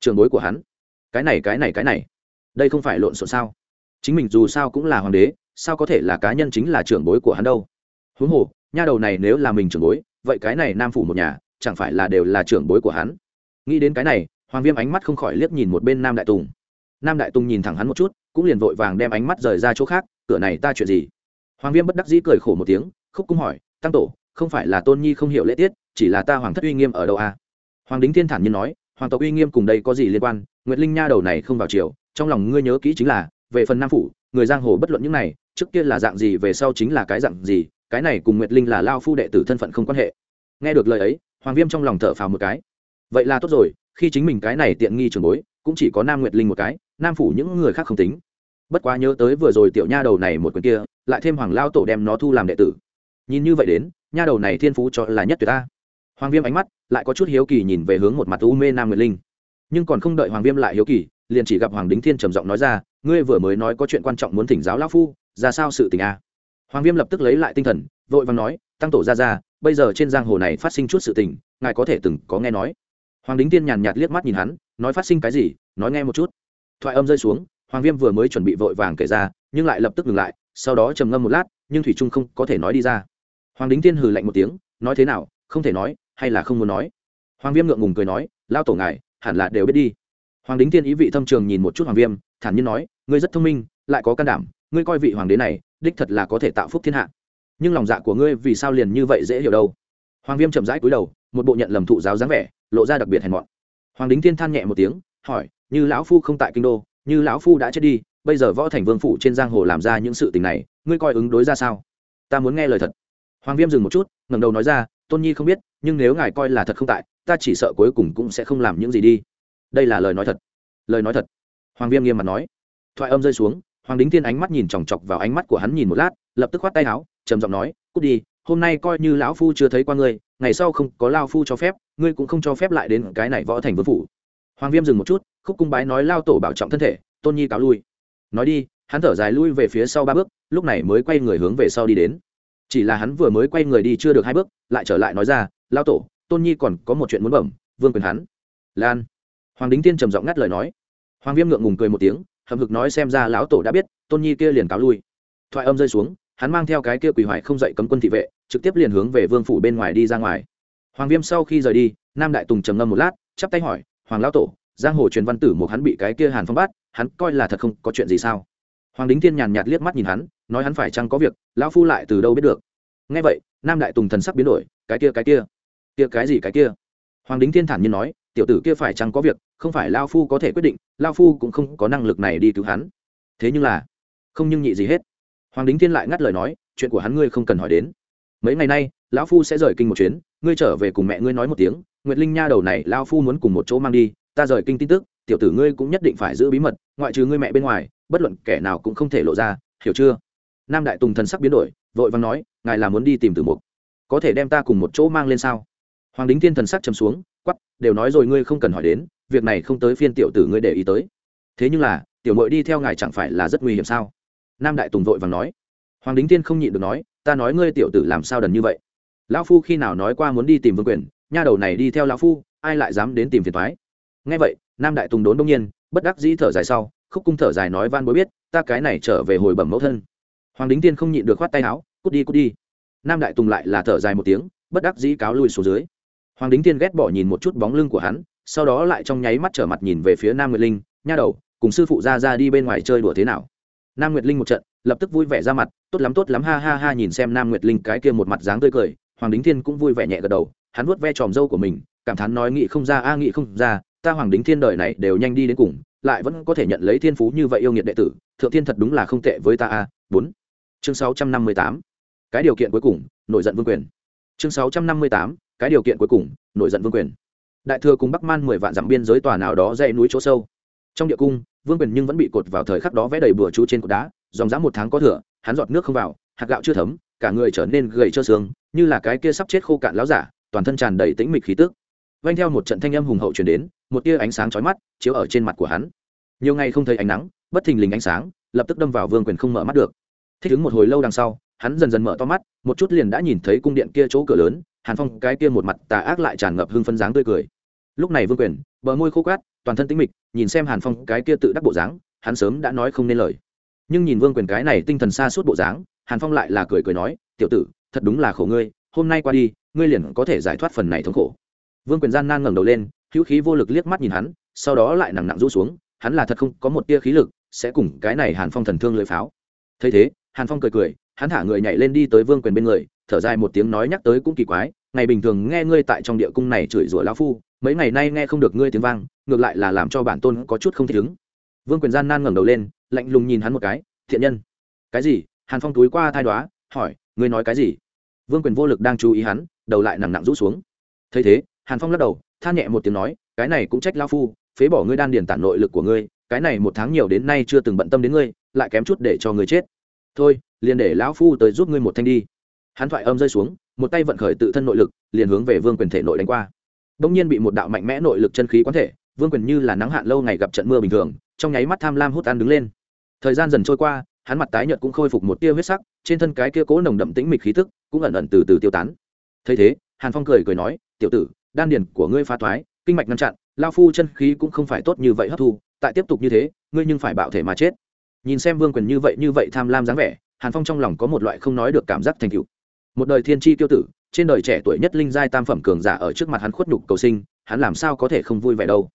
Trưởng bối của hắn? Cái này cái này cái này. Đây không phải lộn xộn sao? Chính mình dù sao cũng là hoàng đế, sao có thể là cá nhân chính là trưởng bối của hắn đâu? Huống hồ, nha đầu này nếu là mình trưởng bối, vậy cái này nam phủ một nhà, chẳng phải là đều là trưởng bối của hắn? Nghĩ đến cái này, hoàng viêm ánh mắt không khỏi liếc nhìn một bên nam đại tùng nam đại tùng nhìn thẳng hắn một chút, cũng liền vội vàng đem ánh mắt rời ra chỗ khác, cửa này ta chuyện gì? Hoàng viêm bất đắc dĩ cười khổ một tiếng, khúc cung hỏi, tăng tổ, không phải là tôn nhi không hiểu lễ tiết, chỉ là ta hoàng thất uy nghiêm ở đâu à? hoàng đính thiên thản nhiên nói, hoàng tộc uy nghiêm cùng đây có gì liên quan? Nguyệt linh nha đầu này không vào chiều trong lòng ngươi nhớ kỹ chính là, về phần nam phủ, người giang hồ bất luận những này, trước kia là dạng gì, về sau chính là cái dạng gì, cái này cùng nguyệt linh là lao phu đệ tử thân phận không quan hệ. Nghe được lời ấy, hoàng viêm trong lòng thở phào một cái. Vậy là tốt rồi, khi chính mình cái này tiện nghi trường bối cũng chỉ có nam nguyệt linh một cái, nam phủ những người khác không tính. Bất quá nhớ tới vừa rồi tiểu nha đầu này một quyền kia, lại thêm hoàng lao tổ đem nó thu làm đệ tử. Nhìn như vậy đến, nha đầu này thiên phú cho là nhất tuyệt ta. Hoàng viêm ánh mắt lại có chút hiếu kỳ nhìn về hướng một mặt u mê nam nguyệt linh. Nhưng còn không đợi hoàng viêm lại hiếu kỳ, liền chỉ gặp hoàng đính thiên trầm giọng nói ra, ngươi vừa mới nói có chuyện quan trọng muốn thỉnh giáo lão phu, ra sao sự tình a hoàng viêm lập tức lấy lại tinh thần, vội vàng nói, tăng tổ ra ra, bây giờ trên giang hồ này phát sinh chút sự tình, ngài có thể từng có nghe nói. Hoàng đính tiên nhàn nhạt liếc mắt nhìn hắn nói phát sinh cái gì, nói nghe một chút. Thoại âm rơi xuống, hoàng viêm vừa mới chuẩn bị vội vàng kể ra, nhưng lại lập tức ngừng lại, sau đó trầm ngâm một lát, nhưng thủy trung không có thể nói đi ra. Hoàng đính tiên hừ lạnh một tiếng, nói thế nào, không thể nói, hay là không muốn nói. Hoàng viêm ngượng ngùng cười nói lao tổ ngài, hẳn là đều biết đi. Hoàng đính tiên ý vị thâm trường nhìn một chút hoàng viêm, thản nhiên nói, ngươi rất thông minh, lại có can đảm, ngươi coi vị hoàng đế này, đích thật là có thể tạo phúc thiên hạ. Nhưng lòng dạ của ngươi vì sao liền như vậy dễ hiểu đâu? Hoàng viêm chậm rãi cúi đầu, một bộ nhận lầm thụ giáo dáng vẻ, lộ ra đặc biệt hèn mọn hoàng đính thiên than nhẹ một tiếng, hỏi, như lão phu không tại kinh đô, như lão phu đã chết đi, bây giờ võ thành vương phủ trên giang hồ làm ra những sự tình này, ngươi coi ứng đối ra sao? Ta muốn nghe lời thật. Hoàng viêm dừng một chút, ngẩng đầu nói ra, tôn nhi không biết, nhưng nếu ngài coi là thật không tại, ta chỉ sợ cuối cùng cũng sẽ không làm những gì đi. Đây là lời nói thật. Lời nói thật. Hoàng viêm nghiêm mặt nói. Thoại âm rơi xuống, hoàng đính thiên ánh mắt nhìn chòng chọc vào ánh mắt của hắn nhìn một lát, lập tức khoát tay áo, trầm giọng nói, cút đi, hôm nay coi như lão phu chưa thấy qua ngươi ngày sau không có lao phu cho phép, ngươi cũng không cho phép lại đến cái này võ thành vương phủ. Hoàng viêm dừng một chút, khúc cung bái nói lao tổ bảo trọng thân thể, tôn nhi cáo lui. Nói đi, hắn thở dài lui về phía sau ba bước, lúc này mới quay người hướng về sau đi đến. Chỉ là hắn vừa mới quay người đi chưa được hai bước, lại trở lại nói ra, lao tổ, tôn nhi còn có một chuyện muốn bẩm, vương quyền hắn. Lan. Hoàng đính tiên trầm giọng ngắt lời nói. Hoàng viêm ngượng ngùng cười một tiếng hầm hực nói xem ra lão tổ đã biết, tôn nhi kia liền cáo lui. Thoại âm rơi xuống hắn mang theo cái kia quỳ hoài không dậy cấm quân thị vệ, trực tiếp liền hướng về vương phủ bên ngoài đi ra ngoài. Hoàng viêm sau khi rời đi, nam đại tùng trầm ngâm một lát, chắp tay hỏi, hoàng lão tổ, giang hồ truyền văn tử một hắn bị cái kia hàn phong bắt, hắn coi là thật không, có chuyện gì sao? Hoàng đính thiên nhàn nhạt liếc mắt nhìn hắn, nói hắn phải chăng có việc, lão phu lại từ đâu biết được. Nghe vậy, nam đại tùng thần sắc biến đổi, cái kia cái kia kia cái gì cái kia? Hoàng đính thiên thản nhiên nói, tiểu tử kia phải chăng có việc, không phải lao phu có thể quyết định lao phu cũng không có năng lực này đi cứu hắn. Thế nhưng là, không nhưng nhị gì hết hoàng đính thiên lại ngắt lời nói, chuyện của hắn ngươi không cần hỏi đến. Mấy ngày nay, lão phu sẽ rời kinh một chuyến, ngươi trở về cùng mẹ ngươi nói một tiếng, nguyệt linh nha đầu này lao phu muốn cùng một chỗ mang đi, ta rời kinh tin tức, tiểu tử ngươi cũng nhất định phải giữ bí mật, ngoại trừ ngươi mẹ bên ngoài, bất luận kẻ nào cũng không thể lộ ra, hiểu chưa? Nam đại tùng thần sắc biến đổi, vội vàng nói, ngài là muốn đi tìm tử mục, có thể đem ta cùng một chỗ mang lên sao? Hoàng đính thiên thần sắc chấm xuống quắp đều nói rồi ngươi không cần hỏi đến, việc này không tới phiên tiểu tử ngươi để ý tới. Thế nhưng là, tiểu mội đi theo ngài chẳng phải là rất nguy hiểm sao? Nam đại tùng vội vàng nói, hoàng đính thiên không nhịn được nói, ta nói ngươi tiểu tử làm sao đần như vậy? Lão phu khi nào nói qua muốn đi tìm vương quyền, nha đầu này đi theo lão phu, ai lại dám đến tìm phiền thoái ngay vậy, nam đại tùng đốn đông nhiên, bất đắc dĩ thở dài sau, khúc cung thở dài nói van bối biết, ta cái này trở về hồi bẩm mẫu thân. Hoàng đính tiên không nhịn được khoát tay áo, cút đi cút đi. Nam đại tùng lại là thở dài một tiếng, bất đắc dĩ cáo lui xuống dưới. Hoàng đính tiên ghét bỏ nhìn một chút bóng lưng của hắn, sau đó lại trong nháy mắt trở mặt nhìn về phía nam nguyệt linh, nha đầu, cùng sư phụ ra ra đi bên ngoài chơi đùa thế nào? Nam nguyệt linh một trận, lập tức vui vẻ ra mặt, tốt lắm tốt lắm, ha ha ha, nhìn xem nam nguyệt linh cái kia một mặt dáng tươi cười, hoàng đính thiên cũng vui vẻ nhẹ gật đầu, hắn vuốt ve tròm dâu của mình, cảm thán nói nghị không ra, a nghị không ra, ta hoàng đính thiên đời này đều nhanh đi đến cùng, lại vẫn có thể nhận lấy thiên phú như vậy yêu nghiệt đệ tử, thượng thiên thật đúng là không tệ với ta, a, bốn. Chương sáu trăm năm mươi tám, cái điều kiện cuối cùng, nổi giận vương quyền. Chương sáu trăm năm mươi tám, cái điều kiện cuối cùng, nổi giận vương quyền. Đại thừa cùng bắc man mười vạn dặm biên giới tòa nào đó dãy núi chỗ sâu. Trong địa cung vương quyền nhưng vẫn bị cột vào thời khắc đó vẽ đầy bừa chú trên cột đá, dòng dã một tháng có thửa hắn giọt nước không vào, hạt gạo chưa thấm, cả người trở nên gầy trơ xương, như là cái kia sắp chết khô cạn láo giả, toàn thân tràn đầy tĩnh mịch khí tức. Vanh theo một trận thanh âm hùng hậu chuyển đến, một tia ánh sáng chói mắt chiếu ở trên mặt của hắn. Nhiều ngày không thấy ánh nắng, bất thình lình ánh sáng lập tức đâm vào vương quyền không mở mắt được. Thích ứng một hồi lâu đằng sau, hắn dần dần mở to mắt, một chút liền đã nhìn thấy cung điện kia chỗ cửa lớn, hàn phong cái kia một mặt tà ác lại tràn ngập hưng phân dáng tươi cười. Lúc này vương quyền, bờ môi khô cát toàn thân tĩnh mịch, nhìn xem hàn phong cái kia tự đắc bộ dáng, hắn sớm đã nói không nên lời. Nhưng nhìn vương quyền cái này tinh thần xa suốt bộ dáng, hàn phong lại là cười cười nói, tiểu tử, thật đúng là khổ ngươi, hôm nay qua đi, ngươi liền có thể giải thoát phần này thống khổ. Vương quyền gian nan ngẩng đầu lên, hữu khí vô lực liếc mắt nhìn hắn, sau đó lại nặng nặng rũ xuống, hắn là thật không có một tia khí lực, sẽ cùng cái này hàn phong thần thương lưỡi pháo. Thấy thế, hàn phong cười cười, hắn thả người nhảy lên đi tới vương quyền bên người, thở dài một tiếng nói nhắc tới cũng kỳ quái, ngày bình thường nghe ngươi tại trong địa cung này chửi rủa lão phu, mấy ngày nay nghe không được ngươi tiếng vang ngược lại là làm cho bản tôn có chút không thích ứng. Vương quyền gian nan ngẩng đầu lên, lạnh lùng nhìn hắn một cái, thiện nhân. Cái gì? Hàn phong túi qua thai đoá, hỏi, ngươi nói cái gì? Vương quyền vô lực đang chú ý hắn, đầu lại nặng nặng rũ xuống. Thấy thế, hàn phong lắc đầu, than nhẹ một tiếng nói, cái này cũng trách lao phu, phế bỏ ngươi đan điền tản nội lực của ngươi, cái này một tháng nhiều đến nay chưa từng bận tâm đến ngươi, lại kém chút để cho ngươi chết. Thôi, liền để lão phu tới giúp ngươi một thanh đi. Hắn thoại âm rơi xuống, một tay vận khởi tự thân nội lực, liền hướng về vương quyền thể nội đánh qua. Đông nhiên bị một đạo mạnh mẽ nội lực chân khí quán thể vương quyền như là nắng hạn lâu ngày gặp trận mưa bình thường, trong nháy mắt tham lam hút ăn đứng lên. Thời gian dần trôi qua, hắn mặt tái nhợt cũng khôi phục một tia huyết sắc, trên thân cái kia cố nồng đậm tĩnh mịch khí tức cũng ẩn ẩn từ từ tiêu tán. Thấy thế, hàn phong cười cười nói, tiểu tử, đan điền của ngươi phá thoái, kinh mạch ngăn chặn, lao phu chân khí cũng không phải tốt như vậy hấp thu, tại tiếp tục như thế, ngươi nhưng phải bạo thể mà chết. Nhìn xem vương quyền như vậy như vậy tham lam dáng vẻ, hàn phong trong lòng có một loại không nói được cảm giác thành cựu một đời thiên tri tiêu tử, trên đời trẻ tuổi nhất linh giai tam phẩm cường giả ở trước mặt hắn khuất nhục cầu sinh, hắn làm sao có thể không vui vẻ đâu?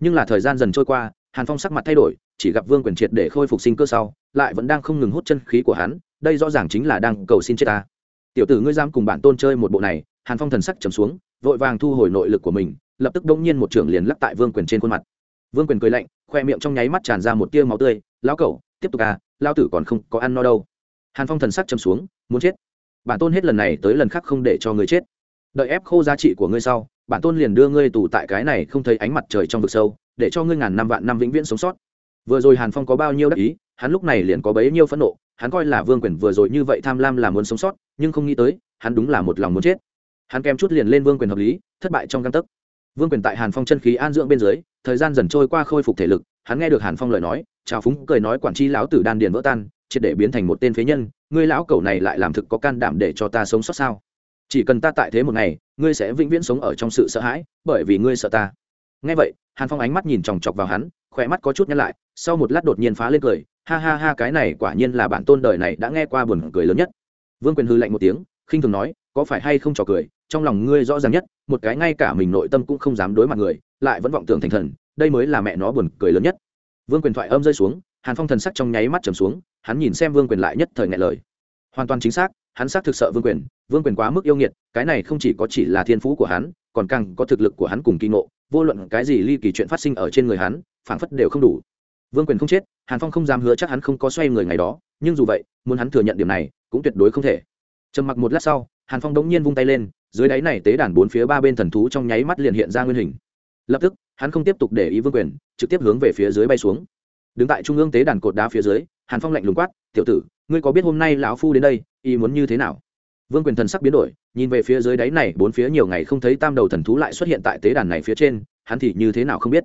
Nhưng là thời gian dần trôi qua, hàn phong sắc mặt thay đổi, chỉ gặp vương quyền triệt để khôi phục sinh cơ sau, lại vẫn đang không ngừng hút chân khí của hắn, đây rõ ràng chính là đang cầu xin chết ta. Tiểu tử ngươi dám cùng bản tôn chơi một bộ này, hàn phong thần sắc trầm xuống, vội vàng thu hồi nội lực của mình, lập tức đông nhiên một trưởng liền lắc tại vương quyền trên khuôn mặt. Vương quyền cười lạnh, khoe miệng trong nháy mắt tràn ra một tia máu tươi, lão cẩu, tiếp tục à lao tử còn không có ăn no đâu. Hàn phong thần sắc trầm xuống, muốn chết. Bản tôn hết lần này tới lần khác không để cho ngươi chết. Đợi ép khô giá trị của ngươi sau bản tôn liền đưa ngươi tù tại cái này không thấy ánh mặt trời trong vực sâu, để cho ngươi ngàn năm vạn năm vĩnh viễn sống sót. Vừa rồi hàn phong có bao nhiêu đắc ý, hắn lúc này liền có bấy nhiêu phẫn nộ, hắn coi là vương quyền vừa rồi như vậy tham lam là muốn sống sót, nhưng không nghĩ tới, hắn đúng là một lòng muốn chết. Hắn kèm chút liền lên vương quyền hợp lý, thất bại trong căn tấc. Vương quyền tại hàn phong chân khí an dưỡng bên dưới, thời gian dần trôi qua khôi phục thể lực, hắn nghe được hàn phong lời nói, trào phúng cười nói quản tri lão tử đan điền vỡ tan, triệt để biến thành một tên phế nhân, ngươi lão cầu này lại làm thực có can đảm để cho ta sống sót sao? Chỉ cần ta tại thế một ngày, ngươi sẽ vĩnh viễn sống ở trong sự sợ hãi, bởi vì ngươi sợ ta. Nghe vậy, hàn phong ánh mắt nhìn chòng chọc vào hắn, khỏe mắt có chút nhăn lại, sau một lát đột nhiên phá lên cười, ha ha ha, cái này quả nhiên là bản tôn đời này đã nghe qua buồn cười lớn nhất. Vương quyền hư lạnh một tiếng, khinh thường nói, có phải hay không trò cười, trong lòng ngươi rõ ràng nhất, một cái ngay cả mình nội tâm cũng không dám đối mặt người, lại vẫn vọng tưởng thành thần, đây mới là mẹ nó buồn cười lớn nhất. Vương quyền thoại âm rơi xuống, hàn phong thần sắc trong nháy mắt trầm xuống, hắn nhìn xem vương quyền lại nhất thời ngại lời. Hoàn toàn chính xác hắn xác thực sợ vương quyền vương quyền quá mức yêu nghiệt, cái này không chỉ có chỉ là thiên phú của hắn, còn càng có thực lực của hắn cùng kỳ ngộ, vô luận cái gì ly kỳ chuyện phát sinh ở trên người hắn, phảng phất đều không đủ. Vương quyền không chết, hàn phong không dám hứa chắc hắn không có xoay người ngày đó, nhưng dù vậy, muốn hắn thừa nhận điểm này, cũng tuyệt đối không thể. Trầm mặc một lát sau, hàn phong đống nhiên vung tay lên, dưới đáy này tế đàn bốn phía ba bên thần thú trong nháy mắt liền hiện ra nguyên hình. Lập tức, hắn không tiếp tục để ý vương quyền, trực tiếp hướng về phía dưới bay xuống. Đứng tại trung ương tế đàn cột đá phía dưới, hàn phong lạnh lùng quát, tiểu tử ngươi có biết hôm nay lão phu đến đây, ý muốn như thế nào? Vương quyền thần sắc biến đổi, nhìn về phía dưới đáy này, bốn phía nhiều ngày không thấy tam đầu thần thú lại xuất hiện tại tế đàn này phía trên, hắn thì như thế nào không biết?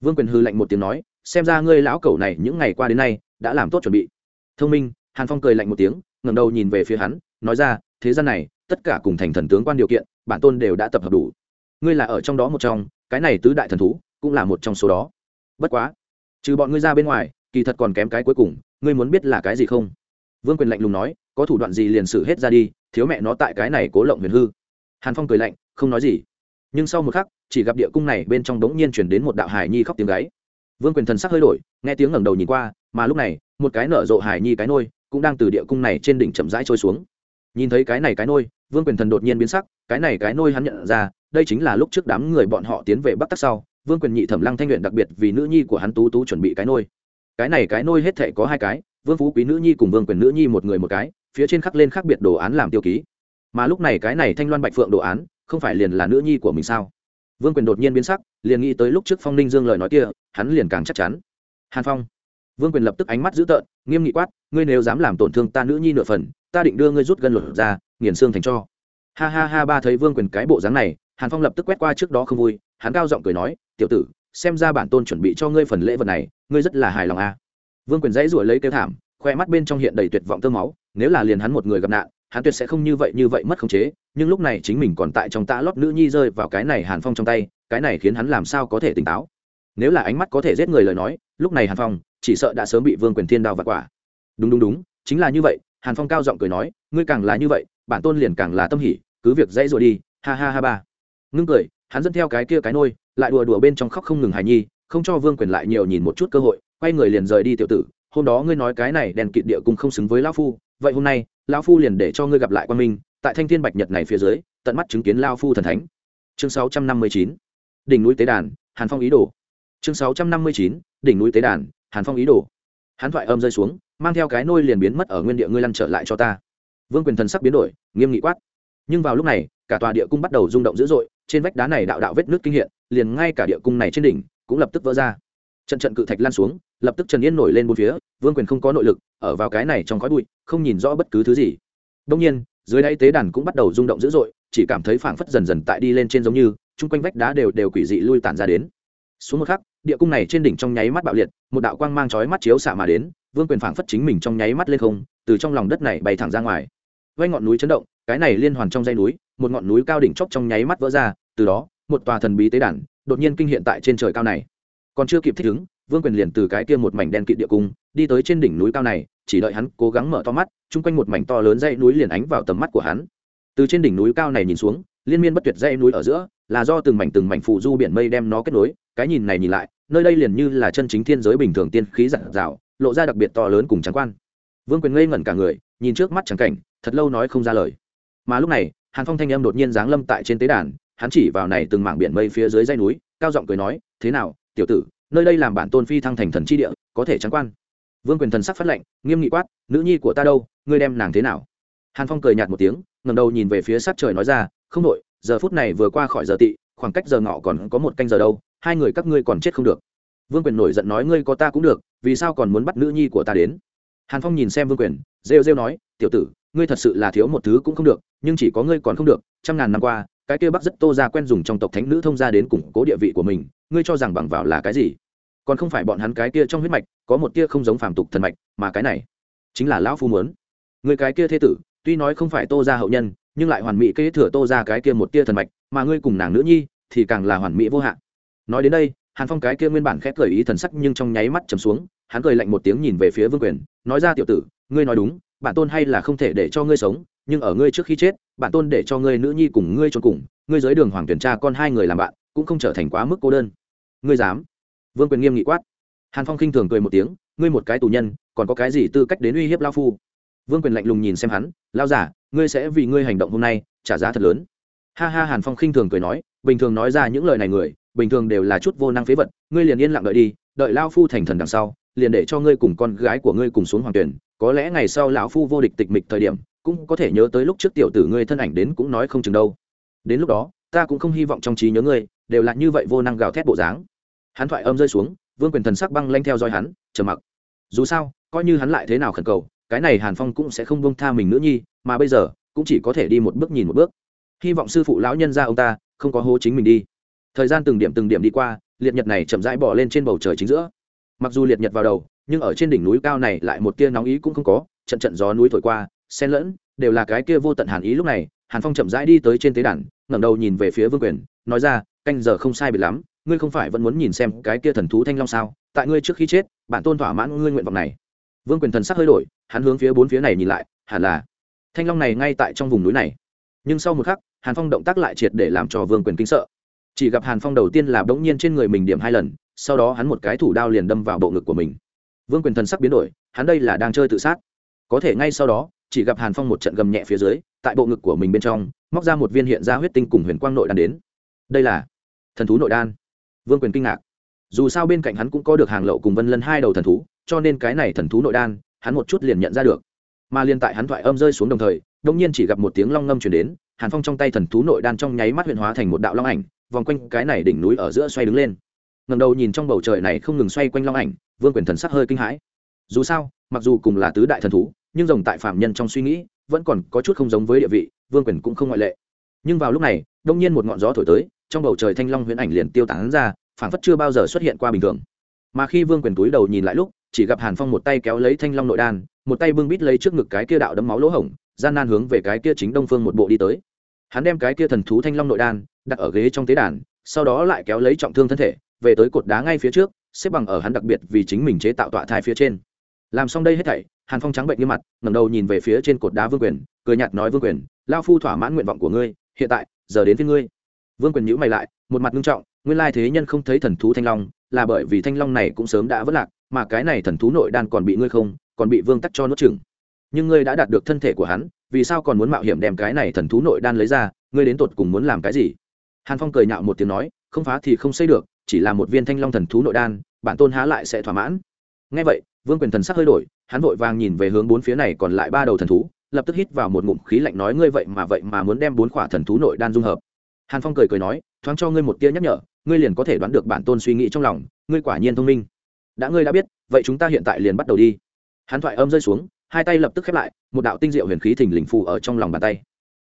Vương quyền hư lạnh một tiếng nói, xem ra ngươi lão cẩu này những ngày qua đến nay, đã làm tốt chuẩn bị. Thông minh, hàn phong cười lạnh một tiếng, ngẩng đầu nhìn về phía hắn, nói ra, thế gian này, tất cả cùng thành thần tướng quan điều kiện, bản tôn đều đã tập hợp đủ. Ngươi là ở trong đó một trong, cái này tứ đại thần thú, cũng là một trong số đó. Bất quá, trừ bọn ngươi ra bên ngoài, kỳ thật còn kém cái cuối cùng, ngươi muốn biết là cái gì không? Vương quyền lạnh lùng nói, có thủ đoạn gì liền xử hết ra đi, thiếu mẹ nó tại cái này cố lộng huyền hư. Hàn phong cười lạnh, không nói gì. Nhưng sau một khắc, chỉ gặp địa cung này bên trong đống nhiên chuyển đến một đạo hải nhi khóc tiếng gáy. Vương quyền thần sắc hơi đổi, nghe tiếng ngẩng đầu nhìn qua, mà lúc này, một cái nở rộ hải nhi cái nôi cũng đang từ địa cung này trên đỉnh chậm rãi trôi xuống. Nhìn thấy cái này cái nôi, vương quyền thần đột nhiên biến sắc, cái này cái nôi hắn nhận ra, đây chính là lúc trước đám người bọn họ tiến về bắc tắc sau, vương quyền nhị thẩm lăng thanh luyện đặc biệt vì nữ nhi của hắn tú tú chuẩn bị cái nôi. Cái này cái nôi hết thể có hai cái vương phú quý nữ nhi cùng vương quyền nữ nhi một người một cái, phía trên khắc lên khác biệt đồ án làm tiêu ký. Mà lúc này cái này thanh loan bạch phượng đồ án, không phải liền là nữ nhi của mình sao? Vương quyền đột nhiên biến sắc, liền nghĩ tới lúc trước phong ninh dương lời nói kia, hắn liền càng chắc chắn. Hàn phong. Vương quyền lập tức ánh mắt dữ tợn, nghiêm nghị quát, ngươi nếu dám làm tổn thương ta nữ nhi nửa phần, ta định đưa ngươi rút gân luật ra, nghiền xương thành cho. Ha ha ha, ba thấy vương quyền cái bộ dáng này, hàn phong lập tức quét qua trước đó không vui, hắn cao giọng cười nói, tiểu tử, xem ra bản tôn chuẩn bị cho ngươi phần lễ vật này, ngươi rất là hài lòng à vương quyền dãy ruổi lấy kêu thảm, khoe mắt bên trong hiện đầy tuyệt vọng tơ máu, nếu là liền hắn một người gặp nạn, hắn tuyệt sẽ không như vậy như vậy mất khống chế, nhưng lúc này chính mình còn tại trong tã lót nữ nhi rơi vào cái này hàn phong trong tay, cái này khiến hắn làm sao có thể tỉnh táo. Nếu là ánh mắt có thể giết người lời nói, lúc này hàn phong chỉ sợ đã sớm bị vương quyền thiên đao vặt quả. Đúng đúng đúng, chính là như vậy, hàn phong cao giọng cười nói, ngươi càng là như vậy, bản tôn liền càng là tâm hỉ, cứ việc dãy rồi đi, ha ha ha ba. Ngưng cười, hắn dẫn theo cái kia cái nôi, lại đùa đùa bên trong khóc không ngừng hài nhi, không cho vương quyền lại nhiều nhìn một chút cơ hội quay người liền rời đi tiểu tử hôm đó ngươi nói cái này đèn kịt địa cung không xứng với lão phu vậy hôm nay lão phu liền để cho ngươi gặp lại quan minh tại thanh thiên bạch nhật này phía dưới tận mắt chứng kiến lao phu thần thánh. Chương 659, đỉnh núi tế đàn hàn phong ý đồ. Chương 659, đỉnh núi tế đàn hàn phong ý đồ. Hắn thoại âm rơi xuống mang theo cái nôi liền biến mất ở nguyên địa ngươi lăn trở lại cho ta. Vương quyền thần sắc biến đổi nghiêm nghị quát. Nhưng vào lúc này cả tòa địa cung bắt đầu rung động dữ dội trên vách đá này đạo đạo vết nước kinh hiện liền ngay cả địa cung này trên đỉnh cũng lập tức vỡ ra trận trận cự thạch lan xuống, lập tức trần yên nổi lên bốn phía, vương quyền không có nội lực, ở vào cái này trong khói bụi, không nhìn rõ bất cứ thứ gì. Đông nhiên, dưới đáy tế đàn cũng bắt đầu rung động dữ dội, chỉ cảm thấy phảng phất dần dần tại đi lên trên giống như, chung quanh vách đá đều đều quỷ dị lui tản ra đến. Xuống một khắc, địa cung này trên đỉnh trong nháy mắt bạo liệt, một đạo quang mang chói mắt chiếu xạ mà đến, vương quyền phảng phất chính mình trong nháy mắt lên không, từ trong lòng đất này bay thẳng ra ngoài. Vây ngọn núi chấn động, cái này liên hoàn trong dây núi, một ngọn núi cao đỉnh chóc trong nháy mắt vỡ ra, từ đó, một tòa thần bí tế đàn, đột nhiên kinh hiện tại trên trời cao này còn chưa kịp thích ứng vương quyền liền từ cái kia một mảnh đen kịt địa cung đi tới trên đỉnh núi cao này chỉ đợi hắn cố gắng mở to mắt chung quanh một mảnh to lớn dãy núi liền ánh vào tầm mắt của hắn. Từ trên đỉnh núi cao này nhìn xuống liên miên bất tuyệt dãy núi ở giữa là do từng mảnh từng mảnh phụ du biển mây đem nó kết nối cái nhìn này nhìn lại nơi đây liền như là chân chính thiên giới bình thường tiên khí giản rào, lộ ra đặc biệt to lớn cùng trắng quan. Vương quyền ngây ngẩn cả người nhìn trước mắt trắng cảnh thật lâu nói không ra lời. Mà lúc này hàn phong thanh âm đột nhiên giáng lâm tại trên tế đàn hắn chỉ vào này từng mảng biển mây phía dưới dãy núi cao giọng cười nói thế nào tiểu tử, nơi đây làm bản tôn phi thăng thành thần chi địa, có thể trắng quan. Vương quyền thần sắc phát lệnh, nghiêm nghị quát, nữ nhi của ta đâu, ngươi đem nàng thế nào? Hàn phong cười nhạt một tiếng ngầm đầu nhìn về phía sát trời nói ra, không đội giờ phút này vừa qua khỏi giờ tị, khoảng cách giờ ngọ còn có một canh giờ đâu, hai người các ngươi còn chết không được. Vương quyền nổi giận nói, ngươi có ta cũng được, vì sao còn muốn bắt nữ nhi của ta đến? Hàn phong nhìn xem vương quyền, rêu rêu nói, tiểu tử, ngươi thật sự là thiếu một thứ cũng không được, nhưng chỉ có ngươi còn không được, trăm ngàn năm qua cái kia bắc rất tô ra quen dùng trong tộc thánh nữ thông ra đến củng cố địa vị của mình, ngươi cho rằng bằng vào là cái gì? Còn không phải bọn hắn cái kia trong huyết mạch, có một tia không giống phàm tục thần mạch, mà cái này chính là lão phu muốn. Người cái kia thế tử, tuy nói không phải tô ra hậu nhân, nhưng lại hoàn mỹ kế thừa tô ra cái kia một tia thần mạch, mà ngươi cùng nàng nữ nhi thì càng là hoàn mỹ vô hạn. Nói đến đây, hàn phong cái kia nguyên bản khép cười ý thần sắc nhưng trong nháy mắt chầm xuống, hắn cười lạnh một tiếng nhìn về phía vương quyền, nói ra tiểu tử, ngươi nói đúng, bản tôn hay là không thể để cho ngươi sống nhưng ở ngươi trước khi chết, bản tôn để cho ngươi nữ nhi cùng ngươi trốn cùng, ngươi dưới đường hoàng tuyển cha con hai người làm bạn, cũng không trở thành quá mức cô đơn. Ngươi dám? Vương quyền nghiêm nghị quát. Hàn phong khinh thường cười một tiếng, ngươi một cái tù nhân, còn có cái gì tư cách đến uy hiếp lao phu? Vương quyền lạnh lùng nhìn xem hắn lao giả ngươi sẽ vì ngươi hành động hôm nay trả giá thật lớn. Ha ha, hàn phong khinh thường cười nói, bình thường nói ra những lời này người, bình thường đều là chút vô năng phế vật, ngươi liền yên lặng đợi đi, đợi lao phu thành thần đằng sau, liền để cho ngươi cùng con gái của ngươi cùng xuống hoàng tuyển, có lẽ ngày sau lão phu vô địch tịch mịch thời điểm cũng có thể nhớ tới lúc trước tiểu tử ngươi thân ảnh đến cũng nói không chừng đâu. Đến lúc đó, ta cũng không hy vọng trong trí nhớ ngươi đều là như vậy vô năng gào thét bộ dáng. Hắn thoại âm rơi xuống, vương quyền thần sắc băng lanh theo dõi hắn chờ mặc. Dù sao, coi như hắn lại thế nào khẩn cầu, cái này hàn phong cũng sẽ không bông tha mình nữa nhi, mà bây giờ, cũng chỉ có thể đi một bước nhìn một bước. Hy vọng sư phụ lão nhân ra ông ta không có hố chính mình đi. Thời gian từng điểm từng điểm đi qua, liệt nhật này chậm rãi bỏ lên trên bầu trời chính giữa. Mặc dù liệt nhật vào đầu, nhưng ở trên đỉnh núi cao này lại một tia nóng ý cũng không có, trận trận gió núi thổi qua xen lẫn, đều là cái kia vô tận hàn ý lúc này, hàn phong chậm rãi đi tới trên tế đàn, ngẩng đầu nhìn về phía vương quyền, nói ra, canh giờ không sai biệt lắm, ngươi không phải vẫn muốn nhìn xem cái kia thần thú thanh long sao? Tại ngươi trước khi chết bạn tôn thỏa mãn ngươi nguyện vọng này. Vương quyền thần sắc hơi đổi, hắn hướng phía bốn phía này nhìn lại, hẳn là thanh long này ngay tại trong vùng núi này. Nhưng sau một khắc, hàn phong động tác lại triệt để làm cho vương quyền kinh sợ. Chỉ gặp hàn phong đầu tiên là bỗng nhiên trên người mình điểm hai lần, sau đó hắn một cái thủ đao liền đâm vào bộ ngực của mình. Vương quyền thần sắc biến đổi, hắn đây là đang chơi tự sát. Có thể ngay sau đó chỉ gặp hàn phong một trận gầm nhẹ phía dưới, tại bộ ngực của mình bên trong, móc ra một viên hiện ra huyết tinh cùng huyền quang nội đan đến. Đây là thần thú nội đan. Vương quyền kinh ngạc. Dù sao bên cạnh hắn cũng có được hàng lậu cùng vân lân hai đầu thần thú, cho nên cái này thần thú nội đan, hắn một chút liền nhận ra được. Mà liên tại hắn thoại âm rơi xuống đồng thời đông nhiên chỉ gặp một tiếng long ngâm chuyển đến, hàn phong trong tay thần thú nội đan trong nháy mắt huyện hóa thành một đạo long ảnh, vòng quanh cái này đỉnh núi ở giữa xoay đứng lên. Ngầm đầu nhìn trong bầu trời này không ngừng xoay quanh long ảnh, vương quyền thần sắc hơi kinh hãi. Dù sao, mặc dù cùng là tứ đại thần thú nhưng rồng tại phạm nhân trong suy nghĩ vẫn còn có chút không giống với địa vị, vương quyền cũng không ngoại lệ. Nhưng vào lúc này, đông nhiên một ngọn gió thổi tới, trong bầu trời thanh long huyễn ảnh liền tiêu tán ra, phảng phất chưa bao giờ xuất hiện qua bình thường. Mà khi vương quyền túi đầu nhìn lại lúc, chỉ gặp hàn phong một tay kéo lấy thanh long nội đan, một tay bưng bít lấy trước ngực cái kia đạo đấm máu lỗ hổng, gian nan hướng về cái kia chính đông phương một bộ đi tới. Hắn đem cái kia thần thú thanh long nội đan đặt ở ghế trong tế đàn, sau đó lại kéo lấy trọng thương thân thể, về tới cột đá ngay phía trước, xếp bằng ở hắn đặc biệt vì chính mình chế tạo tọa thai phía trên. Làm xong đây hết thảy hàn phong trắng bệnh như mặt, ngẩng đầu nhìn về phía trên cột đá vương quyền, cười nhạt nói, vương quyền, lao phu thỏa mãn nguyện vọng của ngươi, hiện tại, giờ đến với ngươi. Vương quyền nhữ mày lại, một mặt nghiêm trọng, nguyên lai thế nhân không thấy thần thú thanh long, là bởi vì thanh long này cũng sớm đã vất lạc, mà cái này thần thú nội đan còn bị ngươi không, còn bị vương tắc cho nuốt chừng nhưng ngươi đã đạt được thân thể của hắn, vì sao còn muốn mạo hiểm đem cái này thần thú nội đan lấy ra, ngươi đến tột cùng muốn làm cái gì? Hàn phong cười nhạo một tiếng nói, không phá thì không xây được, chỉ là một viên thanh long thần thú nội đan, bản tôn há lại sẽ thỏa mãn. Ngay vậy vương quyền thần sắc hơi đổi, hắn vội vàng nhìn về hướng bốn phía này còn lại ba đầu thần thú, lập tức hít vào một ngụm khí lạnh nói ngươi vậy mà vậy mà muốn đem bốn khỏa thần thú nội đan dung hợp. Hàn phong cười cười nói, thoáng cho ngươi một tia nhắc nhở, ngươi liền có thể đoán được bản tôn suy nghĩ trong lòng, ngươi quả nhiên thông minh. Đã ngươi đã biết, vậy chúng ta hiện tại liền bắt đầu đi. Hắn thoại âm rơi xuống, hai tay lập tức khép lại, một đạo tinh diệu huyền khí thình lình phù ở trong lòng bàn tay.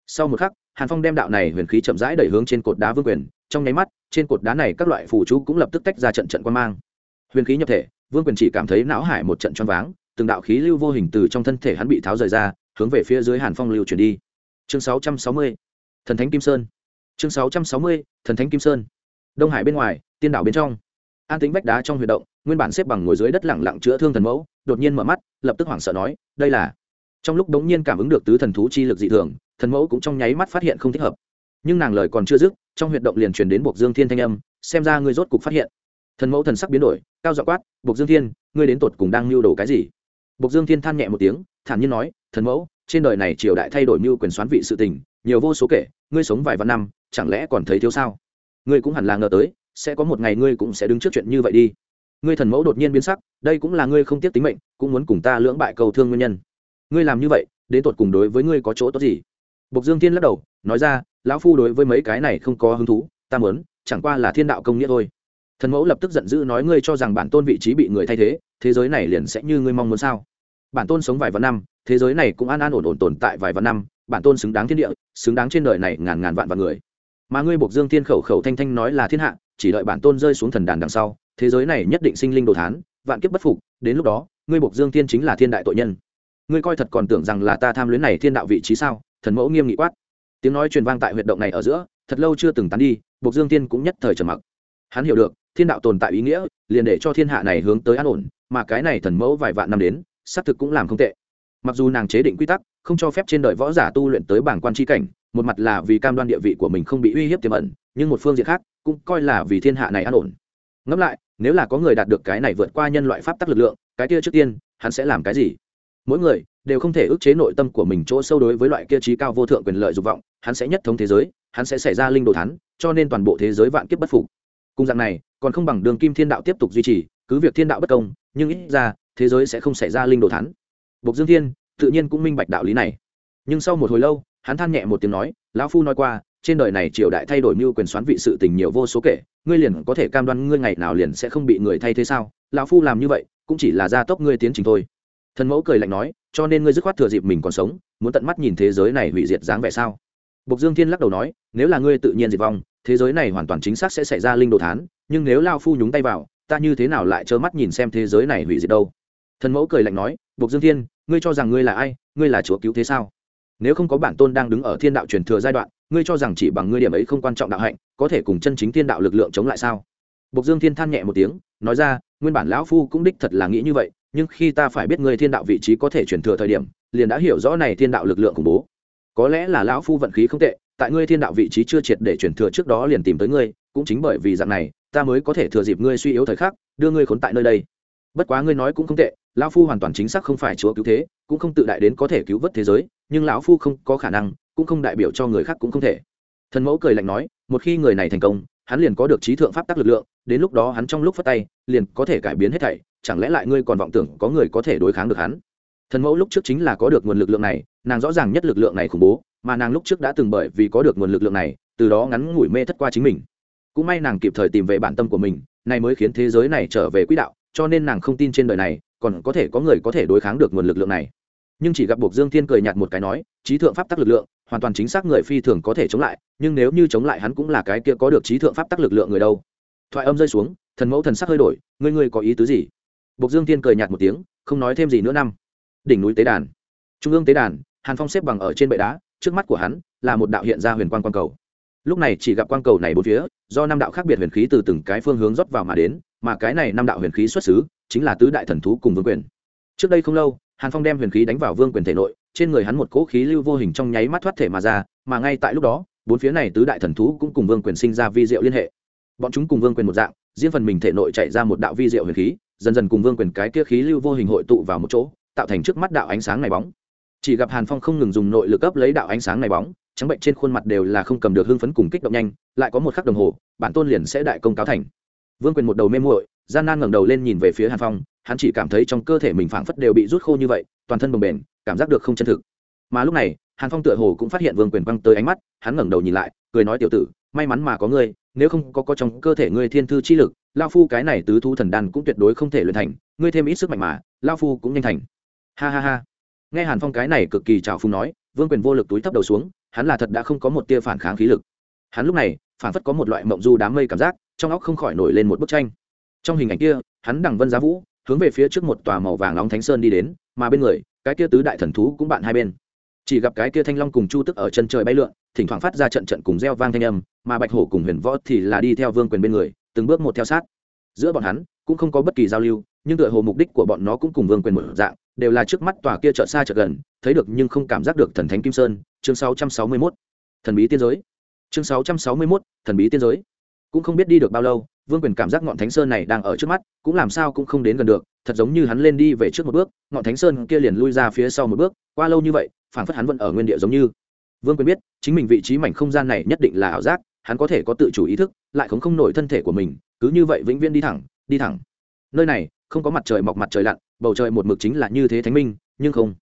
Sau một khắc, hàn phong đem đạo này huyền khí chậm rãi đẩy hướng trên cột đá vương quyền, trong nháy mắt, trên cột đá này các loại phù chú cũng lập tức tách ra trận trận quan mang. Huyền khí nhập thể vương quyền chỉ cảm thấy não hải một trận choáng váng từng đạo khí lưu vô hình từ trong thân thể hắn bị tháo rời ra hướng về phía dưới hàn phong lưu chuyển đi. Chương 660, thần thánh kim sơn. Chương 660, thần thánh kim sơn. Đông hải bên ngoài tiên đảo bên trong. An tính vách đá trong huy động nguyên bản xếp bằng ngồi dưới đất lẳng lặng chữa thương thần mẫu đột nhiên mở mắt lập tức hoảng sợ nói đây là trong lúc đống nhiên cảm ứng được tứ thần thú chi lực dị thường thần mẫu cũng trong nháy mắt phát hiện không thích hợp. Nhưng nàng lời còn chưa dứt trong huyệt động liền truyền đến buộc dương thiên thanh âm xem ra ngươi rốt cục phát hiện thần mẫu thần sắc biến đổi, cao dọ quát buộc dương thiên, ngươi đến tột cùng đang mưu đồ cái gì? Buộc dương thiên than nhẹ một tiếng, thản nhiên nói, thần mẫu, trên đời này triều đại thay đổi mưu quyền xoán vị sự tình, nhiều vô số kể, ngươi sống vài vạn năm, chẳng lẽ còn thấy thiếu sao? Ngươi cũng hẳn là ngờ tới, sẽ có một ngày ngươi cũng sẽ đứng trước chuyện như vậy đi. Ngươi thần mẫu đột nhiên biến sắc, đây cũng là ngươi không tiếc tính mệnh, cũng muốn cùng ta lưỡng bại cầu thương nguyên nhân. Ngươi làm như vậy, đến tột cùng đối với ngươi có chỗ tốt gì? Bộc dương thiên lắc đầu, nói ra, lão phu đối với mấy cái này không có hứng thú, ta mớn chẳng qua là thiên đạo công nghĩa thôi thần mẫu lập tức giận dữ nói ngươi cho rằng bản tôn vị trí bị người thay thế thế giới này liền sẽ như ngươi mong muốn sao? Bản tôn sống vài vạn năm, thế giới này cũng an an ổn ổn tồn tại vài vạn năm, bản tôn xứng đáng thiên địa, xứng đáng trên đời này ngàn ngàn vạn vạn người. Mà ngươi buộc dương thiên khẩu khẩu thanh thanh nói là thiên hạ, chỉ đợi bản tôn rơi xuống thần đàn đằng sau, thế giới này nhất định sinh linh đồ thán, vạn kiếp bất phục, đến lúc đó, ngươi buộc dương thiên chính là thiên đại tội nhân. Ngươi coi thật còn tưởng rằng là ta tham luyến này thiên đạo vị trí sao? Thần mẫu nghiêm nghị quát. Tiếng nói truyền vang tại huyệt động này ở giữa, thật lâu chưa từng tán đi, buộc dương thiên cũng nhất thời trầm mặc. Hắn hiểu được thiên đạo tồn tại ý nghĩa, liền để cho thiên hạ này hướng tới an ổn, mà cái này thần mẫu vài vạn năm đến, xác thực cũng làm không tệ. Mặc dù nàng chế định quy tắc, không cho phép trên đời võ giả tu luyện tới bảng quan tri cảnh, một mặt là vì cam đoan địa vị của mình không bị uy hiếp tiềm ẩn, nhưng một phương diện khác, cũng coi là vì thiên hạ này an ổn. Ngẫm lại, nếu là có người đạt được cái này vượt qua nhân loại pháp tắc lực lượng, cái kia trước tiên, hắn sẽ làm cái gì? Mỗi người đều không thể ức chế nội tâm của mình chỗ sâu đối với loại kia trí cao vô thượng quyền lợi dục vọng, hắn sẽ nhất thống thế giới, hắn sẽ xảy ra linh đồ thắn cho nên toàn bộ thế giới vạn kiếp bất phục. Cung dạng này còn không bằng đường kim thiên đạo tiếp tục duy trì, cứ việc thiên đạo bất công, nhưng ít ra, thế giới sẽ không xảy ra linh đồ thắn bộc dương thiên, tự nhiên cũng minh bạch đạo lý này. Nhưng sau một hồi lâu, hắn than nhẹ một tiếng nói, lão phu nói qua, trên đời này triều đại thay đổi mưu quyền xoán vị sự tình nhiều vô số kể, ngươi liền có thể cam đoan ngươi ngày nào liền sẽ không bị người thay thế sao? Lão phu làm như vậy, cũng chỉ là gia tốc ngươi tiến trình thôi. Thần mẫu cười lạnh nói, cho nên ngươi dứt khoát thừa dịp mình còn sống, muốn tận mắt nhìn thế giới này hủy diệt dáng vẻ sao? Bộc dương thiên lắc đầu nói, nếu là ngươi tự nhiên diệt vong thế giới này hoàn toàn chính xác sẽ xảy ra linh đồ thán, nhưng nếu lao phu nhúng tay vào, ta như thế nào lại trơ mắt nhìn xem thế giới này hủy diệt đâu? Thần mẫu cười lạnh nói, bộc dương thiên, ngươi cho rằng ngươi là ai? Ngươi là chúa cứu thế sao? Nếu không có bản tôn đang đứng ở thiên đạo truyền thừa giai đoạn, ngươi cho rằng chỉ bằng ngươi điểm ấy không quan trọng đạo hạnh, có thể cùng chân chính thiên đạo lực lượng chống lại sao? Bộc dương thiên than nhẹ một tiếng, nói ra, nguyên bản lão phu cũng đích thật là nghĩ như vậy, nhưng khi ta phải biết ngươi thiên đạo vị trí có thể truyền thừa thời điểm, liền đã hiểu rõ này thiên đạo lực lượng khủng bố. Có lẽ là lão phu vận khí không tệ tại ngươi thiên đạo vị trí chưa triệt để chuyển thừa trước đó liền tìm tới ngươi, cũng chính bởi vì dạng này, ta mới có thể thừa dịp ngươi suy yếu thời khắc, đưa ngươi khốn tại nơi đây. Bất quá ngươi nói cũng không tệ, lão phu hoàn toàn chính xác không phải chúa cứu thế, cũng không tự đại đến có thể cứu vớt thế giới, nhưng lão phu không có khả năng, cũng không đại biểu cho người khác cũng không thể. Thần mẫu cười lạnh nói, một khi người này thành công, hắn liền có được trí thượng pháp tắc lực lượng, đến lúc đó hắn trong lúc phát tay, liền có thể cải biến hết thảy, chẳng lẽ lại ngươi còn vọng tưởng có người có thể đối kháng được hắn? Thần mẫu lúc trước chính là có được nguồn lực lượng này, nàng rõ ràng nhất lực lượng này khủng bố mà nàng lúc trước đã từng bởi vì có được nguồn lực lượng này, từ đó ngắn ngủi mê thất qua chính mình. Cũng may nàng kịp thời tìm về bản tâm của mình này mới khiến thế giới này trở về quỹ đạo, cho nên nàng không tin trên đời này, còn có thể có người có thể đối kháng được nguồn lực lượng này. Nhưng chỉ gặp buộc dương thiên cười nhạt một cái nói trí thượng pháp tắc lực lượng, hoàn toàn chính xác người phi thường có thể chống lại, nhưng nếu như chống lại hắn cũng là cái kia có được trí thượng pháp tắc lực lượng người đâu. Thoại âm rơi xuống, thần mẫu thần sắc hơi đổi, ngươi ngươi có ý tứ gì? Bộc dương Thiên cười nhạt một tiếng, không nói thêm gì nữa năm. Đỉnh núi tế đàn. Trung ương tế đàn, hàn phong xếp bằng ở trên bệ đá trước mắt của hắn là một đạo hiện ra huyền quang quang cầu. Lúc này chỉ gặp quang cầu này bốn phía, do năm đạo khác biệt huyền khí từ từng cái phương hướng rót vào mà đến, mà cái này năm đạo huyền khí xuất xứ chính là tứ đại thần thú cùng vương quyền. Trước đây không lâu, hàn phong đem huyền khí đánh vào vương quyền thể nội, trên người hắn một cỗ khí lưu vô hình trong nháy mắt thoát thể mà ra, mà ngay tại lúc đó, bốn phía này tứ đại thần thú cũng cùng vương quyền sinh ra vi diệu liên hệ. Bọn chúng cùng vương quyền một dạng, riêng phần mình thể nội chạy ra một đạo vi diệu huyền khí, dần dần cùng vương quyền cái kia khí lưu vô hình hội tụ vào một chỗ, tạo thành trước mắt đạo ánh sáng này bóng chỉ gặp hàn phong không ngừng dùng nội lực cấp lấy đạo ánh sáng này bóng, trắng bệnh trên khuôn mặt đều là không cầm được hưng phấn cùng kích động nhanh, lại có một khắc đồng hồ, bản tôn liền sẽ đại công cáo thành. Vương quyền một đầu mê muội, gian nan ngẩng đầu lên nhìn về phía hàn phong, hắn chỉ cảm thấy trong cơ thể mình phảng phất đều bị rút khô như vậy, toàn thân bồng bềnh, cảm giác được không chân thực. Mà lúc này, hàn phong tựa hồ cũng phát hiện vương quyền băng tới ánh mắt, hắn ngẩng đầu nhìn lại, cười nói tiểu tử, may mắn mà có ngươi, nếu không có có trong cơ thể ngươi thiên thư chi lực lao phu cái này tứ thu thần đan cũng tuyệt đối không thể luyện thành, ngươi thêm ít sức mạnh mà lao phu cũng nhanh thành. Ha ha ha nghe hàn phong cái này cực kỳ trào phung nói, vương quyền vô lực túi thấp đầu xuống, hắn là thật đã không có một tia phản kháng khí lực. Hắn lúc này, phản phất có một loại mộng du đám mây cảm giác, trong óc không khỏi nổi lên một bức tranh. Trong hình ảnh kia, hắn đằng vân giá vũ, hướng về phía trước một tòa màu vàng nóng thánh sơn đi đến, mà bên người, cái kia tứ đại thần thú cũng bạn hai bên. Chỉ gặp cái kia thanh long cùng chu tức ở chân trời bay lượn, thỉnh thoảng phát ra trận trận cùng reo vang thanh âm, mà bạch hổ cùng huyền võ thì là đi theo vương quyền bên người, từng bước một theo sát. Giữa bọn hắn, cũng không có bất kỳ giao lưu nhưng tựa hồ mục đích của bọn nó cũng cùng vương quyền một dạng đều là trước mắt tòa kia chợ xa chợ gần thấy được nhưng không cảm giác được thần thánh kim sơn. Chương 661. thần bí tiên giới. Chương 661, thần bí tiên giới. Cũng không biết đi được bao lâu vương quyền cảm giác ngọn thánh sơn này đang ở trước mắt cũng làm sao cũng không đến gần được thật giống như hắn lên đi về trước một bước ngọn thánh sơn kia liền lui ra phía sau một bước qua lâu như vậy phản phất hắn vẫn ở nguyên địa giống như. Vương quyền biết chính mình vị trí mảnh không gian này nhất định là ảo giác hắn có thể có tự chủ ý thức lại không không nổi thân thể của mình cứ như vậy vĩnh viễn đi thẳng đi thẳng. Nơi này không có mặt trời mọc mặt trời lặn, bầu trời một mực chính là như thế thánh minh, nhưng không.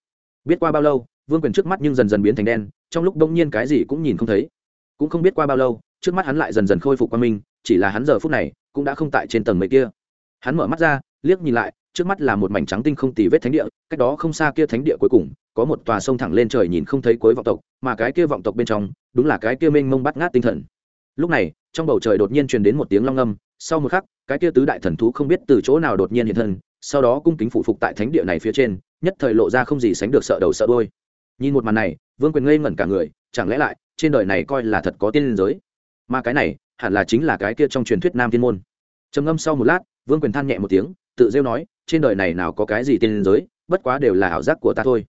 Biết qua bao lâu, vương quyền trước mắt nhưng dần dần biến thành đen, trong lúc đông nhiên cái gì cũng nhìn không thấy. Cũng không biết qua bao lâu, trước mắt hắn lại dần dần khôi phục qua minh, chỉ là hắn giờ phút này cũng đã không tại trên tầng mấy kia. Hắn mở mắt ra, liếc nhìn lại, trước mắt là một mảnh trắng tinh không tì vết thánh địa, cách đó không xa kia thánh địa cuối cùng, có một tòa sông thẳng lên trời nhìn không thấy cuối vọng tộc, mà cái kia vọng tộc bên trong, đúng là cái kia mênh mông bắt ngát tinh thần. Lúc này trong bầu trời đột nhiên truyền đến một tiếng long âm, sau một khắc, cái kia tứ đại thần thú không biết từ chỗ nào đột nhiên hiện thân, sau đó cung kính phụ phục tại thánh địa này phía trên, nhất thời lộ ra không gì sánh được sợ đầu sợ đôi nhìn một màn này, vương quyền ngây ngẩn cả người, chẳng lẽ lại, trên đời này coi là thật có tiên liên giới? Mà cái này, hẳn là chính là cái kia trong truyền thuyết nam thiên môn. Trầm ngâm sau một lát, vương quyền than nhẹ một tiếng, tự rêu nói, trên đời này nào có cái gì tiên liên giới, bất quá đều là ảo giác của ta thôi.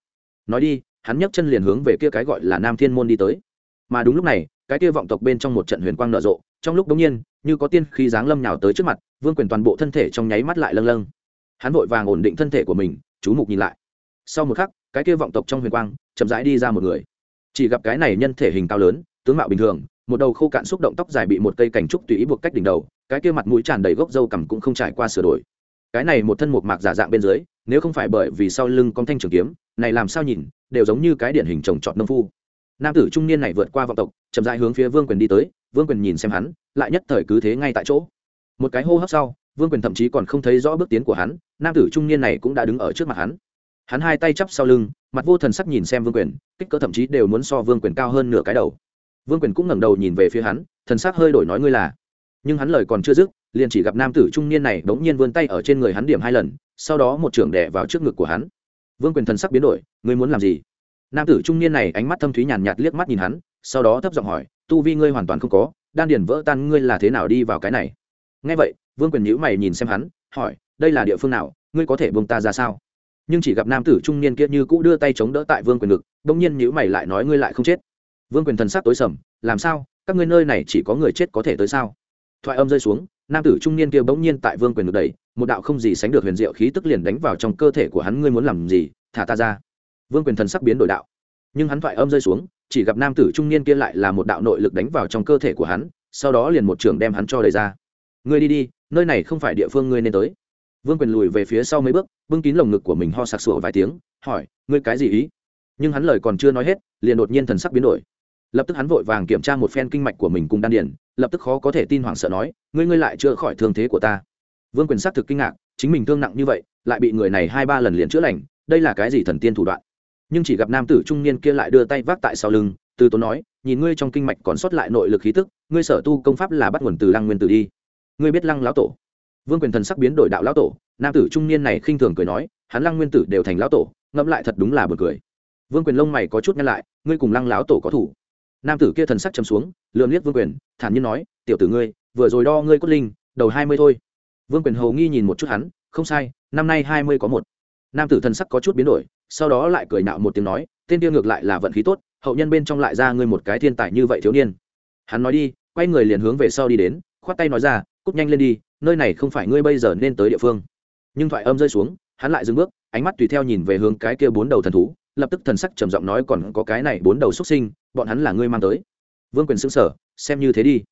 Nói đi, hắn nhấc chân liền hướng về kia cái gọi là nam thiên môn đi tới. Mà đúng lúc này cái kia vọng tộc bên trong một trận huyền quang nở rộ, trong lúc đống nhiên, như có tiên khi giáng lâm nhào tới trước mặt, vương quyền toàn bộ thân thể trong nháy mắt lại lâng lâng. Hắn vội vàng ổn định thân thể của mình, chú mục nhìn lại. Sau một khắc, cái kia vọng tộc trong huyền quang chậm rãi đi ra một người. Chỉ gặp cái này nhân thể hình cao lớn, tướng mạo bình thường, một đầu khô cạn xúc động tóc dài bị một cây cành trúc tùy ý buộc cách đỉnh đầu, cái kia mặt mũi tràn đầy gốc râu cằm cũng không trải qua sửa đổi. Cái này một thân một mạc giả dạng bên dưới, nếu không phải bởi vì sau lưng con thanh trường kiếm, này làm sao nhìn, đều giống như cái điển hình trồng trọt nông phu nam tử trung niên này vượt qua vọng tộc, chậm rãi hướng phía vương quyền đi tới, vương quyền nhìn xem hắn, lại nhất thời cứ thế ngay tại chỗ. Một cái hô hấp sau, vương quyền thậm chí còn không thấy rõ bước tiến của hắn, nam tử trung niên này cũng đã đứng ở trước mặt hắn. Hắn hai tay chắp sau lưng, mặt vô thần sắc nhìn xem vương quyền, kích cỡ thậm chí đều muốn so vương quyền cao hơn nửa cái đầu. Vương quyền cũng ngẩng đầu nhìn về phía hắn, thần sắc hơi đổi nói ngươi là. Nhưng hắn lời còn chưa dứt, liền chỉ gặp nam tử trung niên này bỗng nhiên vươn tay ở trên người hắn điểm hai lần, sau đó một trưởng đẻ vào trước ngực của hắn. Vương quyền thần sắc biến đổi, ngươi muốn làm gì? Nam tử trung niên này ánh mắt thâm thúy nhàn nhạt liếc mắt nhìn hắn, sau đó thấp giọng hỏi, tu vi ngươi hoàn toàn không có, đan điền vỡ tan ngươi là thế nào đi vào cái này? Ngay vậy, vương quyền nhữ mày nhìn xem hắn, hỏi, đây là địa phương nào, ngươi có thể buông ta ra sao? Nhưng chỉ gặp nam tử trung niên kia như cũ đưa tay chống đỡ tại vương quyền ngực, bỗng nhiên nhữ mày lại nói, ngươi lại không chết. Vương quyền thần sắc tối sầm, làm sao? Các ngươi nơi này chỉ có người chết có thể tới sao? Thoại âm rơi xuống, nam tử trung niên kia bỗng nhiên tại vương quyền ngực đầy một đạo không gì sánh được huyền diệu khí tức liền đánh vào trong cơ thể của hắn, ngươi muốn làm gì? Thả ta ra vương quyền thần sắc biến đổi đạo. Nhưng hắn thoại âm rơi xuống, chỉ gặp nam tử trung niên kia lại là một đạo nội lực đánh vào trong cơ thể của hắn, sau đó liền một trường đem hắn cho đầy ra. Ngươi đi đi, nơi này không phải địa phương ngươi nên tới. Vương quyền lùi về phía sau mấy bước, bưng kín lồng ngực của mình ho sặc sụa vài tiếng, hỏi, ngươi cái gì ý? Nhưng hắn lời còn chưa nói hết, liền đột nhiên thần sắc biến đổi. Lập tức hắn vội vàng kiểm tra một phen kinh mạch của mình cùng đan điền, lập tức khó có thể tin hoảng sợ nói, ngươi ngươi lại chữa khỏi thương thế của ta. Vương quyền xác thực kinh ngạc, chính mình thương nặng như vậy, lại bị người này hai ba lần liền chữa lành, đây là cái gì thần tiên thủ đoạn? Nhưng chỉ gặp nam tử trung niên kia lại đưa tay vác tại sau lưng, từ tốn nói, nhìn ngươi trong kinh mạch còn sót lại nội lực khí tức, ngươi sở tu công pháp là bắt nguồn từ lăng nguyên tử đi. Ngươi biết lăng lão tổ? Vương quyền thần sắc biến đổi đạo lão tổ, nam tử trung niên này khinh thường cười nói, hắn lăng nguyên tử đều thành lão tổ, ngẫm lại thật đúng là buồn cười. Vương quyền lông mày có chút nhăn lại, ngươi cùng lăng lão tổ có thủ? Nam tử kia thần sắc chấm xuống lượn liếc vương quyền, thản nhiên nói, tiểu tử ngươi, vừa rồi đo ngươi cốt linh, đầu hai mươi thôi. Vương quyền hầu nghi nhìn một chút hắn, không sai, năm nay hai mươi có một. Nam tử thần sắc có chút biến đổi sau đó lại cười nạo một tiếng nói, tên kia ngược lại là vận khí tốt, hậu nhân bên trong lại ra ngươi một cái thiên tài như vậy thiếu niên. Hắn nói đi, quay người liền hướng về sau đi đến, khoát tay nói ra, cút nhanh lên đi, nơi này không phải ngươi bây giờ nên tới địa phương. Nhưng thoại âm rơi xuống, hắn lại dừng bước, ánh mắt tùy theo nhìn về hướng cái kia bốn đầu thần thú, lập tức thần sắc trầm giọng nói, còn có cái này bốn đầu xuất sinh, bọn hắn là ngươi mang tới. Vương quyền xứng sở xem như thế đi.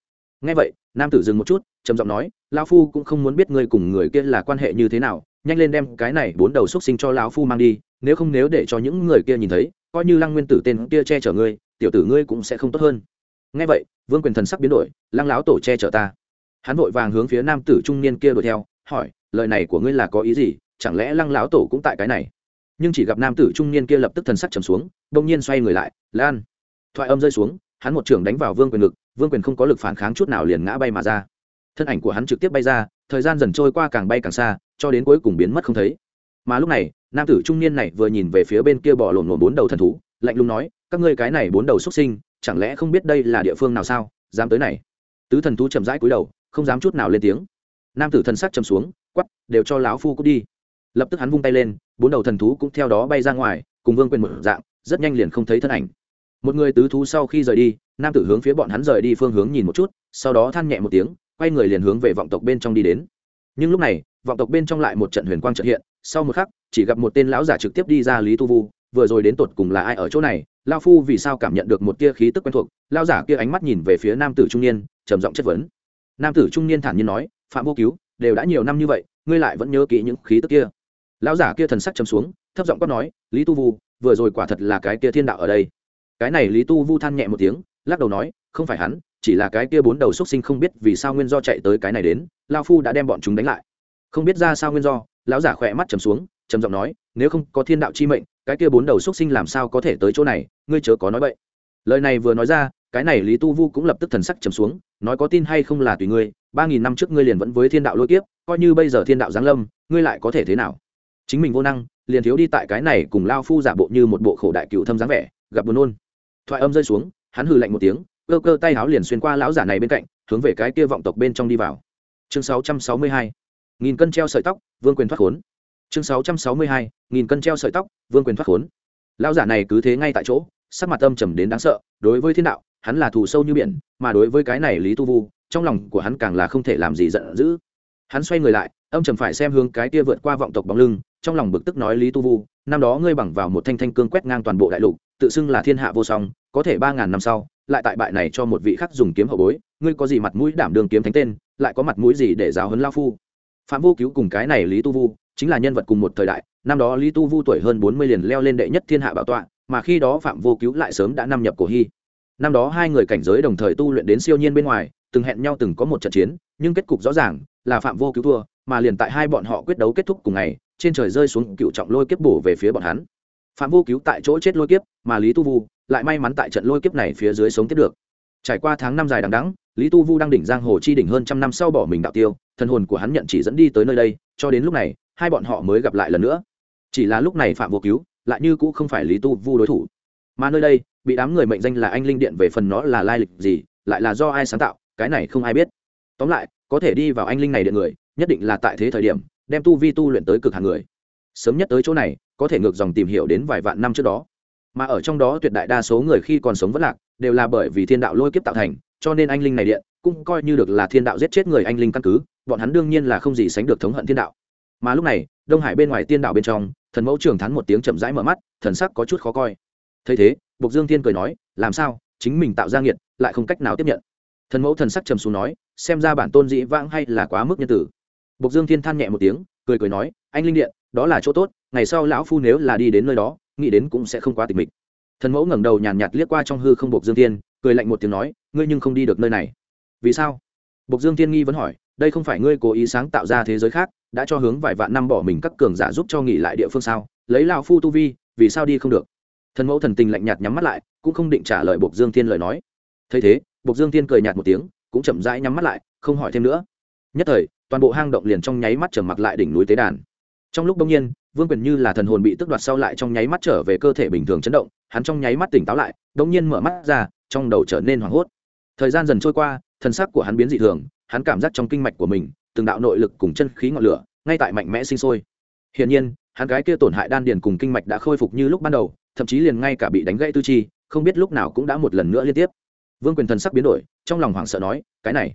Ngay vậy, nam tử dừng một chút, trầm giọng nói, lão phu cũng không muốn biết ngươi cùng người kia là quan hệ như thế nào, nhanh lên đem cái này bốn đầu xuất sinh cho lão phu mang đi nếu không nếu để cho những người kia nhìn thấy, coi như lăng nguyên tử tên kia che chở ngươi, tiểu tử ngươi cũng sẽ không tốt hơn. Ngay vậy, vương quyền thần sắc biến đổi, lăng láo tổ che chở ta. Hắn vội vàng hướng phía nam tử trung niên kia đuổi theo, hỏi, lời này của ngươi là có ý gì? Chẳng lẽ lăng láo tổ cũng tại cái này? Nhưng chỉ gặp nam tử trung niên kia lập tức thần sắc trầm xuống đông nhiên xoay người lại, lan. Thoại âm rơi xuống, hắn một trưởng đánh vào vương quyền ngực, vương quyền không có lực phản kháng chút nào liền ngã bay mà ra. Thân ảnh của hắn trực tiếp bay ra, thời gian dần trôi qua càng bay càng xa, cho đến cuối cùng biến mất không thấy. Mà lúc này nam tử trung niên này vừa nhìn về phía bên kia bỏ lổn lổn bốn đầu thần thú, lạnh lùng nói, các ngươi cái này bốn đầu xuất sinh, chẳng lẽ không biết đây là địa phương nào sao? Dám tới này. Tứ thần thú chậm rãi cúi đầu, không dám chút nào lên tiếng. Nam tử thần sắc chầm xuống quắp đều cho lão phu cút đi. Lập tức hắn vung tay lên, bốn đầu thần thú cũng theo đó bay ra ngoài, cùng vương quyền một dạng, rất nhanh liền không thấy thân ảnh. Một người tứ thú sau khi rời đi, nam tử hướng phía bọn hắn rời đi phương hướng nhìn một chút, sau đó than nhẹ một tiếng, quay người liền hướng về vọng tộc bên trong đi đến. Nhưng lúc này, vọng tộc bên trong lại một trận huyền quang trợ hiện, sau một khắc chỉ gặp một tên lão giả trực tiếp đi ra lý tu vu, vừa rồi đến tột cùng là ai ở chỗ này lao phu vì sao cảm nhận được một tia khí tức quen thuộc lao giả kia ánh mắt nhìn về phía nam tử trung niên, trầm giọng chất vấn. Nam tử trung niên thản nhiên nói, phạm vô cứu, đều đã nhiều năm như vậy, ngươi lại vẫn nhớ kỹ những khí tức kia. Lão giả kia thần sắc trầm xuống, thấp giọng quát nói, lý tu vu, vừa rồi quả thật là cái kia thiên đạo ở đây. Cái này lý tu vu than nhẹ một tiếng, lắc đầu nói, không phải hắn, chỉ là cái kia bốn đầu xuất sinh không biết vì sao nguyên do chạy tới cái này đến lao phu đã đem bọn chúng đánh lại. Không biết ra sao nguyên do, lão giả khỏe mắt trầm xuống trầm giọng nói, nếu không có thiên đạo chi mệnh, cái kia bốn đầu xuất sinh làm sao có thể tới chỗ này? Ngươi chớ có nói vậy lời này vừa nói ra, cái này lý tu vu cũng lập tức thần sắc trầm xuống, nói có tin hay không là tùy ngươi, ba nghìn năm trước ngươi liền vẫn với thiên đạo lôi kiếp, coi như bây giờ thiên đạo giáng lâm, ngươi lại có thể thế nào? Chính mình vô năng, liền thiếu đi tại cái này cùng lao phu giả bộ như một bộ khổ đại cựu thâm dáng vẻ, gặp buồn nôn. Thoại âm rơi xuống, hắn hừ lạnh một tiếng, cơ cơ tay háo liền xuyên qua lão giả này bên cạnh, hướng về cái kia vọng tộc bên trong đi vào. Chương sáu trăm sáu mươi hai, nghìn cân treo sợi tóc, vương quyền thoát khốn chương sáu trăm sáu mươi hai, nghìn cân treo sợi tóc, vương quyền thoát khốn. Lão giả này cứ thế ngay tại chỗ, sắc mặt âm trầm đến đáng sợ, đối với thiên đạo, hắn là thù sâu như biển, mà đối với cái này lý tu vu, trong lòng của hắn càng là không thể làm gì giận dữ. Hắn xoay người lại, âm trầm phải xem hướng cái kia vượt qua vọng tộc bóng lưng, trong lòng bực tức nói lý tu vu, năm đó ngươi bằng vào một thanh thanh cương quét ngang toàn bộ đại lục, tự xưng là thiên hạ vô song, có thể ba ngàn năm sau, lại tại bại này cho một vị khắc dùng kiếm hậu bối, ngươi có gì mặt mũi đảm đường kiếm thánh tên, lại có mặt mũi gì để giáo huấn lao phu? Phạm vô cứu cùng cái này lý tu vu chính là nhân vật cùng một thời đại, năm đó lý tu vu tuổi hơn bốn mươi liền leo lên đệ nhất thiên hạ bảo tọa, mà khi đó phạm vô cứu lại sớm đã năm nhập cổ hy. Năm đó hai người cảnh giới đồng thời tu luyện đến siêu nhiên bên ngoài, từng hẹn nhau từng có một trận chiến, nhưng kết cục rõ ràng là phạm vô cứu thua, mà liền tại hai bọn họ quyết đấu kết thúc cùng ngày, trên trời rơi xuống cựu trọng lôi kiếp bổ về phía bọn hắn. Phạm vô cứu tại chỗ chết lôi kiếp, mà lý tu vu lại may mắn tại trận lôi kiếp này phía dưới sống tiếp được. Trải qua tháng năm dài đằng đẵng, lý tu vu đang đỉnh giang hồ chi đỉnh hơn trăm năm sau bỏ mình đạo tiêu, thần hồn của hắn nhận chỉ dẫn đi tới nơi đây, cho đến lúc này hai bọn họ mới gặp lại lần nữa. Chỉ là lúc này phạm vô cứu lại như cũng không phải lý tu vu đối thủ. Mà nơi đây, bị đám người mệnh danh là anh linh điện về phần nó là lai lịch gì, lại là do ai sáng tạo, cái này không ai biết. Tóm lại, có thể đi vào anh linh này điện người, nhất định là tại thế thời điểm, đem tu vi tu luyện tới cực hàng người. Sớm nhất tới chỗ này, có thể ngược dòng tìm hiểu đến vài vạn năm trước đó. Mà ở trong đó tuyệt đại đa số người khi còn sống vẫn lạc, đều là bởi vì thiên đạo lôi kiếp tạo thành, cho nên anh linh này điện cũng coi như được là thiên đạo giết chết người anh linh căn cứ, bọn hắn đương nhiên là không gì sánh được thống hận thiên đạo mà lúc này, đông hải bên ngoài tiên Đảo bên trong, thần mẫu trưởng thắn một tiếng chậm rãi mở mắt, thần sắc có chút khó coi. Thấy thế, bộc dương thiên cười nói, làm sao? Chính mình tạo ra nghiệt, lại không cách nào tiếp nhận. Thần mẫu thần sắc trầm xuống nói, xem ra bản tôn dĩ vãng hay là quá mức nhân tử. Bộc dương thiên than nhẹ một tiếng, cười cười nói, anh linh điện, đó là chỗ tốt, ngày sau lão phu nếu là đi đến nơi đó, nghĩ đến cũng sẽ không quá tịch mịch. Thần mẫu ngẩng đầu nhàn nhạt liếc qua trong hư không bộc dương thiên, cười lạnh một tiếng nói, ngươi nhưng không đi được nơi này. Vì sao? Bộc dương thiên nghi vẫn hỏi, đây không phải ngươi cố ý sáng tạo ra thế giới khác đã cho hướng vài vạn năm bỏ mình các cường giả giúp cho nghỉ lại địa phương sao? Lấy lao phu tu vi, vì sao đi không được? Thần mẫu thần tình lạnh nhạt nhắm mắt lại, cũng không định trả lời bộc dương thiên lời nói. Thấy thế, bộc dương thiên cười nhạt một tiếng, cũng chậm rãi nhắm mắt lại, không hỏi thêm nữa. Nhất thời, toàn bộ hang động liền trong nháy mắt trở mặt lại đỉnh núi tế đàn. Trong lúc đông nhiên, vương quyền như là thần hồn bị tức đoạt sau lại trong nháy mắt trở về cơ thể bình thường chấn động, hắn trong nháy mắt tỉnh táo lại, đông nhiên mở mắt ra, trong đầu trở nên hoảng hốt. Thời gian dần trôi qua thân xác của hắn biến dị thường, hắn cảm giác trong kinh mạch của mình từng đạo nội lực cùng chân khí ngọn lửa, ngay tại mạnh mẽ sinh sôi. Hiển nhiên, hắn gái kia tổn hại đan điền cùng kinh mạch đã khôi phục như lúc ban đầu, thậm chí liền ngay cả bị đánh gãy tư chi, không biết lúc nào cũng đã một lần nữa liên tiếp. Vương quyền thần sắc biến đổi, trong lòng hoảng sợ nói, cái này,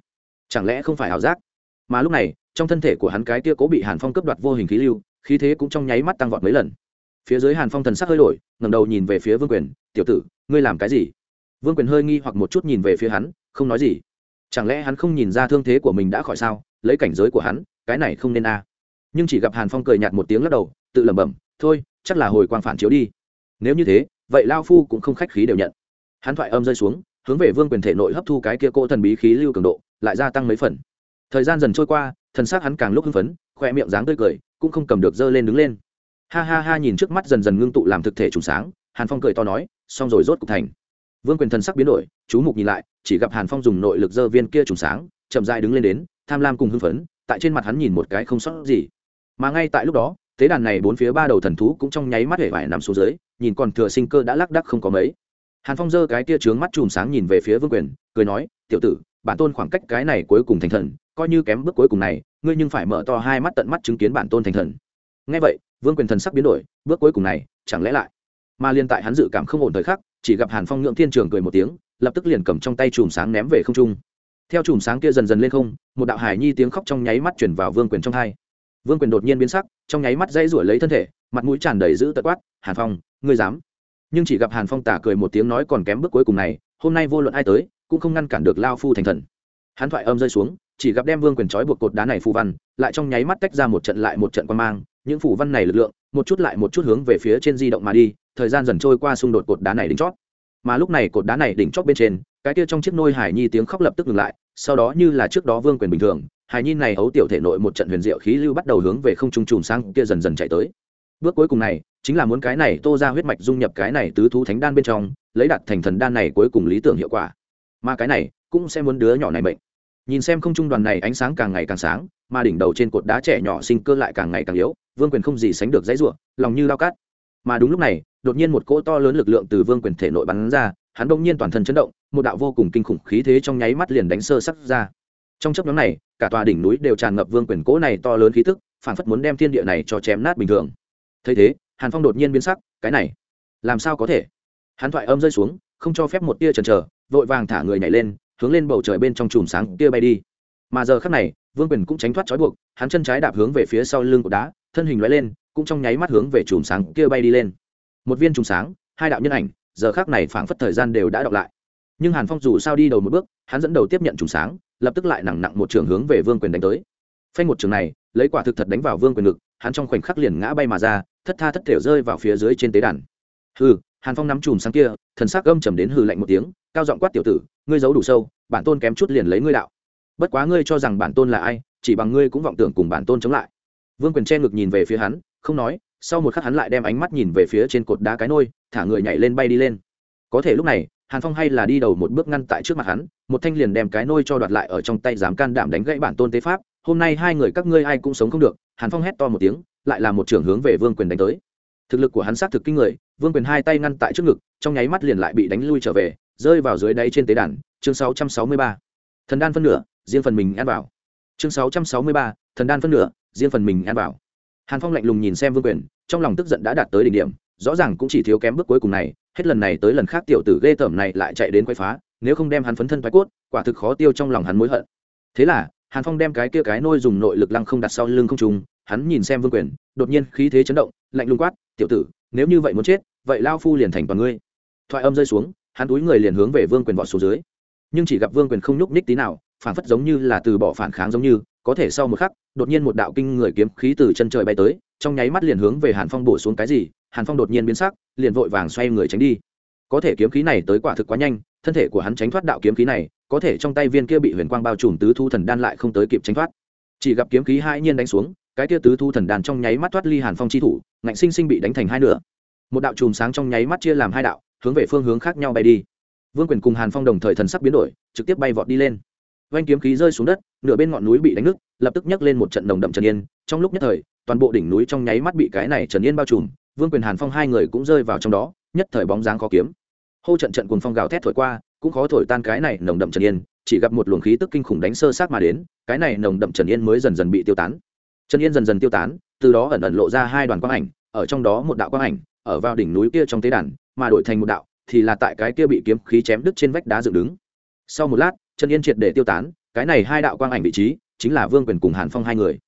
chẳng lẽ không phải ảo giác? Mà lúc này, trong thân thể của hắn cái kia cố bị hàn phong cướp đoạt vô hình khí lưu, khí thế cũng trong nháy mắt tăng vọt mấy lần. Phía dưới hàn phong thần sắc hơi đổi, ngẩng đầu nhìn về phía vương quyền, tiểu tử, ngươi làm cái gì? Vương quyền hơi nghi hoặc một chút nhìn về phía hắn, không nói gì. Chẳng lẽ hắn không nhìn ra thương thế của mình đã khỏi sao? Lấy cảnh giới của hắn, cái này không nên a. Nhưng chỉ gặp hàn phong cười nhạt một tiếng lắc đầu, tự lẩm bẩm, thôi, chắc là hồi quang phản chiếu đi. Nếu như thế, vậy lao phu cũng không khách khí đều nhận. Hắn thoại âm rơi xuống, hướng về vương quyền thể nội hấp thu cái kia cỗ thần bí khí lưu cường độ, lại gia tăng mấy phần. Thời gian dần trôi qua, thần xác hắn càng lúc hưng phấn, khoe miệng dáng tươi cười, cũng không cầm được dơ lên đứng lên. Ha ha ha nhìn trước mắt dần dần ngưng tụ làm thực thể trùng sáng, hàn phong cười to nói, xong rồi rốt cục thành. Vương quyền thần sắc biến đổi, chú mục nhìn lại, chỉ gặp hàn phong dùng nội lực dơ viên kia trùng sáng, chậm dại đứng lên đến tham lam cùng hưng phấn, tại trên mặt hắn nhìn một cái không sót gì. Mà ngay tại lúc đó, tế đàn này bốn phía ba đầu thần thú cũng trong nháy mắt hể vải nằm xuống dưới, nhìn còn thừa sinh cơ đã lác đắc không có mấy. Hàn phong giơ cái tia trướng mắt chùm sáng nhìn về phía vương quyền, cười nói, tiểu tử, bản tôn khoảng cách cái này cuối cùng thành thần, coi như kém bước cuối cùng này, ngươi nhưng phải mở to hai mắt tận mắt chứng kiến bản tôn thành thần. Ngay vậy, vương quyền thần sắc biến đổi, bước cuối cùng này, chẳng lẽ lại? Mà liên tại hắn dự cảm không ổn thời khắc, chỉ gặp hàn phong nhượng thiên trường cười một tiếng, lập tức liền cầm trong tay chùm sáng ném về không trung theo chùm sáng kia dần dần lên không, một đạo hải nhi tiếng khóc trong nháy mắt chuyển vào vương quyền trong hai. Vương quyền đột nhiên biến sắc, trong nháy mắt dây rủi lấy thân thể, mặt mũi tràn đầy giữ tật quát, hàn phong, ngươi dám? Nhưng chỉ gặp hàn phong tả cười một tiếng nói còn kém bước cuối cùng này, hôm nay vô luận ai tới, cũng không ngăn cản được lao phu thành thần. Hắn thoại âm rơi xuống, chỉ gặp đem vương quyền trói buộc cột đá này phù văn, lại trong nháy mắt tách ra một trận lại một trận quan mang, những phù văn này lực lượng, một chút lại một chút hướng về phía trên di động mà đi, thời gian dần trôi qua xung đột cột đá này đỉnh chót. Mà lúc này cột đá này đỉnh chót bên trên cái kia trong chiếc nôi hải nhi tiếng khóc lập tức ngừng lại, sau đó như là trước đó vương quyền bình thường, hải nhi này ấu tiểu thể nội một trận huyền diệu khí lưu bắt đầu hướng về không trung trùm sang kia dần dần chạy tới. Bước cuối cùng này, chính là muốn cái này tô ra huyết mạch dung nhập cái này tứ thú thánh đan bên trong, lấy đặt thành thần đan này cuối cùng lý tưởng hiệu quả. Mà cái này, cũng sẽ muốn đứa nhỏ này mệnh. nhìn xem không trung đoàn này ánh sáng càng ngày càng sáng, mà đỉnh đầu trên cột đá trẻ nhỏ sinh cơ lại càng ngày càng yếu, vương quyền không gì sánh được dãy ruộng lòng như lao cát. Mà đúng lúc này, đột nhiên một cỗ to lớn lực lượng từ vương quyền thể nội bắn ra hắn đông nhiên toàn thân chấn động, một đạo vô cùng kinh khủng khí thế trong nháy mắt liền đánh sơ sắc ra. Trong chớp nhóm này, cả tòa đỉnh núi đều tràn ngập vương quyền cỗ này to lớn khí tức phản phất muốn đem thiên địa này cho chém nát bình thường. Thấy thế, hàn phong đột nhiên biến sắc, cái này, làm sao có thể? Hắn thoại âm rơi xuống, không cho phép một tia chần chờ, vội vàng thả người nhảy lên, hướng lên bầu trời bên trong chùm sáng kia bay đi. Mà giờ khắc này, vương quyền cũng tránh thoát trói buộc, hắn chân trái đạp hướng về phía sau lưng của đá, thân hình lóe lên, cũng trong nháy mắt hướng về chùm sáng kia bay đi lên. Một viên chùm sáng, hai đạo nhân ảnh giờ khác này phảng phất thời gian đều đã đọc lại. Nhưng hàn phong dù sao đi đầu một bước, hắn dẫn đầu tiếp nhận chùm sáng, lập tức lại nặng nặng một trường hướng về vương quyền đánh tới. Phanh một trường này, lấy quả thực thật đánh vào vương quyền ngực, hắn trong khoảnh khắc liền ngã bay mà ra, thất tha thất thể rơi vào phía dưới trên tế đàn. Hừ, hàn phong nắm chùm sáng kia, thần sắc gâm chầm đến hừ lạnh một tiếng, cao giọng quát tiểu tử, ngươi giấu đủ sâu, bản tôn kém chút liền lấy ngươi đạo. Bất quá ngươi cho rằng bản tôn là ai, chỉ bằng ngươi cũng vọng tưởng cùng bản tôn chống lại. Vương quyền che ngực nhìn về phía hắn, không nói sau một khắc hắn lại đem ánh mắt nhìn về phía trên cột đá cái nôi thả người nhảy lên bay đi lên. Có thể lúc này hàn phong hay là đi đầu một bước ngăn tại trước mặt hắn một thanh liền đem cái nôi cho đoạt lại ở trong tay dám can đảm đánh gãy bản tôn tế pháp. Hôm nay hai người các ngươi ai cũng sống không được hàn phong hét to một tiếng lại là một trưởng hướng về vương quyền đánh tới. Thực lực của hắn xác thực kinh người vương quyền hai tay ngăn tại trước ngực trong nháy mắt liền lại bị đánh lui trở về rơi vào dưới đáy trên tế đàn. Chương 663. thần đan phân nửa riêng phần mình ăn vào. Chương 663, thần đan phân nửa riêng phần mình ăn vào hàn phong lạnh lùng nhìn xem vương quyền, trong lòng tức giận đã đạt tới đỉnh điểm, rõ ràng cũng chỉ thiếu kém bước cuối cùng này, hết lần này tới lần khác tiểu tử ghê tởm này lại chạy đến quay phá, nếu không đem hắn phấn thân thoái cốt, quả thực khó tiêu trong lòng hắn mối hận. Thế là, hàn phong đem cái kia cái nôi dùng nội lực lăng không đặt sau lưng không trùng hắn nhìn xem vương quyền, đột nhiên khí thế chấn động, lạnh lùng quát, tiểu tử, nếu như vậy muốn chết, vậy lao phu liền thành toàn ngươi. Thoại âm rơi xuống, hắn túi người liền hướng về vương quyền vọt xuống dưới. Nhưng chỉ gặp vương quyền không nhúc ních tí nào phản phất giống như là từ bỏ phản kháng giống như, có thể sau một khắc, đột nhiên một đạo kinh người kiếm khí từ chân trời bay tới, trong nháy mắt liền hướng về hàn phong bổ xuống cái gì, hàn phong đột nhiên biến sắc, liền vội vàng xoay người tránh đi. Có thể kiếm khí này tới quả thực quá nhanh, thân thể của hắn tránh thoát đạo kiếm khí này, có thể trong tay viên kia bị huyền quang bao trùm tứ thu thần đan lại không tới kịp tránh thoát. Chỉ gặp kiếm khí hai nhiên đánh xuống, cái kia tứ thu thần đan trong nháy mắt thoát ly hàn phong chi thủ, ngạnh sinh sinh bị đánh thành hai nửa. Một đạo chùm sáng trong nháy mắt chia làm hai đạo, hướng về phương hướng khác nhau bay đi. Vương quyền cùng hàn phong đồng thời thần sắc biến đổi, trực tiếp bay vọt đi lên vanh kiếm khí rơi xuống đất, nửa bên ngọn núi bị đánh nứt, lập tức nhấc lên một trận đồng đậm trần yên. Trong lúc nhất thời, toàn bộ đỉnh núi trong nháy mắt bị cái này trần yên bao trùm, vương quyền hàn phong hai người cũng rơi vào trong đó, nhất thời bóng dáng khó kiếm. Hô trận trận cùng phong gào thét thổi qua, cũng khó thổi tan cái này nồng đậm trần yên, chỉ gặp một luồng khí tức kinh khủng đánh sơ sát mà đến, cái này nồng đậm trần yên mới dần dần bị tiêu tán. Trần yên dần dần tiêu tán, từ đó ẩn ẩn lộ ra hai đoàn quang ảnh, ở trong đó một đạo quang ảnh, ở vào đỉnh núi kia trong tế đàn, mà đổi thành một đạo, thì là tại cái kia bị kiếm khí chém đứt trên vách đá dựng đứng. Sau một lát trần yên triệt để tiêu tán, cái này hai đạo quang ảnh vị trí, chính là vương quyền cùng hàn phong hai người.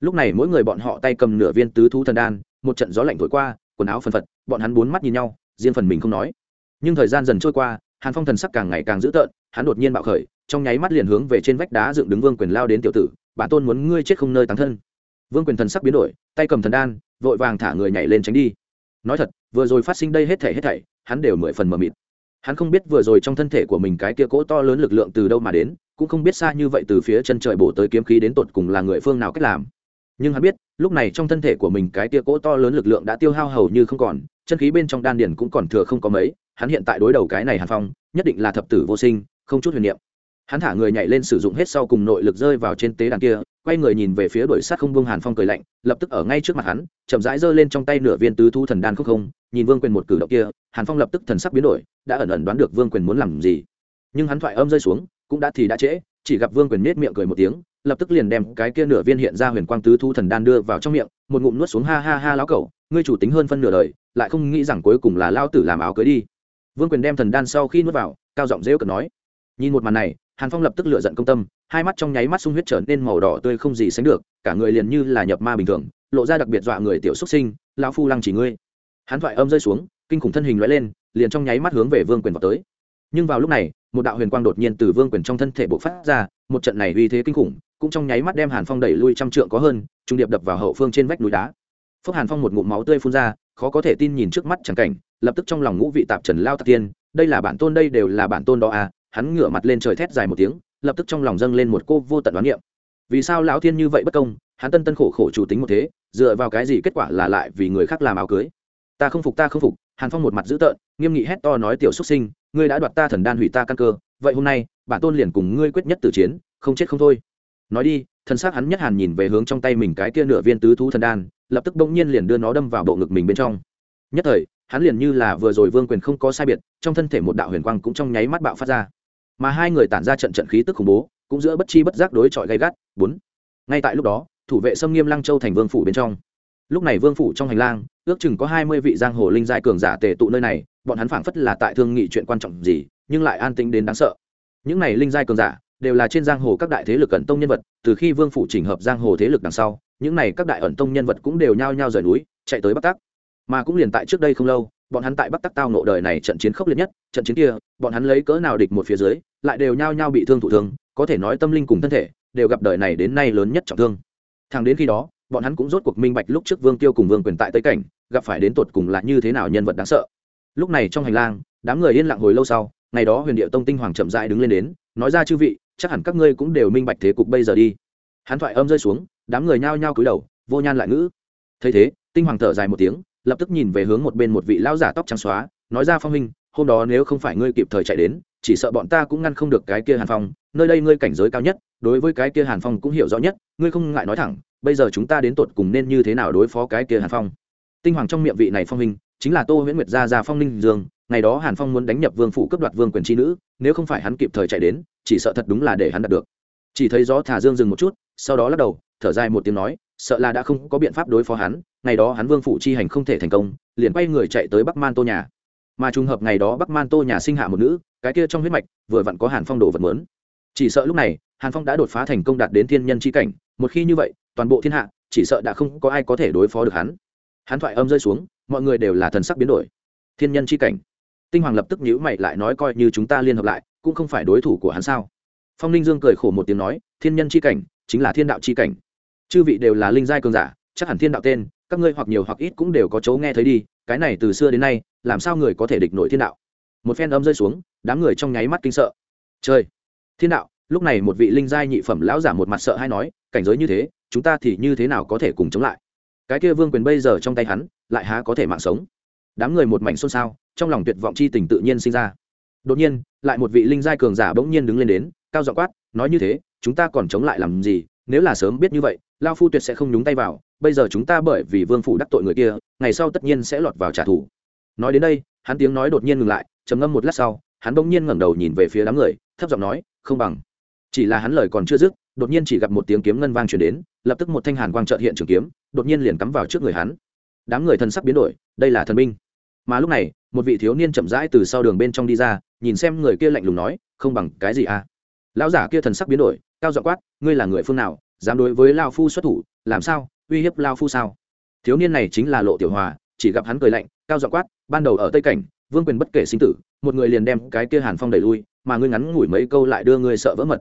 Lúc này mỗi người bọn họ tay cầm nửa viên tứ thú thần đan, một trận gió lạnh thổi qua, quần áo phân phật, bọn hắn bốn mắt nhìn nhau, riêng phần mình không nói. Nhưng thời gian dần trôi qua, hàn phong thần sắc càng ngày càng dữ tợn, hắn đột nhiên bạo khởi, trong nháy mắt liền hướng về trên vách đá dựng đứng vương quyền lao đến tiểu tử, bản tôn muốn ngươi chết không nơi tán thân. Vương quyền thần sắc biến đổi, tay cầm thần đan, vội vàng thả người nhảy lên tránh đi. Nói thật, vừa rồi phát sinh đây hết thảy hết thảy, hắn đều mười phần mờ mịt hắn không biết vừa rồi trong thân thể của mình cái kia cỗ to lớn lực lượng từ đâu mà đến, cũng không biết xa như vậy từ phía chân trời bổ tới kiếm khí đến tột cùng là người phương nào cách làm. Nhưng hắn biết, lúc này trong thân thể của mình cái tia cỗ to lớn lực lượng đã tiêu hao hầu như không còn, chân khí bên trong đan điền cũng còn thừa không có mấy, hắn hiện tại đối đầu cái này hàn phong, nhất định là thập tử vô sinh, không chút huyền niệm. Hắn thả người nhảy lên sử dụng hết sau cùng nội lực rơi vào trên tế đàn kia, quay người nhìn về phía đuổi sát không vương hàn phong cười lạnh, lập tức ở ngay trước mặt hắn, chậm rãi giơ lên trong tay nửa viên tứ thu thần đan khúc không nhìn vương quyền một cử động kia, hàn phong lập tức thần sắc biến đổi, đã ẩn ẩn đoán được vương quyền muốn làm gì. Nhưng hắn thoại âm rơi xuống, cũng đã thì đã trễ, chỉ gặp vương quyền nết miệng cười một tiếng, lập tức liền đem cái kia nửa viên hiện ra huyền quang tứ thu thần đan đưa vào trong miệng, một ngụm nuốt xuống ha ha ha lão cẩu, ngươi chủ tính hơn phân nửa đời, lại không nghĩ rằng cuối cùng là lao tử làm áo cưới đi. Vương quyền đem thần đan sau khi nuốt vào, cao giọng rêu cợt nói. Nhìn một màn này, hàn phong lập tức lựa giận công tâm, hai mắt trong nháy mắt sung huyết trở nên màu đỏ tươi không gì sánh được, cả người liền như là nhập ma bình thường, lộ ra đặc biệt dọa người tiểu xuất sinh, lão phu lăng chỉ ngươi hắn thoại âm rơi xuống, kinh khủng thân hình lóe lên, liền trong nháy mắt hướng về vương quyền vào tới. Nhưng vào lúc này, một đạo huyền quang đột nhiên từ vương quyền trong thân thể bộc phát ra, một trận này uy thế kinh khủng, cũng trong nháy mắt đem hàn phong đẩy lui trăm trượng có hơn, trung điệp đập vào hậu phương trên vách núi đá. Phước hàn phong một ngụm máu tươi phun ra, khó có thể tin nhìn trước mắt chẳng cảnh, lập tức trong lòng ngũ vị tạp trần lao tạc tiên, đây là bản tôn, đây đều là bản tôn đó à hắn ngửa mặt lên trời thét dài một tiếng, lập tức trong lòng dâng lên một cô vô tận đoán niệm. Vì sao lão thiên như vậy bất công, hắn tân tân khổ khổ chủ tính một thế, dựa vào cái gì kết quả là lại vì người khác làm áo cưới? Ta không phục, ta không phục, hàn phong một mặt dữ tợn, nghiêm nghị hét to nói tiểu xuất sinh, ngươi đã đoạt ta thần đan hủy ta căn cơ, vậy hôm nay, bản tôn liền cùng ngươi quyết nhất tử chiến, không chết không thôi. Nói đi, thần xác hắn nhất hàn nhìn về hướng trong tay mình cái kia nửa viên tứ thú thần đan, lập tức bỗng nhiên liền đưa nó đâm vào bộ ngực mình bên trong. Nhất thời, hắn liền như là vừa rồi vương quyền không có sai biệt, trong thân thể một đạo huyền quang cũng trong nháy mắt bạo phát ra. Mà hai người tản ra trận trận khí tức khủng bố, cũng giữa bất chi bất giác đối chọi gay gắt. Bốn. Ngay tại lúc đó, thủ vệ xâm nghiêm lăng châu thành vương phủ bên trong lúc này vương phủ trong hành lang, ước chừng có hai mươi vị giang hồ linh giai cường giả tề tụ nơi này, bọn hắn phảng phất là tại thương nghị chuyện quan trọng gì, nhưng lại an tĩnh đến đáng sợ. Những này linh giai cường giả đều là trên giang hồ các đại thế lực ẩn tông nhân vật, từ khi vương phủ chỉnh hợp giang hồ thế lực đằng sau, những này các đại ẩn tông nhân vật cũng đều nhao nhao rời núi, chạy tới bắc tắc. Mà cũng liền tại trước đây không lâu, bọn hắn tại bắc tắc tao nộ đời này trận chiến khốc liệt nhất, trận chiến kia, bọn hắn lấy cỡ nào địch một phía dưới, lại đều nhao nhao bị thương thụ thương, có thể nói tâm linh cùng thân thể đều gặp đời này đến nay lớn nhất trọng thương. Thằng đến khi đó bọn hắn cũng rốt cuộc minh bạch lúc trước vương tiêu cùng vương quyền tại tây cảnh, gặp phải đến tột cùng là như thế nào nhân vật đáng sợ. Lúc này trong hành lang, đám người yên lặng hồi lâu sau, ngày đó huyền điệu tông tinh hoàng chậm dại đứng lên đến, nói ra chư vị, chắc hẳn các ngươi cũng đều minh bạch thế cục bây giờ đi. Hắn thoại âm rơi xuống, đám người nhao nhao cúi đầu, vô nhan lại ngữ. Thấy thế, tinh hoàng thở dài một tiếng, lập tức nhìn về hướng một bên một vị lão giả tóc trắng xóa, nói ra phong huynh, hôm đó nếu không phải ngươi kịp thời chạy đến, chỉ sợ bọn ta cũng ngăn không được cái kia hàn phong, nơi đây ngươi cảnh giới cao nhất, đối với cái kia hàn phong cũng hiểu rõ nhất, ngươi không ngại nói thẳng bây giờ chúng ta đến tột cùng nên như thế nào đối phó cái kia hàn phong? Tinh hoàng trong miệng vị này phong hình, chính là tô huyễn nguyệt gia gia phong ninh dương, ngày đó hàn phong muốn đánh nhập vương phủ cấp đoạt vương quyền tri nữ, nếu không phải hắn kịp thời chạy đến, chỉ sợ thật đúng là để hắn đạt được. Chỉ thấy gió thả dương dừng một chút, sau đó lắc đầu, thở dài một tiếng nói, sợ là đã không có biện pháp đối phó hắn, ngày đó hắn vương phủ chi hành không thể thành công, liền quay người chạy tới bắc man tô nhà. Mà trùng hợp ngày đó bắc man tô nhà sinh hạ một nữ, cái kia trong huyết mạch, vừa vặn có hàn phong đồ vật mớn chỉ sợ lúc này, hàn phong đã đột phá thành công đạt đến thiên nhân c h i cảnh, một khi như vậy toàn bộ thiên hạ, chỉ sợ đã không có ai có thể đối phó được hắn. Hắn thoại âm rơi xuống, mọi người đều là thần sắc biến đổi. Thiên nhân c h i cảnh. Tinh hoàng lập tức nhữ mày lại nói coi như chúng ta liên hợp lại, cũng không phải đối thủ của hắn sao? Phong ninh dương cười khổ một tiếng nói, thiên nhân c h i cảnh, chính là thiên đạo c h i cảnh. Chư vị đều là linh giai cường giả, chắc hẳn thiên đạo tên, các ngươi hoặc nhiều hoặc ít cũng đều có chấu nghe thấy đi, cái này từ xưa đến nay, làm sao người có thể địch nổi thiên đạo? Một phen âm rơi xuống, đám người trong nháy mắt kinh sợ. Chơi thiên đạo, lúc này một vị linh giai nhị phẩm lão giả một mặt sợ hay nói, cảnh giới như thế chúng ta thì như thế nào có thể cùng chống lại? Cái kia vương quyền bây giờ trong tay hắn, lại há có thể mạng sống? Đám người một mảnh xôn xao, trong lòng tuyệt vọng chi tình tự nhiên sinh ra. Đột nhiên, lại một vị linh giai cường giả bỗng nhiên đứng lên đến, cao giọng quát, nói như thế, chúng ta còn chống lại làm gì? Nếu là sớm biết như vậy lao phu tuyệt sẽ không nhúng tay vào. Bây giờ chúng ta bởi vì vương phủ đắc tội người kia, ngày sau tất nhiên sẽ lọt vào trả thù. Nói đến đây, hắn tiếng nói đột nhiên ngừng lại, trầm ngâm một lát sau, hắn bỗng nhiên ngẩng đầu nhìn về phía đám người, thấp giọng nói, không bằng. Chỉ là hắn lời còn chưa dứt đột nhiên chỉ gặp một tiếng kiếm ngân vang truyền đến, lập tức một thanh hàn quang trợt hiện trường kiếm, đột nhiên liền cắm vào trước người hắn. Đám người thần sắc biến đổi, đây là thần binh. Mà lúc này, một vị thiếu niên chậm rãi từ sau đường bên trong đi ra, nhìn xem người kia lạnh lùng nói, không bằng cái gì à? Lão giả kia thần sắc biến đổi, cao giọng quát, ngươi là người phương nào, dám đối với lao phu xuất thủ, làm sao, uy hiếp lao phu sao? Thiếu niên này chính là lộ tiểu hòa, chỉ gặp hắn cười lạnh, cao giọng quát, ban đầu ở tây cảnh, vương quyền bất kể sinh tử, một người liền đem cái kia hàn phong đẩy lui, mà ngươi ngắn ngủi mấy câu lại đưa ngươi sợ vỡ mật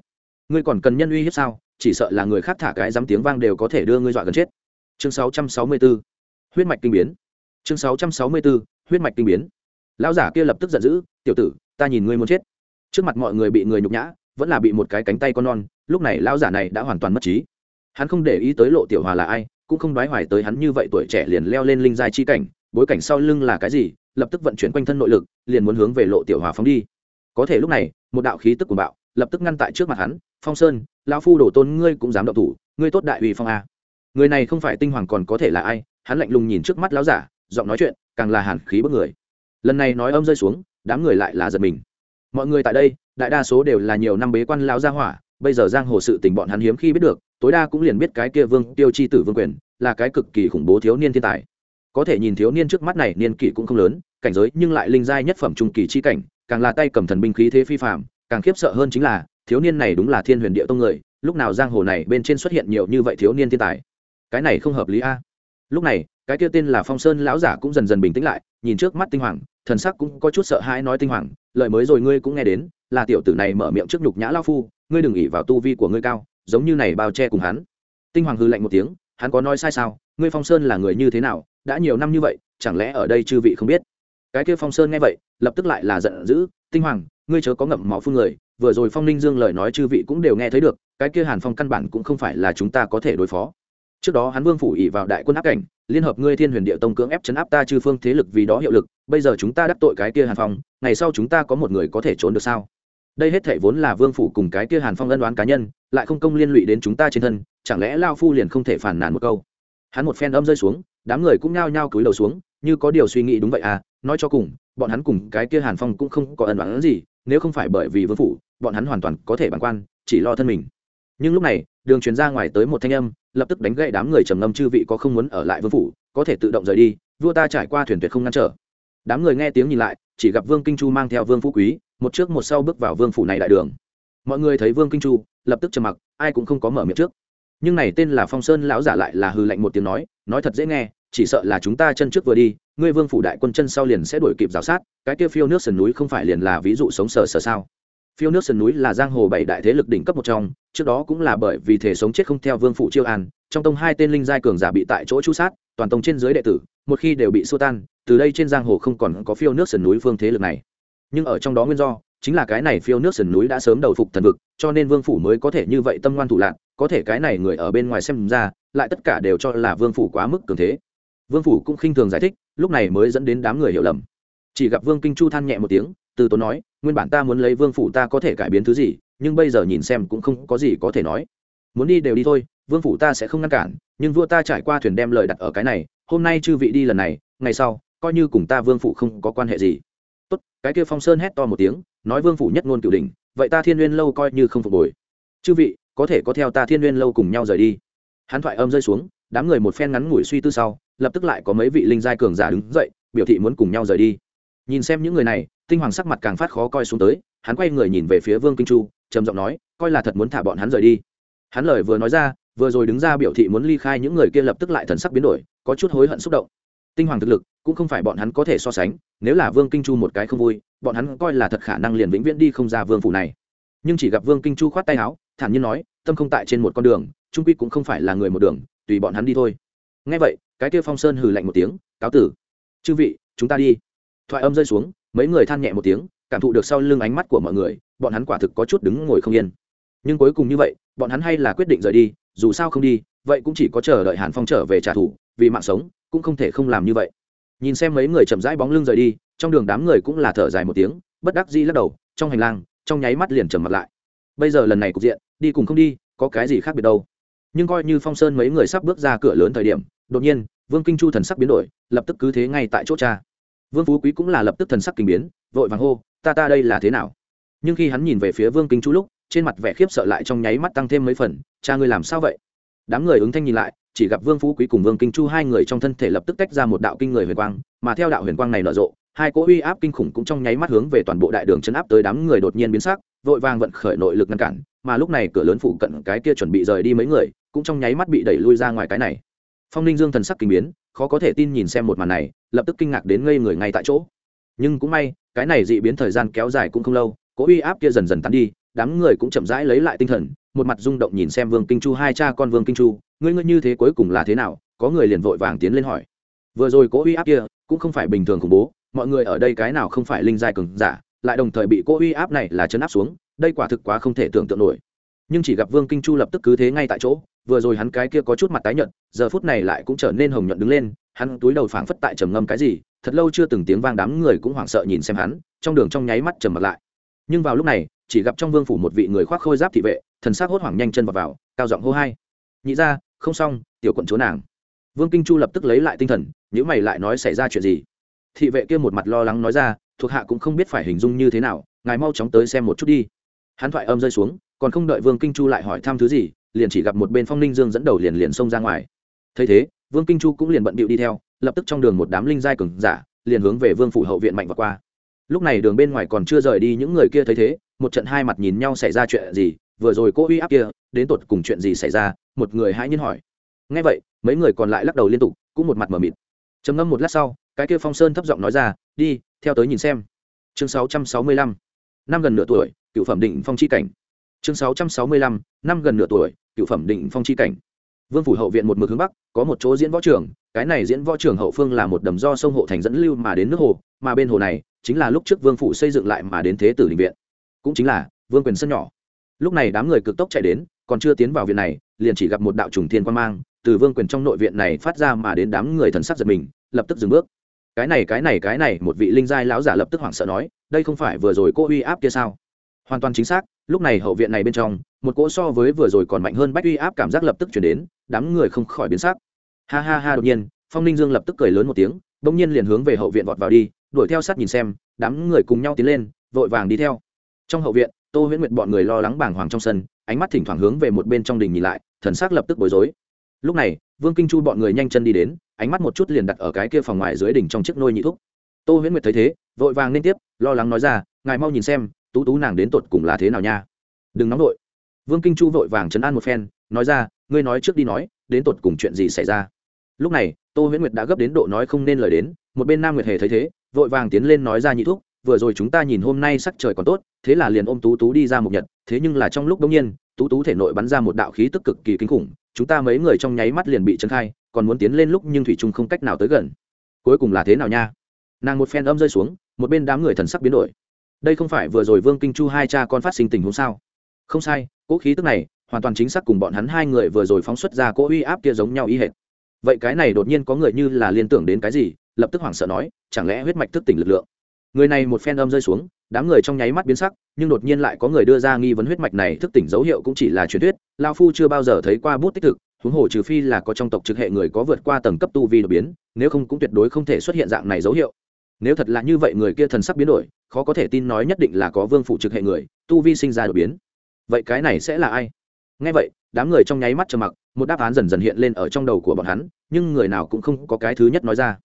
ngươi còn cần nhân uy hiếp sao? Chỉ sợ là người khác thả cái dám tiếng vang đều có thể đưa ngươi dọa gần chết. Chương 664 huyết mạch kinh biến. Chương 664 huyết mạch kinh biến. Lão giả kia lập tức giận dữ, tiểu tử, ta nhìn ngươi muốn chết. Trước mặt mọi người bị người nhục nhã, vẫn là bị một cái cánh tay con non, lúc này lão giả này đã hoàn toàn mất trí. Hắn không để ý tới lộ tiểu hòa là ai, cũng không đoái hoài tới hắn như vậy tuổi trẻ liền leo lên linh giai chi cảnh, bối cảnh sau lưng là cái gì, lập tức vận chuyển quanh thân nội lực, liền muốn hướng về lộ tiểu hòa phóng đi. Có thể lúc này, một đạo khí tức của bạo lập tức ngăn tại trước mặt hắn, phong sơn, lão phu đổ tôn ngươi cũng dám động thủ, ngươi tốt đại uy phong a. Người này không phải tinh hoàng còn có thể là ai, hắn lạnh lùng nhìn trước mắt lão giả, giọng nói chuyện càng là hàn khí bức người. Lần này nói âm rơi xuống, đám người lại là giật mình. Mọi người tại đây, đại đa số đều là nhiều năm bế quan lão gia hỏa, bây giờ giang hồ sự tình bọn hắn hiếm khi biết được, tối đa cũng liền biết cái kia vương, tiêu chi tử vương quyền, là cái cực kỳ khủng bố thiếu niên thiên tài. Có thể nhìn thiếu niên trước mắt này niên kỷ cũng không lớn, cảnh giới nhưng lại linh giai nhất phẩm trung kỳ chi cảnh, càng là tay cầm thần binh khí thế phi phạm càng khiếp sợ hơn chính là, thiếu niên này đúng là thiên huyền địa tông người, lúc nào giang hồ này bên trên xuất hiện nhiều như vậy thiếu niên thiên tài? Cái này không hợp lý a. Lúc này, cái kia tên là phong sơn lão giả cũng dần dần bình tĩnh lại, nhìn trước mắt tinh hoàng, thần sắc cũng có chút sợ hãi nói tinh hoàng lợi mới rồi ngươi cũng nghe đến, là tiểu tử này mở miệng trước nhục nhã lao phu, ngươi đừng ỉ vào tu vi của ngươi cao, giống như này bao che cùng hắn. Tinh hoàng hư lạnh một tiếng, hắn có nói sai sao? Ngươi phong sơn là người như thế nào? Đã nhiều năm như vậy, chẳng lẽ ở đây chư vị không biết? Cái kia phong sơn nghe vậy, lập tức lại là giận dữ, tinh hoàng ngươi chớ có ngậm máu phun người, vừa rồi phong ninh dương lời nói chư vị cũng đều nghe thấy được, cái kia hàn phong căn bản cũng không phải là chúng ta có thể đối phó. Trước đó hắn vương phủ ỉ vào đại quân áp cảnh, liên hợp ngươi thiên huyền địa tông cưỡng ép chấn áp ta chư phương thế lực vì đó hiệu lực, bây giờ chúng ta đắc tội cái kia hàn phong, ngày sau chúng ta có một người có thể trốn được sao? Đây hết thể vốn là vương phủ cùng cái kia hàn phong ân đoán cá nhân, lại không công liên lụy đến chúng ta trên thân, chẳng lẽ lao phu liền không thể phản nàn một câu? Hắn một phen âm rơi xuống, đám người cũng nhao nhao cúi đầu xuống, như có điều suy nghĩ đúng vậy à nói cho cùng, bọn hắn cùng cái kia hàn phong cũng không có ân đoán gì nếu không phải bởi vì vương phủ, bọn hắn hoàn toàn có thể bản quan, chỉ lo thân mình. Nhưng lúc này, đường truyền ra ngoài tới một thanh âm, lập tức đánh gậy đám người trầm ngâm chư vị có không muốn ở lại vương phủ, có thể tự động rời đi, vua ta trải qua thuyền tuyệt không ngăn trở. Đám người nghe tiếng nhìn lại, chỉ gặp vương kinh chu mang theo vương phú quý, một trước một sau bước vào vương phủ này đại đường. Mọi người thấy vương kinh chu, lập tức trầm mặc, ai cũng không có mở miệng trước. Nhưng này tên là phong sơn lão giả lại là hư lạnh một tiếng nói nói thật dễ nghe chỉ sợ là chúng ta chân trước vừa đi, ngươi vương phủ đại quân chân sau liền sẽ đuổi kịp rào sát, cái kia phiêu nước sườn núi không phải liền là ví dụ sống sờ sờ sao? Phiêu nước sườn núi là giang hồ bảy đại thế lực đỉnh cấp một trong, trước đó cũng là bởi vì thể sống chết không theo vương phủ chiêu an, trong tông hai tên linh giai cường giả bị tại chỗ chu sát, toàn tông trên dưới đệ tử, một khi đều bị xua tan, từ đây trên giang hồ không còn có phiêu nước sườn núi phương thế lực này. Nhưng ở trong đó nguyên do, chính là cái này phiêu nước sườn núi đã sớm đầu phục thần vực, cho nên vương phủ mới có thể như vậy tâm ngoan thủ lạc có thể cái này người ở bên ngoài xem ra, lại tất cả đều cho là vương phủ quá mức cường thế vương phủ cũng khinh thường giải thích, lúc này mới dẫn đến đám người hiểu lầm. Chỉ gặp vương kinh chu than nhẹ một tiếng, từ tốn nói, nguyên bản ta muốn lấy vương phủ ta có thể cải biến thứ gì, nhưng bây giờ nhìn xem cũng không có gì có thể nói. Muốn đi đều đi thôi, vương phủ ta sẽ không ngăn cản, nhưng vua ta trải qua thuyền đem lời đặt ở cái này, hôm nay chư vị đi lần này, ngày sau, coi như cùng ta vương phủ không có quan hệ gì. Tốt, cái kia phong sơn hét to một tiếng, nói vương phủ nhất ngôn cửu đình vậy ta thiên n lâu coi như không phục hồi. Chư vị, có thể có theo ta thiên n lâu cùng nhau rời đi. Hắn thoại âm rơi xuống, đám người một phen ngắn ngủi suy tư sau lập tức lại có mấy vị linh giai cường giả đứng dậy, biểu thị muốn cùng nhau rời đi. Nhìn xem những người này, tinh hoàng sắc mặt càng phát khó coi xuống tới, hắn quay người nhìn về phía vương kinh chu, trầm giọng nói, coi là thật muốn thả bọn hắn rời đi. Hắn lời vừa nói ra, vừa rồi đứng ra biểu thị muốn ly khai những người kia lập tức lại thần sắc biến đổi, có chút hối hận xúc động. Tinh hoàng thực lực, cũng không phải bọn hắn có thể so sánh, nếu là vương kinh chu một cái không vui, bọn hắn coi là thật khả năng liền vĩnh viễn đi không ra vương phủ này. Nhưng chỉ gặp vương kinh chu khoát tay áo, thản nhiên nói, tâm không tại trên một con đường, trung quy cũng không phải là người một đường, tùy bọn hắn đi thôi. Ngay vậy cái kia phong sơn hừ lạnh một tiếng, cáo tử, chư vị, chúng ta đi. Thoại âm rơi xuống, mấy người than nhẹ một tiếng, cảm thụ được sau lưng ánh mắt của mọi người, bọn hắn quả thực có chút đứng ngồi không yên. Nhưng cuối cùng như vậy, bọn hắn hay là quyết định rời đi, dù sao không đi, vậy cũng chỉ có chờ đợi hàn phong trở về trả thù, vì mạng sống, cũng không thể không làm như vậy. Nhìn xem mấy người chậm rãi bóng lưng rời đi, trong đường đám người cũng là thở dài một tiếng, bất đắc dĩ lắc đầu, trong hành lang, trong nháy mắt liền trầm mặt lại. Bây giờ lần này cục diện, đi cùng không đi, có cái gì khác biệt đâu. Nhưng coi như phong sơn mấy người sắp bước ra cửa lớn thời điểm, đột nhiên vương kinh chu thần sắc biến đổi, lập tức cứ thế ngay tại chỗ cha. Vương phú quý cũng là lập tức thần sắc kinh biến, vội vàng hô, ta ta đây là thế nào? Nhưng khi hắn nhìn về phía vương kinh chu lúc, trên mặt vẻ khiếp sợ lại trong nháy mắt tăng thêm mấy phần, cha ngươi làm sao vậy? Đám người ứng thanh nhìn lại, chỉ gặp vương phú quý cùng vương kinh chu hai người trong thân thể lập tức tách ra một đạo kinh người huyền quang, mà theo đạo huyền quang này nở rộ, hai cỗ uy áp kinh khủng cũng trong nháy mắt hướng về toàn bộ đại đường chấn áp tới đám người đột nhiên biến sắc, vội vàng vận khởi nội lực ngăn cản, mà lúc này cửa lớn phụ cận cái kia chuẩn bị rời đi mấy người, cũng trong nháy mắt bị đẩy lui ra ngoài cái này phong ninh dương thần sắc kinh biến, khó có thể tin nhìn xem một màn này, lập tức kinh ngạc đến ngây người ngay tại chỗ. Nhưng cũng may, cái này dị biến thời gian kéo dài cũng không lâu, cỗ uy áp kia dần dần tán đi, đám người cũng chậm rãi lấy lại tinh thần, một mặt rung động nhìn xem vương kinh chu, hai cha con vương kinh chu, ngươi ngươi như thế cuối cùng là thế nào? Có người liền vội vàng tiến lên hỏi. Vừa rồi cỗ uy áp kia cũng không phải bình thường khủng bố, mọi người ở đây cái nào không phải linh giai cường giả, lại đồng thời bị cỗ uy áp này là chấn áp xuống, đây quả thực quá không thể tưởng tượng nổi nhưng chỉ gặp vương kinh chu lập tức cứ thế ngay tại chỗ vừa rồi hắn cái kia có chút mặt tái nhợt giờ phút này lại cũng trở nên hồng nhuận đứng lên hắn túi đầu phảng phất tại trầm ngâm cái gì thật lâu chưa từng tiếng vang đám người cũng hoảng sợ nhìn xem hắn trong đường trong nháy mắt trầm mặt lại. Nhưng vào lúc này chỉ gặp trong vương phủ một vị người khoác khôi giáp thị vệ thần sắc hốt hoảng nhanh chân vào, vào cao giọng hô hai. Nhị ra không xong tiểu quận chúa nàng. Vương kinh chu lập tức lấy lại tinh thần nhữ mày lại nói xảy ra chuyện gì. Thị vệ kia một mặt lo lắng nói ra thuộc hạ cũng không biết phải hình dung như thế nào ngài mau chóng tới xem một chút đi. Hắn thoại âm rơi xuống còn không đợi vương kinh chu lại hỏi thăm thứ gì, liền chỉ gặp một bên phong ninh dương dẫn đầu liền liền xông ra ngoài. Thấy thế, vương kinh chu cũng liền bận bịu đi theo, lập tức trong đường một đám linh giai cường giả, liền hướng về vương phủ hậu viện mạnh và qua. Lúc này đường bên ngoài còn chưa rời đi những người kia thấy thế, một trận hai mặt nhìn nhau xảy ra chuyện gì, vừa rồi cô uy áp kia, đến tột cùng chuyện gì xảy ra, một người hãy nhiên hỏi. Ngay vậy, mấy người còn lại lắc đầu liên tục, cũng một mặt m ở mịt. Trầm ngâm một lát sau, cái kia phong sơn thấp giọng nói ra, đi, theo tới nhìn xem. Chương sáu trăm sáu mươi lăm. Năm gần nửa tuổi, cựu phẩm định phong chi cảnh chương sáu trăm sáu mươi lăm, năm gần nửa tuổi, cựu phẩm định phong chi cảnh. Vương phủ hậu viện một mực hướng bắc, có một chỗ diễn võ trường, cái này diễn võ trường hậu phương là một đầm do sông hộ thành dẫn lưu mà đến nước hồ, mà bên hồ này, chính là lúc trước vương phủ xây dựng lại mà đến thế tử định viện. Cũng chính là, vương quyền sân nhỏ. Lúc này đám người cực tốc chạy đến, còn chưa tiến vào viện này, liền chỉ gặp một đạo trùng thiên quan mang, từ vương quyền trong nội viện này phát ra mà đến đám người thần sắc giật mình, lập tức dừng bước. Cái này cái này cái này, một vị linh giai lão giả lập tức hoảng sợ nói, đây không phải vừa rồi cô uy áp kia sao? Hoàn toàn chính xác lúc này hậu viện này bên trong, một cỗ so với vừa rồi còn mạnh hơn bách uy áp cảm giác lập tức chuyển đến, đám người không khỏi biến sắc. Ha ha ha, đột nhiên, phong ninh dương lập tức cười lớn một tiếng, bỗng nhiên liền hướng về hậu viện vọt vào đi, đuổi theo sát nhìn xem, đám người cùng nhau tiến lên, vội vàng đi theo. Trong hậu viện, tô huyễn nguyệt bọn người lo lắng bàng hoàng trong sân, ánh mắt thỉnh thoảng hướng về một bên trong đình nhìn lại, thần sắc lập tức bối rối. Lúc này, vương kinh chu bọn người nhanh chân đi đến, ánh mắt một chút liền đặt ở cái kia phòng ngoài dưới đỉnh trong chiếc nôi nhị thúc. Tô huyễn nguyệt thấy thế, vội vàng liên tiếp, lo lắng nói ra, ngài mau nhìn xem tú tú nàng đến tột cùng là thế nào nha? Đừng nóng vội. Vương kinh chu vội vàng chấn an một phen, nói ra, ngươi nói trước đi nói, đến tột cùng chuyện gì xảy ra? Lúc này, tô huyễn nguyệt đã gấp đến độ nói không nên lời đến, một bên nam nguyệt hề thấy thế, vội vàng tiến lên nói ra nhị thúc, vừa rồi chúng ta nhìn hôm nay sắc trời còn tốt, thế là liền ôm tú tú đi ra một nhật, thế nhưng là trong lúc đông nhiên, tú tú thể nội bắn ra một đạo khí tức cực kỳ kinh khủng, chúng ta mấy người trong nháy mắt liền bị trấn khai, còn muốn tiến lên lúc nhưng thủy trung không cách nào tới gần. Cuối cùng là thế nào nha? Nàng một phen âm rơi xuống, một bên đám người thần sắc biến đổi đây không phải vừa rồi vương kinh chu hai cha con phát sinh tình huống sao? Không sai, cỗ khí tức này hoàn toàn chính xác cùng bọn hắn hai người vừa rồi phóng xuất ra cỗ uy áp kia giống nhau y hệt. Vậy cái này đột nhiên có người như là liên tưởng đến cái gì, lập tức hoảng sợ nói, chẳng lẽ huyết mạch thức tỉnh lực lượng? Người này một phen âm rơi xuống, đám người trong nháy mắt biến sắc, nhưng đột nhiên lại có người đưa ra nghi vấn huyết mạch này thức tỉnh dấu hiệu cũng chỉ là truyền thuyết lao phu chưa bao giờ thấy qua bút tích thực, huống hồ trừ phi là có trong tộc trực hệ người có vượt qua tầng cấp tu vi đột biến, nếu không cũng tuyệt đối không thể xuất hiện dạng này dấu hiệu. Nếu thật là như vậy người kia thần sắc biến đổi khó có thể tin nói nhất định là có vương phụ trực hệ người, tu vi sinh ra đột biến. Vậy cái này sẽ là ai? Ngay vậy, đám người trong nháy mắt trầm mặc, một đáp án dần dần hiện lên ở trong đầu của bọn hắn, nhưng người nào cũng không có cái thứ nhất nói ra.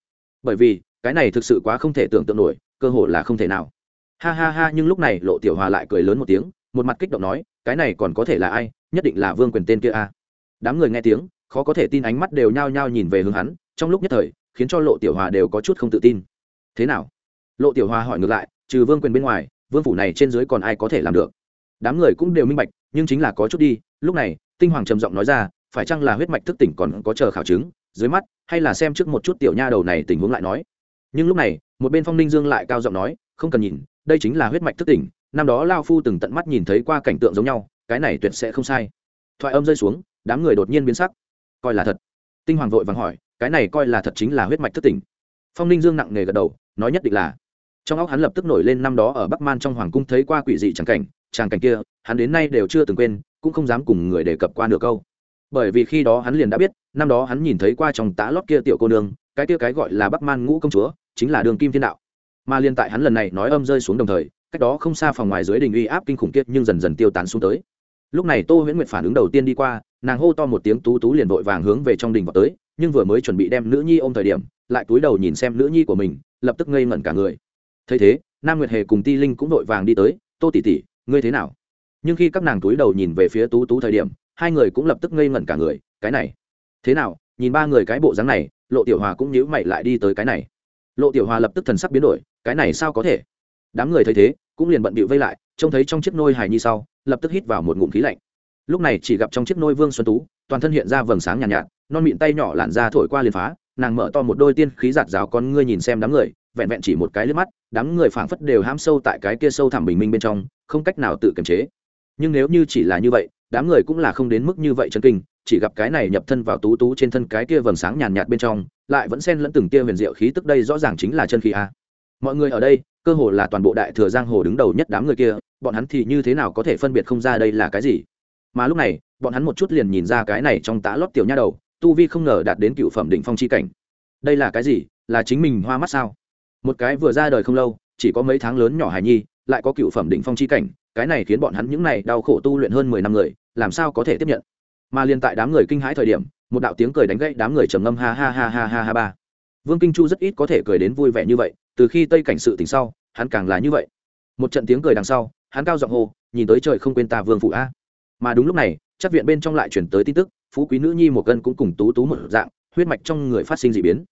Bởi vì, cái này thực sự quá không thể tưởng tượng nổi, cơ hội là không thể nào. Ha ha ha, nhưng lúc này lộ tiểu hòa lại cười lớn một tiếng, một mặt kích động nói, cái này còn có thể là ai? Nhất định là vương quyền tên kia a. Đám người nghe tiếng, khó có thể tin ánh mắt đều nhao nhao nhìn về hướng hắn, trong lúc nhất thời, khiến cho lộ tiểu hòa đều có chút không tự tin. Thế nào? Lộ tiểu hòa hỏi ngược lại trừ vương quyền bên ngoài, vương phủ này trên dưới còn ai có thể làm được? Đám người cũng đều minh bạch, nhưng chính là có chút đi, lúc này, tinh hoàng trầm giọng nói ra, phải chăng là huyết mạch thức tỉnh còn có chờ khảo chứng, dưới mắt, hay là xem trước một chút tiểu nha đầu này tình huống lại nói. Nhưng lúc này, một bên phong ninh dương lại cao giọng nói, không cần nhìn, đây chính là huyết mạch thức tỉnh, năm đó lao phu từng tận mắt nhìn thấy qua cảnh tượng giống nhau, cái này tuyệt sẽ không sai. Thoại âm rơi xuống, đám người đột nhiên biến sắc. Coi là thật. Tinh hoàng vội vàng hỏi, cái này coi là thật chính là huyết mạch thức tỉnh. Phong ninh dương nặng nề gật đầu, nói nhất định là trong óc hắn lập tức nổi lên năm đó ở bắc man trong hoàng cung thấy qua quỷ dị tràng cảnh tràng cảnh kia, hắn đến nay đều chưa từng quên, cũng không dám cùng người đề cập qua nửa câu. Bởi vì khi đó hắn liền đã biết, năm đó hắn nhìn thấy qua trong tá lót kia tiểu cô nương, cái kia cái gọi là bắc man ngũ công chúa, chính là đường kim thiên đạo. Mà liên tại hắn lần này nói âm rơi xuống đồng thời, cách đó không xa phòng ngoài dưới đình uy áp kinh khủng kiệt nhưng dần dần tiêu tán xuống tới. Lúc này tô huyễn nguyệt phản ứng đầu tiên đi qua, nàng hô to một tiếng tú tú liền vội vàng hướng về trong đình vào tới, nhưng vừa mới chuẩn bị đem nữ nhi ôm thời điểm, lại túi đầu nhìn xem nữ nhi của mình, lập tức ngây ngẩn cả người thấy thế nam nguyệt hề cùng ti linh cũng vội vàng đi tới tô tỉ tỉ ngươi thế nào? Nhưng khi các nàng túi đầu nhìn về phía tú tú thời điểm hai người cũng lập tức ngây ngẩn cả người cái này thế nào? Nhìn ba người cái bộ dáng này lộ tiểu hòa cũng nhíu mày lại đi tới cái này. Lộ tiểu hòa lập tức thần sắc biến đổi cái này sao có thể? Đám người thấy thế cũng liền bận bịu vây lại trông thấy trong chiếc nôi hài nhi sau lập tức hít vào một ngụm khí lạnh. Lúc này chỉ gặp trong chiếc nôi vương xuân tú toàn thân hiện ra vầng sáng nhàn nhạt, nhạt non mịn tay nhỏ làn ra thổi qua liền phá nàng mở to một đôi tiên khí giạt rào con ngươi nhìn xem đám người vẹn vẹn chỉ một cái liếc mắt, đám người phảng phất đều ham sâu tại cái kia sâu thẳm bình minh bên trong, không cách nào tự kiềm chế. Nhưng nếu như chỉ là như vậy, đám người cũng là không đến mức như vậy chân kinh, chỉ gặp cái này nhập thân vào tú tú trên thân cái kia vầng sáng nhàn nhạt bên trong, lại vẫn xen lẫn từng tia huyền diệu khí tức đây rõ ràng chính là chân khí a. Mọi người ở đây, cơ hồ là toàn bộ đại thừa giang hồ đứng đầu nhất đám người kia, bọn hắn thì như thế nào có thể phân biệt không ra đây là cái gì? Mà lúc này, bọn hắn một chút liền nhìn ra cái này trong tã lót tiểu nha đầu, tu vi không ngờ đạt đến cựu phẩm đỉnh phong chi cảnh. Đây là cái gì? Là chính mình hoa mắt sao? Một cái vừa ra đời không lâu, chỉ có mấy tháng lớn nhỏ hài nhi, lại có cựu phẩm định phong chi cảnh, cái này khiến bọn hắn những này đau khổ tu luyện hơn mười năm người, làm sao có thể tiếp nhận? Mà liên tại đám người kinh hãi thời điểm, một đạo tiếng cười đánh gãy đám người trầm ngâm ha ha ha ha ha ha ba. Vương kinh chu rất ít có thể cười đến vui vẻ như vậy, từ khi tây cảnh sự tình sau, hắn càng là như vậy. Một trận tiếng cười đằng sau, hắn cao giọng hô, nhìn tới trời không quên ta vương phụ a. Mà đúng lúc này, chắc viện bên trong lại chuyển tới tin tức, phú quý nữ nhi một cân cũng cùng tú tú một dạng, huyết mạch trong người phát sinh d ị biến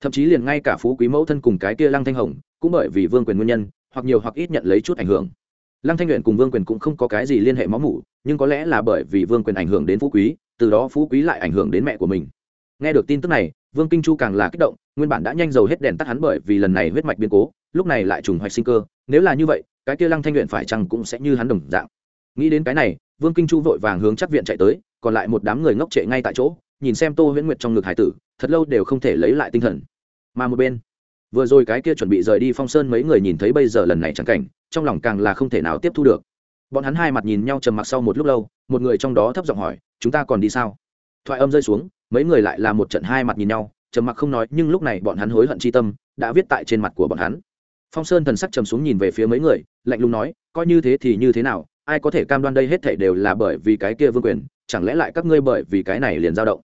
thậm chí liền ngay cả phú quý mẫu thân cùng cái kia lăng thanh hồng, cũng bởi vì vương quyền nguyên nhân, hoặc nhiều hoặc ít nhận lấy chút ảnh hưởng. Lăng thanh luyện cùng vương quyền cũng không có cái gì liên hệ máu mủ, nhưng có lẽ là bởi vì vương quyền ảnh hưởng đến phú quý, từ đó phú quý lại ảnh hưởng đến mẹ của mình. Nghe được tin tức này, vương kinh chu càng là kích động, nguyên bản đã nhanh dầu hết đèn tắt hắn bởi vì lần này huyết mạch biến cố, lúc này lại trùng hoạch sinh cơ, nếu là như vậy, cái kia lăng thanh luyện phải chăng cũng sẽ như hắn đồng dạng. Nghĩ đến cái này, vương kinh chu vội vàng hướng chắc viện chạy tới, còn lại một đám người ngốc trệ ngay tại chỗ nhìn xem tô huyễn nguyệt trong ngực hải tử, thật lâu đều không thể lấy lại tinh thần. Mà một bên, vừa rồi cái kia chuẩn bị rời đi phong sơn mấy người nhìn thấy bây giờ lần này chẳng cảnh, trong lòng càng là không thể nào tiếp thu được. Bọn hắn hai mặt nhìn nhau trầm mặc sau một lúc lâu, một người trong đó thấp giọng hỏi, chúng ta còn đi sao? Thoại âm rơi xuống, mấy người lại là một trận hai mặt nhìn nhau, trầm mặc không nói, nhưng lúc này bọn hắn hối hận chi tâm đã viết tại trên mặt của bọn hắn. Phong sơn thần sắc trầm xuống nhìn về phía mấy người, lạnh lùng nói, coi như thế thì như thế nào? Ai có thể cam đoan đây hết thảy đều là bởi vì cái kia vương quyền? Chẳng lẽ lại các ngươi bởi vì cái này liền dao động?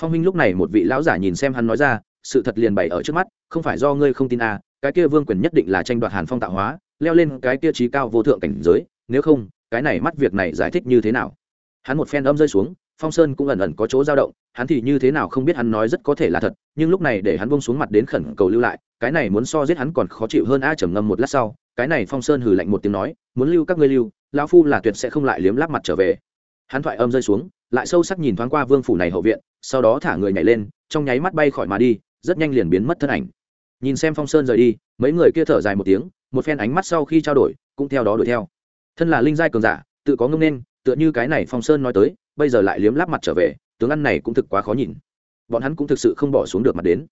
Phong huynh lúc này một vị lão giả nhìn xem hắn nói ra, sự thật liền bày ở trước mắt, không phải do ngươi không tin à cái kia vương quyền nhất định là tranh đoạt hàn phong tạo hóa, leo lên cái kia trí cao vô thượng cảnh giới, nếu không, cái này mắt việc này giải thích như thế nào? Hắn một phen âm rơi xuống, phong sơn cũng ẩn ẩn có chỗ dao động, hắn thì như thế nào không biết hắn nói rất có thể là thật, nhưng lúc này để hắn bông xuống mặt đến khẩn cầu lưu lại, cái này muốn so giết hắn còn khó chịu hơn a trầm ngâm một lát sau, cái này phong sơn hừ lạnh một tiếng nói, muốn lưu các ngươi lưu, lão phu là tuyệt sẽ không lại liếm láp mặt trở về. Hắn thoại âm rơi xuống lại sâu sắc nhìn thoáng qua vương phủ này hậu viện, sau đó thả người nhảy lên, trong nháy mắt bay khỏi mà đi, rất nhanh liền biến mất thân ảnh. Nhìn xem phong sơn rời đi, mấy người kia thở dài một tiếng, một phen ánh mắt sau khi trao đổi, cũng theo đó đuổi theo. Thân là linh giai cường giả, tự có ngông nên, tựa như cái này phong sơn nói tới, bây giờ lại liếm láp mặt trở về, tướng ăn này cũng thực quá khó nhìn. Bọn hắn cũng thực sự không bỏ xuống được mặt đến.